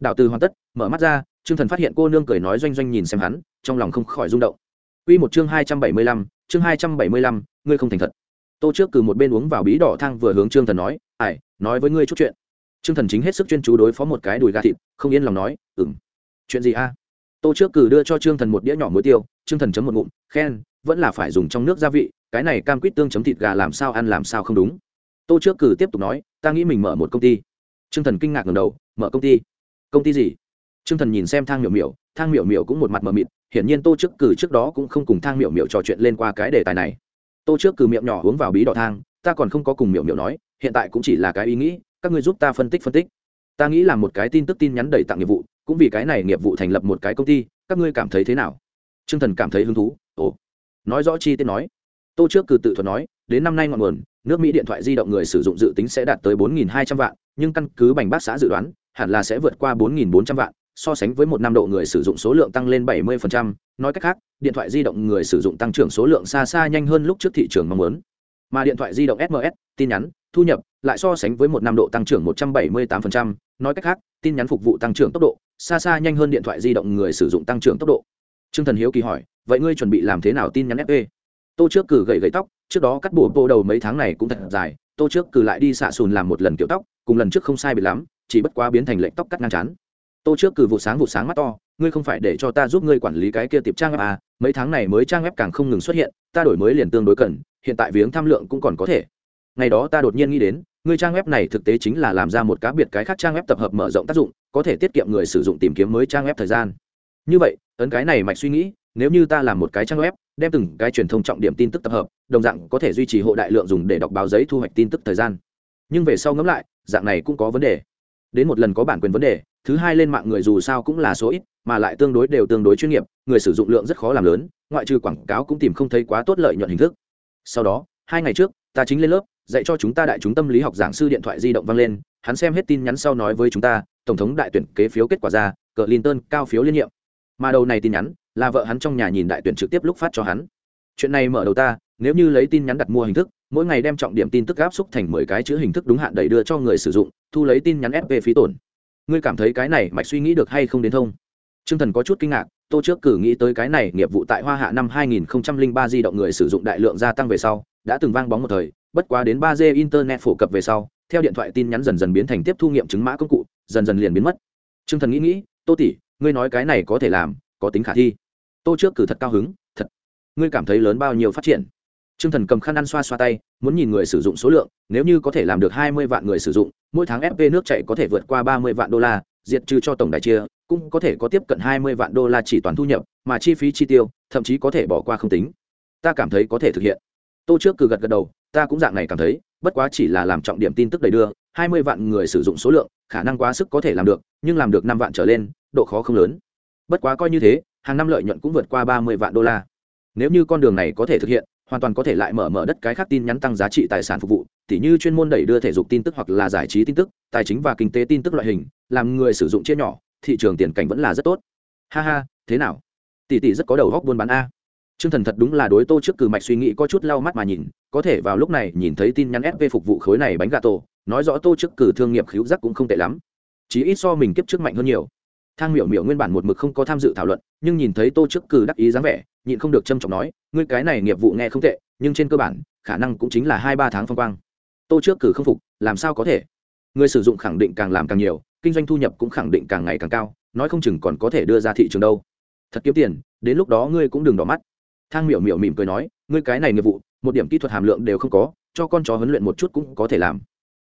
đạo từ hoàn tất mở mắt ra chương thần phát hiện cô nương cười nói doanh doanh nhìn xem hắn trong lòng không khỏi rung động Quy một chương hai trăm bảy mươi lăm, chương hai trăm bảy mươi lăm, ngươi không thành thật. Tô trước cử một bên uống vào bí đỏ thang vừa hướng Trương Thần nói, "Ải, nói với ngươi chút chuyện." Trương Thần chính hết sức chuyên chú đối phó một cái đùi gà thịt, không yên lòng nói, "Ừm. Chuyện gì a?" Tô trước cử đưa cho Trương Thần một đĩa nhỏ muối tiêu, Trương Thần chấm một ngụm, khen, "Vẫn là phải dùng trong nước gia vị, cái này cam quýt tương chấm thịt gà làm sao ăn làm sao không đúng." Tô trước cử tiếp tục nói, "Ta nghĩ mình mở một công ty." Trương Thần kinh ngạc ngẩng đầu, "Mở công ty? Công ty gì?" Trương Thần nhìn xem Thang Miểu Miểu, Thang Miểu Miểu cũng một mặt mờ mịt, hiển nhiên Tô trước cử trước đó cũng không cùng Thang Miểu Miểu trò chuyện lên qua cái đề tài này. Tô trước cử miệng nhỏ uống vào bí đỏ thang, ta còn không có cùng Miểu Miểu nói, hiện tại cũng chỉ là cái ý nghĩ, các ngươi giúp ta phân tích phân tích. Ta nghĩ là một cái tin tức tin nhắn đầy tặng nghiệp vụ, cũng vì cái này nghiệp vụ thành lập một cái công ty, các ngươi cảm thấy thế nào? Trương Thần cảm thấy hứng thú. Ồ, nói rõ chi tiết nói. Tô trước cử tự thuật nói, đến năm nay ngọn nguồn, nước Mỹ điện thoại di động người sử dụng dự tính sẽ đạt tới 4.200 vạn, nhưng căn cứ bành bác xã dự đoán, hẳn là sẽ vượt qua 4.400 vạn, so sánh với một năm độ người sử dụng số lượng tăng lên 70%, nói cách khác, điện thoại di động người sử dụng tăng trưởng số lượng xa xa nhanh hơn lúc trước thị trường mong muốn. Mà điện thoại di động SMS, tin nhắn, thu nhập lại so sánh với một năm độ tăng trưởng 178%, nói cách khác, tin nhắn phục vụ tăng trưởng tốc độ xa xa nhanh hơn điện thoại di động người sử dụng tăng trưởng tốc độ. Trương Thần Hiếu kỳ hỏi, vậy ngươi chuẩn bị làm thế nào tin nhắn fp Tô trước cử gậy gậy tóc, trước đó cắt bùa bộ đầu mấy tháng này cũng thật dài, Tô trước cử lại đi xạ sùn làm một lần kiểu tóc, cùng lần trước không sai biệt lắm, chỉ bất quá biến thành lệnh tóc cắt ngang chán. Tô trước cử vụ sáng vụ sáng mắt to ngươi không phải để cho ta giúp ngươi quản lý cái kia tiệp trang web à mấy tháng này mới trang web càng không ngừng xuất hiện ta đổi mới liền tương đối cần hiện tại viếng tham lượng cũng còn có thể. Ngày đó ta đột nhiên nghĩ đến ngươi trang web này thực tế chính là làm ra một cá biệt cái khác trang web tập hợp mở rộng tác dụng có thể tiết kiệm người sử dụng tìm kiếm mới trang web thời gian. Như vậy ấn cái này mạch suy nghĩ nếu như ta làm một cái trang web đem từng cái truyền thông trọng điểm tin tức tập hợp đồng dạng có thể duy trì hộ đại lượng dùng để đọc báo giấy thu hoạch tin tức thời gian. Nhưng về sau ngẫm lại dạng này cũng có vấn đề. Đến một lần có bản quyền vấn đề, thứ hai lên mạng người dù sao cũng là số ít, mà lại tương đối đều tương đối chuyên nghiệp, người sử dụng lượng rất khó làm lớn, ngoại trừ quảng cáo cũng tìm không thấy quá tốt lợi nhuận hình thức. Sau đó, hai ngày trước, ta chính lên lớp, dạy cho chúng ta đại chúng tâm lý học giảng sư điện thoại di động vang lên, hắn xem hết tin nhắn sau nói với chúng ta, tổng thống đại tuyển kế phiếu kết quả ra cờ linton cao phiếu liên nhiệm. Mà đầu này tin nhắn, là vợ hắn trong nhà nhìn đại tuyển trực tiếp lúc phát cho hắn. Chuyện này mở đầu ta, nếu như lấy tin nhắn đặt mua hình thức mỗi ngày đem trọng điểm tin tức áp xúc thành mười cái chữ hình thức đúng hạn đẩy đưa cho người sử dụng, thu lấy tin nhắn fp phí tổn. Ngươi cảm thấy cái này mạch suy nghĩ được hay không đến thông? T r ư ơ n g thần có chút kinh ngạc, tô trước cử nghĩ tới cái này nghiệp vụ tại hoa hạ năm 2003 di động người sử dụng đại lượng gia tăng về sau, đã từng vang bóng một thời, bất quá đến ba d internet phổ cập về sau, theo điện thoại tin nhắn dần dần biến thành tiếp thu nghiệm chứng mã công cụ, dần dần liền biến mất. T r ư ơ n g thần nghĩ nghĩ, tô tỷ, ngươi nói cái này có thể làm, có tính khả thi. Tô trước cử thật cao hứng, thật, ngươi cảm thấy lớn bao nhiêu phát triển? Trương Thần cầm khăn ăn xoa xoa tay, muốn nhìn người sử dụng số lượng, nếu như có thể làm được hai mươi vạn người sử dụng, mỗi tháng FP nước chảy có thể vượt qua ba mươi vạn đô la, diệt trừ cho tổng đại chia, cũng có thể có tiếp cận hai mươi vạn đô la chỉ toàn thu nhập, mà chi phí chi tiêu, thậm chí có thể bỏ qua không tính. Ta cảm thấy có thể thực hiện. Tô trước cử gật gật đầu, ta cũng dạng này cảm thấy, bất quá chỉ là làm trọng điểm tin tức đầy đưa, hai mươi vạn người sử dụng số lượng, khả năng quá sức có thể làm được, nhưng làm được năm vạn trở lên, độ khó không lớn. Bất quá coi như thế, hàng năm lợi nhuận cũng vượt qua ba mươi vạn đô la. Nếu như con đường này có thể thực hiện, hoàn toàn có thể lại mở mở đất cái khác tin nhắn tăng giá trị tài sản phục vụ tỉ như chuyên môn đẩy đưa thể dục tin tức hoặc là giải trí tin tức tài chính và kinh tế tin tức loại hình làm người sử dụng chia nhỏ thị trường tiền cảnh vẫn là rất tốt ha ha thế nào tỷ tỷ rất có đầu góc buôn bán a Trương Thần thật đúng là đối Tô trước cử mạch suy nghĩ có chút lau mắt mà nhìn, có thể vào lúc này nhìn thấy tin nhắn FV phục vụ khối này bánh gà tổ, nói rõ Tô trước cử thương nghiệp khiếu giác cũng không tệ lắm. Chí ít so mình kiếp trước mạnh hơn nhiều. Thang Miểu Miểu nguyên bản một mực không có tham dự thảo luận, nhưng nhìn thấy Tô trước cử đắc ý dáng vẻ, nhịn không được trâm trọng nói, ngươi cái này nghiệp vụ nghe không tệ, nhưng trên cơ bản khả năng cũng chính là hai ba tháng phong quang. Tô trước cử không phục làm sao có thể? Người sử dụng khẳng định càng làm càng nhiều kinh doanh thu nhập cũng khẳng định càng ngày càng cao nói không chừng còn có thể đưa ra thị trường đâu. Thật kiếm tiền đến lúc đó ngươi cũng đừng đỏ mắt. Thang miểu miểu mỉm cười nói ngươi cái này nghiệp vụ một điểm kỹ thuật hàm lượng đều không có cho con chó huấn luyện một chút cũng có thể làm.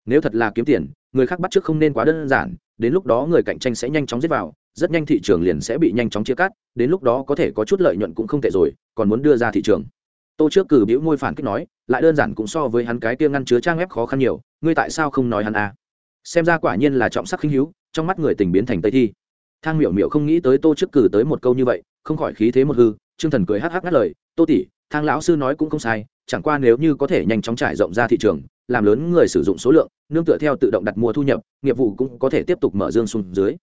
Nếu thật là kiếm tiền người khác bắt trước không nên quá đơn giản đến lúc đó người cạnh tranh sẽ nhanh chóng giết vào, rất nhanh thị trường liền sẽ bị nhanh chóng chia cắt, đến lúc đó có thể có chút lợi nhuận cũng không tệ rồi, còn muốn đưa ra thị trường tô trước cử biểu môi phản kích nói, lại đơn giản cũng so với hắn cái kia ngăn chứa trang web khó khăn nhiều, ngươi tại sao không nói hắn à? xem ra quả nhiên là trọng sắc khinh hữu, trong mắt người tình biến thành tây thi thang miểu miểu không nghĩ tới tô trước cử tới một câu như vậy, không khỏi khí thế một hư, trương thần cười hắc hắc ngắt lời, tô tỷ, thang lão sư nói cũng không sai chẳng qua nếu như có thể nhanh chóng trải rộng ra thị trường, làm lớn người sử dụng số lượng, nương tựa theo tự động đặt mua thu nhập, nghiệp vụ cũng có thể tiếp tục mở dương xuống dưới.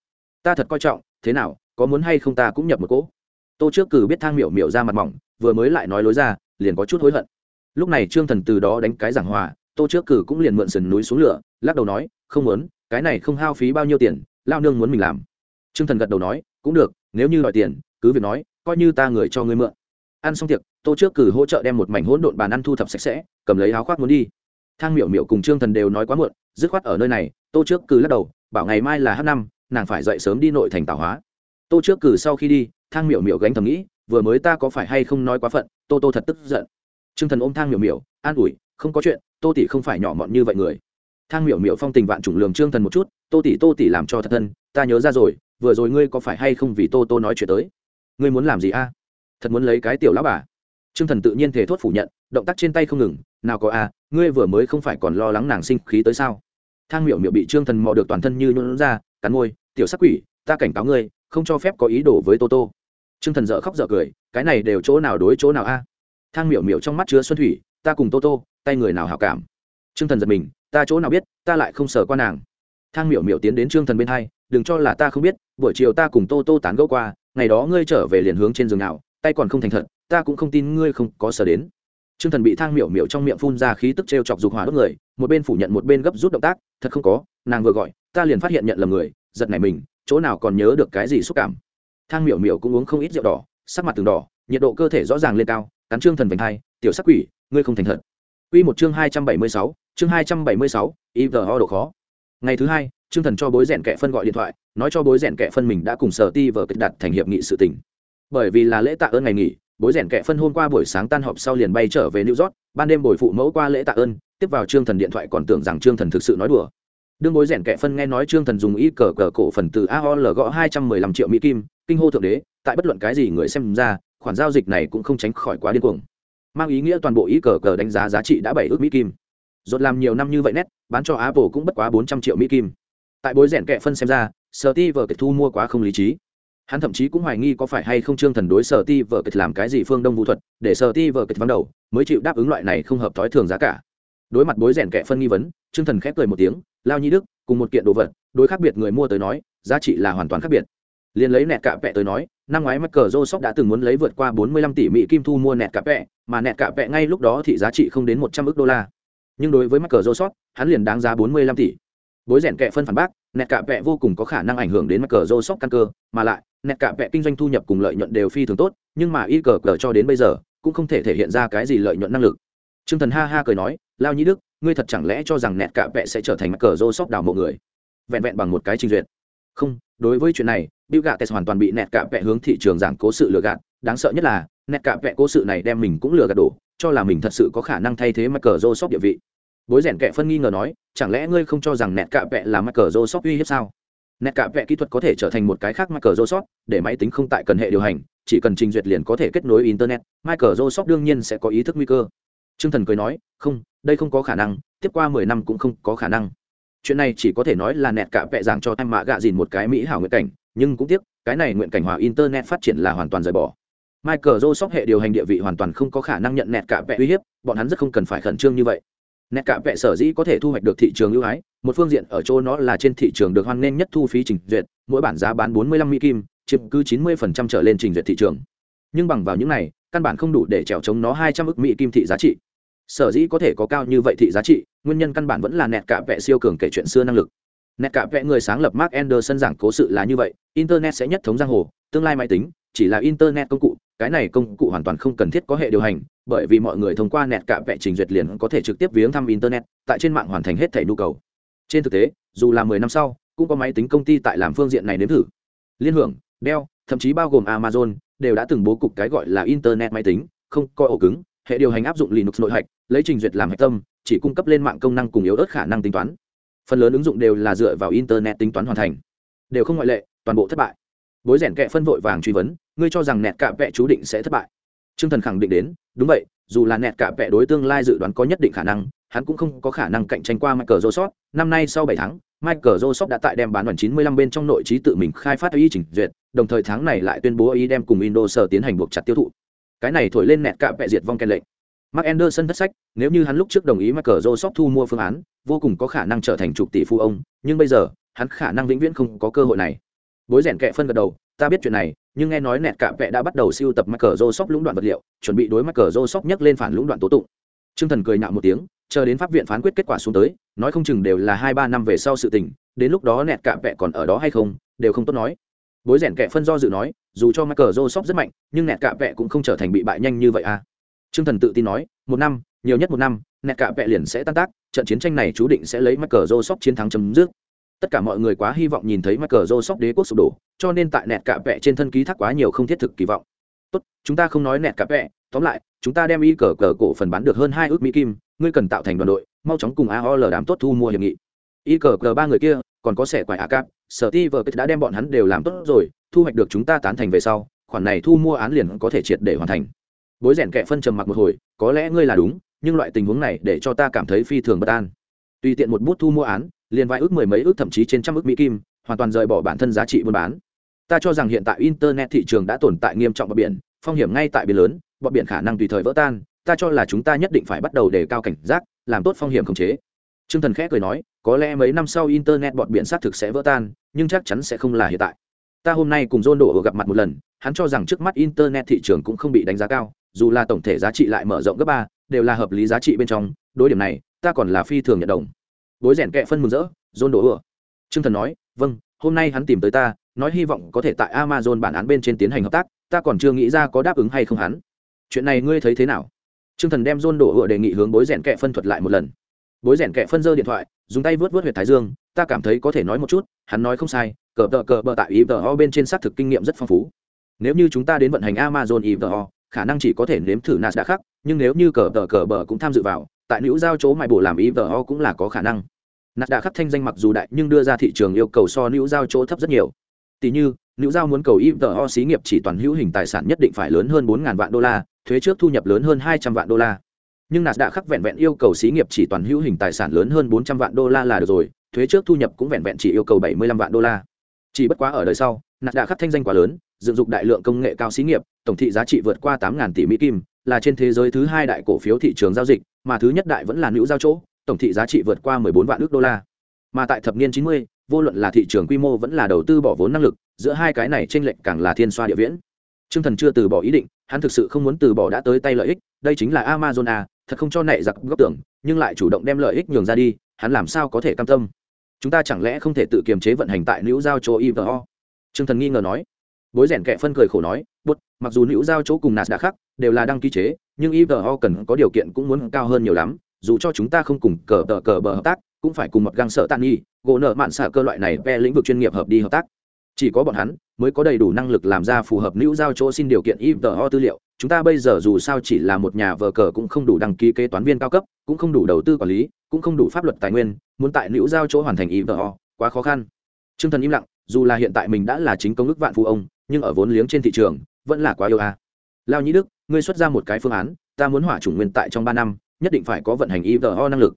Ta thật coi trọng, thế nào, có muốn hay không ta cũng nhập một cỗ. Tô trước cử biết thang miểu miểu ra mặt mỏng, vừa mới lại nói lối ra, liền có chút hối hận. Lúc này trương thần từ đó đánh cái giảng hòa, tô trước cử cũng liền mượn sườn núi xuống lửa, lắc đầu nói, không muốn, cái này không hao phí bao nhiêu tiền, lao nương muốn mình làm. Trương thần gật đầu nói, cũng được, nếu như đòi tiền, cứ việc nói, coi như ta người cho ngươi mượn ăn xong tiệc, tô trước cử hỗ trợ đem một mảnh hỗn độn bàn ăn thu thập sạch sẽ, cầm lấy áo khoác muốn đi. Thang miểu miểu cùng trương thần đều nói quá muộn, dứt khoát ở nơi này, tô trước cử lắc đầu, bảo ngày mai là h năm, nàng phải dậy sớm đi nội thành tảo hóa. Tô trước cử sau khi đi, thang miểu miểu gánh thầm nghĩ, vừa mới ta có phải hay không nói quá phận, tô tô thật tức giận. Trương thần ôm thang miểu miểu, an ủi, không có chuyện, tô tỷ không phải nhỏ mọn như vậy người. Thang miểu miểu phong tình vạn chủng lường trương thần một chút, tô tỷ tô tỷ làm cho thật thân, ta nhớ ra rồi, vừa rồi ngươi có phải hay không vì tô tô nói chuyện tới? Ngươi muốn làm gì a? Thật muốn lấy cái tiểu lão bà. Trương thần tự nhiên thể thốt phủ nhận, động tác trên tay không ngừng, nào có a ngươi vừa mới không phải còn lo lắng nàng sinh khí tới sao? Thang miểu miểu bị trương thần mò được toàn thân như nhuận ra, cắn môi, tiểu sắc quỷ, ta cảnh cáo ngươi, không cho phép có ý đồ với tô tô. T r ư ơ n g thần dợ khóc dợ cười, cái này đều chỗ nào đối chỗ nào a? Thang miểu miểu trong mắt chứa xuân thủy, ta cùng tô tô, tay người nào hảo cảm? T r ư ơ n g thần giật mình, ta chỗ nào biết, ta lại không sờ qua nàng. Thang miểu miểu tiến đến trương thần bên hai, đừng cho là ta không biết, buổi chiều ta cùng tô tô tán gẫu qua, ngày đó ngươi trở về liền hướng trên giường nào tay còn không thành thật ta cũng không tin ngươi không có sở đến Trương Thần bị Thang Miểu Miểu trong miệng phun ra khí tức treo chọc dục hỏa đốt người, một bên phủ nhận một bên gấp rút động tác, thật không có, nàng vừa gọi, ta liền phát hiện nhận lầm người, giật nảy mình, chỗ nào còn nhớ được cái gì xúc cảm thang miểu miểu cũng uống không ít rượu đỏ sắc mặt từng đỏ nhiệt độ cơ thể rõ ràng lên cao cắn trương thần vành hai tiểu sắc quỷ ngươi không thành thật Quy một chương hai trăm bảy mươi sáu, chương hai trăm bảy mươi sáu, IVO độ khó. Ngày thứ hai, Trương Thần cho bối rèn kệ phân gọi điện thoại, nói cho bối rèn kệ phân mình đã cùng Sở Ti vở kết đặt thành hiệp nghị sự tình. Bởi vì là lễ tạ ơn ngày nghỉ, bối rèn kẻ phân hôm qua buổi sáng tan họp sau liền bay trở về New York, ban đêm bồi phụ mẫu qua lễ tạ ơn, tiếp vào Trương Thần điện thoại còn tưởng rằng Trương Thần thực sự nói đùa. Đương bối rèn kẻ phân nghe nói trương thần dùng ý cờ cờ cổ phần từ aol gõ hai trăm mười lăm triệu mỹ kim kinh hô thượng đế tại bất luận cái gì người xem ra khoản giao dịch này cũng không tránh khỏi quá điên cuồng. Mang ý nghĩa toàn bộ ý cờ cờ đánh giá giá trị đã bảy ước mỹ kim. Dột làm nhiều năm như vậy nét bán cho apple cũng bất quá bốn trăm triệu mỹ kim. Tại bối rèn kẻ phân xem ra sở ti vờ kịch thu mua quá không lý trí hắn thậm chí cũng hoài nghi có phải hay không trương thần đối sở ti vợ kịch làm cái gì phương đông vũ thuật, để sở ti vợ kịch vắng đầu, mới chịu đáp ứng loại này không hợp thói thường giá cả. Đối mặt bối rèn kệ phân nghi vấn, trương thần khép cười một tiếng, lao nhi đức, cùng một kiện đồ vật, đối khác biệt người mua tới nói, giá trị là hoàn toàn khác biệt. Liền lấy nẹt cạ vẹ tới nói, năm ngoái mắc cờ rô sóc đã từng muốn lấy vượt qua bốn mươi lăm tỷ mỹ kim thu mua nẹt cạ vẹ mà nẹt cạ vẹ ngay lúc đó thì giá trị không đến một trăm ước đô la. Nhưng đối với mắc cờ rô sóc hắn liền đáng giá bốn mươi lăm tỷ bối rèn kẹ phân phản bác, nẹt cạ vẹ vô cùng có khả năng ảnh hưởng đến mặt cờ rô sóc căn cơ, mà lại, nẹt cạ vẹ kinh doanh thu nhập cùng lợi nhuận đều phi thường tốt, nhưng mà y cờ cờ cho đến bây giờ, cũng không thể thể hiện ra cái gì lợi nhuận năng lực. T r ư ơ n g thần ha ha cười nói, lao nhĩ đức, ngươi thật chẳng lẽ cho rằng nẹt cạ vẹ sẽ trở thành mặt cờ rô sóc đào mộ người? Vẹn vẹn bằng một cái trình duyệt. Không, đối với chuyện này, bill gates hoàn toàn bị nẹt cạ vẹ hướng thị trường giảng cố sự lừa gạt. Đáng sợ nhất là, nẹt cạ vẹ cố sự này đem mình cũng lừa gạt đổ, cho là mình thật sự có khả năng thay thế mặt cờ rô sóc địa vị bối rèn kẹ phân nghi ngờ nói chẳng lẽ ngươi không cho rằng nẹt cạ vẹ là mắc joseph uy hiếp sao nẹt cạ vẹ kỹ thuật có thể trở thành một cái khác mắc joseph để máy tính không tại cần hệ điều hành chỉ cần trình duyệt liền có thể kết nối internet michael joseph đương nhiên sẽ có ý thức nguy cơ Trương Thần cười nói, "Không, đây không có khả năng, tiếp qua mười năm cũng không có khả năng." Chuyện này chỉ có thể nói là nẹt cả vẽ giảng cho em mạ gạ dìn một cái mỹ hảo nguyện cảnh, nhưng cũng tiếc, cái này nguyện cảnh hòa internet phát triển là hoàn toàn rời bỏ. Michael Joseph hệ điều hành địa vị hoàn toàn không có khả năng nhận nẹt cả vẽ uy hiếp, bọn hắn rất không cần phải khẩn trương như vậy. Nẹt cả vẽ sở dĩ có thể thu hoạch được thị trường ưu ái, một phương diện ở chỗ nó là trên thị trường được hoan nghênh nhất thu phí trình duyệt, mỗi bản giá bán 45 mỹ kim, chiếm cứ 90% trở lên trình duyệt thị trường. Nhưng bằng vào những này, căn bản không đủ để trèo chống nó 200 ức mỹ kim thị giá trị sở dĩ có thể có cao như vậy thị giá trị nguyên nhân căn bản vẫn là nẹt cả vẽ siêu cường kể chuyện xưa năng lực nẹt cả vẽ người sáng lập mark anderson giảng cố sự là như vậy internet sẽ nhất thống giang hồ tương lai máy tính chỉ là internet công cụ cái này công cụ hoàn toàn không cần thiết có hệ điều hành bởi vì mọi người thông qua nẹt cả vẽ trình duyệt liền có thể trực tiếp viếng thăm internet, tại trên mạng hoàn thành hết thẻ nhu cầu. Trên thực tế, dù là mười năm sau, cũng có máy tính công ty tại làm phương diện này nếm thử. Liên hưởng, dell, thậm chí bao gồm amazon, đều đã từng bố cục cái gọi là internet máy tính, không coi ổ cứng, hệ điều hành áp dụng linux nội hạch, lấy trình duyệt làm hạch tâm, chỉ cung cấp lên mạng công năng cùng yếu ớt khả năng tính toán. Phần lớn ứng dụng đều là dựa vào internet tính toán hoàn thành. Đều không ngoại lệ, toàn bộ thất bại. Bối rèn kệ phân vội vàng truy vấn, ngươi cho rằng nẹt cạ vẽ chú định sẽ thất bại. T r ư ơ n g thần khẳng định đến đúng vậy dù là nẹt cả vẽ đối tương lai dự đoán có nhất định khả năng hắn cũng không có khả năng cạnh tranh qua michael joseph. Năm nay sau bảy tháng michael joseph đã tại đem bán đoàn chín mươi lăm bên trong nội trí tự mình khai phát y trình duyệt đồng thời tháng này lại tuyên bố y đem cùng windows tiến hành buộc chặt tiêu thụ. Cái này thổi lên nẹt cả vẽ diệt vong kèn lệnh. Mark Anderson thất sách, nếu như hắn lúc trước đồng ý Michael Joseph thu mua phương án, vô cùng có khả năng trở thành chục tỷ phú ông, nhưng bây giờ, hắn khả năng vĩnh viễn không có cơ hội này. Bối rèn kẹ phân gật đầu, ta biết chuyện này, nhưng nghe nói nẹt cạ vẽ đã bắt đầu siêu tập Michael Joseph lũng đoạn vật liệu, chuẩn bị đối Michael Joseph nhắc lên phản lũng đoạn tố tụng. Trương Thần cười nhạo một tiếng, chờ đến pháp viện phán quyết kết quả xuống tới nói không chừng đều là hai ba năm về sau sự tình đến lúc đó nẹt cạ vẹ còn ở đó hay không đều không tốt nói bối rèn kẻ phân do dự nói dù cho michael joe rất mạnh nhưng nẹt cạ vẹ cũng không trở thành bị bại nhanh như vậy à Trương Thần tự tin nói, một năm, nhiều nhất một năm, nẹt cạ vẹ liền sẽ tan tác, trận chiến tranh này chú định sẽ lấy Michael Joseph chiến thắng chấm dứt. Tất cả mọi người quá hy vọng nhìn thấy Michael Joseph đế quốc sụp đổ, cho nên tại nẹt cạ vẹ trên thân ký thác quá nhiều không thiết thực kỳ vọng. Tốt, chúng ta không nói nẹt cạ vẹ, tóm lại, chúng ta đem y cờ cờ cổ phần bán được hơn hai ước mỹ kim, ngươi cần tạo thành đoàn đội, mau chóng cùng AOL đám tốt thu mua hiệp nghị. Y cờ cờ ba người kia, còn có sẻ quải A Cap, Sở Ti đã đem bọn hắn đều làm tốt rồi, thu hoạch được chúng ta tán thành về sau, khoản này thu mua án liền có thể triệt để hoàn thành bối rèn kẹ phân trầm mặc một hồi có lẽ ngươi là đúng nhưng loại tình huống này để cho ta cảm thấy phi thường bất an tùy tiện một bút thu mua án liền vài ước mười mấy ước thậm chí trên trăm ước mỹ kim hoàn toàn rời bỏ bản thân giá trị buôn bán. Ta cho rằng hiện tại internet thị trường đã tồn tại nghiêm trọng bờ biển phong hiểm ngay tại biển lớn bờ biển khả năng tùy thời vỡ tan ta cho là chúng ta nhất định phải bắt đầu đề cao cảnh giác làm tốt phong hiểm khống chế. Trương Thần khẽ cười nói, có lẽ mấy năm sau internet bọt biển xác thực sẽ vỡ tan, nhưng chắc chắn sẽ không là hiện tại. Ta hôm nay cùng John Đổ gặp mặt một lần, hắn cho rằng trước mắt internet thị trường cũng không bị đánh giá cao, dù là tổng thể giá trị lại mở rộng gấp ba đều là hợp lý giá trị bên trong đối điểm này ta còn là phi thường nhận đồng bối rèn kẹ phân mừng rỡ dôn đổ ựa t r ư ơ n g thần nói vâng hôm nay hắn tìm tới ta, nói hy vọng có thể tại amazon bản án bên trên tiến hành hợp tác, ta còn chưa nghĩ ra có đáp ứng hay không hắn. Chuyện này ngươi thấy thế nào? T r ư ơ n g thần đem dôn đổ ựa đề nghị hướng bối rèn kẹ phân thuật lại một lần. Bối rèn kẹ phân dơ điện thoại, dùng tay vớt vớt h u y ệ t thái dương, ta cảm thấy có thể nói một chút, hắn nói không sai, cờ tờ cờ bờ tại ý tờ ho bên trên xác thực kinh nghiệm rất phong phú. Nếu như chúng ta đến vận hành amazon ý tờ ho khả năng chỉ có thể nếm thử nas đã khắc nhưng nếu như cờ tờ cờ bờ cũng tham dự vào, tại nữ giao chỗ mại bổ làm ý vờ cũng là có khả năng nạt đã khắc thanh danh mặc dù đại nhưng đưa ra thị trường yêu cầu so nữ giao chỗ thấp rất nhiều. Tỷ như nữ giao muốn cầu ý xí nghiệp chỉ toàn hữu hình tài sản nhất định phải lớn hơn bốn vạn đô la, thuế trước thu nhập lớn hơn hai trăm vạn đô la. Nhưng nạt đã khắc vẹn vẹn yêu cầu xí nghiệp chỉ toàn hữu hình tài sản lớn hơn bốn trăm vạn đô la là được rồi, thuế trước thu nhập cũng vẹn vẹn chỉ yêu cầu bảy mươi lăm vạn đô la. Chỉ bất quá ở đời sau, nạt đã khắc thanh danh quá lớn, dựng dục đại lượng công nghệ cao xí nghiệp, tổng thị giá trị vượt qua tám tỷ mỹ kim, là trên thế giới thứ hai đại cổ phiếu thị trường giao dịch, mà thứ nhất đại vẫn là nữ giao chỗ tổng thị giá trị vượt qua 14 vạn ước đô la mà tại thập niên 90, vô luận là thị trường quy mô vẫn là đầu tư bỏ vốn năng lực giữa hai cái này tranh lệch càng là thiên xoa địa viễn Trương Thần chưa từ bỏ ý định, hắn thực sự không muốn từ bỏ đã tới tay lợi ích, đây chính là Amazon à, thật không cho nệ giặc góc tưởng, nhưng lại chủ động đem lợi ích nhường ra đi, hắn làm sao có thể cam tâm? Chúng ta chẳng lẽ không thể tự kiềm chế vận hành tại Nữu giao Châu IVO? Trương Thần nghi ngờ nói bối rèn kệ phân cười khổ nói bút mặc dù Nữu giao Châu cùng nạt đã khác đều là đăng ký chế nhưng ivo cần có điều kiện cũng muốn cao hơn nhiều lắm dù cho chúng ta không cùng cờ tờ cờ bờ hợp tác, cũng phải cùng một găng sợ tàn nghi, gỗ nợ mạn xạ cơ loại này ve lĩnh vực chuyên nghiệp hợp đi hợp tác. Chỉ có bọn hắn mới có đầy đủ năng lực làm ra phù hợp nữ giao chỗ xin điều kiện ivo tư liệu. Chúng ta bây giờ dù sao chỉ là một nhà vờ cờ cũng không đủ đăng ký kế toán viên cao cấp, cũng không đủ đầu tư quản lý, cũng không đủ pháp luật tài nguyên, muốn tại nữ giao chỗ hoàn thành ivo quá khó khăn. T r ư ơ n g thần im lặng, dù là hiện tại mình đã là chính công ước vạn phụ ông, nhưng ở vốn liếng trên thị trường, vẫn là quá yêu a. Lao nhĩ đức, ngươi xuất ra một cái phương án, ta muốn hỏa chủng nguyên tại trong ba năm nhất định phải có vận hành ivo năng lực.